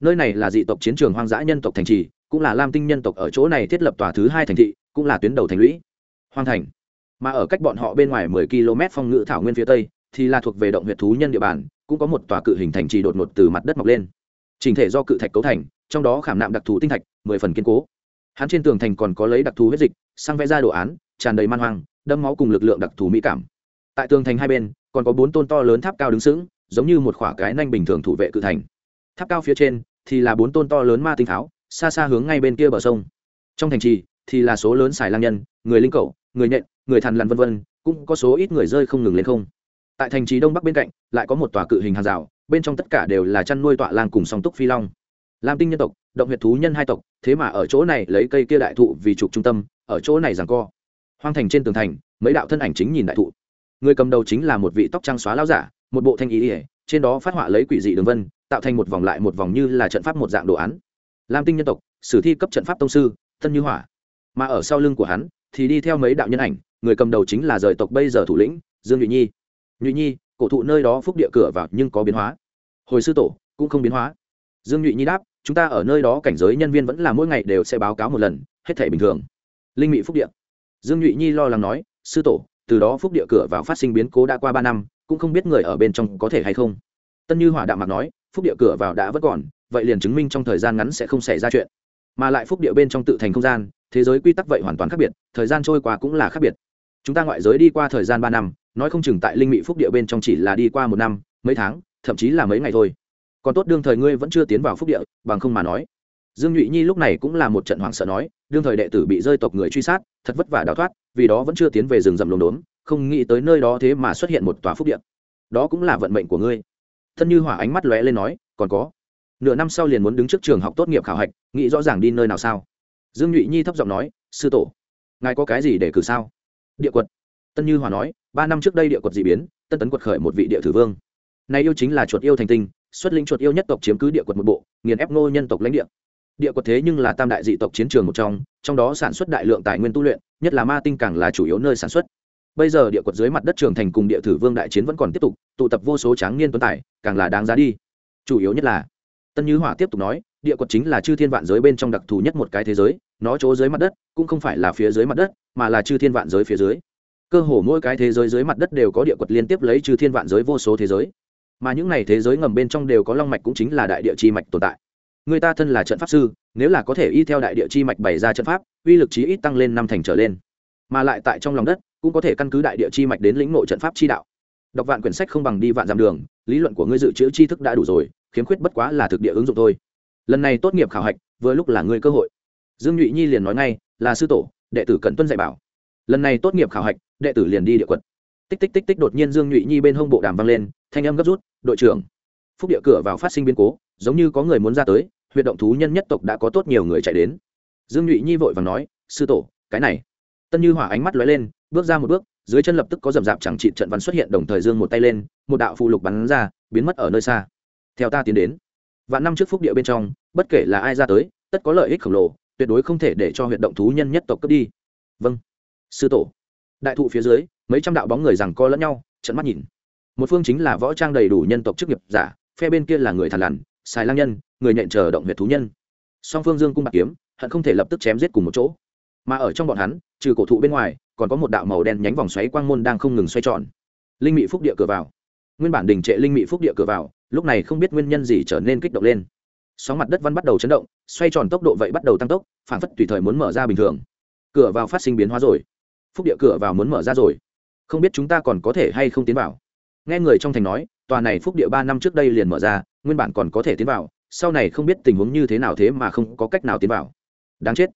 Nơi này là dị tộc chiến trường hoang dã nhân tộc thành trì, cũng là lam tinh nhân tộc ở chỗ này thiết lập tòa thứ hai thành thị, cũng là tuyến đầu thành lũy. Hoang thành. Mà ở cách bọn họ bên ngoài mười km phong ngự thảo nguyên phía tây, thì là thuộc về động huyệt thú nhân địa bàn cũng có một tòa cự hình thành trì đột ngột từ mặt đất mọc lên. Trình thể do cự thạch cấu thành, trong đó khảm nạm đặc thù tinh thạch, mười phần kiên cố. Hắn trên tường thành còn có lấy đặc thù huyết dịch, sang vẽ ra đồ án, tràn đầy man hoang đâm máu cùng lực lượng đặc thù mỹ cảm. Tại tường thành hai bên, còn có bốn tôn to lớn tháp cao đứng sững, giống như một khoả cái nanh bình thường thủ vệ cự thành. Tháp cao phía trên thì là bốn tôn to lớn ma tinh tháo, xa xa hướng ngay bên kia bờ sông. Trong thành trì thì là số lớn xài lang nhân, người linh cầu người nhện, người thằn lằn vân vân, cũng có số ít người rơi không ngừng lên không tại thành trì đông bắc bên cạnh, lại có một tòa cự hình hàng rào, bên trong tất cả đều là chăn nuôi tọa lang cùng song túc phi long. Lam tinh nhân tộc, động huyệt thú nhân hai tộc, thế mà ở chỗ này lấy cây kia đại thụ vì trục trung tâm, ở chỗ này rằng co. Hoang thành trên tường thành, mấy đạo thân ảnh chính nhìn đại thụ. Người cầm đầu chính là một vị tóc trang xóa lao giả, một bộ thanh ý ỉa trên đó phát họa lấy quỷ dị đường vân, tạo thành một vòng lại một vòng như là trận pháp một dạng đồ án. Lam tinh nhân tộc, sử thi cấp trận pháp tông sư, tân như hỏa. Mà ở sau lưng của hắn, thì đi theo mấy đạo nhân ảnh, người cầm đầu chính là rời tộc bây giờ thủ lĩnh, dương nhụy nhi nhụy nhi, cổ thụ nơi đó phúc địa cửa vào nhưng có biến hóa. Hồi sư tổ, cũng không biến hóa. Dương nhụy nhi đáp, chúng ta ở nơi đó cảnh giới nhân viên vẫn là mỗi ngày đều sẽ báo cáo một lần, hết thể bình thường. Linh Mị phúc địa. Dương nhụy nhi lo lắng nói, sư tổ, từ đó phúc địa cửa vào phát sinh biến cố đã qua ba năm, cũng không biết người ở bên trong có thể hay không. Tân như hỏa đạo mạc nói, phúc địa cửa vào đã vẫn còn, vậy liền chứng minh trong thời gian ngắn sẽ không xảy ra chuyện. Mà lại phúc địa bên trong tự thành không gian, thế giới quy tắc vậy hoàn toàn khác biệt, thời gian trôi qua cũng là khác biệt. Chúng ta ngoại giới đi qua thời gian ba năm nói không chừng tại linh mị phúc địa bên trong chỉ là đi qua một năm, mấy tháng, thậm chí là mấy ngày thôi. Còn tốt đương thời ngươi vẫn chưa tiến vào phúc địa, bằng không mà nói. Dương nhụy nhi lúc này cũng là một trận hoảng sợ nói, đương thời đệ tử bị rơi tộc người truy sát, thật vất vả đào thoát, vì đó vẫn chưa tiến về rừng rậm lồn đốn không nghĩ tới nơi đó thế mà xuất hiện một tòa phúc địa. đó cũng là vận mệnh của ngươi. Thân như hỏa ánh mắt lóe lên nói, còn có. Nửa năm sau liền muốn đứng trước trường học tốt nghiệp khảo hạch, nghĩ rõ ràng đi nơi nào sao? Dương nhụy nhi thấp giọng nói, sư tổ, ngài có cái gì để cử sao? Địa quật tân như hòa nói, ba năm trước đây địa quật d ị biến, tân tấn quật khởi một vị địa thử vương. Này yêu chính là chuột yêu thành tinh, xuất linh chuột yêu nhất tộc chiếm cứ địa quật một bộ, nghiền ép ngô nhân tộc lãnh địa. Địa quật thế nhưng là tam đại dị tộc chiến trường một trong trong đó sản xuất đại lượng tài nguyên tu luyện, nhất là ma tinh càng là chủ yếu nơi sản xuất. Bây giờ địa quật dưới mặt đất trường thành cùng địa thử vương đại chiến vẫn còn tiếp tục, tụ tập vô số tráng niên tuấn tài, càng là đáng giá đi. Chủ yếu nhất là, tân như hỏa tiếp tục nói, địa quật chính là chư thiên vạn giới bên trong đặc thù nhất một cái thế giới, nó chỗ dưới mặt đất, cũng không phải là phía dưới mặt đất, mà là chư thiên vạn giới phía dưới cơ hồ mỗi cái thế giới dưới mặt đất đều có địa quật liên tiếp lấy trừ thiên vạn giới vô số thế giới. Mà những này thế giới ngầm bên trong đều có long mạch cũng chính là đại địa chi mạch tồn tại. Người ta thân là trận pháp sư, nếu là có thể y theo đại địa chi mạch bày ra trận pháp, uy lực chí ít tăng lên năm thành trở lên. Mà lại tại trong lòng đất, cũng có thể căn cứ đại địa chi mạch đến lĩnh nội trận pháp chi đạo. Đọc vạn quyển sách không bằng đi vạn dặm đường, lý luận của ngươi dự trữ tri thức đã đủ rồi, khiếm khuyết bất quá là thực địa ứng dụng thôi. Lần này tốt nghiệp khảo hạch, vừa lúc là ngươi cơ hội. Dương nhụy nhi liền nói ngay, là sư tổ, đệ tử cần tuân dạy bảo. Lần này tốt nghiệp khảo hạch đệ tử liền đi địa quận tích tích tích tích đột nhiên dương nhụy nhi bên hông bộ đàm vang lên, thanh âm gấp rút, đội trưởng. Phúc địa cửa vào phát sinh biến cố, giống như có người muốn ra tới, huyệt động thú nhân nhất tộc đã có tốt nhiều người chạy đến. Dương nhụy nhi vội và nói, sư tổ, cái này. Tân như hỏa ánh mắt lóe lên, bước ra một bước, dưới chân lập tức có rầm rạp chẳng trị trận văn xuất hiện, đồng thời dương một tay lên, một đạo phụ lục bắn ra, biến mất ở nơi xa. Theo ta tiến đến. Vạn năm trước phúc địa bên trong, bất kể là ai ra tới, tất có lợi ích khổng lồ, tuyệt đối không thể để cho huyệt động thú nhân nhất tộc cướp đi. Vâng. Sư tổ đại thụ phía dưới, mấy trăm đạo bóng người rằng co lẫn nhau trận mắt nhìn. Một phương chính là võ trang đầy đủ nhân tộc chức nghiệp giả, phe bên kia là người thằn lằn, xài lang nhân, người nhện chờ động huyệt thú nhân. Song phương dương cung bạc kiếm, hận không thể lập tức chém giết cùng một chỗ. Mà ở trong bọn hắn, trừ cổ thụ bên ngoài, còn có một đạo màu đen nhánh vòng xoáy quang môn đang không ngừng xoay tròn. Linh mị phúc địa cửa vào. Nguyên bản đình trệ linh mị phúc địa cửa vào, lúc này không biết nguyên nhân gì trở nên kích động lên. Sóng mặt đất văn bắt đầu chấn động, xoay tròn tốc độ vậy bắt đầu tăng tốc phản phất tùy thời muốn mở ra bình thường. Cửa vào phát sinh biến hóa rồi phúc địa cửa vào muốn mở ra rồi. Không biết chúng ta còn có thể hay không tiến vào? Nghe người trong thành nói, tòa này phúc địa ba năm trước đây liền mở ra, nguyên bản còn có thể tiến vào, sau này không biết tình huống như thế nào thế mà không có cách nào tiến vào. Đáng chết.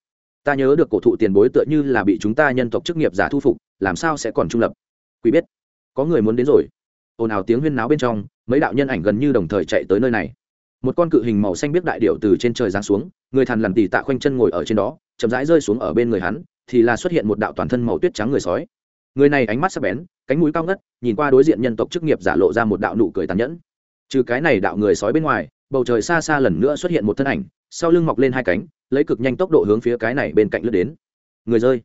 Ta nhớ được cổ thụ tiền bối tựa như là bị chúng ta nhân tộc chức nghiệp giả thu phục, làm sao sẽ còn trung lập? Quý biết. Có người muốn đến rồi. Ồn ào tiếng huyên náo bên trong, mấy đạo nhân ảnh gần như đồng thời chạy tới nơi này. Một con cự hình màu xanh biết đại điệu từ trên trời giáng xuống, người thằn lằn tì tạ khoanh chân ngồi ở trên đó chậm rãi rơi xuống ở bên người hắn, thì là xuất hiện một đạo toàn thân màu tuyết trắng người sói. Người này ánh mắt sắc bén, cánh mũi cao ngất, nhìn qua đối diện nhân tộc chức nghiệp giả lộ ra một đạo nụ cười tàn nhẫn. Trừ cái này đạo người sói bên ngoài, bầu trời xa xa lần nữa xuất hiện một thân ảnh, sau lưng mọc lên hai cánh, lấy cực nhanh tốc độ hướng phía cái này bên cạnh lướt đến. Người rơi.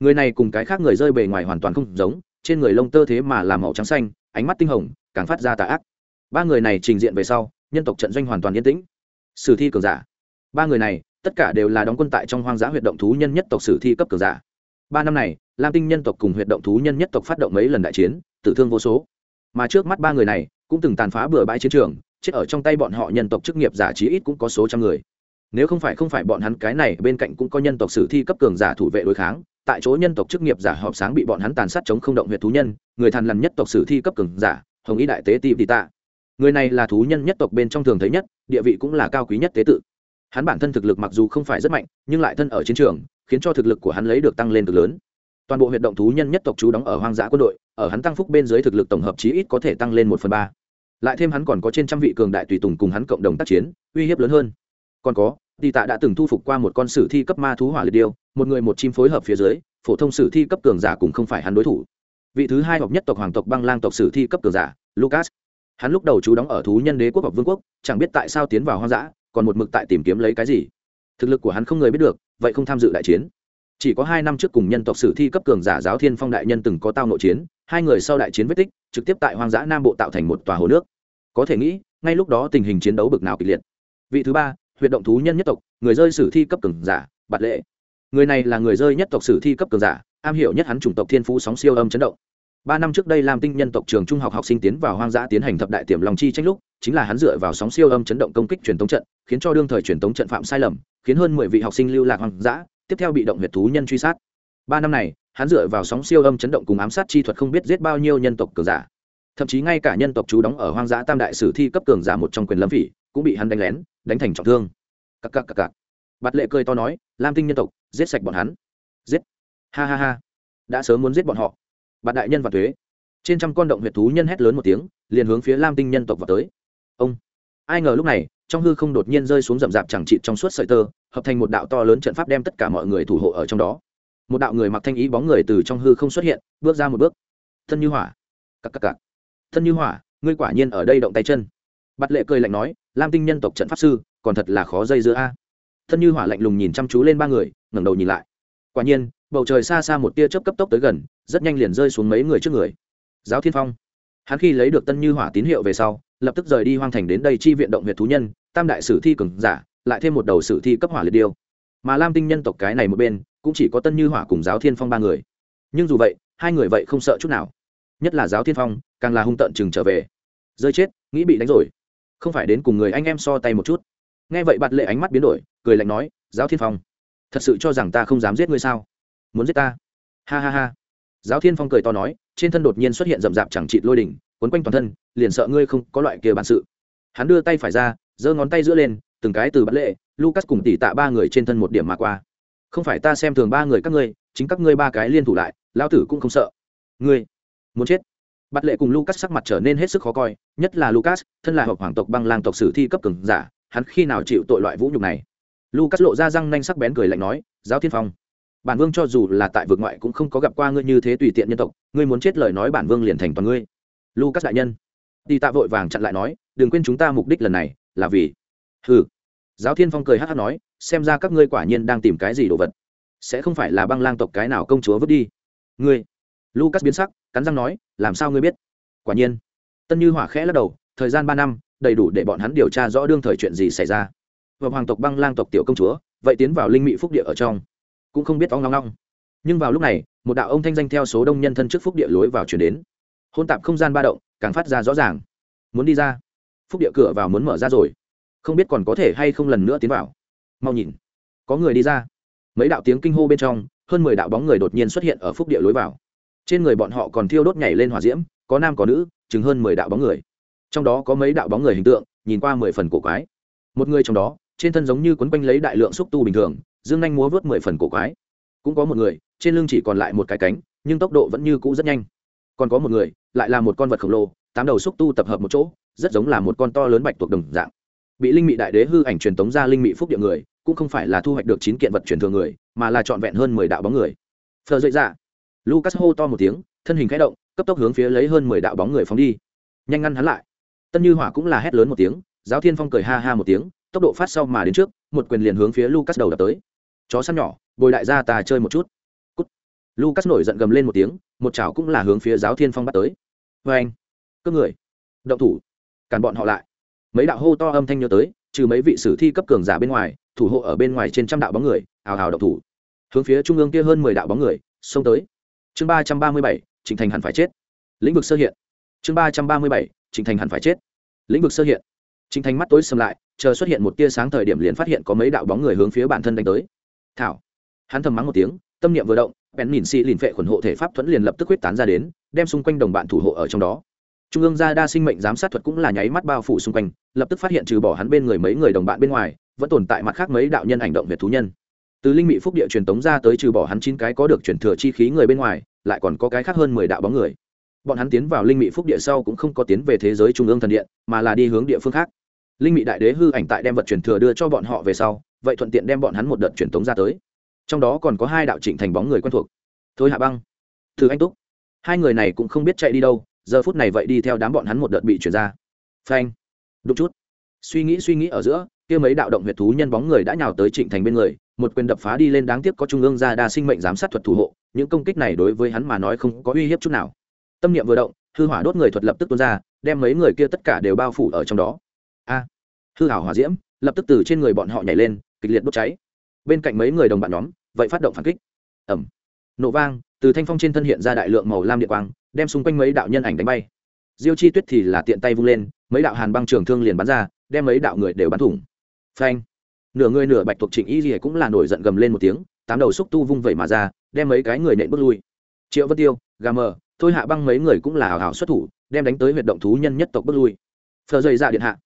Người này cùng cái khác người rơi bề ngoài hoàn toàn không giống, trên người lông tơ thế mà làm màu trắng xanh, ánh mắt tinh hồng, càng phát ra tà ác. Ba người này trình diện về sau, nhân tộc trận doanh hoàn toàn yên tĩnh. Sử thi cường giả ba người này, tất cả đều là đóng quân tại trong hoang dã huyệt động thú nhân nhất tộc sử thi cấp cường giả. Ba năm này, lam tinh nhân tộc cùng huyệt động thú nhân nhất tộc phát động mấy lần đại chiến, tử thương vô số. Mà trước mắt ba người này, cũng từng tàn phá bừa bãi chiến trường, chết ở trong tay bọn họ nhân tộc chức nghiệp giả chí ít cũng có số trăm người. Nếu không phải không phải bọn hắn, cái này bên cạnh cũng có nhân tộc sử thi cấp cường giả thủ vệ đối kháng, tại chỗ nhân tộc chức nghiệp giả họp sáng bị bọn hắn tàn sát chống không động huyệt thú nhân, người thàn lằn nhất tộc sử thi cấp cường giả, hồng ý đại tế ti tị tạ. Người này là thú nhân nhất tộc bên trong thường thấy nhất, địa vị cũng là cao quý nhất tế tự hắn bản thân thực lực mặc dù không phải rất mạnh, nhưng lại thân ở chiến trường, khiến cho thực lực của hắn lấy được tăng lên cực lớn. Toàn bộ huyệt động thú nhân nhất tộc chú đóng ở hoang dã quân đội, ở hắn tăng phúc bên dưới thực lực tổng hợp chí ít có thể tăng lên một phần ba. Lại thêm hắn còn có trên trăm vị cường đại tùy tùng cùng hắn cộng đồng tác chiến, uy hiếp lớn hơn. Còn có tì tạ đã từng thu phục qua một con sử thi cấp ma thú hỏa liệt điêu, một người một chim phối hợp phía dưới, phổ thông sử thi cấp cường giả cũng không phải hắn đối thủ. Vị thứ hai học nhất tộc hoàng tộc băng lang tộc sử thi cấp cường giả, lucas. Hắn lúc đầu chú đóng ở thú nhân đế quốc hoặc vương quốc, chẳng biết tại sao tiến vào hoang dã còn một mực tại tìm kiếm lấy cái gì? Thực lực của hắn không người biết được, vậy không tham dự đại chiến. Chỉ có hai năm trước cùng nhân tộc sử thi cấp cường giả giáo thiên phong đại nhân từng có tao nội chiến, hai người sau đại chiến vết tích, trực tiếp tại hoang dã nam bộ tạo thành một tòa hồ nước. Có thể nghĩ, ngay lúc đó tình hình chiến đấu bực nào kịch liệt. Vị thứ ba, huyệt động thú nhân nhất tộc, người rơi sử thi cấp cường giả, bạt lệ. Người này là người rơi nhất tộc sử thi cấp cường giả, am hiểu nhất hắn chủng tộc thiên phú sóng siêu âm chấn động ba năm trước đây làm tinh nhân tộc trường trung học học sinh tiến vào hoang dã tiến hành thập đại tiềm lòng chi tranh lúc, chính là hắn dựa vào sóng siêu âm chấn động công kích truyền tống trận, khiến cho đương thời truyền tống trận phạm sai lầm, khiến hơn mười vị học sinh lưu lạc hoang dã, tiếp theo bị động huyệt thú nhân truy sát. Ba năm này, hắn dựa vào sóng siêu âm chấn động cùng ám sát chi thuật không biết giết bao nhiêu nhân tộc cường giả. Thậm chí ngay cả nhân tộc chú đóng ở hoang dã tam đại sử thi cấp cường giả một trong quyền lâm phỉ cũng bị hắn đánh lén, đánh thành trọng thương. Cặc cặc cặc cặc. Bạt lệ cười to nói, lam tinh nhân tộc, giết sạch bọn hắn. Giết. Ha ha ha. Đã sớm muốn giết bọn họ bạn đại nhân và thuế. Trên trăm con động huyệt thú nhân hét lớn một tiếng, liền hướng phía lam tinh nhân tộc vào tới. Ông. Ai ngờ lúc này, trong hư không đột nhiên rơi xuống rậm rạp chẳng trị trong suốt sợi tơ, hợp thành một đạo to lớn trận pháp đem tất cả mọi người thủ hộ ở trong đó. Một đạo người mặc thanh ý bóng người từ trong hư không xuất hiện, bước ra một bước. Thân như hỏa. Cặc cặc cặc. Thân như hỏa, ngươi quả nhiên ở đây động tay chân. Bạt lệ cười lạnh nói, lam tinh nhân tộc trận pháp sư, còn thật là khó dây giữa a. Thân như hỏa lạnh lùng nhìn chăm chú lên ba người, ngẩng đầu nhìn lại. Quả nhiên bầu trời xa xa một tia chớp cấp tốc tới gần, rất nhanh liền rơi xuống mấy người trước người. Giáo thiên phong. Hắn khi lấy được tân như hỏa tín hiệu về sau, lập tức rời đi hoang thành đến đây chi viện động huyện thú nhân, tam đại sử thi cường giả, lại thêm một đầu sử thi cấp hỏa liệt điêu. Mà lam tinh nhân tộc cái này một bên, cũng chỉ có tân như hỏa cùng giáo thiên phong ba người. Nhưng dù vậy, hai người vậy không sợ chút nào. Nhất là giáo thiên phong, càng là hung tận chừng trở về. Rơi chết, nghĩ bị đánh rồi. Không phải đến cùng người anh em so tay một chút. Nghe vậy bạt lệ ánh mắt biến đổi, cười lạnh nói, giáo thiên phong, thật sự cho rằng ta không dám giết ngươi sao? Muốn giết ta. Ha ha ha. Giáo thiên phong cười to nói, trên thân đột nhiên xuất hiện rậm rạp chẳng trị lôi đỉnh, quấn quanh toàn thân, liền sợ ngươi không có loại kia bản sự. Hắn đưa tay phải ra, giơ ngón tay giữa lên, từng cái từ bắt lệ, lucas cùng tỉ tạ ba người trên thân một điểm mà qua. Không phải ta xem thường ba người các ngươi, chính các ngươi ba cái liên thủ lại, lão tử cũng không sợ. Ngươi muốn chết. Bắt lệ cùng lucas sắc mặt trở nên hết sức khó coi, nhất là lucas, thân là hợp hoàng tộc băng lang tộc sử thi cấp cường giả, hắn khi nào chịu tội loại vũ nhục này? Lucas lộ ra răng nanh sắc bén cười lạnh nói, giáo thiên phong bản vương cho dù là tại vực ngoại cũng không có gặp qua ngươi như thế tùy tiện nhân tộc, ngươi muốn chết lời nói bản vương liền thành toàn ngươi. Lucas đại nhân. Đi tạ vội vàng chặn lại nói, đừng quên chúng ta mục đích lần này, là vì, hừ. Giáo thiên phong cười hát hát nói, xem ra các ngươi quả nhiên đang tìm cái gì đồ vật. Sẽ không phải là băng lang tộc cái nào công chúa vứt đi. Ngươi. Lucas biến sắc, cắn răng nói, làm sao ngươi biết? Quả nhiên. Tân như hỏa khẽ lắc đầu, thời gian ba năm, đầy đủ để bọn hắn điều tra rõ đương thời chuyện gì xảy ra. Và hoàng tộc băng lang tộc tiểu công chúa, vậy tiến vào linh mỹ phúc địa ở trong cũng không biết ong long long. Nhưng vào lúc này, một đạo ông thanh danh theo số đông nhân thân trước phúc địa lối vào chuyển đến. Hôn tạp không gian ba động, càng phát ra rõ ràng. Muốn đi ra. Phúc địa cửa vào muốn mở ra rồi. Không biết còn có thể hay không lần nữa tiến vào. Mau nhìn. Có người đi ra. Mấy đạo tiếng kinh hô bên trong, hơn mười đạo bóng người đột nhiên xuất hiện ở phúc địa lối vào. Trên người bọn họ còn thiêu đốt nhảy lên hỏa diễm, có nam có nữ, chừng hơn mười đạo bóng người. Trong đó có mấy đạo bóng người hình tượng, nhìn qua mười phần cổ quái. Một người trong đó, trên thân giống như quấn quanh lấy đại lượng xúc tu bình thường dương nhanh múa vớt mười phần cổ quái. Cũng có một người, trên lưng chỉ còn lại một cái cánh, nhưng tốc độ vẫn như cũ rất nhanh. Còn có một người, lại là một con vật khổng lồ, tám đầu xúc tu tập hợp một chỗ, rất giống là một con to lớn bạch tuộc đồng dạng. Bị linh mị đại đế hư ảnh truyền tống ra linh mị phúc địa người, cũng không phải là thu hoạch được chín kiện vật truyền thường người, mà là trọn vẹn hơn mười đạo bóng người. Phờ dậy ra lucas hô to một tiếng, thân hình khẽ động, cấp tốc hướng phía lấy hơn mười đạo bóng người phóng đi. Nhanh ngăn hắn lại. Tân như hỏa cũng là hét lớn một tiếng, giáo thiên phong cười ha ha một tiếng, tốc độ phát sau mà đến trước, một quyền liền hướng phía lucas đầu đập tới chó săn nhỏ, bồi đại gia ta chơi một chút. Cút. lucas nổi giận gầm lên một tiếng, một chảo cũng là hướng phía giáo thiên phong bắt tới. Vê anh, cướp người. Động thủ. Cản bọn họ lại. Mấy đạo hô to âm thanh nhớ tới, trừ mấy vị sử thi cấp cường giả bên ngoài, thủ hộ ở bên ngoài trên trăm đạo bóng người ào ào động thủ. Hướng phía trung ương kia hơn mười đạo bóng người, xông tới. Chương ba trăm ba mươi bảy, trịnh thành hẳn phải chết. Lĩnh vực sơ hiện. Chương ba trăm ba mươi bảy, trịnh thành hẳn phải chết. Lĩnh vực sơ hiện. Trịnh thành mắt tối xâm lại, chờ xuất hiện một tia sáng thời điểm liền phát hiện có mấy đạo bóng người hướng phía bản thân đánh tới thảo. Hắn thầm mắng một tiếng, tâm niệm vừa động, bèn nhìn xị lìn phệ khuẩn hộ thể pháp thuẫn liền lập tức huyết tán ra đến, đem xung quanh đồng bạn thủ hộ ở trong đó. Trung ương gia đa sinh mệnh giám sát thuật cũng là nháy mắt bao phủ xung quanh, lập tức phát hiện trừ bỏ hắn bên người mấy người đồng bạn bên ngoài, vẫn tồn tại mặt khác mấy đạo nhân hành động về thú nhân. Từ linh mỹ phúc địa truyền tống ra tới trừ bỏ hắn chín cái có được truyền thừa chi khí người bên ngoài, lại còn có cái khác hơn mười đạo bóng người. Bọn hắn tiến vào linh mỹ phúc địa sau cũng không có tiến về thế giới trung ương thần điện, mà là đi hướng địa phương khác linh mị đại đế hư ảnh tại đem vật truyền thừa đưa cho bọn họ về sau, vậy thuận tiện đem bọn hắn một đợt truyền tống ra tới. Trong đó còn có hai đạo trịnh thành bóng người quen thuộc. Thôi hạ băng, thử anh túc. Hai người này cũng không biết chạy đi đâu, giờ phút này vậy đi theo đám bọn hắn một đợt bị chuyển ra. Phanh. Đúng chút. Suy nghĩ suy nghĩ ở giữa, kia mấy đạo động huyệt thú nhân bóng người đã nhào tới trịnh thành bên người, một quyền đập phá đi lên đáng tiếc có trung ương gia đa sinh mệnh giám sát thuật thủ hộ, những công kích này đối với hắn mà nói không có uy hiếp chút nào. Tâm niệm vừa động, hư hỏa đốt người thuật lập tức tuôn ra, đem mấy người kia tất cả đều bao phủ ở trong đó hư hảo hòa diễm, lập tức từ trên người bọn họ nhảy lên, kịch liệt đốt cháy. Bên cạnh mấy người đồng bạn nhóm, vậy phát động phản kích. Ẩm nổ vang, từ thanh phong trên thân hiện ra đại lượng màu lam điện quang, đem xung quanh mấy đạo nhân ảnh đánh bay. Diêu chi tuyết thì là tiện tay vung lên, mấy đạo hàn băng trường thương liền bắn ra, đem mấy đạo người đều bắn thủng. Phanh. Nửa người nửa bạch thuộc trịnh y gì cũng là nổi giận gầm lên một tiếng, tám đầu xúc tu vung vẩy mà ra, đem mấy cái người nện bước lui. Triệu vân tiêu, gà mờ, thôi hạ băng mấy người cũng là hào hào xuất thủ, đem đánh tới huyệt động thú nhân nhất tộc bước lui. Phờ dày ra điện hạ.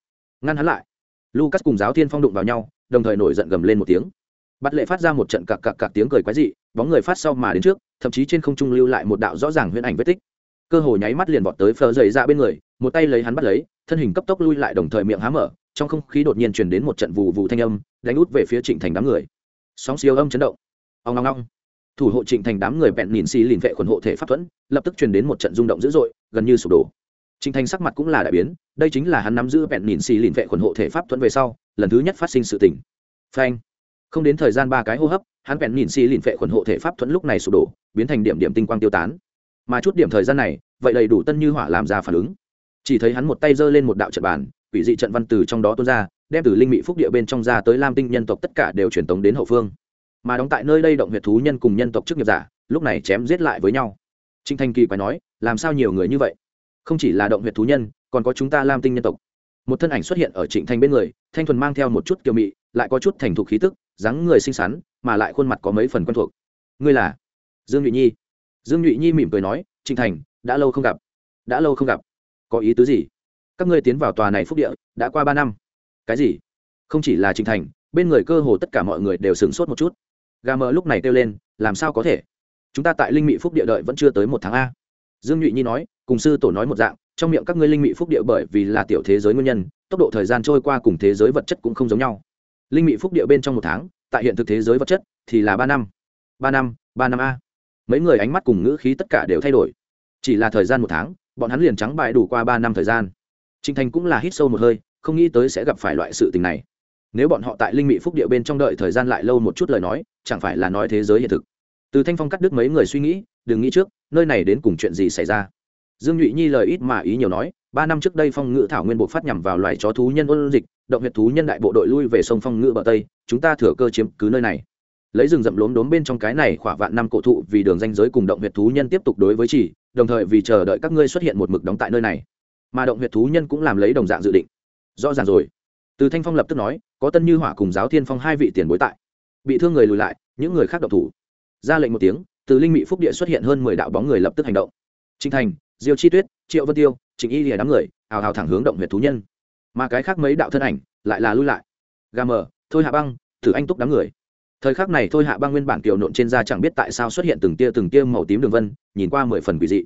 Ngăn hắn lại lucas cùng giáo thiên phong đụng vào nhau, đồng thời nổi giận gầm lên một tiếng. Bắt lệ phát ra một trận cặc cặc cặc tiếng cười quái dị, bóng người phát sau mà đến trước, thậm chí trên không trung lưu lại một đạo rõ ràng huyễn ảnh vết tích. Cơ hồ nháy mắt liền vọt tới phờ dày dạ ra bên người, một tay lấy hắn bắt lấy, thân hình cấp tốc lui lại đồng thời miệng há mở, trong không khí đột nhiên truyền đến một trận vụ vụ thanh âm, đánh út về phía trịnh thành đám người. Sóng siêu âm chấn động. Ông ngong ngong thủ hộ trịnh thành đám người bẹn nhìn xì lìn vệ khuẩn hộ thể pháp thuẫn, lập tức truyền đến một trận rung động dữ dội, gần như sụp đổ. Trình thành sắc mặt cũng là đại biến, đây chính là hắn nắm giữ bẹn nhìn xì lìn vệ khuẩn hộ thể pháp thuẫn về sau, lần thứ nhất phát sinh sự tình. Phanh. Không đến thời gian ba cái hô hấp, hắn bẹn nhìn xì lìn vệ khuẩn hộ thể pháp thuẫn lúc này sụp đổ, biến thành điểm điểm tinh quang tiêu tán. Mà chút điểm thời gian này, vậy đầy đủ tân như hỏa làm ra phản ứng. Chỉ thấy hắn một tay giơ lên một đạo trận bàn, quỷ dị trận văn từ trong đó tuôn ra, đem từ linh mỹ phúc địa bên trong ra tới lam tinh nhân tộc tất cả đều truyền tống đến hậu phương. Mà đóng tại nơi đây động huyệt thú nhân cùng nhân tộc chức nghiệp giả, lúc này chém giết lại với nhau. Trình thanh kỳ quái nói, làm sao nhiều người như vậy? Không chỉ là động huyệt thú nhân, còn có chúng ta lam tinh nhân tộc. Một thân ảnh xuất hiện ở trịnh thanh bên người, thanh thuần mang theo một chút kiều mị, lại có chút thành thục khí tức, dáng người xinh xắn, mà lại khuôn mặt có mấy phần quen thuộc. Ngươi là? Dương nhụy nhi. Dương nhụy nhi mỉm cười nói, trịnh thành, đã lâu không gặp. Đã lâu không gặp. Có ý tứ gì? Các ngươi tiến vào tòa này phúc địa, đã qua ba năm. Cái gì? Không chỉ là trịnh thành, bên người cơ hồ tất cả mọi người đều sửng sốt một chút. Gà mờ lúc này kêu lên, làm sao có thể? Chúng ta tại linh mị phúc địa đợi vẫn chưa tới một tháng a dương nhụy nhi nói, cùng sư tổ nói một dạng, trong miệng các ngươi linh mị phúc địa bởi vì là tiểu thế giới nguyên nhân, tốc độ thời gian trôi qua cùng thế giới vật chất cũng không giống nhau. Linh mị phúc địa bên trong một tháng, tại hiện thực thế giới vật chất thì là ba năm. Ba năm ba năm a. Mấy người ánh mắt cùng ngữ khí tất cả đều thay đổi. Chỉ là thời gian một tháng, bọn hắn liền trắng bại đủ qua ba năm thời gian. Trinh thành cũng là hít sâu một hơi, không nghĩ tới sẽ gặp phải loại sự tình này. Nếu bọn họ tại linh mị phúc địa bên trong đợi thời gian lại lâu một chút lời nói, chẳng phải là nói thế giới hiện thực. Từ thanh phong cắt đứt mấy người suy nghĩ, đừng nghĩ trước nơi này đến cùng chuyện gì xảy ra? Dương nhụy nhi lời ít mà ý nhiều nói, ba năm trước đây phong ngự thảo nguyên bộ phát nhằm vào loài chó thú nhân ôn dịch, động huyệt thú nhân đại bộ đội lui về sông phong ngự bờ tây, chúng ta thừa cơ chiếm cứ nơi này. Lấy rừng rậm lốm đốm bên trong cái này khỏa vạn năm cổ thụ vì đường danh giới cùng động huyệt thú nhân tiếp tục đối với chỉ, đồng thời vì chờ đợi các ngươi xuất hiện một mực đóng tại nơi này. Mà động huyệt thú nhân cũng làm lấy đồng dạng dự định. Rõ ràng rồi. Từ thanh phong lập tức nói, có tân như hỏa cùng giáo thiên phong hai vị tiền bối tại. Bị thương người lùi lại, những người khác độc thủ. Ra lệnh một tiếng từ linh mỹ phúc địa xuất hiện hơn mười đạo bóng người lập tức hành động. Trinh thành, diêu chi tuyết, triệu vân tiêu trịnh y lìa đám người, hào hào thẳng hướng động huyệt thú nhân. Mà cái khác mấy đạo thân ảnh lại là lui lại. Gà mờ, thôi hạ băng, thử anh túc đám người. Thời khắc này thôi hạ băng nguyên bản kiều nộn trên da chẳng biết tại sao xuất hiện từng tia từng tia màu tím đường vân, nhìn qua mười phần quỷ dị.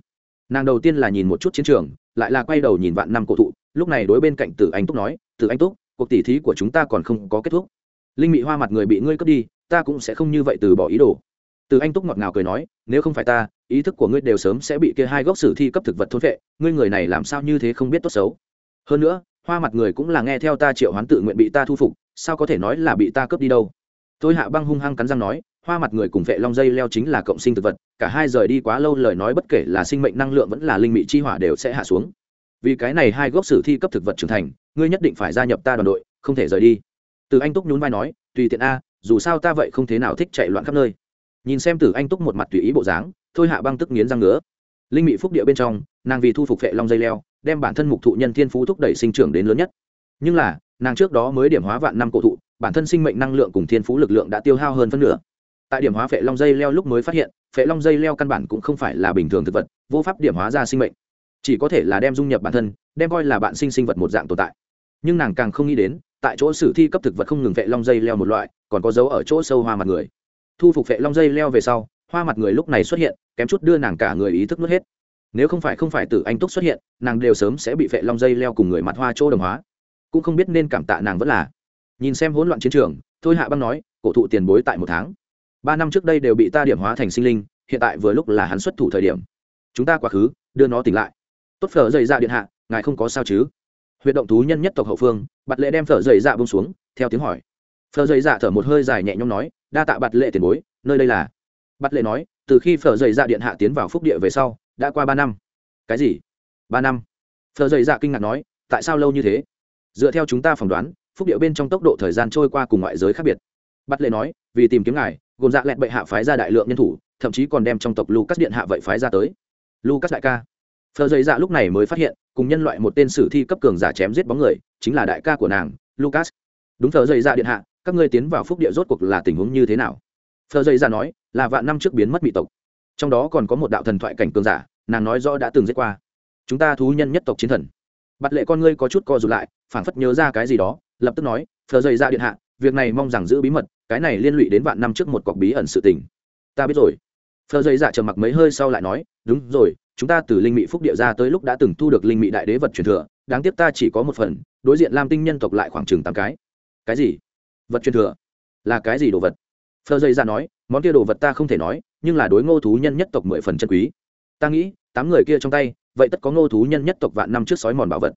Nàng đầu tiên là nhìn một chút chiến trường, lại là quay đầu nhìn vạn năm cổ thụ, lúc này đối bên cạnh tử anh túc nói, tử anh túc, cuộc tỉ thí của chúng ta còn không có kết thúc. Linh mị hoa mặt người bị ngươi cướp đi, ta cũng sẽ không như vậy từ bỏ ý đồ từ anh túc ngọt ngào cười nói, nếu không phải ta, ý thức của ngươi đều sớm sẽ bị kia hai gốc sử thi cấp thực vật thôn vệ ngươi người này làm sao như thế không biết tốt xấu? Hơn nữa, hoa mặt người cũng là nghe theo ta triệu hoán tự nguyện bị ta thu phục, sao có thể nói là bị ta cướp đi đâu? Tôi hạ băng hung hăng cắn răng nói, hoa mặt người cùng vệ long dây leo chính là cộng sinh thực vật, cả hai rời đi quá lâu lời nói bất kể là sinh mệnh năng lượng vẫn là linh mị chi hỏa đều sẽ hạ xuống. Vì cái này hai gốc sử thi cấp thực vật trưởng thành, ngươi nhất định phải gia nhập ta đoàn đội, không thể rời đi. Từ anh túc nhún vai nói, tùy tiện a, dù sao ta vậy không thế nào thích chạy loạn khắp nơi nhìn xem tử anh túc một mặt tùy ý bộ dáng, thôi hạ băng tức nghiến răng ngứa. Linh mị phúc địa bên trong, nàng vì thu phục vệ long dây leo, đem bản thân mục thụ nhân thiên phú thúc đẩy sinh trưởng đến lớn nhất. Nhưng là, nàng trước đó mới điểm hóa vạn năm cổ thụ, bản thân sinh mệnh năng lượng cùng thiên phú lực lượng đã tiêu hao hơn phân nửa. Tại điểm hóa phệ long dây leo lúc mới phát hiện, phệ long dây leo căn bản cũng không phải là bình thường thực vật, vô pháp điểm hóa ra sinh mệnh. Chỉ có thể là đem dung nhập bản thân, đem coi là bạn sinh sinh vật một dạng tồn tại. Nhưng nàng càng không nghĩ đến, tại chỗ sử thi cấp thực vật không ngừng phệ long dây leo một loại, còn có dấu ở chỗ sâu hoa mặt người thu phục vệ long dây leo về sau, hoa mặt người lúc này xuất hiện, kém chút đưa nàng cả người ý thức nuốt hết. Nếu không phải không phải từ anh túc xuất hiện, nàng đều sớm sẽ bị vệ long dây leo cùng người mặt hoa chỗ đồng hóa. Cũng không biết nên cảm tạ nàng vẫn là. Nhìn xem hỗn loạn chiến trường, thôi hạ băng nói, cổ thụ tiền bối tại một tháng. Ba năm trước đây đều bị ta điểm hóa thành sinh linh, hiện tại vừa lúc là hắn xuất thủ thời điểm. Chúng ta quá khứ, đưa nó tỉnh lại. Tốt phở dày dạ điện hạ, ngài không có sao chứ? Huyệt động thú nhân nhất tộc hậu phương bạt lệ đem phở dày dạ bông xuống, theo tiếng hỏi. Phở dày dạ thở một hơi dài nhẹ nhõm nói đa tạ bạt lệ tiền bối, nơi đây là. Bạt lệ nói, từ khi phở dày dạ điện hạ tiến vào phúc địa về sau, đã qua ba năm. Cái gì? Ba năm? Phở dày dạ kinh ngạc nói, tại sao lâu như thế? Dựa theo chúng ta phỏng đoán, phúc địa bên trong tốc độ thời gian trôi qua cùng ngoại giới khác biệt. Bắt lệ nói, vì tìm kiếm ngài, gồm dạ lẹt bệ hạ phái ra đại lượng nhân thủ, thậm chí còn đem trong tộc lucas điện hạ vậy phái ra tới. Lucas đại ca. Phờ dày dạ lúc này mới phát hiện, cùng nhân loại một tên sử thi cấp cường giả chém giết bóng người, chính là đại ca của nàng, lucas. Đúng phờ dày dạ điện hạ các ngươi tiến vào phúc địa rốt cuộc là tình huống như thế nào? Phờ dây ra nói, là vạn năm trước biến mất mỹ tộc. Trong đó còn có một đạo thần thoại cảnh cường giả, nàng nói rõ đã từng giết qua. Chúng ta thú nhân nhất tộc chiến thần. Bặt lệ con ngươi có chút co rụt lại, phảng phất nhớ ra cái gì đó, lập tức nói, phờ dây ra điện hạ, việc này mong rằng giữ bí mật, cái này liên lụy đến vạn năm trước một cọc bí ẩn sự tình. Ta biết rồi. Phờ dây dạ trầm mặc mấy hơi sau lại nói, đúng rồi, chúng ta từ linh mỹ phúc địa ra tới lúc đã từng thu được linh mỹ đại đế vật truyền thừa, đáng tiếc ta chỉ có một phần, đối diện lam tinh nhân tộc lại khoảng chừng tám cái. Cái gì? Vật truyền thừa. Là cái gì đồ vật? Phơ dây ra nói, món kia đồ vật ta không thể nói, nhưng là đối ngô thú nhân nhất tộc mười phần chân quý. Ta nghĩ, tám người kia trong tay, vậy tất có ngô thú nhân nhất tộc vạn năm trước sói mòn bảo vật.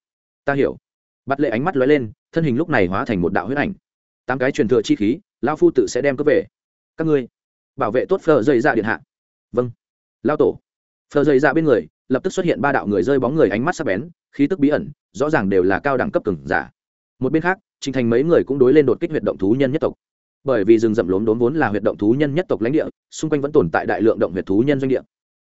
Ta hiểu. Bắt lệ ánh mắt lóe lên, thân hình lúc này hóa thành một đạo huyết ảnh. Tám cái truyền thừa chi khí lao phu tự sẽ đem cướp về. Các ngươi, bảo vệ tốt phờ dây ra điện hạ. Vâng. Lao tổ. Phờ dây ra bên người, lập tức xuất hiện ba đạo người rơi bóng người ánh mắt sắc bén, khí tức bí ẩn, rõ ràng đều là cao đẳng cấp cường giả. Một bên khác trình thành mấy người cũng đối lên đột kích huyệt động thú nhân nhất tộc. Bởi vì rừng rậm lốm đốn vốn là huyệt động thú nhân nhất tộc lãnh địa, xung quanh vẫn tồn tại đại lượng động huyệt thú nhân doanh địa.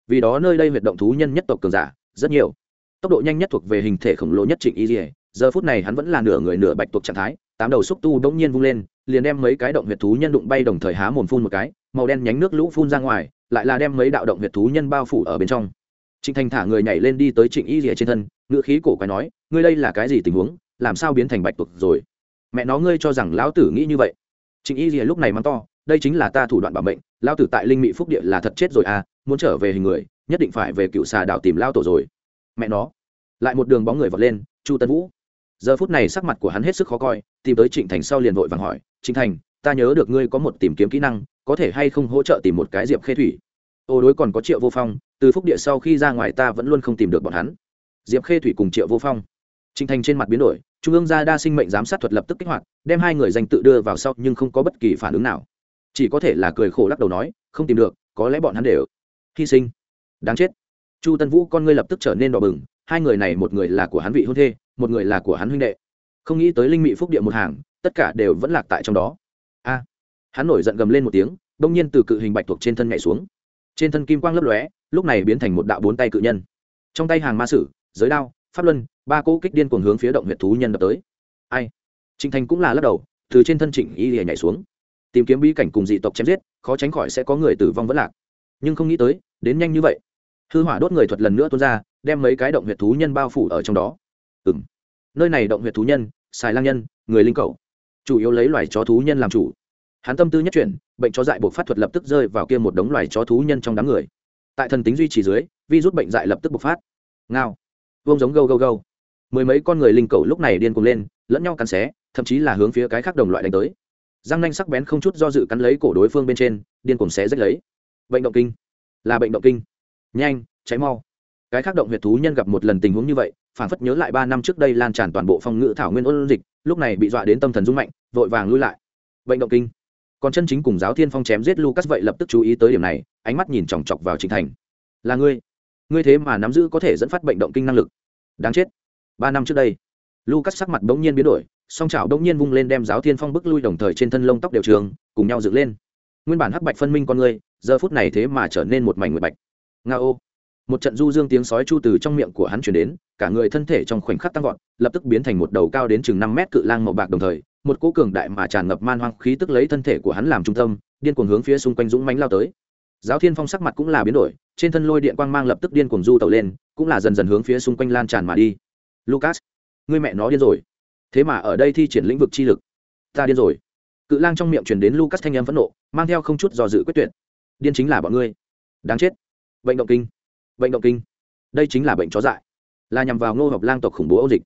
Vì đó nơi đây huyệt động thú nhân nhất tộc cường giả, rất nhiều. Tốc độ nhanh nhất thuộc về hình thể khổng lồ nhất trịnh y dỉa giờ phút này hắn vẫn là nửa người nửa bạch tuộc trạng thái, tám đầu xúc tu bỗng nhiên vung lên, liền đem mấy cái động huyệt thú nhân đụng bay đồng thời há mồm phun một cái, màu đen nhánh nước lũ phun ra ngoài, lại là đem mấy đạo động huyệt thú nhân bao phủ ở bên trong. Trịnh thành thả người nhảy lên đi tới trịnh y rìa trên thân, ngữ khí cổ quái nói, ngươi đây là cái gì tình huống? Làm sao biến thành bạch tuộc rồi? Mẹ nó ngươi cho rằng lão tử nghĩ như vậy. Trịnh y rìa lúc này mắng to, đây chính là ta thủ đoạn bảo mệnh lao tử tại linh mỹ phúc địa là thật chết rồi à muốn trở về hình người, nhất định phải về cựu xà đảo tìm lao tổ rồi. Mẹ nó. Lại một đường bóng người vọt lên, chu tân vũ. Giờ phút này sắc mặt của hắn hết sức khó coi, tìm tới trịnh thành sau liền vội vàng hỏi, trịnh thành, ta nhớ được ngươi có một tìm kiếm kỹ năng, có thể hay không hỗ trợ tìm một cái diệp khê thủy? Ô đối còn có triệu vô phong, từ phúc địa sau khi ra ngoài ta vẫn luôn không tìm được bọn hắn. Diệp khê thủy cùng triệu vô phong. Trịnh thành trên mặt biến đổi trung ương gia đa sinh mệnh giám sát thuật lập tức kích hoạt, đem hai người danh tự đưa vào sau nhưng không có bất kỳ phản ứng nào. Chỉ có thể là cười khổ lắc đầu nói, không tìm được, có lẽ bọn hắn đều hy sinh. Đáng chết. Chu tân vũ con ngươi lập tức trở nên đỏ bừng, hai người này một người là của hắn vị hôn thê, một người là của hắn huynh đệ. Không nghĩ tới linh mị phúc địa một hàng, tất cả đều vẫn lạc tại trong đó. A. Hắn nổi giận gầm lên một tiếng, đông nhiên từ cự hình bạch thuộc trên thân nhảy xuống. Trên thân kim quang lấp lóe, lúc này biến thành một đạo bốn tay cự nhân. Trong tay hàng ma sử, giới đao, pháp luân ba cỗ kích điên cuồng hướng phía động huyệt thú nhân đập tới. Ai? Trịnh thành cũng là lắc đầu, từ trên thân trịnh y lìa nhảy xuống. Tìm kiếm bí cảnh cùng dị tộc chém giết, khó tránh khỏi sẽ có người tử vong vẫn lạc. Nhưng không nghĩ tới, đến nhanh như vậy. Hư hỏa đốt người thuật lần nữa tuôn ra, đem mấy cái động huyệt thú nhân bao phủ ở trong đó. Ừ m nơi này động huyệt thú nhân xài lang nhân, người linh cầu. Chủ yếu lấy loài chó thú nhân làm chủ. Hắn tâm tư nhất chuyển, bệnh chó dại buộc phát thuật lập tức rơi vào kia một đống loài chó thú nhân trong đám người. Tại thần tính duy trì dưới vi rút bệnh dại lập tức bộc phát. Ngao. Vông giống gâu gâu gâu mười mấy con người linh cầu lúc này điên cuồng lên, lẫn nhau cắn xé, thậm chí là hướng phía cái khác đồng loại đánh tới. Răng nanh sắc bén không chút do dự cắn lấy cổ đối phương bên trên, điên cuồng xé rách lấy. Bệnh động kinh. Là bệnh động kinh. Nhanh, cháy mau. Cái khác động huyệt thú nhân gặp một lần tình huống như vậy phản phất nhớ lại ba năm trước đây lan tràn toàn bộ phòng Ngự thảo nguyên ôn dịch, lúc này bị dọa đến tâm thần rung mạnh, vội vàng lui lại. Bệnh động kinh. Còn chân chính cùng giáo thiên phong chém giết lucas vậy lập tức chú ý tới điểm này, ánh mắt nhìn chòng chọc vào chính thành. Là ngươi. Ngươi thế mà nắm giữ có thể dẫn phát bệnh động kinh năng lực. Đáng chết ba năm trước đây. Lucas sắc mặt bỗng nhiên biến đổi song trào bỗng nhiên vung lên đem giáo thiên phong bức lui đồng thời trên thân lông tóc đều trường cùng nhau dựng lên. Nguyên bản hắc bạch phân minh con người, giờ phút này thế mà trở nên một mảnh nguyệt bạch. Nga ô. Một trận du dương tiếng sói chu từ trong miệng của hắn chuyển đến cả người thân thể trong khoảnh khắc tăng vọt lập tức biến thành một đầu cao đến chừng năm mét cự lang màu bạc đồng thời một cỗ cường đại mà tràn ngập man hoang khí tức lấy thân thể của hắn làm trung tâm điên cuồng hướng phía xung quanh dũng mánh lao tới. Giáo thiên phong sắc mặt cũng là biến đổi trên thân lôi điện quang mang lập tức điên cuồng du tàu lên cũng là dần dần hướng phía xung quanh lan tràn mà đi lucas người mẹ nó điên rồi. Thế mà ở đây thi triển lĩnh vực chi lực. Ta điên rồi. Cự lang trong miệng truyền đến lucas thanh âm phẫn nộ, mang theo không chút do dự quyết tuyệt. Điên chính là bọn ngươi. Đáng chết. Bệnh động kinh. Bệnh động kinh. Đây chính là bệnh chó dại. Là nhằm vào ngô hợp lang tộc khủng bố Âu dịch.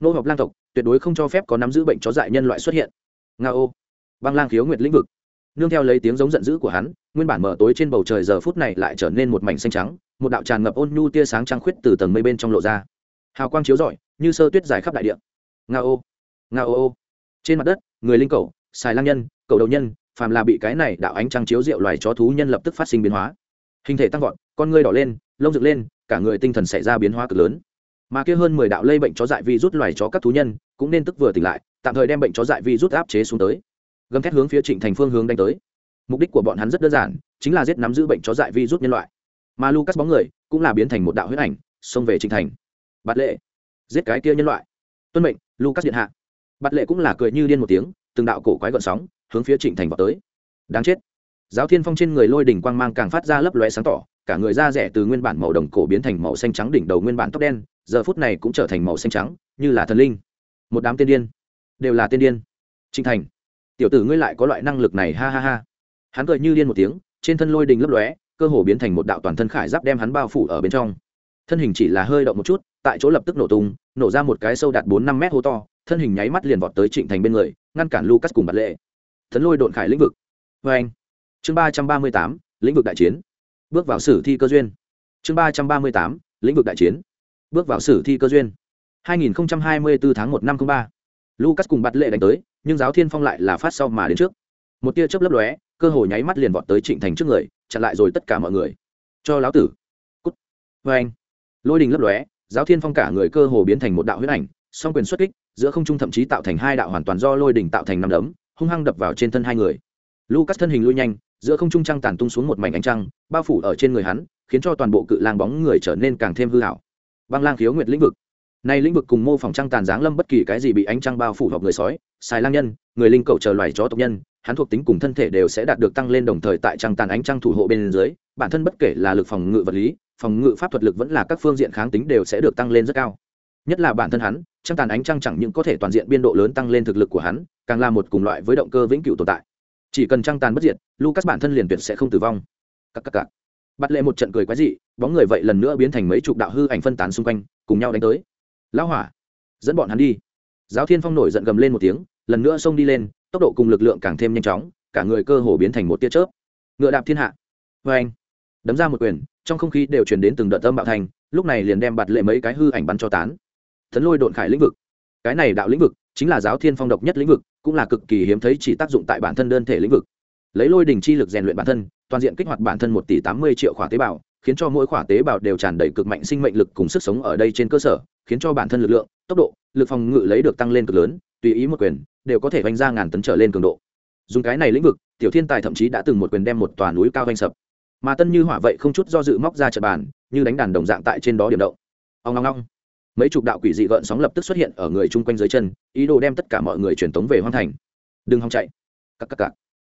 Ngô hợp lang tộc tuyệt đối không cho phép có nắm giữ bệnh chó dại nhân loại xuất hiện. Nga ô. Băng lang khiếu nguyệt lĩnh vực. Nương theo lấy tiếng giống giận dữ của hắn, nguyên bản mở tối trên bầu trời giờ phút này lại trở nên một mảnh xanh trắng, một đạo tràn ngập ôn nhu tia sáng trăng khuyết từ tầng mây bên trong lộ ra hào quang chiếu rọi, như sơ tuyết dài khắp đại địa. Nga ô nga ô ô. Trên mặt đất, người linh cầu, xài lang nhân, cầu đầu nhân, phàm là bị cái này đạo ánh trăng chiếu rượu loài chó thú nhân lập tức phát sinh biến hóa. Hình thể tăng vọt, con ngươi đỏ lên, lông dựng lên, cả người tinh thần xảy ra biến hóa cực lớn. Mà kia hơn mười đạo lây bệnh chó dại vi rút loài chó các thú nhân, cũng nên tức vừa tỉnh lại, tạm thời đem bệnh chó dại vi rút áp chế xuống tới. Gầm thét hướng phía trịnh thành phương hướng đánh tới. Mục đích của bọn hắn rất đơn giản, chính là giết nắm giữ bệnh chó dại vi rút nhân loại. Mà lucas bóng người, cũng là biến thành một đạo huyết ảnh, xông về trịnh thành bạt lệ. Giết cái kia nhân loại. Tuân mệnh, lucas điện hạ. Bạt lệ cũng là cười như điên một tiếng, từng đạo cổ quái gọn sóng, hướng phía trịnh thành vào tới. Đáng chết. Giáo thiên phong trên người lôi đỉnh quang mang càng phát ra lấp lóe sáng tỏ, cả người da rẻ từ nguyên bản màu đồng cổ biến thành màu xanh trắng đỉnh đầu nguyên bản tóc đen, giờ phút này cũng trở thành màu xanh trắng, như là thần linh. Một đám tiên điên. Đều là tiên điên. Trịnh thành. Tiểu tử ngươi lại có loại năng lực này, ha ha ha. Hắn cười như điên một tiếng, trên thân lôi đình lấp lóe, cơ hồ biến thành một đạo toàn thân khải giáp đem hắn bao phủ ở bên trong. Thân hình chỉ là hơi động một chút tại chỗ lập tức nổ tung nổ ra một cái sâu đạt bốn năm mét hố to thân hình nháy mắt liền vọt tới trịnh thành bên người ngăn cản lucas cùng bật lệ thần lôi độn khải lĩnh vực vê anh chương ba trăm ba mươi tám lĩnh vực đại chiến bước vào sử thi cơ duyên chương ba trăm ba mươi tám lĩnh vực đại chiến bước vào sử thi cơ duyên 2024 tháng 1 năm 03. Lucas cùng bạt lệ đánh tới, nhưng giáo thiên phong lại là phát sau mà đến trước. Một tia chớp lấp lóe, cơ hội nháy mắt liền vọt tới Trịnh Thành trước người, chặn lại rồi tất cả mọi người. Cho lão tử. Cút. Và anh. Lôi đình lấp lóe, giáo thiên phong cả người cơ hồ biến thành một đạo huyết ảnh, song quyền xuất kích, giữa không trung thậm chí tạo thành hai đạo hoàn toàn do lôi đỉnh tạo thành năm đấm, hung hăng đập vào trên thân hai người. Lucas thân hình lui nhanh, giữa không trung trăng tàn tung xuống một mảnh ánh trăng, bao phủ ở trên người hắn, khiến cho toàn bộ cự lang bóng người trở nên càng thêm hư ảo. Băng lang khiếu nguyệt lĩnh vực nay lĩnh vực cùng mô phỏng trăng tàn giáng lâm bất kỳ cái gì bị ánh trăng bao phủ hoặc người sói xài lang nhân người linh cầu chờ loài chó tộc nhân hắn thuộc tính cùng thân thể đều sẽ đạt được tăng lên đồng thời tại trăng tàn ánh trăng thủ hộ bên dưới bản thân bất kể là lực phòng ngự vật lý phòng ngự pháp thuật lực vẫn là các phương diện kháng tính đều sẽ được tăng lên rất cao. Nhất là bản thân hắn, trăng tàn ánh trăng chẳng những có thể toàn diện biên độ lớn tăng lên thực lực của hắn, càng là một cùng loại với động cơ vĩnh cửu tồn tại. Chỉ cần trăng tàn bất diệt, lucas bản thân liền tuyệt sẽ không tử vong. Các các các bắt lệ một trận cười quái dị, bóng người vậy lần nữa biến thành mấy chục đạo hư ảnh phân tán xung quanh, cùng nhau đánh tới. Lão hỏa, dẫn bọn hắn đi. Giáo thiên phong nổi giận gầm lên một tiếng, lần nữa xông đi lên, tốc độ cùng lực lượng càng thêm nhanh chóng, cả người cơ hồ biến thành một tia chớp. Ngựa đạp thiên hạ. Vê anh đấm ra một quyền trong không khí đều truyền đến từng đợt âm bạo thành, lúc này liền đem bạt lệ mấy cái hư ảnh bắn cho tán. Thấn lôi độn khải lĩnh vực. Cái này đạo lĩnh vực chính là giáo thiên phong độc nhất lĩnh vực, cũng là cực kỳ hiếm thấy chỉ tác dụng tại bản thân đơn thể lĩnh vực. Lấy lôi đình chi lực rèn luyện bản thân, toàn diện kích hoạt bản thân một tỷ tám mươi triệu khỏa tế bào, khiến cho mỗi khỏa tế bào đều tràn đầy cực mạnh sinh mệnh lực cùng sức sống ở đây trên cơ sở, khiến cho bản thân lực lượng, tốc độ, lực phòng ngự lấy được tăng lên cực lớn, tùy ý một quyền, đều có thể vanh ra ngàn tấn trở lên cường độ. Dùng cái này lĩnh vực, tiểu thiên tài thậm chí đã từng một quyền đem một tòa núi cao vanh sập mà tân như hỏa vậy không chút do dự móc ra trận bàn, như đánh đàn đồng dạng tại trên đó điểm động. Ông ngong ngong mấy chục đạo quỷ dị gợn sóng lập tức xuất hiện ở người chung quanh dưới chân, ý đồ đem tất cả mọi người truyền tống về hoang thành. Đừng hòng chạy. Cắc cắc cắc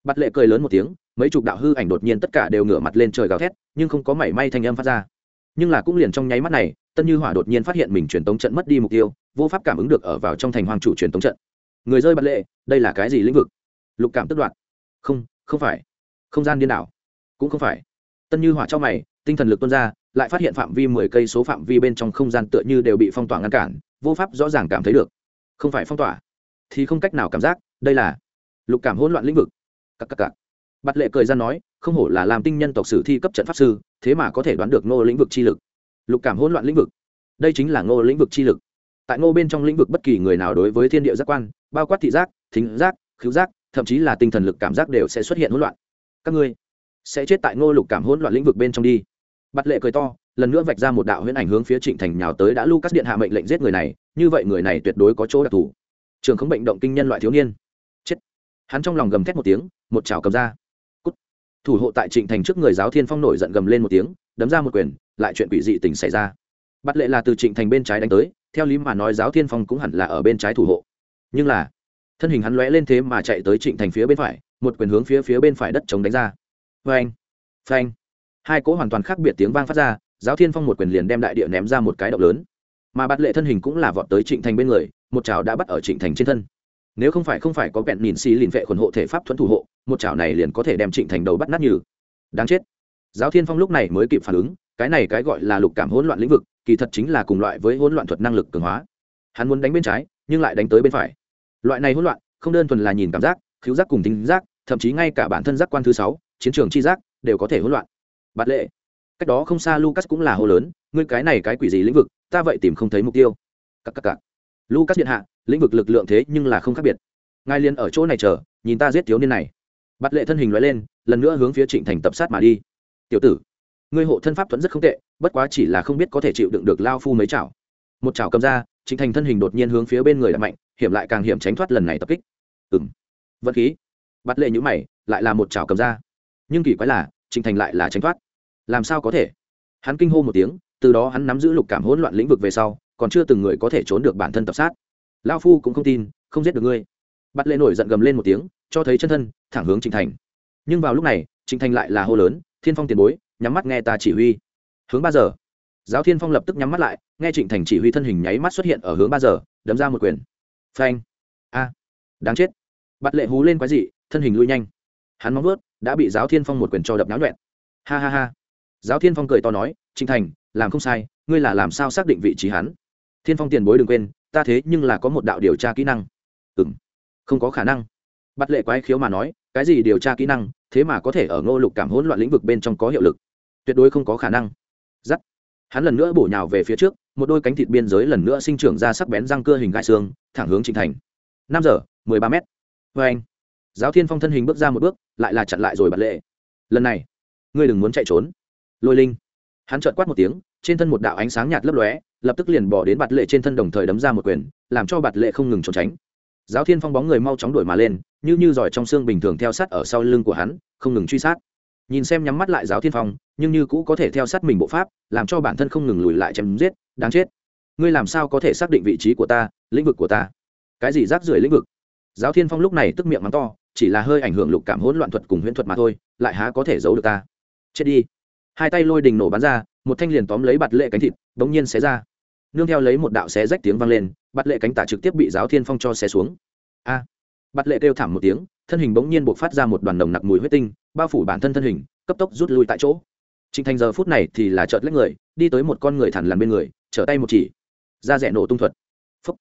bắt lệ cười lớn một tiếng, mấy chục đạo hư ảnh đột nhiên tất cả đều ngửa mặt lên trời gào thét, nhưng không có mảy may thanh âm phát ra. Nhưng là cũng liền trong nháy mắt này, tân như hỏa đột nhiên phát hiện mình truyền tống trận mất đi mục tiêu, vô pháp cảm ứng được ở vào trong thành hoàng chủ truyền tống trận. Người rơi bật lệ, đây là cái gì lĩnh vực? Lục cảm tức đoạn không không phải. Không gian điên đảo. Cũng không phải tân như hỏa cho mày, tinh thần lực tuôn ra, lại phát hiện phạm vi mười cây số phạm vi bên trong không gian tựa như đều bị phong tỏa ngăn cản, vô pháp rõ ràng cảm thấy được. Không phải phong tỏa, thì không cách nào cảm giác, đây là lục cảm hỗn loạn lĩnh vực. Cắc cắc cắc bặt lệ cười ra nói, không hổ là làm tinh nhân tộc sử thi cấp trận pháp sư, thế mà có thể đoán được ngô lĩnh vực chi lực. Lục cảm hỗn loạn lĩnh vực. Đây chính là ngô lĩnh vực chi lực. Tại ngô bên trong lĩnh vực bất kỳ người nào đối với thiên địa giác quan, bao quát thị giác, thính giác, khứu giác, thậm chí là tinh thần lực cảm giác đều sẽ xuất hiện hỗn loạn. Các ngươi sẽ chết tại ngô lục cảm hỗn loạn lĩnh vực bên trong đi. Bắt lệ cười to, lần nữa vạch ra một đạo huyễn ảnh hướng phía trịnh thành nhào tới đã lucas điện hạ mệnh lệnh giết người này, như vậy người này tuyệt đối có chỗ đặc thù. Trường không bệnh động kinh nhân loại thiếu niên. Chết. Hắn trong lòng gầm thét một tiếng, một chảo cầm ra. Cút. thủ hộ tại trịnh thành trước người giáo thiên phong nổi giận gầm lên một tiếng, đấm ra một quyền, lại chuyện quỷ dị tình xảy ra. Bắt lệ là từ trịnh thành bên trái đánh tới, theo lý mà nói giáo thiên phong cũng hẳn là ở bên trái thủ hộ. Nhưng là, thân hình hắn lóe lên thế mà chạy tới trịnh thành phía bên phải, một quyền hướng phía phía bên phải đất chống đánh ra phanh phanh hai cỗ hoàn toàn khác biệt tiếng vang phát ra, giáo thiên phong một quyền liền đem đại địa ném ra một cái động lớn. Mà bắt lệ thân hình cũng là vọt tới trịnh thành bên người, một chảo đã bắt ở trịnh thành trên thân. Nếu không phải không phải có vẹn nhìn xì liền vệ khuẩn hộ thể pháp thuẫn thủ hộ, một chảo này liền có thể đem trịnh thành đầu bắt nát như đáng chết. Giáo thiên phong lúc này mới kịp phản ứng, cái này cái gọi là lục cảm hỗn loạn lĩnh vực, kỳ thật chính là cùng loại với hỗn loạn thuật năng lực cường hóa. Hắn muốn đánh bên trái, nhưng lại đánh tới bên phải. Loại này hỗn loạn, không đơn thuần là nhìn cảm giác, khiếu giác cùng tính giác, thậm chí ngay cả bản thân giác quan thứ sáu chiến trường chi giác đều có thể hỗn loạn. Bạt lệ. Cách đó không xa lucas cũng là hô lớn, ngươi cái này cái quỷ gì lĩnh vực, ta vậy tìm không thấy mục tiêu. Cặp cặp cặp lucas điện hạ, lĩnh vực lực lượng thế nhưng là không khác biệt. Ngài liền ở chỗ này chờ, nhìn ta giết thiếu niên này. Bạt lệ thân hình loại lên, lần nữa hướng phía trịnh thành tập sát mà đi. Tiểu tử, ngươi hộ thân pháp thuẫn rất không tệ, bất quá chỉ là không biết có thể chịu đựng được lao phu mấy chảo. Một chảo cầm ra, trịnh thành thân hình đột nhiên hướng phía bên người đập mạnh, hiểm lại càng hiểm tránh thoát lần này tập kích. Ừng vật khí. Bắt lệ nhũ mày, lại là một chảo cầm ra nhưng kỳ quái là trịnh thành lại là tránh thoát. Làm sao có thể? Hắn kinh hô một tiếng, từ đó hắn nắm giữ lục cảm hỗn loạn lĩnh vực về sau, còn chưa từng người có thể trốn được bản thân tập sát. Lao phu cũng không tin, không giết được ngươi. Bắt lệ nổi giận gầm lên một tiếng, cho thấy chân thân, thẳng hướng trịnh thành. Nhưng vào lúc này trịnh thành lại là hô lớn, thiên phong tiền bối, nhắm mắt nghe ta chỉ huy. Hướng ba giờ. Giáo thiên phong lập tức nhắm mắt lại, nghe trịnh thành chỉ huy thân hình nháy mắt xuất hiện ở hướng ba giờ, đấm ra một quyền. Phanh. A. Đáng chết. Bắt lệ hú lên quái dị, thân hình lui nhanh. Hắn móng vớt đã bị giáo thiên phong một quyền cho đập náo nhuẹn. Ha ha ha. Giáo thiên phong cười to nói, trịnh thành, làm không sai, ngươi là làm sao xác định vị trí hắn? Thiên phong tiền bối đừng quên, ta thế nhưng là có một đạo điều tra kỹ năng. Ừ m không có khả năng. Bắt lệ quái khiếu mà nói, cái gì điều tra kỹ năng, thế mà có thể ở ngô lục cảm hỗn loạn lĩnh vực bên trong có hiệu lực? Tuyệt đối không có khả năng. Giắt. Hắn lần nữa bổ nhào về phía trước, một đôi cánh thịt biên giới lần nữa sinh trưởng ra sắc bén răng cưa hình gai xương, thẳng hướng trịnh thành. Năm giờ, mười ba m vê anh giáo thiên phong thân hình bước ra một bước, lại là chặn lại rồi bật lệ. Lần này, ngươi đừng muốn chạy trốn. Lôi linh, hắn trợn quát một tiếng, trên thân một đạo ánh sáng nhạt lấp lóe, lập tức liền bỏ đến bạt lệ trên thân đồng thời đấm ra một quyền, làm cho bạt lệ không ngừng trốn tránh. Giáo thiên phong bóng người mau chóng đuổi mà lên, như như giỏi trong xương bình thường theo sát ở sau lưng của hắn, không ngừng truy sát. Nhìn xem nhắm mắt lại giáo thiên phong, nhưng như cũ có thể theo sát mình bộ pháp, làm cho bản thân không ngừng lùi lại chém giết, đáng chết. Ngươi làm sao có thể xác định vị trí của ta, lĩnh vực của ta? Cái gì rác rưởi lĩnh vực? Giáo thiên phong lúc này tức miệng mắng to chỉ là hơi ảnh hưởng lục cảm hỗn loạn thuật cùng huyễn thuật mà thôi lại há có thể giấu được ta? Chết đi. Hai tay lôi đình nổ bắn ra một thanh liền tóm lấy bạt lệ cánh thịt bỗng nhiên xé ra. Nương theo lấy một đạo xé rách tiếng vang lên bạt lệ cánh tả trực tiếp bị giáo thiên phong cho xé xuống. A! À, bạt lệ kêu thảm một tiếng thân hình bỗng nhiên buộc phát ra một đoàn nồng nặc mùi huyết tinh bao phủ bản thân thân hình cấp tốc rút lui tại chỗ. Trịnh thành giờ phút này thì là chợt lấy người đi tới một con người thẳng lằn bên người trở tay một chỉ. Da rẻ nổ tung thuật. Phúc.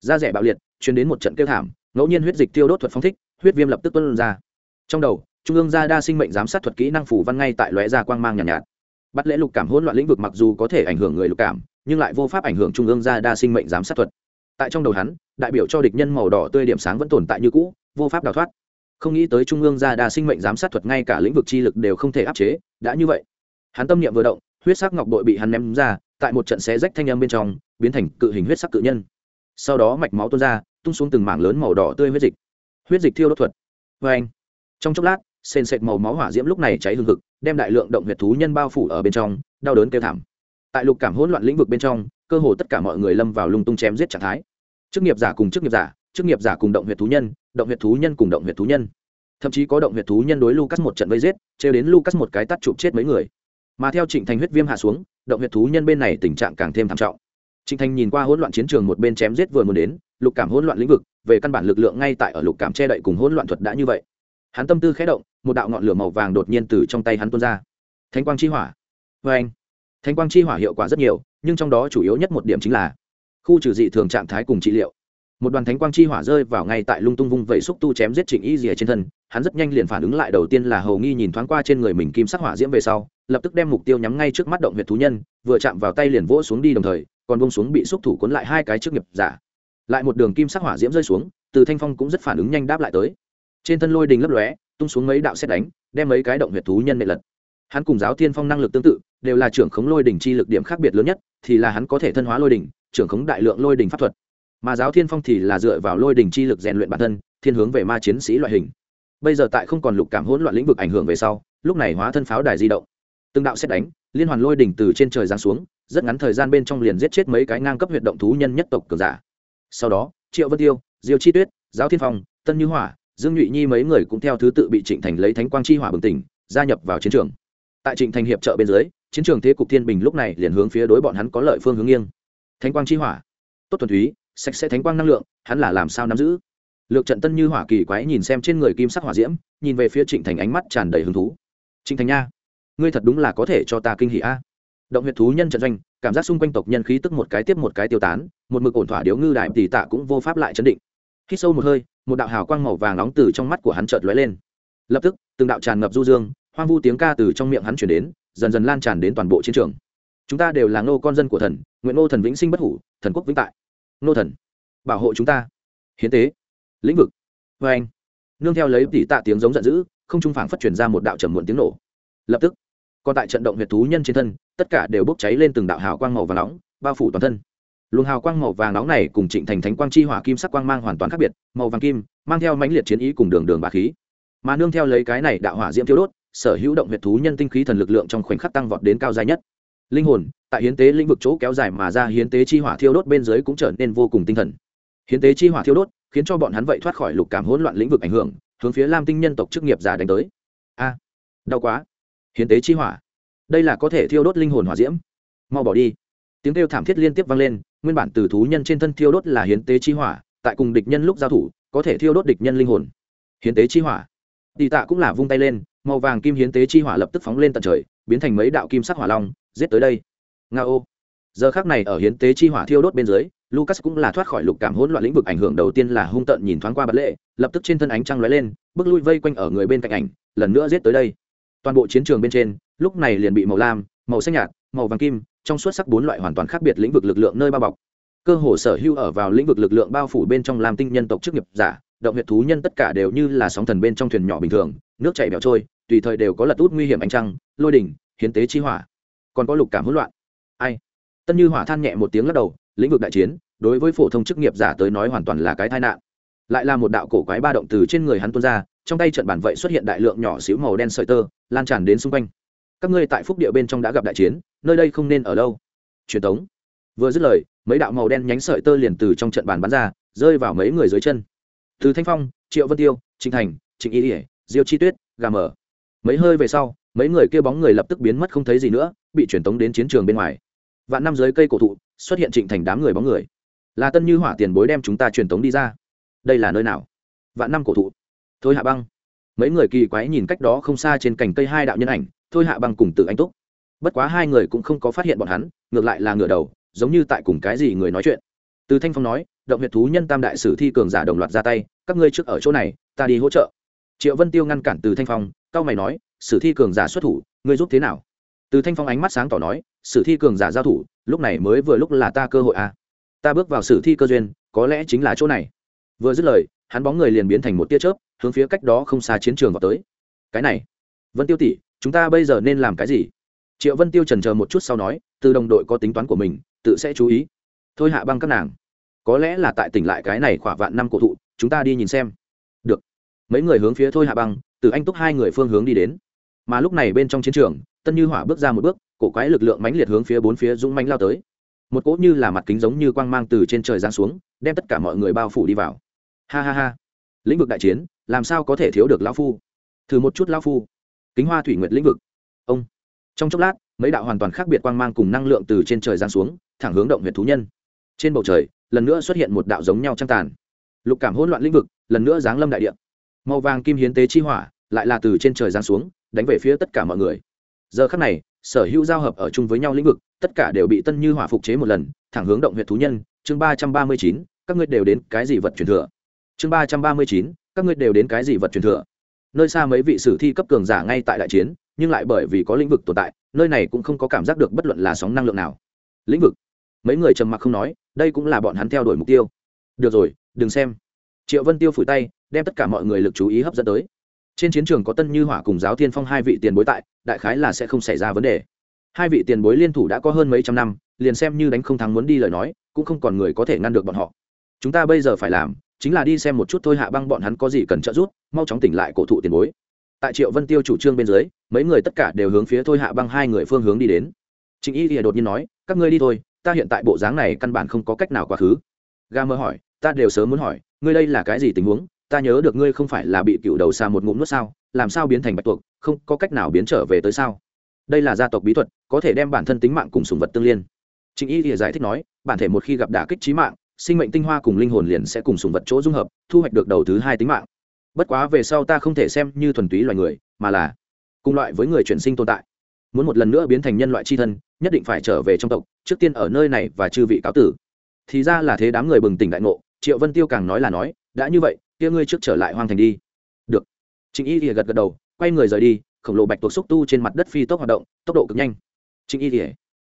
Da rẻ bạo liệt truyền đến một trận kêu thảm ngẫu nhiên huyết dịch tiêu đốt thuật phóng thích huyết viêm lập tức tuân ra. Trong đầu trung ương gia đa sinh mệnh giám sát thuật kỹ năng phủ văn ngay tại lóe ra quang mang nhàn nhạt, nhạt. Bắt lễ lục cảm hỗn loạn lĩnh vực mặc dù có thể ảnh hưởng người lục cảm nhưng lại vô pháp ảnh hưởng trung ương gia đa sinh mệnh giám sát thuật. Tại trong đầu hắn đại biểu cho địch nhân màu đỏ tươi điểm sáng vẫn tồn tại như cũ vô pháp đào thoát. Không nghĩ tới trung ương gia đa sinh mệnh giám sát thuật ngay cả lĩnh vực chi lực đều không thể áp chế đã như vậy. Hắn tâm niệm vừa động huyết sắc ngọc bội bị hắn ném ra tại một trận xé rách thanh âm bên trong biến thành cự hình huyết sắc cự nhân. Sau đó mạch máu tuôn ra tung xuống từng mảng lớn màu đỏ tươi huyết dịch. Huyết dịch thiêu đốt thuật. Vê anh, trong chốc lát, sền sệt màu máu hỏa diễm lúc này cháy hừng hực, đem đại lượng động huyệt thú nhân bao phủ ở bên trong, đau đớn kêu thảm. Tại lục cảm hỗn loạn lĩnh vực bên trong, cơ hồ tất cả mọi người lâm vào lung tung chém giết trạng thái. Chức nghiệp giả cùng chức nghiệp giả, chức nghiệp giả cùng động huyệt thú nhân, động huyệt thú nhân cùng động huyệt thú nhân. Thậm chí có động huyệt thú nhân đối lucas một trận vây giết, trêu đến lucas một cái tắt chụp chết mấy người. Mà theo trịnh thành huyết viêm hạ xuống, động huyệt thú nhân bên này tình trạng càng thêm thảm trọng trịnh thành nhìn qua hỗn loạn chiến trường một bên chém giết vừa muốn đến, lục cảm hỗn loạn lĩnh vực, về căn bản lực lượng ngay tại ở lục cảm che đậy cùng hỗn loạn thuật đã như vậy. Hắn tâm tư khẽ động, một đạo ngọn lửa màu vàng đột nhiên từ trong tay hắn tuôn ra. Thánh quang chi hỏa. Vê thánh quang chi hỏa hiệu quả rất nhiều, nhưng trong đó chủ yếu nhất một điểm chính là khu trừ dị thường trạng thái cùng trị liệu. Một đoàn thánh quang chi hỏa rơi vào ngay tại lung tung vung vẩy xúc tu chém giết trịnh y rìa trên thân, hắn rất nhanh liền phản ứng lại đầu tiên là hầu nghi nhìn thoáng qua trên người mình kim sắc hỏa diễm về sau lập tức đem mục tiêu nhắm ngay trước mắt động huyệt thú nhân, vừa chạm vào tay liền vỗ xuống đi đồng thời, còn bông xuống bị xúc thủ cuốn lại hai cái trước nghiệp giả. Lại một đường kim sắc hỏa diễm rơi xuống, từ thanh phong cũng rất phản ứng nhanh đáp lại tới. Trên thân lôi đình lấp lóe, tung xuống mấy đạo xét đánh, đem mấy cái động huyệt thú nhân nệ lật. Hắn cùng giáo thiên phong năng lực tương tự, đều là trưởng khống lôi đỉnh chi lực điểm khác biệt lớn nhất, thì là hắn có thể thân hóa lôi đỉnh trưởng khống đại lượng lôi đỉnh pháp thuật. Mà giáo thiên phong thì là dựa vào lôi đỉnh chi lực rèn luyện bản thân, thiên hướng về ma chiến sĩ loại hình. Bây giờ tại không còn lục cảm hỗn loạn lĩnh vực ảnh hưởng về sau, lúc này hóa thân pháo đài di động từng đạo xét đánh, liên hoàn lôi đỉnh từ trên trời giáng xuống, rất ngắn thời gian bên trong liền giết chết mấy cái ngang cấp huyện động thú nhân nhất tộc cường giả. Sau đó, triệu vân tiêu, diêu chi tuyết, giáo thiên phong, tân như hỏa, dương nhụy nhi mấy người cũng theo thứ tự bị trịnh thành lấy thánh quang chi hỏa bừng tỉnh, gia nhập vào chiến trường. Tại trịnh thành hiệp trợ bên dưới, chiến trường thế cục thiên bình lúc này liền hướng phía đối bọn hắn có lợi phương hướng nghiêng. Thánh quang chi hỏa. Tốt thuần túy, sạch sẽ thánh quang năng lượng, hắn là làm sao nắm giữ? Lược trận tân như hỏa kỳ quái nhìn xem trên người kim sắc hỏa diễm, nhìn về phía trịnh thành ánh mắt tràn đầy hứng thú. Trịnh thành nha ngươi thật đúng là có thể cho ta kinh hỉ a. Động huyệt thú nhân trận doanh, cảm giác xung quanh tộc nhân khí tức một cái tiếp một cái tiêu tán, một mực ổn thỏa điếu ngư đại tỷ tạ cũng vô pháp lại chấn định. Khi sâu một hơi, một đạo hào quang màu vàng nóng từ trong mắt của hắn chợt lóe lên. Lập tức, từng đạo tràn ngập du dương, hoang vu tiếng ca từ trong miệng hắn chuyển đến, dần dần lan tràn đến toàn bộ chiến trường. Chúng ta đều là nô con dân của thần, nguyện nô thần vĩnh sinh bất hủ, thần quốc vĩnh tại. Nô thần, bảo hộ chúng ta. Hiến tế. Lĩnh vực. Vê anh nương theo lấy tỷ tạ tiếng giống giận dữ, không trung phảng phát truyền ra một đạo trầm muộn tiếng nổ. Lập tức còn tại trận động huyệt thú nhân trên thân, tất cả đều bốc cháy lên từng đạo hào quang màu vàng nóng, bao phủ toàn thân. Luồng hào quang màu vàng nóng này cùng trịnh thành thánh quang chi hỏa kim sắc quang mang hoàn toàn khác biệt, màu vàng kim, mang theo mãnh liệt chiến ý cùng đường đường bà khí. Mà nương theo lấy cái này đạo hỏa diễm thiêu đốt, sở hữu động huyệt thú nhân tinh khí thần lực lượng trong khoảnh khắc tăng vọt đến cao dài nhất. Linh hồn, tại hiến tế lĩnh vực chỗ kéo dài mà ra, hiến tế chi hỏa thiêu đốt bên dưới cũng trở nên vô cùng tinh thần. Hiến tế chi hỏa thiêu đốt, khiến cho bọn hắn vậy thoát khỏi lục cảm hỗn loạn lĩnh vực ảnh hưởng, hướng phía lam tinh nhân tộc chức nghiệp giả đánh tới. A, đau quá hiến tế chi hỏa. Đây là có thể thiêu đốt linh hồn hỏa diễm. Mau bỏ đi. Tiếng kêu thảm thiết liên tiếp vang lên, nguyên bản từ thú nhân trên thân thiêu đốt là hiến tế chi hỏa, tại cùng địch nhân lúc giao thủ, có thể thiêu đốt địch nhân linh hồn. Hiến tế chi hỏa. Tị tạ cũng là vung tay lên, màu vàng kim hiến tế chi hỏa lập tức phóng lên tận trời, biến thành mấy đạo kim sắc hỏa long, giết tới đây. Nga ô giờ khác này ở hiến tế chi hỏa thiêu đốt bên dưới, lucas cũng là thoát khỏi lục cảm hỗn loạn lĩnh vực ảnh hưởng đầu tiên là hung tợn nhìn thoáng qua bật lệ, lập tức trên thân ánh trăng lóe lên, bước lui vây quanh ở người bên cạnh ảnh, lần nữa giết tới đây toàn bộ chiến trường bên trên, lúc này liền bị màu lam, màu xanh nhạt, màu vàng kim, trong suốt sắc bốn loại hoàn toàn khác biệt lĩnh vực lực lượng nơi bao bọc. Cơ hồ sở hữu ở vào lĩnh vực lực lượng bao phủ bên trong làm tinh nhân tộc chức nghiệp giả, động huyệt thú nhân tất cả đều như là sóng thần bên trong thuyền nhỏ bình thường, nước chảy bẹo trôi, tùy thời đều có lật út nguy hiểm ánh trăng, lôi đỉnh, hiến tế chi hỏa. Còn có lục cảm hỗn loạn. Ai? Tân như hỏa than nhẹ một tiếng lắc đầu, lĩnh vực đại chiến, đối với phổ thông chức nghiệp giả tới nói hoàn toàn là cái tai nạn lại là một đạo cổ quái ba động từ trên người hắn tuôn ra, trong tay trận bản vậy xuất hiện đại lượng nhỏ xíu màu đen sợi tơ, lan tràn đến xung quanh. Các ngươi tại phúc địa bên trong đã gặp đại chiến, nơi đây không nên ở đâu truyền thống vừa dứt lời, mấy đạo màu đen nhánh sợi tơ liền từ trong trận bàn bắn ra, rơi vào mấy người dưới chân. Từ thanh phong, triệu vân tiêu, trịnh thành, trịnh y ỉa diêu chi tuyết, gà mở. Mấy hơi về sau, mấy người kêu bóng người lập tức biến mất không thấy gì nữa, bị truyền tống đến chiến trường bên ngoài. Vạn năm dưới cây cổ thụ, xuất hiện trịnh thành đám người bóng người. Là tân như hỏa tiền bối đem chúng ta truyền tống đi ra đây là nơi nào? Vạn năm cổ thụ. Thôi hạ băng. Mấy người kỳ quái nhìn cách đó không xa trên cành cây hai đạo nhân ảnh, thôi hạ băng cùng tự anh túc. Bất quá hai người cũng không có phát hiện bọn hắn, ngược lại là ngửa đầu, giống như tại cùng cái gì người nói chuyện. Từ thanh phong nói, động huyệt thú nhân tam đại sử thi cường giả đồng loạt ra tay, các ngươi trước ở chỗ này, ta đi hỗ trợ. Triệu vân tiêu ngăn cản từ thanh phong, cao mày nói, sử thi cường giả xuất thủ, ngươi giúp thế nào? Từ thanh phong ánh mắt sáng tỏ nói, sử thi cường giả giao thủ, lúc này mới vừa lúc là ta cơ hội à. ta bước vào sử thi cơ duyên, có lẽ chính là chỗ này vừa dứt lời, hắn bóng người liền biến thành một tia chớp, hướng phía cách đó không xa chiến trường vào tới. Cái này, vân tiêu tỷ, chúng ta bây giờ nên làm cái gì? Triệu vân tiêu trần chờ một chút sau nói, từ đồng đội có tính toán của mình, tự sẽ chú ý. Thôi hạ băng các nàng. Có lẽ là tại tỉnh lại cái này khỏa vạn năm cổ thụ, chúng ta đi nhìn xem. Được. Mấy người hướng phía thôi hạ băng, từ anh túc hai người phương hướng đi đến. Mà lúc này bên trong chiến trường, tân như hỏa bước ra một bước, cổ quái lực lượng mãnh liệt hướng phía bốn phía dũng mãnh lao tới. Một cỗ như là mặt kính giống như quang mang từ trên trời giáng xuống, đem tất cả mọi người bao phủ đi vào ha ha ha. Lĩnh vực đại chiến, làm sao có thể thiếu được lão phu? Thử một chút lão phu. Kính hoa thủy nguyệt lĩnh vực. Ông. Trong chốc lát, mấy đạo hoàn toàn khác biệt quang mang cùng năng lượng từ trên trời giáng xuống, thẳng hướng động huyện thú nhân. Trên bầu trời, lần nữa xuất hiện một đạo giống nhau trăng tàn. Lục cảm hỗn loạn lĩnh vực, lần nữa giáng lâm đại địa. Màu vàng kim hiến tế chi hỏa, lại là từ trên trời giáng xuống, đánh về phía tất cả mọi người. Giờ khắc này, sở hữu giao hợp ở chung với nhau lĩnh vực, tất cả đều bị tân như hỏa phục chế một lần, thẳng hướng động huyện thú nhân, chương ba trăm ba mươi chín, các ngươi đều đến cái gì vật truyền thừa? Chương ba trăm ba mươi chín, các ngươi đều đến cái gì vật truyền thừa? Nơi xa mấy vị sử thi cấp cường giả ngay tại đại chiến, nhưng lại bởi vì có lĩnh vực tồn tại, nơi này cũng không có cảm giác được bất luận là sóng năng lượng nào. Lĩnh vực? Mấy người trầm mặc không nói, đây cũng là bọn hắn theo đuổi mục tiêu. Được rồi, đừng xem. Triệu vân tiêu phủi tay, đem tất cả mọi người lực chú ý hấp dẫn tới. Trên chiến trường có tân như hỏa cùng giáo thiên phong hai vị tiền bối tại, đại khái là sẽ không xảy ra vấn đề. Hai vị tiền bối liên thủ đã có hơn mấy trăm năm, liền xem như đánh không thắng muốn đi lời nói, cũng không còn người có thể ngăn được bọn họ. Chúng ta bây giờ phải làm chính là đi xem một chút thôi hạ băng bọn hắn có gì cần trợ giúp, mau chóng tỉnh lại cổ thụ tiền bối. Tại triệu vân tiêu chủ trương bên dưới, mấy người tất cả đều hướng phía thôi hạ băng hai người phương hướng đi đến. Trịnh y thì đột nhiên nói, các ngươi đi thôi, ta hiện tại bộ dáng này căn bản không có cách nào quá khứ. Ga mơ hỏi, ta đều sớm muốn hỏi, ngươi đây là cái gì tình huống? Ta nhớ được ngươi không phải là bị cựu đầu xa một ngụm nuốt sao, làm sao biến thành bạch tuộc, không có cách nào biến trở về tới sao? Đây là gia tộc bí thuật, có thể đem bản thân tính mạng cùng sùng vật tương liên. Trịnh y thì giải thích nói, bản thể một khi gặp đả kích trí mạng sinh mệnh tinh hoa cùng linh hồn liền sẽ cùng sùng vật chỗ dung hợp, thu hoạch được đầu thứ hai tính mạng. Bất quá về sau ta không thể xem như thuần túy loài người, mà là cùng loại với người chuyển sinh tồn tại. Muốn một lần nữa biến thành nhân loại c h i thân, nhất định phải trở về trong tộc, trước tiên ở nơi này và chư vị cáo tử. Thì ra là thế đám người bừng tỉnh đại ngộ, triệu vân tiêu càng nói là nói, đã như vậy, kia ngươi trước trở lại hoang thành đi. Được. Trịnh y thì gật gật đầu, quay người rời đi, khổng lồ bạch tuộc xúc tu trên mặt đất phi tốc hoạt động, tốc độ cực nhanh. Trịnh y thì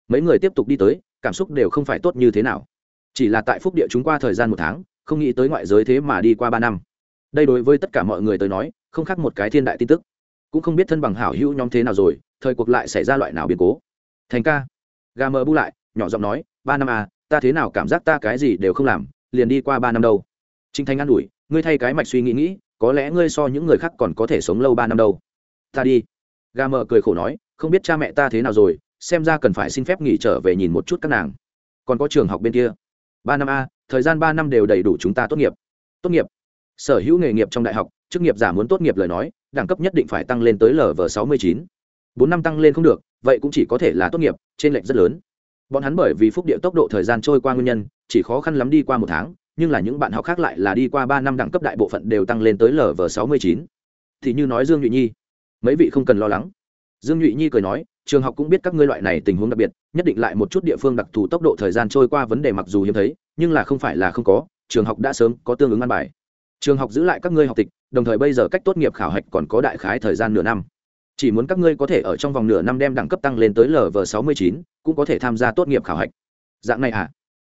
mấy người tiếp tục đi tới, cảm xúc đều không phải tốt như thế nào chỉ là tại phúc địa chúng qua thời gian một tháng, không nghĩ tới ngoại giới thế mà đi qua ba năm. Đây đối với tất cả mọi người tới nói, không khác một cái thiên đại tin tức. Cũng không biết thân bằng hảo hữu nhóm thế nào rồi, thời cuộc lại xảy ra loại nào biến cố. Thành ca. Gà mờ bu lại, nhỏ giọng nói, ba năm à ta thế nào cảm giác ta cái gì đều không làm, liền đi qua ba năm đâu. Trinh thanh an ủi, ngươi thay cái mạch suy nghĩ nghĩ, có lẽ ngươi so những người khác còn có thể sống lâu ba năm đâu. Ta đi. Gà mờ cười khổ nói, không biết cha mẹ ta thế nào rồi, xem ra cần phải xin phép nghỉ trở về nhìn một chút các nàng. Còn có trường học bên kia ba năm a, thời gian ba năm đều đầy đủ chúng ta tốt nghiệp. Tốt nghiệp. Sở hữu nghề nghiệp trong đại học, chức nghiệp giả muốn tốt nghiệp lời nói, đẳng cấp nhất định phải tăng lên tới lv sáu mươi chín. Bốn năm tăng lên không được, vậy cũng chỉ có thể là tốt nghiệp, trên lệnh rất lớn. Bọn hắn bởi vì phúc địa tốc độ thời gian trôi qua nguyên nhân, chỉ khó khăn lắm đi qua một tháng, nhưng là những bạn học khác lại là đi qua ba năm đẳng cấp đại bộ phận đều tăng lên tới lv sáu mươi chín. Thì như nói dương nhụy nhi, mấy vị không cần lo lắng. Dương nhụy nhi cười nói trường học cũng biết các ngươi loại này tình huống đặc biệt, nhất định lại một chút địa phương đặc thù tốc độ thời gian trôi qua vấn đề mặc dù hiếm thấy, nhưng là không phải là không có, trường học đã sớm có tương ứng ăn bài. Trường học giữ lại các ngươi học tịch, đồng thời bây giờ cách tốt nghiệp khảo hạch còn có đại khái thời gian nửa năm. Chỉ muốn các ngươi có thể ở trong vòng nửa năm đem đẳng cấp tăng lên tới lv sáu mươi chín, cũng có thể tham gia tốt nghiệp khảo hạch. Dạng này à?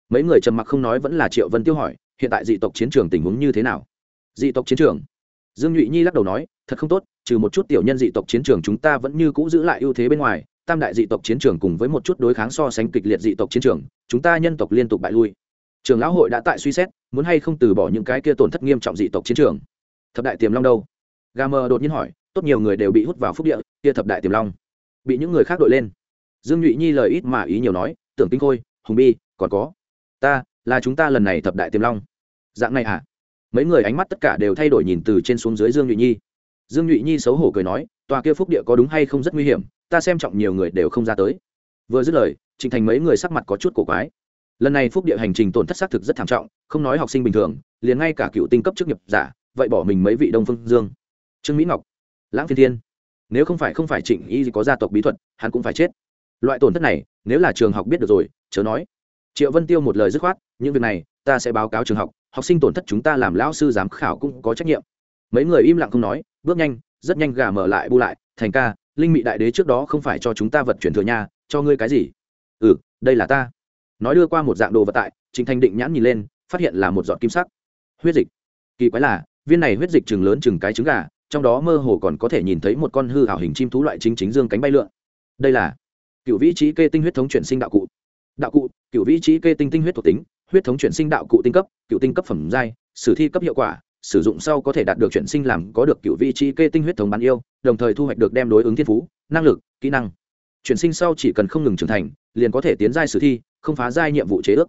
Mấy người trầm mặc không nói vẫn là triệu vân tiêu hỏi, hiện tại dị tộc chiến trường tình huống như thế nào? Dị tộc chiến trường? Dương nhụy nhi lắc đầu nói, thật không tốt, trừ một chút tiểu nhân dị tộc chiến trường chúng ta vẫn như cũ giữ lại ưu thế bên ngoài tam đại dị tộc chiến trường cùng với một chút đối kháng so sánh kịch liệt dị tộc chiến trường, chúng ta nhân tộc liên tục bại lui. Trường lão hội đã tại suy xét, muốn hay không từ bỏ những cái kia tổn thất nghiêm trọng dị tộc chiến trường. Thập đại tiềm long đâu? Gà mờ đột nhiên hỏi, tốt nhiều người đều bị hút vào phúc địa, kia thập đại tiềm long, bị những người khác đội lên. Dương nhụy nhi lời ít mà ý nhiều nói, tưởng kinh khôi, hùng bi, còn có, ta, là chúng ta lần này thập đại tiềm long. Dạng này à mấy người ánh mắt tất cả đều thay đổi nhìn từ trên xuống dưới dương nhụy nhi. Dương nhụy nhi xấu hổ cười nói tòa kia phúc địa có đúng hay không rất nguy hiểm, ta xem trọng nhiều người đều không ra tới. Vừa dứt lời trịnh thành mấy người sắc mặt có chút cổ quái. Lần này phúc địa hành trình tổn thất xác thực rất thảm trọng, không nói học sinh bình thường, liền ngay cả cựu tinh cấp chức nghiệp giả, vậy bỏ mình mấy vị đông phương dương. Trương mỹ ngọc, lãng phiên thiên. Nếu không phải không phải trịnh y có gia tộc bí thuật, hắn cũng phải chết. Loại tổn thất này, nếu là trường học biết được rồi, chớ nói. Triệu vân tiêu một lời dứt khoát, những việc này, ta sẽ báo cáo trường học học sinh tổn thất chúng ta làm lão sư giám khảo cũng có trách nhiệm. Mấy người im lặng không nói, bước nhanh rất nhanh gà mở lại bu lại, thành ca, linh mị đại đế trước đó không phải cho chúng ta vật chuyển thừa nha, cho ngươi cái gì? Ừ đây là ta. Nói đưa qua một dạng đồ vật tại trịnh thanh định nhãn nhìn lên, phát hiện là một giọt kim sắc. Huyết dịch. Kỳ quái là, viên này huyết dịch chừng lớn chừng cái trứng gà, trong đó mơ hồ còn có thể nhìn thấy một con hư hảo hình chim thú loại chính chính dương cánh bay lượn. Đây là cựu vĩ trí kê tinh huyết thống chuyển sinh đạo cụ. Đạo cụ, cựu vĩ trí kê tinh tinh huyết thuộc tính, huyết thống chuyển sinh đạo cụ tinh cấp, cựu tinh cấp phẩm giai, sử thi cấp hiệu quả sử dụng sau có thể đạt được chuyển sinh làm có được cựu vị trí kê tinh huyết thống bán yêu, đồng thời thu hoạch được đem đối ứng thiên phú, năng lực, kỹ năng. Chuyển sinh sau chỉ cần không ngừng trưởng thành, liền có thể tiến giai sử thi, không phá giai nhiệm vụ chế ước.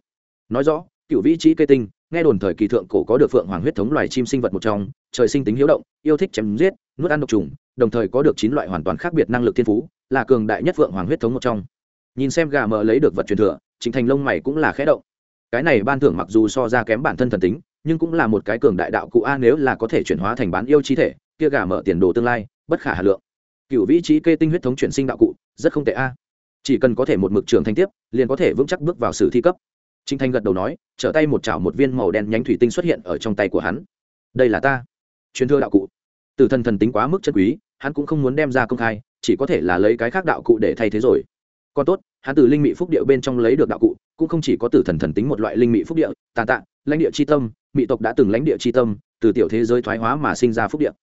Nói rõ cựu vị trí kê tinh, nghe đồn thời kỳ thượng cổ có được phượng hoàng huyết thống loài chim sinh vật một trong, trời sinh tính hiếu động, yêu thích chém giết, nuốt ăn độc trùng, đồng thời có được chín loại hoàn toàn khác biệt năng lực thiên phú, là cường đại nhất phượng hoàng huyết thống một trong. Nhìn xem gà mờ lấy được vật truyền thừa chính thành lông mày cũng là khẽ động. Cái này ban thưởng mặc dù so ra kém bản thân thần tính nhưng cũng là một cái cường đại đạo cụ a, nếu là có thể chuyển hóa thành bán yêu chi thể, kia gà mở tiền đồ tương lai, bất khả hà lượng. Cựu vị trí kê tinh huyết thống chuyển sinh đạo cụ, rất không tệ a. Chỉ cần có thể một mực trường thanh tiếp, liền có thể vững chắc bước vào sử thi cấp. Trinh thanh gật đầu nói, trở tay một chảo một viên màu đen nhánh thủy tinh xuất hiện ở trong tay của hắn. Đây là ta. Truyền thừa đạo cụ. Từ thần thần tính quá mức chân quý, hắn cũng không muốn đem ra công khai, chỉ có thể là lấy cái khác đạo cụ để thay thế rồi. Còn tốt, hắn từ linh mị phúc điệu bên trong lấy được đạo cụ, cũng không chỉ có tử thần thần tính một loại linh mị phúc điệu tàn tạ, lãnh địa c h i tâm mỹ tộc đã từng lãnh địa c h i tâm, từ tiểu thế giới thoái hóa mà sinh ra phúc địa.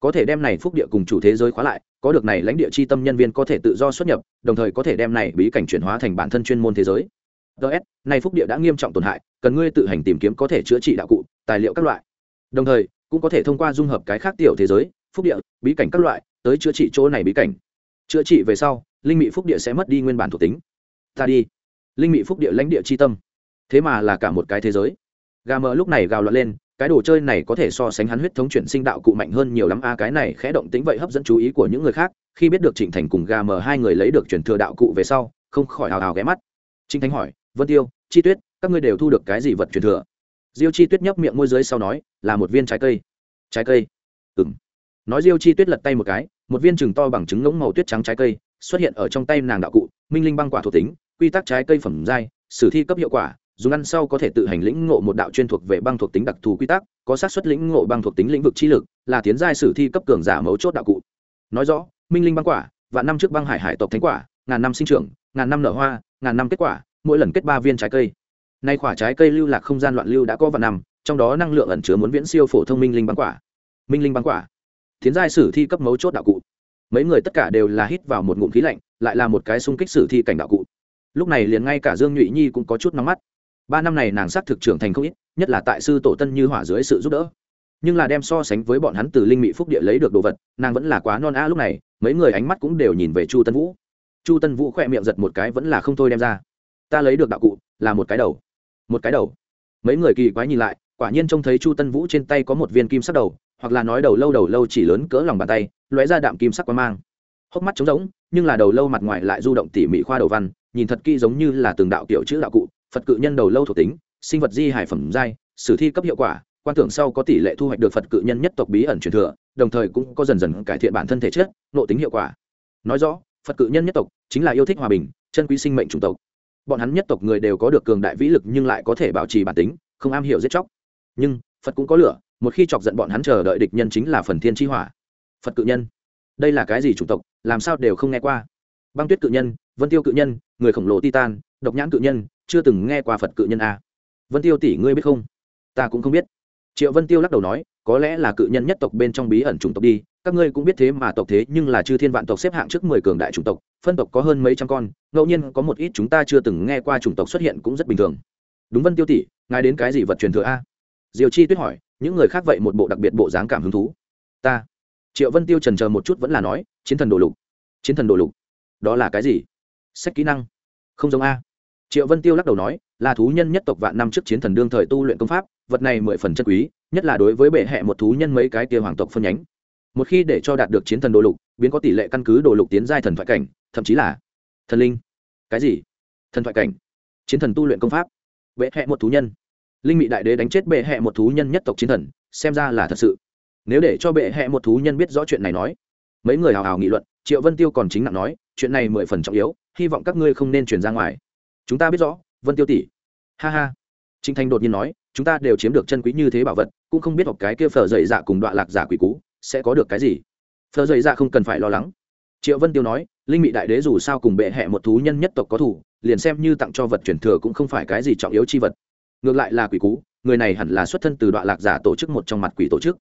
Có thể đem này phúc địa cùng chủ thế giới khóa lại, có được này lãnh địa c h i tâm nhân viên có thể tự do xuất nhập, đồng thời có thể đem này bí cảnh chuyển hóa thành bản thân chuyên môn thế giới. Ts này phúc địa đã nghiêm trọng tổn hại, cần ngươi tự hành tìm kiếm có thể chữa trị đạo cụ, tài liệu các loại. Đồng thời, cũng có thể thông qua dung hợp cái khác tiểu thế giới, phúc địa, bí cảnh các loại, tới chữa trị chỗ này bí cảnh. Chữa trị về sau, linh mị phúc địa sẽ mất đi nguyên bản thuộc tính. Ta đi. Linh mị phúc địa lãnh địa c h i tâm. Thế mà là cả một cái thế giới gà mờ lúc này gào loạn lên, cái đồ chơi này có thể so sánh hắn huyết thống chuyển sinh đạo cụ mạnh hơn nhiều lắm. A, cái này khẽ động tính vậy hấp dẫn chú ý của những người khác. Khi biết được trịnh thành cùng gà mờ hai người lấy được chuyển thừa đạo cụ về sau, không khỏi hào hào ghé mắt. Trịnh thành hỏi, vân tiêu, chi tuyết, các ngươi đều thu được cái gì vật chuyển thừa? Diêu chi tuyết nhấp miệng môi dưới sau nói, là một viên trái cây. Trái cây? Ừng nói diêu chi tuyết lật tay một cái, một viên chừng to bằng trứng ngỗng màu tuyết trắng trái cây, xuất hiện ở trong tay nàng đạo cụ. Minh linh băng quả thuộc tính, quy tắc trái cây phẩm giai, sử thi cấp hiệu quả dùng ăn sau có thể tự hành lĩnh ngộ một đạo chuyên thuộc về băng thuộc tính đặc thù quy tắc, có xác suất lĩnh ngộ băng thuộc tính lĩnh vực chi lực, là tiến giai sử thi cấp cường giả mấu chốt đạo cụ. Nói rõ, minh linh băng quả và năm trước băng hải hải tộc thánh quả, ngàn năm sinh trưởng, ngàn năm nở hoa, ngàn năm kết quả, mỗi lần kết ba viên trái cây. Nay quả trái cây lưu lạc không gian loạn lưu đã có vạn năm, trong đó năng lượng ẩn chứa muốn viễn siêu phổ thông minh linh băng quả. Minh linh băng quả, tiến giai sử thi cấp mấu chốt đạo cụ. Mấy người tất cả đều là hít vào một ngụm khí lạnh, lại là một cái xung kích sử thi cảnh đạo cụ. Lúc này liền ngay cả dương nhụy nhi cũng có chút nóng mắt ba năm này nàng xác thực trưởng thành không ít, nhất là tại sư tổ tân như hỏa dưới sự giúp đỡ. Nhưng là đem so sánh với bọn hắn từ linh mỹ phúc địa lấy được đồ vật, nàng vẫn là quá non a lúc này, mấy người ánh mắt cũng đều nhìn về chu tân vũ. Chu tân vũ khỏe miệng giật một cái vẫn là không thôi đem ra. Ta lấy được đạo cụ, là một cái đầu. Một cái đầu? Mấy người kỳ quái nhìn lại, quả nhiên trông thấy chu tân vũ trên tay có một viên kim sắc đầu, hoặc là nói đầu lâu đầu lâu chỉ lớn cỡ lòng bàn tay, lóe ra đạm kim sắc quang mang. Hốc mắt trống rỗng, nhưng là đầu lâu mặt ngoài lại du động tỉ mỉ khoa đầu văn, nhìn thật kỹ giống như là từng đạo kiểu chữ đạo cụ phật cự nhân đầu lâu thuộc tính, sinh vật di hải phẩm giai, sử thi cấp hiệu quả, quan tưởng sau có tỷ lệ thu hoạch được phật cự nhân nhất tộc bí ẩn truyền thừa, đồng thời cũng có dần dần cải thiện bản thân thể chất nộ tính hiệu quả. Nói rõ, phật cự nhân nhất tộc chính là yêu thích hòa bình, chân quý sinh mệnh chủng tộc. Bọn hắn nhất tộc người đều có được cường đại vĩ lực nhưng lại có thể bảo trì bản tính, không am hiểu giết chóc. Nhưng, phật cũng có lửa, một khi chọc giận bọn hắn chờ đợi địch nhân chính là phần thiên chi hỏa. Phật cự nhân, đây là cái gì chủng tộc, làm sao đều không nghe qua? Băng tuyết cự nhân, vân tiêu cự nhân, người khổng lồ titan, độc nhãn cự nhân chưa từng nghe qua phật cự nhân a. Vân tiêu tỷ, ngươi biết không? Ta cũng không biết. Triệu vân tiêu lắc đầu nói, có lẽ là cự nhân nhất tộc bên trong bí ẩn chủng tộc đi. Các ngươi cũng biết thế mà tộc thế, nhưng là chư thiên vạn tộc xếp hạng trước mười cường đại chủng tộc, phân tộc có hơn mấy trăm con, ngẫu nhiên có một ít chúng ta chưa từng nghe qua chủng tộc xuất hiện cũng rất bình thường. Đúng vân tiêu tỷ, ngài đến cái gì vật truyền thừa a? Diều chi tuyết hỏi, những người khác vậy một bộ đặc biệt bộ dáng cảm hứng thú. Ta. Triệu vân tiêu trần chờ một chút vẫn là nói, chiến thần đồ lục. Chiến thần đồ lục. Đó là cái gì? Sách kỹ năng. Không giống a triệu vân tiêu lắc đầu nói, là thú nhân nhất tộc vạn năm trước chiến thần đương thời tu luyện công pháp, vật này mười phần chân quý, nhất là đối với bệ hệ một thú nhân mấy cái kia hoàng tộc phân nhánh. Một khi để cho đạt được chiến thần đồ lục, biến có tỷ lệ căn cứ đồ lục tiến giai thần thoại cảnh, thậm chí là thần linh. Cái gì? Thần thoại cảnh. Chiến thần tu luyện công pháp. Bệ hệ một thú nhân. Linh mị đại đế đánh chết bệ hệ một thú nhân nhất tộc chiến thần, xem ra là thật sự. Nếu để cho bệ hệ một thú nhân biết rõ chuyện này nói, mấy người hào hào nghị luận, triệu vân tiêu còn chính nặng nói, chuyện này mười phần trọng yếu, hy vọng các ngươi không nên truyền ra ngoài chúng ta biết rõ, vân tiêu tỷ. Ha ha. Trinh thanh đột nhiên nói, chúng ta đều chiếm được chân quý như thế bảo vật, cũng không biết học cái kia phở dậy dạ cùng đoạn lạc giả quỷ cú sẽ có được cái gì. Phở dậy dạ không cần phải lo lắng. Triệu vân tiêu nói, linh mị đại đế dù sao cùng bệ hệ một thú nhân nhất tộc có thủ, liền xem như tặng cho vật truyền thừa cũng không phải cái gì trọng yếu chi vật. Ngược lại là quỷ cú người này hẳn là xuất thân từ đoạn lạc giả tổ chức một trong mặt quỷ tổ chức.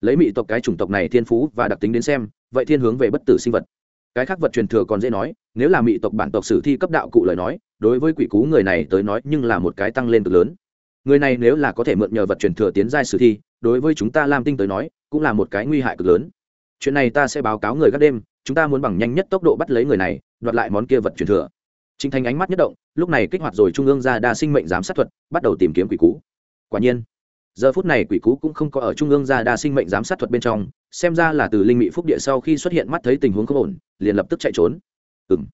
Lấy mị tộc cái chủng tộc này thiên phú và đặc tính đến xem, vậy thiên hướng về bất tử sinh vật cái khác vật truyền thừa còn dễ nói nếu là mỹ tộc bản tộc sử thi cấp đạo cụ lời nói đối với quỷ cú người này tới nói nhưng là một cái tăng lên cực lớn. Người này nếu là có thể mượn nhờ vật truyền thừa tiến giai sử thi đối với chúng ta lam tinh tới nói cũng là một cái nguy hại cực lớn. Chuyện này ta sẽ báo cáo người các đêm chúng ta muốn bằng nhanh nhất tốc độ bắt lấy người này đoạt lại món kia vật truyền thừa. Trình Thành ánh mắt nhất động, lúc này kích hoạt rồi trung ương ra đa sinh mệnh giám sát thuật, bắt đầu tìm kiếm quỷ cú. Quả nhiên, giờ phút này quỷ cú cũng không có ở trung ương ra đa sinh mệnh giám sát thuật bên trong, xem ra là từ linh mị phúc địa sau khi xuất hiện mắt thấy tình huống không ổn, liền lập tức chạy trốn. ừng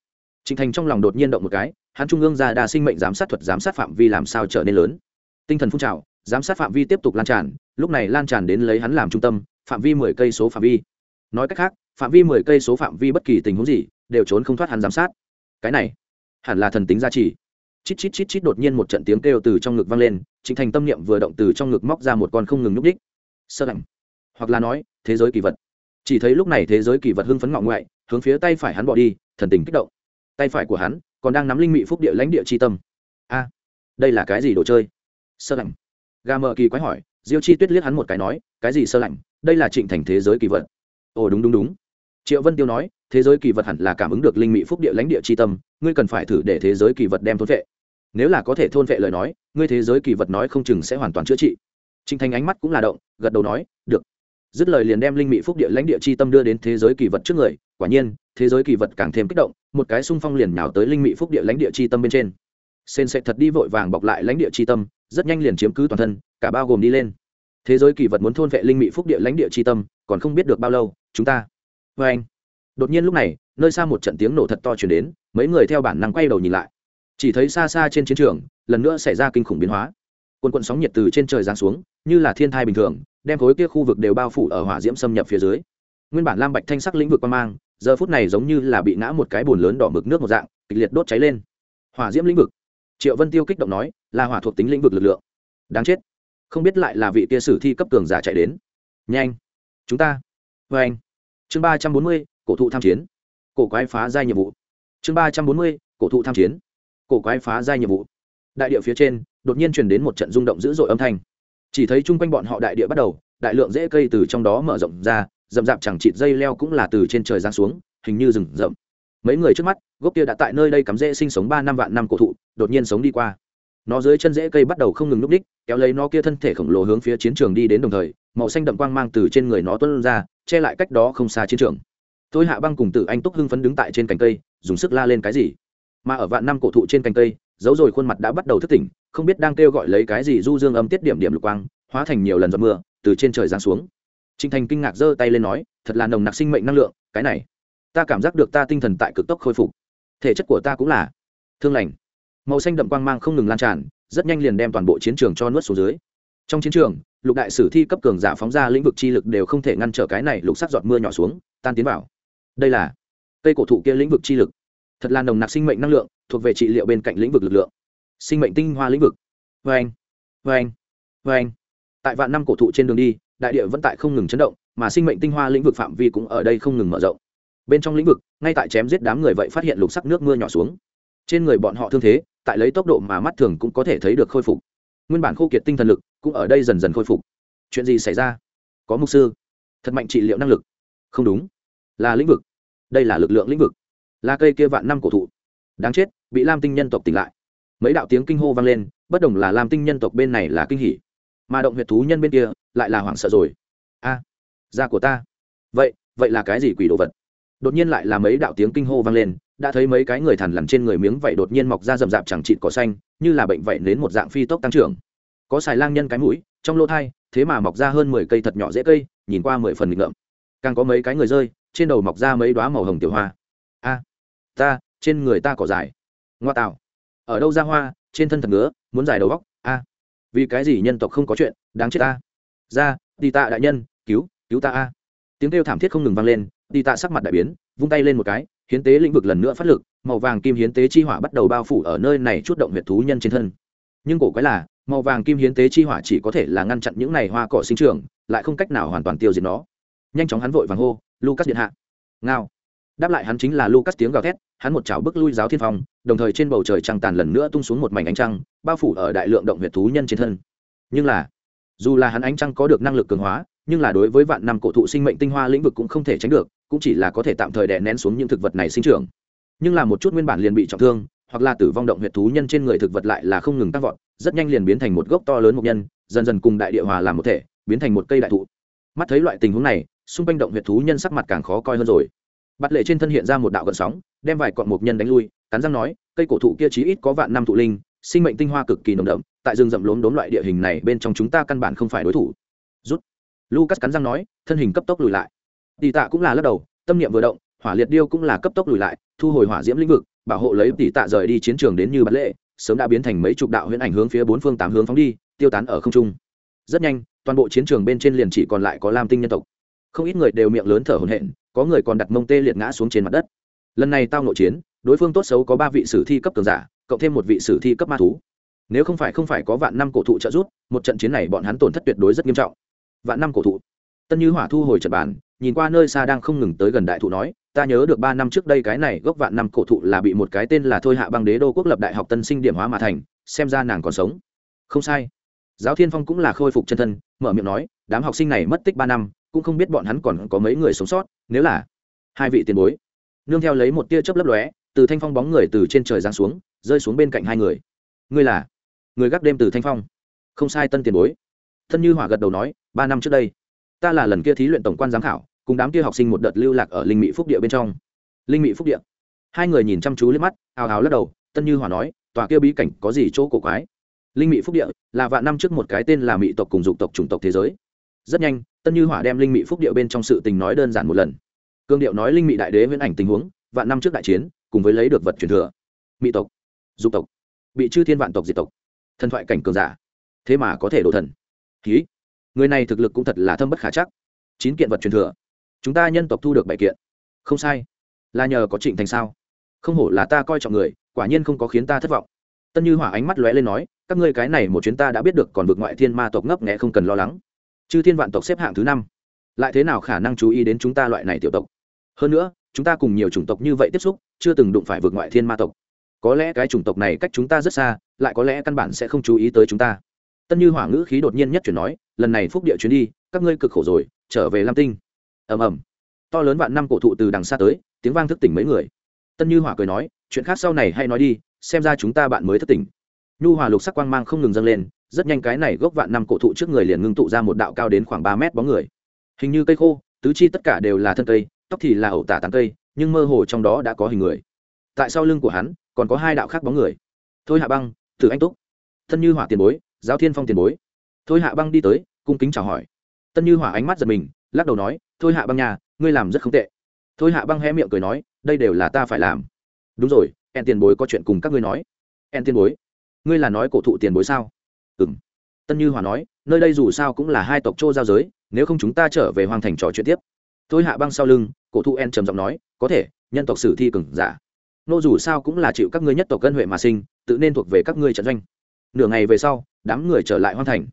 trịnh Thành trong lòng đột nhiên động một cái, hắn trung ương ra đa sinh mệnh giám sát thuật giám sát phạm vi làm sao trở nên lớn. Tinh thần phun trào, giám sát phạm vi tiếp tục lan tràn, lúc này lan tràn đến lấy hắn làm trung tâm, phạm vi mười cây số phạm vi. Nói cách khác, phạm vi mười cây số phạm vi bất kỳ tình huống gì, đều trốn không thoát hắn giám sát. Cái này, hẳn là thần tính gia trì chít chít chít chít đột nhiên một trận tiếng kêu từ trong ngực vang lên trịnh thành tâm niệm vừa động từ trong ngực móc ra một con không ngừng nhúc đích sơ lạnh hoặc là nói, thế giới kỳ vật. Chỉ thấy lúc này thế giới kỳ vật hưng phấn ngọ ngoại, hướng phía tay phải hắn bỏ đi, thần tình kích động. Tay phải của hắn còn đang nắm linh mị phúc địa lãnh địa chi tâm. A, đây là cái gì đồ chơi? Sơ lạnh. Gà mờ kỳ quái hỏi, diêu chi tuyết liếc hắn một cái nói, cái gì sơ lạnh? Đây là trịnh thành thế giới kỳ vật. Ồ, đúng đúng đúng. Triệu vân tiêu nói, thế giới kỳ vật hẳn là cảm ứng được linh mị phúc địa lãnh địa c h i tâm, ngươi cần phải thử để thế giới kỳ vật đem thôn vệ. Nếu là có thể thôn vệ lời nói, ngươi thế giới kỳ vật nói không chừng sẽ hoàn toàn chữa trị. Trịnh thành ánh mắt cũng là động, gật đầu nói, được dứt lời liền đem linh mị phúc địa lãnh địa chi tâm đưa đến thế giới kỳ vật trước người, quả nhiên, thế giới kỳ vật càng thêm kích động, một cái sung phong liền nhào tới linh mị phúc địa lãnh địa chi tâm bên trên. Sên sẽ thật đi vội vàng bọc lại lãnh địa chi tâm, rất nhanh liền chiếm cứ toàn thân, cả bao gồm đi lên. Thế giới kỳ vật muốn thôn vệ linh mị phúc địa lãnh địa chi tâm, còn không biết được bao lâu, chúng ta. Vê anh, đột nhiên lúc này, nơi xa một trận tiếng nổ thật to chuyển đến, mấy người theo bản năng quay đầu nhìn lại. Chỉ thấy xa xa trên chiến trường, lần nữa xảy ra kinh khủng biến hóa. Quần quận sóng nhiệt từ trên trời giáng xuống, như là thiên thai bình thường đem khối kia khu vực đều bao phủ ở hỏa diễm xâm nhập phía dưới. Nguyên bản lam bạch thanh sắc lĩnh vực quan mang, giờ phút này giống như là bị ngã một cái bồn lớn đỏ mực nước một dạng, kịch liệt đốt cháy lên. Hỏa diễm lĩnh vực. Triệu vân tiêu kích động nói, là hỏa thuộc tính lĩnh vực lực lượng. Đáng chết. Không biết lại là vị kia sử thi cấp cường giả chạy đến. Nhanh. Chúng ta. Vê anh. Chương ba trăm bốn mươi, cổ thụ tham chiến. Cổ quái phá giai nhiệm vụ. Chương ba trăm bốn mươi, cổ thụ tham chiến. Cổ quái phá giai nhiệm vụ. Đại địa phía trên, đột nhiên truyền đến một trận rung động dữ dội âm thanh chỉ thấy chung quanh bọn họ đại địa bắt đầu, đại lượng rễ cây từ trong đó mở rộng ra, rậm rạp chẳng chịt dây leo cũng là từ trên trời giáng xuống, hình như rừng rậm. Mấy người trước mắt, gốc kia đã tại nơi đây cắm rễ sinh sống ba năm vạn năm cổ thụ, đột nhiên sống đi qua. Nó dưới chân rễ cây bắt đầu không ngừng núp đích, kéo lấy nó kia thân thể khổng lồ hướng phía chiến trường đi đến đồng thời, màu xanh đậm quang mang từ trên người nó tuân ra, che lại cách đó không xa chiến trường. Tôi hạ băng cùng tử anh túc hưng phấn đứng tại trên cành cây, dùng sức la lên cái gì? Mà ở vạn năm cổ thụ trên cành cây giấu rồi khuôn mặt đã bắt đầu thức tỉnh, không biết đang kêu gọi lấy cái gì du dương âm tiết điểm điểm lục quang, hóa thành nhiều lần giọt mưa, từ trên trời giáng xuống. Trinh thành kinh ngạc giơ tay lên nói, thật là nồng nặc sinh mệnh năng lượng, cái này, ta cảm giác được ta tinh thần tại cực tốc khôi phục. Thể chất của ta cũng là thương lành. Màu xanh đậm quang mang không ngừng lan tràn, rất nhanh liền đem toàn bộ chiến trường cho nuốt xuống dưới. Trong chiến trường, lục đại sử thi cấp cường giả phóng ra lĩnh vực chi lực đều không thể ngăn trở cái này lục sắc giọt mưa nhỏ xuống, tan tiến vào. Đây là cây cổ thụ kia lĩnh vực chi lực. Thật là nồng nặc sinh mệnh năng lượng thuộc về trị liệu bên cạnh lĩnh vực lực lượng. Sinh mệnh tinh hoa lĩnh vực. Vê anh vê anh vê anh tại vạn năm cổ thụ trên đường đi, đại địa vẫn tại không ngừng chấn động, mà sinh mệnh tinh hoa lĩnh vực phạm vi cũng ở đây không ngừng mở rộng. Bên trong lĩnh vực, ngay tại chém giết đám người vậy phát hiện lục sắc nước mưa nhỏ xuống. Trên người bọn họ thương thế, tại lấy tốc độ mà mắt thường cũng có thể thấy được khôi phục. Nguyên bản khô kiệt tinh thần lực cũng ở đây dần dần khôi phục. Chuyện gì xảy ra? Có mục sư. Thật mạnh trị liệu năng lực. Không đúng. Là lĩnh vực. Đây là lực lượng lĩnh vực. Là cây kia vạn năm cổ thụ. Đáng chết bị lam tinh nhân tộc tỉnh lại. Mấy đạo tiếng kinh hô vang lên, bất đồng là lam tinh nhân tộc bên này là kinh hỉ, mà động huyệt thú nhân bên kia lại là hoảng sợ rồi. A, da của ta. Vậy vậy là cái gì quỷ đồ vật? Đột nhiên lại là mấy đạo tiếng kinh hô vang lên, đã thấy mấy cái người thằn lằn trên người miếng vậy đột nhiên mọc ra rậm rạp chẳng trịt cỏ xanh, như là bệnh vậy đến một dạng phi tốc tăng trưởng. Có xài lang nhân cái mũi, trong lỗ thai, thế mà mọc ra hơn mười cây thật nhỏ dễ cây, nhìn qua mười phần nghịch ngợm. Càng có mấy cái người rơi, trên đầu mọc ra mấy đoá màu hồng tiểu hoa. A, ta, trên người ta cỏ dài ngoa tạo ở đâu ra hoa, trên thân thật ngứa, muốn giải đầu góc, a. Vì cái gì nhân tộc không có chuyện, đáng chết ta. Ra đi tạ đại nhân, cứu cứu ta a. Tiếng kêu thảm thiết không ngừng vang lên đi tạ sắc mặt đại biến, vung tay lên một cái, hiến tế lĩnh vực lần nữa phát lực, màu vàng kim hiến tế chi hỏa bắt đầu bao phủ ở nơi này chút động huyệt thú nhân trên thân. Nhưng cổ quái là, màu vàng kim hiến tế chi hỏa chỉ có thể là ngăn chặn những này hoa cỏ sinh trưởng, lại không cách nào hoàn toàn tiêu diệt nó. Nhanh chóng hắn vội vàng hô, lucas điện hạ. Ngao. Đáp lại hắn chính là lucas tiếng gào thét, hắn một chảo bước lui giáo thiên phong đồng thời trên bầu trời trăng tàn lần nữa tung xuống một mảnh ánh trăng, bao phủ ở đại lượng động huyệt thú nhân trên thân. Nhưng là, dù là hắn ánh trăng có được năng lực cường hóa, nhưng là đối với vạn năm cổ thụ sinh mệnh tinh hoa lĩnh vực cũng không thể tránh được, cũng chỉ là có thể tạm thời đè nén xuống những thực vật này sinh trưởng. Nhưng là một chút nguyên bản liền bị trọng thương, hoặc là tử vong động huyệt thú nhân trên người thực vật lại là không ngừng tăng vọt, rất nhanh liền biến thành một gốc to lớn một nhân, dần dần cùng đại địa hòa làm một thể, biến thành một cây đại thụ. Mắt thấy loại tình huống này, xung quanh động huyệt thú nhân sắc mặt càng khó coi hơn rồi bắt lệ trên thân hiện ra một đạo gợn sóng, đem vài cọn mục nhân đánh lui, cắn răng nói, cây cổ thụ kia chí ít có vạn năm thụ linh, sinh mệnh tinh hoa cực kỳ nồng đậm, tại rừng rậm lốm đốm loại địa hình này bên trong chúng ta căn bản không phải đối thủ. Rút. Lucas cắn răng nói, thân hình cấp tốc lùi lại. Tỷ tạ cũng là lắc đầu, tâm niệm vừa động, hỏa liệt điêu cũng là cấp tốc lùi lại, thu hồi hỏa diễm lĩnh vực, bảo hộ lấy tỷ tạ rời đi chiến trường đến như bắt lệ, sớm đã biến thành mấy chục đạo huyễn ảnh hướng phía bốn phương tám hướng phóng đi, tiêu tán ở không trung. Rất nhanh, toàn bộ chiến trường bên trên liền chỉ còn lại có lam tinh nhân tộc. Không ít người đều miệng lớn thở hổn hển có người còn đặt mông tê liệt ngã xuống trên mặt đất. Lần này tao nội chiến, đối phương tốt xấu có ba vị sử thi cấp cường giả, cộng thêm một vị sử thi cấp ma thú. Nếu không phải không phải có vạn năm cổ thụ trợ giúp, một trận chiến này bọn hắn tổn thất tuyệt đối rất nghiêm trọng. Vạn năm cổ thụ. Tân như hỏa thu hồi trận bàn, nhìn qua nơi xa đang không ngừng tới gần đại thụ nói, ta nhớ được ba năm trước đây cái này gốc vạn năm cổ thụ là bị một cái tên là thôi hạ băng đế đô quốc lập đại học tân sinh điểm hóa mà thành, xem ra nàng còn sống. Không sai. Giáo thiên phong cũng là khôi phục chân thân, mở miệng nói, đám học sinh này mất tích ba năm cũng không biết bọn hắn còn có mấy người sống sót, nếu là hai vị tiền bối, nương theo lấy một tia chớp lấp lóe, từ thanh phong bóng người từ trên trời giáng xuống, rơi xuống bên cạnh hai người. Ngươi là người gác đêm từ thanh phong. Không sai tân tiền bối. Thân như hỏa gật đầu nói, ba năm trước đây, ta là lần kia thí luyện tổng quan giám khảo, cùng đám kia học sinh một đợt lưu lạc ở linh mỹ phúc địa bên trong. Linh mỹ phúc địa. Hai người nhìn chăm chú lên mắt ào ào lắc đầu, tân như hỏa nói, tòa kia bí cảnh có gì chỗ cổ quái? Linh mỹ phúc địa là vạn năm trước một cái tên là mỹ tộc cùng dục tộc chủng tộc thế giới rất nhanh, tân như hỏa đem linh mỹ phúc điệu bên trong sự tình nói đơn giản một lần. Cương điệu nói linh mỹ đại đế viễn ảnh tình huống, vạn năm trước đại chiến, cùng với lấy được vật truyền thừa. Mị tộc, dục tộc, bị chư thiên vạn tộc diệt tộc. Thần thoại cảnh cường giả. Thế mà có thể đổ thần. Ký người này thực lực cũng thật là thâm bất khả chắc. Chín kiện vật truyền thừa. Chúng ta nhân tộc thu được bảy kiện. Không sai. Là nhờ có trịnh thành sao? Không hổ là ta coi trọng người, quả nhiên không có khiến ta thất vọng. Tân như hỏa ánh mắt lóe lên nói, các ngươi cái này một chuyến ta đã biết được còn vượt ngoại thiên ma tộc ngấp nghẽ không cần lo lắng chư thiên vạn tộc xếp hạng thứ năm. Lại thế nào khả năng chú ý đến chúng ta loại này tiểu tộc? Hơn nữa, chúng ta cùng nhiều chủng tộc như vậy tiếp xúc, chưa từng đụng phải vượt ngoại thiên ma tộc. Có lẽ cái chủng tộc này cách chúng ta rất xa, lại có lẽ căn bản sẽ không chú ý tới chúng ta. Tân như hỏa ngữ khí đột nhiên nhất chuyển nói, lần này phúc địa chuyến đi, các ngươi cực khổ rồi, trở về lam tinh. Ầm ầm. To lớn vạn năm cổ thụ từ đằng xa tới, tiếng vang thức tỉnh mấy người. Tân như hỏa cười nói, chuyện khác sau này hay nói đi, xem ra chúng ta bạn mới thức tỉnh. Nhu hòa lục sắc quang mang không ngừng dâng lên rất nhanh cái này gốc vạn năm cổ thụ trước người liền ngưng tụ ra một đạo cao đến khoảng ba mét bóng người. Hình như cây khô, tứ chi tất cả đều là thân cây, tóc thì là ẩu tả tán cây, nhưng mơ hồ trong đó đã có hình người. Tại sau lưng của hắn, còn có hai đạo khác bóng người. Thôi hạ băng từ anh túc. Tân như hỏa tiền bối, giáo thiên phong tiền bối. Thôi hạ băng đi tới, cung kính chào hỏi. Tân như hỏa ánh mắt giật mình, lắc đầu nói, thôi hạ băng nhà ngươi làm rất không tệ. Thôi hạ băng hé miệng cười nói, đây đều là ta phải làm. Đúng rồi em tiền bối có chuyện cùng các ngươi nói. Em tiền bối, ngươi là nói cổ thụ tiền bối sao? Ừ tân như hòa nói nơi đây dù sao cũng là hai tộc châu giao giới nếu không chúng ta trở về hoàng thành trò chuyện tiếp tôi hạ băng sau lưng cổ thụ en trầm giọng nói có thể nhân tộc sử thi cừng giả nô dù sao cũng là chịu các ngươi nhất tộc cân huệ mà sinh tự nên thuộc về các ngươi trận doanh nửa ngày về sau đám người trở lại hoang thành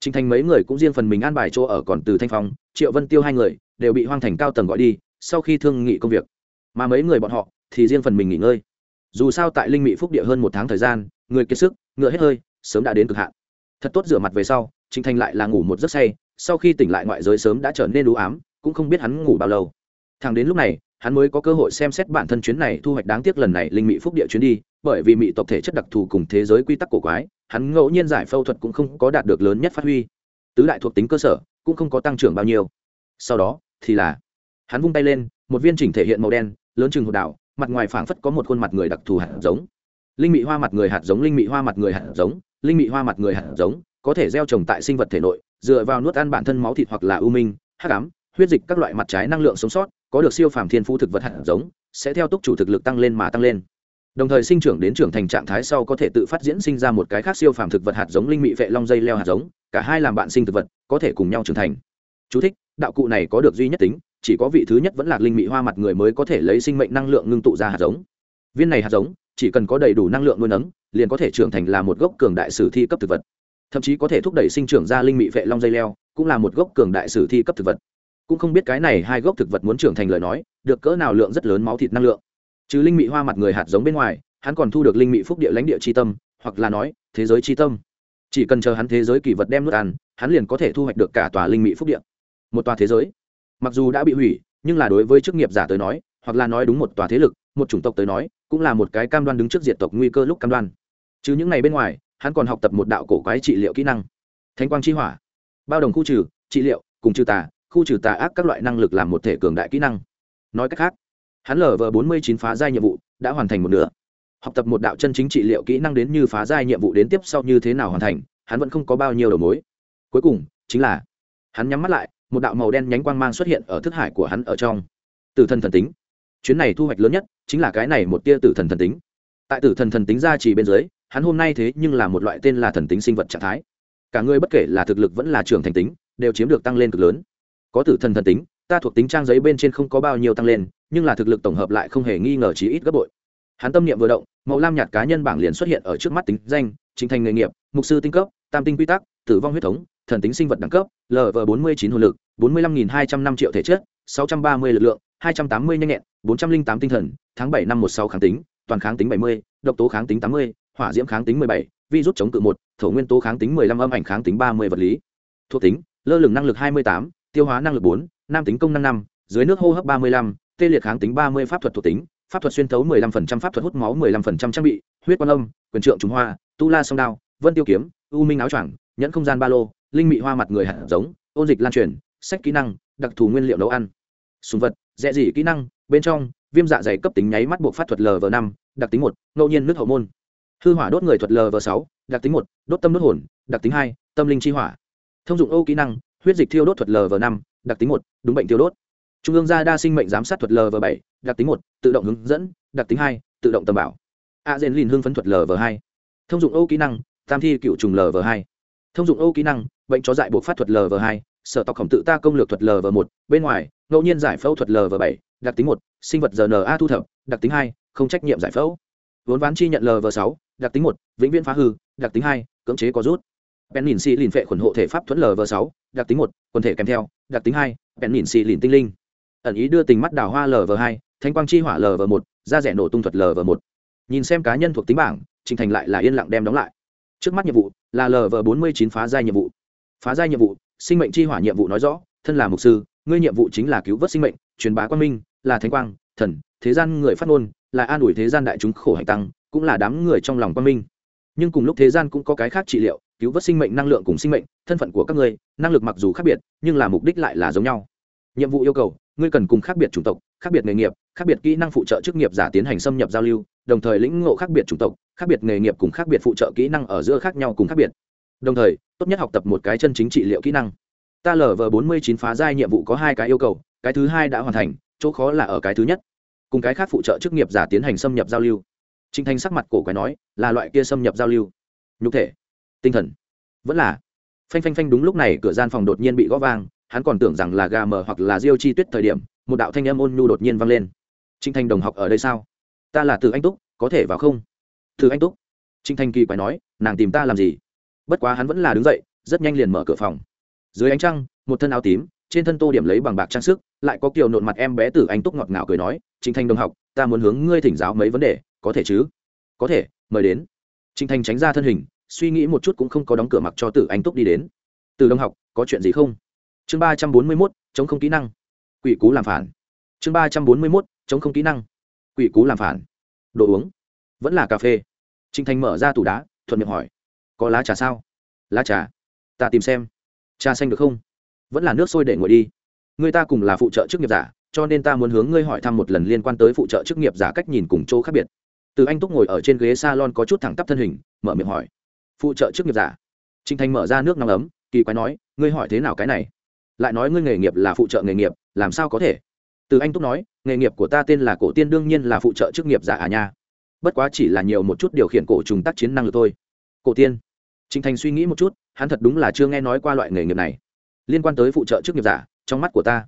Trình Thành mấy người cũng riêng phần mình an bài chỗ ở còn từ Thanh Phong, Triệu Vân Tiêu hai người đều bị Hoang Thành cao tầng gọi đi, sau khi thương nghị công việc. Mà mấy người bọn họ thì riêng phần mình nghỉ ngơi. Dù sao tại Linh Mị Phúc địa hơn một tháng thời gian, người kiệt sức, ngựa hết hơi, sớm đã đến cực hạn. Thật tốt rửa mặt về sau, Trình Thành lại là ngủ một giấc say, sau khi tỉnh lại ngoại giới sớm đã trở nên u ám, cũng không biết hắn ngủ bao lâu. thằng đến lúc này, hắn mới có cơ hội xem xét bản thân chuyến này thu hoạch đáng tiếc lần này linh mỹ phúc địa chuyến đi, bởi vì mỹ tộc thể chất đặc thù cùng thế giới quy tắc cổ quái, hắn ngẫu nhiên giải phẫu thuật cũng không có đạt được lớn nhất phát huy. Tứ đại thuộc tính cơ sở cũng không có tăng trưởng bao nhiêu. Sau đó thì là hắn vung tay lên một viên chỉnh thể hiện màu đen lớn chừng hột đảo mặt ngoài phảng phất có một khuôn mặt người đặc thù hạt giống. Linh mị hoa mặt người hạt giống linh mị hoa mặt người hạt giống linh mị hoa mặt người hạt giống có thể gieo trồng tại sinh vật thể nội dựa vào nuốt ăn bản thân máu thịt hoặc là ưu minh hắc ám huyết dịch các loại mặt trái năng lượng sống sót có được siêu phàm thiên phú thực vật hạt giống sẽ theo túc chủ thực lực tăng lên mà tăng lên. Đồng thời sinh trưởng đến trưởng thành trạng thái sau có thể tự phát diễn sinh ra một cái khác siêu phàm thực vật hạt giống linh mị vệ long dây leo hạt giống cả hai làm bạn sinh thực vật có thể cùng nhau trưởng thành. Chú thích, đạo cụ này có được duy nhất tính chỉ có vị thứ nhất vẫn là linh mị hoa mặt người mới có thể lấy sinh mệnh năng lượng ngưng tụ ra hạt giống. Viên này hạt giống chỉ cần có đầy đủ năng lượng nuôi nấng liền có thể trưởng thành là một gốc cường đại sử thi cấp thực vật. Thậm chí có thể thúc đẩy sinh trưởng ra linh mị vệ long dây leo cũng là một gốc cường đại sử thi cấp thực vật. Cũng không biết cái này hai gốc thực vật muốn trưởng thành lời nói được cỡ nào lượng rất lớn máu thịt năng lượng. Chứ linh mị hoa mặt người hạt giống bên ngoài hắn còn thu được linh mị phúc địa lãnh địa c tâm hoặc là nói thế giới c tâm. Chỉ cần chờ hắn thế giới kỳ vật đem nước ăn hắn liền có thể thu hoạch được cả tòa linh mỹ phúc địa, một tòa thế giới. Mặc dù đã bị hủy nhưng là đối với chức nghiệp giả tới nói hoặc là nói đúng một tòa thế lực một chủng tộc tới nói cũng là một cái cam đoan đứng trước diệt tộc nguy cơ lúc cam đoan chứ những ngày bên ngoài, hắn còn học tập một đạo cổ quái trị liệu kỹ năng. Thánh quang chi hỏa. Bao đồng khu trừ, trị liệu, cùng trừ tà, khu trừ tà ác các loại năng lực làm một thể cường đại kỹ năng. Nói cách khác, hắn lv bốn mươi chín phá giai nhiệm vụ đã hoàn thành một nửa. Học tập một đạo chân chính trị liệu kỹ năng đến như phá giai nhiệm vụ đến tiếp sau như thế nào hoàn thành, hắn vẫn không có bao nhiêu đầu mối. Cuối cùng, chính là, hắn nhắm mắt lại, một đạo màu đen nhánh quang mang xuất hiện ở thức hải của hắn ở trong. Tử thần thần tính. Chuyến này thu hoạch lớn nhất chính là cái này một tia tử thần thần tính. Tại tử thần thần tính ra chỉ bên dưới hắn hôm nay thế nhưng là một loại tên là thần tính sinh vật trạng thái. Cả người bất kể là thực lực vẫn là trưởng thành tính, đều chiếm được tăng lên cực lớn. Có tử thần thần tính, ta thuộc tính trang giấy bên trên không có bao nhiêu tăng lên, nhưng là thực lực tổng hợp lại không hề nghi ngờ chí ít gấp bội. Hắn tâm niệm vừa động, màu lam nhạt cá nhân bảng liền xuất hiện ở trước mắt tính danh, chính thành nghề nghiệp, mục sư tinh cấp, tam tinh quy tắc, tử vong huyết thống, thần tính sinh vật đẳng cấp lv bốn mươi chín hồn lực, bốn mươi lăm nghìn hai trăm năm triệu thể chất, sáu trăm ba mươi lực lượng, hai trăm tám mươi nhanh nhẹn, bốn trăm linh tám tinh thần, tháng bảy năm một sáu kháng tính, toàn kháng tính bảy mươi, độc tố kháng tính tám mươi hỏa diễm kháng tính mười bảy, virus chống cự một, thổ nguyên tố kháng tính mười lăm, âm ảnh kháng tính ba mươi vật lý. Thuộc tính, lơ lửng năng lực hai mươi tám, tiêu hóa năng lực bốn, nam tính công năng năm, dưới nước hô hấp ba mươi lăm, tê liệt kháng tính ba mươi, pháp thuật thuộc tính, pháp thuật xuyên thấu 15% pháp thuật hút máu 15% trang bị, huyết quan âm, quyền trượng trùng hoa, tu la song đao, vân tiêu kiếm, u minh áo choàng, nhẫn không gian ba lô, linh mị hoa mặt người hạt giống, ôn dịch lan truyền, sách kỹ năng, đặc thù nguyên liệu nấu ăn. Súng vật dễ dị kỹ năng, bên trong, viêm dạ dày cấp tính nháy mắt buộc phát thuật lv năm, đặc tính một, ngẫu nhiên nước hậu môn hư hỏa đốt người thuật lv sáu, đặc tính một, đốt tâm đốt hồn, đặc tính hai, tâm linh chi hỏa. Thông dụng ô kỹ năng, huyết dịch thiêu đốt thuật lv năm, đặc tính một, đúng bệnh thiêu đốt. Trung ương gia đa sinh mệnh giám sát thuật lv bảy, đặc tính một, tự động hướng dẫn, đặc tính hai, tự động tầm bảo. A dền lìn hương phấn thuật lv hai. Thông dụng ô kỹ năng, tam thi cựu trùng lv hai. Thông dụng ô kỹ năng, bệnh chó dại buộc phát thuật lv hai, sở tộc khổng tự ta công lược thuật lv một. Bên ngoài, ngẫu nhiên giải phẫu thuật lv bảy, đặc tính một, sinh vật rna thu thập, đặc tính hai, không trách nhiệm giải phẫu vốn ván chi nhận lv sáu, đặc tính một, vĩnh viễn phá hư, đặc tính hai, cưỡng chế có rút. Bèn nhìn xì lìn phệ khuẩn hộ thể pháp thuẫn lv sáu, đặc tính một, quần thể kèm theo, đặc tính hai, bèn nhìn xì lìn tinh linh. Ẩn ý đưa tình mắt đào hoa lv hai thanh quang chi hỏa lv một, da rẻ nổ tung thuật lv một. Nhìn xem cá nhân thuộc tính bảng, trình thành lại là yên lặng đem đóng lại. Trước mắt nhiệm vụ là lv bốn mươi chín phá giai nhiệm vụ. Phá giai nhiệm vụ, sinh mệnh chi hỏa nhiệm vụ nói rõ, thân là mục sư, ngươi nhiệm vụ chính là cứu vớt sinh mệnh, truyền bá quang minh, là thánh quang, thần, thế gian người phát ngôn là an ủi thế gian đại chúng khổ hạnh tăng, cũng là đám người trong lòng quan minh. Nhưng cùng lúc thế gian cũng có cái khác trị liệu, cứu vớt sinh mệnh năng lượng cùng sinh mệnh, thân phận của các ngươi, năng lực mặc dù khác biệt, nhưng là mục đích lại là giống nhau. Nhiệm vụ yêu cầu, ngươi cần cùng khác biệt chủng tộc, khác biệt nghề nghiệp, khác biệt kỹ năng phụ trợ chức nghiệp giả tiến hành xâm nhập giao lưu, đồng thời lĩnh ngộ khác biệt chủng tộc, khác biệt nghề nghiệp cùng khác biệt phụ trợ kỹ năng ở giữa khác nhau cùng khác biệt. Đồng thời, tốt nhất học tập một cái chân chính trị liệu kỹ năng. Ta lờ vờ bốn mươi chín phá giai nhiệm vụ có hai cái yêu cầu, cái thứ hai đã hoàn thành, chỗ khó là ở cái thứ nhất cùng cái khác phụ trợ chức nghiệp giả tiến hành xâm nhập giao lưu. Trinh thanh sắc mặt cổ quái nói, là loại kia xâm nhập giao lưu. Nhục thể. Tinh thần. Vẫn là. Phanh phanh phanh đúng lúc này cửa gian phòng đột nhiên bị gõ vang, hắn còn tưởng rằng là gà mờ hoặc là diêu chi tuyết thời điểm, một đạo thanh âm ôn nhu đột nhiên vang lên. Trinh thanh đồng học ở đây sao? Ta là từ anh túc, có thể vào không? Từ anh túc. Trinh thanh kỳ quái nói, nàng tìm ta làm gì? Bất quá hắn vẫn là đứng dậy, rất nhanh liền mở cửa phòng. Dưới ánh trăng, một thân áo tím, trên thân tô điểm lấy bằng bạc trang sức, lại có kiểu nộn mặt em bé tử anh túc ngọt ngào cười nói trịnh thanh đồng học, ta muốn hướng ngươi thỉnh giáo mấy vấn đề, có thể chứ? Có thể, mời đến. Trịnh thanh tránh ra thân hình, suy nghĩ một chút cũng không có đóng cửa mặc cho tử anh túc đi đến. Từ đồng học, có chuyện gì không? Chương ba trăm bốn mươi mốt, chống không kỹ năng. Quỷ cú làm phản. Chương ba trăm bốn mươi mốt, chống không kỹ năng. Quỷ cú làm phản. Đồ uống. Vẫn là cà phê. Trịnh thanh mở ra tủ đá, thuận miệng hỏi. Có lá trà sao? Lá trà. Ta tìm xem. Trà xanh được không? Vẫn là nước sôi để ngồi đi. Người ta cùng là phụ trợ chức nghiệp giả cho nên ta muốn hướng ngươi hỏi thăm một lần liên quan tới phụ trợ chức nghiệp giả cách nhìn cùng chỗ khác biệt. Từ anh túc ngồi ở trên ghế salon có chút thẳng tắp thân hình, mở miệng hỏi. Phụ trợ chức nghiệp giả? Trinh thanh mở ra nước nóng ấm, kỳ quái nói, ngươi hỏi thế nào cái này? Lại nói ngươi nghề nghiệp là phụ trợ nghề nghiệp, làm sao có thể? Từ anh túc nói, nghề nghiệp của ta tên là cổ tiên đương nhiên là phụ trợ chức nghiệp giả à nha. Bất quá chỉ là nhiều một chút điều khiển cổ trùng tác chiến năng lực thôi. Cổ tiên. Trinh thành suy nghĩ một chút, hắn thật đúng là chưa nghe nói qua loại nghề nghiệp này. Liên quan tới phụ trợ chức nghiệp giả, trong mắt của ta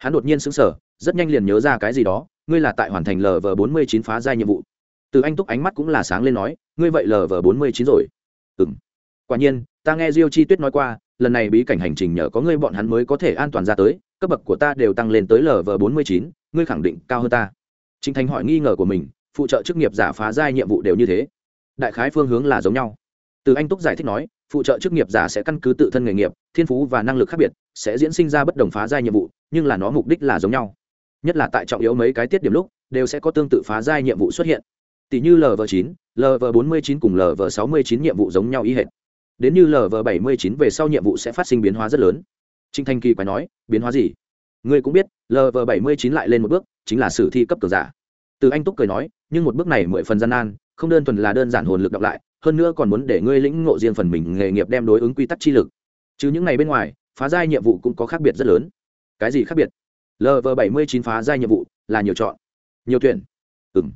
hắn đột nhiên sững sờ, rất nhanh liền nhớ ra cái gì đó ngươi là tại hoàn thành lv bốn mươi chín phá giai nhiệm vụ. Từ anh túc ánh mắt cũng là sáng lên nói ngươi vậy lv bốn mươi chín rồi. Ừ m quả nhiên ta nghe diêu chi tuyết nói qua lần này bí cảnh hành trình nhờ có ngươi bọn hắn mới có thể an toàn ra tới cấp bậc của ta đều tăng lên tới lv bốn mươi chín ngươi khẳng định cao hơn ta. Trinh thành hỏi nghi ngờ của mình phụ trợ chức nghiệp giả phá giai nhiệm vụ đều như thế. Đại khái phương hướng là giống nhau. Từ anh túc giải thích nói phụ trợ chức nghiệp giả sẽ căn cứ tự thân nghề nghiệp thiên phú và năng lực khác biệt sẽ diễn sinh ra bất đồng phá giai nhiệm vụ nhưng là nó mục đích là giống nhau. Nhất là tại trọng yếu mấy cái tiết điểm lúc đều sẽ có tương tự phá giai nhiệm vụ xuất hiện. Tỷ như lv 9, lv bốn mươi chín cùng lv sáu mươi chín nhiệm vụ giống nhau ý hệt. Đến như lv bảy mươi chín về sau nhiệm vụ sẽ phát sinh biến hóa rất lớn. Trinh thanh kỳ quái nói biến hóa gì? Ngươi cũng biết lv bảy mươi chín lại lên một bước chính là sử thi cấp cường giả. Từ anh túc cười nói nhưng một bước này mười phần gian nan không đơn thuần là đơn giản hồn lực đọc lại hơn nữa còn muốn để ngươi lĩnh ngộ riêng phần mình nghề nghiệp đem đối ứng quy tắc chi lực. Chứ những ngày bên ngoài, phá giai nhiệm vụ cũng có khác biệt rất lớn. Cái gì khác biệt? Lv bảy mươi chín phá giai nhiệm vụ là nhiều chọn. Nhiều tuyển. Ừ m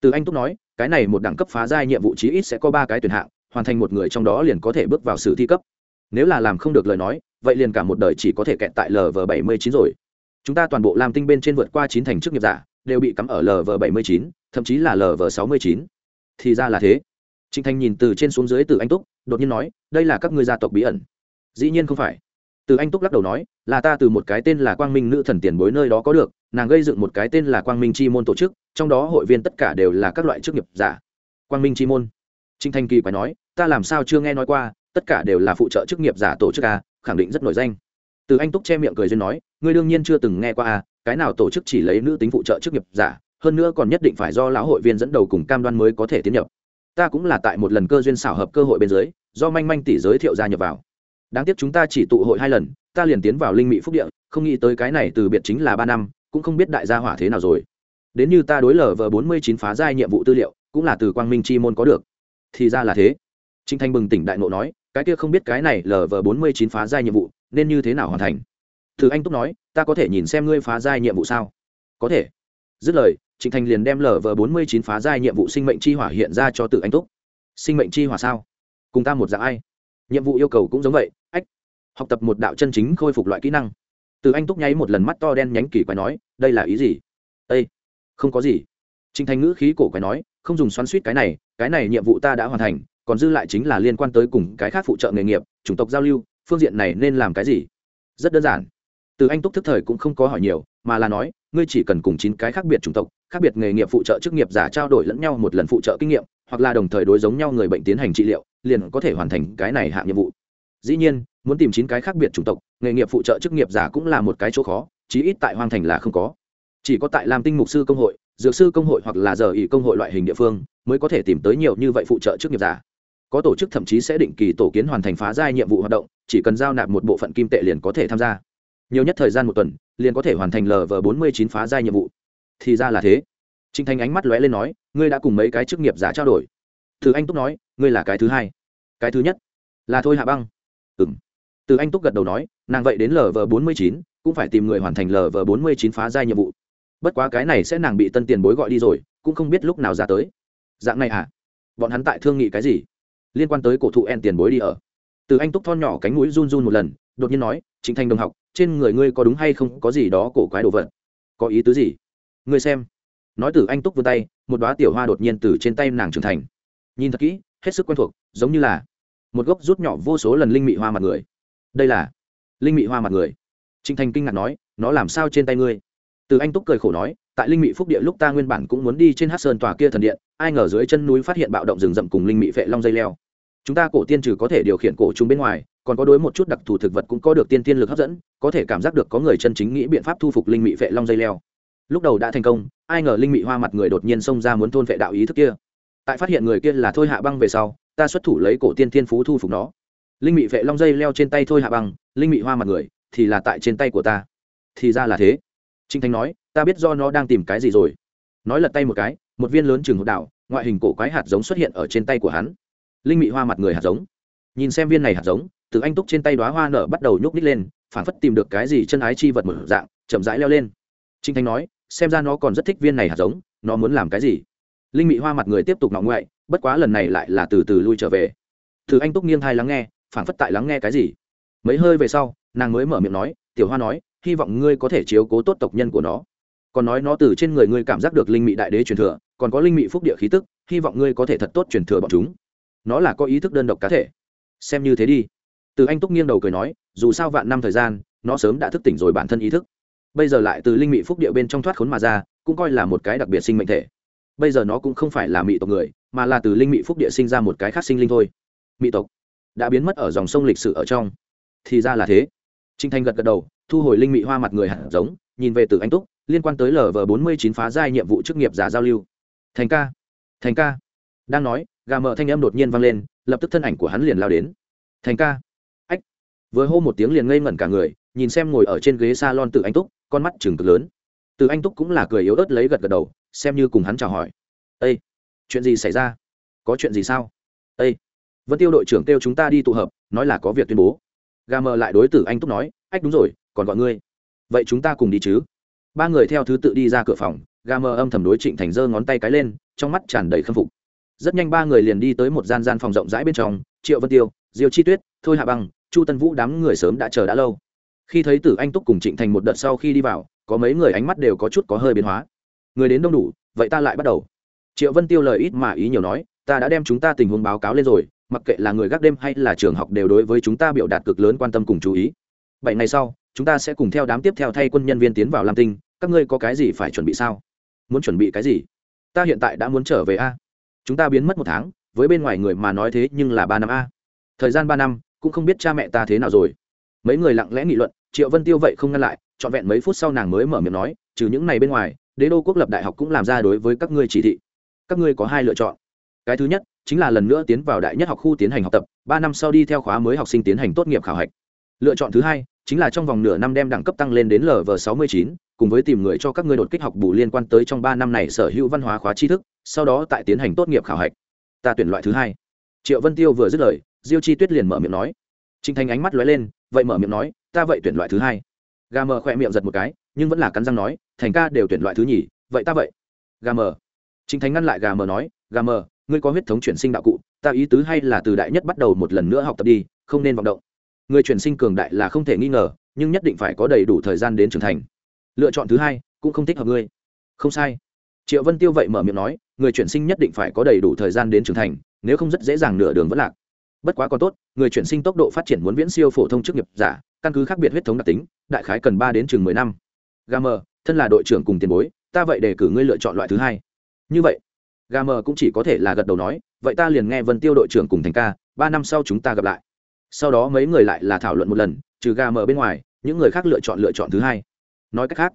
từ anh túc nói, cái này một đẳng cấp phá giai nhiệm vụ chí ít sẽ có ba cái tuyển hạng, hoàn thành một người trong đó liền có thể bước vào sử thi cấp. Nếu là làm không được lời nói, vậy liền cả một đời chỉ có thể kẹt tại lv bảy mươi chín rồi. Chúng ta toàn bộ làm tinh bên trên vượt qua chín thành chức nghiệp giả, đều bị cắm ở lv bảy mươi chín, thậm chí là lv sáu mươi chín. Thì ra là thế trịnh thành nhìn từ trên xuống dưới từ anh túc, đột nhiên nói, đây là các ngươi gia tộc bí ẩn. Dĩ nhiên không phải. Từ anh túc lắc đầu nói, là ta từ một cái tên là quang minh nữ thần tiền bối nơi đó có được, nàng gây dựng một cái tên là quang minh chi môn tổ chức, trong đó hội viên tất cả đều là các loại chức nghiệp giả. Quang minh chi môn? Trịnh thanh kỳ phải nói, ta làm sao chưa nghe nói qua, tất cả đều là phụ trợ chức nghiệp giả tổ chức a khẳng định rất nổi danh. Từ anh túc che miệng cười duyên nói, ngươi đương nhiên chưa từng nghe qua a cái nào tổ chức chỉ lấy nữ tính phụ trợ chức nghiệp giả, hơn nữa còn nhất định phải do lão hội viên dẫn đầu cùng cam đoan mới có thể tiến nhập ta cũng là tại một lần cơ duyên xảo hợp cơ hội bên dưới, do manh manh tỷ giới thiệu gia nhập vào. Đáng tiếc chúng ta chỉ tụ hội hai lần, ta liền tiến vào linh mỹ phúc địa, không nghĩ tới cái này từ biệt chính là ba năm, cũng không biết đại gia hỏa thế nào rồi. Đến như ta đối lờ vờ bốn mươi chín phá giai nhiệm vụ tư liệu, cũng là từ quang minh chi môn có được. Thì ra là thế. Trinh thanh bừng tỉnh đại ngộ nói, cái kia không biết cái này lờ vờ bốn mươi chín phá giai nhiệm vụ, nên như thế nào hoàn thành? Thử anh túc nói, ta có thể nhìn xem ngươi phá giai nhiệm vụ sao? Có thể. Dứt lời trịnh thành liền đem lờ vờ bốn mươi chín phá giai nhiệm vụ sinh mệnh chi hỏa hiện ra cho tự anh túc. Sinh mệnh chi hỏa sao? Cùng ta một dạng ai? Nhiệm vụ yêu cầu cũng giống vậy, ách. Học tập một đạo chân chính khôi phục loại kỹ năng. Từ anh túc nháy một lần mắt to đen nhánh kỳ quái nói, đây là ý gì? Ây không có gì. Trịnh thành ngữ khí cổ quái nói, không dùng xoắn suýt cái này cái này nhiệm vụ ta đã hoàn thành, còn dư lại chính là liên quan tới cùng cái khác phụ trợ nghề nghiệp, chủng tộc giao lưu, phương diện này nên làm cái gì? Rất đơn giản từ anh túc thức thời cũng không có hỏi nhiều, mà là nói, ngươi chỉ cần cùng chín cái khác biệt chủng tộc, khác biệt nghề nghiệp phụ trợ chức nghiệp giả trao đổi lẫn nhau một lần phụ trợ kinh nghiệm, hoặc là đồng thời đối giống nhau người bệnh tiến hành trị liệu, liền có thể hoàn thành cái này hạng nhiệm vụ. Dĩ nhiên, muốn tìm chín cái khác biệt chủng tộc, nghề nghiệp phụ trợ chức nghiệp giả cũng là một cái chỗ khó, chí ít tại hoang thành là không có. Chỉ có tại làm tinh mục sư công hội, dược sư công hội hoặc là giờ ỉ công hội loại hình địa phương, mới có thể tìm tới nhiều như vậy phụ trợ chức nghiệp giả. Có tổ chức thậm chí sẽ định kỳ tổ kiến hoàn thành phá giai nhiệm vụ hoạt động, chỉ cần giao nạp một bộ phận kim tệ liền có thể tham gia nhiều nhất thời gian một tuần, liền có thể hoàn thành lv bốn mươi chín phá giai nhiệm vụ. Thì ra là thế. Trinh thanh ánh mắt lóe lên nói, ngươi đã cùng mấy cái chức nghiệp giả trao đổi? Từ anh túc nói, ngươi là cái thứ hai. Cái thứ nhất? Là thôi hạ băng. Ừ m từ anh túc gật đầu nói, nàng vậy đến lv bốn mươi chín, cũng phải tìm người hoàn thành lv bốn mươi chín phá giai nhiệm vụ. Bất quá cái này sẽ nàng bị tân tiền bối gọi đi rồi, cũng không biết lúc nào ra tới. Dạng này à bọn hắn tại thương nghị cái gì? Liên quan tới cổ thụ en tiền bối đi ở. Từ anh túc thon nhỏ cánh mũi run run một lần, đột nhiên nói chính thanh đồng học trên người ngươi có đúng hay không, có gì đó cổ quái đồ vật? Có ý tứ gì? Ngươi xem. Nói từ anh túc vươn tay, một đoá tiểu hoa đột nhiên từ trên tay nàng trưởng thành. Nhìn thật kỹ, hết sức quen thuộc, giống như là một gốc rút nhỏ vô số lần linh mị hoa mặt người. Đây là linh mị hoa mặt người. Trịnh thành kinh ngạc nói, nó làm sao trên tay ngươi? Từ anh túc cười khổ nói, tại linh mị phúc địa lúc ta nguyên bản cũng muốn đi trên hát sơn tòa kia thần điện, ai ngờ dưới chân núi phát hiện bạo động rừng rậm cùng linh mị phệ long dây leo. Chúng ta cổ tiên trừ có thể điều khiển cổ chúng bên ngoài còn có đối một chút đặc thù thực vật cũng có được tiên tiên lực hấp dẫn, có thể cảm giác được có người chân chính nghĩ biện pháp thu phục linh mị phệ long dây leo. Lúc đầu đã thành công, ai ngờ linh mị hoa mặt người đột nhiên xông ra muốn thôn vệ đạo ý thức kia. Tại phát hiện người kia là thôi hạ băng về sau, ta xuất thủ lấy cổ tiên tiên phú thu phục nó. Linh mị vệ long dây leo trên tay thôi hạ băng, linh mị hoa mặt người, thì là tại trên tay của ta. Thì ra là thế. Trinh thanh nói, ta biết do nó đang tìm cái gì rồi. Nói lật tay một cái, một viên lớn chừng hột đảo, ngoại hình cổ quái hạt giống xuất hiện ở trên tay của hắn. Linh mị hoa mặt người hạt giống. Nhìn xem viên này hạt giống từ anh túc trên tay đoá hoa nở bắt đầu nhúc nít lên phản phất tìm được cái gì chân ái chi vật một dạng, chậm rãi leo lên. Trinh thanh nói, xem ra nó còn rất thích viên này hạt giống, nó muốn làm cái gì? Linh mị hoa mặt người tiếp tục ngọng ngoại, bất quá lần này lại là từ từ lui trở về. Từ anh túc nghiêng thai lắng nghe phản phất tại lắng nghe cái gì. Mấy hơi về sau, nàng mới mở miệng nói, tiểu hoa nói, hy vọng ngươi có thể chiếu cố tốt tộc nhân của nó. Còn nói nó từ trên người ngươi cảm giác được linh mị đại đế truyền thừa, còn có linh mị phúc địa khí tức, hy vọng ngươi có thể thật tốt truyền thừa bọn chúng. Nó là có ý thức đơn độc cá thể. Xem như thế đi từ anh túc nghiêng đầu cười nói, dù sao vạn năm thời gian, nó sớm đã thức tỉnh rồi bản thân ý thức. Bây giờ lại từ linh mị phúc địa bên trong thoát khốn mà ra, cũng coi là một cái đặc biệt sinh mệnh thể. Bây giờ nó cũng không phải là mị tộc người, mà là từ linh mị phúc địa sinh ra một cái khác sinh linh thôi. Mị tộc đã biến mất ở dòng sông lịch sử ở trong. Thì ra là thế. Trinh thanh gật gật đầu, thu hồi linh mị hoa mặt người hạt giống, nhìn về từ anh túc, liên quan tới lv bốn mươi chín phá giai nhiệm vụ chức nghiệp giả giao lưu. Thành ca thành ca. Đang nói, gà mờ thanh âm đột nhiên vang lên, lập tức thân ảnh của hắn liền lao đến. Thành ca vừa hô một tiếng liền ngây ngẩn cả người, nhìn xem ngồi ở trên ghế s a lon từ anh túc, con mắt chừng cực lớn. Từ anh túc cũng là cười yếu ớt lấy gật gật đầu, xem như cùng hắn chào hỏi. Ây chuyện gì xảy ra? Có chuyện gì sao? Ây vân tiêu đội trưởng kêu chúng ta đi tụ hợp, nói là có việc tuyên bố. Gà mờ lại đối tử anh túc nói, ách, đúng rồi, còn gọi ngươi. Vậy chúng ta cùng đi chứ? Ba người theo thứ tự đi ra cửa phòng, gà mờ âm thầm đối trịnh thành giơ ngón tay cái lên, trong mắt tràn đầy khâm phục. Rất nhanh ba người liền đi tới một gian gian phòng rộng rãi bên trong, triệu vân tiêu, diêu chi tuyết, thôi hạ băng chu tân vũ đám người sớm đã chờ đã lâu. Khi thấy tử anh túc cùng trịnh thành một đợt sau khi đi vào, có mấy người ánh mắt đều có chút có hơi biến hóa. Người đến đông đủ, vậy ta lại bắt đầu. Triệu vân tiêu lời ít mà ý nhiều nói, ta đã đem chúng ta tình huống báo cáo lên rồi, mặc kệ là người gác đêm hay là trường học đều đối với chúng ta biểu đạt cực lớn quan tâm cùng chú ý. Bảy ngày sau, chúng ta sẽ cùng theo đám tiếp theo thay quân nhân viên tiến vào lam tinh, các ngươi có cái gì phải chuẩn bị sao? Muốn chuẩn bị cái gì? Ta hiện tại đã muốn trở về a. Chúng ta biến mất một tháng, với bên ngoài người mà nói thế nhưng là ba năm a. Thời gian ba năm cũng không biết cha mẹ ta thế nào rồi. Mấy người lặng lẽ nghị luận, triệu vân tiêu vậy không ngăn lại, trọn vẹn mấy phút sau nàng mới mở miệng nói, trừ những này bên ngoài, đế đô quốc lập đại học cũng làm ra đối với các ngươi chỉ thị. Các ngươi có hai lựa chọn. Cái thứ nhất, chính là lần nữa tiến vào đại nhất học khu tiến hành học tập, ba năm sau đi theo khóa mới học sinh tiến hành tốt nghiệp khảo hạch. Lựa chọn thứ hai, chính là trong vòng nửa năm đem đẳng cấp tăng lên đến lv sáu mươi chín, cùng với tìm người cho các ngươi đột kích học bù liên quan tới trong ba năm này sở hữu văn hóa khóa tri thức, sau đó tại tiến hành tốt nghiệp khảo hạch. Ta tuyển loại thứ hai. Triệu vân tiêu vừa dứt lời diêu chi tuyết liền mở miệng nói. Trinh thanh ánh mắt lóe lên, vậy mở miệng nói, ta vậy tuyển loại thứ hai. Gà mờ khỏe miệng giật một cái, nhưng vẫn là cắn răng nói, thành ca đều tuyển loại thứ nhì, vậy ta vậy. Gà mờ. Trinh thanh ngăn lại gà mờ nói, gà mờ, ngươi có huyết thống chuyển sinh đạo cụ, ta ý tứ hay là từ đại nhất bắt đầu một lần nữa học tập đi, không nên vọng động. Người chuyển sinh cường đại là không thể nghi ngờ, nhưng nhất định phải có đầy đủ thời gian đến trưởng thành. Lựa chọn thứ hai, cũng không thích hợp ngươi. Không sai. Triệu vân tiêu vậy mở miệng nói, người chuyển sinh nhất định phải có đầy đủ thời gian đến trưởng thành, nếu không rất dễ dàng nửa đường vẫn lạc bất quá còn tốt, người chuyển sinh tốc độ phát triển muốn viễn siêu phổ thông chức nghiệp giả, căn cứ khác biệt huyết thống đặc tính, đại khái cần ba đến chừng mười năm. Gà mờ, thân là đội trưởng cùng tiền bối, ta vậy để cử ngươi lựa chọn loại thứ hai. Như vậy, gà mờ cũng chỉ có thể là gật đầu nói, vậy ta liền nghe vân tiêu đội trưởng cùng thành ca, ba năm sau chúng ta gặp lại. Sau đó mấy người lại là thảo luận một lần, trừ gà mờ bên ngoài, những người khác lựa chọn lựa chọn thứ hai. Nói cách khác,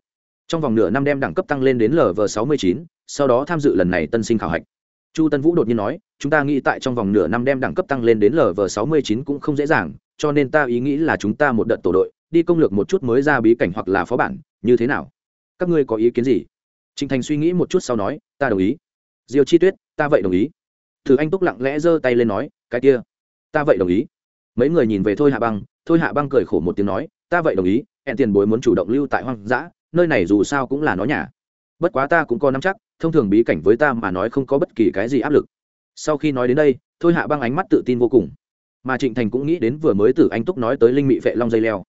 trong vòng nửa năm đem đẳng cấp tăng lên đến lv sáu mươi chín, sau đó tham dự lần này tân sinh khảo hạch chu tân vũ đột nhiên nói, chúng ta nghĩ tại trong vòng nửa năm đem đẳng cấp tăng lên đến lv sáu mươi chín cũng không dễ dàng, cho nên ta ý nghĩ là chúng ta một đợt tổ đội, đi công lược một chút mới ra bí cảnh hoặc là phó bản, như thế nào? Các ngươi có ý kiến gì? Trịnh thành suy nghĩ một chút sau nói, ta đồng ý. Diêu chi tuyết, ta vậy đồng ý. Thử anh túc lặng lẽ giơ tay lên nói, cái kia, ta vậy đồng ý. Mấy người nhìn về thôi hạ băng, thôi hạ băng cười khổ một tiếng nói, ta vậy đồng ý, hẹn tiền bối muốn chủ động lưu tại hoang dã, nơi này dù sao cũng là nó nhà bất quá ta cũng có nắm chắc, thông thường bí cảnh với ta mà nói không có bất kỳ cái gì áp lực. Sau khi nói đến đây, thôi hạ băng ánh mắt tự tin vô cùng. Mà trịnh thành cũng nghĩ đến vừa mới từ anh túc nói tới linh mị vệ long dây leo.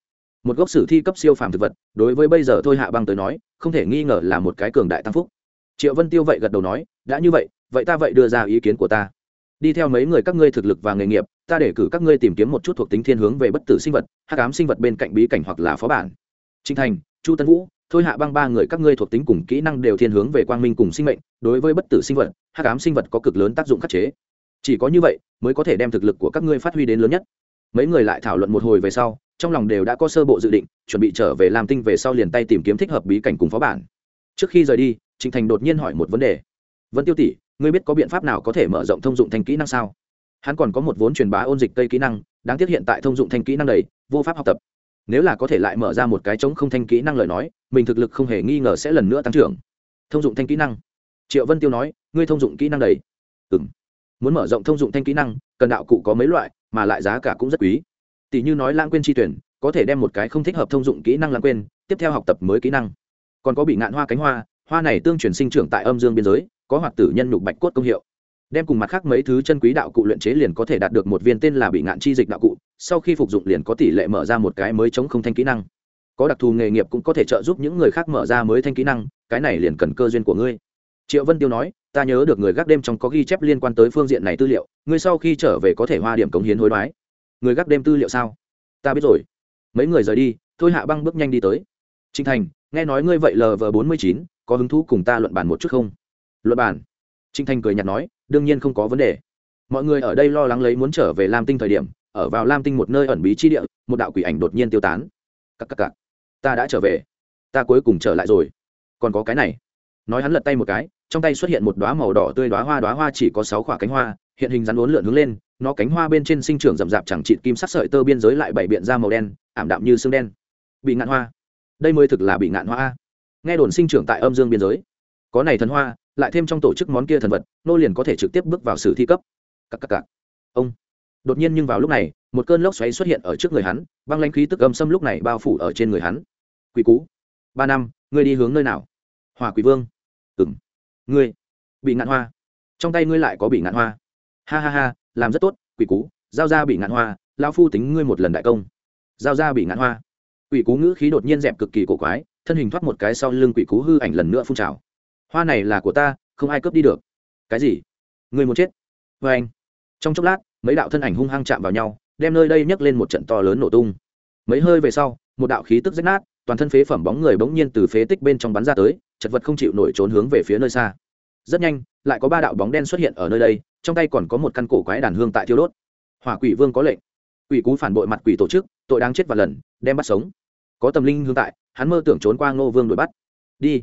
Một gốc sử thi cấp siêu phàm thực vật, đối với bây giờ thôi hạ băng tới nói, không thể nghi ngờ là một cái cường đại tăng phúc. Triệu vân tiêu vậy gật đầu nói, đã như vậy vậy ta vậy đưa ra ý kiến của ta. Đi theo mấy người các ngươi thực lực và nghề nghiệp, ta để cử các ngươi tìm kiếm một chút thuộc tính thiên hướng về bất tử sinh vật, hắc ám sinh vật bên cạnh bí cảnh hoặc là phó bản. Trinh thành, chu tân vũ thôi hạ băng ba người các ngươi thuộc tính cùng kỹ năng đều thiên hướng về quang minh cùng sinh mệnh, đối với bất tử sinh vật, hắc ám sinh vật có cực lớn tác dụng khắc chế. Chỉ có như vậy mới có thể đem thực lực của các ngươi phát huy đến lớn nhất. Mấy người lại thảo luận một hồi về sau, trong lòng đều đã có sơ bộ dự định, chuẩn bị trở về làm tinh về sau liền tay tìm kiếm thích hợp bí cảnh cùng phó bản. Trước khi rời đi, trịnh thành đột nhiên hỏi một vấn đề. Vẫn tiêu tỷ, ngươi biết có biện pháp nào có thể mở rộng thông dụng thành kỹ năng sao? Hắn còn có một vốn truyền bá ôn dịch cây kỹ năng, đáng tiếc hiện tại thông dụng thành kỹ năng đầy, vô pháp học tập nếu là có thể lại mở ra một cái chống không thanh kỹ năng lời nói, mình thực lực không hề nghi ngờ sẽ lần nữa tăng trưởng. Thông dụng thanh kỹ năng. Triệu vân tiêu nói, ngươi thông dụng kỹ năng đầy ừ m muốn mở rộng thông dụng thanh kỹ năng, cần đạo cụ có mấy loại, mà lại giá cả cũng rất quý. Tỷ như nói lãng quên chi tuyển, có thể đem một cái không thích hợp thông dụng kỹ năng lãng quên, tiếp theo học tập mới kỹ năng. Còn có bị ngạn hoa cánh hoa hoa này tương truyền sinh trưởng tại âm dương biên giới, có hoạt tử nhân nhục bạch cốt công hiệu đem cùng mặt khác mấy thứ chân quý đạo cụ luyện chế liền có thể đạt được một viên tên là bị ngạn chi dịch đạo cụ, sau khi phục dụng liền có tỷ lệ mở ra một cái mới chống không thanh kỹ năng. Có đặc thù nghề nghiệp cũng có thể trợ giúp những người khác mở ra mới thanh kỹ năng, cái này liền cần cơ duyên của ngươi. Triệu vân tiêu nói, ta nhớ được người gác đêm trong có ghi chép liên quan tới phương diện này tư liệu, ngươi sau khi trở về có thể hoa điểm cống hiến hối đoái. Người gác đêm tư liệu sao? Ta biết rồi. Mấy người rời đi, thôi hạ băng bước nhanh đi tới. Trinh thành, nghe nói ngươi vậy lv bốn mươi chín, có hứng thú cùng ta luận bàn một chút không? Luận bàn? Trinh thành cười nhạt nói đương nhiên không có vấn đề. Mọi người ở đây lo lắng lấy muốn trở về lam tinh thời điểm, ở vào lam tinh một nơi ẩn bí chi địa, một đạo quỷ ảnh đột nhiên tiêu tán. Cắc cắc cắc. ta đã trở về. Ta cuối cùng trở lại rồi. Còn có cái này. Nói hắn lật tay một cái, trong tay xuất hiện một đoá màu đỏ tươi đoá hoa đoá hoa chỉ có sáu quả cánh hoa, hiện hình rắn uốn lượn hướng lên, nó cánh hoa bên trên sinh trưởng rậm rạp chẳng trịt kim sắc sợi tơ biên giới lại bảy biện ra màu đen, ảm đạm như xương đen. Bị ngạn hoa. Đây mới thực là bị ngạn hoa nghe đồn sinh trưởng tại âm dương biên giới. Có này thần hoa lại thêm trong tổ chức món kia thần vật, nô liền có thể trực tiếp bước vào sử thi cấp. Cặp cặp cặp ông. Đột nhiên nhưng vào lúc này, một cơn lốc xoáy xuất hiện ở trước người hắn, băng lãnh khí tức âm xâm lúc này bao phủ ở trên người hắn. Quỷ cú. Ba năm, ngươi đi hướng nơi nào? Hòa quỷ vương. Ừng ngươi. Bị ngạn hoa. Trong tay ngươi lại có bị ngạn hoa. Ha ha ha, làm rất tốt, quỷ cú. Giao ra bị ngạn hoa lao phu tính ngươi một lần đại công. Giao ra bị ngạn hoa. Quỷ cú ngữ khí đột nhiên dẹp cực kỳ cổ quái, thân hình thoát một cái sau lưng quỷ cú hư ảnh lần nữa phun trào hoa này là của ta, không ai cướp đi được. Cái gì? Người muốn chết. Vê anh, trong chốc lát, mấy đạo thân ảnh hung hăng chạm vào nhau, đem nơi đây nhấc lên một trận to lớn nổ tung. Mấy hơi về sau, một đạo khí tức rách nát, toàn thân phế phẩm bóng người bỗng nhiên từ phế tích bên trong bắn ra tới, chật vật không chịu nổi trốn hướng về phía nơi xa. Rất nhanh, lại có ba đạo bóng đen xuất hiện ở nơi đây, trong tay còn có một căn cổ quái đàn hương tại thiêu đốt. Hỏa quỷ vương có lệnh. Quỷ cú phản bội mặt quỷ tổ chức, tội đáng chết và lần, đem bắt sống. Có tâm linh hương tại, hắn mơ tưởng trốn qua ngô vương đuổi bắt. Đi.